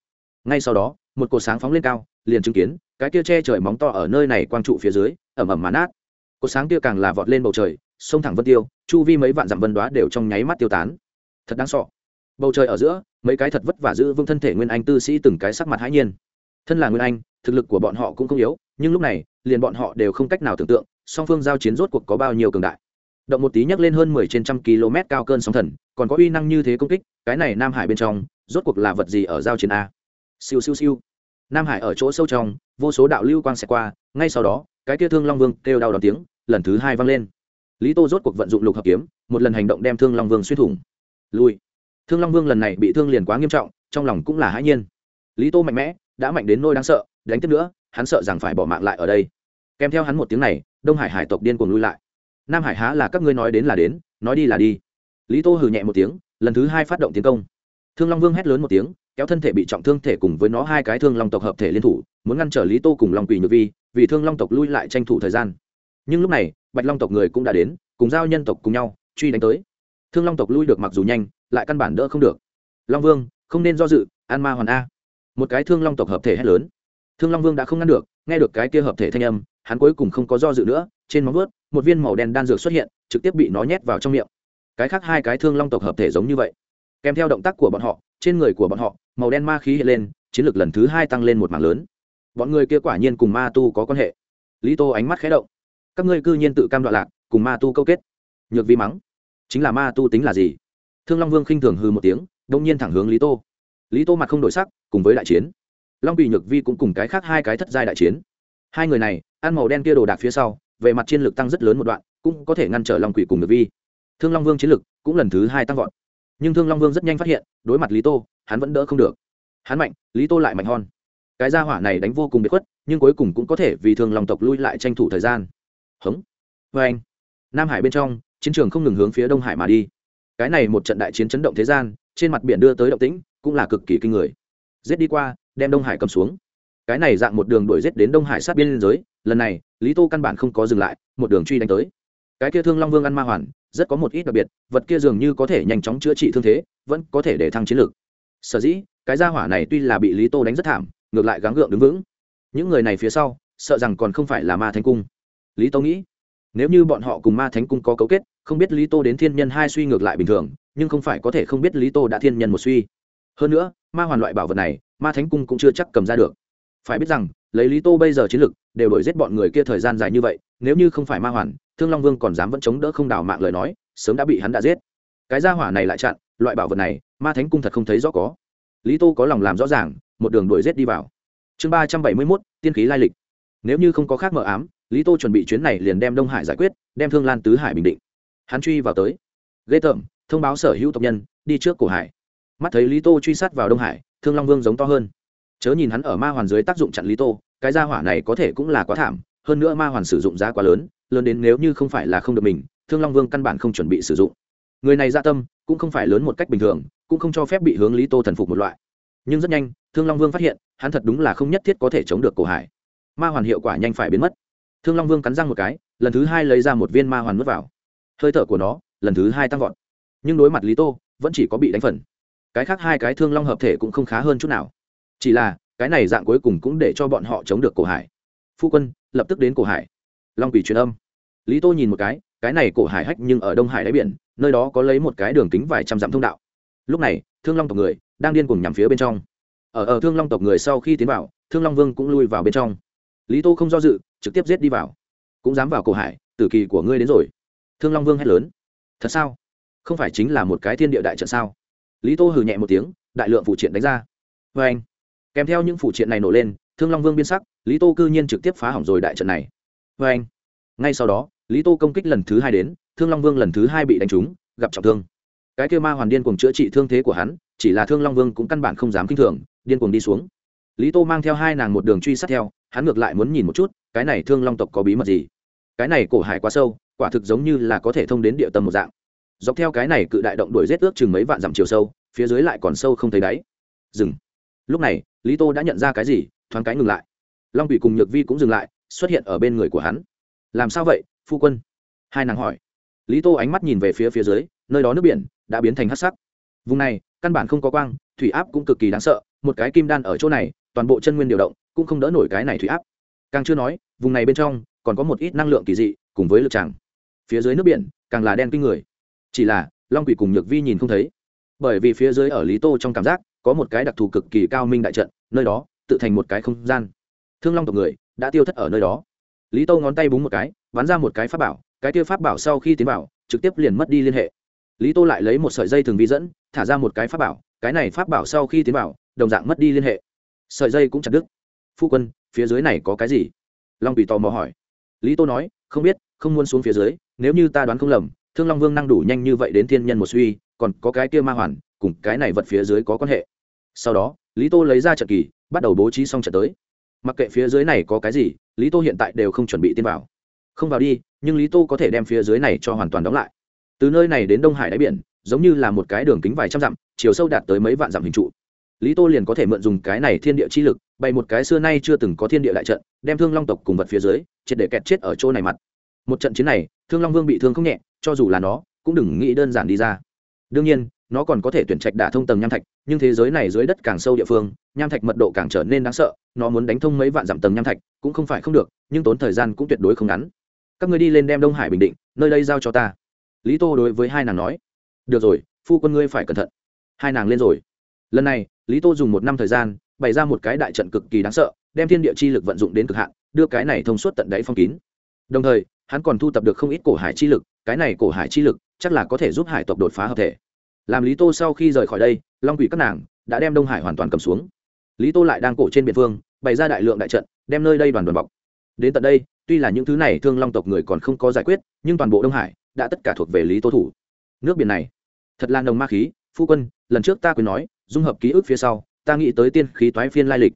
ngay sau đó, một cột sáng phóng lên cao, liền chứng kiến cái kia che trời móng to ở nơi này quang trụ phía dưới, ẩm ẩm mà nát. Cột sáng kia càng là vọt lên bầu trời, sông thẳng vân tiêu, chu vi mấy vạn dặm vân đoá đều trong nháy mắt tiêu tán. Thật đáng sọ bầu trời ở giữa, mấy cái thật vất vả giữ vững thân thể nguyên anh tư sĩ từng cái sắc mặt hãi nhiên. Thân là nguyên anh, thực lực của bọn họ cũng không yếu, nhưng lúc này, liền bọn họ đều không cách nào tưởng tượng, song phương giao chiến rốt cuộc có bao nhiêu cường đại. Động một tí nhắc lên hơn mười trên trăm km cao cơn sóng thần, còn có uy năng như thế công kích, cái này nam hải bên trong, rốt cuộc là vật gì ở giao chiến a? Siêu siêu siêu. Nam hải ở chỗ sâu trong vô số đạo lưu quang sẽ qua, ngay sau đó, cái kia thương long vương kêu đau đón tiếng, lần thứ hai vang lên. Lý tô rốt cuộc vận dụng lục hợp kiếm, một lần hành động đem thương long vương xuyên thủng. Lui. Thương long vương lần này bị thương liền quá nghiêm trọng, trong lòng cũng là hãi nhiên. Lý tô mạnh mẽ, đã mạnh đến nôi đáng sợ, đánh tiếp nữa, hắn sợ rằng phải bỏ mạng lại ở đây. Kèm theo hắn một tiếng này, đông hải hải tộc điên cuồng lui lại. Nam hải há là các ngươi nói đến là đến, nói đi là đi. Lý tô hừ nhẹ một tiếng, lần thứ hai phát động tiến công. Thương long vương hét lớn một tiếng kéo thân thể bị trọng thương thể cùng với nó hai cái thương long tộc hợp thể liên thủ, muốn ngăn trở lý tô cùng long quỷ nhược vi, vì thương long tộc lui lại tranh thủ thời gian. Nhưng lúc này, bạch long tộc người cũng đã đến, cùng giao nhân tộc cùng nhau, truy đánh tới. Thương long tộc lui được mặc dù nhanh, lại căn bản đỡ không được. Long vương, không nên do dự, an ma hoàn a. Một cái thương long tộc hợp thể hét lớn. Thương long vương đã không ngăn được, nghe được cái kia hợp thể thanh âm, hắn cuối cùng không có do dự nữa, trên móng vớt một viên màu đen đan dược xuất hiện, trực tiếp bị nó nhét vào trong miệng. Cái khác hai cái thương long tộc hợp thể giống như vậy. Kèm theo động tác của bọn họ, trên người của bọn họ màu đen ma khí hiện lên, chiến lược lần thứ hai tăng lên một mảng lớn. Bọn người kia quả nhiên cùng ma tu có quan hệ. Lý tô ánh mắt khé động. Các ngươi cư nhiên tự cam đoạn lạc, cùng ma tu câu kết. Nhược vi mắng. Chính là ma tu tính là gì? Thương long vương khinh thường hư một tiếng đông nhiên thẳng hướng lý tô. Lý tô mặt không đổi sắc, cùng với đại chiến. Long bị nhược vi cũng cùng cái khác hai cái thất giai đại chiến. Hai người này, ăn màu đen kia đồ đạc phía sau, về mặt chiến lược tăng rất lớn một đoạn, cũng có thể ngăn trở long quỷ cùng nhược vi. Thương long vương chiến lược cũng lần thứ hai tăng vọt nhưng thương long vương rất nhanh phát hiện đối mặt lý tô hắn vẫn đỡ không được hắn mạnh lý tô lại mạnh hon cái gia hỏa này đánh vô cùng bị khuất nhưng cuối cùng cũng có thể vì thương long tộc lui lại tranh thủ thời gian hống vê anh nam hải bên trong chiến trường không ngừng hướng phía đông hải mà đi cái này một trận đại chiến chấn động thế gian trên mặt biển đưa tới động tĩnh cũng là cực kỳ kinh người giết đi qua đem đông hải cầm xuống cái này dạng một đường đuổi giết đến đông hải sát biên giới lần này lý tô căn bản không có dừng lại một đường truy đánh tới cái kia thương long vương ăn ma hoàn rất có một ít đặc biệt, vật kia dường như có thể nhanh chóng chữa trị thương thế, vẫn có thể để thăng chiến lược. Sở dĩ, cái gia hỏa này tuy là bị lý tô đánh rất thảm, ngược lại gắng gượng đứng vững. Những người này phía sau, sợ rằng còn không phải là ma thánh cung. Lý tô nghĩ, nếu như bọn họ cùng ma thánh cung có cấu kết, không biết lý tô đến thiên nhân hai suy ngược lại bình thường, nhưng không phải có thể không biết lý tô đã thiên nhân một suy. Hơn nữa, ma hoàn loại bảo vật này, ma thánh cung cũng chưa chắc cầm ra được. Phải biết rằng, lấy lý tô bây giờ chiến lực đều đổi giết bọn người kia thời gian dài như vậy nếu như không phải ma hoàn, thương long vương còn dám vẫn chống đỡ không đào mạng lời nói, sớm đã bị hắn đã giết. Cái gia hỏa này lại chặn, loại bảo vật này, ma thánh cung thật không thấy rõ có. Lý tô có lòng làm rõ ràng, một đường đuổi giết đi vào. Chương ba trăm bảy mươi mốt, tiên khí lai lịch. Nếu như không có khác mờ ám, lý tô chuẩn bị chuyến này liền đem đông hải giải quyết, đem thương lan tứ hải bình định. Hắn truy vào tới. Ghê tởm, thông báo sở hữu tộc nhân, đi trước cổ hải. Mắt thấy lý tô truy sát vào đông hải, thương long vương giống to hơn. Chớ nhìn hắn ở ma hoàn dưới tác dụng chặn lý tô, cái gia hỏa này có thể cũng là quá thảm hơn nữa ma hoàn sử dụng giá quá lớn lớn đến nếu như không phải là không được mình, thương long vương căn bản không chuẩn bị sử dụng. Người này gia tâm, cũng không phải lớn một cách bình thường, cũng không cho phép bị hướng lý tô thần phục một loại. Nhưng rất nhanh, thương long vương phát hiện, hắn thật đúng là không nhất thiết có thể chống được cổ hải. Ma hoàn hiệu quả nhanh phải biến mất. Thương long vương cắn răng một cái, lần thứ hai lấy ra một viên ma hoàn mất vào. Hơi thở của nó, lần thứ hai tăng vọt. Nhưng đối mặt lý tô, vẫn chỉ có bị đánh phần. Cái khác hai cái thương long hợp thể cũng không khá hơn chút nào. Chỉ là, cái này dạng cuối cùng cũng để cho bọn họ chống được cổ hải. Phu quân lập tức đến cổ hải. Long quỷ truyền âm. Lý tô nhìn một cái cái này cổ hải hách nhưng ở đông hải đáy biển, nơi đó có lấy một cái đường kính vài trăm dặm thông đạo. Lúc này, thương long tộc người đang điên cùng nhằm phía bên trong. Ở ở thương long tộc người sau khi tiến vào, thương long vương cũng lui vào bên trong. Lý tô không do dự, trực tiếp giết đi vào. Cũng dám vào cổ hải, tử kỳ của ngươi đến rồi. Thương long vương hét lớn. Thật sao? Không phải chính là một cái thiên địa đại trận sao? Lý tô hừ nhẹ một tiếng, đại lượng phụ triện đánh ra. Vê anh kèm theo những phụ triện này nổ lên thương long vương biên sắc, lý tô cư nhiên trực tiếp phá hỏng rồi đại trận này. Vê anh, ngay sau đó, lý tô công kích lần thứ hai đến, thương long vương lần thứ hai bị đánh trúng, gặp trọng thương. Cái kêu ma hoàn điên cùng chữa trị thương thế của hắn, chỉ là thương long vương cũng căn bản không dám kinh thường, điên cuồng đi xuống. Lý tô mang theo hai nàng một đường truy sát theo, hắn ngược lại muốn nhìn một chút, cái này thương long tộc có bí mật gì? Cái này cổ hải quá sâu, quả thực giống như là có thể thông đến địa tâm một dạng. Dọc theo cái này cự đại động đuổi rét ước chừng mấy vạn dặm chiều sâu, phía dưới lại còn sâu không thấy đáy. Dừng. Lúc này, lý tô đã nhận ra cái gì? Thoáng cái ngừng lại. Long quỷ cùng nhược vi cũng dừng lại, xuất hiện ở bên người của hắn. Làm sao vậy, phu quân? Hai nàng hỏi. Lý tô ánh mắt nhìn về phía phía dưới, nơi đó nước biển đã biến thành hát sắc. Vùng này, căn bản không có quang, thủy áp cũng cực kỳ đáng sợ, một cái kim đan ở chỗ này, toàn bộ chân nguyên điều động, cũng không đỡ nổi cái này thủy áp. Càng chưa nói, vùng này bên trong, còn có một ít năng lượng kỳ dị, cùng với lực tràng. Phía dưới nước biển, càng là đen kinh người. Chỉ là, long quỷ cùng nhược vi nhìn không thấy. Bởi vì phía dưới ở lý tô trong cảm giác, có một cái đặc thù cực kỳ cao minh đại trận, nơi đó tự thành một cái không gian. Thương long tộc người đã tiêu thất ở nơi đó. Lý tô ngón tay búng một cái, bắn ra một cái pháp bảo, cái tiêu pháp bảo sau khi tiến vào, trực tiếp liền mất đi liên hệ. Lý tô lại lấy một sợi dây thường vi dẫn, thả ra một cái pháp bảo, cái này pháp bảo sau khi tiến vào, đồng dạng mất đi liên hệ. Sợi dây cũng chặt đứt. Phu quân, phía dưới này có cái gì? Long bị tò mò hỏi. Lý tô nói, không biết, không muốn xuống phía dưới, nếu như ta đoán không lầm, thương long vương năng đủ nhanh như vậy đến thiên nhân một suy, còn có cái kia ma hoàn, cùng cái này vật phía dưới có quan hệ sau đó, lý tô lấy ra trận kỳ, bắt đầu bố trí xong trận tới. Mặc kệ phía dưới này có cái gì, lý tô hiện tại đều không chuẩn bị tin vào. Không vào đi, nhưng lý tô có thể đem phía dưới này cho hoàn toàn đóng lại. Từ nơi này đến đông hải đáy biển, giống như là một cái đường kính vài trăm dặm, chiều sâu đạt tới mấy vạn dặm hình trụ. Lý tô liền có thể mượn dùng cái này thiên địa chi lực, bày một cái xưa nay chưa từng có thiên địa đại trận, đem thương long tộc cùng vật phía dưới, triệt để kẹt chết ở chỗ này mặt. Một trận chiến này, thương long vương bị thương không nhẹ, cho dù là nó, cũng đừng nghĩ đơn giản đi ra. Đương nhiên nó còn có thể tuyển trạch đả thông tầng nham thạch, nhưng thế giới này dưới đất càng sâu địa phương, nham thạch mật độ càng trở nên đáng sợ, nó muốn đánh thông mấy vạn dặm tầng nham thạch cũng không phải không được, nhưng tốn thời gian cũng tuyệt đối không ngắn. Các ngươi đi lên đem đông hải bình định, nơi đây giao cho ta. Lý tô đối với hai nàng nói. Được rồi, phu quân ngươi phải cẩn thận. Hai nàng lên rồi. Lần này, lý tô dùng một năm thời gian, bày ra một cái đại trận cực kỳ đáng sợ, đem thiên địa chi lực vận dụng đến cực hạn, đưa cái này thông suốt tận đáy phong kín. Đồng thời, hắn còn thu tập được không ít cổ hải chi lực, cái này cổ hải chi lực chắc là có thể giúp hải tộc đột phá hợp thể làm lý tô sau khi rời khỏi đây, long quỷ các nàng đã đem đông hải hoàn toàn cầm xuống. Lý tô lại đang cổ trên biện phương, bày ra đại lượng đại trận, đem nơi đây đoàn đoàn bọc. Đến tận đây, tuy là những thứ này thương long tộc người còn không có giải quyết, nhưng toàn bộ đông hải đã tất cả thuộc về lý tô thủ. Nước biển này, thật là nồng ma khí. Phu quân, lần trước ta quyền nói, dung hợp ký ức phía sau, ta nghĩ tới tiên khí toái phiên lai lịch.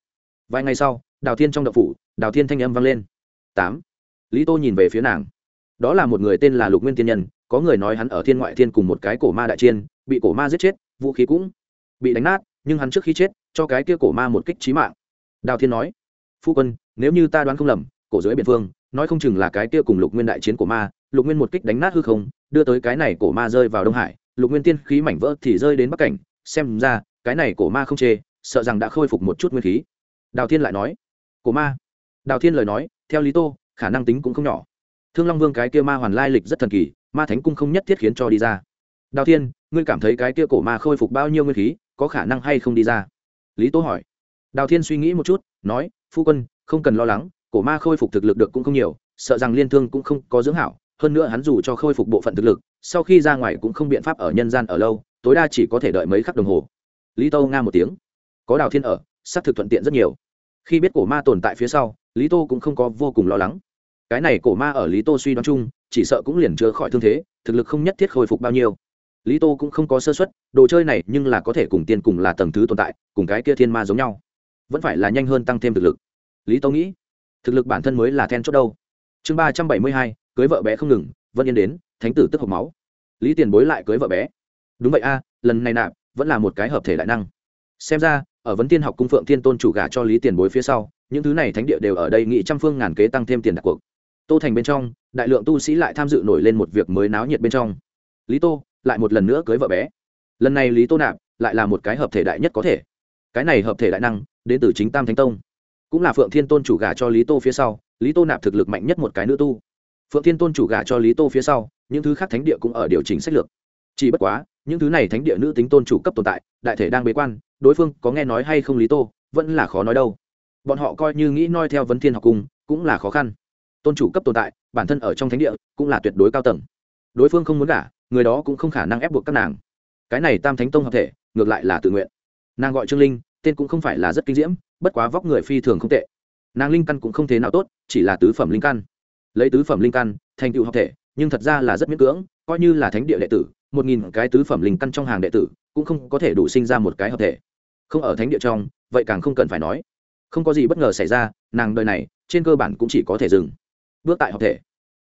Vài ngày sau, đào thiên trong đậu phủ, đào thiên thanh âm vang lên. Tám. Lý tô nhìn về phía nàng. Đó là một người tên là lục nguyên tiên nhân, có người nói hắn ở thiên ngoại thiên cùng một cái cổ ma đại chiên bị cổ ma giết chết, vũ khí cũng bị đánh nát, nhưng hắn trước khi chết, cho cái kia cổ ma một kích trí mạng. Đào thiên nói. Phu quân, nếu như ta đoán không lầm, cổ dưới biển phương nói không chừng là cái kia cùng lục nguyên đại chiến của ma, lục nguyên một kích đánh nát hư không, đưa tới cái này cổ ma rơi vào đông hải, lục nguyên tiên khí mảnh vỡ thì rơi đến bắc cảnh, xem ra, cái này cổ ma không chê, sợ rằng đã khôi phục một chút nguyên khí. Đào thiên lại nói. Cổ ma? Đào thiên lời nói, theo lý tô, khả năng tính cũng không nhỏ. Thương long vương cái kia ma hoàn lai lịch rất thần kỳ, ma thánh cung không nhất thiết khiến cho đi ra đào thiên, ngươi cảm thấy cái kia cổ ma khôi phục bao nhiêu nguyên khí, có khả năng hay không đi ra? Lý tô hỏi. Đào thiên suy nghĩ một chút, nói, phu quân, không cần lo lắng, cổ ma khôi phục thực lực được cũng không nhiều, sợ rằng liên thương cũng không có dưỡng hảo, hơn nữa hắn dù cho khôi phục bộ phận thực lực, sau khi ra ngoài cũng không biện pháp ở nhân gian ở lâu, tối đa chỉ có thể đợi mấy khắc đồng hồ. Lý tô nga một tiếng. Có đào thiên ở xác thực thuận tiện rất nhiều. Khi biết cổ ma tồn tại phía sau, lý tô cũng không có vô cùng lo lắng. Cái này cổ ma ở lý tô suy đoán chung, chỉ sợ cũng liền chữa khỏi thương thế, thực lực không nhất thiết khôi phục bao nhiêu lý tô cũng không có sơ xuất đồ chơi này nhưng là có thể cùng tiên cùng là tầng thứ tồn tại, cùng cái kia thiên ma giống nhau. Vẫn phải là nhanh hơn tăng thêm thực lực. Lý tô nghĩ, thực lực bản thân mới là then chốt đâu. Chương ba trăm bảy mươi hai, cưới vợ bé không ngừng, vân yên đến, thánh tử tức hộp máu. Lý tiền bối lại cưới vợ bé. Đúng vậy a, lần này nạp, vẫn là một cái hợp thể đại năng. Xem ra, ở vấn tiên học cung phượng thiên tôn chủ gả cho lý tiền bối phía sau, những thứ này thánh địa đều ở đây nghị trăm phương ngàn kế tăng thêm tiền đặt cuộc. Tô thành bên trong, đại lượng tu sĩ lại tham dự nổi lên một việc mới náo nhiệt bên trong. Lý tô lại một lần nữa cưới vợ bé. Lần này lý tô nạp lại là một cái hợp thể đại nhất có thể. Cái này hợp thể đại năng, đến từ chính tam thánh tông. Cũng là phượng thiên tôn chủ gả cho lý tô phía sau, lý tô nạp thực lực mạnh nhất một cái nữ tu. Phượng thiên tôn chủ gả cho lý tô phía sau, những thứ khác thánh địa cũng ở điều chỉnh sách lược. Chỉ bất quá, những thứ này thánh địa nữ tính tôn chủ cấp tồn tại, đại thể đang bế quan, đối phương có nghe nói hay không lý tô, vẫn là khó nói đâu. Bọn họ coi như nghĩ noi theo vấn thiên học cung cũng là khó khăn. Tôn chủ cấp tồn tại, bản thân ở trong thánh địa cũng là tuyệt đối cao tầng. Đối phương không muốn gả người đó cũng không khả năng ép buộc các nàng. Cái này tam thánh tông hợp thể, ngược lại là tự nguyện. Nàng gọi trương linh, tên cũng không phải là rất kinh diễm, bất quá vóc người phi thường không tệ. Nàng linh căn cũng không thế nào tốt, chỉ là tứ phẩm linh căn. Lấy tứ phẩm linh căn, thành tựu hợp thể, nhưng thật ra là rất miễn cưỡng, coi như là thánh địa đệ tử, một nghìn cái tứ phẩm linh căn trong hàng đệ tử, cũng không có thể đủ sinh ra một cái hợp thể. Không ở thánh địa trong, vậy càng không cần phải nói. Không có gì bất ngờ xảy ra, nàng đời này, trên cơ bản cũng chỉ có thể dừng. Bước tại hợp thể.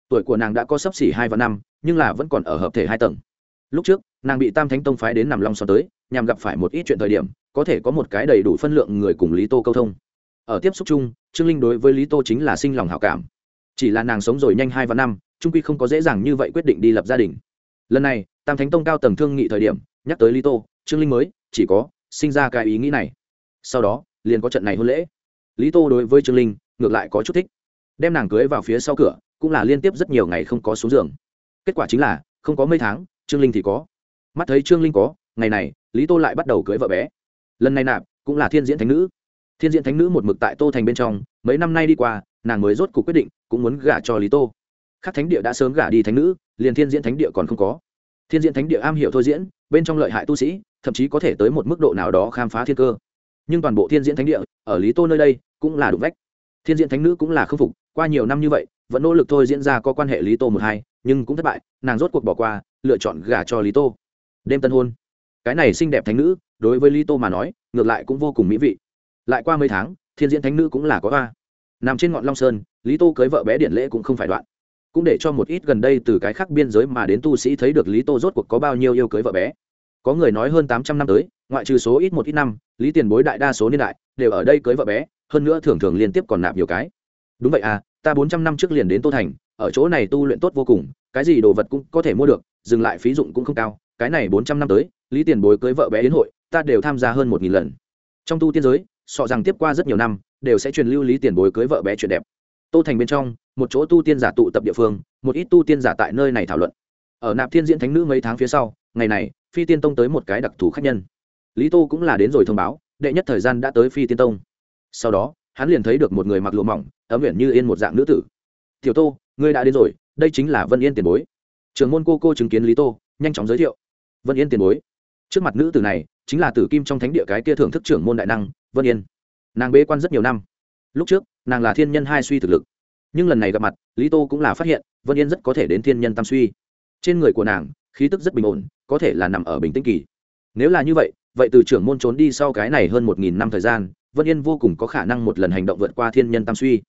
Tuổi của nàng đã có sấp xỉ hai và năm nhưng là vẫn còn ở hợp thể hai tầng. Lúc trước, nàng bị tam thánh tông phái đến nằm long so tới, nhằm gặp phải một ít chuyện thời điểm, có thể có một cái đầy đủ phân lượng người cùng lý tô câu thông. Ở tiếp xúc chung, trương linh đối với lý tô chính là sinh lòng hảo cảm. Chỉ là nàng sống rồi nhanh hai và năm trung quy không có dễ dàng như vậy quyết định đi lập gia đình. Lần này, tam thánh tông cao tầng thương nghị thời điểm, nhắc tới lý tô, trương linh mới, chỉ có, sinh ra cái ý nghĩ này. Sau đó, liền có trận này hôn lễ. Lý tô đối với trương linh, ngược lại có chút thích. Đem nàng cưới vào phía sau cửa, cũng là liên tiếp rất nhiều ngày không có xuống giường kết quả chính là, không có mấy tháng, trương linh thì có. Mắt thấy trương linh có, ngày này, lý tô lại bắt đầu cưới vợ bé. Lần này nạp, cũng là thiên diễn thánh nữ. Thiên diễn thánh nữ một mực tại tô thành bên trong, mấy năm nay đi qua, nàng mới rốt cuộc quyết định, cũng muốn gả cho lý tô. Khác thánh địa đã sớm gả đi thánh nữ, liền thiên diễn thánh địa còn không có. Thiên diễn thánh địa am hiểu thôi diễn, bên trong lợi hại tu sĩ, thậm chí có thể tới một mức độ nào đó khám phá thiên cơ. Nhưng toàn bộ thiên diễn thánh địa, ở lý tô nơi đây, cũng là đụng vách. Thiên diễn thánh nữ cũng là k phục, qua nhiều năm như vậy vẫn nỗ lực thôi diễn ra có quan hệ lý tô một hai, nhưng cũng thất bại, nàng rốt cuộc bỏ qua, lựa chọn gả cho lý tô. Đêm tân hôn. Cái này xinh đẹp thánh nữ, đối với lý tô mà nói, ngược lại cũng vô cùng mỹ vị. Lại qua mấy tháng, thiên diễn thánh nữ cũng là có hoa. Nằm trên ngọn long sơn, lý tô cưới vợ bé điện lễ cũng không phải đoạn. Cũng để cho một ít gần đây từ cái khác biên giới mà đến tu sĩ thấy được lý tô rốt cuộc có bao nhiêu yêu cưới vợ bé. Có người nói hơn tám trăm năm tới, ngoại trừ số ít một ít năm, lý tiền bối đại đa số niên đại đều ở đây cưới vợ bé, hơn nữa thường thường liên tiếp còn nạp nhiều cái. Đúng vậy à ta bốn trăm năm trước liền đến tô thành, ở chỗ này tu luyện tốt vô cùng, cái gì đồ vật cũng có thể mua được, dừng lại phí dụng cũng không cao, cái này bốn trăm năm tới, lý tiền bối cưới vợ bé đến hội, ta đều tham gia hơn một nghìn lần. Trong tu tiên giới, sọ rằng tiếp qua rất nhiều năm, đều sẽ truyền lưu lý tiền bối cưới vợ bé chuyện đẹp. Tô thành bên trong, một chỗ tu tiên giả tụ tập địa phương, một ít tu tiên giả tại nơi này thảo luận. Ở nạp thiên diễn thánh nữ mấy tháng phía sau, ngày này, phi tiên tông tới một cái đặc thù khách nhân. Lý tô cũng là đến rồi thông báo, đệ nhất thời gian đã tới phi tiên tông. Sau đó hắn liền thấy được một người mặc lụa mỏng, ấm nguyện như yên một dạng nữ tử. Tiểu tô, ngươi đã đến rồi, đây chính là vân yên tiền bối. Trưởng môn cô cô chứng kiến lý tô, nhanh chóng giới thiệu. Vân yên tiền bối. Trước mặt nữ tử này, chính là tử kim trong thánh địa cái kia thưởng thức trưởng môn đại năng, vân yên. Nàng bế quan rất nhiều năm. Lúc trước, nàng là thiên nhân hai suy thực lực. Nhưng lần này gặp mặt, lý tô cũng là phát hiện, vân yên rất có thể đến thiên nhân tam suy. Trên người của nàng, khí tức rất bình ổn, có thể là nằm ở bình tĩnh kỳ. Nếu là như vậy vậy từ trưởng môn trốn đi sau cái này hơn một nghìn năm thời gian vân yên vô cùng có khả năng một lần hành động vượt qua thiên nhân tam suy.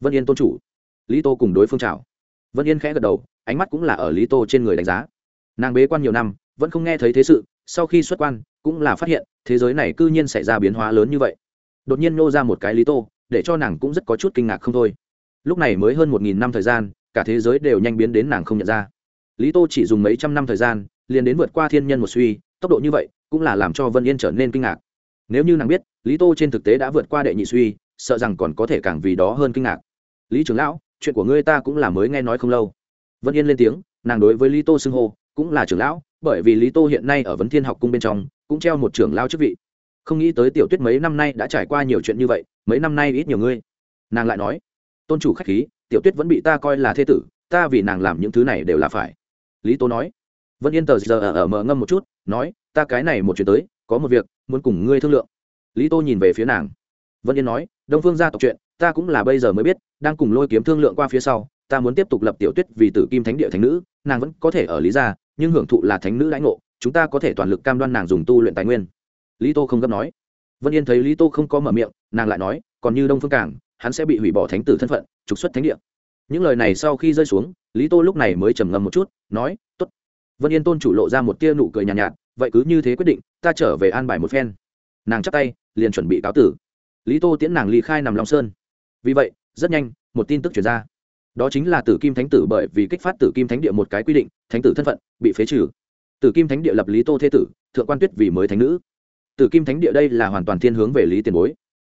Vân yên tôn chủ. Lý tô cùng đối phương chào. vân yên khẽ gật đầu, ánh mắt cũng là ở lý tô trên người đánh giá. Nàng bế quan nhiều năm, vẫn không nghe thấy thế sự, sau khi xuất quan, cũng là phát hiện, thế giới này c ư nhiên xảy ra biến hóa lớn như vậy. Đột nhiên nô ra một cái lý tô, để cho nàng cũng rất có chút kinh ngạc không thôi. Lúc này mới hơn một nghìn năm thời gian, cả thế giới đều nhanh biến đến nàng không nhận ra. Lý tô chỉ dùng mấy trăm năm thời gian, liền đến vượt qua thiên nhân một suy, tốc độ như vậy, cũng là làm cho vân yên trở nên kinh ngạc nếu như nàng biết lý tô trên thực tế đã vượt qua đệ nhị suy sợ rằng còn có thể càng vì đó hơn kinh ngạc. Lý trưởng lão chuyện của ngươi ta cũng là mới nghe nói không lâu. Vân yên lên tiếng nàng đối với lý tô xưng hô cũng là trưởng lão bởi vì lý tô hiện nay ở vấn thiên học cung bên trong cũng treo một trưởng lao chức vị. Không nghĩ tới tiểu tuyết mấy năm nay đã trải qua nhiều chuyện như vậy mấy năm nay ít nhiều ngươi. Nàng lại nói tôn chủ k h á c h khí tiểu tuyết vẫn bị ta coi là thế tử ta vì nàng làm những thứ này đều là phải. Lý tô nói vân yên tờ giờ ở, ở mở ngâm một chút nói ta cái này một chuyện tới có một việc muốn cùng ngươi thương lượng. Lý tô nhìn về phía nàng. Vân yên nói đông phương gia tộc chuyện ta cũng là bây giờ mới biết đang cùng lôi kiếm thương lượng qua phía sau ta muốn tiếp tục lập tiểu tuyết vì tử kim thánh địa thánh nữ nàng vẫn có thể ở lý gia nhưng hưởng thụ là thánh nữ lãnh ngộ chúng ta có thể toàn lực cam đoan nàng dùng tu luyện tài nguyên. Lý tô không gấp nói. Vân yên thấy lý tô không có mở miệng nàng lại nói còn như đông phương cảng hắn sẽ bị hủy bỏ thánh tử thân phận trục xuất thánh địa. Những lời này sau khi rơi xuống lý tô lúc này mới trầm ngâm một chút nói t ố t vân yên tôn chủ lộ ra một tia nụ cười nhàn nhạt, nhạt vậy cứ như thế quyết định, ta trở về an bài một phen. Nàng chắp tay, liền chuẩn bị cáo tử. Lý tô tiễn nàng ly khai nằm long sơn. Vì vậy, rất nhanh, một tin tức chuyển ra. Đó chính là tử kim thánh tử bởi vì kích phát tử kim thánh địa một cái quy định, thánh tử thân phận bị phế trừ. Tử kim thánh địa lập lý tô thế tử, thượng quan tuyết vì mới thánh nữ. Tử kim thánh địa đây là hoàn toàn thiên hướng về lý tiền bối.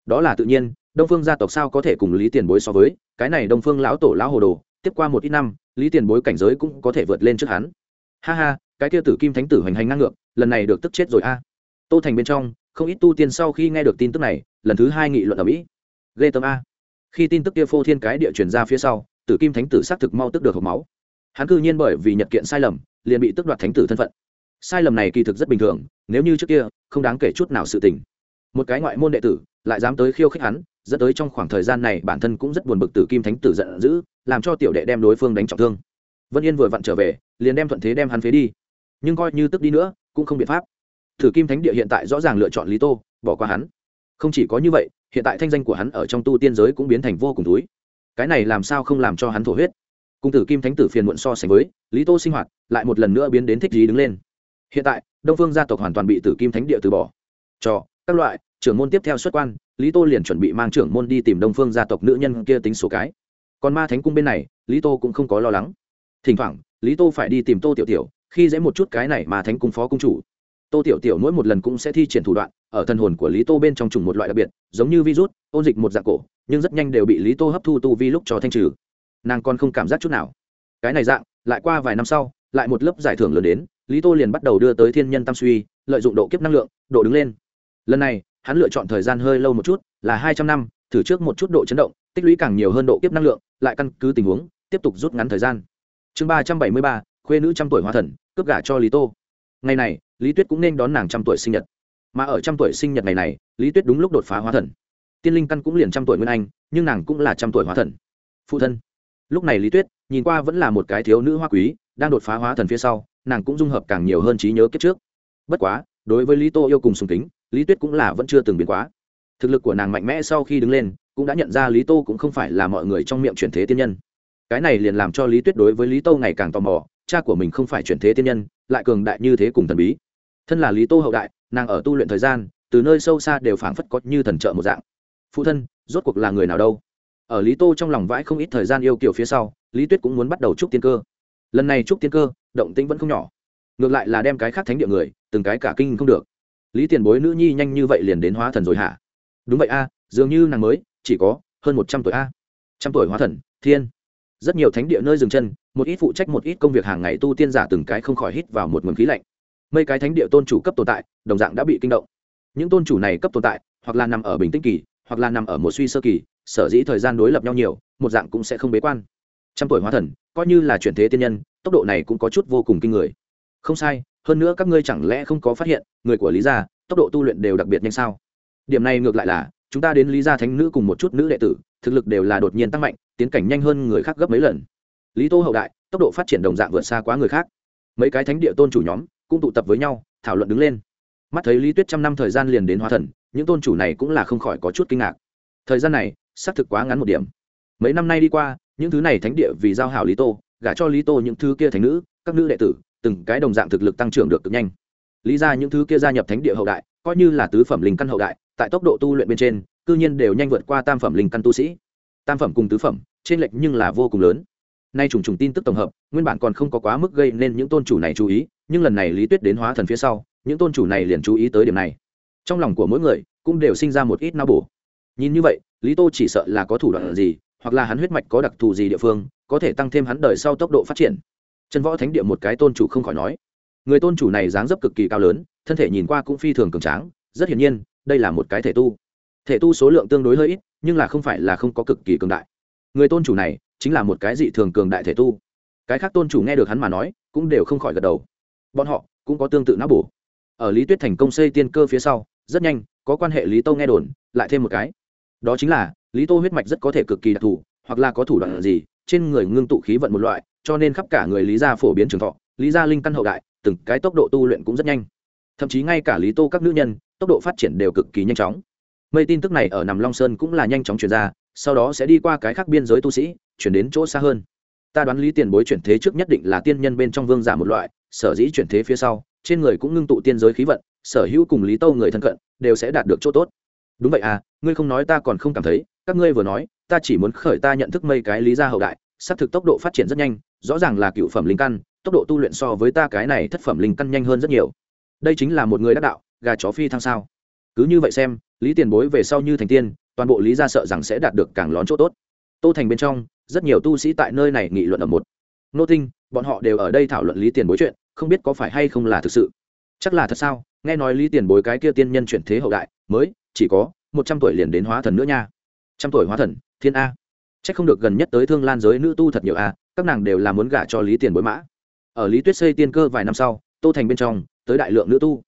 Đó là tự nhiên, đông phương gia tộc sao có thể cùng lý tiền bối so với, cái này đông phương lão tổ, lão hồ đồ, tiếp qua một ít năm, lý tiền bối cảnh giới cũng có thể vượt lên trước hắn. Ha ha, cái kia tử kim thánh tử hoành hành ngang ngược lần này được tức chết rồi a. Tô thành bên trong, không ít tu tiên sau khi nghe được tin tức này, lần thứ hai nghị luận ở mỹ. Ghê tâm a. Khi tin tức kia phô thiên cái địa chuyển ra phía sau, tử kim thánh tử xác thực mau tức được hộp máu. Hắn cư nhiên bởi vì nhật kiện sai lầm, liền bị tước đoạt thánh tử thân phận. Sai lầm này kỳ thực rất bình thường, nếu như trước kia, không đáng kể chút nào sự tình. Một cái ngoại môn đệ tử, lại dám tới khiêu khích hắn, dẫn tới trong khoảng thời gian này bản thân cũng rất buồn bực tử kim thánh tử giận dữ, làm cho tiểu đệ đem đối phương đánh trọng thương. Vân yên vừa vặn trở về, liền đem thuận thế đem hắn phế đi. Nhưng coi như tức đi nữa cũng không biện pháp. Tử kim thánh địa hiện tại rõ ràng lựa chọn lý tô, bỏ qua hắn. Không chỉ có như vậy, hiện tại thanh danh của hắn ở trong tu tiên giới cũng biến thành vô cùng túi cái này làm sao không làm cho hắn thổ huyết? Cung tử kim thánh tử phiền muộn so sánh với, lý tô sinh hoạt lại một lần nữa biến đến thích gì đứng lên. Hiện tại, đông phương gia tộc hoàn toàn bị tử kim thánh địa từ bỏ. Cho các loại, trưởng môn tiếp theo xuất quan, lý tô liền chuẩn bị mang trưởng môn đi tìm đông phương gia tộc nữ nhân kia tính số cái. Còn ma thánh cung bên này, lý tô cũng không có lo lắng. Thỉnh thoảng, lý tô phải đi tìm tô tiểu tiểu khi dễ một chút cái này mà thánh cung phó cung chủ. Tô tiểu tiểu mỗi một lần cũng sẽ thi triển thủ đoạn, ở thần hồn của lý tô bên trong trùng một loại đặc biệt, giống như virus, ôn dịch một dạng cổ, nhưng rất nhanh đều bị lý tô hấp thu tu vi lúc cho thanh trừ. Nàng còn không cảm giác chút nào. Cái này dạng, lại qua vài năm sau, lại một lớp giải thưởng lớn đến, lý tô liền bắt đầu đưa tới thiên nhân tam suy, lợi dụng độ kiếp năng lượng, độ đứng lên. Lần này, hắn lựa chọn thời gian hơi lâu một chút, là hai trăm năm, thử trước một chút độ chấn động, tích lũy càng nhiều hơn độ kiếp năng lượng, lại căn cứ tình huống, tiếp tục rút ngắn thời gian. Chương ba trăm bảy mươi ba khuê nữ trăm tuổi hóa thần, cướp gả cho lý tô. Ngày này, lý tuyết cũng nên đón nàng trăm tuổi sinh nhật. Mà ở trăm tuổi sinh nhật ngày này, lý tuyết đúng lúc đột phá hóa thần. Tiên linh căn cũng liền trăm tuổi nguyên anh, nhưng nàng cũng là trăm tuổi hóa thần. Phụ thân. Lúc này lý tuyết, nhìn qua vẫn là một cái thiếu nữ hoa quý, đang đột phá hóa thần phía sau, nàng cũng dung hợp càng nhiều hơn trí nhớ kiếp trước. Bất quá, đối với lý tô yêu cùng sùng kính, lý tuyết cũng là vẫn chưa từng biến quá. Thực lực của nàng mạnh mẽ sau khi đứng lên, cũng đã nhận ra lý tô cũng không phải là mọi người trong miệng chuyển thế tiên nhân. Cái này liền làm cho lý tuyết đối với lý tô ngày càng tò mò cha của mình không phải chuyển thế tiên nhân, lại cường đại như thế cùng thần bí. Thân là lý tô hậu đại, nàng ở tu luyện thời gian, từ nơi sâu xa đều phảng phất có như thần trợ một dạng. Phụ thân, rốt cuộc là người nào đâu? Ở lý tô trong lòng vãi không ít thời gian yêu kiểu phía sau, lý tuyết cũng muốn bắt đầu chúc tiên cơ. Lần này chúc tiên cơ, động tĩnh vẫn không nhỏ. Ngược lại là đem cái khác thánh địa người, từng cái cả kinh không được. Lý tiền bối nữ nhi nhanh như vậy liền đến hóa thần rồi hả? Đúng vậy a, dường như nàng mới, chỉ có hơn một trăm tuổi a. Trăm tuổi hóa thần, thiên. Rất nhiều thánh địa nơi dừng chân một ít phụ trách một ít công việc hàng ngày tu tiên giả từng cái không khỏi hít vào một nguồn khí lạnh. Mấy cái thánh địa tôn chủ cấp tồn tại, đồng dạng đã bị kinh động. Những tôn chủ này cấp tồn tại, hoặc là nằm ở bình tĩnh kỳ, hoặc là nằm ở một suy sơ kỳ, sở dĩ thời gian đối lập nhau nhiều, một dạng cũng sẽ không bế quan. Trăm tuổi hóa thần, coi như là chuyển thế tiên nhân, tốc độ này cũng có chút vô cùng kinh người. Không sai, hơn nữa các ngươi chẳng lẽ không có phát hiện, người của lý gia, tốc độ tu luyện đều đặc biệt nhanh sao? Điểm này ngược lại là, chúng ta đến lý gia thánh nữ cùng một chút nữ đệ tử, thực lực đều là đột nhiên tăng mạnh, tiến cảnh nhanh hơn người khác gấp mấy lần lý tô hậu đại, tốc độ phát triển đồng dạng vượt xa quá người khác. Mấy cái thánh địa tôn chủ nhóm cũng tụ tập với nhau, thảo luận đứng lên. Mắt thấy lý tuyết trăm năm thời gian liền đến hóa thần, những tôn chủ này cũng là không khỏi có chút kinh ngạc. Thời gian này, xác thực quá ngắn một điểm. Mấy năm nay đi qua, những thứ này thánh địa vì giao hảo lý tô, gả cho lý tô những thứ kia thánh nữ, các nữ đệ tử, từng cái đồng dạng thực lực tăng trưởng được cực nhanh. Lý ra những thứ kia gia nhập thánh địa hậu đại, coi như là tứ phẩm linh căn hậu đại, tại tốc độ tu luyện bên trên, cư nhiên đều nhanh vượt qua tam phẩm linh căn tu sĩ. Tam phẩm cùng tứ phẩm trên lệch nhưng là vô cùng lớn nay trùng trùng tin tức tổng hợp, nguyên bản còn không có quá mức gây nên những tôn chủ này chú ý, nhưng lần này lý tuyết đến hóa thần phía sau, những tôn chủ này liền chú ý tới điểm này. Trong lòng của mỗi người cũng đều sinh ra một ít nao bổ. Nhìn như vậy, lý tô chỉ sợ là có thủ đoạn gì, hoặc là hắn huyết mạch có đặc thù gì địa phương, có thể tăng thêm hắn đời sau tốc độ phát triển. Chân võ thánh địa một cái tôn chủ không khỏi nói. Người tôn chủ này dáng dấp cực kỳ cao lớn, thân thể nhìn qua cũng phi thường cường tráng, rất hiển nhiên, đây là một cái thể tu. Thể tu số lượng tương đối hơi ít, nhưng là không phải là không có cực kỳ cường đại. Người tôn chủ này chính là một cái dị thường cường đại thể tu. Cái khác tôn chủ nghe được hắn mà nói, cũng đều không khỏi gật đầu. Bọn họ cũng có tương tự não bổ. Ở lý tuyết thành công xây tiên cơ phía sau, rất nhanh, có quan hệ lý tô nghe đồn, lại thêm một cái. Đó chính là, lý tô huyết mạch rất có thể cực kỳ đặc thù, hoặc là có thủ đoạn gì, trên người ngưng tụ khí vận một loại, cho nên khắp cả người lý gia phổ biến trường thọ, lý gia linh căn hậu đại, từng cái tốc độ tu luyện cũng rất nhanh. Thậm chí ngay cả lý tô các nữ nhân, tốc độ phát triển đều cực kỳ nhanh chóng. Mây tin tức này ở nằm long sơn cũng là nhanh chóng chuyển ra, sau đó sẽ đi qua cái khác biên giới tu sĩ chuyển đến chỗ xa hơn. Ta đoán lý tiền bối chuyển thế trước nhất định là tiên nhân bên trong vương giả một loại, sở dĩ chuyển thế phía sau, trên người cũng ngưng tụ tiên giới khí vận, sở hữu cùng lý tâu người thân cận, đều sẽ đạt được chỗ tốt. Đúng vậy à ngươi không nói ta còn không cảm thấy, các ngươi vừa nói, ta chỉ muốn khởi ta nhận thức mây cái lý gia hậu đại, xác thực tốc độ phát triển rất nhanh, rõ ràng là cựu phẩm linh căn, tốc độ tu luyện so với ta cái này thất phẩm linh căn nhanh hơn rất nhiều. Đây chính là một người đắc đạo, gà chó phi thăng sao. Cứ như vậy xem, lý tiền bối về sau như thành tiên, toàn bộ lý gia sợ rằng sẽ đạt được càng lón chỗ tốt tô thành bên trong rất nhiều tu sĩ tại nơi này nghị luận ở một nô tinh bọn họ đều ở đây thảo luận lý tiền bối chuyện không biết có phải hay không là thực sự chắc là thật sao nghe nói lý tiền bối cái kia tiên nhân chuyển thế hậu đại mới chỉ có một trăm tuổi liền đến hóa thần nữa nha trăm tuổi hóa thần thiên a Chắc không được gần nhất tới thương lan giới nữ tu thật nhiều a, các nàng đều là muốn gả cho Lý Tiền bối mã. Ở Lý Tuyết xây tiên cơ vài năm sau, Tô Thành bên trong, tới đại lượng nữ tu.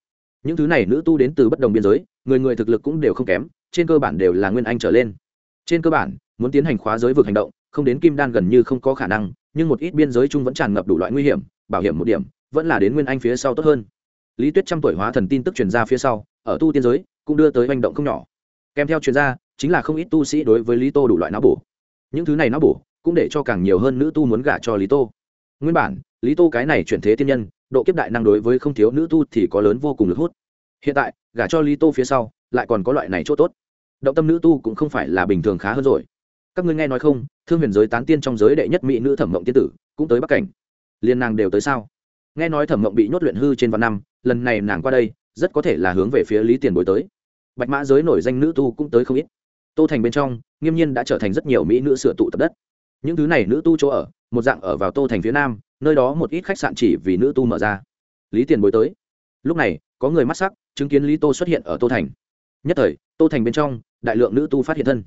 Những thứ này nữ tu đến từ bất đồng biên giới, người người thực lực cũng đều không kém, trên cơ bản đều là nguyên anh trở lên. Trên cơ bản, muốn tiến hành khóa giới vực hành động, không đến kim đan gần như không có khả năng, nhưng một ít biên giới chung vẫn tràn ngập đủ loại nguy hiểm, bảo hiểm một điểm, vẫn là đến nguyên anh phía sau tốt hơn. Lý Tuyết trăm tuổi hóa thần tin tức truyền ra phía sau, ở tu tiên giới cũng đưa tới hành động không nhỏ. Kèm theo truyền ra, chính là không ít tu sĩ đối với Lý Tô đủ loại não bổ những thứ này não bổ cũng để cho càng nhiều hơn nữ tu muốn gả cho lý tô nguyên bản lý tô cái này chuyển thế tiên nhân độ kiếp đại năng đối với không thiếu nữ tu thì có lớn vô cùng lực hút hiện tại gả cho lý tô phía sau lại còn có loại này chỗ tốt động tâm nữ tu cũng không phải là bình thường khá hơn rồi. Các ngươi nghe nói không, thương huyền giới tán tiên trong giới đệ nhất mỹ nữ thẩm mộng tiên tử, cũng tới bắc cảnh. Liên nàng đều tới sao? Nghe nói thẩm mộng bị nhốt luyện hư trên vạn năm, lần này nàng qua đây, rất có thể là hướng về phía lý tiền bối tới. Bạch mã giới nổi danh nữ tu cũng tới không ít. Tô thành bên trong, nghiêm nhiên đã trở thành rất nhiều mỹ nữ sửa tụ tập đất. Những thứ này nữ tu chỗ ở, một dạng ở vào tô thành phía nam, nơi đó một ít khách sạn chỉ vì nữ tu mở ra. Lý tiền bối tới. Lúc này, có người mắt sắc, chứng kiến lý tô xuất hiện ở tô thành. Nhất thời, tô thành bên trong đại lượng nữ tu phát hiện thân.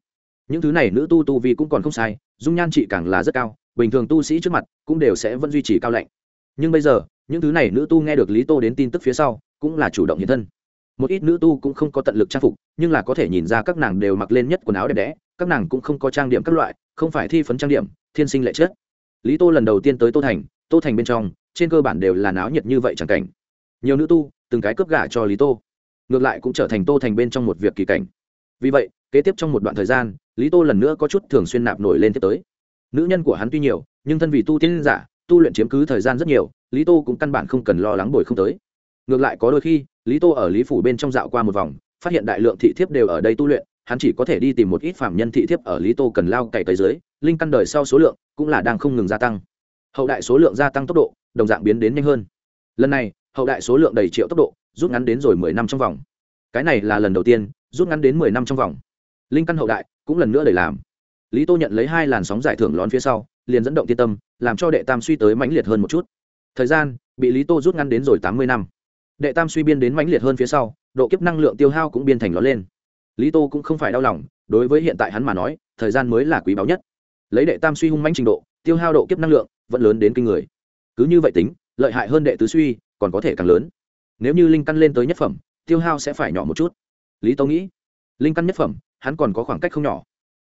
Những thứ này nữ tu tu vi cũng còn không sai, dung nhan trị càng là rất cao, bình thường tu sĩ trước mặt cũng đều sẽ vẫn duy trì cao lạnh. Nhưng bây giờ, những thứ này nữ tu nghe được lý tô đến tin tức phía sau, cũng là chủ động hiện thân. Một ít nữ tu cũng không có tận lực trang phục, nhưng là có thể nhìn ra các nàng đều mặc lên nhất quần áo đẹp đẽ, các nàng cũng không có trang điểm các loại, không phải thi phấn trang điểm, thiên sinh lệ chết lý tô lần đầu tiên tới tô thành tô thành bên trong, trên cơ bản đều là náo nhiệt như vậy chẳng cảnh. Nhiều nữ tu, từng cái cướp gả cho lý tô. Ngược lại cũng trở thành tô thành bên trong một việc kỳ cảnh vì vậy, kế tiếp trong một đoạn thời gian, lý tô lần nữa có chút thường xuyên nạp nổi lên tiếp tới. Nữ nhân của hắn tuy nhiều, nhưng thân vì tu tiên giả, tu luyện chiếm cứ thời gian rất nhiều, lý tô cũng căn bản không cần lo lắng bồi không tới. Ngược lại có đôi khi, lý tô ở lý phủ bên trong dạo qua một vòng, phát hiện đại lượng thị thiếp đều ở đây tu luyện, hắn chỉ có thể đi tìm một ít phạm nhân thị thiếp ở lý tô cần lao cày tới dưới, linh căn đời sau số lượng cũng là đang không ngừng gia tăng. Hậu đại số lượng gia tăng tốc độ, đồng dạng biến đến nhanh hơn. Lần này, hậu đại số lượng đầy triệu tốc độ, rút ngắn đến rồi mười năm trong vòng. Cái này là lần đầu tiên rút ngắn đến mười năm trong vòng. Linh căn hậu đại, cũng lần nữa để làm. Lý tô nhận lấy hai làn sóng giải thưởng lón phía sau, liền dẫn động tiên tâm, làm cho đệ tam suy tới mãnh liệt hơn một chút. Thời gian, bị lý tô rút ngắn đến rồi tám mươi năm. Đệ tam suy biên đến mãnh liệt hơn phía sau, độ kiếp năng lượng tiêu hao cũng biên thành ló lên. Lý tô cũng không phải đau lòng, đối với hiện tại hắn mà nói, thời gian mới là quý báu nhất. Lấy đệ tam suy hung manh trình độ, tiêu hao độ kiếp năng lượng, vẫn lớn đến kinh người. Cứ như vậy tính, lợi hại hơn đệ tứ suy, còn có thể càng lớn. Nếu như linh căn lên tới nhất phẩm, tiêu hao sẽ phải nhỏ một chút lý tô nghĩ, linh căn nhất phẩm, hắn còn có khoảng cách không nhỏ.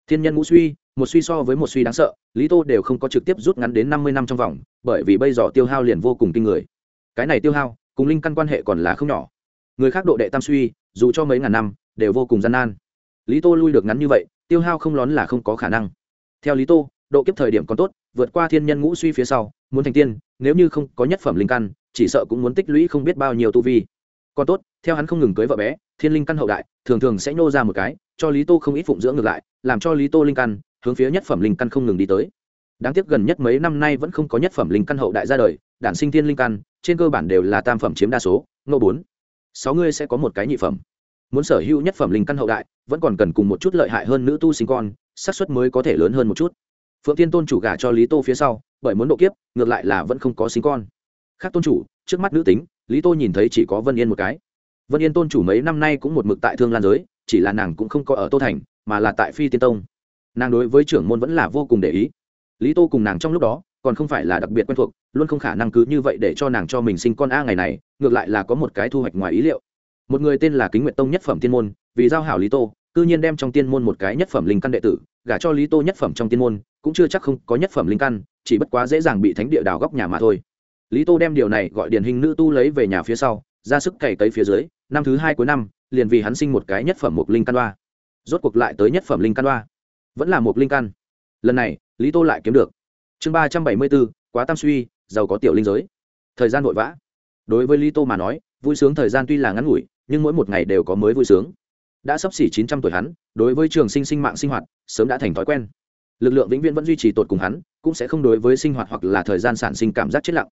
Thiên nhân ngũ suy, một suy so với một suy đáng sợ, lý tô đều không có trực tiếp rút ngắn đến năm mươi năm trong vòng, bởi vì bây giờ tiêu hao liền vô cùng kinh người. Cái này tiêu hao, cùng linh căn quan hệ còn là không nhỏ. Người khác độ đệ tam suy, dù cho mấy ngàn năm, đều vô cùng gian nan. Lý tô lui được ngắn như vậy, tiêu hao không lón là không có khả năng. Theo lý tô, độ kiếp thời điểm còn tốt, vượt qua thiên nhân ngũ suy phía sau, muốn thành tiên, nếu như không có nhất phẩm linh căn, chỉ sợ cũng muốn tích lũy không biết bao nhiêu tu vi còn tốt, theo hắn không ngừng cưới vợ bé, thiên linh căn hậu đại, thường thường sẽ nhô ra một cái, cho lý tô không ít phụng dưỡng ngược lại, làm cho lý tô linh căn, hướng phía nhất phẩm linh căn không ngừng đi tới. Đáng tiếc gần nhất mấy năm nay vẫn không có nhất phẩm linh căn hậu đại ra đời, đản sinh thiên linh căn, trên cơ bản đều là tam phẩm chiếm đa số ngô bốn. Sáu ngươi sẽ có một cái nhị phẩm. Muốn sở hữu nhất phẩm linh căn hậu đại, vẫn còn cần cùng một chút lợi hại hơn nữ tu sinh con, xác suất mới có thể lớn hơn một chút. Phượng tiên tôn chủ gả cho lý tô phía sau, bởi muốn độ kiếp, ngược lại là vẫn không có sinh con. Khác tôn chủ, trước mắt nữ tính lý tô nhìn thấy chỉ có vân yên một cái. Vân yên tôn chủ mấy năm nay cũng một mực tại thương lan giới, chỉ là nàng cũng không có ở tô thành, mà là tại phi tiên tông. Nàng đối với trưởng môn vẫn là vô cùng để ý. Lý tô cùng nàng trong lúc đó, còn không phải là đặc biệt quen thuộc, luôn không khả năng cứ như vậy để cho nàng cho mình sinh con a ngày này, ngược lại là có một cái thu hoạch ngoài ý liệu. Một người tên là kính nguyện tông nhất phẩm tiên môn, vì giao hảo lý tô, cư nhiên đem trong tiên môn một cái nhất phẩm linh căn đệ tử, gả cho lý tô nhất phẩm trong tiên môn, cũng chưa chắc không có nhất phẩm linh căn, chỉ bất quá dễ dàng bị thánh địa đào góc nhà mà thôi lý tô đem điều này gọi điển hình nữ tu lấy về nhà phía sau, ra sức cày cấy phía dưới, năm thứ hai cuối năm, liền vì hắn sinh một cái nhất phẩm một linh căn đoa. Rốt cuộc lại tới nhất phẩm linh căn đoa. Vẫn là một linh căn. Lần này, lý tô lại kiếm được. Chương ba trăm bảy mươi bốn, quá tam suy, giàu có tiểu linh giới. Thời gian vội vã. Đối với lý tô mà nói, vui sướng thời gian tuy là ngắn ngủi, nhưng mỗi một ngày đều có mới vui sướng. Đã sắp xỉ chín trăm tuổi hắn, đối với trường sinh sinh mạng sinh hoạt, sớm đã thành thói quen. Lực lượng vĩnh viễn vẫn duy trì tột cùng hắn, cũng sẽ không đối với sinh hoạt hoặc là thời gian sản sinh cảm giác chết lặng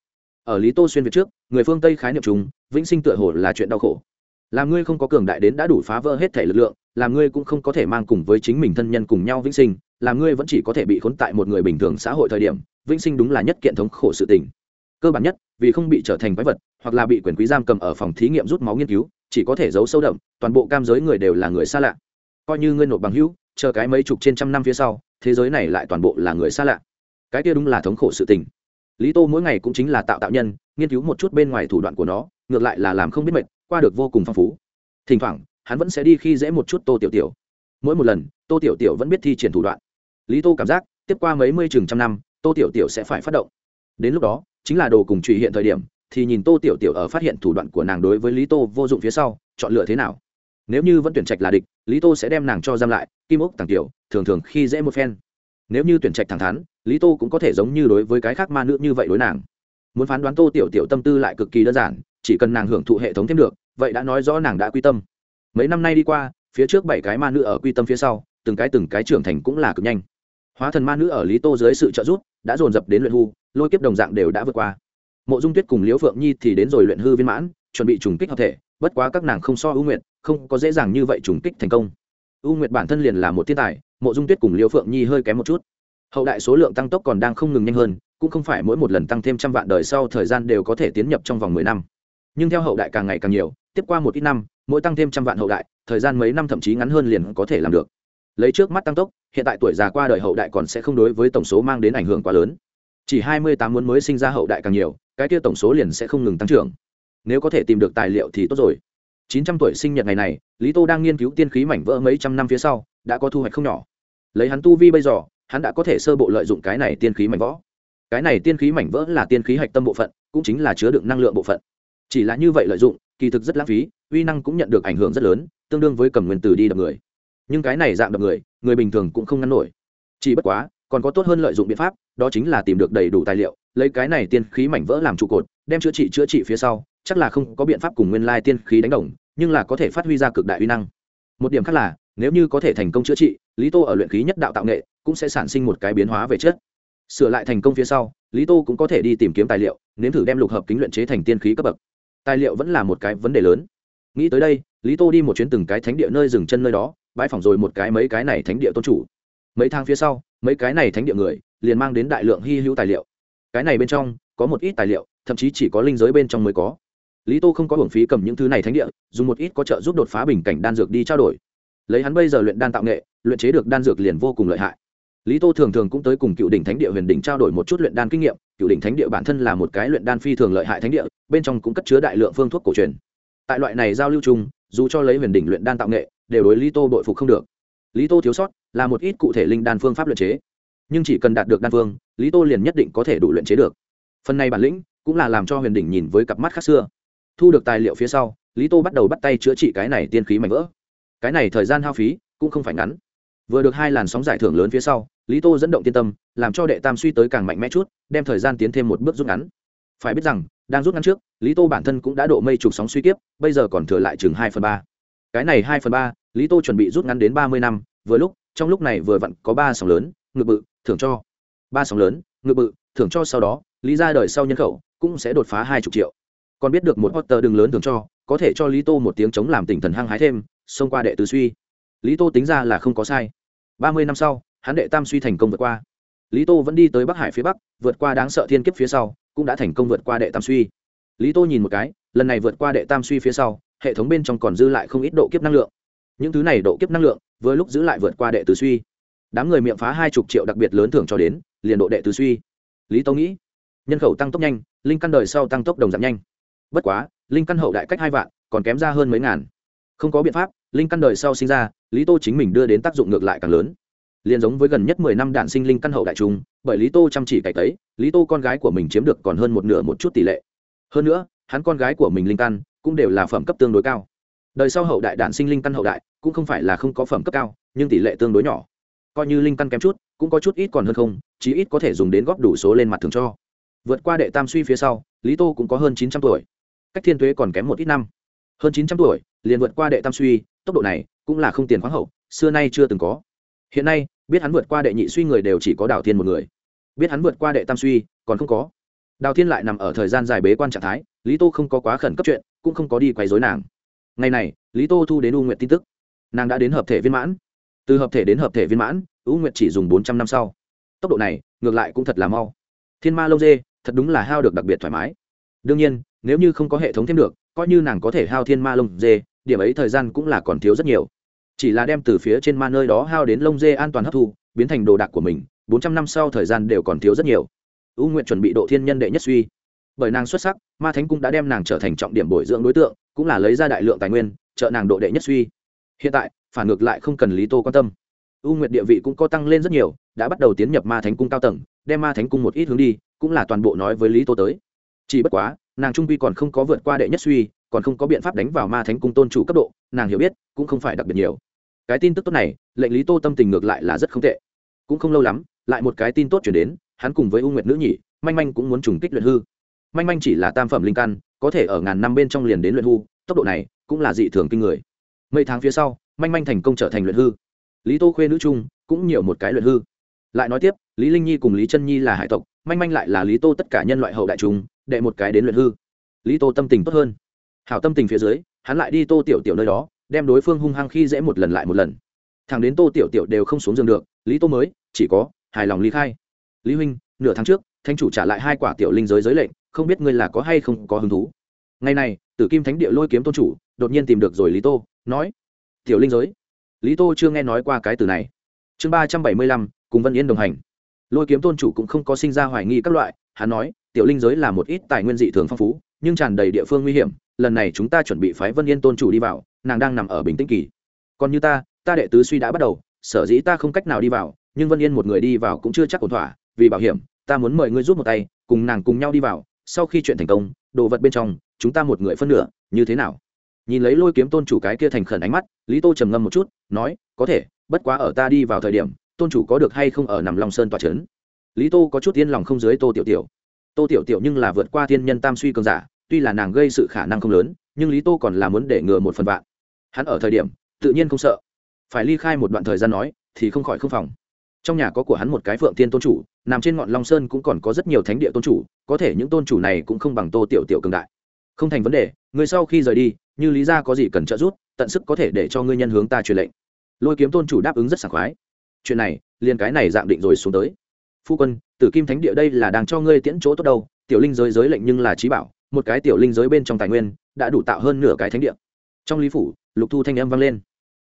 ở lý tô xuyên việt trước, người phương tây khái niệm chúng vĩnh sinh tựa hồ là chuyện đau khổ. Làm ngươi không có cường đại đến đã đủ phá vỡ hết thể lực lượng làm ngươi cũng không có thể mang cùng với chính mình thân nhân cùng nhau vĩnh sinh làm ngươi vẫn chỉ có thể bị khốn tại một người bình thường xã hội thời điểm, vĩnh sinh đúng là nhất kiện thống khổ sự tình. Cơ bản nhất, vì không bị trở thành quái vật, hoặc là bị quyền quý giam cầm ở phòng thí nghiệm rút máu nghiên cứu, chỉ có thể giấu sâu đậm, toàn bộ cam giới người đều là người xa lạ. Coi như ngươi nộp bằng hữu, chờ cái mấy chục trên trăm năm phía sau, thế giới này lại toàn bộ là người xa lạ. Cái kia đúng là thống khổ sự tình lý tô mỗi ngày cũng chính là tạo tạo nhân, nghiên cứu một chút bên ngoài thủ đoạn của nó, ngược lại là làm không biết mệt, qua được vô cùng phong phú. Thỉnh thoảng, hắn vẫn sẽ đi khi dễ một chút tô tiểu tiểu. Mỗi một lần, tô tiểu tiểu vẫn biết thi triển thủ đoạn. Lý tô cảm giác, tiếp qua mấy mươi chừng trăm năm, tô tiểu tiểu sẽ phải phát động. Đến lúc đó, chính là đồ cùng truy hiện thời điểm, thì nhìn tô tiểu tiểu ở phát hiện thủ đoạn của nàng đối với lý tô vô dụng phía sau, chọn lựa thế nào. Nếu như vẫn tuyển trạch là địch, lý tô sẽ đem nàng cho giam lại, kim ốc tàng tiểu, thường thường khi dễ một phen nếu như tuyển trạch thẳng thắn, lý tô cũng có thể giống như đối với cái khác ma nữ như vậy đối nàng. Muốn phán đoán tô tiểu tiểu tâm tư lại cực kỳ đơn giản, chỉ cần nàng hưởng thụ hệ thống thêm được, vậy đã nói rõ nàng đã quy tâm. Mấy năm nay đi qua, phía trước bảy cái ma nữ ở quy tâm phía sau, từng cái từng cái trưởng thành cũng là cực nhanh. Hóa thần ma nữ ở lý tô dưới sự trợ giúp, đã dồn dập đến luyện hư, lôi kiếp đồng dạng đều đã vượt qua. Mộ dung tuyết cùng liễu phượng nhi thì đến rồi luyện hư viên mãn, chuẩn bị trùng kích hợp thể, bất quá các nàng không so ưu nguyệt, không có dễ dàng như vậy trùng kích thành công. Ưu nguyệt bản thân liền là một thiên tài mộ dung tuyết cùng liễu phượng nhi hơi kém một chút hậu đại số lượng tăng tốc còn đang không ngừng nhanh hơn cũng không phải mỗi một lần tăng thêm trăm vạn đời sau thời gian đều có thể tiến nhập trong vòng mười năm nhưng theo hậu đại càng ngày càng nhiều tiếp qua một ít năm mỗi tăng thêm trăm vạn hậu đại thời gian mấy năm thậm chí ngắn hơn liền có thể làm được lấy trước mắt tăng tốc hiện tại tuổi già qua đời hậu đại còn sẽ không đối với tổng số mang đến ảnh hưởng quá lớn chỉ hai mươi tám muốn mới sinh ra hậu đại càng nhiều cái kia tổng số liền sẽ không ngừng tăng trưởng nếu có thể tìm được tài liệu thì tốt rồi chín trăm tuổi sinh nhật ngày này lý tô đang nghiên cứu tiên khí mảnh vỡ mấy trăm năm phía sau đã có thu hoạch không nhỏ. Lấy hắn tu vi bây giờ, hắn đã có thể sơ bộ lợi dụng cái này tiên khí mảnh vỡ. Cái này tiên khí mảnh vỡ là tiên khí hạch tâm bộ phận, cũng chính là chứa đựng năng lượng bộ phận. Chỉ là như vậy lợi dụng, kỳ thực rất lãng phí, uy năng cũng nhận được ảnh hưởng rất lớn, tương đương với cầm nguyên tử đi đập người. Nhưng cái này dạng đập người người bình thường cũng không ngăn nổi. Chỉ bất quá, còn có tốt hơn lợi dụng biện pháp, đó chính là tìm được đầy đủ tài liệu, lấy cái này tiên khí mảnh vỡ làm trụ cột, đem chữa trị chữa trị phía sau, chắc là không có biện pháp cùng nguyên lai tiên khí đánh đồng, nhưng là có thể phát huy ra cực đại uy năng. Một điểm khác là nếu như có thể thành công chữa trị, lý tô ở luyện khí nhất đạo tạo nghệ cũng sẽ sản sinh một cái biến hóa về chất. Sửa lại thành công phía sau, lý tô cũng có thể đi tìm kiếm tài liệu, nếm thử đem lục hợp kính luyện chế thành tiên khí cấp bậc. Tài liệu vẫn là một cái vấn đề lớn. Nghĩ tới đây, lý tô đi một chuyến từng cái thánh địa nơi dừng chân nơi đó, bãi phỏng rồi một cái mấy cái này thánh địa tôn chủ. Mấy tháng phía sau, mấy cái này thánh địa người liền mang đến đại lượng hy hữu tài liệu. Cái này bên trong, có một ít tài liệu, thậm chí chỉ có linh giới bên trong mới có. Lý tô không có hưởng phí cầm những thứ này thánh địa, dùng một ít có trợ giúp đột phá bình cảnh đan dược đi trao đổi lấy hắn bây giờ luyện đan tạo nghệ, luyện chế được đan dược liền vô cùng lợi hại. Lý tô thường thường cũng tới cùng cựu đỉnh thánh địa huyền đỉnh trao đổi một chút luyện đan kinh nghiệm. Cựu đỉnh thánh địa bản thân là một cái luyện đan phi thường lợi hại thánh địa, bên trong cũng cất chứa đại lượng phương thuốc cổ truyền. Tại loại này giao lưu chung, dù cho lấy huyền đỉnh luyện đan tạo nghệ, đều đối lý tô bội phục không được. Lý tô thiếu sót là một ít cụ thể linh đan phương pháp luyện chế. Nhưng chỉ cần đạt được đan phương, lý tô liền nhất định có thể đủ luyện chế được. Phần này bản lĩnh cũng là làm cho huyền đỉnh nhìn với cặp mắt khác xưa. Thu được tài liệu phía sau, lý tô bắt đầu bắt tay chữa trị cái này tiên khí mạnh vỡ cái này thời gian hao phí cũng không phải ngắn. Vừa được hai làn sóng giải thưởng lớn phía sau, lý tô dẫn động tiên tâm, làm cho đệ tam suy tới càng mạnh mẽ chút, đem thời gian tiến thêm một bước rút ngắn. Phải biết rằng, đang rút ngắn trước, lý tô bản thân cũng đã độ mây trục sóng suy kiếp, bây giờ còn thừa lại chừng hai phần ba. Cái này hai phần ba, lý tô chuẩn bị rút ngắn đến ba mươi năm, vừa lúc, trong lúc này vừa vặn có ba sóng lớn, ngự bự, thưởng cho. Ba sóng lớn, ngự bự, thưởng cho sau đó, lý ra đời sau nhân khẩu cũng sẽ đột phá hai chục triệu. Còn biết được một hotter đường lớn thưởng cho, có thể cho lý tô một tiếng chống làm tỉnh thần hăng hái thêm xông qua đệ tứ suy. Lý tô tính ra là không có sai. Ba mươi năm sau, hắn đệ tam suy thành công vượt qua. Lý tô vẫn đi tới bắc hải phía bắc, vượt qua đáng sợ thiên kiếp phía sau, cũng đã thành công vượt qua đệ tam suy. Lý tô nhìn một cái, lần này vượt qua đệ tam suy phía sau, hệ thống bên trong còn dư lại không ít độ kiếp năng lượng. Những thứ này độ kiếp năng lượng, vừa lúc giữ lại vượt qua đệ tứ suy. Đám người miệng phá hai chục triệu đặc biệt lớn thưởng cho đến, liền độ đệ tứ suy. Lý tô nghĩ, nhân khẩu tăng tốc nhanh, linh căn đời sau tăng tốc đồng giảm nhanh. Bất quá, linh căn hậu đại cách hai vạn, còn kém ra hơn mấy ngàn không có biện pháp, linh căn đời sau sinh ra, lý tô chính mình đưa đến tác dụng ngược lại càng lớn. Liền giống với gần nhất mười năm đạn sinh linh căn hậu đại trung bởi lý tô chăm chỉ cải tấy, lý tô con gái của mình chiếm được còn hơn một nửa một chút tỷ lệ. Hơn nữa, hắn con gái của mình linh căn cũng đều là phẩm cấp tương đối cao. Đời sau hậu đại đạn sinh linh căn hậu đại cũng không phải là không có phẩm cấp cao, nhưng tỷ lệ tương đối nhỏ. Coi như linh căn kém chút, cũng có chút ít còn hơn không, chí ít có thể dùng đến góp đủ số lên mặt thường cho. Vượt qua đệ tam suy phía sau, lý tô cũng có hơn chín trăm tuổi. Cách thiên thuế còn kém một ít năm hơn chín trăm tuổi, liền vượt qua đệ tam suy, tốc độ này cũng là không tiền khoáng hậu, xưa nay chưa từng có. Hiện nay, biết hắn vượt qua đệ nhị suy người đều chỉ có đào thiên một người. Biết hắn vượt qua đệ tam suy, còn không có. Đào thiên lại nằm ở thời gian dài bế quan trạng thái, lý tô không có quá khẩn cấp chuyện, cũng không có đi quấy dối nàng. Ngày này, lý tô thu đến u nguyện tin tức. Nàng đã đến hợp thể viên mãn. Từ hợp thể đến hợp thể viên mãn, u nguyện chỉ dùng bốn trăm năm sau. Tốc độ này, ngược lại cũng thật là mau. Thiên ma lông dê, thật đúng là hao được đặc biệt thoải mái. Đương nhiên, nếu như không có hệ thống thêm được coi như nàng có thể hao thiên ma lông dê, điểm ấy thời gian cũng là còn thiếu rất nhiều. Chỉ là đem từ phía trên ma nơi đó hao đến lông dê an toàn hấp thu, biến thành đồ đạc của mình, bốn trăm năm sau thời gian đều còn thiếu rất nhiều. U nguyện chuẩn bị độ thiên nhân đệ nhất suy. Bởi nàng xuất sắc, ma thánh cung đã đem nàng trở thành trọng điểm bồi dưỡng đối tượng, cũng là lấy ra đại lượng tài nguyên, trợ nàng độ đệ nhất suy. Hiện tại, phản ngược lại không cần lý tô quan tâm. U nguyện địa vị cũng có tăng lên rất nhiều, đã bắt đầu tiến nhập ma thánh cung cao tầng, đem ma thánh cung một ít hướng đi, cũng là toàn bộ nói với lý tô tới. Chỉ bất quá nàng trung quy còn không có vượt qua đệ nhất suy, còn không có biện pháp đánh vào ma thánh cung tôn chủ cấp độ, nàng hiểu biết, cũng không phải đặc biệt nhiều. Cái tin tức tốt này, lệnh lý tô tâm tình ngược lại là rất không tệ. Cũng không lâu lắm, lại một cái tin tốt chuyển đến, hắn cùng với u nguyệt nữ nhị, manh manh cũng muốn trùng kích luyện hư. Manh manh chỉ là tam phẩm linh căn, có thể ở ngàn năm bên trong liền đến luyện hư, tốc độ này cũng là dị thường kinh người. Mấy tháng phía sau, manh manh thành công trở thành luyện hư. Lý tô khuê nữ trung cũng nhiều một cái luyện hư. Lại nói tiếp, lý linh nhi cùng lý chân nhi là hải tộc, manh manh lại là lý tô tất cả nhân loại hậu đại chúng đệ một cái đến luyện hư. Lý tô tâm tình tốt hơn. Hảo tâm tình phía dưới, hắn lại đi tô tiểu tiểu nơi đó, đem đối phương hung hăng khi dễ một lần lại một lần. Thằng đến tô tiểu tiểu đều không xuống giường được, lý tô mới, chỉ có, hài lòng lý khai. Lý huynh, nửa tháng trước thanh chủ trả lại hai quả tiểu linh giới giới lệnh, không biết ngươi là có hay không có hứng thú. Ngày này, tử kim thánh địa lôi kiếm tôn chủ, đột nhiên tìm được rồi lý tô, nói, tiểu linh giới? Lý tô chưa nghe nói qua cái từ này. Chương ba trăm bảy mươi lăm, cùng vân yên đồng hành. Lôi kiếm tôn chủ cũng không có sinh ra hoài nghi các loại, hắn nói tiểu linh giới là một ít tài nguyên dị thường phong phú, nhưng tràn đầy địa phương nguy hiểm, lần này chúng ta chuẩn bị phái vân yên tôn chủ đi vào, nàng đang nằm ở bình tĩnh kỳ. Còn như ta ta đệ tứ suy đã bắt đầu, sở dĩ ta không cách nào đi vào, nhưng vân yên một người đi vào cũng chưa chắc ổn thỏa, vì bảo hiểm, ta muốn mời ngươi giúp một tay, cùng nàng cùng nhau đi vào, sau khi chuyện thành công, đồ vật bên trong, chúng ta một người phân nửa, như thế nào? Nhìn lấy lôi kiếm tôn chủ cái kia thành khẩn ánh mắt, lý tô trầm ngâm một chút, nói, có thể, bất quá ở ta đi vào thời điểm, tôn chủ có được hay không ở nằm long sơn tòa trấn lý tô có chút yên lòng không dưới tô tiểu tiểu tô tiểu tiểu nhưng là vượt qua thiên nhân tam suy cường giả, tuy là nàng gây sự khả năng không lớn, nhưng lý tô còn là muốn để ngừa một phần vạn. Hắn ở thời điểm, tự nhiên không sợ. Phải ly khai một đoạn thời gian nói, thì không khỏi không phòng. Trong nhà có của hắn một cái phượng tiên tôn chủ, nằm trên ngọn long sơn cũng còn có rất nhiều thánh địa tôn chủ, có thể những tôn chủ này cũng không bằng tô tiểu tiểu cường đại. Không thành vấn đề, người sau khi rời đi, như lý ra có gì cần trợ giúp, tận sức có thể để cho ngươi nhân hướng ta truyền lệnh. Lôi kiếm tôn chủ đáp ứng rất sảng khoái. Chuyện này, liền cái này dạng định rồi xuống tới phu quân, tử kim thánh địa đây là đang cho ngươi tiễn chỗ tốt đâu, tiểu linh giới giới lệnh nhưng là trí bảo, một cái tiểu linh giới bên trong tài nguyên đã đủ tạo hơn nửa cái thánh địa. Trong lý phủ, lục thu thanh âm vang lên.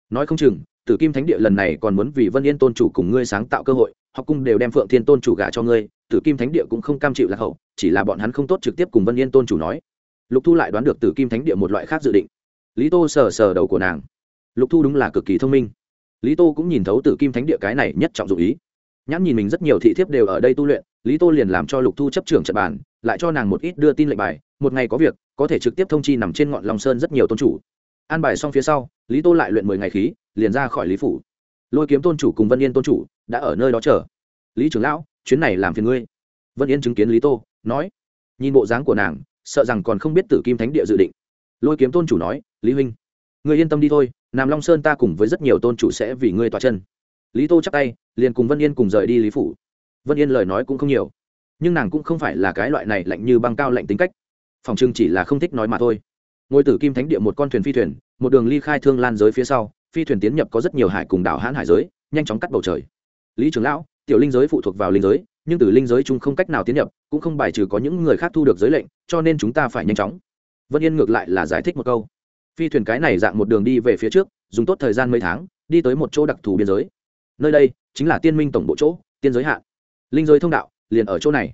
Nói không chừng, tử kim thánh địa lần này còn muốn vì vân yên tôn chủ cùng ngươi sáng tạo cơ hội, học cung đều đem phượng thiên tôn chủ gả cho ngươi, tử kim thánh địa cũng không cam chịu lạc hậu, chỉ là bọn hắn không tốt trực tiếp cùng vân yên tôn chủ nói. Lục thu lại đoán được tử kim thánh địa một loại khác dự định. Lý tô sờ sờ đầu của nàng. Lục thu đúng là cực kỳ thông minh. Lý tô cũng nhìn thấu tử kim thánh địa cái này nhất trọng dụng ý nhãn nhìn mình rất nhiều thị thiếp đều ở đây tu luyện, lý tô liền làm cho lục thu chấp trưởng trận bàn, lại cho nàng một ít đưa tin lệnh bài, một ngày có việc, có thể trực tiếp thông chi nằm trên ngọn long sơn rất nhiều tôn chủ. An bài xong phía sau, lý tô lại luyện mười ngày khí, liền ra khỏi lý phủ. Lôi kiếm tôn chủ cùng vân yên tôn chủ đã ở nơi đó chờ. Lý trưởng lão, chuyến này làm phiền ngươi. Vân yên chứng kiến lý tô, nói, nhìn bộ dáng của nàng, sợ rằng còn không biết tử kim thánh địa dự định. Lôi kiếm tôn chủ nói, lý huynh người yên tâm đi thôi nam long sơn ta cùng với rất nhiều tôn chủ sẽ vì ngươi tỏa chân lý tô chắc tay, liền cùng vân yên cùng rời đi lý phủ. Vân yên lời nói cũng không nhiều, nhưng nàng cũng không phải là cái loại này lạnh như băng cao lạnh tính cách. Phòng trưng chỉ là không thích nói mà thôi. Ngôi tử kim thánh địa một con thuyền phi thuyền, một đường ly khai thương lan giới phía sau, phi thuyền tiến nhập có rất nhiều hải cùng đảo hãn hải giới, nhanh chóng cắt bầu trời. Lý trưởng lão, tiểu linh giới phụ thuộc vào linh giới, nhưng từ linh giới chúng không cách nào tiến nhập, cũng không bài trừ có những người khác thu được giới lệnh, cho nên chúng ta phải nhanh chóng. Vân yên ngược lại là giải thích một câu. Phi thuyền cái này dạng một đường đi về phía trước, dùng tốt thời gian mấy tháng, đi tới một chỗ đặc thù biên giới nơi đây chính là tiên minh tổng bộ chỗ, tiên giới hạn. Linh giới thông đạo, liền ở chỗ này.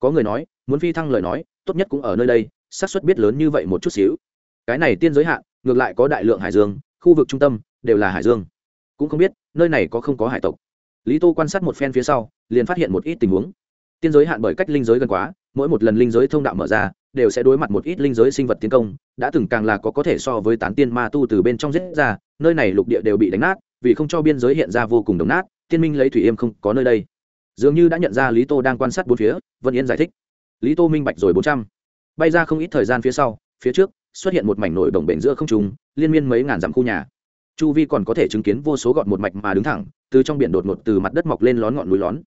Có người nói, muốn phi thăng lời nói, tốt nhất cũng ở nơi đây, xác suất biết lớn như vậy một chút xíu. Cái này tiên giới hạn, ngược lại có đại lượng hải dương, khu vực trung tâm đều là hải dương. Cũng không biết, nơi này có không có hải tộc. Lý tô quan sát một phen phía sau, liền phát hiện một ít tình huống. Tiên giới hạn bởi cách linh giới gần quá, mỗi một lần linh giới thông đạo mở ra, đều sẽ đối mặt một ít linh giới sinh vật tiến công, đã từng càng là có có thể so với tán tiên ma tu từ bên trong giết ra, nơi này lục địa đều bị đánh nát vì không cho biên giới hiện ra vô cùng đồng nát, tiên minh lấy thủy yêm không có nơi đây. Dường như đã nhận ra lý tô đang quan sát bốn phía, vân yên giải thích. Lý tô minh bạch rồi bốn trăm. Bay ra không ít thời gian phía sau, phía trước, xuất hiện một mảnh nổi đồng bể giữa không trùng liên miên mấy ngàn dặm khu nhà. Chu vi còn có thể chứng kiến vô số gọn một mạch mà đứng thẳng, từ trong biển đột ngột từ mặt đất mọc lên lón ngọn núi lón.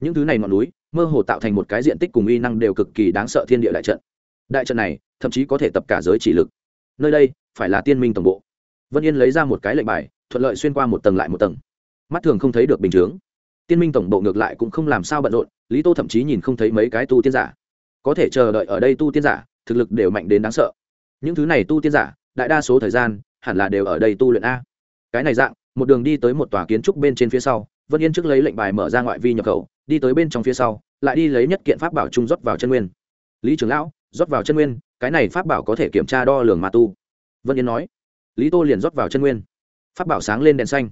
Những thứ này ngọn núi, mơ hồ tạo thành một cái diện tích cùng uy năng đều cực kỳ đáng sợ thiên địa đại trận. Đại trận này, thậm chí có thể tập cả giới chỉ lực. Nơi đây, phải là tiên minh tổng bộ. Vân yên lấy ra một cái lệnh bài thuận lợi xuyên qua một tầng lại một tầng. Mắt thường không thấy được bình chướng. Tiên minh tổng bộ ngược lại cũng không làm sao bận rộn, lý tô thậm chí nhìn không thấy mấy cái tu tiên giả. Có thể chờ đợi ở đây tu tiên giả, thực lực đều mạnh đến đáng sợ. Những thứ này tu tiên giả, đại đa số thời gian, hẳn là đều ở đây tu luyện a. Cái này dạng, một đường đi tới một tòa kiến trúc bên trên phía sau, vân yên trước lấy lệnh bài mở ra ngoại vi nhập khẩu, đi tới bên trong phía sau, lại đi lấy nhất kiện pháp bảo trung rót vào chân nguyên. Lý trưởng lão, rót vào chân nguyên, cái này pháp bảo có thể kiểm tra đo lường ma tu. Vân yên nói. Lý tô liền rót vào chân nguyên pháp bảo sáng lên đèn xanh.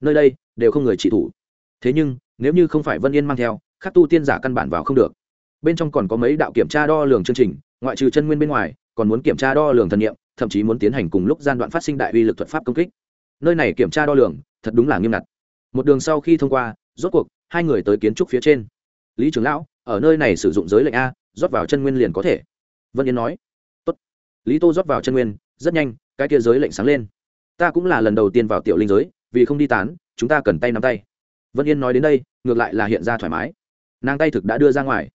Nơi đây, đều không người trị thủ. Thế nhưng, nếu như không phải vân yên mang theo khắc tu tiên giả căn bản vào không được. Bên trong còn có mấy đạo kiểm tra đo lường chương trình, ngoại trừ chân nguyên bên ngoài, còn muốn kiểm tra đo lường thần nghiệm thậm chí muốn tiến hành cùng lúc gian đoạn phát sinh đại uy lực thuật pháp công kích. Nơi này kiểm tra đo lường, thật đúng là nghiêm ngặt. Một đường sau khi thông qua, rốt cuộc, hai người tới kiến trúc phía trên. Lý trưởng lão, ở nơi này sử dụng giới lệnh a, rót vào chân nguyên liền có thể. Vân yên nói. Tốt. lý tô rót vào chân nguyên, rất nhanh, cái kia giới lệnh sáng lên ta cũng là lần đầu tiên vào tiểu linh giới, vì không đi tán, chúng ta cần tay nắm tay. Vân yên nói đến đây, ngược lại là hiện ra thoải mái. Nàng tay thực đã đưa ra ngoài.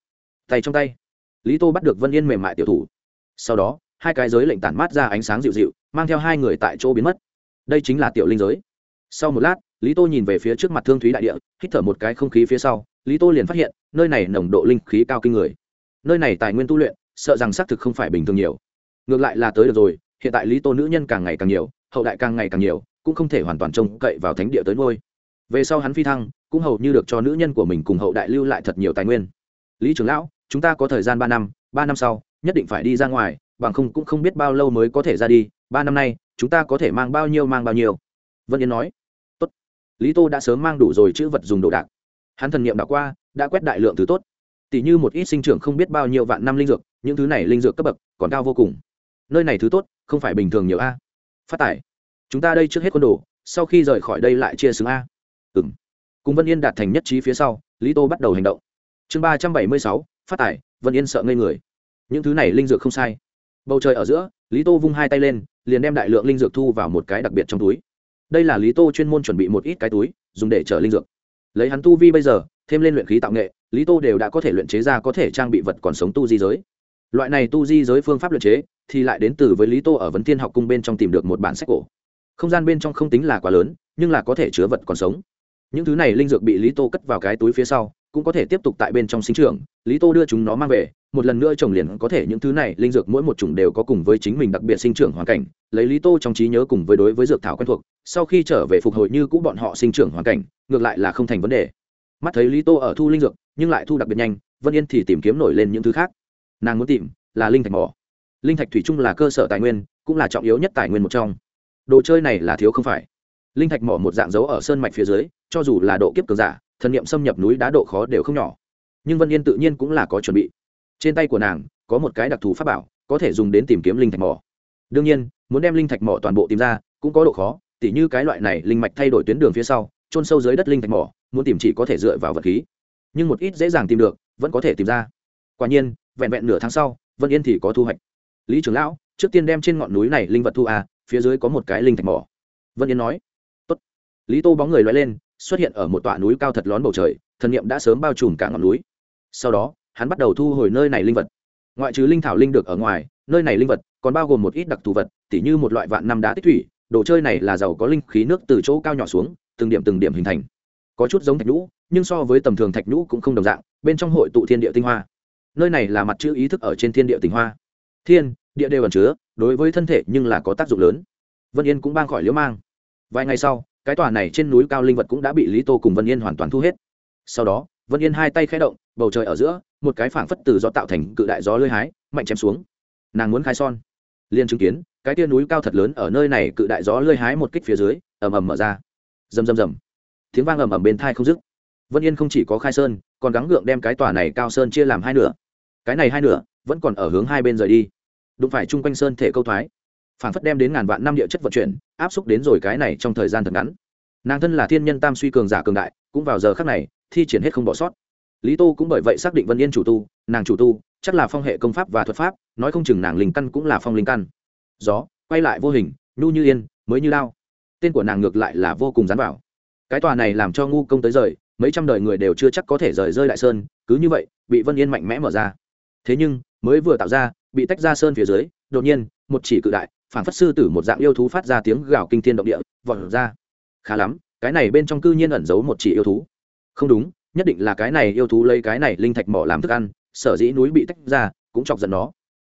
Tay trong tay. Lý tô bắt được vân yên mềm mại tiểu thủ. Sau đó, hai cái giới lệnh tản mát ra ánh sáng dịu dịu, mang theo hai người tại chỗ biến mất. Đây chính là tiểu linh giới. Sau một lát, lý tô nhìn về phía trước mặt thương thúy đại địa, hít thở một cái không khí phía sau, lý tô liền phát hiện, nơi này nồng độ linh khí cao kinh người. Nơi này tài nguyên tu luyện, sợ rằng xác thực không phải bình thường nhiều. Ngược lại là tới được rồi, hiện tại lý tô nữ nhân càng ngày càng nhiều hậu đại càng ngày càng nhiều, cũng không thể hoàn toàn trông cậy vào thánh địa tới ngôi. Về sau hắn phi thăng, cũng hầu như được cho nữ nhân của mình cùng hậu đại lưu lại thật nhiều tài nguyên. Lý trưởng lão, chúng ta có thời gian ba năm ba năm sau, nhất định phải đi ra ngoài, bằng không cũng không biết bao lâu mới có thể ra đi, ba năm nay, chúng ta có thể mang bao nhiêu mang bao nhiêu. Vân yên nói. Tốt. Lý tô đã sớm mang đủ rồi chữ vật dùng đồ đạc. Hắn thần nghiệm đã qua, đã quét đại lượng thứ tốt. Tỷ như một ít sinh trưởng không biết bao nhiêu vạn năm linh dược, những thứ này linh dược cấp bậc còn cao vô cùng. Nơi này thứ tốt, không phải bình thường nhiều a phát tải chúng ta đây trước hết quân đồ, sau khi rời khỏi đây lại chia xứng a. Ừng cùng vân yên đạt thành nhất trí phía sau, lý tô bắt đầu hành động. Chương ba trăm bảy mươi sáu, phát tải vân yên sợ ngây người. Những thứ này linh dược không sai. Bầu trời ở giữa, lý tô vung hai tay lên, liền đem đại lượng linh dược thu vào một cái đặc biệt trong túi. Đây là lý tô chuyên môn chuẩn bị một ít cái túi, dùng để chở linh dược. Lấy hắn tu vi bây giờ, thêm lên luyện khí tạo nghệ, lý tô đều đã có thể luyện chế ra có thể trang bị vật còn sống tu di giới loại này tu di giới phương pháp luyện chế, thì lại đến từ với lý tô ở vấn thiên học cung bên trong tìm được một bản sách cổ. Không gian bên trong không tính là quá lớn, nhưng là có thể chứa vật còn sống. Những thứ này linh dược bị lý tô cất vào cái túi phía sau, cũng có thể tiếp tục tại bên trong sinh trưởng. Lý tô đưa chúng nó mang về, một lần nữa trồng liền có thể những thứ này linh dược mỗi một chủng đều có cùng với chính mình đặc biệt sinh trưởng hoàn cảnh, lấy lý tô trong trí nhớ cùng với đối với dược thảo quen thuộc, sau khi trở về phục hồi như cũ bọn họ sinh trưởng hoàn cảnh, ngược lại là không thành vấn đề. Mắt thấy lý tô ở thu linh dược, nhưng lại thu đặc biệt nhanh, vân yên thì tìm kiếm nổi lên những thứ khác nàng muốn tìm là linh thạch mỏ. Linh thạch thủy chung là cơ sở tài nguyên, cũng là trọng yếu nhất tài nguyên một trong. Đồ chơi này là thiếu không phải. Linh thạch mỏ một dạng dấu ở sơn mạch phía dưới, cho dù là độ kiếp cường giả, thần niệm xâm nhập núi đá độ khó đều không nhỏ. Nhưng vân yên tự nhiên cũng là có chuẩn bị. Trên tay của nàng, có một cái đặc thù pháp bảo, có thể dùng đến tìm kiếm linh thạch mỏ. Đương nhiên, muốn đem linh thạch mỏ toàn bộ tìm ra, cũng có độ khó, tỉ như cái loại này linh mạch thay đổi tuyến đường phía sau trôn sâu dưới đất linh thạch mỏ, muốn tìm chỉ có thể dựa vào vật khí. Nhưng một ít dễ dàng tìm được, vẫn có thể tìm ra. Quả nhiên vẹn vẹn nửa tháng sau, vân yên thì có thu hoạch. Lý trưởng lão, trước tiên đem trên ngọn núi này linh vật thu à phía dưới có một cái linh thạch mỏ. Vân yên nói. Tốt. lý tô bóng người loay lên, xuất hiện ở một tọa núi cao thật lón bầu trời, thần niệm đã sớm bao trùm cả ngọn núi. Sau đó, hắn bắt đầu thu hồi nơi này linh vật. Ngoại trừ linh thảo linh được ở ngoài, nơi này linh vật còn bao gồm một ít đặc thù vật, tỉ như một loại vạn năm đá tích thủy, đồ chơi này là giàu có linh khí nước từ chỗ cao nhỏ xuống, từng điểm từng điểm hình thành. Có chút giống thạch nhũ, nhưng so với tầm thường thạch nhũ cũng không đồng dạng, bên trong hội tụ thiên địa tinh hoa nơi này là mặt chữ ý thức ở trên thiên địa tình hoa. Thiên, địa đều ẩn chứa, đối với thân thể nhưng là có tác dụng lớn. Vân yên cũng bang khỏi liễu mang. Vài ngày sau, cái tòa này trên núi cao linh vật cũng đã bị lý tô cùng vân yên hoàn toàn thu hết. Sau đó, vân yên hai tay khẽ động, bầu trời ở giữa, một cái phảng phất từ gió tạo thành cự đại gió lơi hái, mạnh chém xuống. Nàng muốn khai son. Liền chứng kiến, cái tia núi cao thật lớn ở nơi này cự đại gió lơi hái một kích phía dưới, ầm ầm mở ra. Rầm rầm rầm. Tiếng vang ầm ầm bên thai không dứt. Vân yên không chỉ có khai sơn, còn gắng gượng đem cái tòa này cao sơn chia làm hai nửa cái này hai nửa vẫn còn ở hướng hai bên rời đi. Đụng phải chung quanh sơn thể câu thoái, phảng phất đem đến ngàn vạn năm địa chất vận chuyển, áp xúc đến rồi cái này trong thời gian thật ngắn. Nàng thân là thiên nhân tam suy cường giả cường đại, cũng vào giờ khắc này, thi triển hết không bỏ sót. Lý tô cũng bởi vậy xác định vân yên chủ tu, nàng chủ tu, chắc là phong hệ công pháp và thuật pháp, nói không chừng nàng linh căn cũng là phong linh căn. Gió, quay lại vô hình, nhu như yên, mới như lao. Tên của nàng ngược lại là vô cùng dán vào. Cái tòa này làm cho ngu công tới rời, mấy trăm đời người đều chưa chắc có thể rời rơi đại sơn, cứ như vậy, bị vân yên mạnh mẽ mở ra thế nhưng, mới vừa tạo ra, bị tách ra sơn phía dưới, đột nhiên, một chỉ cự đại phản phất sư tử một dạng yêu thú phát ra tiếng gào kinh thiên động địa, vọt ra. Khá lắm, cái này bên trong cư nhiên ẩn giấu một chỉ yêu thú. Không đúng, nhất định là cái này yêu thú lấy cái này linh thạch mỏ làm thức ăn, sở dĩ núi bị tách ra, cũng chọc giận nó.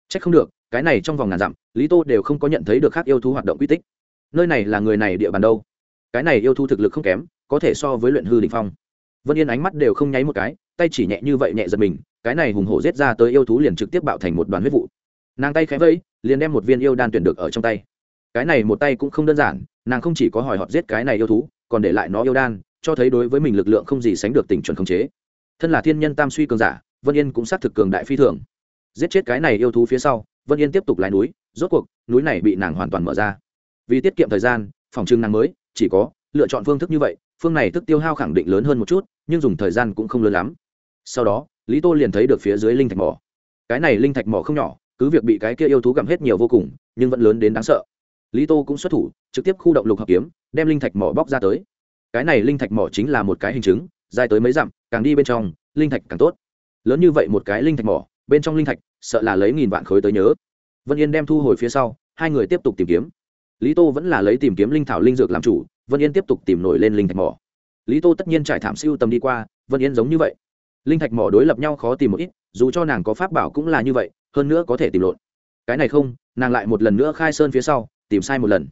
C h ắ c không được, cái này trong vòng ngàn dặm, lý tô đều không có nhận thấy được khác yêu thú hoạt động quy tích. Nơi này là người này địa bàn đâu? Cái này yêu thú thực lực không kém, có thể so với luyện hư đình phong. Vân yên ánh mắt đều không nháy một cái, tay chỉ nhẹ như vậy nhẹ giật mình cái này hùng hổ giết ra tới yêu thú liền trực tiếp bạo thành một đoàn huyết vụ. Nàng tay khẽ vẫy, liền đem một viên yêu đan tuyển được ở trong tay. Cái này một tay cũng không đơn giản, nàng không chỉ có hỏi họ giết cái này yêu thú, còn để lại nó yêu đan, cho thấy đối với mình lực lượng không gì sánh được tình chuẩn khống chế. Thân là thiên nhân tam suy cường giả, vân yên cũng xác thực cường đại phi thường. Giết chết cái này yêu thú phía sau, vân yên tiếp tục lái núi, rốt cuộc, núi này bị nàng hoàn toàn mở ra. Vì tiết kiệm thời gian, phòng trưng nàng mới, chỉ có lựa chọn phương thức như vậy, phương này thức tiêu hao khẳng định lớn hơn một chút, nhưng dùng thời gian cũng không lớn lắm. Sau đó lý tô liền thấy được phía dưới linh thạch mỏ. Cái này linh thạch mỏ không nhỏ, cứ việc bị cái kia yêu thú gặm hết nhiều vô cùng, nhưng vẫn lớn đến đáng sợ. Lý tô cũng xuất thủ, trực tiếp khu động lục hợp kiếm, đem linh thạch mỏ bóc ra tới. Cái này linh thạch mỏ chính là một cái hình chứng, dài tới mấy dặm, càng đi bên trong, linh thạch càng tốt. Lớn như vậy một cái linh thạch mỏ, bên trong linh thạch, sợ là lấy nghìn vạn khối tới nhớ. Vân yên đem thu hồi phía sau, hai người tiếp tục tìm kiếm. Lý tô vẫn là lấy tìm kiếm linh thảo linh dược làm chủ, vân yên tiếp tục tìm nổi lên linh thạch mỏ. Lý tô tất nhiên trải thảm siêu tầm đi qua, vân yên giống như vậy linh thạch mỏ đối lập nhau khó tìm một ít, dù cho nàng có pháp bảo cũng là như vậy, hơn nữa có thể tìm lộn. Cái này không, nàng lại một lần nữa khai sơn phía sau, tìm sai một lần.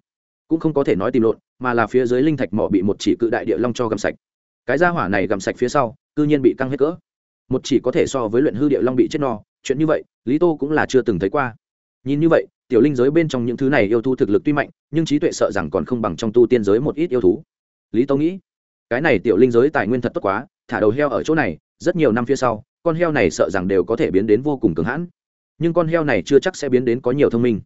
Cũng không có thể nói tìm lộn, mà là phía dưới linh thạch mỏ bị một chỉ cự đại địa long cho gầm sạch. Cái gia hỏa này gầm sạch phía sau, cư nhiên bị căng hết cỡ. Một chỉ có thể so với luyện hư địa long bị chết no, chuyện như vậy, lý tô cũng là chưa từng thấy qua. Nhìn như vậy, tiểu linh giới bên trong những thứ này yêu thú thực lực tuy mạnh, nhưng trí tuệ sợ rằng còn không bằng trong tu tiên giới một ít yêu thú. Lý tô nghĩ, cái này tiểu linh giới tài nguyên thật tốt quá, thả đầu heo ở chỗ này rất nhiều năm phía sau, con heo này sợ rằng đều có thể biến đến vô cùng cường hãn. Nhưng con heo này chưa chắc sẽ biến đến có nhiều thông minh.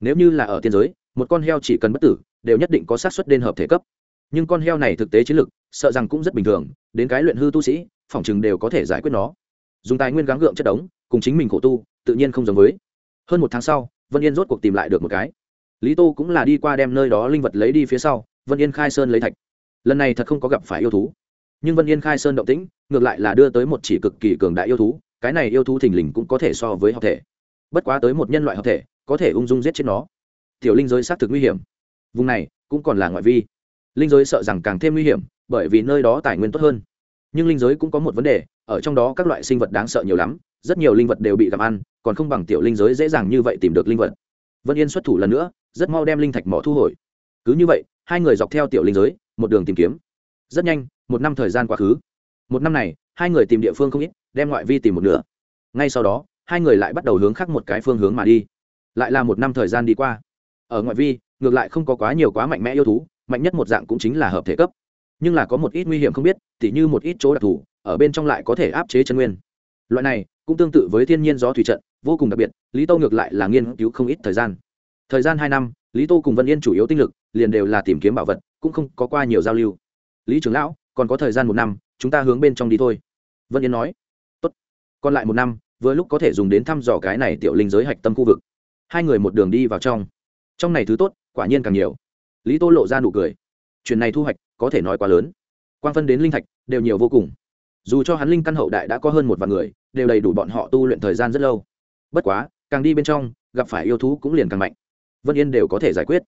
Nếu như là ở tiên giới, một con heo chỉ cần bất tử, đều nhất định có xác suất đền hợp thể cấp. Nhưng con heo này thực tế chiến lực, sợ rằng cũng rất bình thường, đến cái luyện hư tu sĩ phỏng chừng đều có thể giải quyết nó. Dùng tài nguyên gắng gượng chất đống, cùng chính mình khổ tu, tự nhiên không giống với. Hơn một tháng sau, vân yên rốt cuộc tìm lại được một cái. Lý tô cũng là đi qua đem nơi đó linh vật lấy đi phía sau, vân yên khai sơn lấy thạch. Lần này thật không có gặp phải yêu thú. Nhưng vân yên khai sơn động tĩnh ngược lại là đưa tới một chỉ cực kỳ cường đại yêu thú, cái này yêu thú thình lình cũng có thể so với hợp thể. Bất quá tới một nhân loại hợp thể, có thể ung dung giết chết nó. Tiểu linh giới xác thực nguy hiểm. Vùng này cũng còn là ngoại vi. Linh giới sợ rằng càng thêm nguy hiểm, bởi vì nơi đó tài nguyên tốt hơn. Nhưng linh giới cũng có một vấn đề, ở trong đó các loại sinh vật đáng sợ nhiều lắm, rất nhiều linh vật đều bị gặm ăn, còn không bằng tiểu linh giới dễ dàng như vậy tìm được linh vật. Vân yên xuất thủ lần nữa, rất mau đem linh thạch mỏ thu hồi. Cứ như vậy, hai người dọc theo tiểu linh giới, một đường tìm kiếm. Rất nhanh, một năm thời gian quá khứ một năm này, hai người tìm địa phương không ít, đem ngoại vi tìm một nửa. Ngay sau đó, hai người lại bắt đầu hướng khác một cái phương hướng mà đi. Lại là một năm thời gian đi qua. Ở ngoại vi, ngược lại không có quá nhiều quá mạnh mẽ yêu thú, mạnh nhất một dạng cũng chính là hợp thể cấp. Nhưng là có một ít nguy hiểm không biết, tỉ như một ít chỗ đặc thù, ở bên trong lại có thể áp chế chân nguyên. Loại này cũng tương tự với thiên nhiên gió thủy trận, vô cùng đặc biệt, lý tô ngược lại là nghiên cứu không ít thời gian. Thời gian hai năm, lý tô cùng vân yên chủ yếu tinh lực liền đều là tìm kiếm bảo vật, cũng không có qua nhiều giao lưu. Lý trưởng lão, còn có thời gian một năm chúng ta hướng bên trong đi thôi. Vân yên nói. Tốt. Còn lại một năm, vừa lúc có thể dùng đến thăm dò cái này tiểu linh giới hạch tâm khu vực. Hai người một đường đi vào trong. Trong này thứ tốt, quả nhiên càng nhiều. Lý tô lộ ra nụ cười. Chuyện này thu hoạch, có thể nói quá lớn. Quang phân đến linh thạch, đều nhiều vô cùng. Dù cho hắn linh căn hậu đại đã có hơn một vạn người, đều đầy đủ bọn họ tu luyện thời gian rất lâu. Bất quá, càng đi bên trong, gặp phải yêu thú cũng liền càng mạnh. Vân yên đều có thể giải quyết.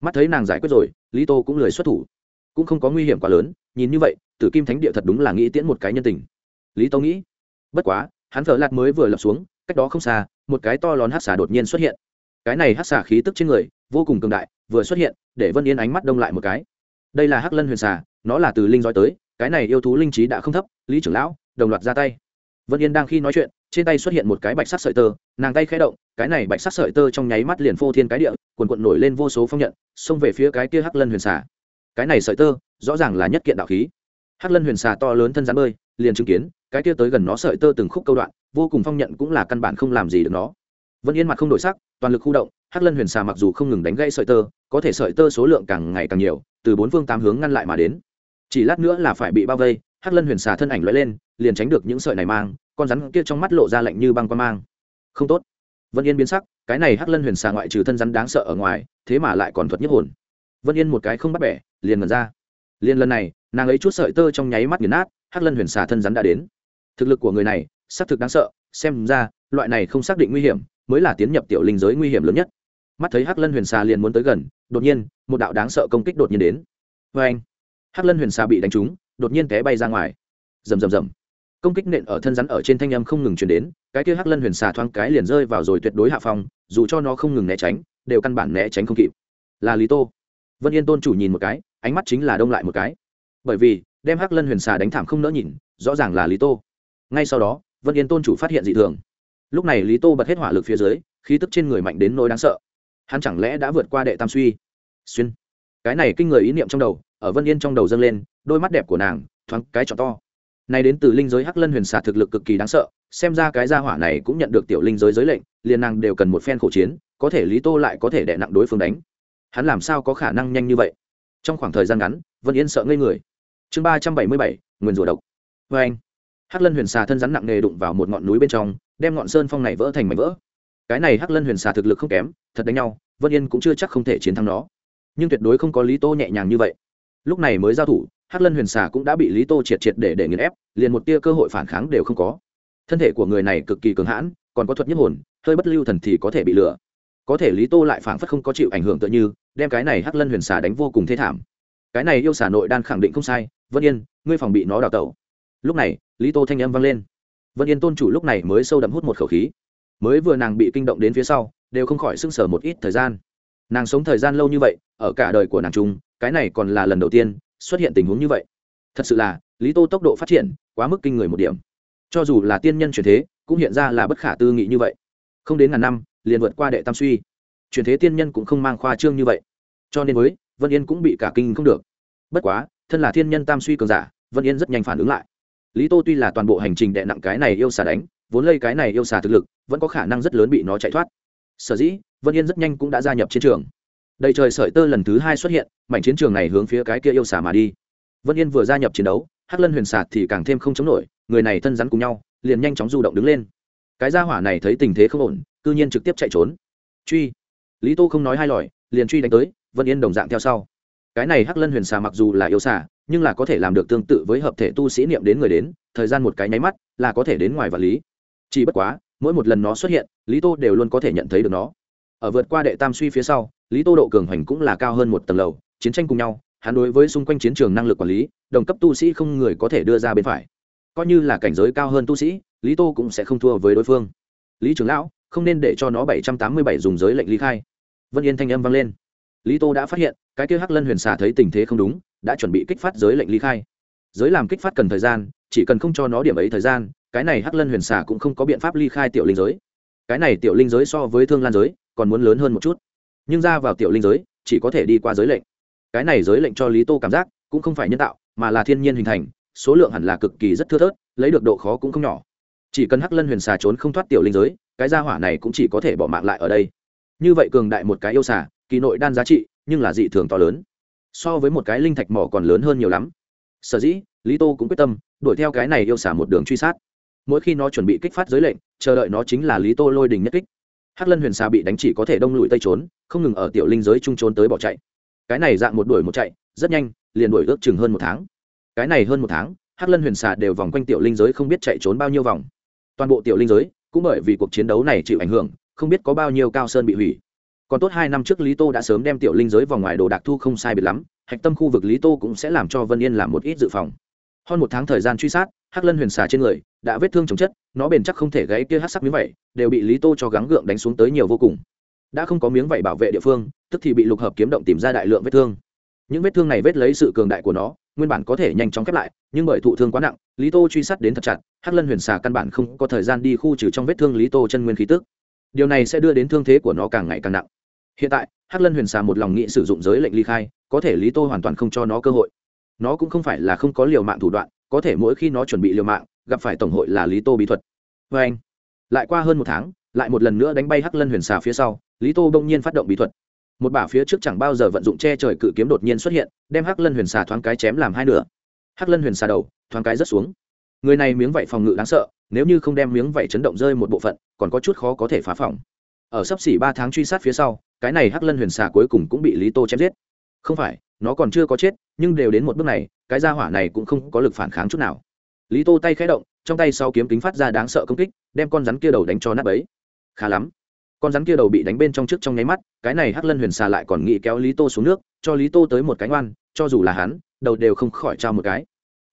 Mắt thấy nàng giải quyết rồi, lý tô cũng lười xuất thủ. Cũng không có nguy hiểm quá lớn, nhìn như vậy tử kim thánh địa thật đúng là nghĩ tiễn một cái nhân tình. Lý tông nghĩ, bất quá, hắn vừa lạt mới vừa lập xuống, cách đó không xa, một cái to lón hát xà đột nhiên xuất hiện. Cái này hát xà khí tức trên người, vô cùng cường đại, vừa xuất hiện, để vân yên ánh mắt đông lại một cái. Đây là hắc lân huyền xà, nó là từ linh roi tới, cái này yêu thú linh trí đã không thấp, lý trưởng lão, đồng loạt ra tay. Vân yên đang khi nói chuyện, trên tay xuất hiện một cái bạch sắc sợi tơ, nàng tay khẽ động, cái này bạch sắc sợi tơ trong nháy mắt liền phô thiên cái địa quần quận nổi lên vô số phong nhận, xông về phía cái kia hắc lân huyền xà. Cái này sợi tơ, rõ ràng là nhất kiện đạo khí hắc lân huyền xà to lớn thân rắn bơi, liền chứng kiến, cái kia tới gần nó sợi tơ từng khúc câu đoạn, vô cùng phong nhận cũng là căn bản không làm gì được nó. Vân yên mặt không đổi sắc, toàn lực khu động, hắc lân huyền xà mặc dù không ngừng đánh gãy sợi tơ, có thể sợi tơ số lượng càng ngày càng nhiều, từ bốn phương tám hướng ngăn lại mà đến. Chỉ lát nữa là phải bị bao vây, hắc lân huyền xà thân ảnh lõi lên, liền tránh được những sợi này mang, con rắn kia trong mắt lộ ra lạnh như băng qua mang. Không tốt. Vân yên biến sắc, cái này hắc lân huyền xà ngoại trừ thân rắn đáng sợ ở ngoài, thế mà lại còn thuật nhất hồn. Vân yên một cái không bắt bẻ, liền ngần ra liên lần này, nàng ấy chút sợi tơ trong nháy mắt nghiền nát, hắc lân huyền xà thân rắn đã đến. Thực lực của người này, xác thực đáng sợ, xem ra, loại này không xác định nguy hiểm, mới là tiến nhập tiểu linh giới nguy hiểm lớn nhất. Mắt thấy hắc lân huyền xà liền muốn tới gần, đột nhiên, một đạo đáng sợ công kích đột nhiên đến. Vê anh hắc lân huyền xà bị đánh trúng, đột nhiên té bay ra ngoài. Rầm rầm rầm. Công kích nện ở thân rắn ở trên thanh âm không ngừng chuyển đến, cái kia hắc lân huyền xà thoáng cái liền rơi vào rồi tuyệt đối hạ phong, dù cho nó không ngừng né tránh, đều căn bản né tránh không kịp. Là lý tô. Vân yên tôn chủ nhìn một cái ánh mắt chính là đông lại một cái. Bởi vì, đem hắc lân huyền xà đánh thảm không nỡ nhìn, rõ ràng là lý tô. Ngay sau đó, vân yên tôn chủ phát hiện dị thường. Lúc này lý tô bật hết hỏa lực phía dưới, khí tức trên người mạnh đến nỗi đáng sợ. Hắn chẳng lẽ đã vượt qua đệ tam suy? Xuyên. Cái này kinh người ý niệm trong đầu, ở vân yên trong đầu dâng lên, đôi mắt đẹp của nàng, thoáng cái trọn to. Này đến từ linh giới hắc lân huyền xà thực lực cực kỳ đáng sợ, xem ra cái gia hỏa này cũng nhận được tiểu linh giới giới lệnh, liền nàng đều cần một phen khổ chiến, có thể lý tô lại có thể đè nặng đối phương đánh. Hắn làm sao có khả năng nhanh như vậy? Trong khoảng thời gian ngắn, vân yên sợ ngây người. Chương ba trăm bảy mươi bảy nguyên rùa độc. Vê anh, hắc lân huyền xà thân rắn nặng nề đụng vào một ngọn núi bên trong, đem ngọn sơn phong này vỡ thành mảnh vỡ. Cái này hắc lân huyền xà thực lực không kém, thật đánh nhau, vân yên cũng chưa chắc không thể chiến thắng nó. Nhưng tuyệt đối không có lý tô nhẹ nhàng như vậy. Lúc này mới giao thủ, hắc lân huyền xà cũng đã bị lý tô triệt triệt để để nghiền ép, liền một tia cơ hội phản kháng đều không có. Thân thể của người này cực kỳ cường hãn, còn có thuật nhất hồn, hơi bất lưu thần thì có thể bị lừa. Có thể lý tô lại phản phất không có chịu ảnh hưởng tựa như đem cái này hắc lân huyền xà đánh vô cùng thê thảm. Cái này yêu xà nội đan khẳng định không sai, vân yên, ngươi phòng bị nó đào tẩu. Lúc này, lý tô thanh âm vang lên. Vân yên tôn chủ lúc này mới sâu đậm hút một khẩu khí. Mới vừa nàng bị kinh động đến phía sau, đều không khỏi sưng sở một ít thời gian. Nàng sống thời gian lâu như vậy, ở cả đời của nàng trung cái này còn là lần đầu tiên xuất hiện tình huống như vậy. Thật sự là, lý tô tốc độ phát triển quá mức kinh người một điểm. Cho dù là tiên nhân truyền thế, cũng hiện ra là bất khả tư nghị như vậy. Không đến ngàn năm, liền vượt qua đệ tam suy truyền thế tiên nhân cũng không mang khoa trương như vậy. Cho nên với, vân yên cũng bị cả kinh không được. Bất quá, thân là thiên nhân tam suy cường giả, vân yên rất nhanh phản ứng lại. Lý tô tuy là toàn bộ hành trình đệ nặng cái này yêu xà đánh, vốn lây cái này yêu xà thực lực, vẫn có khả năng rất lớn bị nó chạy thoát. Sở dĩ, vân yên rất nhanh cũng đã gia nhập chiến trường. Đầy trời sợi tơ lần thứ hai xuất hiện, mảnh chiến trường này hướng phía cái kia yêu xà mà đi. Vân yên vừa gia nhập chiến đấu, hắc lân huyền sạt thì càng thêm không chống nổi, người này thân rắn cùng nhau, liền nhanh chóng du động đứng lên. Cái gia hỏa này thấy tình thế không ổn, cư nhiên trực tiếp chạy trốn. Truy lý tô không nói hai lời, liền truy đánh tới vân yên đồng dạng theo sau. Cái này hắc lân huyền xà mặc dù là yêu xà, nhưng là có thể làm được tương tự với hợp thể tu sĩ niệm đến người đến, thời gian một cái nháy mắt là có thể đến ngoài vật lý. Chỉ bất quá, mỗi một lần nó xuất hiện, lý tô đều luôn có thể nhận thấy được nó. Ở vượt qua đệ tam suy phía sau, lý tô độ cường hoành cũng là cao hơn một tầng lầu, chiến tranh cùng nhau, hắn đối với xung quanh chiến trường năng lực quản lý, đồng cấp tu sĩ không người có thể đưa ra bên phải. Coi như là cảnh giới cao hơn tu sĩ, lý tô cũng sẽ không thua với đối phương. Lý trưởng lão, không nên để cho nó bảy trăm tám mươi bảy dùng giới lệnh Lý khai vân yên thanh âm vang lên. Lý tô đã phát hiện, cái kia hắc lân huyền xà thấy tình thế không đúng, đã chuẩn bị kích phát giới lệnh ly khai. Giới làm kích phát cần thời gian, chỉ cần không cho nó điểm ấy thời gian, cái này hắc lân huyền xà cũng không có biện pháp ly khai tiểu linh giới. Cái này tiểu linh giới so với thương lan giới, còn muốn lớn hơn một chút. Nhưng ra vào tiểu linh giới, chỉ có thể đi qua giới lệnh. Cái này giới lệnh cho lý tô cảm giác, cũng không phải nhân tạo, mà là thiên nhiên hình thành, số lượng hẳn là cực kỳ rất thưa thớt, lấy được độ khó cũng không nhỏ. Chỉ cần hắc lân huyền xà trốn không thoát tiểu linh giới, cái gia hỏa này cũng chỉ có thể bỏ mạng lại ở đây như vậy cường đại một cái yêu xả, kỳ nội đan giá trị nhưng là dị thường to lớn. So với một cái linh thạch mỏ còn lớn hơn nhiều lắm. Sở dĩ lý tô cũng quyết tâm đuổi theo cái này yêu xả một đường truy sát. Mỗi khi nó chuẩn bị kích phát giới lệnh chờ đợi nó chính là lý tô lôi đình nhất kích. Hắc lân huyền xà bị đánh chỉ có thể đông lùi tây trốn không ngừng ở tiểu linh giới trung trốn tới bỏ chạy. Cái này dạng một đuổi một chạy rất nhanh liền đuổi ước chừng hơn một tháng. Cái này hơn một tháng hắc lân huyền xà đều vòng quanh tiểu linh giới không biết chạy trốn bao nhiêu vòng. Toàn bộ tiểu linh giới cũng bởi vì cuộc chiến đấu này chịu ảnh hưởng không biết có bao nhiêu cao sơn bị hủy. Còn tốt hai năm trước lý tô đã sớm đem tiểu linh giới vào ngoài đồ đạc thu không sai biệt lắm, hạch tâm khu vực lý tô cũng sẽ làm cho vân yên làm một ít dự phòng. Hơn một tháng thời gian truy sát, hắc lân huyền xà trên người đã vết thương chồng chất, nó bền chắc không thể gãy kia hắc sắc miếng vẩy đều bị lý tô cho gắng gượng đánh xuống tới nhiều vô cùng. Đã không có miếng vẩy bảo vệ địa phương, tức thì bị lục hợp kiếm động tìm ra đại lượng vết thương. Những vết thương này vết lấy sự cường đại của nó, nguyên bản có thể nhanh chóng khép lại, nhưng bởi thụ thương quá nặng, lý tô truy sát đến thật chặt, hắc lân huyền xà căn bản không có thời gian đi khu trừ trong vết thương lý tô chân nguyên khí tức điều này sẽ đưa đến thương thế của nó càng ngày càng nặng. Hiện tại, hắc lân huyền xà một lòng nghị sử dụng giới lệnh ly khai, có thể lý tô hoàn toàn không cho nó cơ hội. Nó cũng không phải là không có liều mạng thủ đoạn, có thể mỗi khi nó chuẩn bị liều mạng, gặp phải tổng hội là lý tô bí thuật. Vê anh, lại qua hơn một tháng, lại một lần nữa đánh bay hắc lân huyền xà phía sau, lý tô đông nhiên phát động bí thuật. Một bả phía trước chẳng bao giờ vận dụng che trời cự kiếm đột nhiên xuất hiện, đem hắc lân huyền xà thoáng cái chém làm hai nửa. Hắc lân huyền xà đầu, thoáng cái rất xuống người này miếng vảy phòng ngự đáng sợ, nếu như không đem miếng vảy chấn động rơi một bộ phận, còn có chút khó có thể phá phòng. Ở sắp xỉ ba tháng truy sát phía sau, cái này hắc lân huyền xà cuối cùng cũng bị lý tô chém giết. Không phải, nó còn chưa có chết, nhưng đều đến một bước này, cái gia hỏa này cũng không có lực phản kháng chút nào. Lý tô tay khẽ động, trong tay sau kiếm kính phát ra đáng sợ công kích, đem con rắn kia đầu đánh cho nát ấy khá lắm. Con rắn kia đầu bị đánh bên trong trước trong nháy mắt, cái này hắc lân huyền xà lại còn nghĩ kéo lý tô xuống nước, cho lý tô tới một cánh oan cho dù là hắn, đầu đều không khỏi trao một cái.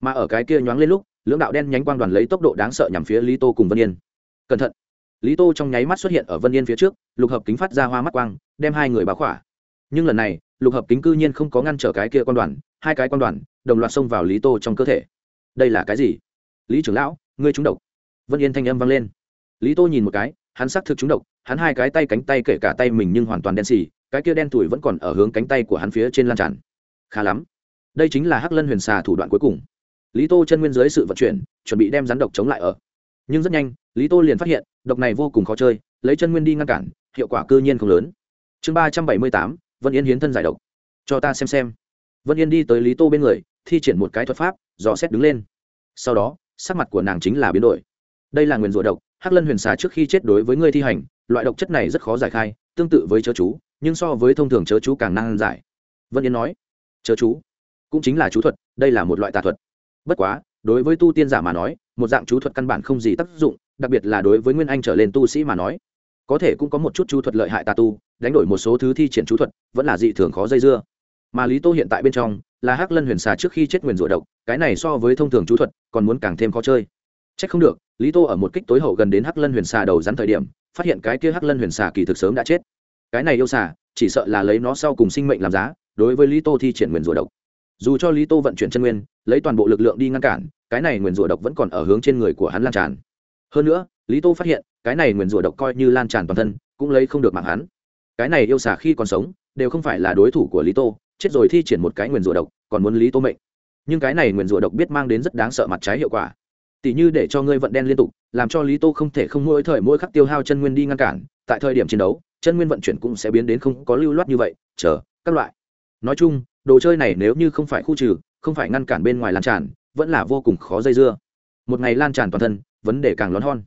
Mà ở cái kia nhoáng lên lúc lưỡng đạo đen nhánh quang đoàn lấy tốc độ đáng sợ nhằm phía lý tô cùng vân yên. Cẩn thận! Lý tô trong nháy mắt xuất hiện ở vân yên phía trước, lục hợp kính phát ra hoa mắt quang, đem hai người báo khỏa. Nhưng lần này, lục hợp kính cư nhiên không có ngăn trở cái kia quan đoàn, hai cái quan đoàn, đồng loạt xông vào lý tô trong cơ thể. Đây là cái gì? Lý trưởng lão, ngươi trúng độc. Vân yên thanh âm vang lên. Lý tô nhìn một cái, hắn xác thực trúng độc, hắn hai cái tay cánh tay kể cả tay mình nhưng hoàn toàn đen xì, cái kia đen thủi vẫn còn ở hướng cánh tay của hắn phía trên lan tràn. Khá lắm. Đây chính là hắc lân huyền xà thủ đoạn cuối cùng lý tô chân nguyên dưới sự vận chuyển, chuẩn bị đem rắn độc chống lại ở. Nhưng rất nhanh, lý tô liền phát hiện, độc này vô cùng khó chơi, lấy chân nguyên đi ngăn cản, hiệu quả cơ nhiên không lớn. Chương ba trăm bảy mươi tám, vân yên hiến thân giải độc. Cho ta xem xem. Vân yên đi tới lý tô bên người, thi triển một cái thuật pháp, dò xét đứng lên. Sau đó, sắc mặt của nàng chính là biến đổi. Đây là nguyền rủa độc, hắc lân huyền xà trước khi chết đối với ngươi thi hành, loại độc chất này rất khó giải khai, tương tự với chớ chú, nhưng so với thông thường chớ chú càng năng giải. Vân yên nói, chớ chú, cũng chính là chú thuật, đây là một loại tà thuật bất quá, đối với tu tiên giả mà nói, một dạng chú thuật căn bản không gì tác dụng, đặc biệt là đối với nguyên anh trở lên tu sĩ mà nói. Có thể cũng có một chút chú thuật lợi hại tà tu, đánh đổi một số thứ thi triển chú thuật, vẫn là dị thường khó dây dưa. Mà lý tô hiện tại bên trong, là hắc lân huyền xà trước khi chết nguyền rủa độc, cái này so với thông thường chú thuật, còn muốn càng thêm khó chơi. C h ắ c không được, lý tô ở một kích tối hậu gần đến hắc lân huyền xà đầu rắn thời điểm, phát hiện cái kia hắc lân huyền xà kỳ thực sớm đã chết. Cái này yêu xà, chỉ sợ là lấy nó sau cùng sinh mệnh làm giá, đối với lý tô thi triển nguyền rủa độc dù cho lý tô vận chuyển chân nguyên, lấy toàn bộ lực lượng đi ngăn cản, cái này nguyền rủa độc vẫn còn ở hướng trên người của hắn lan tràn. Hơn nữa, lý tô phát hiện, cái này nguyền rủa độc coi như lan tràn toàn thân, cũng lấy không được mạng hắn. Cái này yêu xà khi còn sống, đều không phải là đối thủ của lý tô, chết rồi thi triển một cái nguyền rủa độc, còn muốn lý tô mệnh. Nhưng cái này nguyền rủa độc biết mang đến rất đáng sợ mặt trái hiệu quả. Tỷ như để cho ngươi vận đen liên tục, làm cho lý tô không thể không mỗi thời mỗi khắc tiêu hao chân nguyên đi ngăn cản, tại thời điểm chiến đấu, chân nguyên vận chuyển cũng sẽ biến đến không có lưu loát như vậy, chờ, các loại. Nói chung đồ chơi này nếu như không phải khu trừ, không phải ngăn cản bên ngoài lan tràn, vẫn là vô cùng khó dây dưa. Một ngày lan tràn toàn thân, vấn đề càng lón hon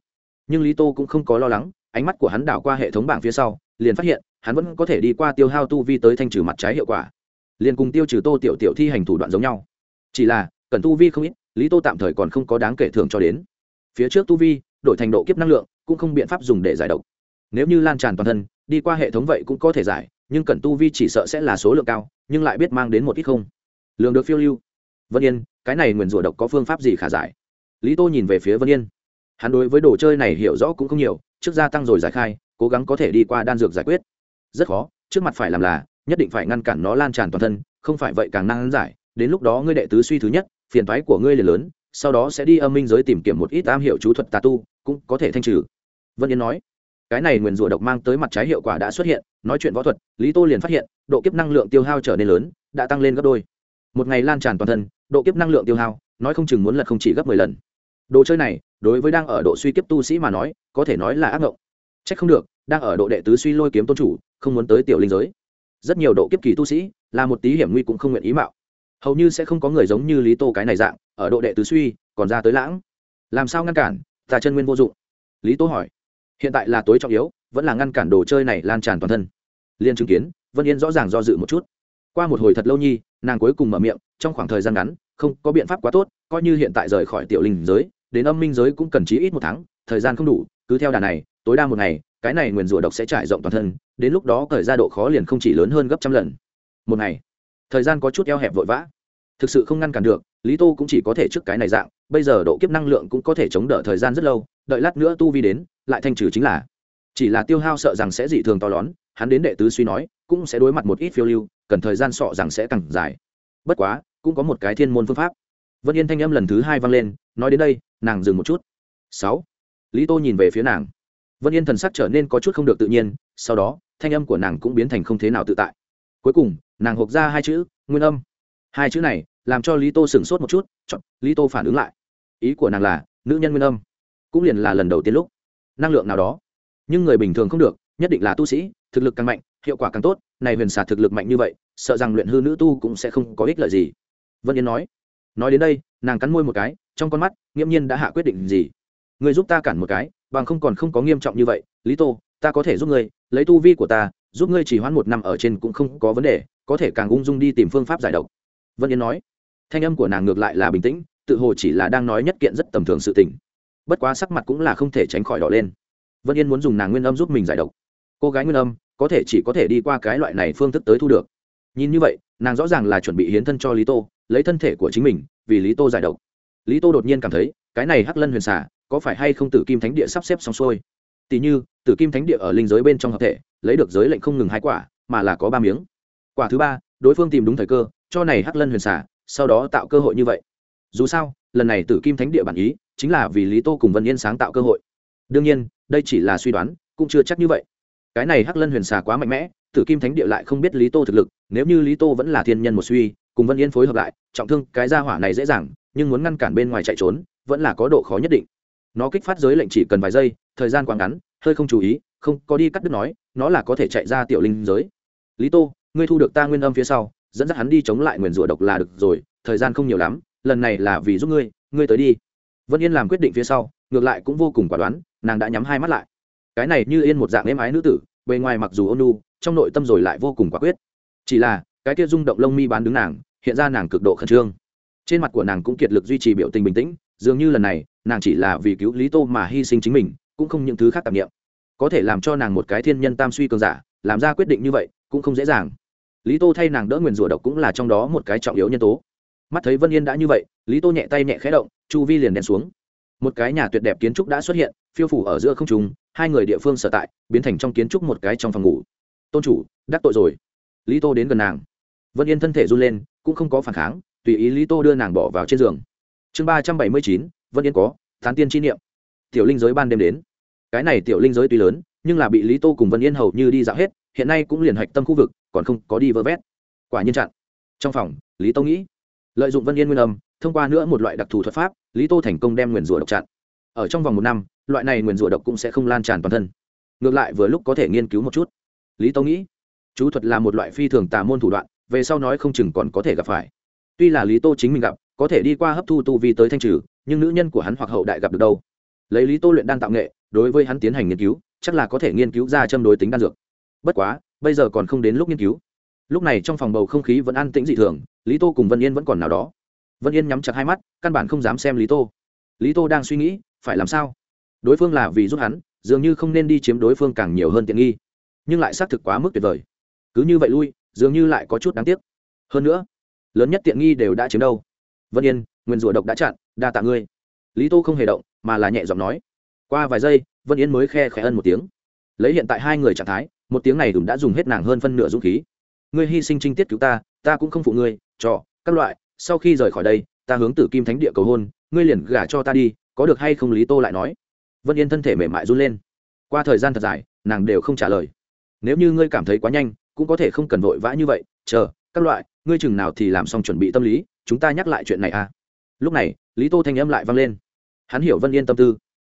nhưng lý tô cũng không có lo lắng, ánh mắt của hắn đảo qua hệ thống bảng phía sau, liền phát hiện, hắn vẫn có thể đi qua tiêu hao tu vi tới thanh trừ mặt trái hiệu quả. Liền cùng tiêu trừ tô tiểu tiểu thi hành thủ đoạn giống nhau. Chỉ là, cần tu vi không ít, lý tô tạm thời còn không có đáng kể thưởng cho đến. Phía trước tu vi, đổi thành độ kiếp năng lượng, cũng không biện pháp dùng để giải độc. Nếu như lan tràn toàn thân, đi qua hệ thống vậy cũng có thể giải nhưng cần tu vi chỉ sợ sẽ là số lượng cao, nhưng lại biết mang đến một ít không. Lường được phiêu lưu. Vân yên, cái này nguyền rủa độc có phương pháp gì khả giải? Lý tô nhìn về phía vân yên. Hắn đối với đồ chơi này hiểu rõ cũng không nhiều, trước gia tăng rồi giải khai, cố gắng có thể đi qua đan dược giải quyết. Rất khó, trước mặt phải làm là, nhất định phải ngăn cản nó lan tràn toàn thân, không phải vậy càng năng giải. Đến lúc đó ngươi đệ tứ suy thứ nhất, phiền thoái của ngươi liền lớn, sau đó sẽ đi âm minh giới tìm kiếm một ít am hiểu chú thuật tà tu, cũng có thể thanh trừ. Vân yên nói cái này nguyền rủa độc mang tới mặt trái hiệu quả đã xuất hiện, nói chuyện võ thuật, lý tô liền phát hiện, độ kiếp năng lượng tiêu hao trở nên lớn, đã tăng lên gấp đôi. Một ngày lan tràn toàn thân, độ kiếp năng lượng tiêu hao, nói không chừng muốn lật không chỉ gấp mười lần. Đồ chơi này, đối với đang ở độ suy kiếp tu sĩ mà nói, có thể nói là ác ngộng. C h ắ c không được, đang ở độ đệ tứ suy lôi kiếm tôn chủ, không muốn tới tiểu linh giới. Rất nhiều độ kiếp kỳ tu sĩ, là một tí hiểm nguy cũng không nguyện ý mạo. Hầu như sẽ không có người giống như lý tô cái này dạng, ở độ đệ tứ suy, còn ra tới lãng. Làm sao ngăn cản tà chân nguyên vô dụng. Lý tô hỏi hiện tại là tối trọng yếu, vẫn là ngăn cản đồ chơi này lan tràn toàn thân. Liên chứng kiến, vân yên rõ ràng do dự một chút. Qua một hồi thật lâu nhi, nàng cuối cùng mở miệng, trong khoảng thời gian ngắn, không có biện pháp quá tốt, coi như hiện tại rời khỏi tiểu linh giới, đến âm minh giới cũng cần chí ít một tháng, thời gian không đủ, cứ theo đà này, tối đa một ngày, cái này nguyền rủa độc sẽ trải rộng toàn thân, đến lúc đó thời gian độ khó liền không chỉ lớn hơn gấp trăm lần. Một ngày, thời gian có chút eo hẹp vội vã thực sự không ngăn cản được, lý tô cũng chỉ có thể trước cái này dạng, bây giờ độ kiếp năng lượng cũng có thể chống đỡ thời gian rất lâu, đợi lát nữa tu vi đến, lại thanh trừ chính là. Chỉ là tiêu hao sợ rằng sẽ dị thường to lớn hắn đến đệ tứ suy nói, cũng sẽ đối mặt một ít phiêu lưu, cần thời gian sọ rằng sẽ càng dài. Bất quá, cũng có một cái thiên môn phương pháp. Vân yên thanh âm lần thứ hai vang lên, nói đến đây, nàng dừng một chút. Sáu. Lý tô nhìn về phía nàng. Vân yên thần sắc trở nên có chút không được tự nhiên, sau đó, thanh âm của nàng cũng biến thành không thế nào tự tại. Cuối cùng, nàng hộp ra hai chữ, nguyên âm hai chữ này làm cho lý tô sửng sốt một chút, chọn, lý tô phản ứng lại. Ý của nàng là, nữ nhân nguyên âm, cũng liền là lần đầu tiên lúc, năng lượng nào đó. Nhưng người bình thường không được, nhất định là tu sĩ, thực lực càng mạnh, hiệu quả càng tốt, này huyền xả thực lực mạnh như vậy, sợ rằng luyện hư nữ tu cũng sẽ không có ích lợi gì. Vân yên nói nói đến đây, nàng cắn môi một cái, trong con mắt, nghiễm nhiên đã hạ quyết định gì. Người giúp ta cản một cái, bằng không còn không có nghiêm trọng như vậy. Lý tô, ta có thể giúp ngươi, lấy tu vi của ta, giúp ngươi chỉ hoãn một năm ở trên cũng không có vấn đề, có thể càng ung dung đi tìm phương pháp giải độc vân yên nói, thanh âm của nàng ngược lại là bình tĩnh, tự hồ chỉ là đang nói nhất kiện rất tầm thường sự tình. Bất quá sắc mặt cũng là không thể tránh khỏi đỏ lên. Vân yên muốn dùng nàng nguyên âm giúp mình giải độc. Cô gái nguyên âm, có thể chỉ có thể đi qua cái loại này phương thức tới thu được. Nhìn như vậy, nàng rõ ràng là chuẩn bị hiến thân cho lý tô, lấy thân thể của chính mình, vì lý tô giải độc. Lý tô đột nhiên cảm thấy, cái này hắc lân huyền xả có phải hay không tử kim thánh địa sắp xếp xong xuôi? Tỷ như, tử kim thánh địa ở linh giới bên trong hợp thể, lấy được giới lệnh không ngừng hai quả, mà là có ba miếng. Quả thứ ba, đối phương tìm đúng thời cơ cho này hắc lân huyền xả, sau đó tạo cơ hội như vậy. Dù sao, lần này tử kim thánh địa bản ý chính là vì lý tô cùng vân yên sáng tạo cơ hội. Đương nhiên, đây chỉ là suy đoán, cũng chưa chắc như vậy. Cái này hắc lân huyền xà quá mạnh mẽ, tử kim thánh địa lại không biết lý tô thực lực, nếu như lý tô vẫn là thiên nhân một suy, cùng vân yên phối hợp lại, trọng thương cái gia hỏa này dễ dàng, nhưng muốn ngăn cản bên ngoài chạy trốn, vẫn là có độ khó nhất định. Nó kích phát giới lệnh chỉ cần vài giây, thời gian quá ngắn, hơi không chú ý, không có đi cắt đứt nói, nó là có thể chạy ra tiểu linh giới. Lý tô, ngươi thu được ta nguyên âm phía sau dẫn dắt hắn đi chống lại nguyền rủa độc là được rồi, thời gian không nhiều lắm, lần này là vì giúp ngươi ngươi tới đi. Vân yên làm quyết định phía sau, ngược lại cũng vô cùng quả đoán, nàng đã nhắm hai mắt lại. Cái này như yên một dạng êm ái nữ tử, bề ngoài mặc dù ôn nu trong nội tâm rồi lại vô cùng quả quyết. Chỉ là, cái kia rung động lông mi bán đứng nàng, hiện ra nàng cực độ khẩn trương. Trên mặt của nàng cũng kiệt lực duy trì biểu tình bình tĩnh, dường như lần này, nàng chỉ là vì cứu lý tô mà hy sinh chính mình, cũng không những thứ khác tạp nghiệm có thể làm cho nàng một cái thiên nhân tam suy cường giả, làm ra quyết định như vậy, cũng không dễ dàng lý tô thay nàng đỡ nguyền rủa độc cũng là trong đó một cái trọng yếu nhân tố. Mắt thấy vân yên đã như vậy, lý tô nhẹ tay nhẹ khẽ động, chu vi liền đèn xuống. Một cái nhà tuyệt đẹp kiến trúc đã xuất hiện, phiêu phủ ở giữa không trùng hai người địa phương sở tại, biến thành trong kiến trúc một cái trong phòng ngủ. Tôn chủ, đắc tội rồi. Lý tô đến gần nàng. Vân yên thân thể run lên, cũng không có phản kháng, tùy ý lý tô đưa nàng bỏ vào trên giường. Chương ba trăm bảy mươi chín, vân yên có tán tiên chi niệm. Tiểu linh giới ban đêm đến. Cái này tiểu linh giới tuy lớn, nhưng là bị lý tô cùng vân yên hầu như đi dạo hết hiện nay cũng liền hạch tâm khu vực, còn không có đi vơ vét. Quả nhiên chặn. Trong phòng, lý tô nghĩ, lợi dụng vân yên nguyên âm, thông qua nữa một loại đặc thù thuật pháp, lý tô thành công đem nguyền rủa độc chặn. Ở trong vòng một năm, loại này nguyền rủa độc cũng sẽ không lan tràn toàn thân. Ngược lại vừa lúc có thể nghiên cứu một chút. Lý tô nghĩ, chú thuật là một loại phi thường tà môn thủ đoạn, về sau nói không chừng còn có thể gặp phải. Tuy là lý tô chính mình gặp, có thể đi qua hấp thu tu vi tới thanh trừ, nhưng nữ nhân của hắn hoặc hậu đại gặp được đâu. Lấy lý tô luyện đan tạo nghệ, đối với hắn tiến hành nghiên cứu, chắc là có thể nghiên cứu ra châm đối tính đan dược bất quá, bây giờ còn không đến lúc nghiên cứu. Lúc này trong phòng bầu không khí vẫn an tĩnh dị thường, lý tô cùng vân yên vẫn còn nào đó. Vân yên nhắm chặt hai mắt, căn bản không dám xem lý tô. Lý tô đang suy nghĩ, phải làm sao? Đối phương là vì giúp hắn, dường như không nên đi chiếm đối phương càng nhiều hơn tiện nghi. Nhưng lại xác thực quá mức tuyệt vời. Cứ như vậy lui, dường như lại có chút đáng tiếc. Hơn nữa, lớn nhất tiện nghi đều đã chiếm đâu. Vân yên, nguyên rủa độc đã chặn, đa tạ ngươi. Lý tô không hề động, mà là nhẹ giọng nói. Qua vài giây, vân yên mới khe khẽ ân một tiếng. Lấy hiện tại hai người trạng thái một tiếng này đùm đã dùng hết nàng hơn phân nửa dũng khí. Ngươi hy sinh trinh tiết cứu ta ta cũng không phụ ngươi, trò, các loại, sau khi rời khỏi đây, ta hướng tử kim thánh địa cầu hôn, ngươi liền gả cho ta đi, có được hay không lý tô lại nói. Vân yên thân thể mềm mại run lên. Qua thời gian thật dài, nàng đều không trả lời. Nếu như ngươi cảm thấy quá nhanh, cũng có thể không cần vội vã như vậy, chờ, các loại, ngươi chừng nào thì làm xong chuẩn bị tâm lý, chúng ta nhắc lại chuyện này à. Lúc này, lý tô thanh âm lại vang lên. Hắn hiểu vân yên tâm tư.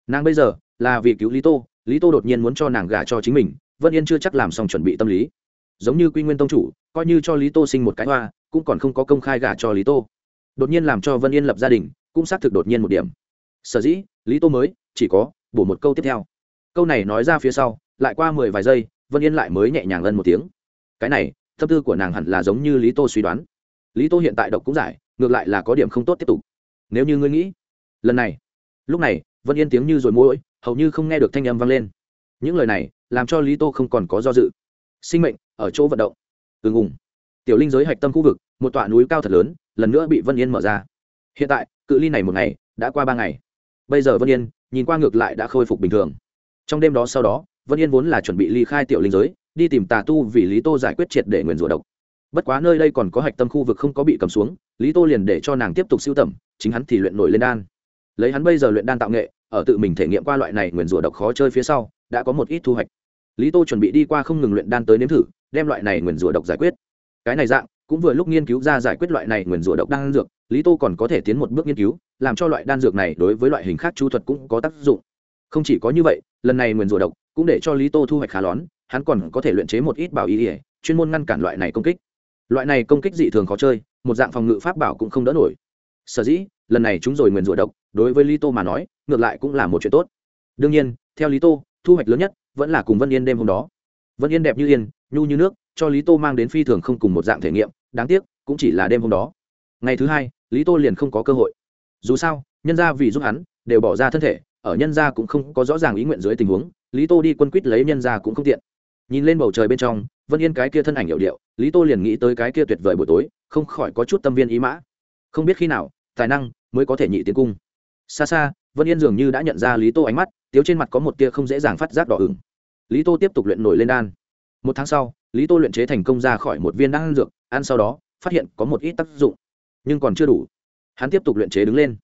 Nàng bây giờ là vì cứu lý tô lý tô đột nhiên muốn cho nàng gả cho chính mình vân yên chưa chắc làm xong chuẩn bị tâm lý. Giống như quy nguyên tông chủ, coi như cho lý tô sinh một cái hoa, cũng còn không có công khai gả cho lý tô. Đột nhiên làm cho vân yên lập gia đình, cũng xác thực đột nhiên một điểm. Sở dĩ, lý tô mới, chỉ có, bổ một câu tiếp theo. Câu này nói ra phía sau, lại qua mười vài giây, vân yên lại mới nhẹ nhàng ân một tiếng. Cái này, tâm tư của nàng hẳn là giống như lý tô suy đoán. Lý tô hiện tại độc cũng giải, ngược lại là có điểm không tốt tiếp tục. Nếu như ngươi nghĩ, lần này, lúc này, vân yên tiếng như rồi mỗi hầu như không nghe được thanh âm vang lên những lời này làm cho lý tô không còn có do dự. Sinh mệnh ở chỗ vận động. Ưng ủng, tiểu linh giới hạch tâm khu vực một tọa núi cao thật lớn lần nữa bị vân yên mở ra. Hiện tại cự ly này một ngày đã qua ba ngày. Bây giờ vân yên nhìn qua ngược lại đã khôi phục bình thường. Trong đêm đó sau đó vân yên vốn là chuẩn bị ly khai tiểu linh giới đi tìm tà tu vì lý tô giải quyết triệt để nguyền rủa độc. Bất quá nơi đây còn có hạch tâm khu vực không có bị cầm xuống lý tô liền để cho nàng tiếp tục siêu tầm chính hắn thì luyện nổi lên đan. Lấy hắn bây giờ luyện đan tạo nghệ ở tự mình thể nghiệm qua loại này nguyền rủa độc khó chơi phía sau, đã có một ít thu hoạch. Lý tô chuẩn bị đi qua không ngừng luyện đan tới nếm thử, đem loại này nguyền rủa độc giải quyết. Cái này dạng, cũng vừa lúc nghiên cứu ra giải quyết loại này nguyền rủa độc đan dược, lý tô còn có thể tiến một bước nghiên cứu, làm cho loại đan dược này đối với loại hình khác chú thuật cũng có tác dụng. Không chỉ có như vậy, lần này nguyền rủa độc cũng để cho lý tô thu hoạch khá lón, hắn còn có thể luyện chế một ít bảo ý ỉa chuyên môn ngăn cản loại này công kích. Loại này công kích dị thường khó chơi, một dạng phòng ngự pháp bảo cũng không đỡ nổi. Sở dĩ, lần này chúng rồi nguyền rủa độc đối với lý tô mà nói, ngược lại cũng là một chuyện tốt. Đương nhiên, theo lý tô, thu hoạch lớn nhất vẫn là cùng vân yên đêm hôm đó. Vân yên đẹp như yên, nhu như nước, cho lý tô mang đến phi thường không cùng một dạng thể nghiệm, đáng tiếc, cũng chỉ là đêm hôm đó. Ngày thứ hai, lý tô liền không có cơ hội. Dù sao, nhân gia vì giúp hắn, đều bỏ ra thân thể, ở nhân gia cũng không có rõ ràng ý nguyện dưới tình huống, lý tô đi quân quýt lấy nhân gia cũng không tiện. Nhìn lên bầu trời bên trong, vân yên cái kia thân ảnh hiệu điệu, lý tô liền nghĩ tới cái kia tuyệt vời buổi tối, không khỏi có chút tâm viên ý mã. Không biết khi nào, tài năng mới có thể nhị tiến cung xa xa, vân yên dường như đã nhận ra lý tô ánh mắt, tiếu trên mặt có một tia không dễ dàng phát giác đỏ ửng. Lý tô tiếp tục luyện nổi lên đan. Một tháng sau, lý tô luyện chế thành công ra khỏi một viên đan dược, ăn sau đó, phát hiện có một ít tác dụng, nhưng còn chưa đủ. Hắn tiếp tục luyện chế đứng lên.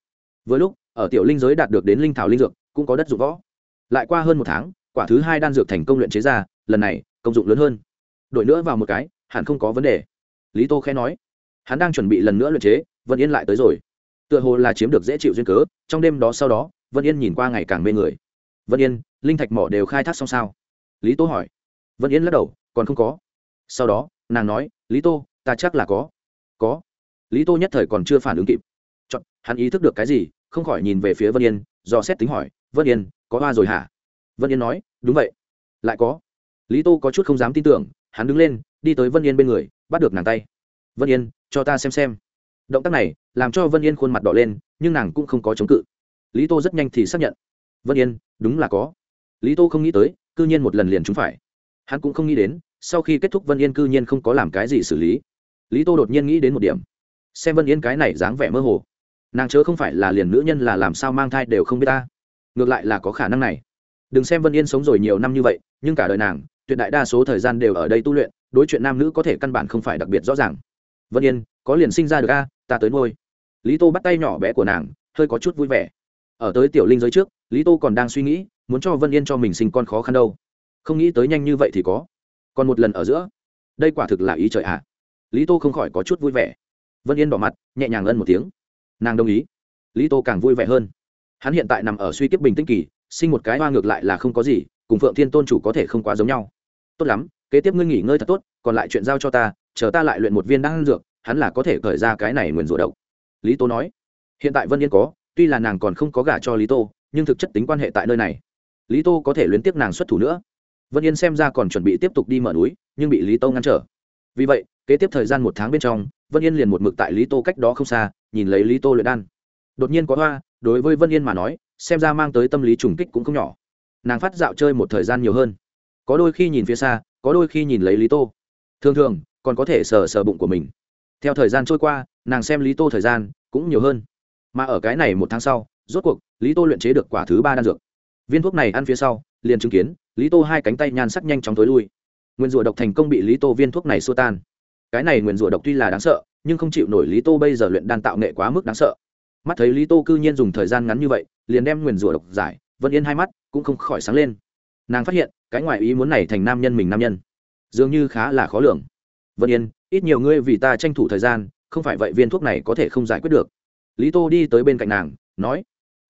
Với lúc, ở tiểu linh giới đạt được đến linh thảo linh dược, cũng có đất dụng võ. Lại qua hơn một tháng, quả thứ hai đan dược thành công luyện chế ra, lần này, công dụng lớn hơn. Đổi nữa vào một cái, hẳn không có vấn đề. Lý tô khẽ nói. Hắn đang chuẩn bị lần nữa luyện chế, vân yên lại tới rồi tựa hồ là chiếm được dễ chịu duyên cớ trong đêm đó sau đó vân yên nhìn qua ngày càng mê người. Vân yên linh thạch mỏ đều khai thác xong sao? Lý tô hỏi. Vân yên lắc đầu còn không có. Sau đó nàng nói lý tô ta chắc là có. Có. Lý tô nhất thời còn chưa phản ứng kịp. Chọn, hắn ý thức được cái gì không khỏi nhìn về phía vân yên do xét tính hỏi vân yên có hoa rồi hả? Vân yên nói đúng vậy. Lại có. Lý tô có chút không dám tin tưởng hắn đứng lên đi tới vân yên bên người bắt được nàng tay. Vân yên cho ta xem xem động tác này làm cho vân yên khuôn mặt đỏ lên nhưng nàng cũng không có chống cự lý tô rất nhanh thì xác nhận vân yên đúng là có lý tô không nghĩ tới cư nhiên một lần liền chúng phải hắn cũng không nghĩ đến sau khi kết thúc vân yên cư nhiên không có làm cái gì xử lý lý tô đột nhiên nghĩ đến một điểm xem vân yên cái này dáng vẻ mơ hồ nàng chớ không phải là liền nữ nhân là làm sao mang thai đều không biết ta ngược lại là có khả năng này đừng xem vân yên sống rồi nhiều năm như vậy nhưng cả đời nàng tuyệt đại đa số thời gian đều ở đây tu luyện đối chuyện nam nữ có thể căn bản không phải đặc biệt rõ ràng vân yên có liền sinh ra được a ta tới nuôi. lý tô bắt tay nhỏ bé của nàng, hơi có chút vui vẻ. Ở tới tiểu linh giới trước, lý tô còn đang suy nghĩ, muốn cho vân yên cho mình sinh con khó khăn đâu. Không nghĩ tới nhanh như vậy thì có. Còn một lần ở giữa. Đây quả thực là ý trời ạ. À. lý tô không khỏi có chút vui vẻ. Vân yên bỏ mặt, nhẹ nhàng ân một tiếng. Nàng đồng ý. Lý tô càng vui vẻ hơn. Hắn hiện tại nằm ở suy kiếp bình tĩnh kỳ, sinh một cái hoa ngược lại là không có gì, cùng phượng thiên tôn chủ có thể không quá giống nhau. Tốt lắm, kế tiếp ngươi nghỉ ngơi thật tốt, còn lại chuyện giao cho ta, chờ ta lại luyện một viên đan dược hắn là có thể khởi ra cái này nguyền rủa độc. Lý tô nói, hiện tại vân yên có, tuy là nàng còn không có gả cho lý tô, nhưng thực chất tính quan hệ tại nơi này. Lý tô có thể luyến tiếp nàng xuất thủ nữa. Vân yên xem ra còn chuẩn bị tiếp tục đi mở núi, nhưng bị lý tô ngăn trở. Vì vậy, kế tiếp thời gian một tháng bên trong, vân yên liền một mực tại lý tô cách đó không xa, nhìn lấy lý tô luyện đan. Đột nhiên có hoa, đối với vân yên mà nói, xem ra mang tới tâm lý trùng kích cũng không nhỏ. Nàng phát dạo chơi một thời gian nhiều hơn. Có đôi khi nhìn phía xa, có đôi khi nhìn lấy lý tô. Thường thường, còn có thể sờ sờ bụng của mình theo thời gian trôi qua, nàng xem lý tô thời gian cũng nhiều hơn. Mà ở cái này một tháng sau, rốt cuộc, lý tô luyện chế được quả thứ ba đan dược. Viên thuốc này ăn phía sau, liền chứng kiến, lý tô hai cánh tay nhan sắc nhanh chóng tối lui. Nguyên rủa độc thành công bị lý tô viên thuốc này xua tan. Cái này nguyên rủa độc tuy là đáng sợ, nhưng không chịu nổi lý tô bây giờ luyện đan tạo nghệ quá mức đáng sợ. Mắt thấy lý tô cư nhiên dùng thời gian ngắn như vậy, liền đem nguyền rủa độc giải vân yên hai mắt, cũng không khỏi sáng lên. Nàng phát hiện, cái ngoại ý muốn này thành nam nhân mình nam nhân. Dường như khá là khó lường. Vân yên ít nhiều ngươi vì ta tranh thủ thời gian, không phải vậy viên thuốc này có thể không giải quyết được. Lý tô đi tới bên cạnh nàng, nói,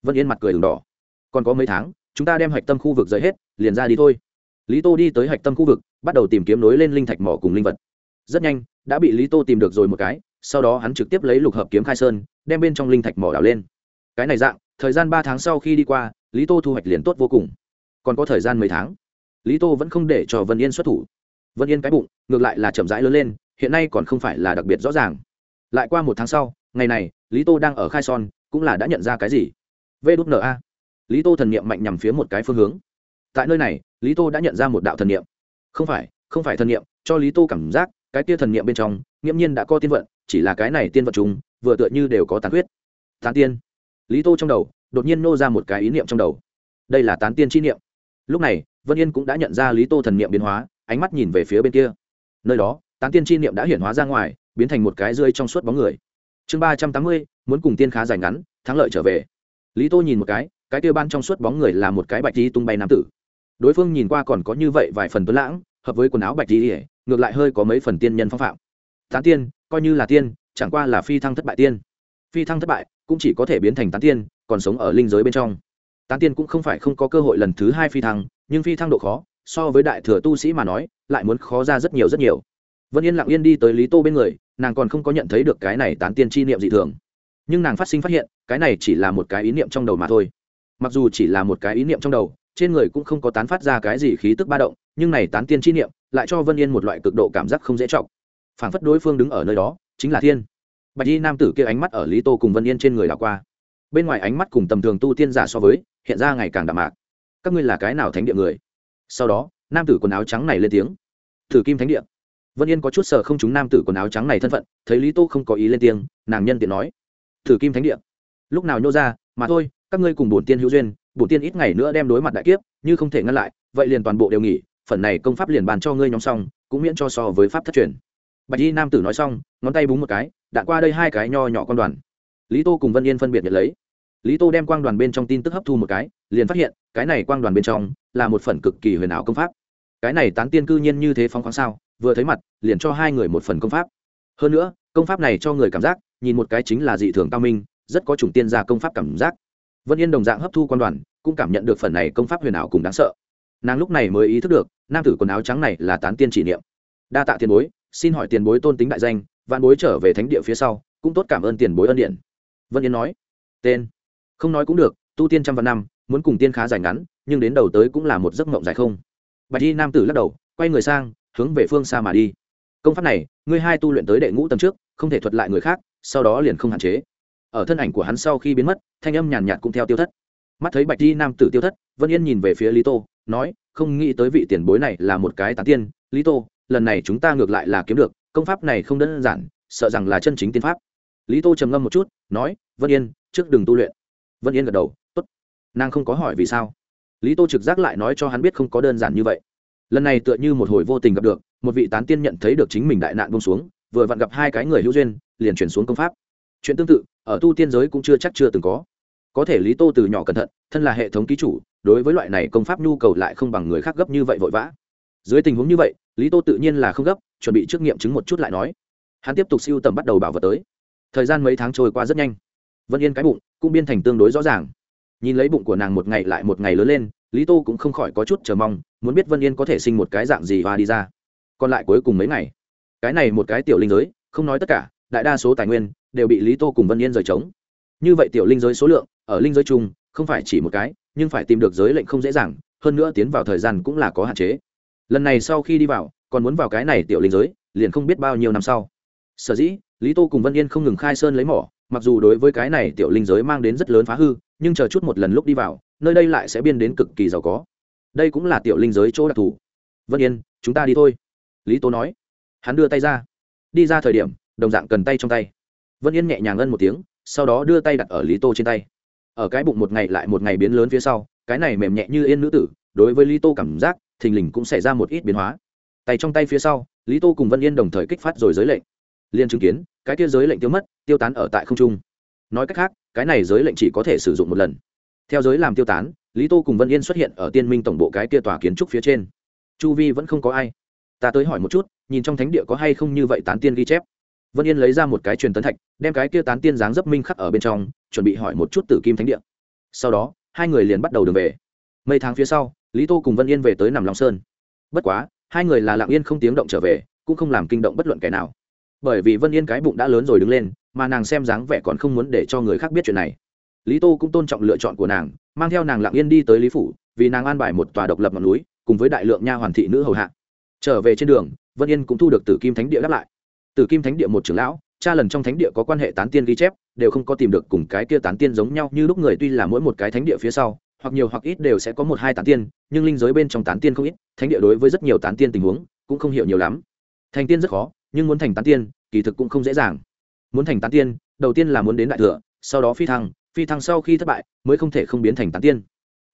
vân yên mặt cười đường đỏ. Còn có mấy tháng, chúng ta đem hạch tâm khu vực rời hết, liền ra đi thôi. Lý tô đi tới hạch tâm khu vực, bắt đầu tìm kiếm nối lên linh thạch mỏ cùng linh vật. Rất nhanh, đã bị lý tô tìm được rồi một cái, sau đó hắn trực tiếp lấy lục hợp kiếm khai sơn, đem bên trong linh thạch mỏ đào lên. Cái này dạng, thời gian ba tháng sau khi đi qua, lý tô thu hoạch liền tốt vô cùng. Còn có thời gian mấy tháng, lý tô vẫn không để cho vân yên xuất thủ. Vân yên cái bụng, ngược lại là chậm rãi lớn lên hiện nay còn không phải là đặc biệt rõ ràng. Lại qua một tháng sau, ngày này, lý tô đang ở khai son, cũng là đã nhận ra cái gì? Vê đúc a. Lý tô thần niệm mạnh nhằm phía một cái phương hướng. Tại nơi này, lý tô đã nhận ra một đạo thần niệm. Không phải không phải thần niệm, cho lý tô cảm giác, cái tia thần niệm bên trong, nghiễm nhiên đã có tiên vận, chỉ là cái này tiên vận chúng vừa tựa như đều có tán huyết tán tiên. Lý tô trong đầu, đột nhiên nô ra một cái ý niệm trong đầu. Đây là tán tiên chi niệm. Lúc này, vân yên cũng đã nhận ra lý tô thần niệm biến hóa, ánh mắt nhìn về phía bên kia. Nơi đó tán tiên chi niệm đã hiển hóa ra ngoài, biến thành một cái rơi trong suốt bóng người. Chương ba trăm tám mươi, muốn cùng tiên khá dài ngắn, thắng lợi trở về. Lý tô nhìn một cái cái kia ban trong suốt bóng người là một cái bạch di tung bay nam tử. Đối phương nhìn qua còn có như vậy vài phần tuấn lãng, hợp với quần áo bạch di ỉa ngược lại hơi có mấy phần tiên nhân phong phạm. Tán tiên, coi như là tiên, chẳng qua là phi thăng thất bại tiên. Phi thăng thất bại cũng chỉ có thể biến thành tán tiên, còn sống ở linh giới bên trong. Tán tiên cũng không phải không có cơ hội lần thứ hai phi thăng, nhưng phi thăng độ khó, so với đại thừa tu sĩ mà nói, lại muốn khó ra rất nhiều rất nhiều vân yên lặng yên đi tới lý tô bên người, nàng còn không có nhận thấy được cái này tán tiên chi niệm dị thường. Nhưng nàng phát sinh phát hiện, cái này chỉ là một cái ý niệm trong đầu mà thôi. Mặc dù chỉ là một cái ý niệm trong đầu, trên người cũng không có tán phát ra cái gì khí tức ba động, nhưng này tán tiên chi niệm lại cho vân yên một loại cực độ cảm giác không dễ trọng phản phất đối phương đứng ở nơi đó, chính là thiên. Bạch y nam tử kia ánh mắt ở lý tô cùng vân yên trên người đảo qua. Bên ngoài ánh mắt cùng tầm thường tu tiên giả so với, hiện ra ngày càng đạm mạc. Các ngươi là cái nào thánh địa người? Sau đó, nam tử quần áo trắng này lên tiếng. Thử kim thánh địa vân yên có chút sợ không chúng nam tử quần áo trắng này thân phận, thấy lý tô không có ý lên tiếng, nàng nhân tiện nói, thử kim thánh địa. Lúc nào nhô ra, mà thôi, các ngươi cùng bổn tiên hữu duyên, bổn tiên ít ngày nữa đem đối mặt đại kiếp, như không thể ngăn lại, vậy liền toàn bộ đều nghỉ, phần này công pháp liền bàn cho ngươi nhóm xong, cũng miễn cho so với pháp thất truyền. Bạch y nam tử nói xong, ngón tay búng một cái đã qua đây hai cái nho nhỏ con đoàn. Lý tô cùng vân yên phân biệt nhận lấy. Lý tô đem quang đoàn bên trong tin tức hấp thu một cái, liền phát hiện, cái này quang đoàn bên trong là một phần cực kỳ huyền ảo công pháp. Cái này tán tiên cư nhiên như thế phóng khoáng sao? Vừa thấy mặt, liền cho hai người một phần công pháp. Hơn nữa, công pháp này cho người cảm giác, nhìn một cái chính là dị thường cao minh, rất có chủng tiên gia công pháp cảm giác. Vân yên đồng dạng hấp thu quan đoàn, cũng cảm nhận được phần này công pháp huyền ảo cùng đáng sợ. Nàng lúc này mới ý thức được, nam tử quần áo trắng này là tán tiên chỉ niệm. Đa tạ tiền bối, xin hỏi tiền bối tôn tính đại danh, vạn bối trở về thánh địa phía sau, cũng tốt cảm ơn tiền bối ân điện vân yên nói, tên. Không nói cũng được, tu tiên trăm vạn năm, muốn cùng tiên khá dài ngắn, nhưng đến đầu tới cũng là một giấc mộng dài không. Bạch y nam tử lắc đầu, quay người sang hướng về phương xa mà đi. Công pháp này, ngươi hai tu luyện tới đệ ngũ tầng trước, không thể thuật lại người khác, sau đó liền không hạn chế. Ở thân ảnh của hắn sau khi biến mất, thanh âm nhàn nhạt cũng theo tiêu thất. Mắt thấy bạch y nam tử tiêu thất, vân yên nhìn về phía lý tô, nói, không nghĩ tới vị tiền bối này là một cái tán tiên. Lý tô, lần này chúng ta ngược lại là kiếm được, công pháp này không đơn giản, sợ rằng là chân chính tiên pháp. Lý tô trầm ngâm một chút, nói, vân yên, trước đừng tu luyện. Vân yên gật đầu, tốt. Nàng không có hỏi vì sao. Lý tô trực giác lại nói cho hắn biết không có đơn giản như vậy lần này tựa như một hồi vô tình gặp được, một vị tán tiên nhận thấy được chính mình đại nạn bông xuống, vừa vặn gặp hai cái người hữu duyên, liền chuyển xuống công pháp. Chuyện tương tự, ở tu tiên giới cũng chưa chắc chưa từng có. Có thể lý tô từ nhỏ cẩn thận, thân là hệ thống ký chủ, đối với loại này công pháp nhu cầu lại không bằng người khác gấp như vậy vội vã. Dưới tình huống như vậy, lý tô tự nhiên là không gấp, chuẩn bị trước nghiệm chứng một chút lại nói. Hắn tiếp tục siêu tầm bắt đầu bảo vật tới. Thời gian mấy tháng trôi qua rất nhanh. Vân yên cái bụng cũng biên thành tương đối rõ ràng. Nhìn lấy bụng của nàng một ngày lại một ngày lớn lên lý tô cũng không khỏi có chút chờ mong, muốn biết vân yên có thể sinh một cái dạng gì và đi ra. Còn lại cuối cùng mấy ngày. Cái này một cái tiểu linh giới, không nói tất cả, đại đa số tài nguyên đều bị lý tô cùng vân yên rời trống. Như vậy tiểu linh giới số lượng, ở linh giới chung, không phải chỉ một cái, nhưng phải tìm được giới lệnh không dễ dàng, hơn nữa tiến vào thời gian cũng là có hạn chế. Lần này sau khi đi vào, còn muốn vào cái này tiểu linh giới, liền không biết bao nhiêu năm sau. Sở dĩ, lý tô cùng vân yên không ngừng khai sơn lấy mỏ mặc dù đối với cái này tiểu linh giới mang đến rất lớn phá hư, nhưng chờ chút một lần lúc đi vào, nơi đây lại sẽ biên đến cực kỳ giàu có. Đây cũng là tiểu linh giới chỗ đặc thù. Vân yên, chúng ta đi thôi. Lý tô nói. Hắn đưa tay ra. Đi ra thời điểm, đồng dạng cần tay trong tay. Vân yên nhẹ nhàng ngân một tiếng, sau đó đưa tay đặt ở lý tô trên tay. Ở cái bụng một ngày lại một ngày biến lớn phía sau, cái này mềm nhẹ như yên nữ tử, đối với lý tô cảm giác, thình lình cũng xảy ra một ít biến hóa. Tay trong tay phía sau, lý tô cùng vân yên đồng thời kích phát rồi giới lệnh. Liên chứng kiến, cái kia giới lệnh tiêu mất tiêu tán ở tại không trung. Nói cách khác, cái này giới lệnh chỉ có thể sử dụng một lần. Theo giới làm tiêu tán, lý tô cùng vân yên xuất hiện ở tiên minh tổng bộ cái kia tòa kiến trúc phía trên. Chu vi vẫn không có ai. Ta tới hỏi một chút, nhìn trong thánh địa có hay không như vậy tán tiên ghi chép. Vân yên lấy ra một cái truyền tấn thạch, đem cái kia tán tiên dáng dấp minh khắc ở bên trong, chuẩn bị hỏi một chút tử kim thánh địa. Sau đó, hai người liền bắt đầu đường về. Mấy tháng phía sau, lý tô cùng vân yên về tới nằm long sơn. Bất quá, hai người là lặng yên không tiếng động trở về, cũng không làm kinh động bất luận kẻ nào bởi vì vân yên cái bụng đã lớn rồi đứng lên, mà nàng xem dáng vẻ còn không muốn để cho người khác biết chuyện này. Lý tô cũng tôn trọng lựa chọn của nàng, mang theo nàng lặng yên đi tới lý phủ, vì nàng an bài một tòa độc lập ngọn núi, cùng với đại lượng nha hoàn thị nữ hầu hạ. Trở về trên đường, vân yên cũng thu được tử kim thánh địa đáp lại. Tử kim thánh địa một trưởng lão, cha lần trong thánh địa có quan hệ tán tiên ghi chép, đều không có tìm được cùng cái kia tán tiên giống nhau như lúc người, tuy là mỗi một cái thánh địa phía sau, hoặc nhiều hoặc ít đều sẽ có một hai tán tiên, nhưng linh giới bên trong tán tiên không ít, thánh địa đối với rất nhiều tán tiên tình huống cũng không hiểu nhiều lắm. Thành tiên rất khó nhưng muốn thành tán tiên, kỳ thực cũng không dễ dàng. Muốn thành tán tiên, đầu tiên là muốn đến đại thừa, sau đó phi thăng phi thăng sau khi thất bại, mới không thể không biến thành tán tiên.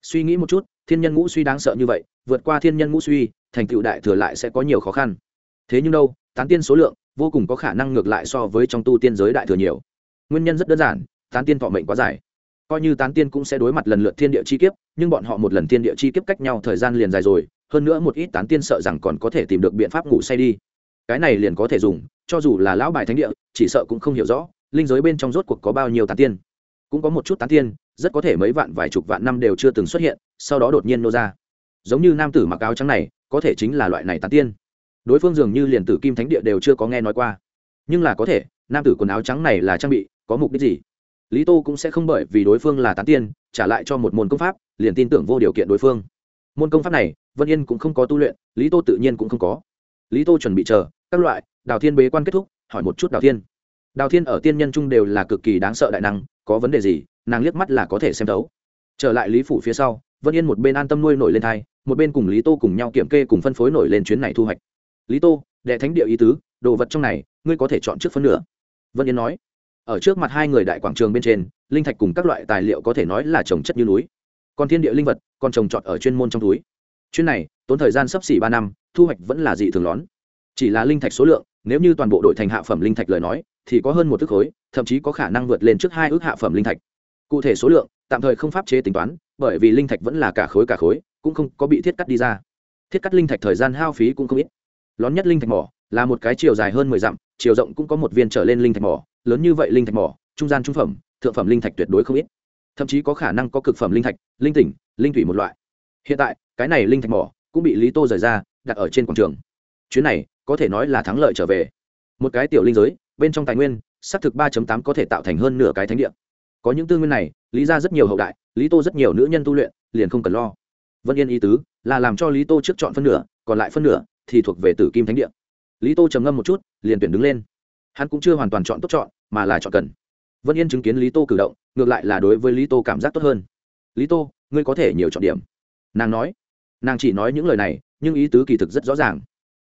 Suy nghĩ một chút, thiên nhân ngũ suy đáng sợ như vậy, vượt qua thiên nhân ngũ suy, thành tựu đại thừa lại sẽ có nhiều khó khăn. Thế nhưng đâu, tán tiên số lượng vô cùng có khả năng ngược lại so với trong tu tiên giới đại thừa nhiều. Nguyên nhân rất đơn giản, tán tiên thọ mệnh quá dài. Coi như tán tiên cũng sẽ đối mặt lần lượt thiên địa chi kiếp, nhưng bọn họ một lần thiên địa chi kiếp cách nhau thời gian liền dài rồi, hơn nữa một ít tán tiên sợ rằng còn có thể tìm được biện pháp ngủ say đi cái này liền có thể dùng, cho dù là lão bài thánh địa, chỉ sợ cũng không hiểu rõ, linh giới bên trong rốt cuộc có bao nhiêu tán tiên. Cũng có một chút tán tiên, rất có thể mấy vạn, vài chục vạn năm đều chưa từng xuất hiện, sau đó đột nhiên nô ra. Giống như nam tử mặc áo trắng này, có thể chính là loại này tán tiên. Đối phương dường như liền tử kim thánh địa đều chưa có nghe nói qua. Nhưng là có thể, nam tử quần áo trắng này là trang bị, có mục đích gì? Lý tô cũng sẽ không bởi vì đối phương là tán tiên, trả lại cho một môn công pháp, liền tin tưởng vô điều kiện đối phương. Môn công pháp này, vân yên cũng không có tu luyện, lý tô tự nhiên cũng không có. Lý tô chuẩn bị chờ các loại, đào thiên bế quan kết thúc, hỏi một chút đào thiên. Đào thiên ở tiên nhân trung đều là cực kỳ đáng sợ đại năng, có vấn đề gì, nàng liếc mắt là có thể xem thấu. Trở lại lý phủ phía sau, vân yên một bên an tâm nuôi nổi lên thai, một bên cùng lý tô cùng nhau kiểm kê cùng phân phối nổi lên chuyến này thu hoạch. Lý tô, đệ thánh địa ý tứ, đồ vật trong này, ngươi có thể chọn trước phân nửa. Vân yên nói. Ở trước mặt hai người đại quảng trường bên trên, linh thạch cùng các loại tài liệu có thể nói là trồng chất như núi. Còn thiên địa linh vật, còn trồng trọt ở chuyên môn trong túi. Chuyến này, tốn thời gian sắp xỉ ba năm, thu hoạch vẫn là dị thường lón chỉ là linh thạch số lượng, nếu như toàn bộ đội thành hạ phẩm linh thạch lời nói, thì có hơn một ước khối, thậm chí có khả năng vượt lên trước hai ước hạ phẩm linh thạch. Cụ thể số lượng, tạm thời không pháp chế tính toán, bởi vì linh thạch vẫn là cả khối cả khối, cũng không có bị thiết cắt đi ra. Thiết cắt linh thạch thời gian hao phí cũng không ít. Lón nhất linh thạch mỏ, là một cái chiều dài hơn mười dặm, chiều rộng cũng có một viên trở lên linh thạch mỏ, lớn như vậy linh thạch mỏ, trung gian trung phẩm, thượng phẩm linh thạch tuyệt đối không ít. Thậm chí có khả năng có cực phẩm linh thạch, linh tỉnh, linh thủy một loại. Hiện tại, cái này linh thạch mỏ cũng bị lý tô rời ra, đặt ở trên quảng trường. Chuyến này có thể nói là thắng lợi trở về. Một cái tiểu linh giới, bên trong tài nguyên, xác thực ba tám có thể tạo thành hơn nửa cái thánh địa. Có những tư nguyên này, lý ra rất nhiều hậu đại, lý tô rất nhiều nữ nhân tu luyện, liền không cần lo. Vân yên ý tứ, là làm cho lý tô trước chọn phân nửa, còn lại phân nửa thì thuộc về tử kim thánh địa. Lý tô trầm ngâm một chút, liền tuyển đứng lên. Hắn cũng chưa hoàn toàn chọn tốt chọn, mà là chọn cần. Vân yên chứng kiến lý tô cử động, ngược lại là đối với lý tô cảm giác tốt hơn. Lý tô, ngươi có thể nhiều chọn điểm. Nàng nói. Nàng chỉ nói những lời này, nhưng ý tứ kỳ thực rất rõ ràng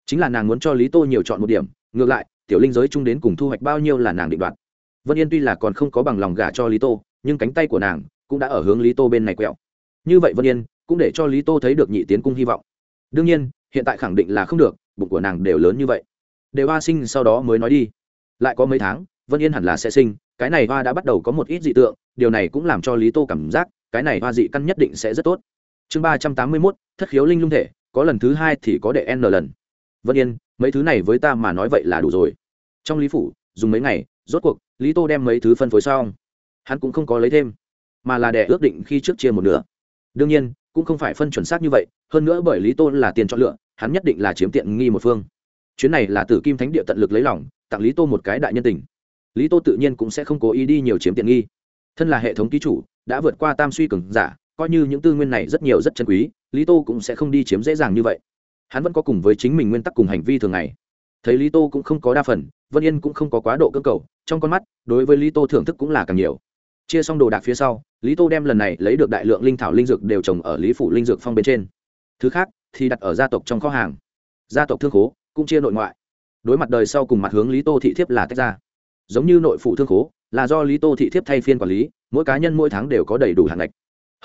chính là nàng muốn cho lý tô nhiều chọn một điểm, ngược lại, tiểu linh giới chung đến cùng thu hoạch bao nhiêu là nàng định đoạt. Vân yên tuy là còn không có bằng lòng gả cho lý tô, nhưng cánh tay của nàng cũng đã ở hướng lý tô bên này quẹo. Như vậy vân yên cũng để cho lý tô thấy được nhị tiến cung hy vọng. Đương nhiên, hiện tại khẳng định là không được, bụng của nàng đều lớn như vậy. Đều hoa sinh sau đó mới nói đi. Lại có mấy tháng, vân yên hẳn là sẽ sinh, cái này hoa đã bắt đầu có một ít dị tượng, điều này cũng làm cho lý tô cảm giác, cái này hoa dị căn nhất định sẽ rất tốt. Chương ba trăm tám mươi mốt, thất khiếu linh lung thể, có lần thứ hai thì có đệ n lần vân yên, mấy thứ này với ta mà nói vậy là đủ rồi. Trong lý phủ, dùng mấy ngày, rốt cuộc, lý tô đem mấy thứ phân phối xong. Hắn cũng không có lấy thêm, mà là để ước định khi trước chia một nửa. Đương nhiên, cũng không phải phân chuẩn xác như vậy, hơn nữa bởi lý tô là tiền chọn lựa, hắn nhất định là chiếm tiện nghi một phương. Chuyến này là tử kim thánh địa tận lực lấy lòng, tặng lý tô một cái đại nhân tình. Lý tô tự nhiên cũng sẽ không cố ý đi nhiều chiếm tiện nghi. Thân là hệ thống ký chủ, đã vượt qua tam suy cường giả, coi như những tư nguyên này rất nhiều rất chân quý, lý tô cũng sẽ không đi chiếm dễ dàng như vậy hắn vẫn có cùng với chính mình nguyên tắc cùng hành vi thường ngày. Thấy lý tô cũng không có đa phần, vân yên cũng không có quá độ cơ cầu, trong con mắt, đối với lý tô thưởng thức cũng là càng nhiều. Chia xong đồ đạc phía sau, lý tô đem lần này lấy được đại lượng linh thảo linh dược đều trồng ở lý phủ linh dược phong bên trên. Thứ khác, thì đặt ở gia tộc trong kho hàng. Gia tộc thương khố, cũng chia nội ngoại. Đối mặt đời sau cùng mặt hướng lý tô thị thiếp là tách ra. Giống như nội phụ thương khố, là do lý tô thị thiếp thay phiên quản lý, mỗi cá nhân mỗi tháng đều có đầy đủ hạn ngạch.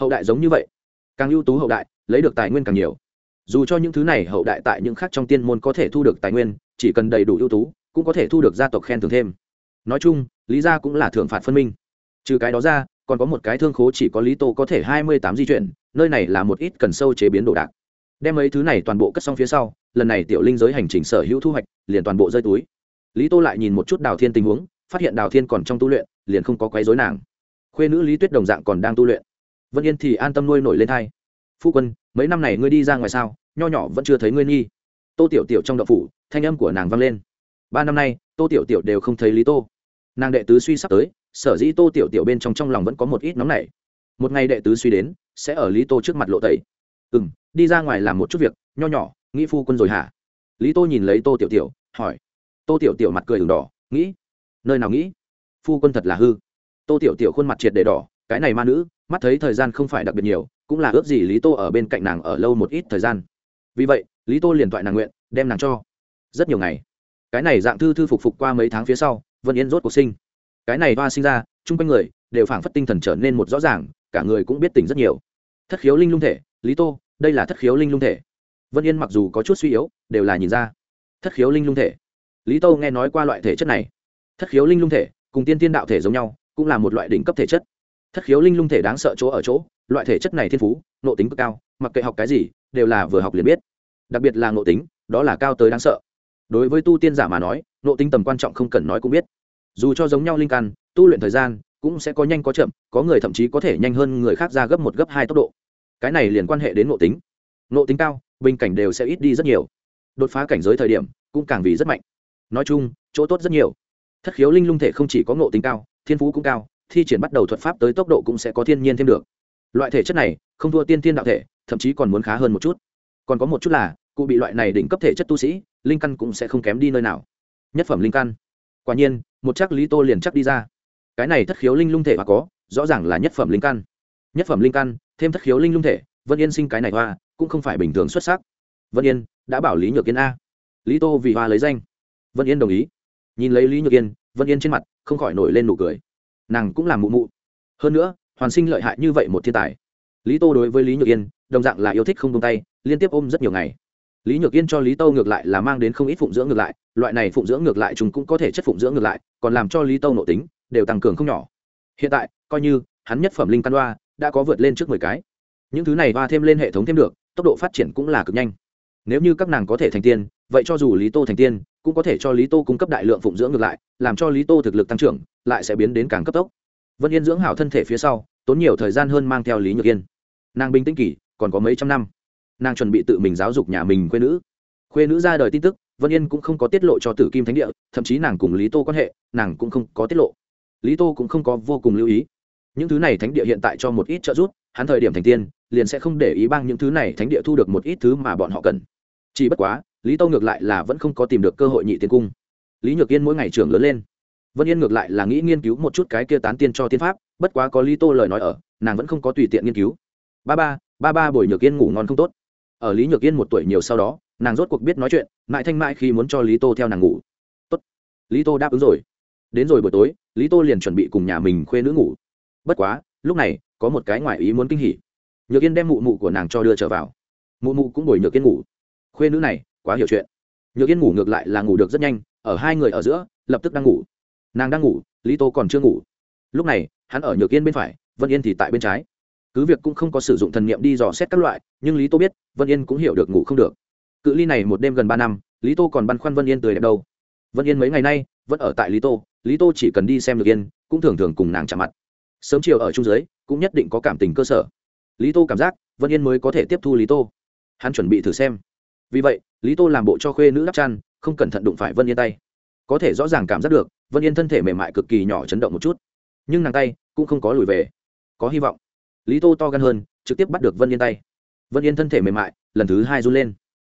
Hậu đại giống như vậy. Càng ưu tú hậu đại, lấy được tài nguyên càng nhiều dù cho những thứ này hậu đại tại những khác trong tiên môn có thể thu được tài nguyên, chỉ cần đầy đủ ưu tú, cũng có thể thu được gia tộc khen thưởng thêm. Nói chung, lý gia cũng là thưởng phạt phân minh. Trừ cái đó ra, còn có một cái thương khố chỉ có lý tô có thể hai mươi tám di chuyển, nơi này là một ít cần sâu chế biến đồ đạc. Đem mấy thứ này toàn bộ cất xong phía sau, lần này tiểu linh giới hành trình sở hữu thu hoạch, liền toàn bộ rơi túi. Lý tô lại nhìn một chút đào thiên tình huống, phát hiện đào thiên còn trong tu luyện, liền không có quấy dối nàng. Khuê nữ lý tuyết đồng dạng còn đang tu luyện. Vân yên thì an tâm nuôi nổi lên thai. Phu quân mấy năm này ngươi đi ra ngoài sao? Nho nhỏ vẫn chưa thấy ngươi nghi. Tô tiểu tiểu trong đậu phủ, thanh âm của nàng vang lên. Ba năm nay, tô tiểu tiểu đều không thấy lý tô. Nàng đệ tứ suy sắp tới, sở dĩ tô tiểu tiểu bên trong trong lòng vẫn có một ít nóng nảy. Một ngày đệ tứ suy đến, sẽ ở lý tô trước mặt lộ tẩy. Ừ m đi ra ngoài làm một chút việc, nho nhỏ, nghĩ phu quân rồi hả? Lý tô nhìn lấy tô tiểu tiểu, hỏi. Tô tiểu tiểu mặt cười đường đỏ, nghĩ. Nơi nào nghĩ? Phu quân thật là hư. Tô tiểu tiểu khuôn mặt triệt để đỏ, cái này ma nữ, mắt thấy thời gian không phải đặc biệt nhiều cũng là ước gì lý tô ở bên cạnh nàng ở lâu một ít thời gian. Vì vậy, lý tô liền thoại nàng nguyện, đem nàng cho. Rất nhiều ngày, cái này dạng thư thư phục phục qua mấy tháng phía sau, vân yên rốt cuộc sinh. Cái này hoa sinh ra, chung quanh người đều phảng phất tinh thần trở nên một rõ ràng, cả người cũng biết tỉnh rất nhiều. Thất khiếu linh lung thể, lý tô, đây là thất khiếu linh lung thể. Vân yên mặc dù có chút suy yếu, đều là nhìn ra. Thất khiếu linh lung thể. Lý tô nghe nói qua loại thể chất này. Thất khiếu linh lung thể cùng tiên tiên đạo thể giống nhau, cũng là một loại đỉnh cấp thể chất. Thất khiếu linh lung thể đáng sợ chỗ ở chỗ loại thể chất này thiên phú nộ tính cực cao, mặc kệ học cái gì, đều là vừa học liền biết. Đặc biệt là nộ tính, đó là cao tới đáng sợ. Đối với tu tiên giả mà nói nộ tính tầm quan trọng không cần nói cũng biết. Dù cho giống nhau linh căn, tu luyện thời gian cũng sẽ có nhanh có chậm, có người thậm chí có thể nhanh hơn người khác ra gấp một gấp hai tốc độ. Cái này liền quan hệ đến nộ tính. Nộ tính cao, bình cảnh đều sẽ ít đi rất nhiều. Đột phá cảnh giới thời điểm cũng càng vì rất mạnh. Nói chung, chỗ tốt rất nhiều. Thất khiếu linh lung thể không chỉ có nộ tính cao, thiên phú cũng cao, thi triển bắt đầu thuật pháp tới tốc độ cũng sẽ có thiên nhiên thêm được loại thể chất này, không thua tiên tiên đạo thể, thậm chí còn muốn khá hơn một chút. Còn có một chút là, cụ bị loại này đỉnh cấp thể chất tu sĩ, linh căn cũng sẽ không kém đi nơi nào. Nhất phẩm linh căn. Quả nhiên, một chắc lý tô liền chắc đi ra. Cái này thất khiếu linh lung thể và có, rõ ràng là nhất phẩm linh căn. Nhất phẩm linh căn, thêm thất khiếu linh lung thể, vân yên sinh cái này hoa, cũng không phải bình thường xuất sắc. Vân yên, đã bảo lý nhược yên a. Lý tô vì hoa lấy danh. Vân yên đồng ý. Nhìn lấy lý nhược yên, vân yên trên mặt, không khỏi nổi lên nụ cười. Nàng cũng làm mụ mụ. Hơn nữa hoàn sinh lợi hại như vậy một thiên tài. Lý tô đối với lý nhược yên, đồng dạng là yêu thích không tung tay, liên tiếp ôm rất nhiều ngày. Lý nhược yên cho lý Tô ngược lại là mang đến không ít phụng dưỡng ngược lại, loại này phụng dưỡng ngược lại chúng cũng có thể chất phụng dưỡng ngược lại, còn làm cho lý Tô nội tính đều tăng cường không nhỏ. Hiện tại, coi như hắn nhất phẩm linh căn đoa đã có vượt lên trước mười cái. Những thứ này va thêm lên hệ thống thêm được, tốc độ phát triển cũng là cực nhanh. Nếu như các nàng có thể thành tiên, vậy cho dù lý tô thành tiên, cũng có thể cho lý tô cung cấp đại lượng phụng dưỡng ngược lại, làm cho lý tô thực lực tăng trưởng, lại sẽ biến đến càng cấp tốc vân yên dưỡng hảo thân thể phía sau, tốn nhiều thời gian hơn mang theo lý nhược yên. Nàng bình tĩnh kỷ còn có mấy trăm năm. Nàng chuẩn bị tự mình giáo dục nhà mình quê nữ. Khuê nữ ra đời tin tức, vân yên cũng không có tiết lộ cho tử kim thánh địa, thậm chí nàng cùng lý tô quan hệ, nàng cũng không có tiết lộ. Lý tô cũng không có vô cùng lưu ý. Những thứ này thánh địa hiện tại cho một ít trợ giúp, hắn thời điểm thành tiên, liền sẽ không để ý bang những thứ này thánh địa thu được một ít thứ mà bọn họ cần. Chỉ bất quá, lý tô ngược lại là vẫn không có tìm được cơ hội nhị tiên cung. Lý nhược yên mỗi ngày trưởng lớn lên vân yên ngược lại là nghĩ nghiên cứu một chút cái kia tán tiên cho tiên pháp, bất quá có lý tô lời nói ở, nàng vẫn không có tùy tiện nghiên cứu. Ba ba ba ba buổi nhược yên ngủ ngon không tốt. Ở lý nhược yên một tuổi nhiều sau đó, nàng rốt cuộc biết nói chuyện, mãi thanh mãi khi muốn cho lý tô theo nàng ngủ. Tốt. Lý tô đáp ứng rồi. Đến rồi buổi tối, lý tô liền chuẩn bị cùng nhà mình khuê nữ ngủ. Bất quá, lúc này, có một cái ngoại ý muốn kinh hỉ. Nhược yên đem mụ mụ của nàng cho đưa trở vào. Mụ mụ cũng bồi nhược yên ngủ. Khuê nữ này, quá hiểu chuyện. Nhược yên ngủ ngược lại là ngủ được rất nhanh, ở hai người ở giữa, lập tức đang ngủ nàng đang ngủ, lý tô còn chưa ngủ. Lúc này, hắn ở nhược yên bên phải, vân yên thì tại bên trái. Cứ việc cũng không có sử dụng thần niệm đi dò xét các loại, nhưng lý tô biết, vân yên cũng hiểu được ngủ không được. Cự ly này một đêm gần ba năm, lý tô còn băn khoăn vân yên tươi đẹp đâu. Vân yên mấy ngày nay, vẫn ở tại lý tô lý tô chỉ cần đi xem được yên, cũng thường thường cùng nàng chạm mặt. Sớm chiều ở trung giới, cũng nhất định có cảm tình cơ sở. Lý tô cảm giác, vân yên mới có thể tiếp thu lý tô. Hắn chuẩn bị thử xem. Vì vậy, lý tô làm bộ cho khuê nữ đắp chăn, không cẩn thận đụng phải vân yên tay. Có thể rõ ràng cảm giác được vân yên thân thể mềm mại cực kỳ nhỏ chấn động một chút. Nhưng nàng tay cũng không có lùi về. Có hy vọng. Lý tô to gan hơn, trực tiếp bắt được vân yên tay. Vân yên thân thể mềm mại, lần thứ hai run lên.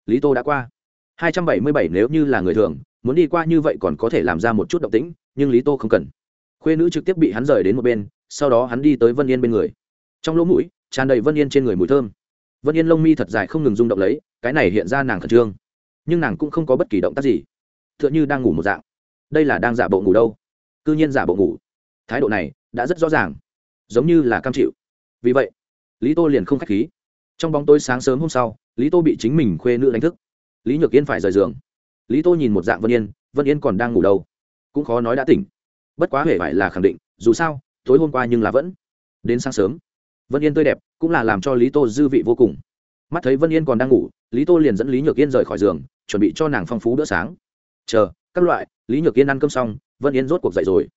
Lý tô đã qua. Hai trăm bảy mươi bảy nếu như là người thường, muốn đi qua như vậy còn có thể làm ra một chút động tĩnh, nhưng lý tô không cần. Khuê nữ trực tiếp bị hắn rời đến một bên, sau đó hắn đi tới vân yên bên người. Trong lỗ mũi, tràn đầy vân yên trên người mùi thơm. Vân yên lông mi thật dài không ngừng rung động lấy, cái này hiện ra nàng khẩn trương. Nhưng nàng cũng không có bất kỳ động tác gì. T h ư ợ n h ư đang ngủ một dạng đây là đang giả bộ ngủ đâu? C ư nhiên giả bộ ngủ. Thái độ này đã rất rõ ràng, giống như là cam chịu. Vì vậy, lý tô liền không k h á c h khí. Trong bóng tối sáng sớm hôm sau, lý tô bị chính mình khuê nữ đánh thức. Lý nhược yên phải rời giường. Lý tô nhìn một dạng vân yên vân yên còn đang ngủ đâu? Cũng khó nói đã tỉnh. Bất quá hề phải là khẳng định, dù sao, tối hôm qua nhưng là vẫn. Đến sáng sớm, vân yên tươi đẹp cũng là làm cho lý tô dư vị vô cùng. Mắt thấy vân yên còn đang ngủ, lý tô liền dẫn lý nhược yên rời khỏi giường, chuẩn bị cho nàng phong phú bữa sáng. Chờ các loại, lý nhược yên ăn cơm xong, vân yên rốt cuộc dậy rồi.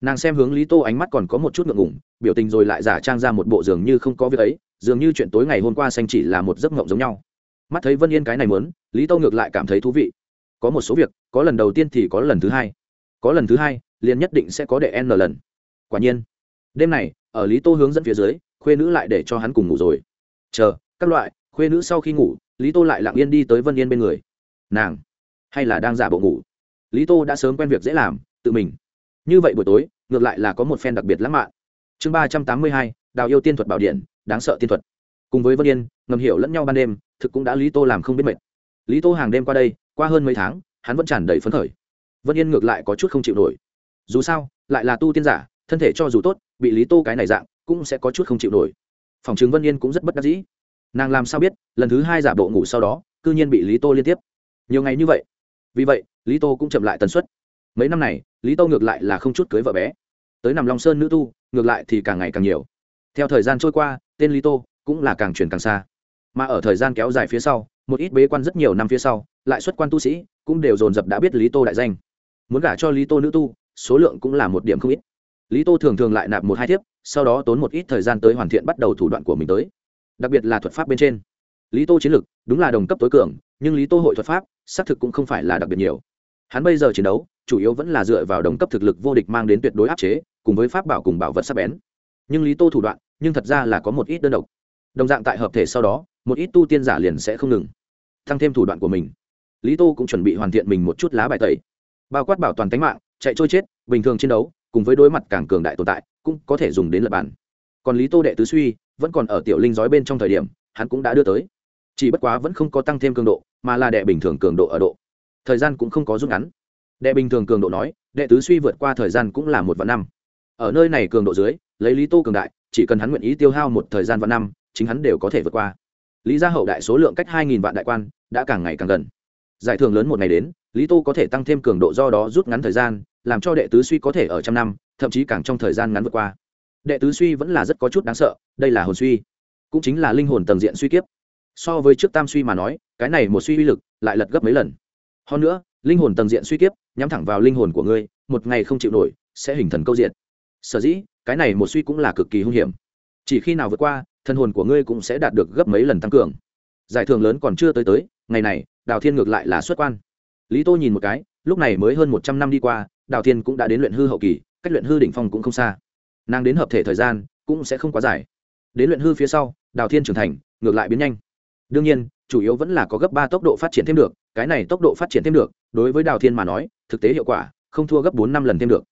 Nàng xem hướng lý tô ánh mắt còn có một chút ngượng ngủng biểu tình rồi lại giả trang ra một bộ giường như không có việc ấy, dường như chuyện tối ngày hôm qua xanh chỉ là một giấc mộng giống nhau. Mắt thấy vân yên cái này mớn lý tô ngược lại cảm thấy thú vị. Có một số việc, có lần đầu tiên thì có lần thứ hai. Có lần thứ hai, liền nhất định sẽ có đệ n lần. Quả nhiên, đêm này, ở lý tô hướng dẫn phía dưới, khuê nữ lại để cho hắn cùng ngủ rồi. Chờ, các loại, khuê nữ sau khi ngủ, lý tô lại lặng yên đi tới vân yên bên người. Nàng, hay là đang giả bộ ngủ? Lý tô đã sớm quen việc dễ làm, tự mình. Như vậy buổi tối, ngược lại là có một phen đặc biệt lãng mạn. Chương ba trăm tám mươi hai, đào yêu tiên thuật bảo điện, đáng sợ tiên thuật. Cùng với vân yên, ngầm hiểu lẫn nhau ban đêm, thực cũng đã lý tô làm không biết mệt. Lý tô hàng đêm qua đây, qua hơn mấy tháng, hắn vẫn tràn đầy phấn khởi. Vân yên ngược lại có chút không chịu nổi. Dù sao, lại là tu tiên giả, thân thể cho dù tốt, bị lý tô cái này dạng, cũng sẽ có chút không chịu nổi. Phòng chứng vân yên cũng rất bất đắc dĩ. Nàng làm sao biết, lần thứ hai giả bộ ngủ sau đó c ư nhiên bị lý tô liên tiếp. Nhiều ngày như vậy. Vì vậy lý tô cũng chậm lại tần suất. Mấy năm này, lý tô ngược lại là không chút cưới vợ bé. Tới nằm long sơn nữ tu, ngược lại thì càng ngày càng nhiều. Theo thời gian trôi qua, tên lý tô cũng là càng truyền càng xa. Mà ở thời gian kéo dài phía sau, một ít bế quan rất nhiều năm phía sau, lại xuất quan tu sĩ cũng đều dồn dập đã biết lý tô đại danh. Muốn gả cho lý tô nữ tu, số lượng cũng là một điểm không ít. Lý tô thường thường lại nạp một hai thiếp, sau đó tốn một ít thời gian tới hoàn thiện bắt đầu thủ đoạn của mình tới. Đặc biệt là thuật pháp bên trên. Lý tô chiến lược đúng là đồng cấp tối cường, nhưng lý tô hội thuật pháp, xác thực cũng không phải là đặc biệt nhiều hắn bây giờ chiến đấu, chủ yếu vẫn là dựa vào đồng cấp thực lực vô địch mang đến tuyệt đối áp chế, cùng với pháp bảo cùng bảo vật sắc bén. Nhưng lý tô thủ đoạn, nhưng thật ra là có một ít đơn độc. Đồng dạng tại hợp thể sau đó, một ít tu tiên giả liền sẽ không ngừng. Tăng thêm thủ đoạn của mình. Lý tô cũng chuẩn bị hoàn thiện mình một chút lá bài tẩy. Bao quát bảo toàn tính mạng, chạy trôi chết, bình thường chiến đấu, cùng với đối mặt càng cường đại tồn tại, cũng có thể dùng đến lập bản. Còn lý tô đệ tứ suy, vẫn còn ở tiểu linh giói bên trong thời điểm, hắn cũng đã đưa tới. Chỉ bất quá vẫn không có tăng thêm cường độ, mà là đệ bình thường cường độ ở độ thời gian cũng không có rút ngắn. Đệ bình thường cường độ nói, đệ tứ suy vượt qua thời gian cũng là một vạn năm. Ở nơi này cường độ dưới, lấy lý tô cường đại, chỉ cần hắn nguyện ý tiêu hao một thời gian vạn năm, chính hắn đều có thể vượt qua. Lý gia hậu đại số lượng cách hai nghìn vạn đại quan, đã càng ngày càng gần. Giải thưởng lớn một ngày đến, lý tô có thể tăng thêm cường độ do đó rút ngắn thời gian, làm cho đệ tứ suy có thể ở trăm năm, thậm chí càng trong thời gian ngắn vượt qua. Đệ tứ suy vẫn là rất có chút đáng sợ, đây là hồn suy, cũng chính là linh hồn tầng diện suy kiếp. So với trước tam suy mà nói, cái này một suy uy lực lại lật gấp mấy lần hơn nữa, linh hồn tầng diện suy kiếp, nhắm thẳng vào linh hồn của ngươi, một ngày không chịu nổi, sẽ hình thần câu diện sở dĩ, cái này một suy cũng là cực kỳ hung hiểm. Chỉ khi nào vượt qua thân hồn của ngươi cũng sẽ đạt được gấp mấy lần tăng cường. Giải thưởng lớn còn chưa tới tới, ngày này, đào thiên ngược lại là xuất quan. Lý tô nhìn một cái, lúc này mới hơn một trăm năm đi qua, đào thiên cũng đã đến luyện hư hậu kỳ, cách luyện hư đỉnh phong cũng không xa. Nàng đến hợp thể thời gian, cũng sẽ không quá dài. Đến luyện hư phía sau, đào thiên trưởng thành, ngược lại biến nhanh. Đương nhiên chủ yếu vẫn là có gấp ba tốc độ phát triển thêm được, cái này tốc độ phát triển thêm được, đối với đào thiên mà nói, thực tế hiệu quả, không thua gấp bốn năm lần thêm được.